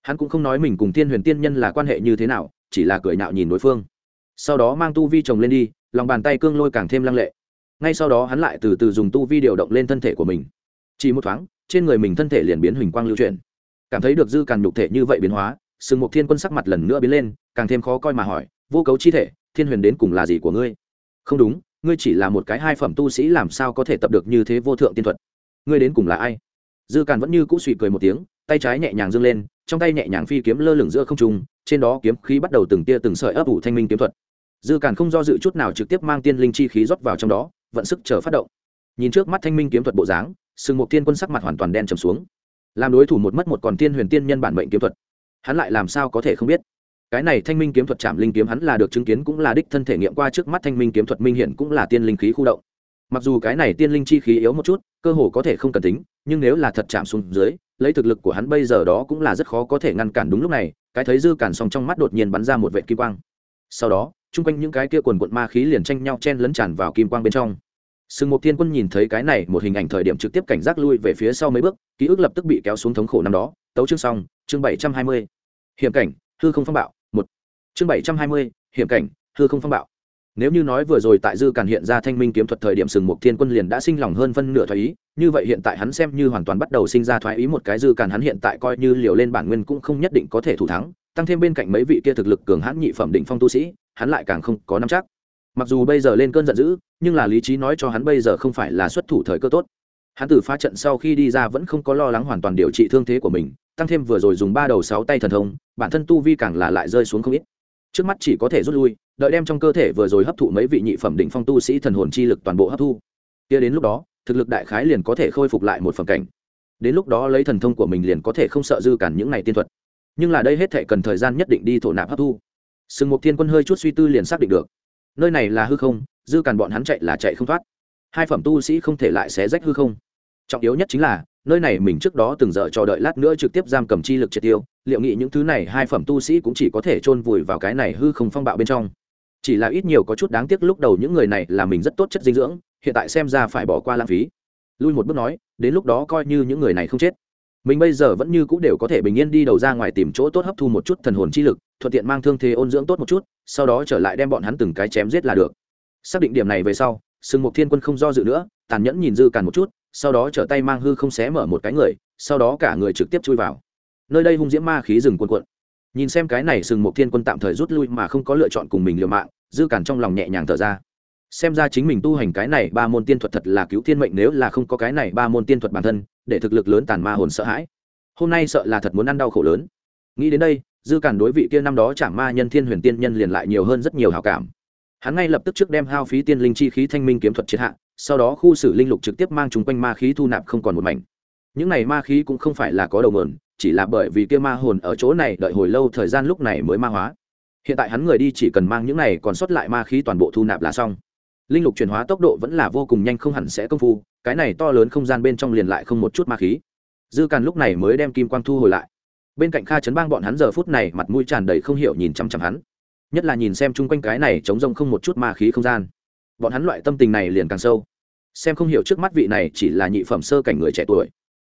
Hắn cũng không nói mình cùng tiên huyền tiên nhân là quan hệ như thế nào, chỉ là cười nạo nhìn đối phương. Sau đó mang tu vi chồng lên đi, lòng bàn tay cương lôi càng thêm lăng lệ. Ngay sau đó hắn lại từ từ dùng tu vi điều động lên thân thể của mình. Chỉ một thoáng, trên người mình thân thể liền biến huỳnh quang lưu chuyển. Cảm thấy được dư càn nhục thể như vậy biến hóa, sừng mục thiên quân sắc mặt lần nữa biến lên, càng thêm khó coi mà hỏi vô cấu chi thể, thiên huyền đến cùng là gì của ngươi? Không đúng, ngươi chỉ là một cái hai phẩm tu sĩ làm sao có thể tập được như thế vô thượng tiên thuật. Ngươi đến cùng là ai? Dư càn vẫn như cũ suy cười một tiếng, tay trái nhẹ nhàng dâng lên, trong tay nhẹ nhàng phi kiếm lơ lửng giữa không trung, trên đó kiếm khí bắt đầu từng tia từng sợi ấp ủ thanh minh kiếm thuật. Dư càn không do dự chút nào trực tiếp mang tiên linh chi khí rót vào trong đó, vận sức chờ phát động. Nhìn trước mắt thanh minh kiếm thuật bộ dáng, sừng mục tiên quân sắc mặt hoàn toàn đen trầm xuống. Làm đối thủ một mất một còn tiên huyền tiên nhân bản mệnh kiếm thuật. Hắn lại làm sao có thể không biết? Cái này thanh minh kiếm thuật chạm linh kiếm hắn là được chứng kiến cũng là đích thân thể nghiệm qua trước mắt thanh minh kiếm thuật minh hiển cũng là tiên linh khí khu động. Mặc dù cái này tiên linh chi khí yếu một chút, cơ hồ có thể không cần tính, nhưng nếu là thật chạm xuống dưới, lấy thực lực của hắn bây giờ đó cũng là rất khó có thể ngăn cản đúng lúc này, cái thấy dư cản xong trong mắt đột nhiên bắn ra một vệ kim quang. Sau đó, chung quanh những cái kia quần quận ma khí liền tranh nhau chen lấn tràn vào kim quang bên trong. Sừng một thiên quân nhìn thấy cái này một hình ảnh thời điểm trực tiếp cảnh giác lui về phía sau mấy bước, ký ức lập tức bị kéo xuống thống khổ năm đó. Tấu chương xong, chương bảy trăm hai mươi. Hiểm cảnh, hư không phong bạo chương bảy trăm hai mươi, hiểm cảnh, hư không phong bạo. Nếu như nói vừa rồi tại dư càn hiện ra thanh minh kiếm thuật thời điểm sừng mục thiên quân liền đã sinh lòng hơn phân nửa thoái ý, như vậy hiện tại hắn xem như hoàn toàn bắt đầu sinh ra thoái ý một cái dư càn hắn hiện tại coi như liều lên bản nguyên cũng không nhất định có thể thủ thắng, tăng thêm bên cạnh mấy vị kia thực lực cường hãn nhị phẩm đỉnh phong tu sĩ, hắn lại càng không có nắm chắc. Mặc dù bây giờ lên cơn giận dữ, nhưng là lý trí nói cho hắn bây giờ không phải là xuất thủ thời cơ tốt. Hắn từ phá trận sau khi đi ra vẫn không có lo lắng hoàn toàn điều trị thương thế của mình, tăng thêm vừa rồi dùng ba đầu sáu tay thần thông, bản thân tu vi càng là lại rơi xuống không ít trước mắt chỉ có thể rút lui, đợi đem trong cơ thể vừa rồi hấp thụ mấy vị nhị phẩm định phong tu sĩ thần hồn chi lực toàn bộ hấp thu. Kia đến lúc đó, thực lực đại khái liền có thể khôi phục lại một phẩm cảnh. Đến lúc đó lấy thần thông của mình liền có thể không sợ dư cản những này tiên thuật. Nhưng là đây hết thể cần thời gian nhất định đi thổ nạp hấp thu. Sừng mục thiên quân hơi chút suy tư liền xác định được. Nơi này là hư không, dư cản bọn hắn chạy là chạy không thoát. Hai phẩm tu sĩ không thể lại xé rách hư không. Trọng yếu nhất chính là nơi này mình trước đó từng dở cho đợi lát nữa trực tiếp giam cầm chi lực triệt tiêu, liệu nghĩ những thứ này hai phẩm tu sĩ cũng chỉ có thể chôn vùi vào cái này hư không phong bạo bên trong. Chỉ là ít nhiều có chút đáng tiếc lúc đầu những người này là mình rất tốt chất dinh dưỡng, hiện tại xem ra phải bỏ qua lãng phí. Lui một bước nói, đến lúc đó coi như những người này không chết. Mình bây giờ vẫn như c ũ đều có thể bình yên đi đầu ra ngoài tìm chỗ tốt hấp thu một chút thần hồn chi lực, thuận tiện mang thương thế ôn dưỡng tốt một chút, sau đó trở lại đem bọn hắn từng cái chém giết là được. Xác định điểm này về sau, sừng mục thiên quân không do dự nữa, tàn nhẫn nhìn dư càn một chút sau đó trở tay mang hư không xé mở một cái người, sau đó cả người trực tiếp chui vào. Nơi đây hung diễm ma khí rừng cuồn cuộn. Nhìn xem cái này sừng mục thiên quân tạm thời rút lui mà không có lựa chọn cùng mình liều mạng, dư càn trong lòng nhẹ nhàng thở ra. Xem ra chính mình tu hành cái này ba môn tiên thuật thật là cứu thiên mệnh nếu là không có cái này ba môn tiên thuật bản thân, để thực lực lớn tàn ma hồn sợ hãi. Hôm nay sợ là thật muốn ăn đau khổ lớn. Nghĩ đến đây, dư càn đối vị kia năm đó chả ma nhân thiên huyền tiên nhân liền lại nhiều hơn rất nhiều hào cảm. Hắn ngay lập tức trước đem hao phí tiên linh chi khí thanh minh kiếm thuật triệt hạ sau đó khu xử linh lục trực tiếp mang chúng quanh ma khí thu nạp không còn một mảnh. Những này ma khí cũng không phải là có đầu mườn chỉ là bởi vì kia ma hồn ở chỗ này đợi hồi lâu thời gian lúc này mới ma hóa. Hiện tại hắn người đi chỉ cần mang những này còn sót lại ma khí toàn bộ thu nạp là xong. Linh lục chuyển hóa tốc độ vẫn là vô cùng nhanh không hẳn sẽ công phu, cái này to lớn không gian bên trong liền lại không một chút ma khí. Dư càn lúc này mới đem kim quang thu hồi lại. Bên cạnh kha chấn bang bọn hắn giờ phút này mặt mũi tràn đầy không hiểu nhìn chằm chằm hắn. Nhất là nhìn xem chung quanh cái này chống rông không một chút ma khí không gian. Bọn hắn loại tâm tình này liền càng sâu xem không hiểu trước mắt vị này chỉ là nhị phẩm sơ cảnh người trẻ tuổi.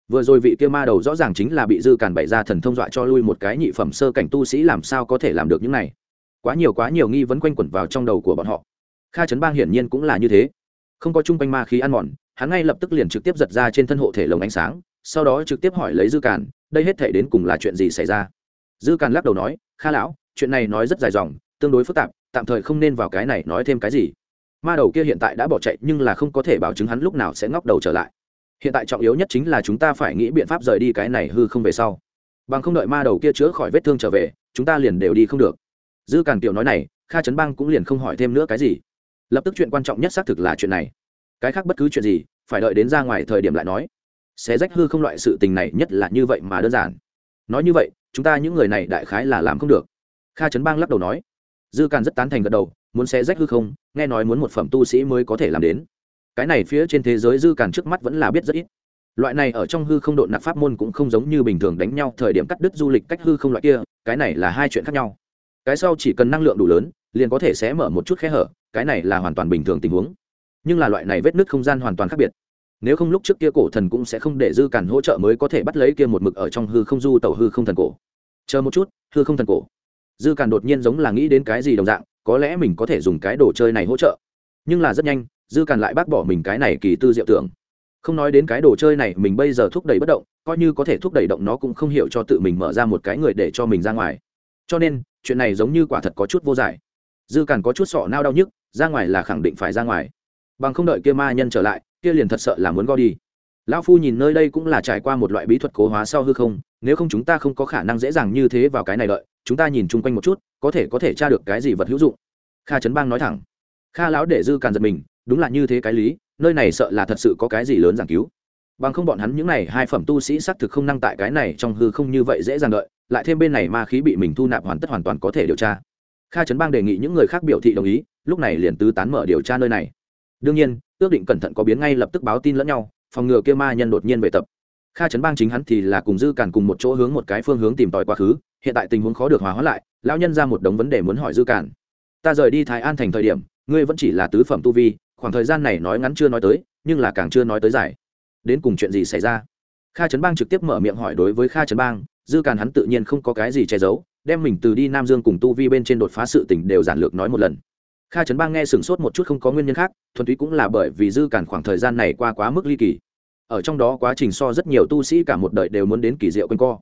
Vừa rồi vị kia ma đầu rõ ràng chính là bị dư càn bày ra thần thông dọa cho lui một cái nhị phẩm sơ cảnh tu sĩ làm sao có thể làm được những này. Quá nhiều quá nhiều nghi vấn quanh quẩn vào trong đầu của bọn họ. Kha trấn bang hiển nhiên cũng là như thế. Không có chung quanh ma khí ăn mòn, hắn ngay lập tức liền trực tiếp giật ra trên thân hộ thể lồng ánh sáng, sau đó trực tiếp hỏi lấy dư càn, đây hết thể đến cùng là chuyện gì xảy ra? Dư càn lắc đầu nói, kha lão, chuyện này nói rất dài dòng, tương đối phức tạp, tạm thời không nên vào cái này nói thêm cái gì ma đầu kia hiện tại đã bỏ chạy nhưng là không có thể bảo chứng hắn lúc nào sẽ ngóc đầu trở lại. Hiện tại trọng yếu nhất chính là chúng ta phải nghĩ biện pháp rời đi cái này hư không về sau. Bằng không đợi ma đầu kia chữa khỏi vết thương trở về, chúng ta liền đều đi không được. Dư càn tiểu nói này, kha trấn bang cũng liền không hỏi thêm nữa cái gì. Lập tức chuyện quan trọng nhất xác thực là chuyện này. Cái khác bất cứ chuyện gì, phải đợi đến ra ngoài thời điểm lại nói. Sẽ rách hư không loại sự tình này nhất là như vậy mà đơn giản. Nói như vậy, chúng ta những người này đại khái là làm không được. Kha trấn bang lắc đầu nói. Dư càn rất tán thành gật đầu muốn xé rách hư không, nghe nói muốn một phẩm tu sĩ mới có thể làm đến. Cái này phía trên thế giới dư càn trước mắt vẫn là biết rất ít. Loại này ở trong hư không độn nạp pháp môn cũng không giống như bình thường đánh nhau thời điểm cắt đứt du lịch cách hư không loại kia, cái này là hai chuyện khác nhau. Cái sau chỉ cần năng lượng đủ lớn, liền có thể sẽ mở một chút khe hở, cái này là hoàn toàn bình thường tình huống. Nhưng là loại này vết nứt không gian hoàn toàn khác biệt. Nếu không lúc trước kia cổ thần cũng sẽ không để dư cản hỗ trợ mới có thể bắt lấy kia một mực ở trong hư không du tàu hư không thần cổ. Chờ một chút, hư không thần cổ. Dư cản đột nhiên giống là nghĩ đến cái gì đồng dạng có lẽ mình có thể dùng cái đồ chơi này hỗ trợ. Nhưng là rất nhanh, dư càn lại bác bỏ mình cái này kỳ tư diệu tưởng. Không nói đến cái đồ chơi này, mình bây giờ thúc đẩy bất động, coi như có thể thúc đẩy động nó cũng không hiểu cho tự mình mở ra một cái người để cho mình ra ngoài. Cho nên, chuyện này giống như quả thật có chút vô giải. Dư càn có chút sọ nao đau nhức, ra ngoài là khẳng định phải ra ngoài. Bằng không đợi kia ma nhân trở lại, kia liền thật sợ là muốn go đi. Lão phu nhìn nơi đây cũng là trải qua một loại bí thuật cố hóa sau hư không, nếu không chúng ta không có khả năng dễ dàng như thế vào cái này đợi chúng ta nhìn chung quanh một chút, có thể có thể tra được cái gì vật hữu dụng. Kha trấn bang nói thẳng. Kha lão để dư càn giật mình, đúng là như thế cái lý, nơi này sợ là thật sự có cái gì lớn giảng cứu. Bằng không bọn hắn những này hai phẩm tu sĩ xác thực không năng tại cái này trong hư không như vậy dễ dàng đợi, lại thêm bên này ma khí bị mình thu nạp hoàn tất hoàn toàn có thể điều tra. Kha trấn bang đề nghị những người khác biểu thị đồng ý, lúc này liền tứ tán mở điều tra nơi này. Đương nhiên, ước định cẩn thận có biến ngay lập tức báo tin lẫn nhau, phòng ngừa kia ma nhân đột nhiên về tập. Kha trấn bang chính hắn thì là cùng dư càn cùng một chỗ hướng một cái phương hướng tìm tòi quá khứ hiện tại tình huống khó được hòa hóa lại, lão nhân ra một đống vấn đề muốn hỏi dư càn ta rời đi thái an thành thời điểm, ngươi vẫn chỉ là tứ phẩm tu vi, khoảng thời gian này nói ngắn chưa nói tới, nhưng là càng chưa nói tới giải đến cùng chuyện gì xảy ra? Kha trấn bang trực tiếp mở miệng hỏi đối với kha trấn bang, dư càn hắn tự nhiên không có cái gì che giấu, đem mình từ đi nam dương cùng tu vi bên trên đột phá sự tình đều giản lược nói một lần. Kha trấn bang nghe sửng sốt một chút không có nguyên nhân khác, thuần túy cũng là bởi vì dư cản khoảng thời gian này qua quá mức ly kỳ. Ở trong đó quá trình so rất nhiều tu sĩ cả một đời đều muốn đến kỳ diệu quanh co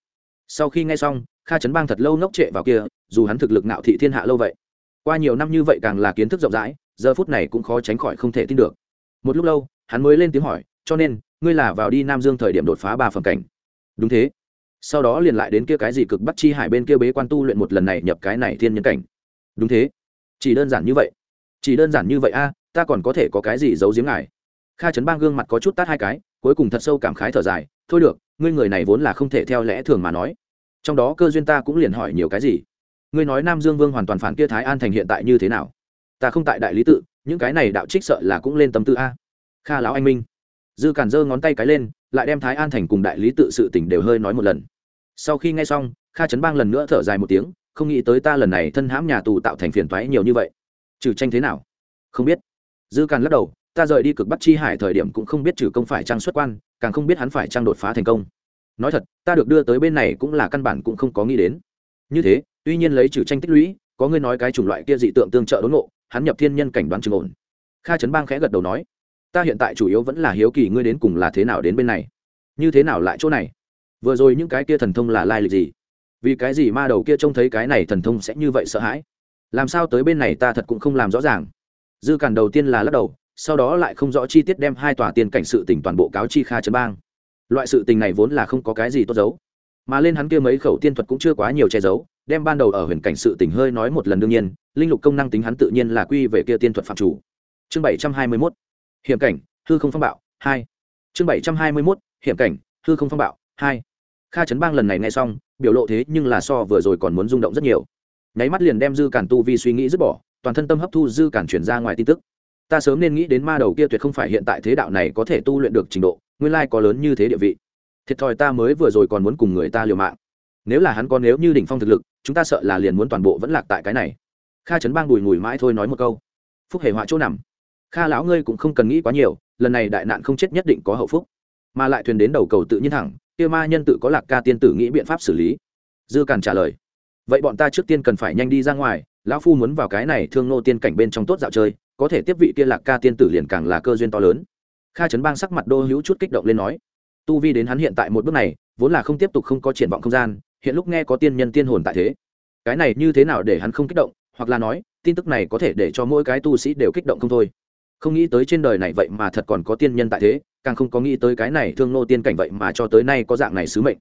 sau khi nghe xong, kha chấn bang thật lâu ngốc trệ vào kia, dù hắn thực lực nạo thị thiên hạ lâu vậy. Qua nhiều năm như vậy càng là kiến thức rộng rãi, giờ phút này cũng khó tránh khỏi không thể tin được. Một lúc lâu, hắn mới lên tiếng hỏi, cho nên, ngươi là vào đi nam dương thời điểm đột phá ba phẩm cảnh? Đúng thế. Sau đó liền lại đến kia cái gì cực bắt chi hải bên kia bế quan tu luyện một lần này nhập cái này thiên nhân cảnh. Đúng thế. Chỉ đơn giản như vậy? Chỉ đơn giản như vậy a, ta còn có thể có cái gì giấu giếm ngài? Kha trấn bang gương mặt có chút tát hai cái, cuối cùng thật sâu cảm khái thở dài thôi được, ngươi người này vốn là không thể theo lẽ thường mà nói. Trong đó cơ duyên ta cũng liền hỏi nhiều cái gì. Ngươi nói nam dương vương hoàn toàn phản kia thái an thành hiện tại như thế nào? Ta không tại đại lý tự, những cái này đạo trích sợ là cũng lên tâm tư a. Kha lão anh minh. Dư càn giơ ngón tay cái lên, lại đem thái an thành cùng đại lý tự sự tỉnh đều hơi nói một lần. Sau khi nghe xong, kha trấn bang lần nữa thở dài một tiếng, không nghĩ tới ta lần này thân hãm nhà tù tạo thành phiền toái nhiều như vậy. Trừ tranh thế nào? Không biết. Dư càn lắc đầu ta rời đi cực bắc chi hải thời điểm cũng không biết trừ công phải trang xuất quan, càng không biết hắn phải trang đột phá thành công. Nói thật, ta được đưa tới bên này cũng là căn bản cũng không có nghĩ đến. Như thế, tuy nhiên lấy trừ tranh tích lũy, có người nói cái chủng loại kia dị tượng tương trợ đốn ngộ, hắn nhập thiên nhân cảnh đoán trường ổn. Kha trấn bang khẽ gật đầu nói, ta hiện tại chủ yếu vẫn là hiếu kỳ ngươi đến cùng là thế nào đến bên này. Như thế nào lại chỗ này? Vừa rồi những cái kia thần thông là lai lịch gì? Vì cái gì ma đầu kia trông thấy cái này thần thông sẽ như vậy sợ hãi? Làm sao tới bên này ta thật cũng không làm rõ ràng. Dư cản đầu tiên là lắc đầu sau đó lại không rõ chi tiết đem hai tòa tiền cảnh sự tình toàn bộ cáo chi kha trấn bang. Loại sự tình này vốn là không có cái gì tốt giấu. Mà lên hắn kia mấy khẩu tiên thuật cũng chưa quá nhiều che giấu, đem ban đầu ở huyền cảnh sự tình hơi nói một lần đương nhiên, linh lục công năng tính hắn tự nhiên là quy về kia tiên thuật phạm chủ. Chương bảy trăm hai mươi mốt, hiểm cảnh, hư không phong bạo, hai. Chương bảy trăm hai mươi mốt, hiểm cảnh, hư không phong bạo, hai. Kha trấn bang lần này nghe xong, biểu lộ thế nhưng là so vừa rồi còn muốn rung động rất nhiều. Nháy mắt liền đem dư cản tu vi suy nghĩ dứt bỏ, toàn thân tâm hấp thu dư cản chuyển ra ngoài tin tức ta sớm nên nghĩ đến ma đầu kia tuyệt không phải hiện tại thế đạo này có thể tu luyện được trình độ, nguyên lai có lớn như thế địa vị. Thiệt thòi ta mới vừa rồi còn muốn cùng người ta liều mạng. Nếu là hắn có nếu như đỉnh phong thực lực, chúng ta sợ là liền muốn toàn bộ vẫn lạc tại cái này. Kha trấn bang bùi ngùi mãi thôi nói một câu. Phúc hề họa chỗ nằm. Kha lão ngươi cũng không cần nghĩ quá nhiều, lần này đại nạn không chết nhất định có hậu phúc. Mà lại thuyền đến đầu cầu tự nhiên thẳng, kia ma nhân tự có lạc ca tiên tử nghĩ biện pháp xử lý. Dư càn trả lời. Vậy bọn ta trước tiên cần phải nhanh đi ra ngoài, lão phu muốn vào cái này thương nô tiên cảnh bên trong tốt dạo chơi có thể tiếp vị kia lạc ca tiên tử liền càng là cơ duyên to lớn. Kha trấn bang sắc mặt đô hữu chút kích động lên nói, tu vi đến hắn hiện tại một bước này, vốn là không tiếp tục không có triển vọng không gian, hiện lúc nghe có tiên nhân tiên hồn tại thế. Cái này như thế nào để hắn không kích động, hoặc là nói, tin tức này có thể để cho mỗi cái tu sĩ đều kích động không thôi. Không nghĩ tới trên đời này vậy mà thật còn có tiên nhân tại thế, càng không có nghĩ tới cái này thương nô tiên cảnh vậy mà cho tới nay có dạng này sứ mệnh.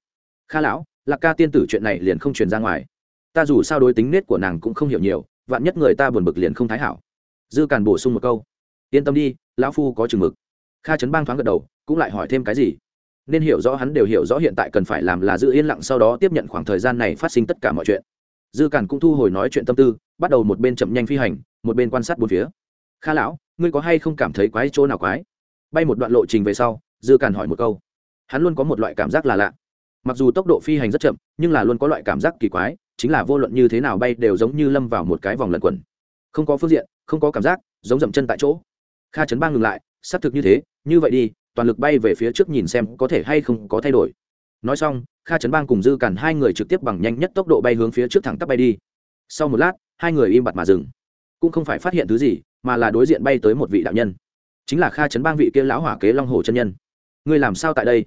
Kha lão, lạc ca tiên tử chuyện này liền không truyền ra ngoài. Ta dù sao đối tính nết của nàng cũng không hiểu nhiều, vạn nhất người ta buồn bực liền không thái hảo dư càn bổ sung một câu. Yên tâm đi, lão phu có chừng mực. Kha trấn bang thoáng gật đầu, cũng lại hỏi thêm cái gì. Nên hiểu rõ hắn đều hiểu rõ hiện tại cần phải làm là giữ yên lặng sau đó tiếp nhận khoảng thời gian này phát sinh tất cả mọi chuyện. Dư càn cũng thu hồi nói chuyện tâm tư, bắt đầu một bên chậm nhanh phi hành, một bên quan sát bốn phía. Kha lão, ngươi có hay không cảm thấy quái chỗ nào quái? Bay một đoạn lộ trình về sau, dư càn hỏi một câu. Hắn luôn có một loại cảm giác là lạ. Mặc dù tốc độ phi hành rất chậm, nhưng là luôn có loại cảm giác kỳ quái, chính là vô luận như thế nào bay đều giống như lâm vào một cái vòng lẩn quẩn. Không có phương diện không có cảm giác, giống dậm chân tại chỗ. Kha chấn bang ngừng lại, xác thực như thế, như vậy đi, toàn lực bay về phía trước nhìn xem có thể hay không có thay đổi. Nói xong, kha chấn bang cùng dư cản hai người trực tiếp bằng nhanh nhất tốc độ bay hướng phía trước thẳng tắp bay đi. Sau một lát, hai người im bặt mà dừng. Cũng không phải phát hiện thứ gì, mà là đối diện bay tới một vị đạo nhân. Chính là kha chấn bang vị kia lão hỏa kế long hồ chân nhân. Ngươi làm sao tại đây?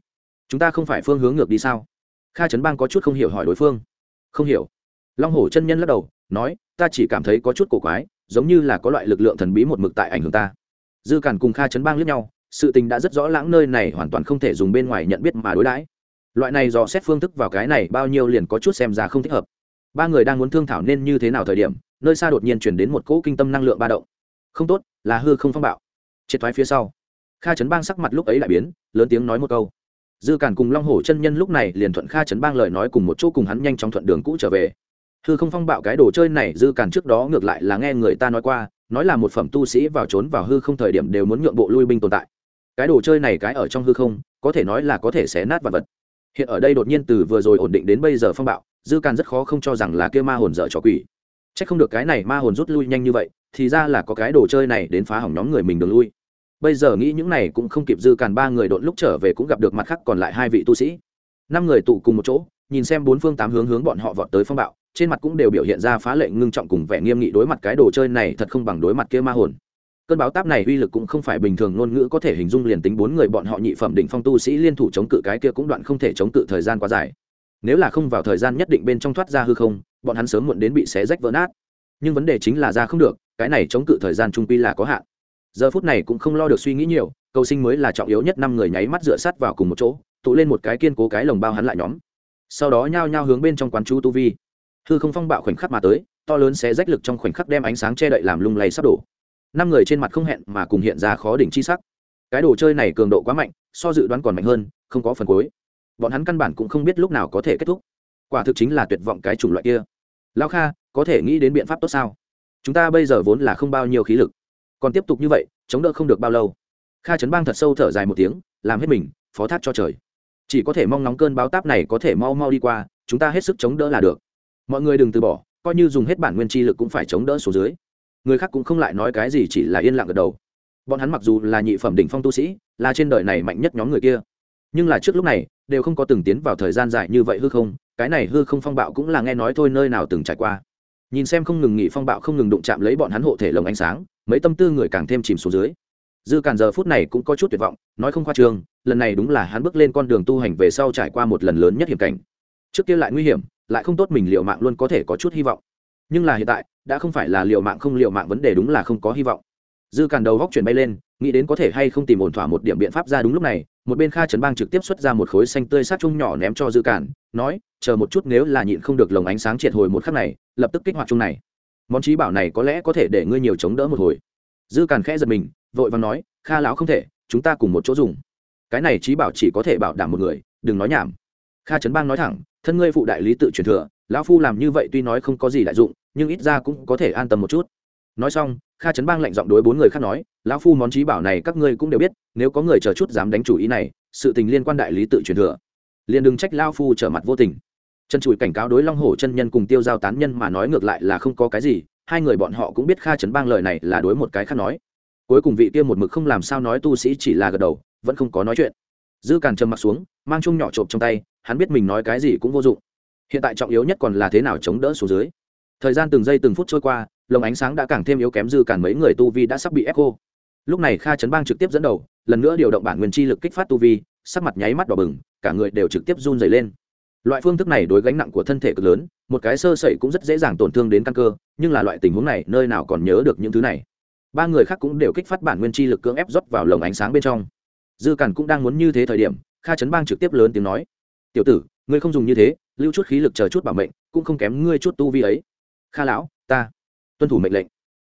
Chúng ta không phải phương hướng ngược đi sao? Kha chấn bang có chút không hiểu hỏi đối phương. Không hiểu. Long hổ chân nhân lắc đầu, nói, ta chỉ cảm thấy có chút cổ quái giống như là có loại lực lượng thần bí một mực tại ảnh hưởng ta. Dư cản cùng kha chấn bang lướt nhau, sự tình đã rất rõ lãng nơi này hoàn toàn không thể dùng bên ngoài nhận biết mà đối đãi. Loại này dò xét phương thức vào cái này bao nhiêu liền có chút xem ra không thích hợp. Ba người đang muốn thương thảo nên như thế nào thời điểm, nơi xa đột nhiên chuyển đến một cỗ kinh tâm năng lượng ba động. Không tốt, là hư không phong bạo. Triệt thoái phía sau, kha chấn bang sắc mặt lúc ấy lại biến, lớn tiếng nói một câu. Dư cản cùng long hổ chân nhân lúc này liền thuận kha chấn bang lời nói cùng một chỗ cùng hắn nhanh chóng thuận đường cũ trở về hư không phong bạo cái đồ chơi này dư cản trước đó ngược lại là nghe người ta nói qua, nói là một phẩm tu sĩ vào trốn vào hư không thời điểm đều muốn nhượng bộ lui binh tồn tại. Cái đồ chơi này cái ở trong hư không, có thể nói là có thể xé nát vật vật. Hiện ở đây đột nhiên từ vừa rồi ổn định đến bây giờ phong bạo, dư càn rất khó không cho rằng là kia ma hồn dở trò quỷ. C h ắ c không được cái này ma hồn rút lui nhanh như vậy, thì ra là có cái đồ chơi này đến phá hỏng nhóm người mình đường lui. Bây giờ nghĩ những này cũng không kịp dư càn ba người đột lúc trở về cũng gặp được mặt khác còn lại hai vị tu sĩ. Năm người tụ cùng một chỗ, nhìn xem bốn phương tám hướng hướng bọn họ vọt tới phong bạo trên mặt cũng đều biểu hiện ra phá lệ ngưng trọng cùng vẻ nghiêm nghị đối mặt cái đồ chơi này thật không bằng đối mặt kia ma hồn. Cơn báo táp này uy lực cũng không phải bình thường, ngôn ngữ có thể hình dung liền tính bốn người bọn họ nhị phẩm đỉnh phong tu sĩ liên thủ chống cự cái kia cũng đoạn không thể chống cự thời gian quá dài. Nếu là không vào thời gian nhất định bên trong thoát ra hư không, bọn hắn sớm muộn đến bị xé rách vỡ nát. Nhưng vấn đề chính là ra không được, cái này chống cự thời gian trung pi là có hạn. Giờ phút này cũng không lo được suy nghĩ nhiều, cầu sinh mới là trọng yếu nhất năm người nháy mắt dựa sát vào cùng một chỗ, tụ lên một cái kiên cố cái lồng bao hắn lại nhóm. Sau đó nhao nhao hướng bên trong quán chú tu vi hư không phong bạo khoảnh khắc mà tới, to lớn xé rách lực trong khoảnh khắc đem ánh sáng che đậy làm lung lay sắp đổ. Năm người trên mặt không hẹn mà cùng hiện ra khó đỉnh chi sắc. Cái đồ chơi này cường độ quá mạnh, so dự đoán còn mạnh hơn, không có phần cuối. Bọn hắn căn bản cũng không biết lúc nào có thể kết thúc. Quả thực chính là tuyệt vọng cái chủng loại kia. Lao kha, có thể nghĩ đến biện pháp tốt sao? Chúng ta bây giờ vốn là không bao nhiêu khí lực. Còn tiếp tục như vậy, chống đỡ không được bao lâu. Kha trấn bang thật sâu thở dài một tiếng, làm hết mình, phó thác cho trời. Chỉ có thể mong nóng cơn báo táp này có thể mau mau đi qua, chúng ta hết sức chống đỡ là được mọi người đừng từ bỏ, coi như dùng hết bản nguyên chi lực cũng phải chống đỡ xuống dưới. Người khác cũng không lại nói cái gì chỉ là yên lặng gật đầu. Bọn hắn mặc dù là nhị phẩm đỉnh phong tu sĩ, là trên đời này mạnh nhất nhóm người kia, nhưng là trước lúc này, đều không có từng tiến vào thời gian dài như vậy hư không, cái này hư không phong bạo cũng là nghe nói thôi nơi nào từng trải qua. Nhìn xem không ngừng nghỉ phong bạo không ngừng đụng chạm lấy bọn hắn hộ thể lồng ánh sáng, mấy tâm tư người càng thêm chìm xuống dưới. Dư càn giờ phút này cũng có chút tuyệt vọng, nói không khoa trương, lần này đúng là hắn bước lên con đường tu hành về sau trải qua một lần lớn nhất hiểm cảnh. Trước kia lại nguy hiểm lại không tốt mình liệu mạng luôn có thể có chút hy vọng. Nhưng là hiện tại, đã không phải là liệu mạng không liệu mạng vấn đề đúng là không có hy vọng. Dư càn đầu góc chuyển bay lên, nghĩ đến có thể hay không tìm ổn thỏa một điểm biện pháp ra đúng lúc này, một bên kha trấn bang trực tiếp xuất ra một khối xanh tươi sát chung nhỏ ném cho dư càn, nói, chờ một chút nếu là nhịn không được lồng ánh sáng triệt hồi một khắc này, lập tức kích hoạt chung này. Món trí bảo này có lẽ có thể để ngươi nhiều chống đỡ một hồi. Dư càn khẽ giật mình, vội và nói, kha lão không thể, chúng ta cùng một chỗ dùng. Cái này trí bảo chỉ có thể bảo đảm một người, đừng nói nhảm. Kha trấn bang nói thẳng thân ngươi phụ đại lý tự truyền thừa, lão phu làm như vậy tuy nói không có gì đại dụng, nhưng ít ra cũng có thể an tâm một chút. Nói xong, kha trấn bang lạnh giọng đối bốn người khác nói, lão phu món trí bảo này các ngươi cũng đều biết, nếu có người chờ chút dám đánh chủ ý này, sự tình liên quan đại lý tự truyền thừa. Liền đừng trách lao phu trở mặt vô tình. Chân chùi cảnh cáo đối long hổ chân nhân cùng tiêu giao tán nhân mà nói ngược lại là không có cái gì, hai người bọn họ cũng biết kha trấn bang lời này là đối một cái khác nói. Cuối cùng vị kia một mực không làm sao nói tu sĩ chỉ là gật đầu, vẫn không có nói chuyện. Dư càn trầm mặt xuống, mang chung nhỏ trộm trong tay hắn biết mình nói cái gì cũng vô dụng. Hiện tại trọng yếu nhất còn là thế nào chống đỡ số dưới. Thời gian từng giây từng phút trôi qua, lồng ánh sáng đã càng thêm yếu kém dư cản mấy người tu vi đã sắp bị ép khô lúc này kha trấn bang trực tiếp dẫn đầu, lần nữa điều động bản nguyên chi lực kích phát tu vi, sắc mặt nháy mắt đỏ bừng, cả người đều trực tiếp run dày lên. Loại phương thức này đối gánh nặng của thân thể cực lớn, một cái sơ sẩy cũng rất dễ dàng tổn thương đến căn cơ, nhưng là loại tình huống này, nơi nào còn nhớ được những thứ này. Ba người khác cũng đều kích phát bản nguyên chi lực cưỡng ép rót vào lồng ánh sáng bên trong. Dư cản cũng đang muốn như thế thời điểm, kha trấn bang trực tiếp lớn tiếng nói tiểu tử, ngươi không dùng như thế, lưu chút khí lực chờ chút bảo mệnh, cũng không kém ngươi chút tu vi ấy. Kha lão, ta tuân thủ mệnh lệnh.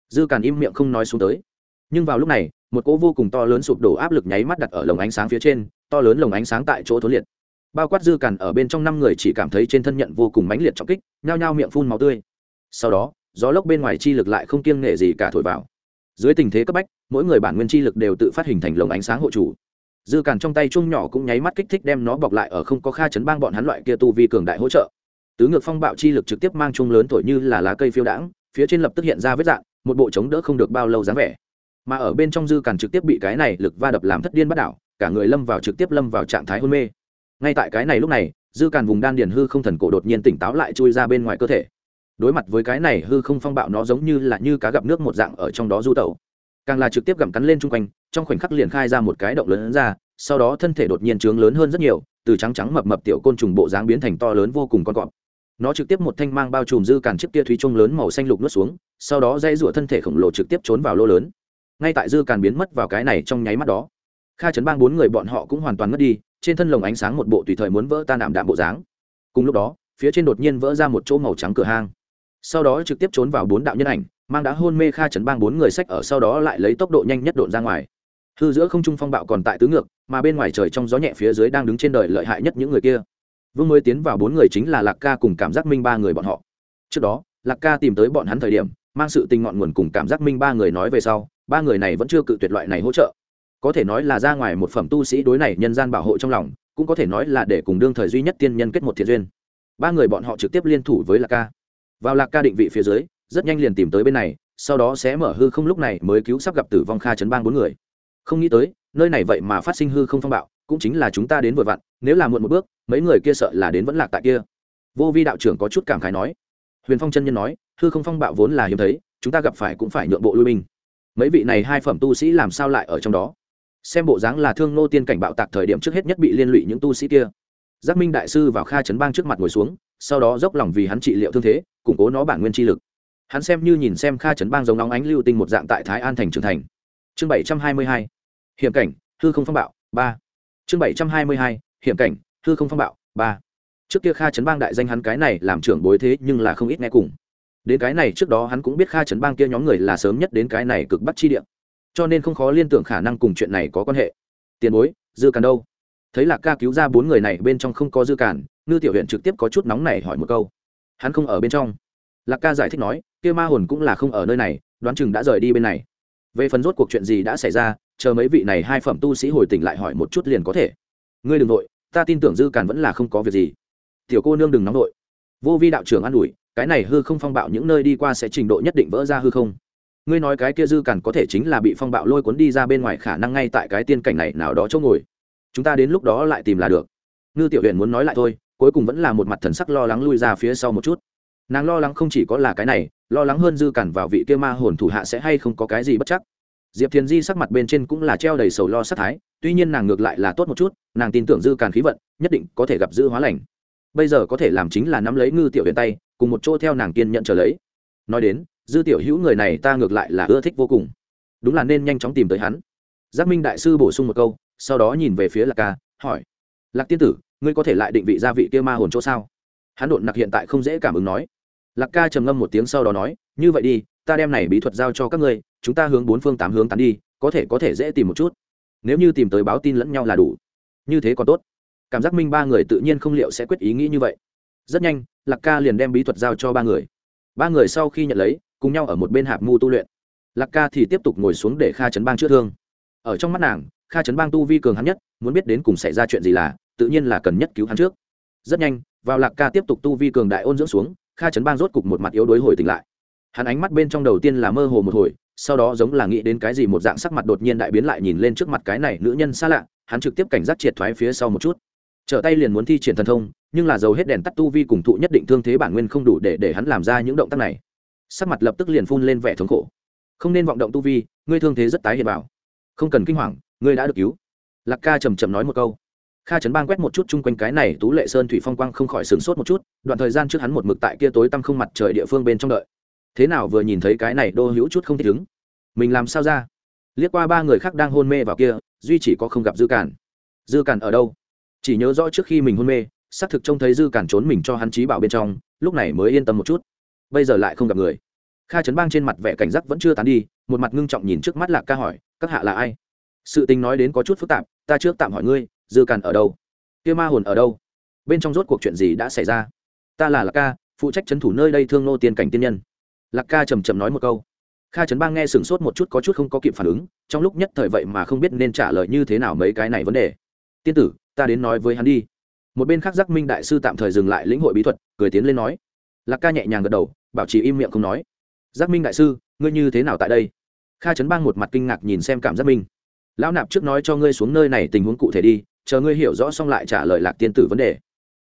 Dư càn im miệng không nói xuống tới. Nhưng vào lúc này, một cỗ vô cùng to lớn sụp đổ áp lực nháy mắt đặt ở lồng ánh sáng phía trên, to lớn lồng ánh sáng tại chỗ thối liệt. Bao quát dư càn ở bên trong năm người chỉ cảm thấy trên thân nhận vô cùng mãnh liệt trọng kích, nhao nhao miệng phun máu tươi. Sau đó, gió lốc bên ngoài chi lực lại không kiêng nể gì cả thổi vào. Dưới tình thế cấp bách, mỗi người bản nguyên chi lực đều tự phát hình thành lồng ánh sáng hộ chủ dư càn trong tay chung nhỏ cũng nháy mắt kích thích đem nó bọc lại ở không có kha chấn bang bọn hắn loại kia tu vi cường đại hỗ trợ. Tứ ngược phong bạo chi lực trực tiếp mang chung lớn thổi như là lá cây phiêu đãng, phía trên lập tức hiện ra vết dạng, một bộ chống đỡ không được bao lâu dáng vẻ. Mà ở bên trong dư càn trực tiếp bị cái này lực va đập làm thất điên bắt đảo, cả người lâm vào trực tiếp lâm vào trạng thái hôn mê. Ngay tại cái này lúc này, dư càn vùng đan điền hư không thần cổ đột nhiên tỉnh táo lại chui ra bên ngoài cơ thể. Đối mặt với cái này hư không phong bạo nó giống như là như cá gặp nước một dạng ở trong đó du tẩu càng là trực tiếp gặm cắn lên chung quanh, trong khoảnh khắc liền khai ra một cái động lớn ra, sau đó thân thể đột nhiên trướng lớn hơn rất nhiều, từ trắng trắng mập mập tiểu côn trùng bộ dáng biến thành to lớn vô cùng con cọp. Nó trực tiếp một thanh mang bao trùm dư càn chiếc kia thúy trung lớn màu xanh lục nuốt xuống, sau đó dây rủa thân thể khổng lồ trực tiếp trốn vào lô lớn. Ngay tại dư càn biến mất vào cái này trong nháy mắt đó, kha chấn bang bốn người bọn họ cũng hoàn toàn mất đi, trên thân lồng ánh sáng một bộ tùy thời muốn vỡ tan ảm đạm bộ dáng. Cùng lúc đó, phía trên đột nhiên vỡ ra một chỗ màu trắng cửa hang. Sau đó trực tiếp trốn vào bốn đạo nhân ảnh mang đã hôn mê kha chấn bang bốn người sách ở sau đó lại lấy tốc độ nhanh nhất độn ra ngoài. Hư giữa không trung phong bạo còn tại tứ ngược, mà bên ngoài trời trong gió nhẹ phía dưới đang đứng trên đời lợi hại nhất những người kia. Vương mới tiến vào bốn người chính là lạc ca cùng cảm giác minh ba người bọn họ. Trước đó, lạc ca tìm tới bọn hắn thời điểm, mang sự tình ngọn nguồn cùng cảm giác minh ba người nói về sau, ba người này vẫn chưa cự tuyệt loại này hỗ trợ. Có thể nói là ra ngoài một phẩm tu sĩ đối này nhân gian bảo hộ trong lòng, cũng có thể nói là để cùng đương thời duy nhất tiên nhân kết một thiện duyên. Ba người bọn họ trực tiếp liên thủ với lạc ca. Vào lạc ca định vị phía dưới rất nhanh liền tìm tới bên này, sau đó sẽ mở hư không lúc này mới cứu sắp gặp tử vong kha chấn bang bốn người. Không nghĩ tới, nơi này vậy mà phát sinh hư không phong bạo, cũng chính là chúng ta đến vội vặn, nếu là muộn một bước, mấy người kia sợ là đến vẫn lạc tại kia. Vô vi đạo trưởng có chút cảm khái nói. Huyền phong chân nhân nói, hư không phong bạo vốn là hiếm thấy, chúng ta gặp phải cũng phải nhượng bộ lui binh. Mấy vị này hai phẩm tu sĩ làm sao lại ở trong đó? Xem bộ dáng là thương nô tiên cảnh bạo tạc thời điểm trước hết nhất bị liên lụy những tu sĩ kia. Giác minh đại sư vào kha chấn bang trước mặt ngồi xuống, sau đó dốc lòng vì hắn trị liệu thương thế, củng cố nó bản nguyên chi lực hắn xem như nhìn xem kha trấn bang giống nóng ánh lưu tinh một dạng tại thái an thành trưởng thành. Chương bảy trăm hai mươi hai, hiểm cảnh, hư không phong bạo, ba. Chương bảy trăm hai mươi hai, hiểm cảnh, hư không phong bạo, ba. Trước kia kha trấn bang đại danh hắn cái này làm trưởng bối thế nhưng là không ít nghe cùng. Đến cái này trước đó hắn cũng biết kha trấn bang kia nhóm người là sớm nhất đến cái này cực bắt chi địa. Cho nên không khó liên tưởng khả năng cùng chuyện này có quan hệ. Tiền bối, dư càn đâu? Thấy lạc ca cứu ra bốn người này bên trong không có dư càn, ngư tiểu huyện trực tiếp có chút nóng này hỏi một câu. Hắn không ở bên trong lạc ca giải thích nói, kia ma hồn cũng là không ở nơi này, đoán chừng đã rời đi bên này. Về phần rốt cuộc chuyện gì đã xảy ra, chờ mấy vị này hai phẩm tu sĩ hồi tỉnh lại hỏi một chút liền có thể. Ngươi đừng nội ta tin tưởng dư càn vẫn là không có việc gì. Tiểu cô nương đừng nóng nội vô vi đạo trưởng an ủi, cái này hư không phong bạo những nơi đi qua sẽ trình độ nhất định vỡ ra hư không. Ngươi nói cái kia dư càn có thể chính là bị phong bạo lôi cuốn đi ra bên ngoài khả năng ngay tại cái tiên cảnh này nào đó chỗ ngồi. Chúng ta đến lúc đó lại tìm là được. Ngư tiểu huyện muốn nói lại thôi, cuối cùng vẫn là một mặt thần sắc lo lắng lui ra phía sau một chút nàng lo lắng không chỉ có là cái này, lo lắng hơn dư cản vào vị kia ma hồn thủ hạ sẽ hay không có cái gì bất chắc. Diệp thiền di sắc mặt bên trên cũng là treo đầy sầu lo sắc thái, tuy nhiên nàng ngược lại là tốt một chút, nàng tin tưởng dư càn khí vận, nhất định có thể gặp dư hóa lành. Bây giờ có thể làm chính là nắm lấy ngư tiểu huyền tay, cùng một chỗ theo nàng kiên nhận trở lấy. Nói đến, dư tiểu hữu người này ta ngược lại là ưa thích vô cùng. Đúng là nên nhanh chóng tìm tới hắn. Giác minh đại sư bổ sung một câu, sau đó nhìn về phía lạc ca, hỏi. Lạc tiên tử, ngươi có thể lại định vị gia vị kia ma hồn chỗ sao? Hắn đột nặc hiện tại không dễ cảm ứng nói lạc ca trầm ngâm một tiếng sau đó nói, như vậy đi, ta đem này bí thuật giao cho các ngươi, chúng ta hướng bốn phương tám hướng tán đi, có thể có thể dễ tìm một chút. Nếu như tìm tới báo tin lẫn nhau là đủ. Như thế còn tốt. Cảm giác minh ba người tự nhiên không liệu sẽ quyết ý nghĩ như vậy. Rất nhanh, lạc ca liền đem bí thuật giao cho ba người. Ba người sau khi nhận lấy, cùng nhau ở một bên hạp mu tu luyện. Lạc ca thì tiếp tục ngồi xuống để kha chấn bang chữa thương. Ở trong mắt nàng, kha chấn bang tu vi cường hắn nhất, muốn biết đến cùng xảy ra chuyện gì là, tự nhiên là cần nhất cứu hắn trước. Rất nhanh, vào lạc ca tiếp tục tu vi cường đại ôn dưỡng xuống kha chấn bang rốt cục một mặt yếu đuối hồi tỉnh lại. Hắn ánh mắt bên trong đầu tiên là mơ hồ một hồi, sau đó giống là nghĩ đến cái gì một dạng sắc mặt đột nhiên đại biến lại nhìn lên trước mặt cái này nữ nhân xa lạ, hắn trực tiếp cảnh giác triệt thoái phía sau một chút. Trở tay liền muốn thi triển thần thông, nhưng là dầu hết đèn tắt tu vi cùng thụ nhất định thương thế bản nguyên không đủ để để hắn làm ra những động tác này. Sắc mặt lập tức liền phun lên vẻ thống khổ. Không nên vọng động tu vi, ngươi thương thế rất tái hiện bảo không cần kinh hoàng, ngươi đã được cứu. Lạc ca trầm trầm nói một câu kha trấn bang quét một chút chung quanh cái này tú lệ sơn thủy phong quang không khỏi sửng sốt một chút, đoạn thời gian trước hắn một mực tại kia tối tăm không mặt trời địa phương bên trong đợi. Thế nào vừa nhìn thấy cái này đô hữu chút không thích ứng? Mình làm sao ra? Liếc qua ba người khác đang hôn mê vào kia, duy chỉ có không gặp dư cản. Dư cản ở đâu? Chỉ nhớ rõ trước khi mình hôn mê, xác thực trông thấy dư cản trốn mình cho hắn trí bảo bên trong, lúc này mới yên tâm một chút. Bây giờ lại không gặp người. Kha trấn bang trên mặt vẻ cảnh giác vẫn chưa tán đi, một mặt ngưng trọng nhìn trước mắt lạc ca hỏi, các hạ là ai? Sự tình nói đến có chút phức tạp, ta trước tạm hỏi ngươi dư càn ở đâu? Kia ma hồn ở đâu? Bên trong rốt cuộc chuyện gì đã xảy ra? Ta là lạc ca, phụ trách trấn thủ nơi đây thương nô tiên cảnh tiên nhân. Lạc ca trầm trầm nói một câu. Kha trấn bang nghe sửng sốt một chút có chút không có kịp phản ứng, trong lúc nhất thời vậy mà không biết nên trả lời như thế nào mấy cái này vấn đề. Tiên tử, ta đến nói với hắn đi. Một bên khác giác minh đại sư tạm thời dừng lại lĩnh hội bí thuật, cười tiến lên nói. Lạc ca nhẹ nhàng gật đầu, bảo trì im miệng không nói. Giác minh đại sư, ngươi như thế nào tại đây? Kha trấn bang một mặt kinh ngạc nhìn xem cảm giác minh. Lão nạp trước nói cho ngươi xuống nơi này tình huống cụ thể đi chờ ngươi hiểu rõ xong lại trả lời lạc tiên tử vấn đề.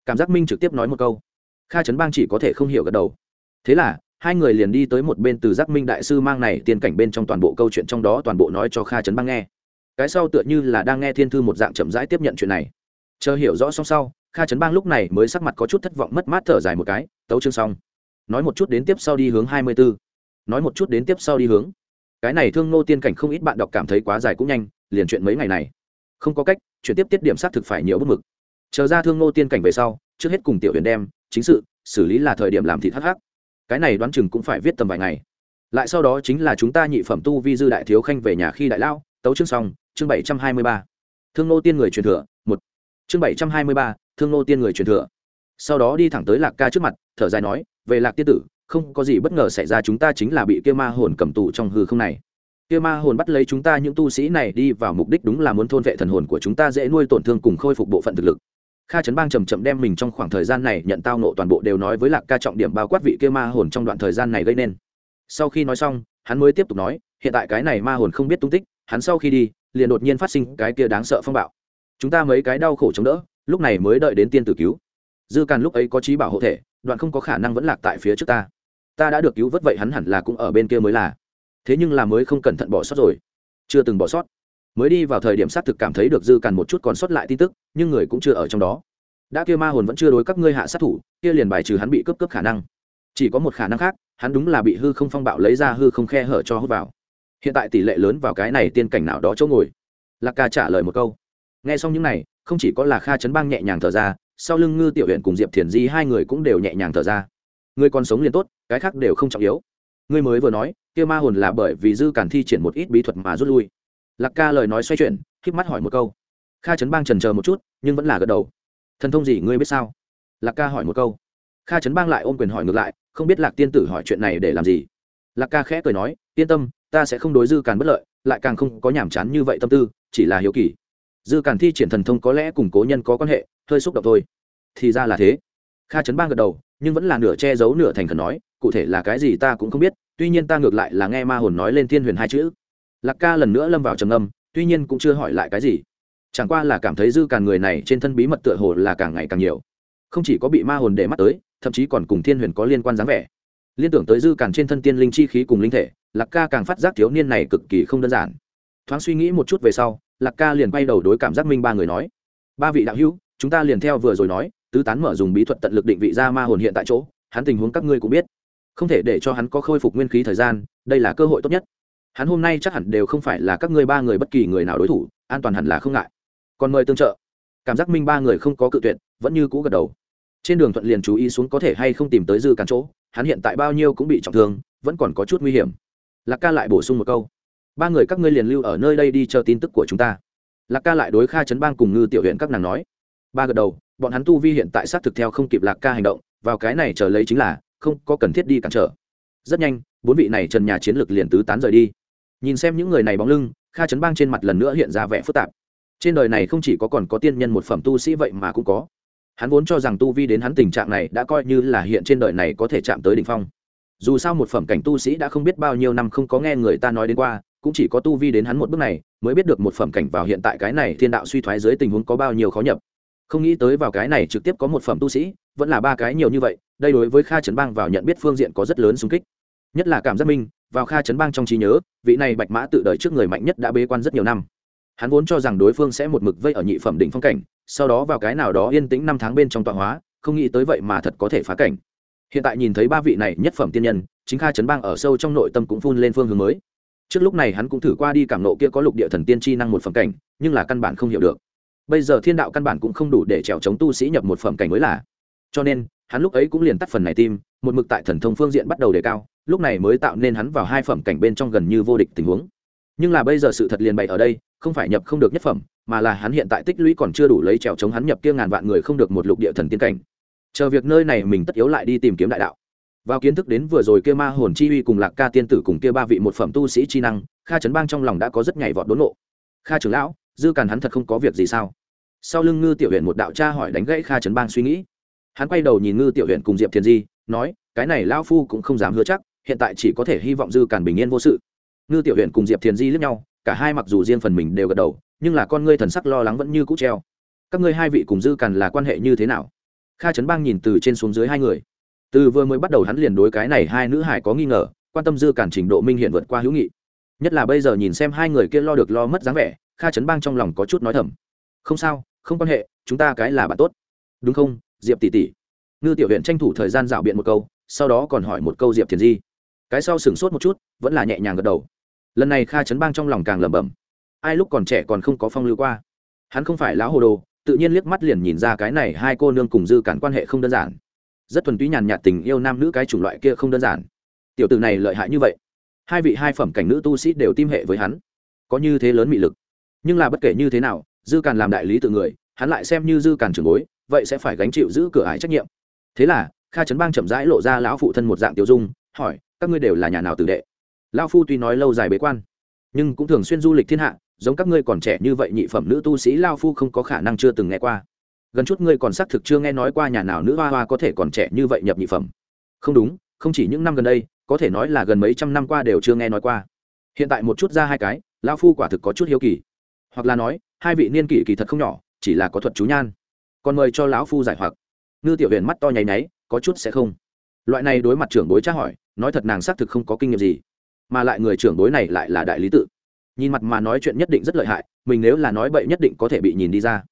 Cảm giác minh trực tiếp nói một câu. Kha trấn bang chỉ có thể không hiểu gật đầu. Thế là, hai người liền đi tới một bên từ giác minh đại sư mang này tiên cảnh bên trong toàn bộ câu chuyện trong đó toàn bộ nói cho kha trấn bang nghe. Cái sau tựa như là đang nghe thiên thư một dạng chậm rãi tiếp nhận chuyện này. Chờ hiểu rõ xong sau, kha trấn bang lúc này mới sắc mặt có chút thất vọng mất mát thở dài một cái, tấu chương xong. Nói một chút đến tiếp sau đi hướng hai mươi b ố nói một chút đến tiếp sau đi hướng. Cái này thương nô tiên cảnh không ít bạn đọc cảm thấy quá dài cũng nhanh, liền chuyện mấy ngày này. Không có cách chuyển tiếp tiết điểm xác thực phải nhiều bất mực. Chờ ra thương nô tiên cảnh về sau, trước hết cùng tiểu huyền đem chính sự xử lý là thời điểm làm thị thắc hắc. Cái này đoán chừng cũng phải viết tầm vài ngày. Lại sau đó chính là chúng ta nhị phẩm tu vi dư đại thiếu khanh về nhà khi đại lao, tấu chương xong, chương bảy trăm hai mươi ba. Thương nô tiên người truyền thừa, một. Chương bảy trăm hai mươi ba, thương nô tiên người truyền thừa. Sau đó đi thẳng tới lạc ca trước mặt, thở dài nói, về lạc tiên tử, không có gì bất ngờ xảy ra, chúng ta chính là bị kia ma hồn cầm tù trong hư không này kia ma hồn bắt lấy chúng ta, những tu sĩ này đi vào mục đích đúng là muốn thôn vệ thần hồn của chúng ta, dễ nuôi tổn thương cùng khôi phục bộ phận thực lực. Kha trấn bang chầm chậm đem mình trong khoảng thời gian này nhận tao nộ toàn bộ đều nói với lạc ca trọng điểm bao quát vị kia ma hồn trong đoạn thời gian này gây nên. Sau khi nói xong, hắn mới tiếp tục nói, hiện tại cái này ma hồn không biết tung tích, hắn sau khi đi, liền đột nhiên phát sinh cái kia đáng sợ phong bạo. Chúng ta mấy cái đau khổ chống đỡ, lúc này mới đợi đến tiên tử cứu. Dư càn lúc ấy có trí bảo hộ thể, đoạn không có khả năng vẫn lạc tại phía trước ta. Ta đã được cứu vớt vậy hắn hẳn là cũng ở bên kia mới là thế nhưng là mới không cẩn thận bỏ sót rồi. Chưa từng bỏ sót. Mới đi vào thời điểm xác thực cảm thấy được dư càn một chút còn sót lại tin tức, nhưng người cũng chưa ở trong đó. Đã kia ma hồn vẫn chưa đối các ngươi hạ sát thủ, kia liền bài trừ hắn bị cướp cướp khả năng. Chỉ có một khả năng khác, hắn đúng là bị hư không phong bạo lấy ra hư không khe hở cho hút vào. Hiện tại tỷ lệ lớn vào cái này tiên cảnh nào đó chỗ ngồi. Lạc ca trả lời một câu. Nghe xong những này, không chỉ có là kha chấn bang nhẹ nhàng thở ra, sau lưng ngư tiểu huyện cùng diệp thiền di hai người cũng đều nhẹ nhàng thở ra. Người còn sống liền tốt, cái khác đều không trọng yếu. Ngươi mới vừa nói kia ma hồn là bởi vì dư cản thi triển một ít bí thuật mà rút lui. Lạc ca lời nói xoay chuyển k mắt hỏi một câu. Kha trấn bang trần chờ một chút, nhưng vẫn là gật đầu. Thần thông gì, ngươi biết sao? Lạc ca hỏi một câu. Kha trấn bang lại ôm quyền hỏi ngược lại, không biết lạc tiên tử hỏi chuyện này để làm gì? Lạc ca khẽ cười nói, yên tâm, ta sẽ không đối dư càn bất lợi, lại càng không có nhàm chán như vậy tâm tư, chỉ là hiếu kỳ. Dư càn thi triển thần thông có lẽ cùng cố nhân có quan hệ, hơi xúc động thôi. Thì ra là thế. Kha trấn bang gật đầu, nhưng vẫn là nửa che giấu nửa thành khẩn nói, cụ thể là cái gì ta cũng không biết tuy nhiên ta ngược lại là nghe ma hồn nói lên thiên huyền hai chữ. Lạc ca lần nữa lâm vào trầm âm tuy nhiên cũng chưa hỏi lại cái gì. Chẳng qua là cảm thấy dư càn người này trên thân bí mật tựa hồ là càng ngày càng nhiều. Không chỉ có bị ma hồn để mắt tới, thậm chí còn cùng thiên huyền có liên quan dáng vẻ. Liên tưởng tới dư càn trên thân tiên linh chi khí cùng linh thể, lạc ca càng phát giác thiếu niên này cực kỳ không đơn giản. Thoáng suy nghĩ một chút về sau, lạc ca liền quay đầu đối cảm giác minh ba người nói, ba vị đạo hữu, chúng ta liền theo vừa rồi nói, tứ tán mở dùng bí thuật tận lực định vị ra ma hồn hiện tại chỗ, hắn tình huống các ngươi cũng biết không thể để cho hắn có khôi phục nguyên khí thời gian, đây là cơ hội tốt nhất. Hắn hôm nay chắc hẳn đều không phải là các ngươi ba người bất kỳ người nào đối thủ, an toàn hẳn là không ngại. Còn mời tương trợ. Cảm giác minh ba người không có cự tuyệt, vẫn như cũ gật đầu. Trên đường thuận liền chú ý xuống có thể hay không tìm tới dư cản chỗ, hắn hiện tại bao nhiêu cũng bị trọng thương, vẫn còn có chút nguy hiểm. Lạc ca lại bổ sung một câu. Ba người các ngươi liền lưu ở nơi đây đi chờ tin tức của chúng ta. Lạc ca lại đối kha chấn bang cùng ngư tiểu huyện các nàng nói. Ba gật đầu, bọn hắn tu vi hiện tại xác thực theo không kịp lạc ca hành động, vào cái này chờ lấy chính là không có cần thiết đi cản trở. Rất nhanh, bốn vị này trần nhà chiến lược liền tứ tán rời đi. Nhìn xem những người này bóng lưng, kha chấn bang trên mặt lần nữa hiện ra vẻ phức tạp. Trên đời này không chỉ có còn có tiên nhân một phẩm tu sĩ vậy mà cũng có. Hắn vốn cho rằng tu vi đến hắn tình trạng này đã coi như là hiện trên đời này có thể chạm tới đ ỉ n h phong. Dù sao một phẩm cảnh tu sĩ đã không biết bao nhiêu năm không có nghe người ta nói đến qua, cũng chỉ có tu vi đến hắn một bước này mới biết được một phẩm cảnh vào hiện tại cái này thiên đạo suy thoái dưới tình huống có bao nhiêu khó nhập. Không nghĩ tới vào cái này trực tiếp có một phẩm tu sĩ, vẫn là ba cái nhiều như vậy đây đối với kha trấn bang vào nhận biết phương diện có rất lớn xung kích. Nhất là cảm giác minh vào kha trấn bang trong trí nhớ, vị này bạch mã tự đời trước người mạnh nhất đã bế quan rất nhiều năm. Hắn vốn cho rằng đối phương sẽ một mực vây ở nhị phẩm đỉnh phong cảnh, sau đó vào cái nào đó yên tĩnh năm tháng bên trong tọa hóa, không nghĩ tới vậy mà thật có thể phá cảnh. Hiện tại nhìn thấy ba vị này nhất phẩm tiên nhân, chính kha trấn bang ở sâu trong nội tâm cũng phun lên phương hướng mới. Trước lúc này hắn cũng thử qua đi cảm nộ kia có lục địa thần tiên chi năng một phẩm cảnh, nhưng là căn bản không hiểu được. Bây giờ thiên đạo căn bản cũng không đủ để trèo chống tu sĩ nhập một phẩm cảnh mới là. Cho nên hắn lúc ấy cũng liền tắt phần này tim, một mực tại thần thông phương diện bắt đầu đề cao, lúc này mới tạo nên hắn vào hai phẩm cảnh bên trong gần như vô địch tình huống. Nhưng là bây giờ sự thật liền bày ở đây, không phải nhập không được nhất phẩm, mà là hắn hiện tại tích lũy còn chưa đủ lấy trèo chống hắn nhập kia ngàn vạn người không được một lục địa thần tiên cảnh. Chờ việc nơi này mình tất yếu lại đi tìm kiếm đại đạo. Vào kiến thức đến vừa rồi kia ma hồn chi uy cùng lạc ca tiên tử cùng kia ba vị một phẩm tu sĩ chi năng, kha trấn bang trong lòng đã có rất nhảy vọt đốn nộ kha trưởng lão, dư càn hắn thật không có việc gì sao? Sau lưng ngư tiểu huyện một đạo cha hỏi đánh gãy kha trấn bang suy nghĩ hắn quay đầu nhìn ngư tiểu huyện cùng diệp thiền di, nói, cái này lao phu cũng không dám hứa chắc, hiện tại chỉ có thể hy vọng dư càn bình yên vô sự. Ngư tiểu huyện cùng diệp thiền di lướt nhau, cả hai mặc dù riêng phần mình đều gật đầu, nhưng là con ngươi thần sắc lo lắng vẫn như cũ treo. Các ngươi hai vị cùng dư càn là quan hệ như thế nào? Kha trấn bang nhìn từ trên xuống dưới hai người. Từ vừa mới bắt đầu hắn liền đối cái này hai nữ hải có nghi ngờ, quan tâm dư cản trình độ minh hiện vượt qua hữu nghị. Nhất là bây giờ nhìn xem hai người kia lo được lo mất dáng vẻ, kha trấn bang trong lòng có chút nói thầm. Không sao, không quan hệ, chúng ta cái là bạn tốt. Đúng không? Diệp tỷ tỷ. Ngư tiểu huyện tranh thủ thời gian dạo biện một câu, sau đó còn hỏi một câu diệp thiền di. Cái sau sửng sốt một chút, vẫn là nhẹ nhàng gật đầu. Lần này kha chấn bang trong lòng càng lẩm bẩm. Ai lúc còn trẻ còn không có phong lưu qua. Hắn không phải lão hồ đồ, tự nhiên liếc mắt liền nhìn ra cái này hai cô nương cùng dư cản quan hệ không đơn giản. Rất thuần túy nhàn nhạt tình yêu nam nữ cái chủng loại kia không đơn giản. Tiểu tử này lợi hại như vậy. Hai vị hai phẩm cảnh nữ tu sĩ đều tim hệ với hắn. Có như thế lớn mị lực. Nhưng là bất kể như thế nào, dư càn làm đại lý tự người, hắn lại xem như dư càn trường bối vậy sẽ phải gánh chịu giữ cửa ải trách nhiệm. Thế là, kha trấn bang chậm rãi lộ ra lão phụ thân một dạng tiêu dung, hỏi, các ngươi đều là nhà nào tử đệ? Lão phu tuy nói lâu dài bế quan, nhưng cũng thường xuyên du lịch thiên hạ, giống các ngươi còn trẻ như vậy nhị phẩm nữ tu sĩ lao phu không có khả năng chưa từng nghe qua. Gần chút ngươi còn xác thực chưa nghe nói qua nhà nào nữ hoa hoa có thể còn trẻ như vậy nhập nhị phẩm. Không đúng, không chỉ những năm gần đây, có thể nói là gần mấy trăm năm qua đều chưa nghe nói qua. Hiện tại một chút ra hai cái lao phu quả thực có chút hiếu kỳ. Hoặc là nói, hai vị niên kỷ kỳ thật không nhỏ, chỉ là có thuật chú nhan còn mời cho lão phu giải hoặc. Ngư tiểu huyền mắt to nháy náy có chút sẽ không. Loại này đối mặt trưởng bối tra hỏi, nói thật nàng xác thực không có kinh nghiệm gì. Mà lại người trưởng bối này lại là đại lý tự. Nhìn mặt mà nói chuyện nhất định rất lợi hại, mình nếu là nói bậy nhất định có thể bị nhìn đi ra.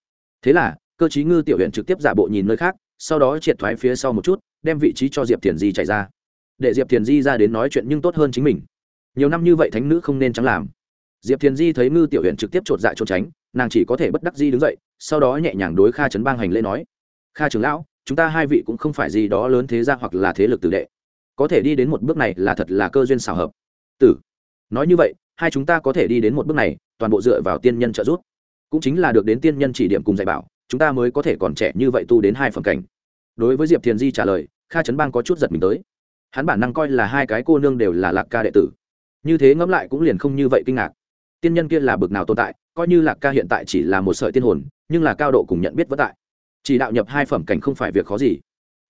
Thế là, cơ chí ngư tiểu huyện trực tiếp giả bộ nhìn nơi khác, sau đó triệt thoái phía sau một chút, đem vị trí cho diệp thiền di chạy ra. Để diệp thiền di ra đến nói chuyện nhưng tốt hơn chính mình. Nhiều năm như vậy thánh nữ không nên trắng làm diệp thiền di thấy ngư tiểu huyện trực tiếp chột dạ trốn tránh, nàng chỉ có thể bất đắc di đứng dậy, sau đó nhẹ nhàng đối kha trấn bang hành lễ nói, kha trưởng lão, chúng ta hai vị cũng không phải gì đó lớn thế gia hoặc là thế lực tử đệ. Có thể đi đến một bước này là thật là cơ duyên xảo hợp. Tử, nói như vậy, hai chúng ta có thể đi đến một bước này, toàn bộ dựa vào tiên nhân trợ giúp. Cũng chính là được đến tiên nhân chỉ điểm cùng dạy bảo, chúng ta mới có thể còn trẻ như vậy tu đến hai phẩm cảnh. Đối với diệp thiền di trả lời, kha trấn bang có chút giật mình tới. Hắn bản năng coi là hai cái cô nương đều là lạc ca đệ tử. Như thế ngẫm lại cũng liền không như vậy kinh ngạc tiên nhân kia là bực nào tồn tại, coi như lạc ca hiện tại chỉ là một sợi tiên hồn, nhưng là cao độ cùng nhận biết vất tại. Chỉ đạo nhập hai phẩm cảnh không phải việc khó gì.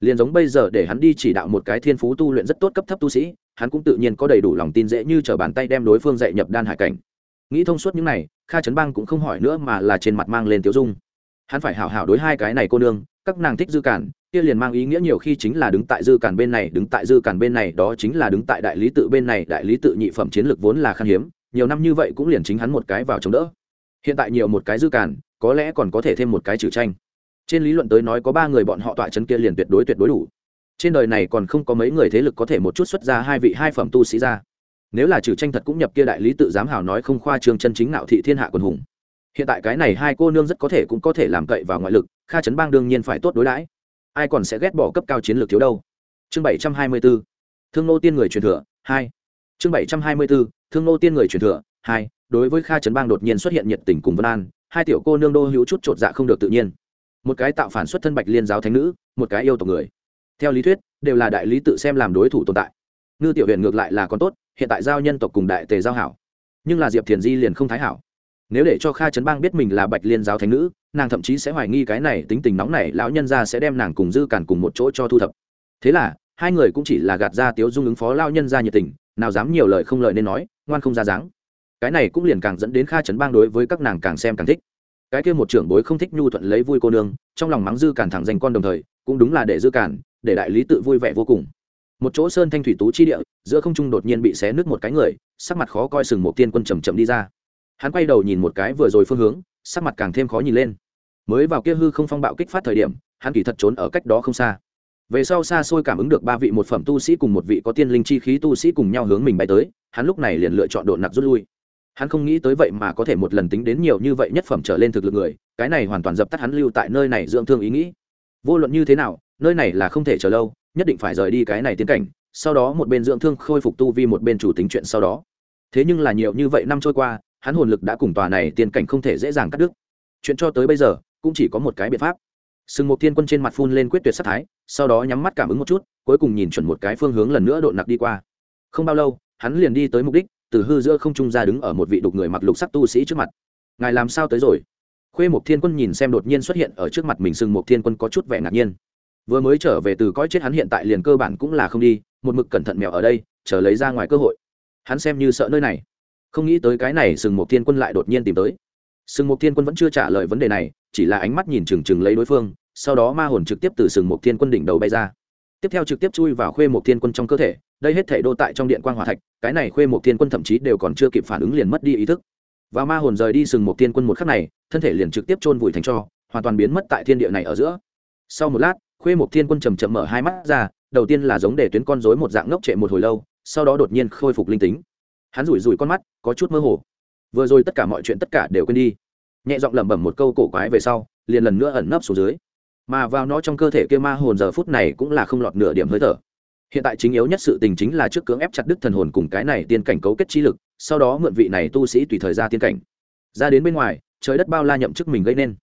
Liền giống bây giờ để hắn đi chỉ đạo một cái thiên phú tu luyện rất tốt cấp thấp tu sĩ, hắn cũng tự nhiên có đầy đủ lòng tin dễ như t r ở bàn tay đem đối phương dạy nhập đan hải cảnh. Nghĩ thông suốt những này, kha trấn bang cũng không hỏi nữa mà là trên mặt mang lên tiếu dung. Hắn phải hảo hảo đối hai cái này cô nương, các nàng thích dư cản, kia liền mang ý nghĩa nhiều khi chính là đứng tại dư cản bên này, đứng tại dư cản bên này, đó chính là đứng tại đại lý tự bên này, đại lý tự nhị phẩm chiến lược vốn là khan hiếm nhiều năm như vậy cũng liền chính hắn một cái vào chống đỡ. Hiện tại nhiều một cái dư cản có lẽ còn có thể thêm một cái trừ tranh. Trên lý luận tới nói có ba người bọn họ tọa chân kia liền tuyệt đối tuyệt đối đủ. Trên đời này còn không có mấy người thế lực có thể một chút xuất ra hai vị hai phẩm tu sĩ ra. Nếu là trừ tranh thật cũng nhập kia đại lý tự giám hảo nói không khoa trương chân chính nạo thị thiên hạ quần hùng. Hiện tại cái này hai cô nương rất có thể cũng có thể làm cậy vào ngoại lực, kha chấn bang đương nhiên phải tốt đối đãi. Ai còn sẽ ghét bỏ cấp cao chiến lược thiếu đâu? Chương bảy trăm hai mươi bốn. Thương nô tiên người truyền thừa, hai chương bảy trăm hai mươi b ố thương nô tiên người truyền thừa, hai, đối với kha trấn bang đột nhiên xuất hiện nhiệt tình cùng vân an, hai tiểu cô nương đô hữu chút chột dạ không được tự nhiên. Một cái tạo phản xuất thân bạch liên giáo thánh nữ, một cái yêu tộc người. Theo lý thuyết, đều là đại lý tự xem làm đối thủ tồn tại. Ngư tiểu huyền ngược lại là còn tốt, hiện tại giao nhân tộc cùng đại tề giao hảo. Nhưng là diệp thiền di liền không thái hảo. Nếu để cho kha trấn bang biết mình là bạch liên giáo thánh nữ, nàng thậm chí sẽ hoài nghi cái này tính tình nóng này lão nhân ra sẽ đem nàng cùng dư cản cùng một chỗ cho thu thập. Thế là, hai người cũng chỉ là gạt ra tiếu dung ứng phó lao nhân ra nhiệt tình nào dám nhiều lời không lời nên nói, ngoan không ra dáng. Cái này cũng liền càng dẫn đến kha trấn bang đối với các nàng càng xem càng thích. Cái kia một trưởng bối không thích nhu thuận lấy vui cô nương, trong lòng mắng dư cản thẳng dành con đồng thời, cũng đúng là để dư cản, để đại lý tự vui vẻ vô cùng. Một chỗ sơn thanh thủy tú chi địa, giữa không trung đột nhiên bị xé nước một cái người, sắc mặt khó coi sừng một tiên quân chầm chậm đi ra. Hắn quay đầu nhìn một cái vừa rồi phương hướng, sắc mặt càng thêm khó nhìn lên. Mới vào kia hư không phong bạo kích phát thời điểm, hắn kỳ thật trốn ở cách đó không xa về sau xa xôi cảm ứng được ba vị một phẩm tu sĩ cùng một vị có tiên linh chi khí tu sĩ cùng nhau hướng mình bay tới, hắn lúc này liền lựa chọn độ nặc rút lui. Hắn không nghĩ tới vậy mà có thể một lần tính đến nhiều như vậy nhất phẩm trở lên thực lực người, cái này hoàn toàn dập tắt hắn lưu tại nơi này dưỡng thương ý nghĩ. Vô luận như thế nào, nơi này là không thể chờ lâu, nhất định phải rời đi cái này tiến cảnh, sau đó một bên dưỡng thương khôi phục tu vi một bên chủ tính chuyện sau đó. Thế nhưng là nhiều như vậy năm trôi qua, hắn hồn lực đã cùng tòa này tiên cảnh không thể dễ dàng cắt đứt. Chuyện cho tới bây giờ, cũng chỉ có một cái biện pháp. Sừng một thiên quân trên mặt phun lên quyết tuyệt sắc thái sau đó nhắm mắt cảm ứng một chút, cuối cùng nhìn chuẩn một cái phương hướng lần nữa độ nặc đi qua. Không bao lâu, hắn liền đi tới mục đích, từ hư giữa không trung ra đứng ở một vị đục người mặc lục sắc tu sĩ trước mặt. Ngài làm sao tới rồi? Khuê mục thiên quân nhìn xem đột nhiên xuất hiện ở trước mặt mình sừng mục thiên quân có chút vẻ ngạc nhiên. Vừa mới trở về từ cõi chết hắn hiện tại liền cơ bản cũng là không đi, một mực cẩn thận mèo ở đây, chờ lấy ra ngoài cơ hội. Hắn xem như sợ nơi này. Không nghĩ tới cái này sừng mục thiên quân lại đột nhiên tìm tới. Sừng mục thiên quân vẫn chưa trả lời vấn đề này, chỉ là ánh mắt nhìn trừng trừng lấy đối phương sau đó ma hồn trực tiếp từ sừng một thiên quân đỉnh đầu bay ra. Tiếp theo trực tiếp chui vào khuê một thiên quân trong cơ thể, đây hết thể đô tại trong điện quan hòa thạch, cái này khuê một thiên quân thậm chí đều còn chưa kịp phản ứng liền mất đi ý thức. Và ma hồn rời đi sừng một thiên quân một khắc này, thân thể liền trực tiếp chôn vùi thành cho, hoàn toàn biến mất tại thiên địa này ở giữa. Sau một lát, khuê một thiên quân chầm chậm mở hai mắt ra, đầu tiên là giống để tuyến con rối một dạng ngốc trệ một hồi lâu, sau đó đột nhiên khôi phục linh tính. Hắn rủi rủi con mắt, có chút mơ hồ. Vừa rồi tất cả mọi chuyện tất cả đều quên đi. Nhẹ giọng lẩm bẩm một câu cổ quái về sau, liền lần nữa ẩn nấp xuống dưới mà vào nó trong cơ thể kia ma hồn giờ phút này cũng là không lọt nửa điểm hơi thở. Hiện tại chính yếu nhất sự tình chính là trước cưỡng ép chặt đứt thần hồn cùng cái này tiên cảnh cấu kết chi lực, sau đó mượn vị này tu sĩ tùy thời ra tiên cảnh. Ra đến bên ngoài, trời đất bao la nhậm chức mình gây nên.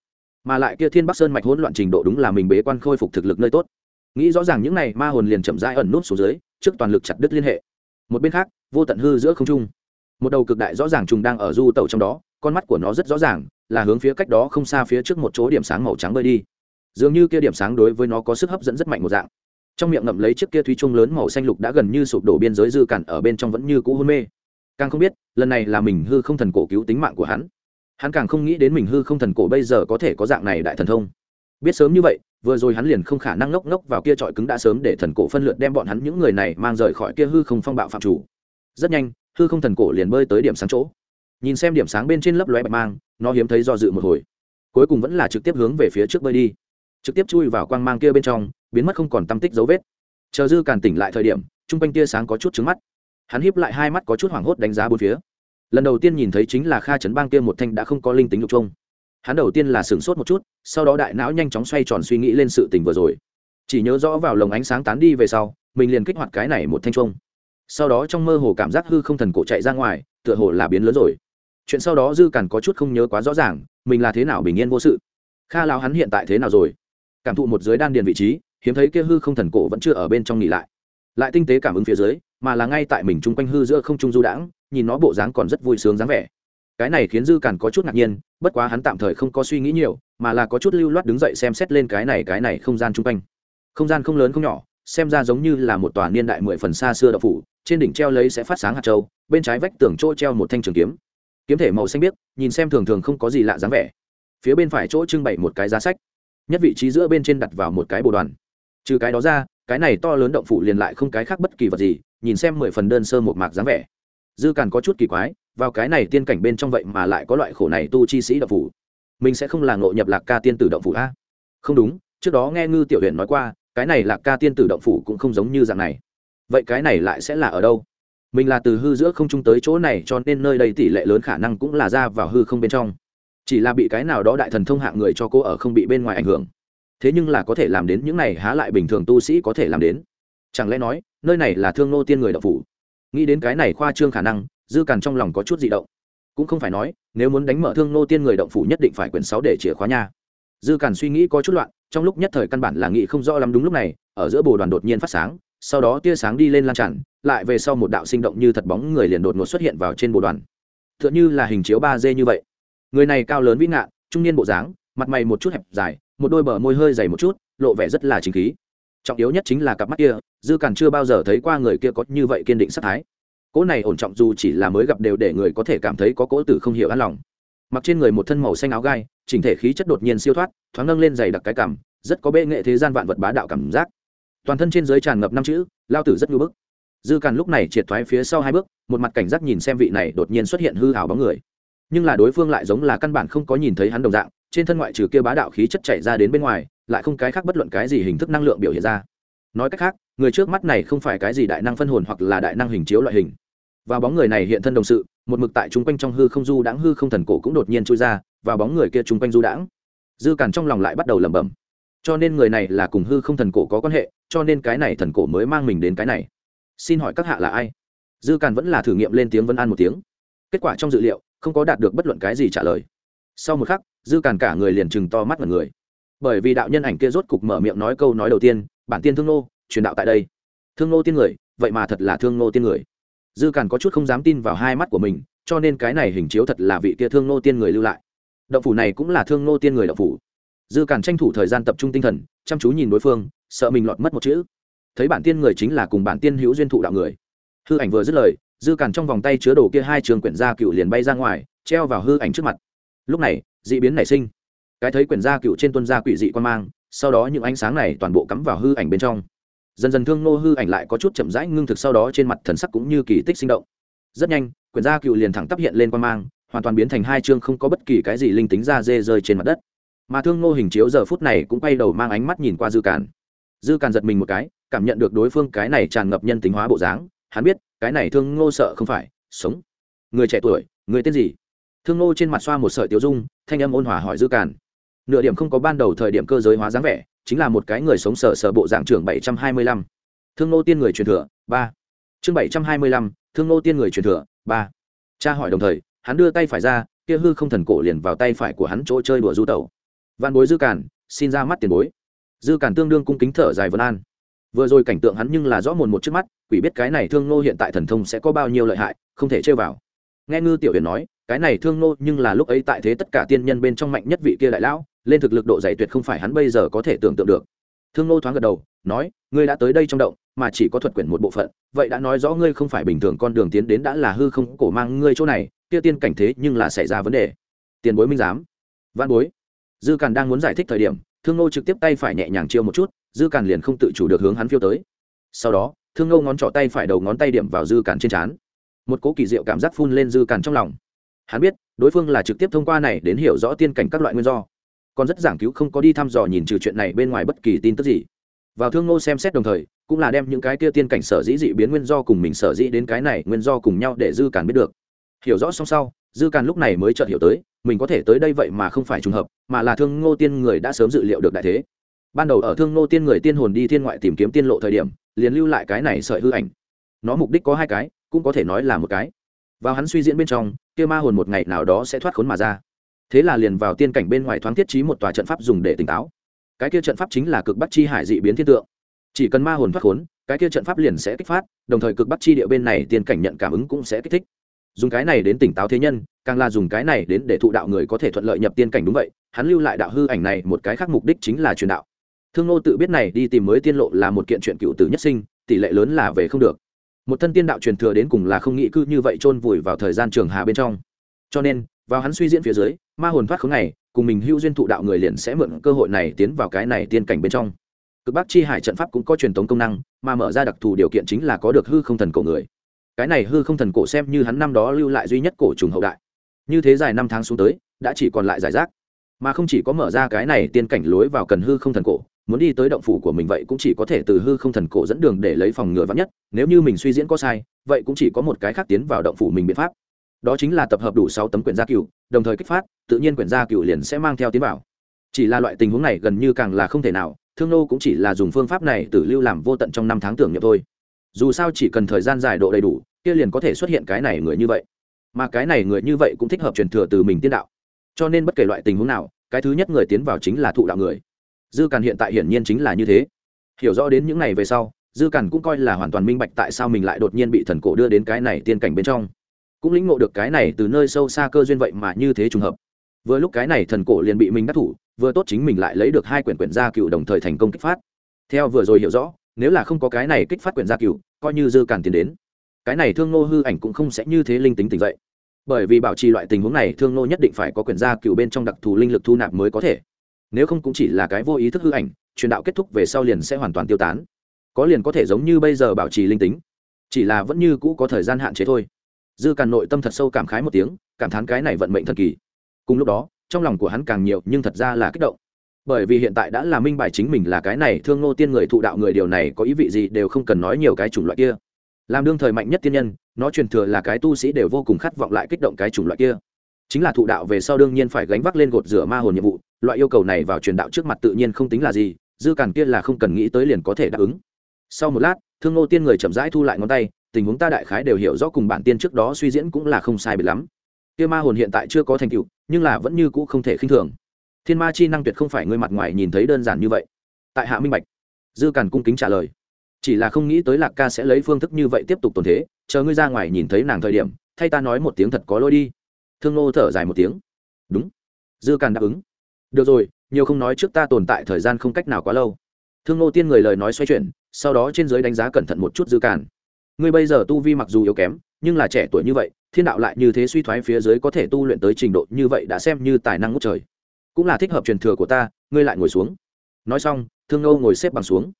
Mà lại kia thiên bắc sơn mạch hỗn loạn trình độ đúng là mình bế quan khôi phục thực lực nơi tốt. Nghĩ rõ ràng những này, ma hồn liền chậm rãi ẩn nút xuống dưới, trước toàn lực chặt đứt liên hệ. Một bên khác, vô tận hư giữa không trung. Một đầu cực đại rõ ràng trùng đang ở du tẩu trong đó, con mắt của nó rất rõ ràng, là hướng phía cách đó không xa phía trước một chỗ điểm sáng màu trắng bơi đi dường như kia điểm sáng đối với nó có sức hấp dẫn rất mạnh một dạng. Trong miệng ngậm lấy chiếc kia thúy trung lớn màu xanh lục đã gần như sụp đổ biên giới dư cản ở bên trong vẫn như cũ hôn mê. Càng không biết, lần này là mình hư không thần cổ cứu tính mạng của hắn. Hắn càng không nghĩ đến mình hư không thần cổ bây giờ có thể có dạng này đại thần thông. Biết sớm như vậy, vừa rồi hắn liền không khả năng ngốc ngốc vào kia trọi cứng đã sớm để thần cổ phân lượt đem bọn hắn những người này mang rời khỏi kia hư không phong bạo phạm chủ. Rất nhanh, hư không thần cổ liền bơi tới điểm sáng chỗ. Nhìn xem điểm sáng bên trên lấp lóe bạch mang, nó hiếm thấy do dự một hồi. Cuối cùng vẫn là trực tiếp hướng về phía trước bơi đi trực tiếp chui vào quang mang kia bên trong, biến mất không còn tâm tích dấu vết. Chờ dư càn tỉnh lại thời điểm, chung quanh tia sáng có chút trứng mắt. Hắn híp lại hai mắt có chút hoảng hốt đánh giá bốn phía. Lần đầu tiên nhìn thấy chính là kha chấn bang kia một thanh đã không có linh tính nhục trông hắn đầu tiên là sửng sốt một chút, sau đó đại não nhanh chóng xoay tròn suy nghĩ lên sự tình vừa rồi. Chỉ nhớ rõ vào lồng ánh sáng tán đi về sau, mình liền kích hoạt cái này một thanh trông sau đó trong mơ hồ cảm giác hư không thần cổ chạy ra ngoài, tựa hồ là biến lớn rồi. Chuyện sau đó dư càn có chút không nhớ quá rõ ràng, mình là thế nào bình yên vô sự. Kha lao hắn hiện tại thế nào rồi? Cảm thụ một dưới đan điền vị trí, hiếm thấy kia hư không thần cổ vẫn chưa ở bên trong nghỉ lại. Lại tinh tế cảm ứng phía dưới, mà là ngay tại mình chung quanh hư giữa không trung du đãng, nhìn nó bộ dáng còn rất vui sướng dáng vẻ. Cái này khiến dư càn có chút ngạc nhiên, bất quá hắn tạm thời không có suy nghĩ nhiều, mà là có chút lưu loát đứng dậy xem xét lên cái này cái này không gian chung quanh. Không gian không lớn không nhỏ, xem ra giống như là một tòa niên đại mười phần xa xưa đậu phủ, trên đỉnh treo lấy sẽ phát sáng hạt châu, bên trái vách tường chỗ treo một thanh trường kiếm. Kiếm thể màu xanh biếc, nhìn xem thường thường không có gì lạ dáng vẻ. Phía bên phải chỗ trưng bày một cái giá sách nhất vị trí giữa bên trên đặt vào một cái bồ đoàn. Trừ cái đó ra, cái này to lớn động phủ liền lại không cái khác bất kỳ vật gì, nhìn xem mười phần đơn sơ một mạc dáng vẻ. Dư càn có chút kỳ quái, vào cái này tiên cảnh bên trong vậy mà lại có loại khổ này tu chi sĩ động phủ. Mình sẽ không là ngộ nhập lạc ca tiên tử động phủ a? Không đúng, trước đó nghe ngư tiểu huyện nói qua, cái này lạc ca tiên tử động phủ cũng không giống như dạng này. Vậy cái này lại sẽ là ở đâu? Mình là từ hư giữa không trung tới chỗ này cho nên nơi đây tỷ lệ lớn khả năng cũng là ra vào hư không bên trong chỉ là bị cái nào đó đại thần thông hạng người cho cô ở không bị bên ngoài ảnh hưởng. Thế nhưng là có thể làm đến những này há lại bình thường tu sĩ có thể làm đến. Chẳng lẽ nói, nơi này là thương nô tiên người đậu phủ? Nghĩ đến cái này khoa trương khả năng, dư càn trong lòng có chút di động. Cũng không phải nói, nếu muốn đánh mở thương nô tiên người động phủ nhất định phải quyển sáu để chìa khóa nha. Dư càn suy nghĩ có chút loạn, trong lúc nhất thời căn bản là nghĩ không rõ lắm đúng lúc này, ở giữa bồ đoàn đột nhiên phát sáng, sau đó tia sáng đi lên lan tràn, lại về sau một đạo sinh động như thật bóng người liền đột ngột xuất hiện vào trên bồ đoàn. T h ư ợ n h ư là hình chiếu ba d như vậy người này cao lớn vĩ ngạn, trung niên bộ dáng, mặt mày một chút hẹp dài, một đôi bờ môi hơi dày một chút, lộ vẻ rất là chính khí. Trọng yếu nhất chính là cặp mắt kia, dư càn chưa bao giờ thấy qua người kia có như vậy kiên định sắc thái. Cỗ này ổn trọng dù chỉ là mới gặp đều để người có thể cảm thấy có cỗ tử không hiểu an lòng. Mặc trên người một thân màu xanh áo gai, chỉnh thể khí chất đột nhiên siêu thoát, thoáng nâng lên dày đặc cái cảm, rất có bệ nghệ thế gian vạn vật bá đạo cảm giác. Toàn thân trên giới tràn ngập năm chữ, lao tử rất ngưỡng bức. Dư càn lúc này triệt thoái phía sau hai bước, một mặt cảnh giác nhìn xem vị này đột nhiên xuất hiện hư hào bóng người nhưng là đối phương lại giống là căn bản không có nhìn thấy hắn đồng dạng, trên thân ngoại trừ kia bá đạo khí chất chạy ra đến bên ngoài, lại không cái khác bất luận cái gì hình thức năng lượng biểu hiện ra. Nói cách khác, người trước mắt này không phải cái gì đại năng phân hồn hoặc là đại năng hình chiếu loại hình. Và bóng người này hiện thân đồng sự, một mực tại chung quanh trong hư không du đãng hư không thần cổ cũng đột nhiên trôi ra, và bóng người kia chung quanh du đãng. Dư càn trong lòng lại bắt đầu lẩm bẩm. Cho nên người này là cùng hư không thần cổ có quan hệ, cho nên cái này thần cổ mới mang mình đến cái này. Xin hỏi các hạ là ai? Dư càn vẫn là thử nghiệm lên tiếng vân an một tiếng. Kết quả trong dự liệu không có đạt được bất luận cái gì trả lời. Sau một khắc, dư càn cả người liền chừng to mắt mật người. Bởi vì đạo nhân ảnh kia rốt cục mở miệng nói câu nói đầu tiên, bản tiên thương nô, truyền đạo tại đây. Thương nô tiên người, vậy mà thật là thương nô tiên người. Dư càn có chút không dám tin vào hai mắt của mình, cho nên cái này hình chiếu thật là vị kia thương nô tiên người lưu lại. Động phủ này cũng là thương nô tiên người động phủ. Dư càn tranh thủ thời gian tập trung tinh thần, chăm chú nhìn đối phương, sợ mình lọt mất một chữ. Thấy bản tiên người chính là cùng bản tiên hữu duyên thụ đạo người. Hư ảnh vừa dứt lời dư càn trong vòng tay chứa đồ kia hai trường quyển gia cựu liền bay ra ngoài, treo vào hư ảnh trước mặt. Lúc này d ị biến nảy sinh. Cái thấy quyển gia cựu trên tuân gia quỷ dị quan mang, sau đó những ánh sáng này toàn bộ cắm vào hư ảnh bên trong. Dần dần thương nô hư ảnh lại có chút chậm rãi ngưng thực sau đó trên mặt thần sắc cũng như kỳ tích sinh động. Rất nhanh, quyển gia cựu liền thẳng tắp hiện lên quan mang, hoàn toàn biến thành hai chương không có bất kỳ cái gì linh tính ra dê rơi trên mặt đất. Mà thương nô hình chiếu giờ phút này cũng quay đầu mang ánh mắt nhìn qua dư càn. Dư càn giật mình một cái, cảm nhận được đối phương cái này tràn ngập nhân tính hóa bộ dáng hắn biết, cái này thương ngô sợ không phải, sống. Người trẻ tuổi, người tên gì? Thương ngô trên mặt xoa một sợi tiêu dung, thanh âm ôn hòa hỏi dư càn. Nửa điểm không có ban đầu thời điểm cơ giới hóa dáng vẻ, chính là một cái người sống sở sở bộ dạng trưởng bảy trăm hai mươi lăm. Thương ngô tiên người truyền thừa, ba. Chương bảy trăm hai mươi lăm, thương ngô tiên người truyền thừa, ba. Cha hỏi đồng thời, hắn đưa tay phải ra, kia hư không thần cổ liền vào tay phải của hắn chỗ chơi đùa du tẩu. Văn bối dư càn, xin ra mắt tiền bối. Dư càn tương đương cung kính thở dài vân an. Vừa rồi cảnh tượng hắn nhưng là rõ mồn một trước mắt quỷ biết cái này thương nô hiện tại thần thông sẽ có bao nhiêu lợi hại, không thể chơi vào. Nghe ngư tiểu huyền nói, cái này thương nô nhưng là lúc ấy tại thế tất cả tiên nhân bên trong mạnh nhất vị kia đại lão, lên thực lực độ dày tuyệt không phải hắn bây giờ có thể tưởng tượng được. Thương nô thoáng gật đầu, nói, ngươi đã tới đây trong động, mà chỉ có thuật quyển một bộ phận, vậy đã nói rõ ngươi không phải bình thường con đường tiến đến đã là hư không cổ mang ngươi chỗ này, kia tiên cảnh thế nhưng là xảy ra vấn đề. Tiền bối minh giám. Văn bối. Dư càn đang muốn giải thích thời điểm, thương nô trực tiếp tay phải nhẹ nhàng chiêu một chút, dư càn liền không tự chủ được hướng hắn phiêu tới. Sau đó thương ngâu ngón trỏ tay phải đầu ngón tay điểm vào dư cản trên trán. Một cố kỳ diệu cảm giác phun lên dư cản trong lòng. Hắn biết, đối phương là trực tiếp thông qua này đến hiểu rõ tiên cảnh các loại nguyên do. Còn rất giảng cứu không có đi thăm dò nhìn trừ chuyện này bên ngoài bất kỳ tin tức gì. Vào thương ngô xem xét đồng thời, cũng là đem những cái kia tiên cảnh sở dĩ dị biến nguyên do cùng mình sở dĩ đến cái này nguyên do cùng nhau để dư càn biết được. Hiểu rõ xong sau, dư càn lúc này mới chợt hiểu tới, mình có thể tới đây vậy mà không phải trùng hợp, mà là thương ngô tiên người đã sớm dự liệu được đại thế. Ban đầu ở thương ngô tiên người tiên hồn đi thiên ngoại tìm kiếm tiên lộ thời điểm liền lưu lại cái này sợi hư ảnh. Nó mục đích có hai cái, cũng có thể nói là một cái. Vào hắn suy diễn bên trong, kia ma hồn một ngày nào đó sẽ thoát khốn mà ra. Thế là liền vào tiên cảnh bên ngoài thoáng thiết trí một tòa trận pháp dùng để tỉnh táo. Cái kia trận pháp chính là cực bắc chi hải dị biến thiên tượng. Chỉ cần ma hồn thoát khốn, cái kia trận pháp liền sẽ kích phát, đồng thời cực bắc chi địa bên này tiên cảnh nhận cảm ứng cũng sẽ kích thích. Dùng cái này đến tỉnh táo thế nhân, càng là dùng cái này đến để thụ đạo người có thể thuận lợi nhập tiên cảnh đúng vậy, hắn lưu lại đạo hư ảnh này một cái khác mục đích chính là truyền đạo thương nô tự biết này đi tìm mới tiên lộ là một kiện chuyện cựu tử nhất sinh, tỷ lệ lớn là về không được. Một thân tiên đạo truyền thừa đến cùng là không nghĩ cư như vậy chôn vùi vào thời gian trường hà bên trong. Cho nên, vào hắn suy diễn phía dưới, ma hồn thoát khống này cùng mình hữu duyên thụ đạo người liền sẽ mượn cơ hội này tiến vào cái này tiên cảnh bên trong. Cực bắc chi hải trận pháp cũng có truyền thống công năng, mà mở ra đặc thù điều kiện chính là có được hư không thần cổ người. Cái này hư không thần cổ xem như hắn năm đó lưu lại duy nhất cổ trùng hậu đại. Như thế dài năm tháng xuống tới, đã chỉ còn lại giải rác. Mà không chỉ có mở ra cái này tiên cảnh lối vào cần hư không thần cổ muốn đi tới động phủ của mình vậy cũng chỉ có thể từ hư không thần cổ dẫn đường để lấy phòng ngừa vắn nhất. Nếu như mình suy diễn có sai, vậy cũng chỉ có một cái khác tiến vào động phủ mình biện pháp. Đó chính là tập hợp đủ sáu tấm quyển gia cựu đồng thời kích phát, tự nhiên quyển gia cựu liền sẽ mang theo tiến vào. Chỉ là loại tình huống này gần như càng là không thể nào, thương nô cũng chỉ là dùng phương pháp này từ lưu làm vô tận trong năm tháng tưởng nhập thôi. Dù sao chỉ cần thời gian dài độ đầy đủ, kia liền có thể xuất hiện cái này người như vậy. Mà cái này người như vậy cũng thích hợp truyền thừa từ mình tiên đạo. Cho nên bất kể loại tình huống nào, cái thứ nhất người tiến vào chính là thụ đạo người dư càn hiện tại hiển nhiên chính là như thế. Hiểu rõ đến những này về sau, dư càn cũng coi là hoàn toàn minh bạch tại sao mình lại đột nhiên bị thần cổ đưa đến cái này tiên cảnh bên trong. Cũng lĩnh ngộ được cái này từ nơi sâu xa cơ duyên vậy mà như thế trùng hợp. Vừa lúc cái này thần cổ liền bị mình đắc thủ, vừa tốt chính mình lại lấy được hai quyển quyển gia cựu đồng thời thành công kích phát. Theo vừa rồi hiểu rõ, nếu là không có cái này kích phát quyển gia cựu, coi như dư càn tiến đến. Cái này thương nô hư ảnh cũng không sẽ như thế linh tính tỉnh dậy. Bởi vì bảo trì loại tình huống này, thương nô nhất định phải có quyển gia cựu bên trong đặc thù linh lực thu nạp mới có thể nếu không cũng chỉ là cái vô ý thức hư ảnh, truyền đạo kết thúc về sau liền sẽ hoàn toàn tiêu tán. Có liền có thể giống như bây giờ bảo trì linh tính, chỉ là vẫn như cũ có thời gian hạn chế thôi. Dư càn nội tâm thật sâu cảm khái một tiếng, cảm thán cái này vận mệnh thần kỳ. Cùng lúc đó, trong lòng của hắn càng nhiều nhưng thật ra là kích động. Bởi vì hiện tại đã là minh bài chính mình là cái này thương ngô tiên người thụ đạo người điều này có ý vị gì đều không cần nói nhiều cái chủng loại kia. Làm đương thời mạnh nhất tiên nhân, nó truyền thừa là cái tu sĩ đều vô cùng khát vọng lại kích động cái chủng loại kia. Chính là thụ đạo về sau đương nhiên phải gánh vác lên gột rửa ma hồn nhiệm vụ loại yêu cầu này vào truyền đạo trước mặt tự nhiên không tính là gì, dư càn kia là không cần nghĩ tới liền có thể đáp ứng. Sau một lát, thương ngô tiên người chậm rãi thu lại ngón tay, tình huống ta đại khái đều hiểu rõ cùng bản tiên trước đó suy diễn cũng là không sai biệt lắm. Kia ma hồn hiện tại chưa có thành tựu, nhưng là vẫn như cũ không thể khinh thường. Thiên ma chi năng tuyệt không phải ngươi mặt ngoài nhìn thấy đơn giản như vậy. Tại hạ minh bạch, dư càn cung kính trả lời. Chỉ là không nghĩ tới lạc ca sẽ lấy phương thức như vậy tiếp tục tồn thế, chờ ngươi ra ngoài nhìn thấy nàng thời điểm, thay ta nói một tiếng thật có lỗi đi. Thương nô thở dài một tiếng. Đúng. Dư càn đáp ứng được rồi, nhiều không nói trước ta tồn tại thời gian không cách nào quá lâu. Thương Ngô tiên người lời nói xoay chuyển, sau đó trên giới đánh giá cẩn thận một chút dư cản. ngươi bây giờ tu vi mặc dù yếu kém, nhưng là trẻ tuổi như vậy, thiên đạo lại như thế suy thoái phía dưới có thể tu luyện tới trình độ như vậy đã xem như tài năng ngút trời. Cũng là thích hợp truyền thừa của ta, ngươi lại ngồi xuống. Nói xong, thương Ngô ngồi xếp bằng xuống.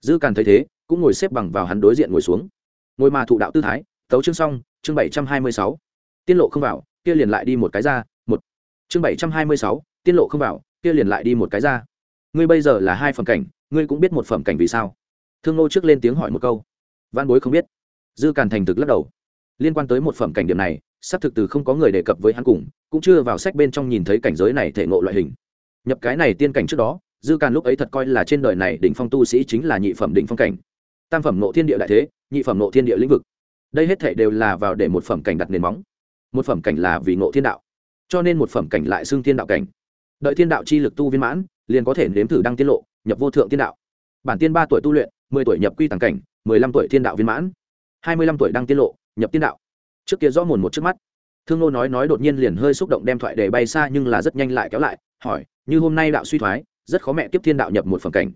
Dư càn thấy thế, cũng ngồi xếp bằng vào hắn đối diện ngồi xuống. Ngồi mà thụ đạo tư thái, tấu chương xong, chương bảy trăm hai mươi sáu. Tiết lộ không vào, kia liền lại đi một cái ra chương bảy trăm hai mươi sáu tiên lộ không vào, kia liền lại đi một cái ra. Ngươi bây giờ là hai phẩm cảnh, ngươi cũng biết một phẩm cảnh vì sao? Thương nô trước lên tiếng hỏi một câu. Văn bối không biết. Dư càn thành thực lắc đầu. Liên quan tới một phẩm cảnh điểm này sắp thực từ không có người đề cập với hắn cùng, cũng chưa vào sách bên trong nhìn thấy cảnh giới này thể ngộ loại hình. Nhập cái này tiên cảnh trước đó, dư càn lúc ấy thật coi là trên đời này đỉnh phong tu sĩ chính là nhị phẩm đỉnh phong cảnh. Tam phẩm nộ thiên địa đại thế, nhị phẩm nộ thiên địa lĩnh vực. Đây hết thể đều là vào để một phẩm cảnh đặt nền móng. Một phẩm cảnh là vì nộ thiên đạo cho nên một phẩm cảnh lại xưng thiên đạo cảnh. Đợi thiên đạo chi lực tu viên mãn, liền có thể nếm thử đăng tiết lộ, nhập vô thượng thiên đạo. Bản tiên ba tuổi tu luyện, mười tuổi nhập quy tàng cảnh, mười lăm tuổi thiên đạo viên mãn, hai mươi lăm tuổi đăng tiết lộ, nhập tiên đạo. Trước kia rõ mồn một trước mắt. Thương nô nói nói đột nhiên liền hơi xúc động đem thoại để bay xa nhưng là rất nhanh lại kéo lại, hỏi, như hôm nay đạo suy thoái, rất khó mẹ tiếp thiên đạo nhập một phẩm cảnh.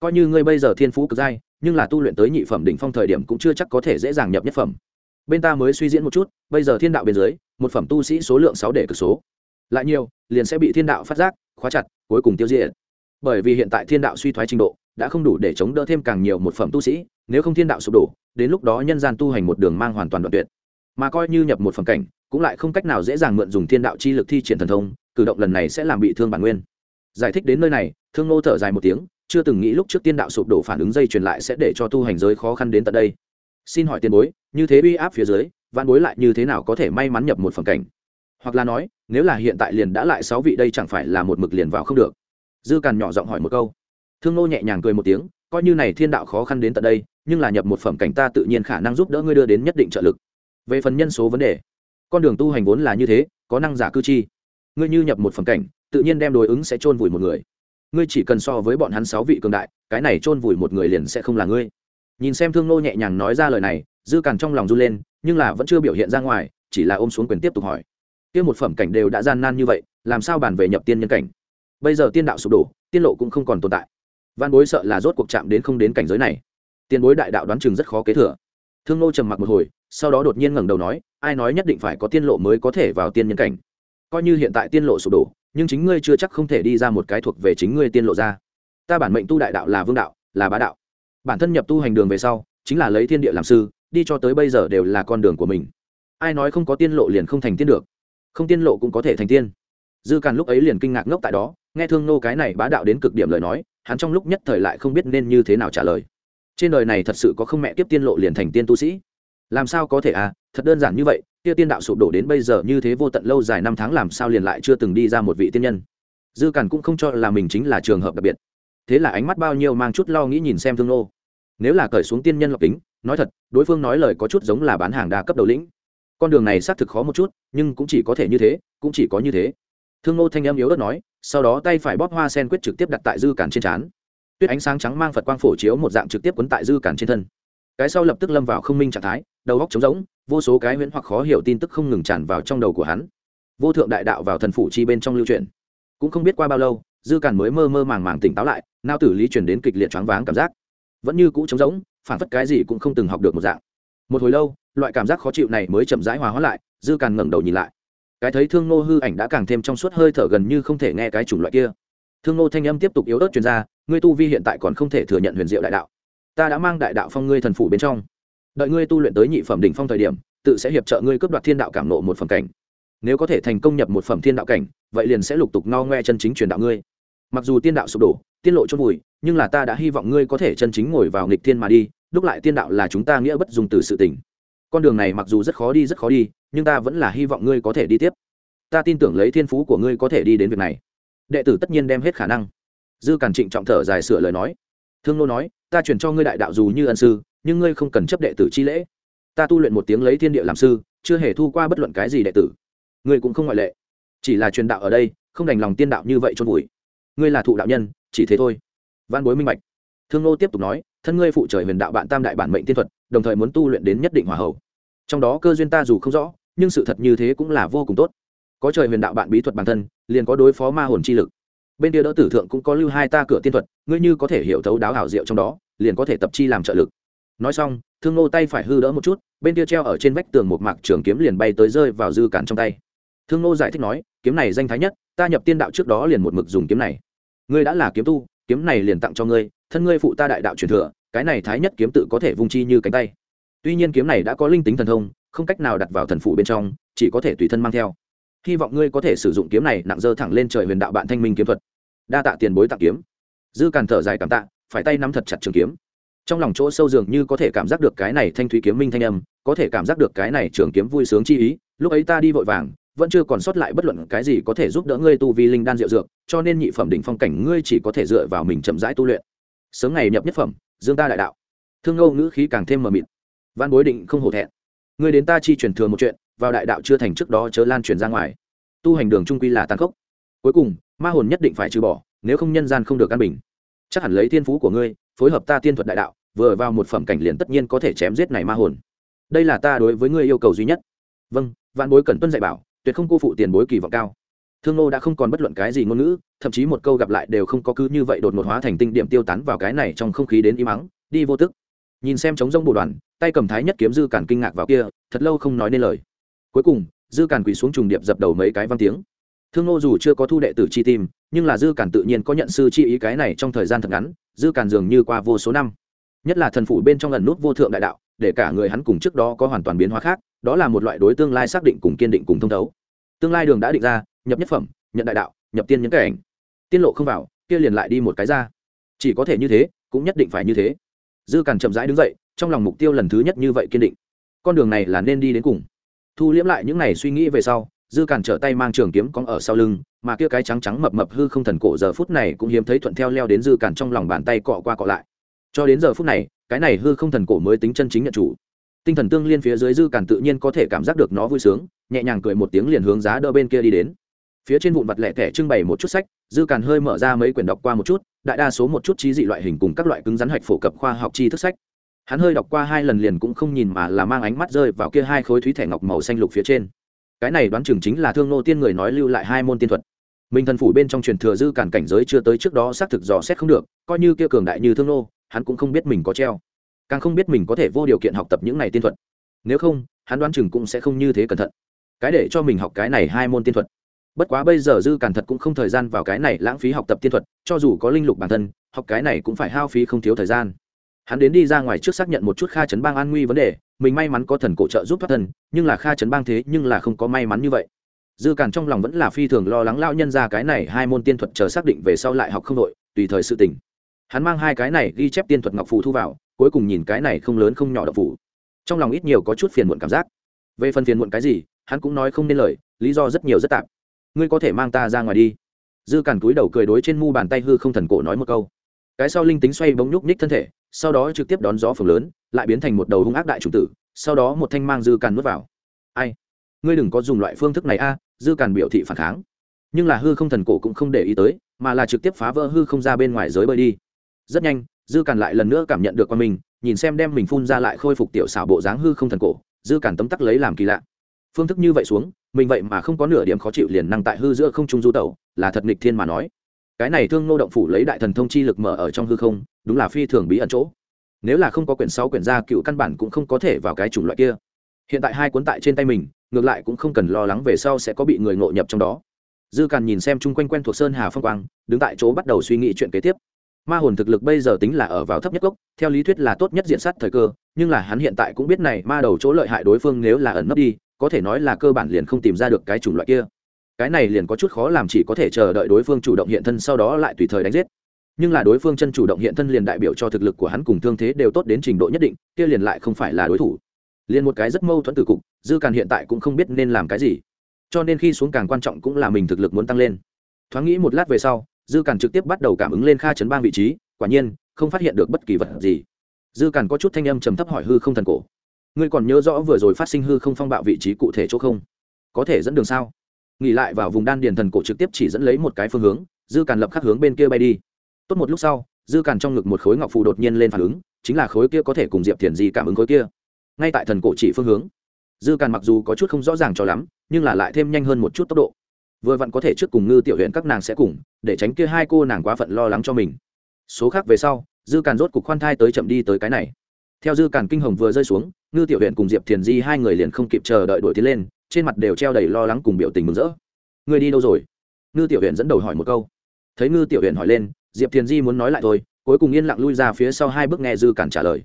Coi như ngươi bây giờ thiên phú cực giai, nhưng là tu luyện tới nhị phẩm đỉnh phong thời điểm cũng chưa chắc có thể dễ dàng nhập nhất phẩm. Bên ta mới suy diễn một chút, bây giờ thiên đạo bên dưới một phẩm tu sĩ số lượng sáu để cực số. Lại nhiều, liền sẽ bị thiên đạo phát giác, khóa chặt, cuối cùng tiêu diệt. Bởi vì hiện tại thiên đạo suy thoái trình độ, đã không đủ để chống đỡ thêm càng nhiều một phẩm tu sĩ, nếu không thiên đạo sụp đổ, đến lúc đó nhân gian tu hành một đường mang hoàn toàn đoạn tuyệt. Mà coi như nhập một phẩm cảnh, cũng lại không cách nào dễ dàng mượn dùng thiên đạo chi lực thi triển thần thông, cử động lần này sẽ làm bị thương bản nguyên. Giải thích đến nơi này, thương nô thở dài một tiếng, chưa từng nghĩ lúc trước tiên đạo sụp đổ phản ứng dây truyền lại sẽ để cho tu hành giới khó khăn đến tận đây. Xin hỏi tiền bối, như thế uy áp phía dưới văn bối lại như thế nào có thể may mắn nhập một phẩm cảnh? Hoặc là nói, nếu là hiện tại liền đã lại sáu vị đây chẳng phải là một mực liền vào không được? Dư càn nhỏ giọng hỏi một câu. Thương nô nhẹ nhàng cười một tiếng, coi như này thiên đạo khó khăn đến tận đây, nhưng là nhập một phẩm cảnh ta tự nhiên khả năng giúp đỡ ngươi đưa đến nhất định trợ lực. Về phần nhân số vấn đề, con đường tu hành vốn là như thế, có năng giả cư chi. Ngươi như nhập một phẩm cảnh, tự nhiên đem đối ứng sẽ chôn vùi một người. Ngươi chỉ cần so với bọn hắn sáu vị cường đại, cái này chôn vùi một người liền sẽ không là ngươi. Nhìn xem thương nô nhẹ nhàng nói ra lời này dư càn trong lòng run lên, nhưng là vẫn chưa biểu hiện ra ngoài, chỉ là ôm xuống quyền tiếp tục hỏi. Kia một phẩm cảnh đều đã gian nan như vậy, làm sao bàn về nhập tiên nhân cảnh? Bây giờ tiên đạo sụp đổ, tiên lộ cũng không còn tồn tại. Văn bối sợ là rốt cuộc chạm đến không đến cảnh giới này. Tiên bối đại đạo đoán chừng rất khó kế thừa. Thương nô trầm mặc một hồi, sau đó đột nhiên ngẩng đầu nói, ai nói nhất định phải có tiên lộ mới có thể vào tiên nhân cảnh? Coi như hiện tại tiên lộ sụp đổ, nhưng chính ngươi chưa chắc không thể đi ra một cái thuộc về chính ngươi tiên lộ ra. Ta bản mệnh tu đại đạo là vương đạo, là bá đạo. Bản thân nhập tu hành đường về sau, chính là lấy thiên địa làm sư đi cho tới bây giờ đều là con đường của mình. Ai nói không có tiên lộ liền không thành tiên được. Không tiên lộ cũng có thể thành tiên. Dư càn lúc ấy liền kinh ngạc ngốc tại đó, nghe thương nô cái này bá đạo đến cực điểm lời nói, hắn trong lúc nhất thời lại không biết nên như thế nào trả lời. Trên đời này thật sự có không mẹ tiếp tiên lộ liền thành tiên tu sĩ. Làm sao có thể à thật đơn giản như vậy, kia tiên đạo sụp đổ đến bây giờ như thế vô tận lâu dài năm tháng làm sao liền lại chưa từng đi ra một vị tiên nhân? Dư càn cũng không cho là mình chính là trường hợp đặc biệt. Thế là ánh mắt bao nhiêu mang chút lo nghĩ nhìn xem thương nô. Nếu là cởi xuống tiên nhân lọc kính nói thật, đối phương nói lời có chút giống là bán hàng đa cấp đầu lĩnh. Con đường này xác thực khó một chút, nhưng cũng chỉ có thể như thế, cũng chỉ có như thế. Thương ngô thanh em yếu ớt nói, sau đó tay phải bóp hoa sen quyết trực tiếp đặt tại dư cản trên trán. Tuyết ánh sáng trắng mang phật quang phổ chiếu một dạng trực tiếp quấn tại dư cản trên thân. Cái sau lập tức lâm vào không minh trạng thái, đầu góc trống rỗng, vô số cái huyễn hoặc khó hiểu tin tức không ngừng tràn vào trong đầu của hắn. Vô thượng đại đạo vào thần phủ chi bên trong lưu truyền. Cũng không biết qua bao lâu, dư cản mới mơ mơ màng màng tỉnh táo lại, nao tử lý chuyển đến kịch liệt choáng váng cảm giác vẫn như cũ trống rỗng phản phất cái gì cũng không từng học được một dạng. Một hồi lâu, loại cảm giác khó chịu này mới chậm rãi hòa hóa lại, dư càn ngẩng đầu nhìn lại. Cái thấy thương nô hư ảnh đã càng thêm trong suốt hơi thở gần như không thể nghe cái chủng loại kia. Thương nô thanh âm tiếp tục yếu ớt chuyên gia ngươi tu vi hiện tại còn không thể thừa nhận huyền diệu đại đạo. Ta đã mang đại đạo phong ngươi thần phủ bên trong. Đợi ngươi tu luyện tới nhị phẩm đỉnh phong thời điểm, tự sẽ hiệp trợ ngươi cướp đoạt thiên đạo cảm nộ một phẩm cảnh. Nếu có thể thành công nhập một phẩm thiên đạo cảnh, vậy liền sẽ lục tục no ngoe chân chính truyền đạo ngươi. Mặc dù tiên đạo sụp đổ tiên lộ chôn vùi, nhưng là ta đã hy vọng ngươi có thể chân chính ngồi vào nghịch thiên mà đi, đúc lại tiên đạo là chúng ta nghĩa bất dùng từ sự tình. con đường này mặc dù rất khó đi, rất khó đi, nhưng ta vẫn là hy vọng ngươi có thể đi tiếp. Ta tin tưởng lấy thiên phú của ngươi có thể đi đến việc này. Đệ tử tất nhiên đem hết khả năng. Dư cản trịnh trọng thở dài sửa lời nói. Thương nô nói, ta chuyển cho ngươi đại đạo dù như ân sư, nhưng ngươi không cần chấp đệ tử chi lễ. Ta tu luyện một tiếng lấy thiên địa làm sư, chưa hề thu qua bất luận cái gì đệ tử. Ngươi cũng không ngoại lệ. Chỉ là truyền đạo ở đây, không đành lòng tiên đạo như vậy cho vùi. Ngươi là thụ đạo nhân chỉ thế thôi. Văn bối minh bạch. Thương nô tiếp tục nói, thân ngươi phụ trời huyền đạo bạn tam đại bản mệnh tiên thuật, đồng thời muốn tu luyện đến nhất định hòa hậu. Trong đó cơ duyên ta dù không rõ, nhưng sự thật như thế cũng là vô cùng tốt. Có trời huyền đạo bạn bí thuật bản thân, liền có đối phó ma hồn chi lực. Bên kia đỡ tử thượng cũng có lưu hai ta cửa tiên thuật, ngươi như có thể hiểu thấu đáo hảo diệu trong đó, liền có thể tập chi làm trợ lực. Nói xong, thương nô tay phải hư đỡ một chút, bên kia treo ở trên vách tường một mạc trường kiếm liền bay tới rơi vào dư cản trong tay. Thương nô giải thích nói, kiếm này danh thái nhất, ta nhập tiên đạo trước đó liền một mực dùng kiếm này ngươi đã là kiếm tu, kiếm này liền tặng cho ngươi, thân ngươi phụ ta đại đạo truyền thừa, cái này thái nhất kiếm tự có thể vung chi như cánh tay. Tuy nhiên kiếm này đã có linh tính thần thông, không cách nào đặt vào thần phủ bên trong, chỉ có thể tùy thân mang theo. Hy vọng ngươi có thể sử dụng kiếm này nặng dơ thẳng lên trời huyền đạo bạn thanh minh kiếm thuật. Đa tạ tiền bối tặng kiếm. Dư càn thở dài cảm tạ, phải tay nắm thật chặt trường kiếm. Trong lòng chỗ sâu dường như có thể cảm giác được cái này thanh thúy kiếm minh thanh âm, có thể cảm giác được cái này trường kiếm vui sướng chi ý, lúc ấy ta đi vội vàng vẫn chưa còn sót lại bất luận cái gì có thể giúp đỡ ngươi tu vi linh đan diệu dược, cho nên nhị phẩm đỉnh phong cảnh ngươi chỉ có thể dựa vào mình chậm rãi tu luyện. Sớm ngày nhập nhất phẩm, dương ta đại đạo. Thương ngâu ngữ khí càng thêm mờ mịt. Văn bối định không hổ thẹn. Ngươi đến ta chi truyền thừa một chuyện, vào đại đạo chưa thành trước đó chớ lan truyền ra ngoài. Tu hành đường trung quy là tàn khốc. Cuối cùng, ma hồn nhất định phải trừ bỏ, nếu không nhân gian không được an bình. Chắc hẳn lấy thiên phú của ngươi, phối hợp ta tiên thuật đại đạo, vừa vào một phẩm cảnh liền tất nhiên có thể chém giết này ma hồn. Đây là ta đối với ngươi yêu cầu duy nhất. Vâng vạn bối cần tuân dạy bảo tuyệt không cô phụ tiền bối kỳ vọng cao. Thương nô đã không còn bất luận cái gì ngôn ngữ, thậm chí một câu gặp lại đều không có cứ như vậy đột ngột hóa thành tinh điểm tiêu tán vào cái này trong không khí đến im ắng, đi vô tức. Nhìn xem trống rông bồ đoàn, tay cầm thái nhất kiếm dư cản kinh ngạc vào kia, thật lâu không nói nên lời. Cuối cùng, dư cản quỳ xuống trùng điệp dập đầu mấy cái văn tiếng. Thương nô dù chưa có thu đệ tử chi tim, nhưng là dư cản tự nhiên có nhận sư chi ý cái này trong thời gian thật ngắn, dư cản dường như qua vô số năm. Nhất là thần phủ bên trong lần nút vô thượng đại đạo, để cả người hắn cùng trước đó có hoàn toàn biến hóa khác đó là một loại đối tương lai xác định cùng kiên định cùng thông thấu. Tương lai đường đã định ra, nhập nhất phẩm, nhận đại đạo, nhập tiên những cái ảnh. Tiên lộ không vào, kia liền lại đi một cái ra. Chỉ có thể như thế, cũng nhất định phải như thế. Dư càn chậm rãi đứng dậy, trong lòng mục tiêu lần thứ nhất như vậy kiên định. Con đường này là nên đi đến cùng. Thu liễm lại những n à y suy nghĩ về sau, dư càn trở tay mang trường kiếm cong ở sau lưng, mà kia cái trắng trắng mập mập hư không thần cổ giờ phút này cũng hiếm thấy thuận theo leo đến dư càn trong lòng bàn tay cọ qua cọ lại. Cho đến giờ phút này, cái này hư không thần cổ mới tính chân chính nhận chủ tinh thần tương liên phía dưới dư càn tự nhiên có thể cảm giác được nó vui sướng, nhẹ nhàng cười một tiếng liền hướng giá đỡ bên kia đi đến. Phía trên vụn vặt lẻ thẻ trưng bày một chút sách, dư càn hơi mở ra mấy quyển đọc qua một chút, đại đa số một chút trí dị loại hình cùng các loại cứng rắn hạch phổ cập khoa học tri thức sách. Hắn hơi đọc qua hai lần liền cũng không nhìn mà là mang ánh mắt rơi vào kia hai khối thúy thẻ ngọc màu xanh lục phía trên. Cái này đoán chừng chính là thương nô tiên người nói lưu lại hai môn tiên thuật. Minh thần phủ bên trong truyền thừa dư càn cảnh giới chưa tới trước đó xác thực dò xét không được, coi như kia cường đại như thương nô, hắn cũng không biết mình có treo càng không biết mình có thể vô điều kiện học tập những này tiên thuật. Nếu không, hắn đoán chừng cũng sẽ không như thế cẩn thận. Cái để cho mình học cái này hai môn tiên thuật. Bất quá bây giờ dư càn thật cũng không thời gian vào cái này lãng phí học tập tiên thuật, cho dù có linh lục bản thân, học cái này cũng phải hao phí không thiếu thời gian. Hắn đến đi ra ngoài trước xác nhận một chút kha chấn bang an nguy vấn đề, mình may mắn có thần cổ trợ giúp thoát thân, nhưng là kha chấn bang thế nhưng là không có may mắn như vậy. Dư càn trong lòng vẫn là phi thường lo lắng lao nhân ra cái này hai môn tiên thuật chờ xác định về sau lại học không đội, tùy thời sự tỉnh hắn mang hai cái này ghi chép tiên thuật ngọc phù thu vào, cuối cùng nhìn cái này không lớn không nhỏ đậu phủ trong lòng ít nhiều có chút phiền muộn cảm giác. Về phần phiền muộn cái gì, hắn cũng nói không nên lời, lý do rất nhiều rất tạp ngươi có thể mang ta ra ngoài đi. Dư càn túi đầu cười đối trên mu bàn tay hư không thần cổ nói một câu. Cái sau linh tính xoay bóng nhúc nhích thân thể, sau đó trực tiếp đón gió phường lớn, lại biến thành một đầu hung ác đại trùng tử, sau đó một thanh mang dư càn nuốt vào. Ai? Ngươi đừng có dùng loại phương thức này a, dư càn biểu thị phản kháng. Nhưng là hư không thần cổ cũng không để ý tới, mà là trực tiếp phá vỡ hư không ra bên ngoài giới bơi đi rất nhanh, dư càn lại lần nữa cảm nhận được qua mình, nhìn xem đem mình phun ra lại khôi phục tiểu xảo bộ dáng hư không thần cổ, dư càn tấm tắc lấy làm kỳ lạ. Phương thức như vậy xuống, mình vậy mà không có nửa điểm khó chịu liền năng tại hư giữa không trung du tẩu, là thật nghịch thiên mà nói. Cái này thương nô động phủ lấy đại thần thông chi lực mở ở trong hư không, đúng là phi thường bí ẩn chỗ. Nếu là không có quyển sáu quyển gia cựu căn bản cũng không có thể vào cái chủng loại kia. Hiện tại hai cuốn tại trên tay mình, ngược lại cũng không cần lo lắng về sau sẽ có bị người ngộ nhập trong đó. Dư càn nhìn xem chung quanh quen thuộc sơn hà phong quang, đứng tại chỗ bắt đầu suy nghĩ chuyện kế tiếp ma hồn thực lực bây giờ tính là ở vào thấp nhất gốc, theo lý thuyết là tốt nhất diện sát thời cơ, nhưng là hắn hiện tại cũng biết này, ma đầu chỗ lợi hại đối phương nếu là ẩn nấp đi, có thể nói là cơ bản liền không tìm ra được cái chủng loại kia. Cái này liền có chút khó làm chỉ có thể chờ đợi đối phương chủ động hiện thân sau đó lại tùy thời đánh giết. Nhưng là đối phương chân chủ động hiện thân liền đại biểu cho thực lực của hắn cùng thương thế đều tốt đến trình độ nhất định, kia liền lại không phải là đối thủ. Liền một cái rất mâu thuẫn từ cục, dư càn hiện tại cũng không biết nên làm cái gì. Cho nên khi xuống càng quan trọng cũng là mình thực lực muốn tăng lên. Thoáng nghĩ một lát về sau dư càn trực tiếp bắt đầu cảm ứng lên kha chấn bang vị trí, quả nhiên, không phát hiện được bất kỳ vật gì. Dư càn có chút thanh âm trầm thấp hỏi hư không thần cổ. Ngươi còn nhớ rõ vừa rồi phát sinh hư không phong bạo vị trí cụ thể chỗ không? Có thể dẫn đường sao? Nghỉ lại vào vùng đan điền thần cổ trực tiếp chỉ dẫn lấy một cái phương hướng, dư càn lập khắc hướng bên kia bay đi. Tốt một lúc sau, dư càn trong ngực một khối ngọc phù đột nhiên lên phản ứng, chính là khối kia có thể cùng diệp thiền di cảm ứng khối kia. Ngay tại thần cổ chỉ phương hướng, dư càn mặc dù có chút không rõ ràng cho lắm, nhưng là lại thêm nhanh hơn một chút tốc độ vừa vặn có thể trước cùng ngư tiểu huyện các nàng sẽ cùng, để tránh kia hai cô nàng quá phận lo lắng cho mình. Số khác về sau, dư càn rốt cục khoan thai tới chậm đi tới cái này. Theo dư càn kinh hồng vừa rơi xuống, ngư tiểu huyện cùng diệp thiền di hai người liền không kịp chờ đợi đuổi tiến lên, trên mặt đều treo đầy lo lắng cùng biểu tình mừng rỡ. Người đi đâu rồi? Ngư tiểu huyện dẫn đầu hỏi một câu. Thấy ngư tiểu huyện hỏi lên, diệp thiền di muốn nói lại thôi, cuối cùng yên lặng lui ra phía sau hai bước nghe dư càn trả lời.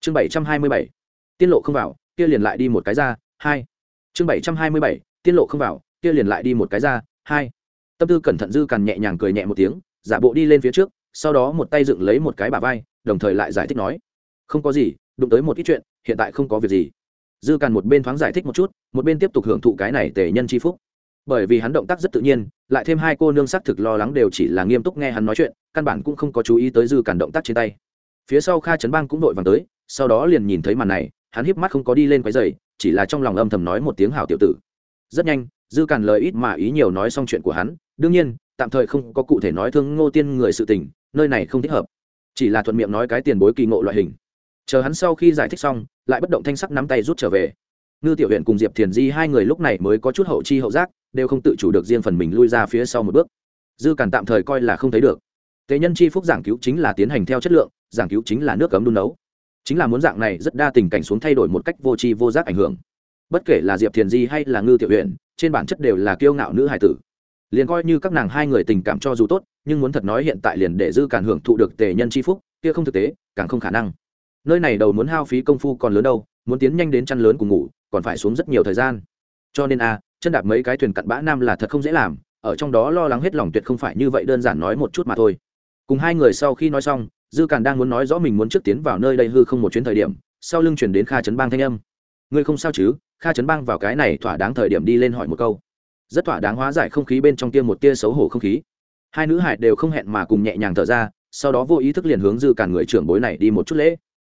Chương bảy trăm hai mươi bảy, tiên lộ không vào, kia liền lại đi một cái ra, hai. Chương bảy trăm hai mươi bảy, tiên lộ không vào kia liền lại đi một cái ra, hai. Tâm tư cẩn thận dư càn nhẹ nhàng cười nhẹ một tiếng, giả bộ đi lên phía trước, sau đó một tay dựng lấy một cái bà vai, đồng thời lại giải thích nói, không có gì, đụng tới một ít chuyện, hiện tại không có việc gì. Dư càn một bên thoáng giải thích một chút, một bên tiếp tục hưởng thụ cái này tề nhân c h i phúc. Bởi vì hắn động tác rất tự nhiên, lại thêm hai cô nương xác thực lo lắng đều chỉ là nghiêm túc nghe hắn nói chuyện, căn bản cũng không có chú ý tới dư càn động tác trên tay. Phía sau kha trấn bang cũng đội vàng tới, sau đó liền nhìn thấy màn này, hắn híp mắt không có đi lên quái dày chỉ là trong lòng âm thầm nói một tiếng hảo tiểu tử. Rất nhanh dư cản lời ít mà ý nhiều nói xong chuyện của hắn, đương nhiên, tạm thời không có cụ thể nói thương ngô tiên người sự tình, nơi này không thích hợp. Chỉ là thuận miệng nói cái tiền bối kỳ ngộ loại hình. Chờ hắn sau khi giải thích xong, lại bất động thanh sắc nắm tay rút trở về. Ngư tiểu huyện cùng diệp thiền di hai người lúc này mới có chút hậu chi hậu giác, đều không tự chủ được riêng phần mình lui ra phía sau một bước. Dư cản tạm thời coi là không thấy được. Tế nhân chi phúc giảng cứu chính là tiến hành theo chất lượng, giảng cứu chính là nước cấm đun nấu. Chính là muốn dạng này rất đa tình cảnh xuống thay đổi một cách vô tri vô giác ảnh hưởng. Bất kể là diệp thiền di hay là ngư tiểu huyện trên bản chất đều là kiêu ngạo nữ hải tử. Liền coi như các nàng hai người tình cảm cho dù tốt, nhưng muốn thật nói hiện tại liền để dư càn hưởng thụ được tề nhân c h i phúc, kia không thực tế, càng không khả năng. Nơi này đầu muốn hao phí công phu còn lớn đâu, muốn tiến nhanh đến chăn lớn cùng ngủ, còn phải xuống rất nhiều thời gian. Cho nên a chân đạp mấy cái thuyền cặn bã nam là thật không dễ làm, ở trong đó lo lắng hết lòng tuyệt không phải như vậy đơn giản nói một chút mà thôi. Cùng hai người sau khi nói xong, dư càn đang muốn nói rõ mình muốn trước tiến vào nơi đây hư không một chuyến thời điểm, sau lưng chuyển đến kha chấn bang thanh âm. Ngươi không sao chứ? Kha trấn bang vào cái này thỏa đáng thời điểm đi lên hỏi một câu. Rất thỏa đáng hóa giải không khí bên trong tia một tia xấu hổ không khí. Hai nữ hải đều không hẹn mà cùng nhẹ nhàng thở ra, sau đó vô ý thức liền hướng dư càn người trưởng bối này đi một chút lễ.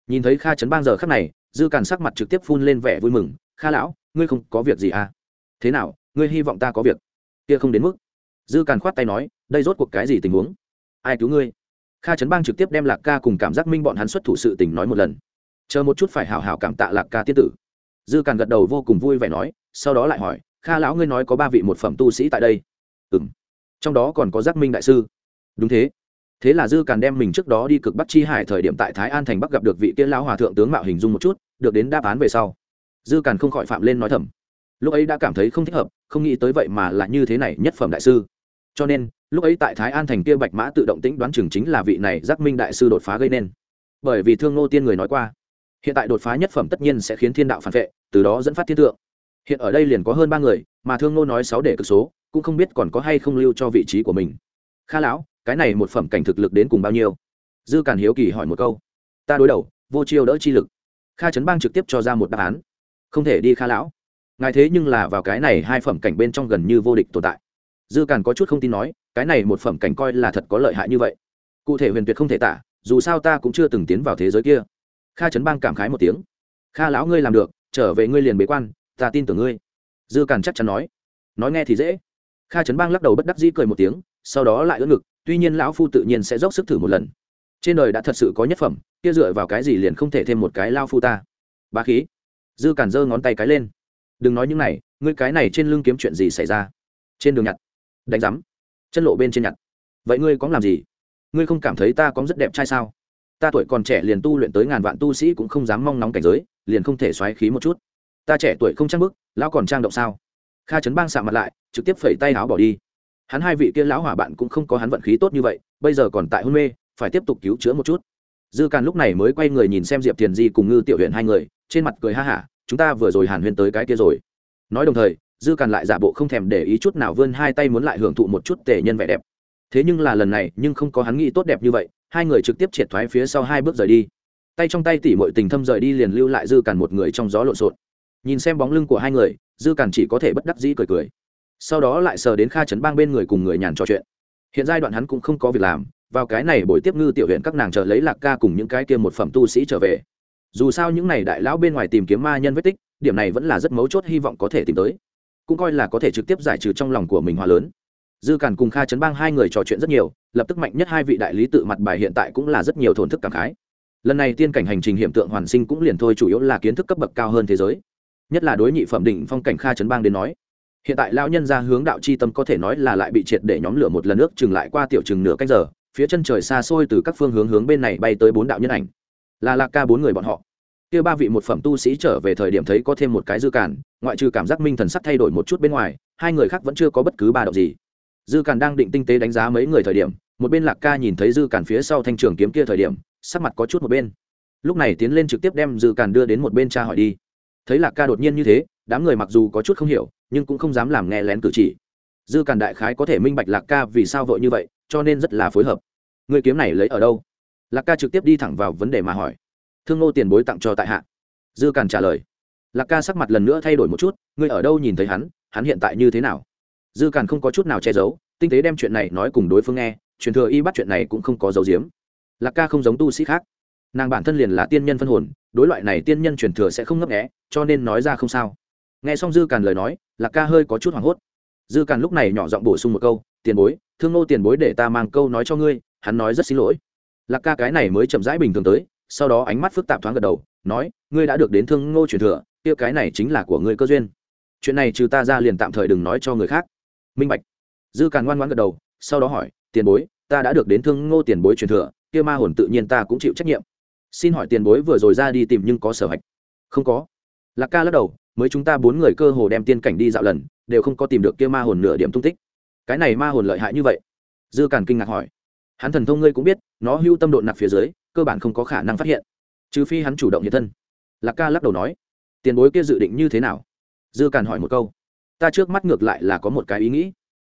Nhìn thấy kha trấn bang giờ khắc này, dư càn sắc mặt trực tiếp phun lên vẻ vui mừng. Kha lão, ngươi không có việc gì à? Thế nào, ngươi hy vọng ta có việc? Kia không đến mức. Dư càn khoát tay nói, đây rốt cuộc cái gì tình huống? Ai cứu ngươi? Kha trấn bang trực tiếp đem lạc ca cùng cảm giác minh bọn hắn xuất thủ sự tình nói một lần. Chờ một chút phải hảo hảo cảm tạ lạc ca tiết tử dư càn gật đầu vô cùng vui vẻ nói, sau đó lại hỏi, kha lão ngươi nói có ba vị một phẩm tu sĩ tại đây? Ừ m trong đó còn có giác minh đại sư. Đúng thế. Thế là dư càn đem mình trước đó đi cực bắc chi hải thời điểm tại thái an thành bắc gặp được vị kia lão hòa thượng tướng mạo hình dung một chút, được đến đáp án về sau. Dư càn không khỏi phạm lên nói thầm. Lúc ấy đã cảm thấy không thích hợp, không nghĩ tới vậy mà là như thế này nhất phẩm đại sư. Cho nên, lúc ấy tại thái an thành kia bạch mã tự động tĩnh đoán chừng chính là vị này giác minh đại sư đột phá gây nên. Bởi vì thương ngô tiên người nói qua hiện tại đột phá nhất phẩm tất nhiên sẽ khiến thiên đạo phản vệ, từ đó dẫn phát thiên tượng. Hiện ở đây liền có hơn ba người, mà thương ngô nói sáu để cực số, cũng không biết còn có hay không lưu cho vị trí của mình. Kha lão, cái này một phẩm cảnh thực lực đến cùng bao nhiêu? Dư càn hiếu kỳ hỏi một câu. Ta đối đầu, vô chiêu đỡ chi lực. Kha trấn bang trực tiếp cho ra một đáp án. Không thể đi, kha lão. Ngài thế nhưng là vào cái này hai phẩm cảnh bên trong gần như vô địch tồn tại. Dư càn có chút không tin nói, cái này một phẩm cảnh coi là thật có lợi hại như vậy. Cụ thể huyền tuyệt không thể tả, dù sao ta cũng chưa từng tiến vào thế giới kia kha trấn bang cảm khái một tiếng. Kha lão ngươi làm được, trở về ngươi liền bế quan, ta tin tưởng ngươi. Dư càn chắc chắn nói. Nói nghe thì dễ. Kha trấn bang lắc đầu bất đắc dĩ cười một tiếng, sau đó lại ưỡn ngực, tuy nhiên lão phu tự nhiên sẽ dốc sức thử một lần. Trên đời đã thật sự có nhất phẩm, kia dựa vào cái gì liền không thể thêm một cái lao phu ta? Ba khí. Dư càn giơ ngón tay cái lên. Đừng nói những này, ngươi cái này trên lưng kiếm chuyện gì xảy ra? Trên đường nhặt. Đánh rắm chân lộ bên trên nhặt. Vậy ngươi có làm gì? Ngươi không cảm thấy ta có rất đẹp trai sao? Ta tuổi còn trẻ liền tu luyện tới ngàn vạn tu sĩ cũng không dám mong nóng cảnh giới, liền không thể xoáy khí một chút. Ta trẻ tuổi không trang bức, lão còn trang động sao? Kha trấn bang xạ mặt lại, trực tiếp phẩy tay áo bỏ đi. Hắn hai vị kia lão hỏa bạn cũng không có hắn vận khí tốt như vậy, bây giờ còn tại hôn mê, phải tiếp tục cứu chữa một chút. Dư càn lúc này mới quay người nhìn xem diệp tiền di cùng ngư tiểu huyện hai người, trên mặt cười ha hả, chúng ta vừa rồi hàn huyên tới cái kia rồi. Nói đồng thời, dư càn lại giả bộ không thèm để ý chút nào vươn hai tay muốn lại hưởng thụ một chút tề nhân vẻ đẹp. Thế nhưng là lần này, nhưng không có hắn nghĩ tốt đẹp như vậy hai người trực tiếp triệt thoái phía sau hai bước rời đi. Tay trong tay tỉ mọi tình thâm rời đi liền lưu lại dư càn một người trong gió lộn xộn. Nhìn xem bóng lưng của hai người, dư càn chỉ có thể bất đắc dĩ cười cười. Sau đó lại sờ đến kha chấn bang bên người cùng người nhàn trò chuyện. Hiện giai đoạn hắn cũng không có việc làm, vào cái này buổi tiếp ngư tiểu huyện các nàng chờ lấy lạc ca cùng những cái kia một phẩm tu sĩ trở về. Dù sao những này đại lão bên ngoài tìm kiếm ma nhân vết tích, điểm này vẫn là rất mấu chốt, hy vọng có thể tìm tới. Cũng coi là có thể trực tiếp giải trừ trong lòng của mình hòa lớn dư cản cùng kha trấn bang hai người trò chuyện rất nhiều, lập tức mạnh nhất hai vị đại lý tự mặt bài hiện tại cũng là rất nhiều thổn thức cảm khái. Lần này tiên cảnh hành trình hiện tượng hoàn sinh cũng liền thôi, chủ yếu là kiến thức cấp bậc cao hơn thế giới. Nhất là đối nhị phẩm đỉnh phong cảnh kha trấn bang đến nói, hiện tại lão nhân ra hướng đạo c h i tâm có thể nói là lại bị triệt để nhóm lửa một lần nước, chừng lại qua tiểu chừng nửa canh giờ, phía chân trời xa xôi từ các phương hướng hướng bên này bay tới bốn đạo nhân ảnh. Là lạc ca bốn người bọn họ. Kia ba vị một phẩm tu sĩ trở về thời điểm thấy có thêm một cái dư cản, ngoại trừ cảm giác minh thần sắc thay đổi một chút bên ngoài, hai người khác vẫn chưa có bất cứ ba động gì dư Càn đang định tinh tế đánh giá mấy người thời điểm, một bên lạc ca nhìn thấy dư Càn phía sau thanh trường kiếm kia thời điểm, sắc mặt có chút một bên. Lúc này tiến lên trực tiếp đem dư Càn đưa đến một bên cha hỏi đi. Thấy lạc ca đột nhiên như thế, đám người mặc dù có chút không hiểu, nhưng cũng không dám làm nghe lén cử chỉ. Dư Càn đại khái có thể minh bạch lạc ca vì sao vội như vậy, cho nên rất là phối hợp. Người kiếm này lấy ở đâu? Lạc ca trực tiếp đi thẳng vào vấn đề mà hỏi. Thương ngô tiền bối tặng cho tại hạ. Dư Càn trả lời. Lạc ca sắc mặt lần nữa thay đổi một chút ngươi ở đâu nhìn thấy hắn hắn hiện tại như thế nào? Dư Càn không có chút nào che giấu, tinh tế đem chuyện này nói cùng đối phương nghe, truyền thừa y bắt chuyện này cũng không có dấu diếm lạc ca không giống tu sĩ khác. Nàng bản thân liền là tiên nhân phân hồn, đối loại này tiên nhân truyền thừa sẽ không ngấp nghẽ cho nên nói ra không sao. Nghe xong dư càn lời nói, lạc ca hơi có chút hoảng hốt. Dư càn lúc này nhỏ giọng bổ sung một câu, tiền bối, thương nô tiền bối để ta mang câu nói cho ngươi, hắn nói rất xin lỗi. Lạc ca cái này mới chậm rãi bình thường tới, sau đó ánh mắt phức tạp thoáng gật đầu, nói, ngươi đã được đến thương ngô truyền thừa, kia cái này chính là của ngươi cơ duyên. Chuyện này trừ ta ra liền tạm thời đừng nói cho người khác minh bạch. Dư càn ngoan ngoan gật đầu, sau đó hỏi, tiền bối, ta đã được đến thương ngô tiền bối truyền thừa, kia ma hồn tự nhiên ta cũng chịu trách nhiệm. Xin hỏi tiền bối vừa rồi ra đi tìm nhưng có sở hạch? Không có. Lạc ca lắc đầu, mới chúng ta bốn người cơ hồ đem tiên cảnh đi dạo lần, đều không có tìm được kia ma hồn nửa điểm tung tích. Cái này ma hồn lợi hại như vậy? Dư càn kinh ngạc hỏi. Hắn thần thông ngươi cũng biết, nó hưu tâm độn nặc phía dưới, cơ bản không có khả năng phát hiện, trừ phi hắn chủ động hiện thân. Lạc ca lắc đầu nói. Tiền bối kia dự định như thế nào? Dư càn hỏi một câu ta trước mắt ngược lại là có một cái ý nghĩ.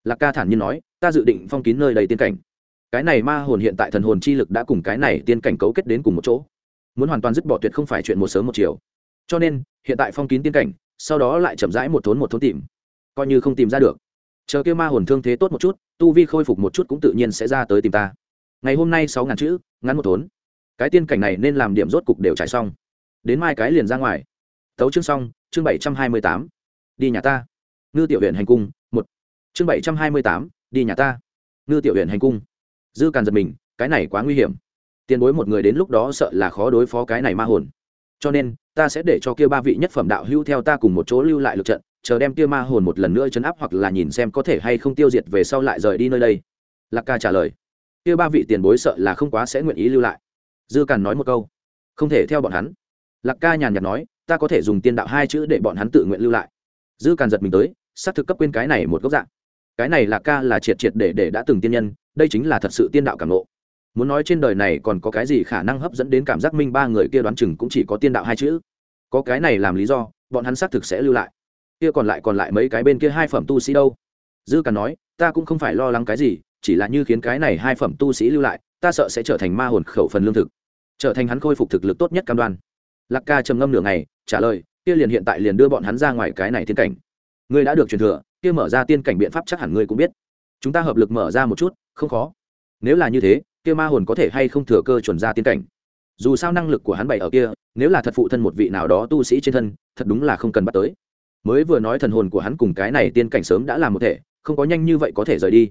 Lạc ca thản nhiên nói, ta dự định phong kín nơi đầy tiên cảnh. Cái này ma hồn hiện tại thần hồn chi lực đã cùng cái này tiên cảnh cấu kết đến cùng một chỗ. Muốn hoàn toàn dứt bỏ tuyệt không phải chuyện một sớm một chiều. Cho nên, hiện tại phong kín tiên cảnh, sau đó lại chậm rãi một thốn một thốn tìm. Coi như không tìm ra được. Chờ kêu ma hồn thương thế tốt một chút, tu vi khôi phục một chút cũng tự nhiên sẽ ra tới tìm ta. Ngày hôm nay sáu ngàn chữ, ngắn một thốn. Cái tiên cảnh này nên làm điểm rốt cục đều trải xong. Đến mai cái liền ra ngoài. Tấu chương xong, chương bảy trăm hai mươi tám. Đi nhà ta ngư tiểu huyện hành cung, một. Chương bảy trăm hai mươi tám, đi nhà ta. Ngư tiểu huyện hành cung. Dư càn giật mình, cái này quá nguy hiểm. Tiền bối một người đến lúc đó sợ là khó đối phó cái này ma hồn. Cho nên, ta sẽ để cho kia ba vị nhất phẩm đạo hữu theo ta cùng một chỗ lưu lại lực trận, chờ đem kia ma hồn một lần nữa chấn áp hoặc là nhìn xem có thể hay không tiêu diệt về sau lại rời đi nơi đây. Lạc ca trả lời. Kia ba vị tiền bối sợ là không quá sẽ nguyện ý lưu lại. Dư càn nói một câu. Không thể theo bọn hắn. Lạc ca nhàn nhạt nói, ta có thể dùng tiên đạo hai chữ để bọn hắn tự nguyện lưu lại dư càn giật mình tới, xác thực cấp quên cái này một góc dạng. Cái này là ca là triệt triệt để để đã từng tiên nhân, đây chính là thật sự tiên đạo cảm lộ muốn nói trên đời này còn có cái gì khả năng hấp dẫn đến cảm giác minh ba người kia đoán chừng cũng chỉ có tiên đạo hai chữ. Có cái này làm lý do, bọn hắn xác thực sẽ lưu lại. Kia còn lại còn lại mấy cái bên kia hai phẩm tu sĩ đâu? Dư càn nói, ta cũng không phải lo lắng cái gì, chỉ là như khiến cái này hai phẩm tu sĩ lưu lại, ta sợ sẽ trở thành ma hồn khẩu phần lương thực. Trở thành hắn khôi phục thực lực tốt nhất cam đoan. Lạc ca trầm ngâm nửa ngày, trả lời kia liền hiện tại liền đưa bọn hắn ra ngoài cái này tiên cảnh. Ngươi đã được truyền thừa, kia mở ra tiên cảnh biện pháp chắc hẳn ngươi cũng biết. Chúng ta hợp lực mở ra một chút, không khó. Nếu là như thế, kia ma hồn có thể hay không thừa cơ chuẩn ra tiên cảnh? Dù sao năng lực của hắn bày ở kia, nếu là thật phụ thân một vị nào đó tu sĩ trên thân, thật đúng là không cần bắt tới. Mới vừa nói thần hồn của hắn cùng cái này tiên cảnh sớm đã làm một thể, không có nhanh như vậy có thể rời đi.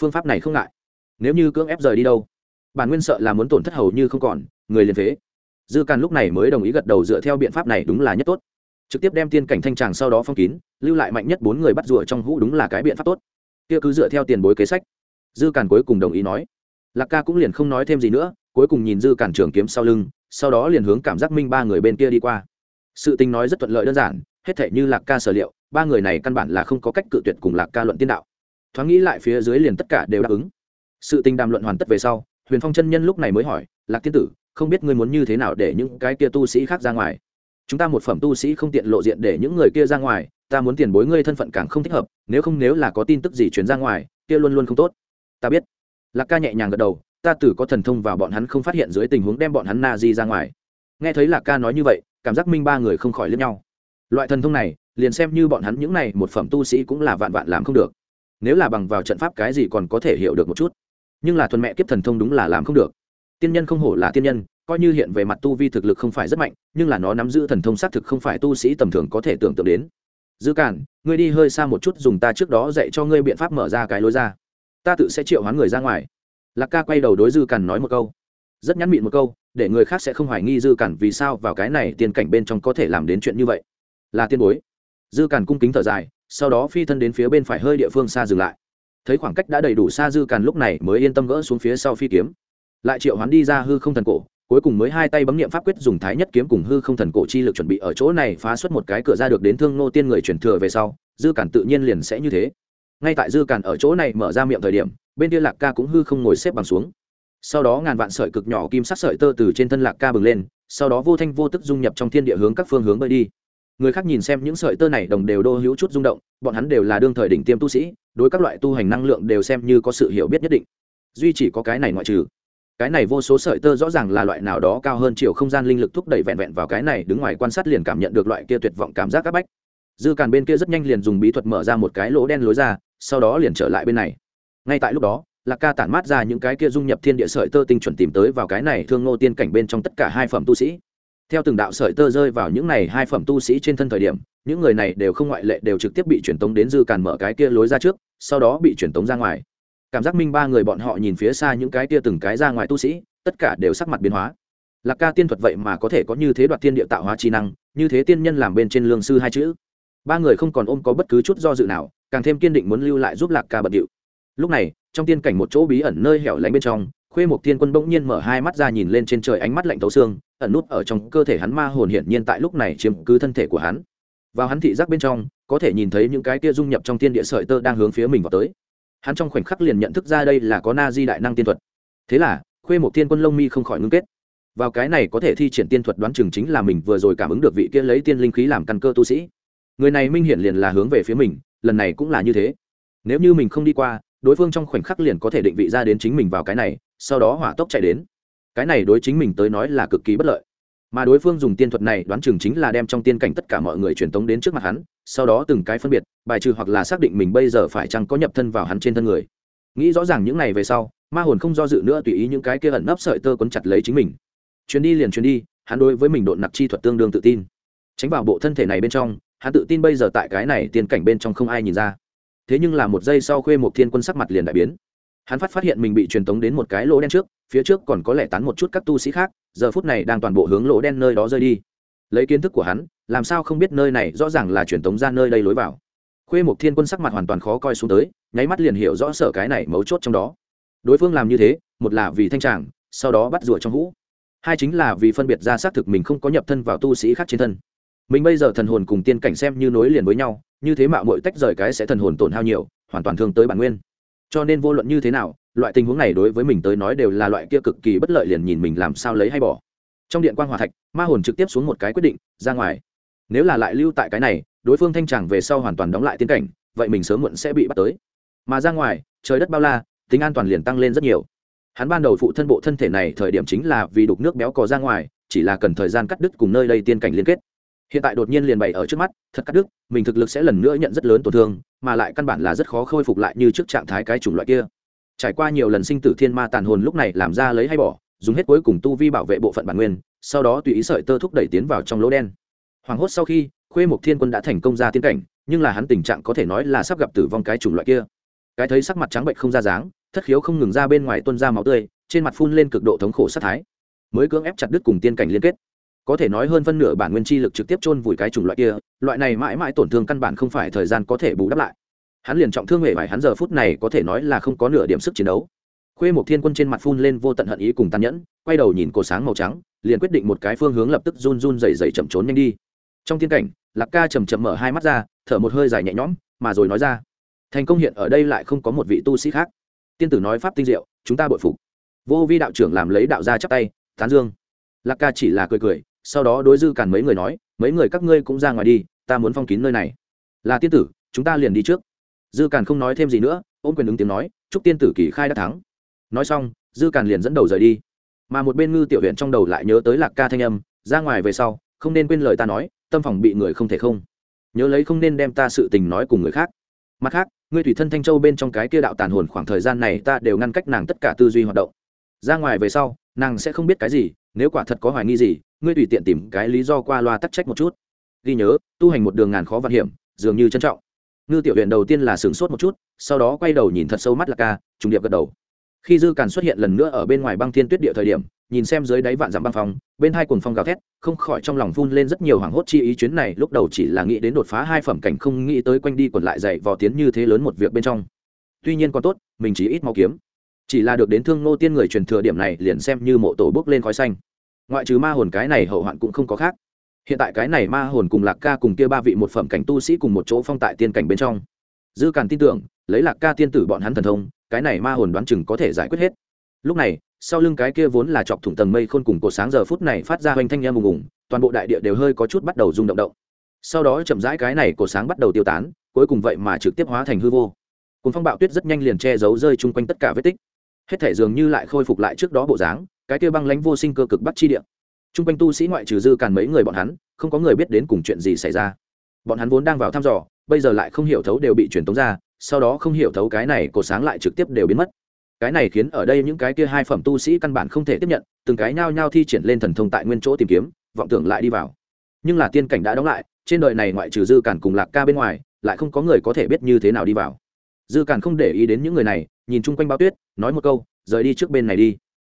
Phương pháp này không ngại. Nếu như cưỡng ép rời đi đâu? Bản nguyên sợ là muốn tổn thất hầu như không còn, người liền phế. Dư càn lúc này mới đồng ý gật đầu dựa theo biện pháp này đúng là nhất tốt trực tiếp đem tiên cảnh thanh tràng sau đó phong kín, lưu lại mạnh nhất bốn người bắt rùa trong hũ đúng là cái biện pháp tốt. Kia cứ dựa theo tiền bối kế sách. Dư càn cuối cùng đồng ý nói. Lạc ca cũng liền không nói thêm gì nữa, cuối cùng nhìn dư càn trường kiếm sau lưng, sau đó liền hướng cảm giác minh ba người bên kia đi qua. Sự tình nói rất thuận lợi đơn giản, hết thể như lạc ca sở liệu, ba người này căn bản là không có cách cự tuyệt cùng lạc ca luận tiên đạo. Thoáng nghĩ lại phía dưới liền tất cả đều đáp ứng. Sự tình đàm luận hoàn tất về sau, huyền phong chân nhân lúc này mới hỏi, lạc tiên tử, không biết ngươi muốn như thế nào để những cái kia tu sĩ khác ra ngoài? Chúng ta một phẩm tu sĩ không tiện lộ diện để những người kia ra ngoài, ta muốn tiền bối ngươi thân phận càng không thích hợp, nếu không nếu là có tin tức gì chuyển ra ngoài, kia luôn luôn không tốt. Ta biết. Lạc ca nhẹ nhàng gật đầu, ta tử có thần thông vào bọn hắn không phát hiện dưới tình huống đem bọn hắn na di ra ngoài. Nghe thấy lạc ca nói như vậy, cảm giác minh ba người không khỏi lướt nhau. Loại thần thông này, liền xem như bọn hắn những này một phẩm tu sĩ cũng là vạn vạn làm không được. Nếu là bằng vào trận pháp cái gì còn có thể hiểu được một chút. Nhưng là thuần mẹ kiếp thần thông đúng là làm không được tiên nhân không hổ là tiên nhân, coi như hiện về mặt tu vi thực lực không phải rất mạnh, nhưng là nó nắm giữ thần thông xác thực không phải tu sĩ tầm thường có thể tưởng tượng đến. Dư cản, ngươi đi hơi xa một chút dùng ta trước đó dạy cho ngươi biện pháp mở ra cái lối ra. Ta tự sẽ triệu hoán người ra ngoài. Lạc ca quay đầu đối dư cản nói một câu. Rất nhắn mịn một câu, để người khác sẽ không hoài nghi dư cản vì sao vào cái này tiền cảnh bên trong có thể làm đến chuyện như vậy. Là tiên bối. Dư cản cung kính thở dài, sau đó phi thân đến phía bên phải hơi địa phương xa dừng lại. Thấy khoảng cách đã đầy đủ xa dư cản lúc này mới yên tâm gỡ xuống phía sau phi kiếm lại triệu hoán đi ra hư không thần cổ, cuối cùng mới hai tay bấm nghiệm pháp quyết dùng thái nhất kiếm cùng hư không thần cổ chi lực chuẩn bị ở chỗ này phá xuất một cái cửa ra được đến thương nô tiên người chuyển thừa về sau, dư cản tự nhiên liền sẽ như thế. Ngay tại dư cản ở chỗ này mở ra miệng thời điểm, bên kia lạc ca cũng hư không ngồi xếp bằng xuống. Sau đó ngàn vạn sợi cực nhỏ kim sắc sợi tơ từ trên thân lạc ca bừng lên, sau đó vô thanh vô tức dung nhập trong thiên địa hướng các phương hướng bơi đi. Người khác nhìn xem những sợi tơ này đồng đều đô hữu chút rung động, bọn hắn đều là đương thời đỉnh tiêm tu sĩ, đối các loại tu hành năng lượng đều xem như có sự hiểu biết nhất định. Duy chỉ có cái này ngoại trừ cái này vô số sợi tơ rõ ràng là loại nào đó cao hơn chiều không gian linh lực thúc đẩy vẹn vẹn vào cái này, đứng ngoài quan sát liền cảm nhận được loại kia tuyệt vọng cảm giác áp bách. Dư càn bên kia rất nhanh liền dùng bí thuật mở ra một cái lỗ đen lối ra, sau đó liền trở lại bên này. Ngay tại lúc đó, lạc ca tản mát ra những cái kia dung nhập thiên địa sợi tơ tinh chuẩn tìm tới vào cái này thương ngô tiên cảnh bên trong tất cả hai phẩm tu sĩ. Theo từng đạo sợi tơ rơi vào những này hai phẩm tu sĩ trên thân thời điểm, những người này đều không ngoại lệ đều trực tiếp bị truyền tống đến dư càn mở cái kia lối ra trước, sau đó bị truyền tống ra ngoài cảm giác minh ba người bọn họ nhìn phía xa những cái tia từng cái ra ngoài tu sĩ, tất cả đều sắc mặt biến hóa. Lạc ca tiên thuật vậy mà có thể có như thế đoạt thiên địa tạo hóa chi năng, như thế tiên nhân làm bên trên lương sư hai chữ. Ba người không còn ôm có bất cứ chút do dự nào, càng thêm kiên định muốn lưu lại giúp lạc ca bận điệu. Lúc này, trong tiên cảnh một chỗ bí ẩn nơi hẻo lánh bên trong, khuê một tiên quân bỗng nhiên mở hai mắt ra nhìn lên trên trời ánh mắt lạnh thấu xương, ẩn nút ở trong cơ thể hắn ma hồn hiển nhiên tại lúc này chiếm cứ thân thể của hắn. Vào hắn thị giác bên trong, có thể nhìn thấy những cái kia dung nhập trong thiên địa sợi tơ đang hướng phía mình vào tới hắn trong khoảnh khắc liền nhận thức ra đây là có na di đại năng tiên thuật. Thế là, khuê một tiên quân lông mi không khỏi ngưng kết. Vào cái này có thể thi triển tiên thuật đoán chừng chính là mình vừa rồi cảm ứng được vị kia lấy tiên linh khí làm căn cơ tu sĩ. Người này minh hiển liền là hướng về phía mình, lần này cũng là như thế. Nếu như mình không đi qua, đối phương trong khoảnh khắc liền có thể định vị ra đến chính mình vào cái này, sau đó hỏa tốc chạy đến. Cái này đối chính mình tới nói là cực kỳ bất lợi. Mà đối phương dùng tiên thuật này đoán chừng chính là đem trong tiên cảnh tất cả mọi người truyền tống đến trước mặt hắn sau đó từng cái phân biệt, bài trừ hoặc là xác định mình bây giờ phải chăng có nhập thân vào hắn trên thân người. Nghĩ rõ ràng những này về sau, ma hồn không do dự nữa tùy ý những cái kia ẩn nấp sợi tơ quấn chặt lấy chính mình. Chuyến đi liền chuyến đi, hắn đối với mình độn nặc chi thuật tương đương tự tin. Tránh vào bộ thân thể này bên trong, hắn tự tin bây giờ tại cái này tiên cảnh bên trong không ai nhìn ra. Thế nhưng là một giây sau khuê một thiên quân sắc mặt liền đại biến. Hắn phát phát hiện mình bị truyền tống đến một cái lỗ đen trước, phía trước còn có lẽ tán một chút các tu sĩ khác, giờ phút này đang toàn bộ hướng lỗ đen nơi đó rơi đi lấy kiến thức của hắn, làm sao không biết nơi này rõ ràng là truyền tống ra nơi đây lối vào. Khuê Mục thiên quân sắc mặt hoàn toàn khó coi xuống tới, nháy mắt liền hiểu rõ sở cái này mấu chốt trong đó. Đối phương làm như thế, một là vì thanh tràng, sau đó bắt rủa trong hũ. Hai chính là vì phân biệt ra xác thực mình không có nhập thân vào tu sĩ khác trên thân. Mình bây giờ thần hồn cùng tiên cảnh xem như nối liền với nhau, như thế mạo mội tách rời cái sẽ thần hồn tổn hao nhiều, hoàn toàn thương tới bản nguyên. Cho nên vô luận như thế nào, loại tình huống này đối với mình tới nói đều là loại kia cực kỳ bất lợi liền nhìn mình làm sao lấy hay bỏ trong điện quan hòa thạch, ma hồn trực tiếp xuống một cái quyết định, ra ngoài. Nếu là lại lưu tại cái này, đối phương thanh tràng về sau hoàn toàn đóng lại tiến cảnh, vậy mình sớm muộn sẽ bị bắt tới. Mà ra ngoài, trời đất bao la, tính an toàn liền tăng lên rất nhiều. Hắn ban đầu phụ thân bộ thân thể này thời điểm chính là vì đục nước béo cò ra ngoài, chỉ là cần thời gian cắt đứt cùng nơi đây tiên cảnh liên kết. Hiện tại đột nhiên liền bày ở trước mắt, thật cắt đứt, mình thực lực sẽ lần nữa nhận rất lớn tổn thương, mà lại căn bản là rất khó khôi phục lại như trước trạng thái cái chủng loại kia. Trải qua nhiều lần sinh tử thiên ma tàn hồn lúc này làm ra lấy hay bỏ dùng hết cuối cùng tu vi bảo vệ bộ phận bản nguyên, sau đó tùy ý sợi tơ thúc đẩy tiến vào trong lỗ đen. Hoảng hốt sau khi, khuê mục thiên quân đã thành công ra tiến cảnh, nhưng là hắn tình trạng có thể nói là sắp gặp tử vong cái chủng loại kia. Cái thấy sắc mặt trắng bệnh không ra dáng, thất khiếu không ngừng ra bên ngoài tuân ra máu tươi, trên mặt phun lên cực độ thống khổ sát thái. Mới cưỡng ép chặt đứt cùng tiên cảnh liên kết. Có thể nói hơn phân nửa bản nguyên chi lực trực tiếp chôn vùi cái chủng loại kia, loại này mãi mãi tổn thương căn bản không phải thời gian có thể bù đắp lại. Hắn liền trọng thương hệ vải hắn giờ phút này có thể nói là không có nửa điểm sức chiến đấu khuê một thiên quân trên mặt phun lên vô tận hận ý cùng tàn nhẫn, quay đầu nhìn cổ sáng màu trắng, liền quyết định một cái phương hướng lập tức run run dày dày chậm trốn nhanh đi. Trong thiên cảnh, lạc ca chầm chậm mở hai mắt ra, thở một hơi dài nhẹ nhõm, mà rồi nói ra, thành công hiện ở đây lại không có một vị tu sĩ khác. Tiên tử nói pháp tinh diệu, chúng ta bội phục. Vô vi đạo trưởng làm lấy đạo gia chắp tay, tán dương. Lạc ca chỉ là cười cười, sau đó đối dư cản mấy người nói, mấy người các ngươi cũng ra ngoài đi, ta muốn phong kín nơi này. Là tiên tử, chúng ta liền đi trước. Dư càn không nói thêm gì nữa, ôm quyền ứng tiếng nói, chúc tiên tử kỳ khai đã thắng nói xong, dư càn liền dẫn đầu rời đi. Mà một bên ngư tiểu huyện trong đầu lại nhớ tới lạc ca thanh âm, ra ngoài về sau, không nên quên lời ta nói, tâm phòng bị người không thể không. Nhớ lấy không nên đem ta sự tình nói cùng người khác. Mặt khác, ngươi thủy thân thanh châu bên trong cái kia đạo tàn hồn khoảng thời gian này ta đều ngăn cách nàng tất cả tư duy hoạt động. Ra ngoài về sau, nàng sẽ không biết cái gì, nếu quả thật có hoài nghi gì, ngươi tùy tiện tìm cái lý do qua loa tắc trách một chút. Ghi nhớ, tu hành một đường ngàn khó vạn hiểm, dường như trân trọng. Ngư tiểu huyện đầu tiên là sửng sốt một chút, sau đó quay đầu nhìn thật sâu mắt là ca, trùng điệp gật đầu khi dư càn xuất hiện lần nữa ở bên ngoài băng thiên tuyết địa thời điểm, nhìn xem dưới đáy vạn dặm băng phong, bên hai cuồng phong gào thét, không khỏi trong lòng phun lên rất nhiều hoảng hốt chi ý chuyến này, lúc đầu chỉ là nghĩ đến đột phá hai phẩm cảnh, không nghĩ tới quanh đi quẩn lại dậy vò tiến như thế lớn một việc bên trong. Tuy nhiên còn tốt, mình chỉ ít mau kiếm. Chỉ là được đến thương ngô tiên người truyền thừa điểm này, liền xem như mộ tổ bước lên khói xanh. Ngoại trừ ma hồn cái này hậu hoạn cũng không có khác. Hiện tại cái này ma hồn cùng lạc ca cùng kia ba vị một phẩm cảnh tu sĩ cùng một chỗ phong tại tiên cảnh bên trong. Dư càn tin tưởng, lấy lạc ca tiên tử bọn hắn thần thông cái này ma hồn đoán chừng có thể giải quyết hết. Lúc này, sau lưng cái kia vốn là chọc thủng tầng mây khôn cùng cổ sáng giờ phút này phát ra hoành thanh em ùng ùng, toàn bộ đại địa đều hơi có chút bắt đầu rung động động. Sau đó chậm rãi cái này cổ sáng bắt đầu tiêu tán, cuối cùng vậy mà trực tiếp hóa thành hư vô. Cùng phong bạo tuyết rất nhanh liền che giấu rơi chung quanh tất cả vết tích. Hết thể dường như lại khôi phục lại trước đó bộ dáng, cái kia băng lánh vô sinh cơ cực bắt chi địa. Chung quanh tu sĩ ngoại trừ dư càn mấy người bọn hắn, không có người biết đến cùng chuyện gì xảy ra. Bọn hắn vốn đang vào thăm dò, bây giờ lại không hiểu thấu đều bị truyền tống ra sau đó không hiểu thấu cái này cổ sáng lại trực tiếp đều biến mất. Cái này khiến ở đây những cái kia hai phẩm tu sĩ căn bản không thể tiếp nhận, từng cái nhao nhao thi triển lên thần thông tại nguyên chỗ tìm kiếm, vọng tưởng lại đi vào. Nhưng là tiên cảnh đã đóng lại, trên đời này ngoại trừ dư cản cùng lạc ca bên ngoài, lại không có người có thể biết như thế nào đi vào. Dư cản không để ý đến những người này, nhìn chung quanh bao tuyết, nói một câu, rời đi trước bên này đi.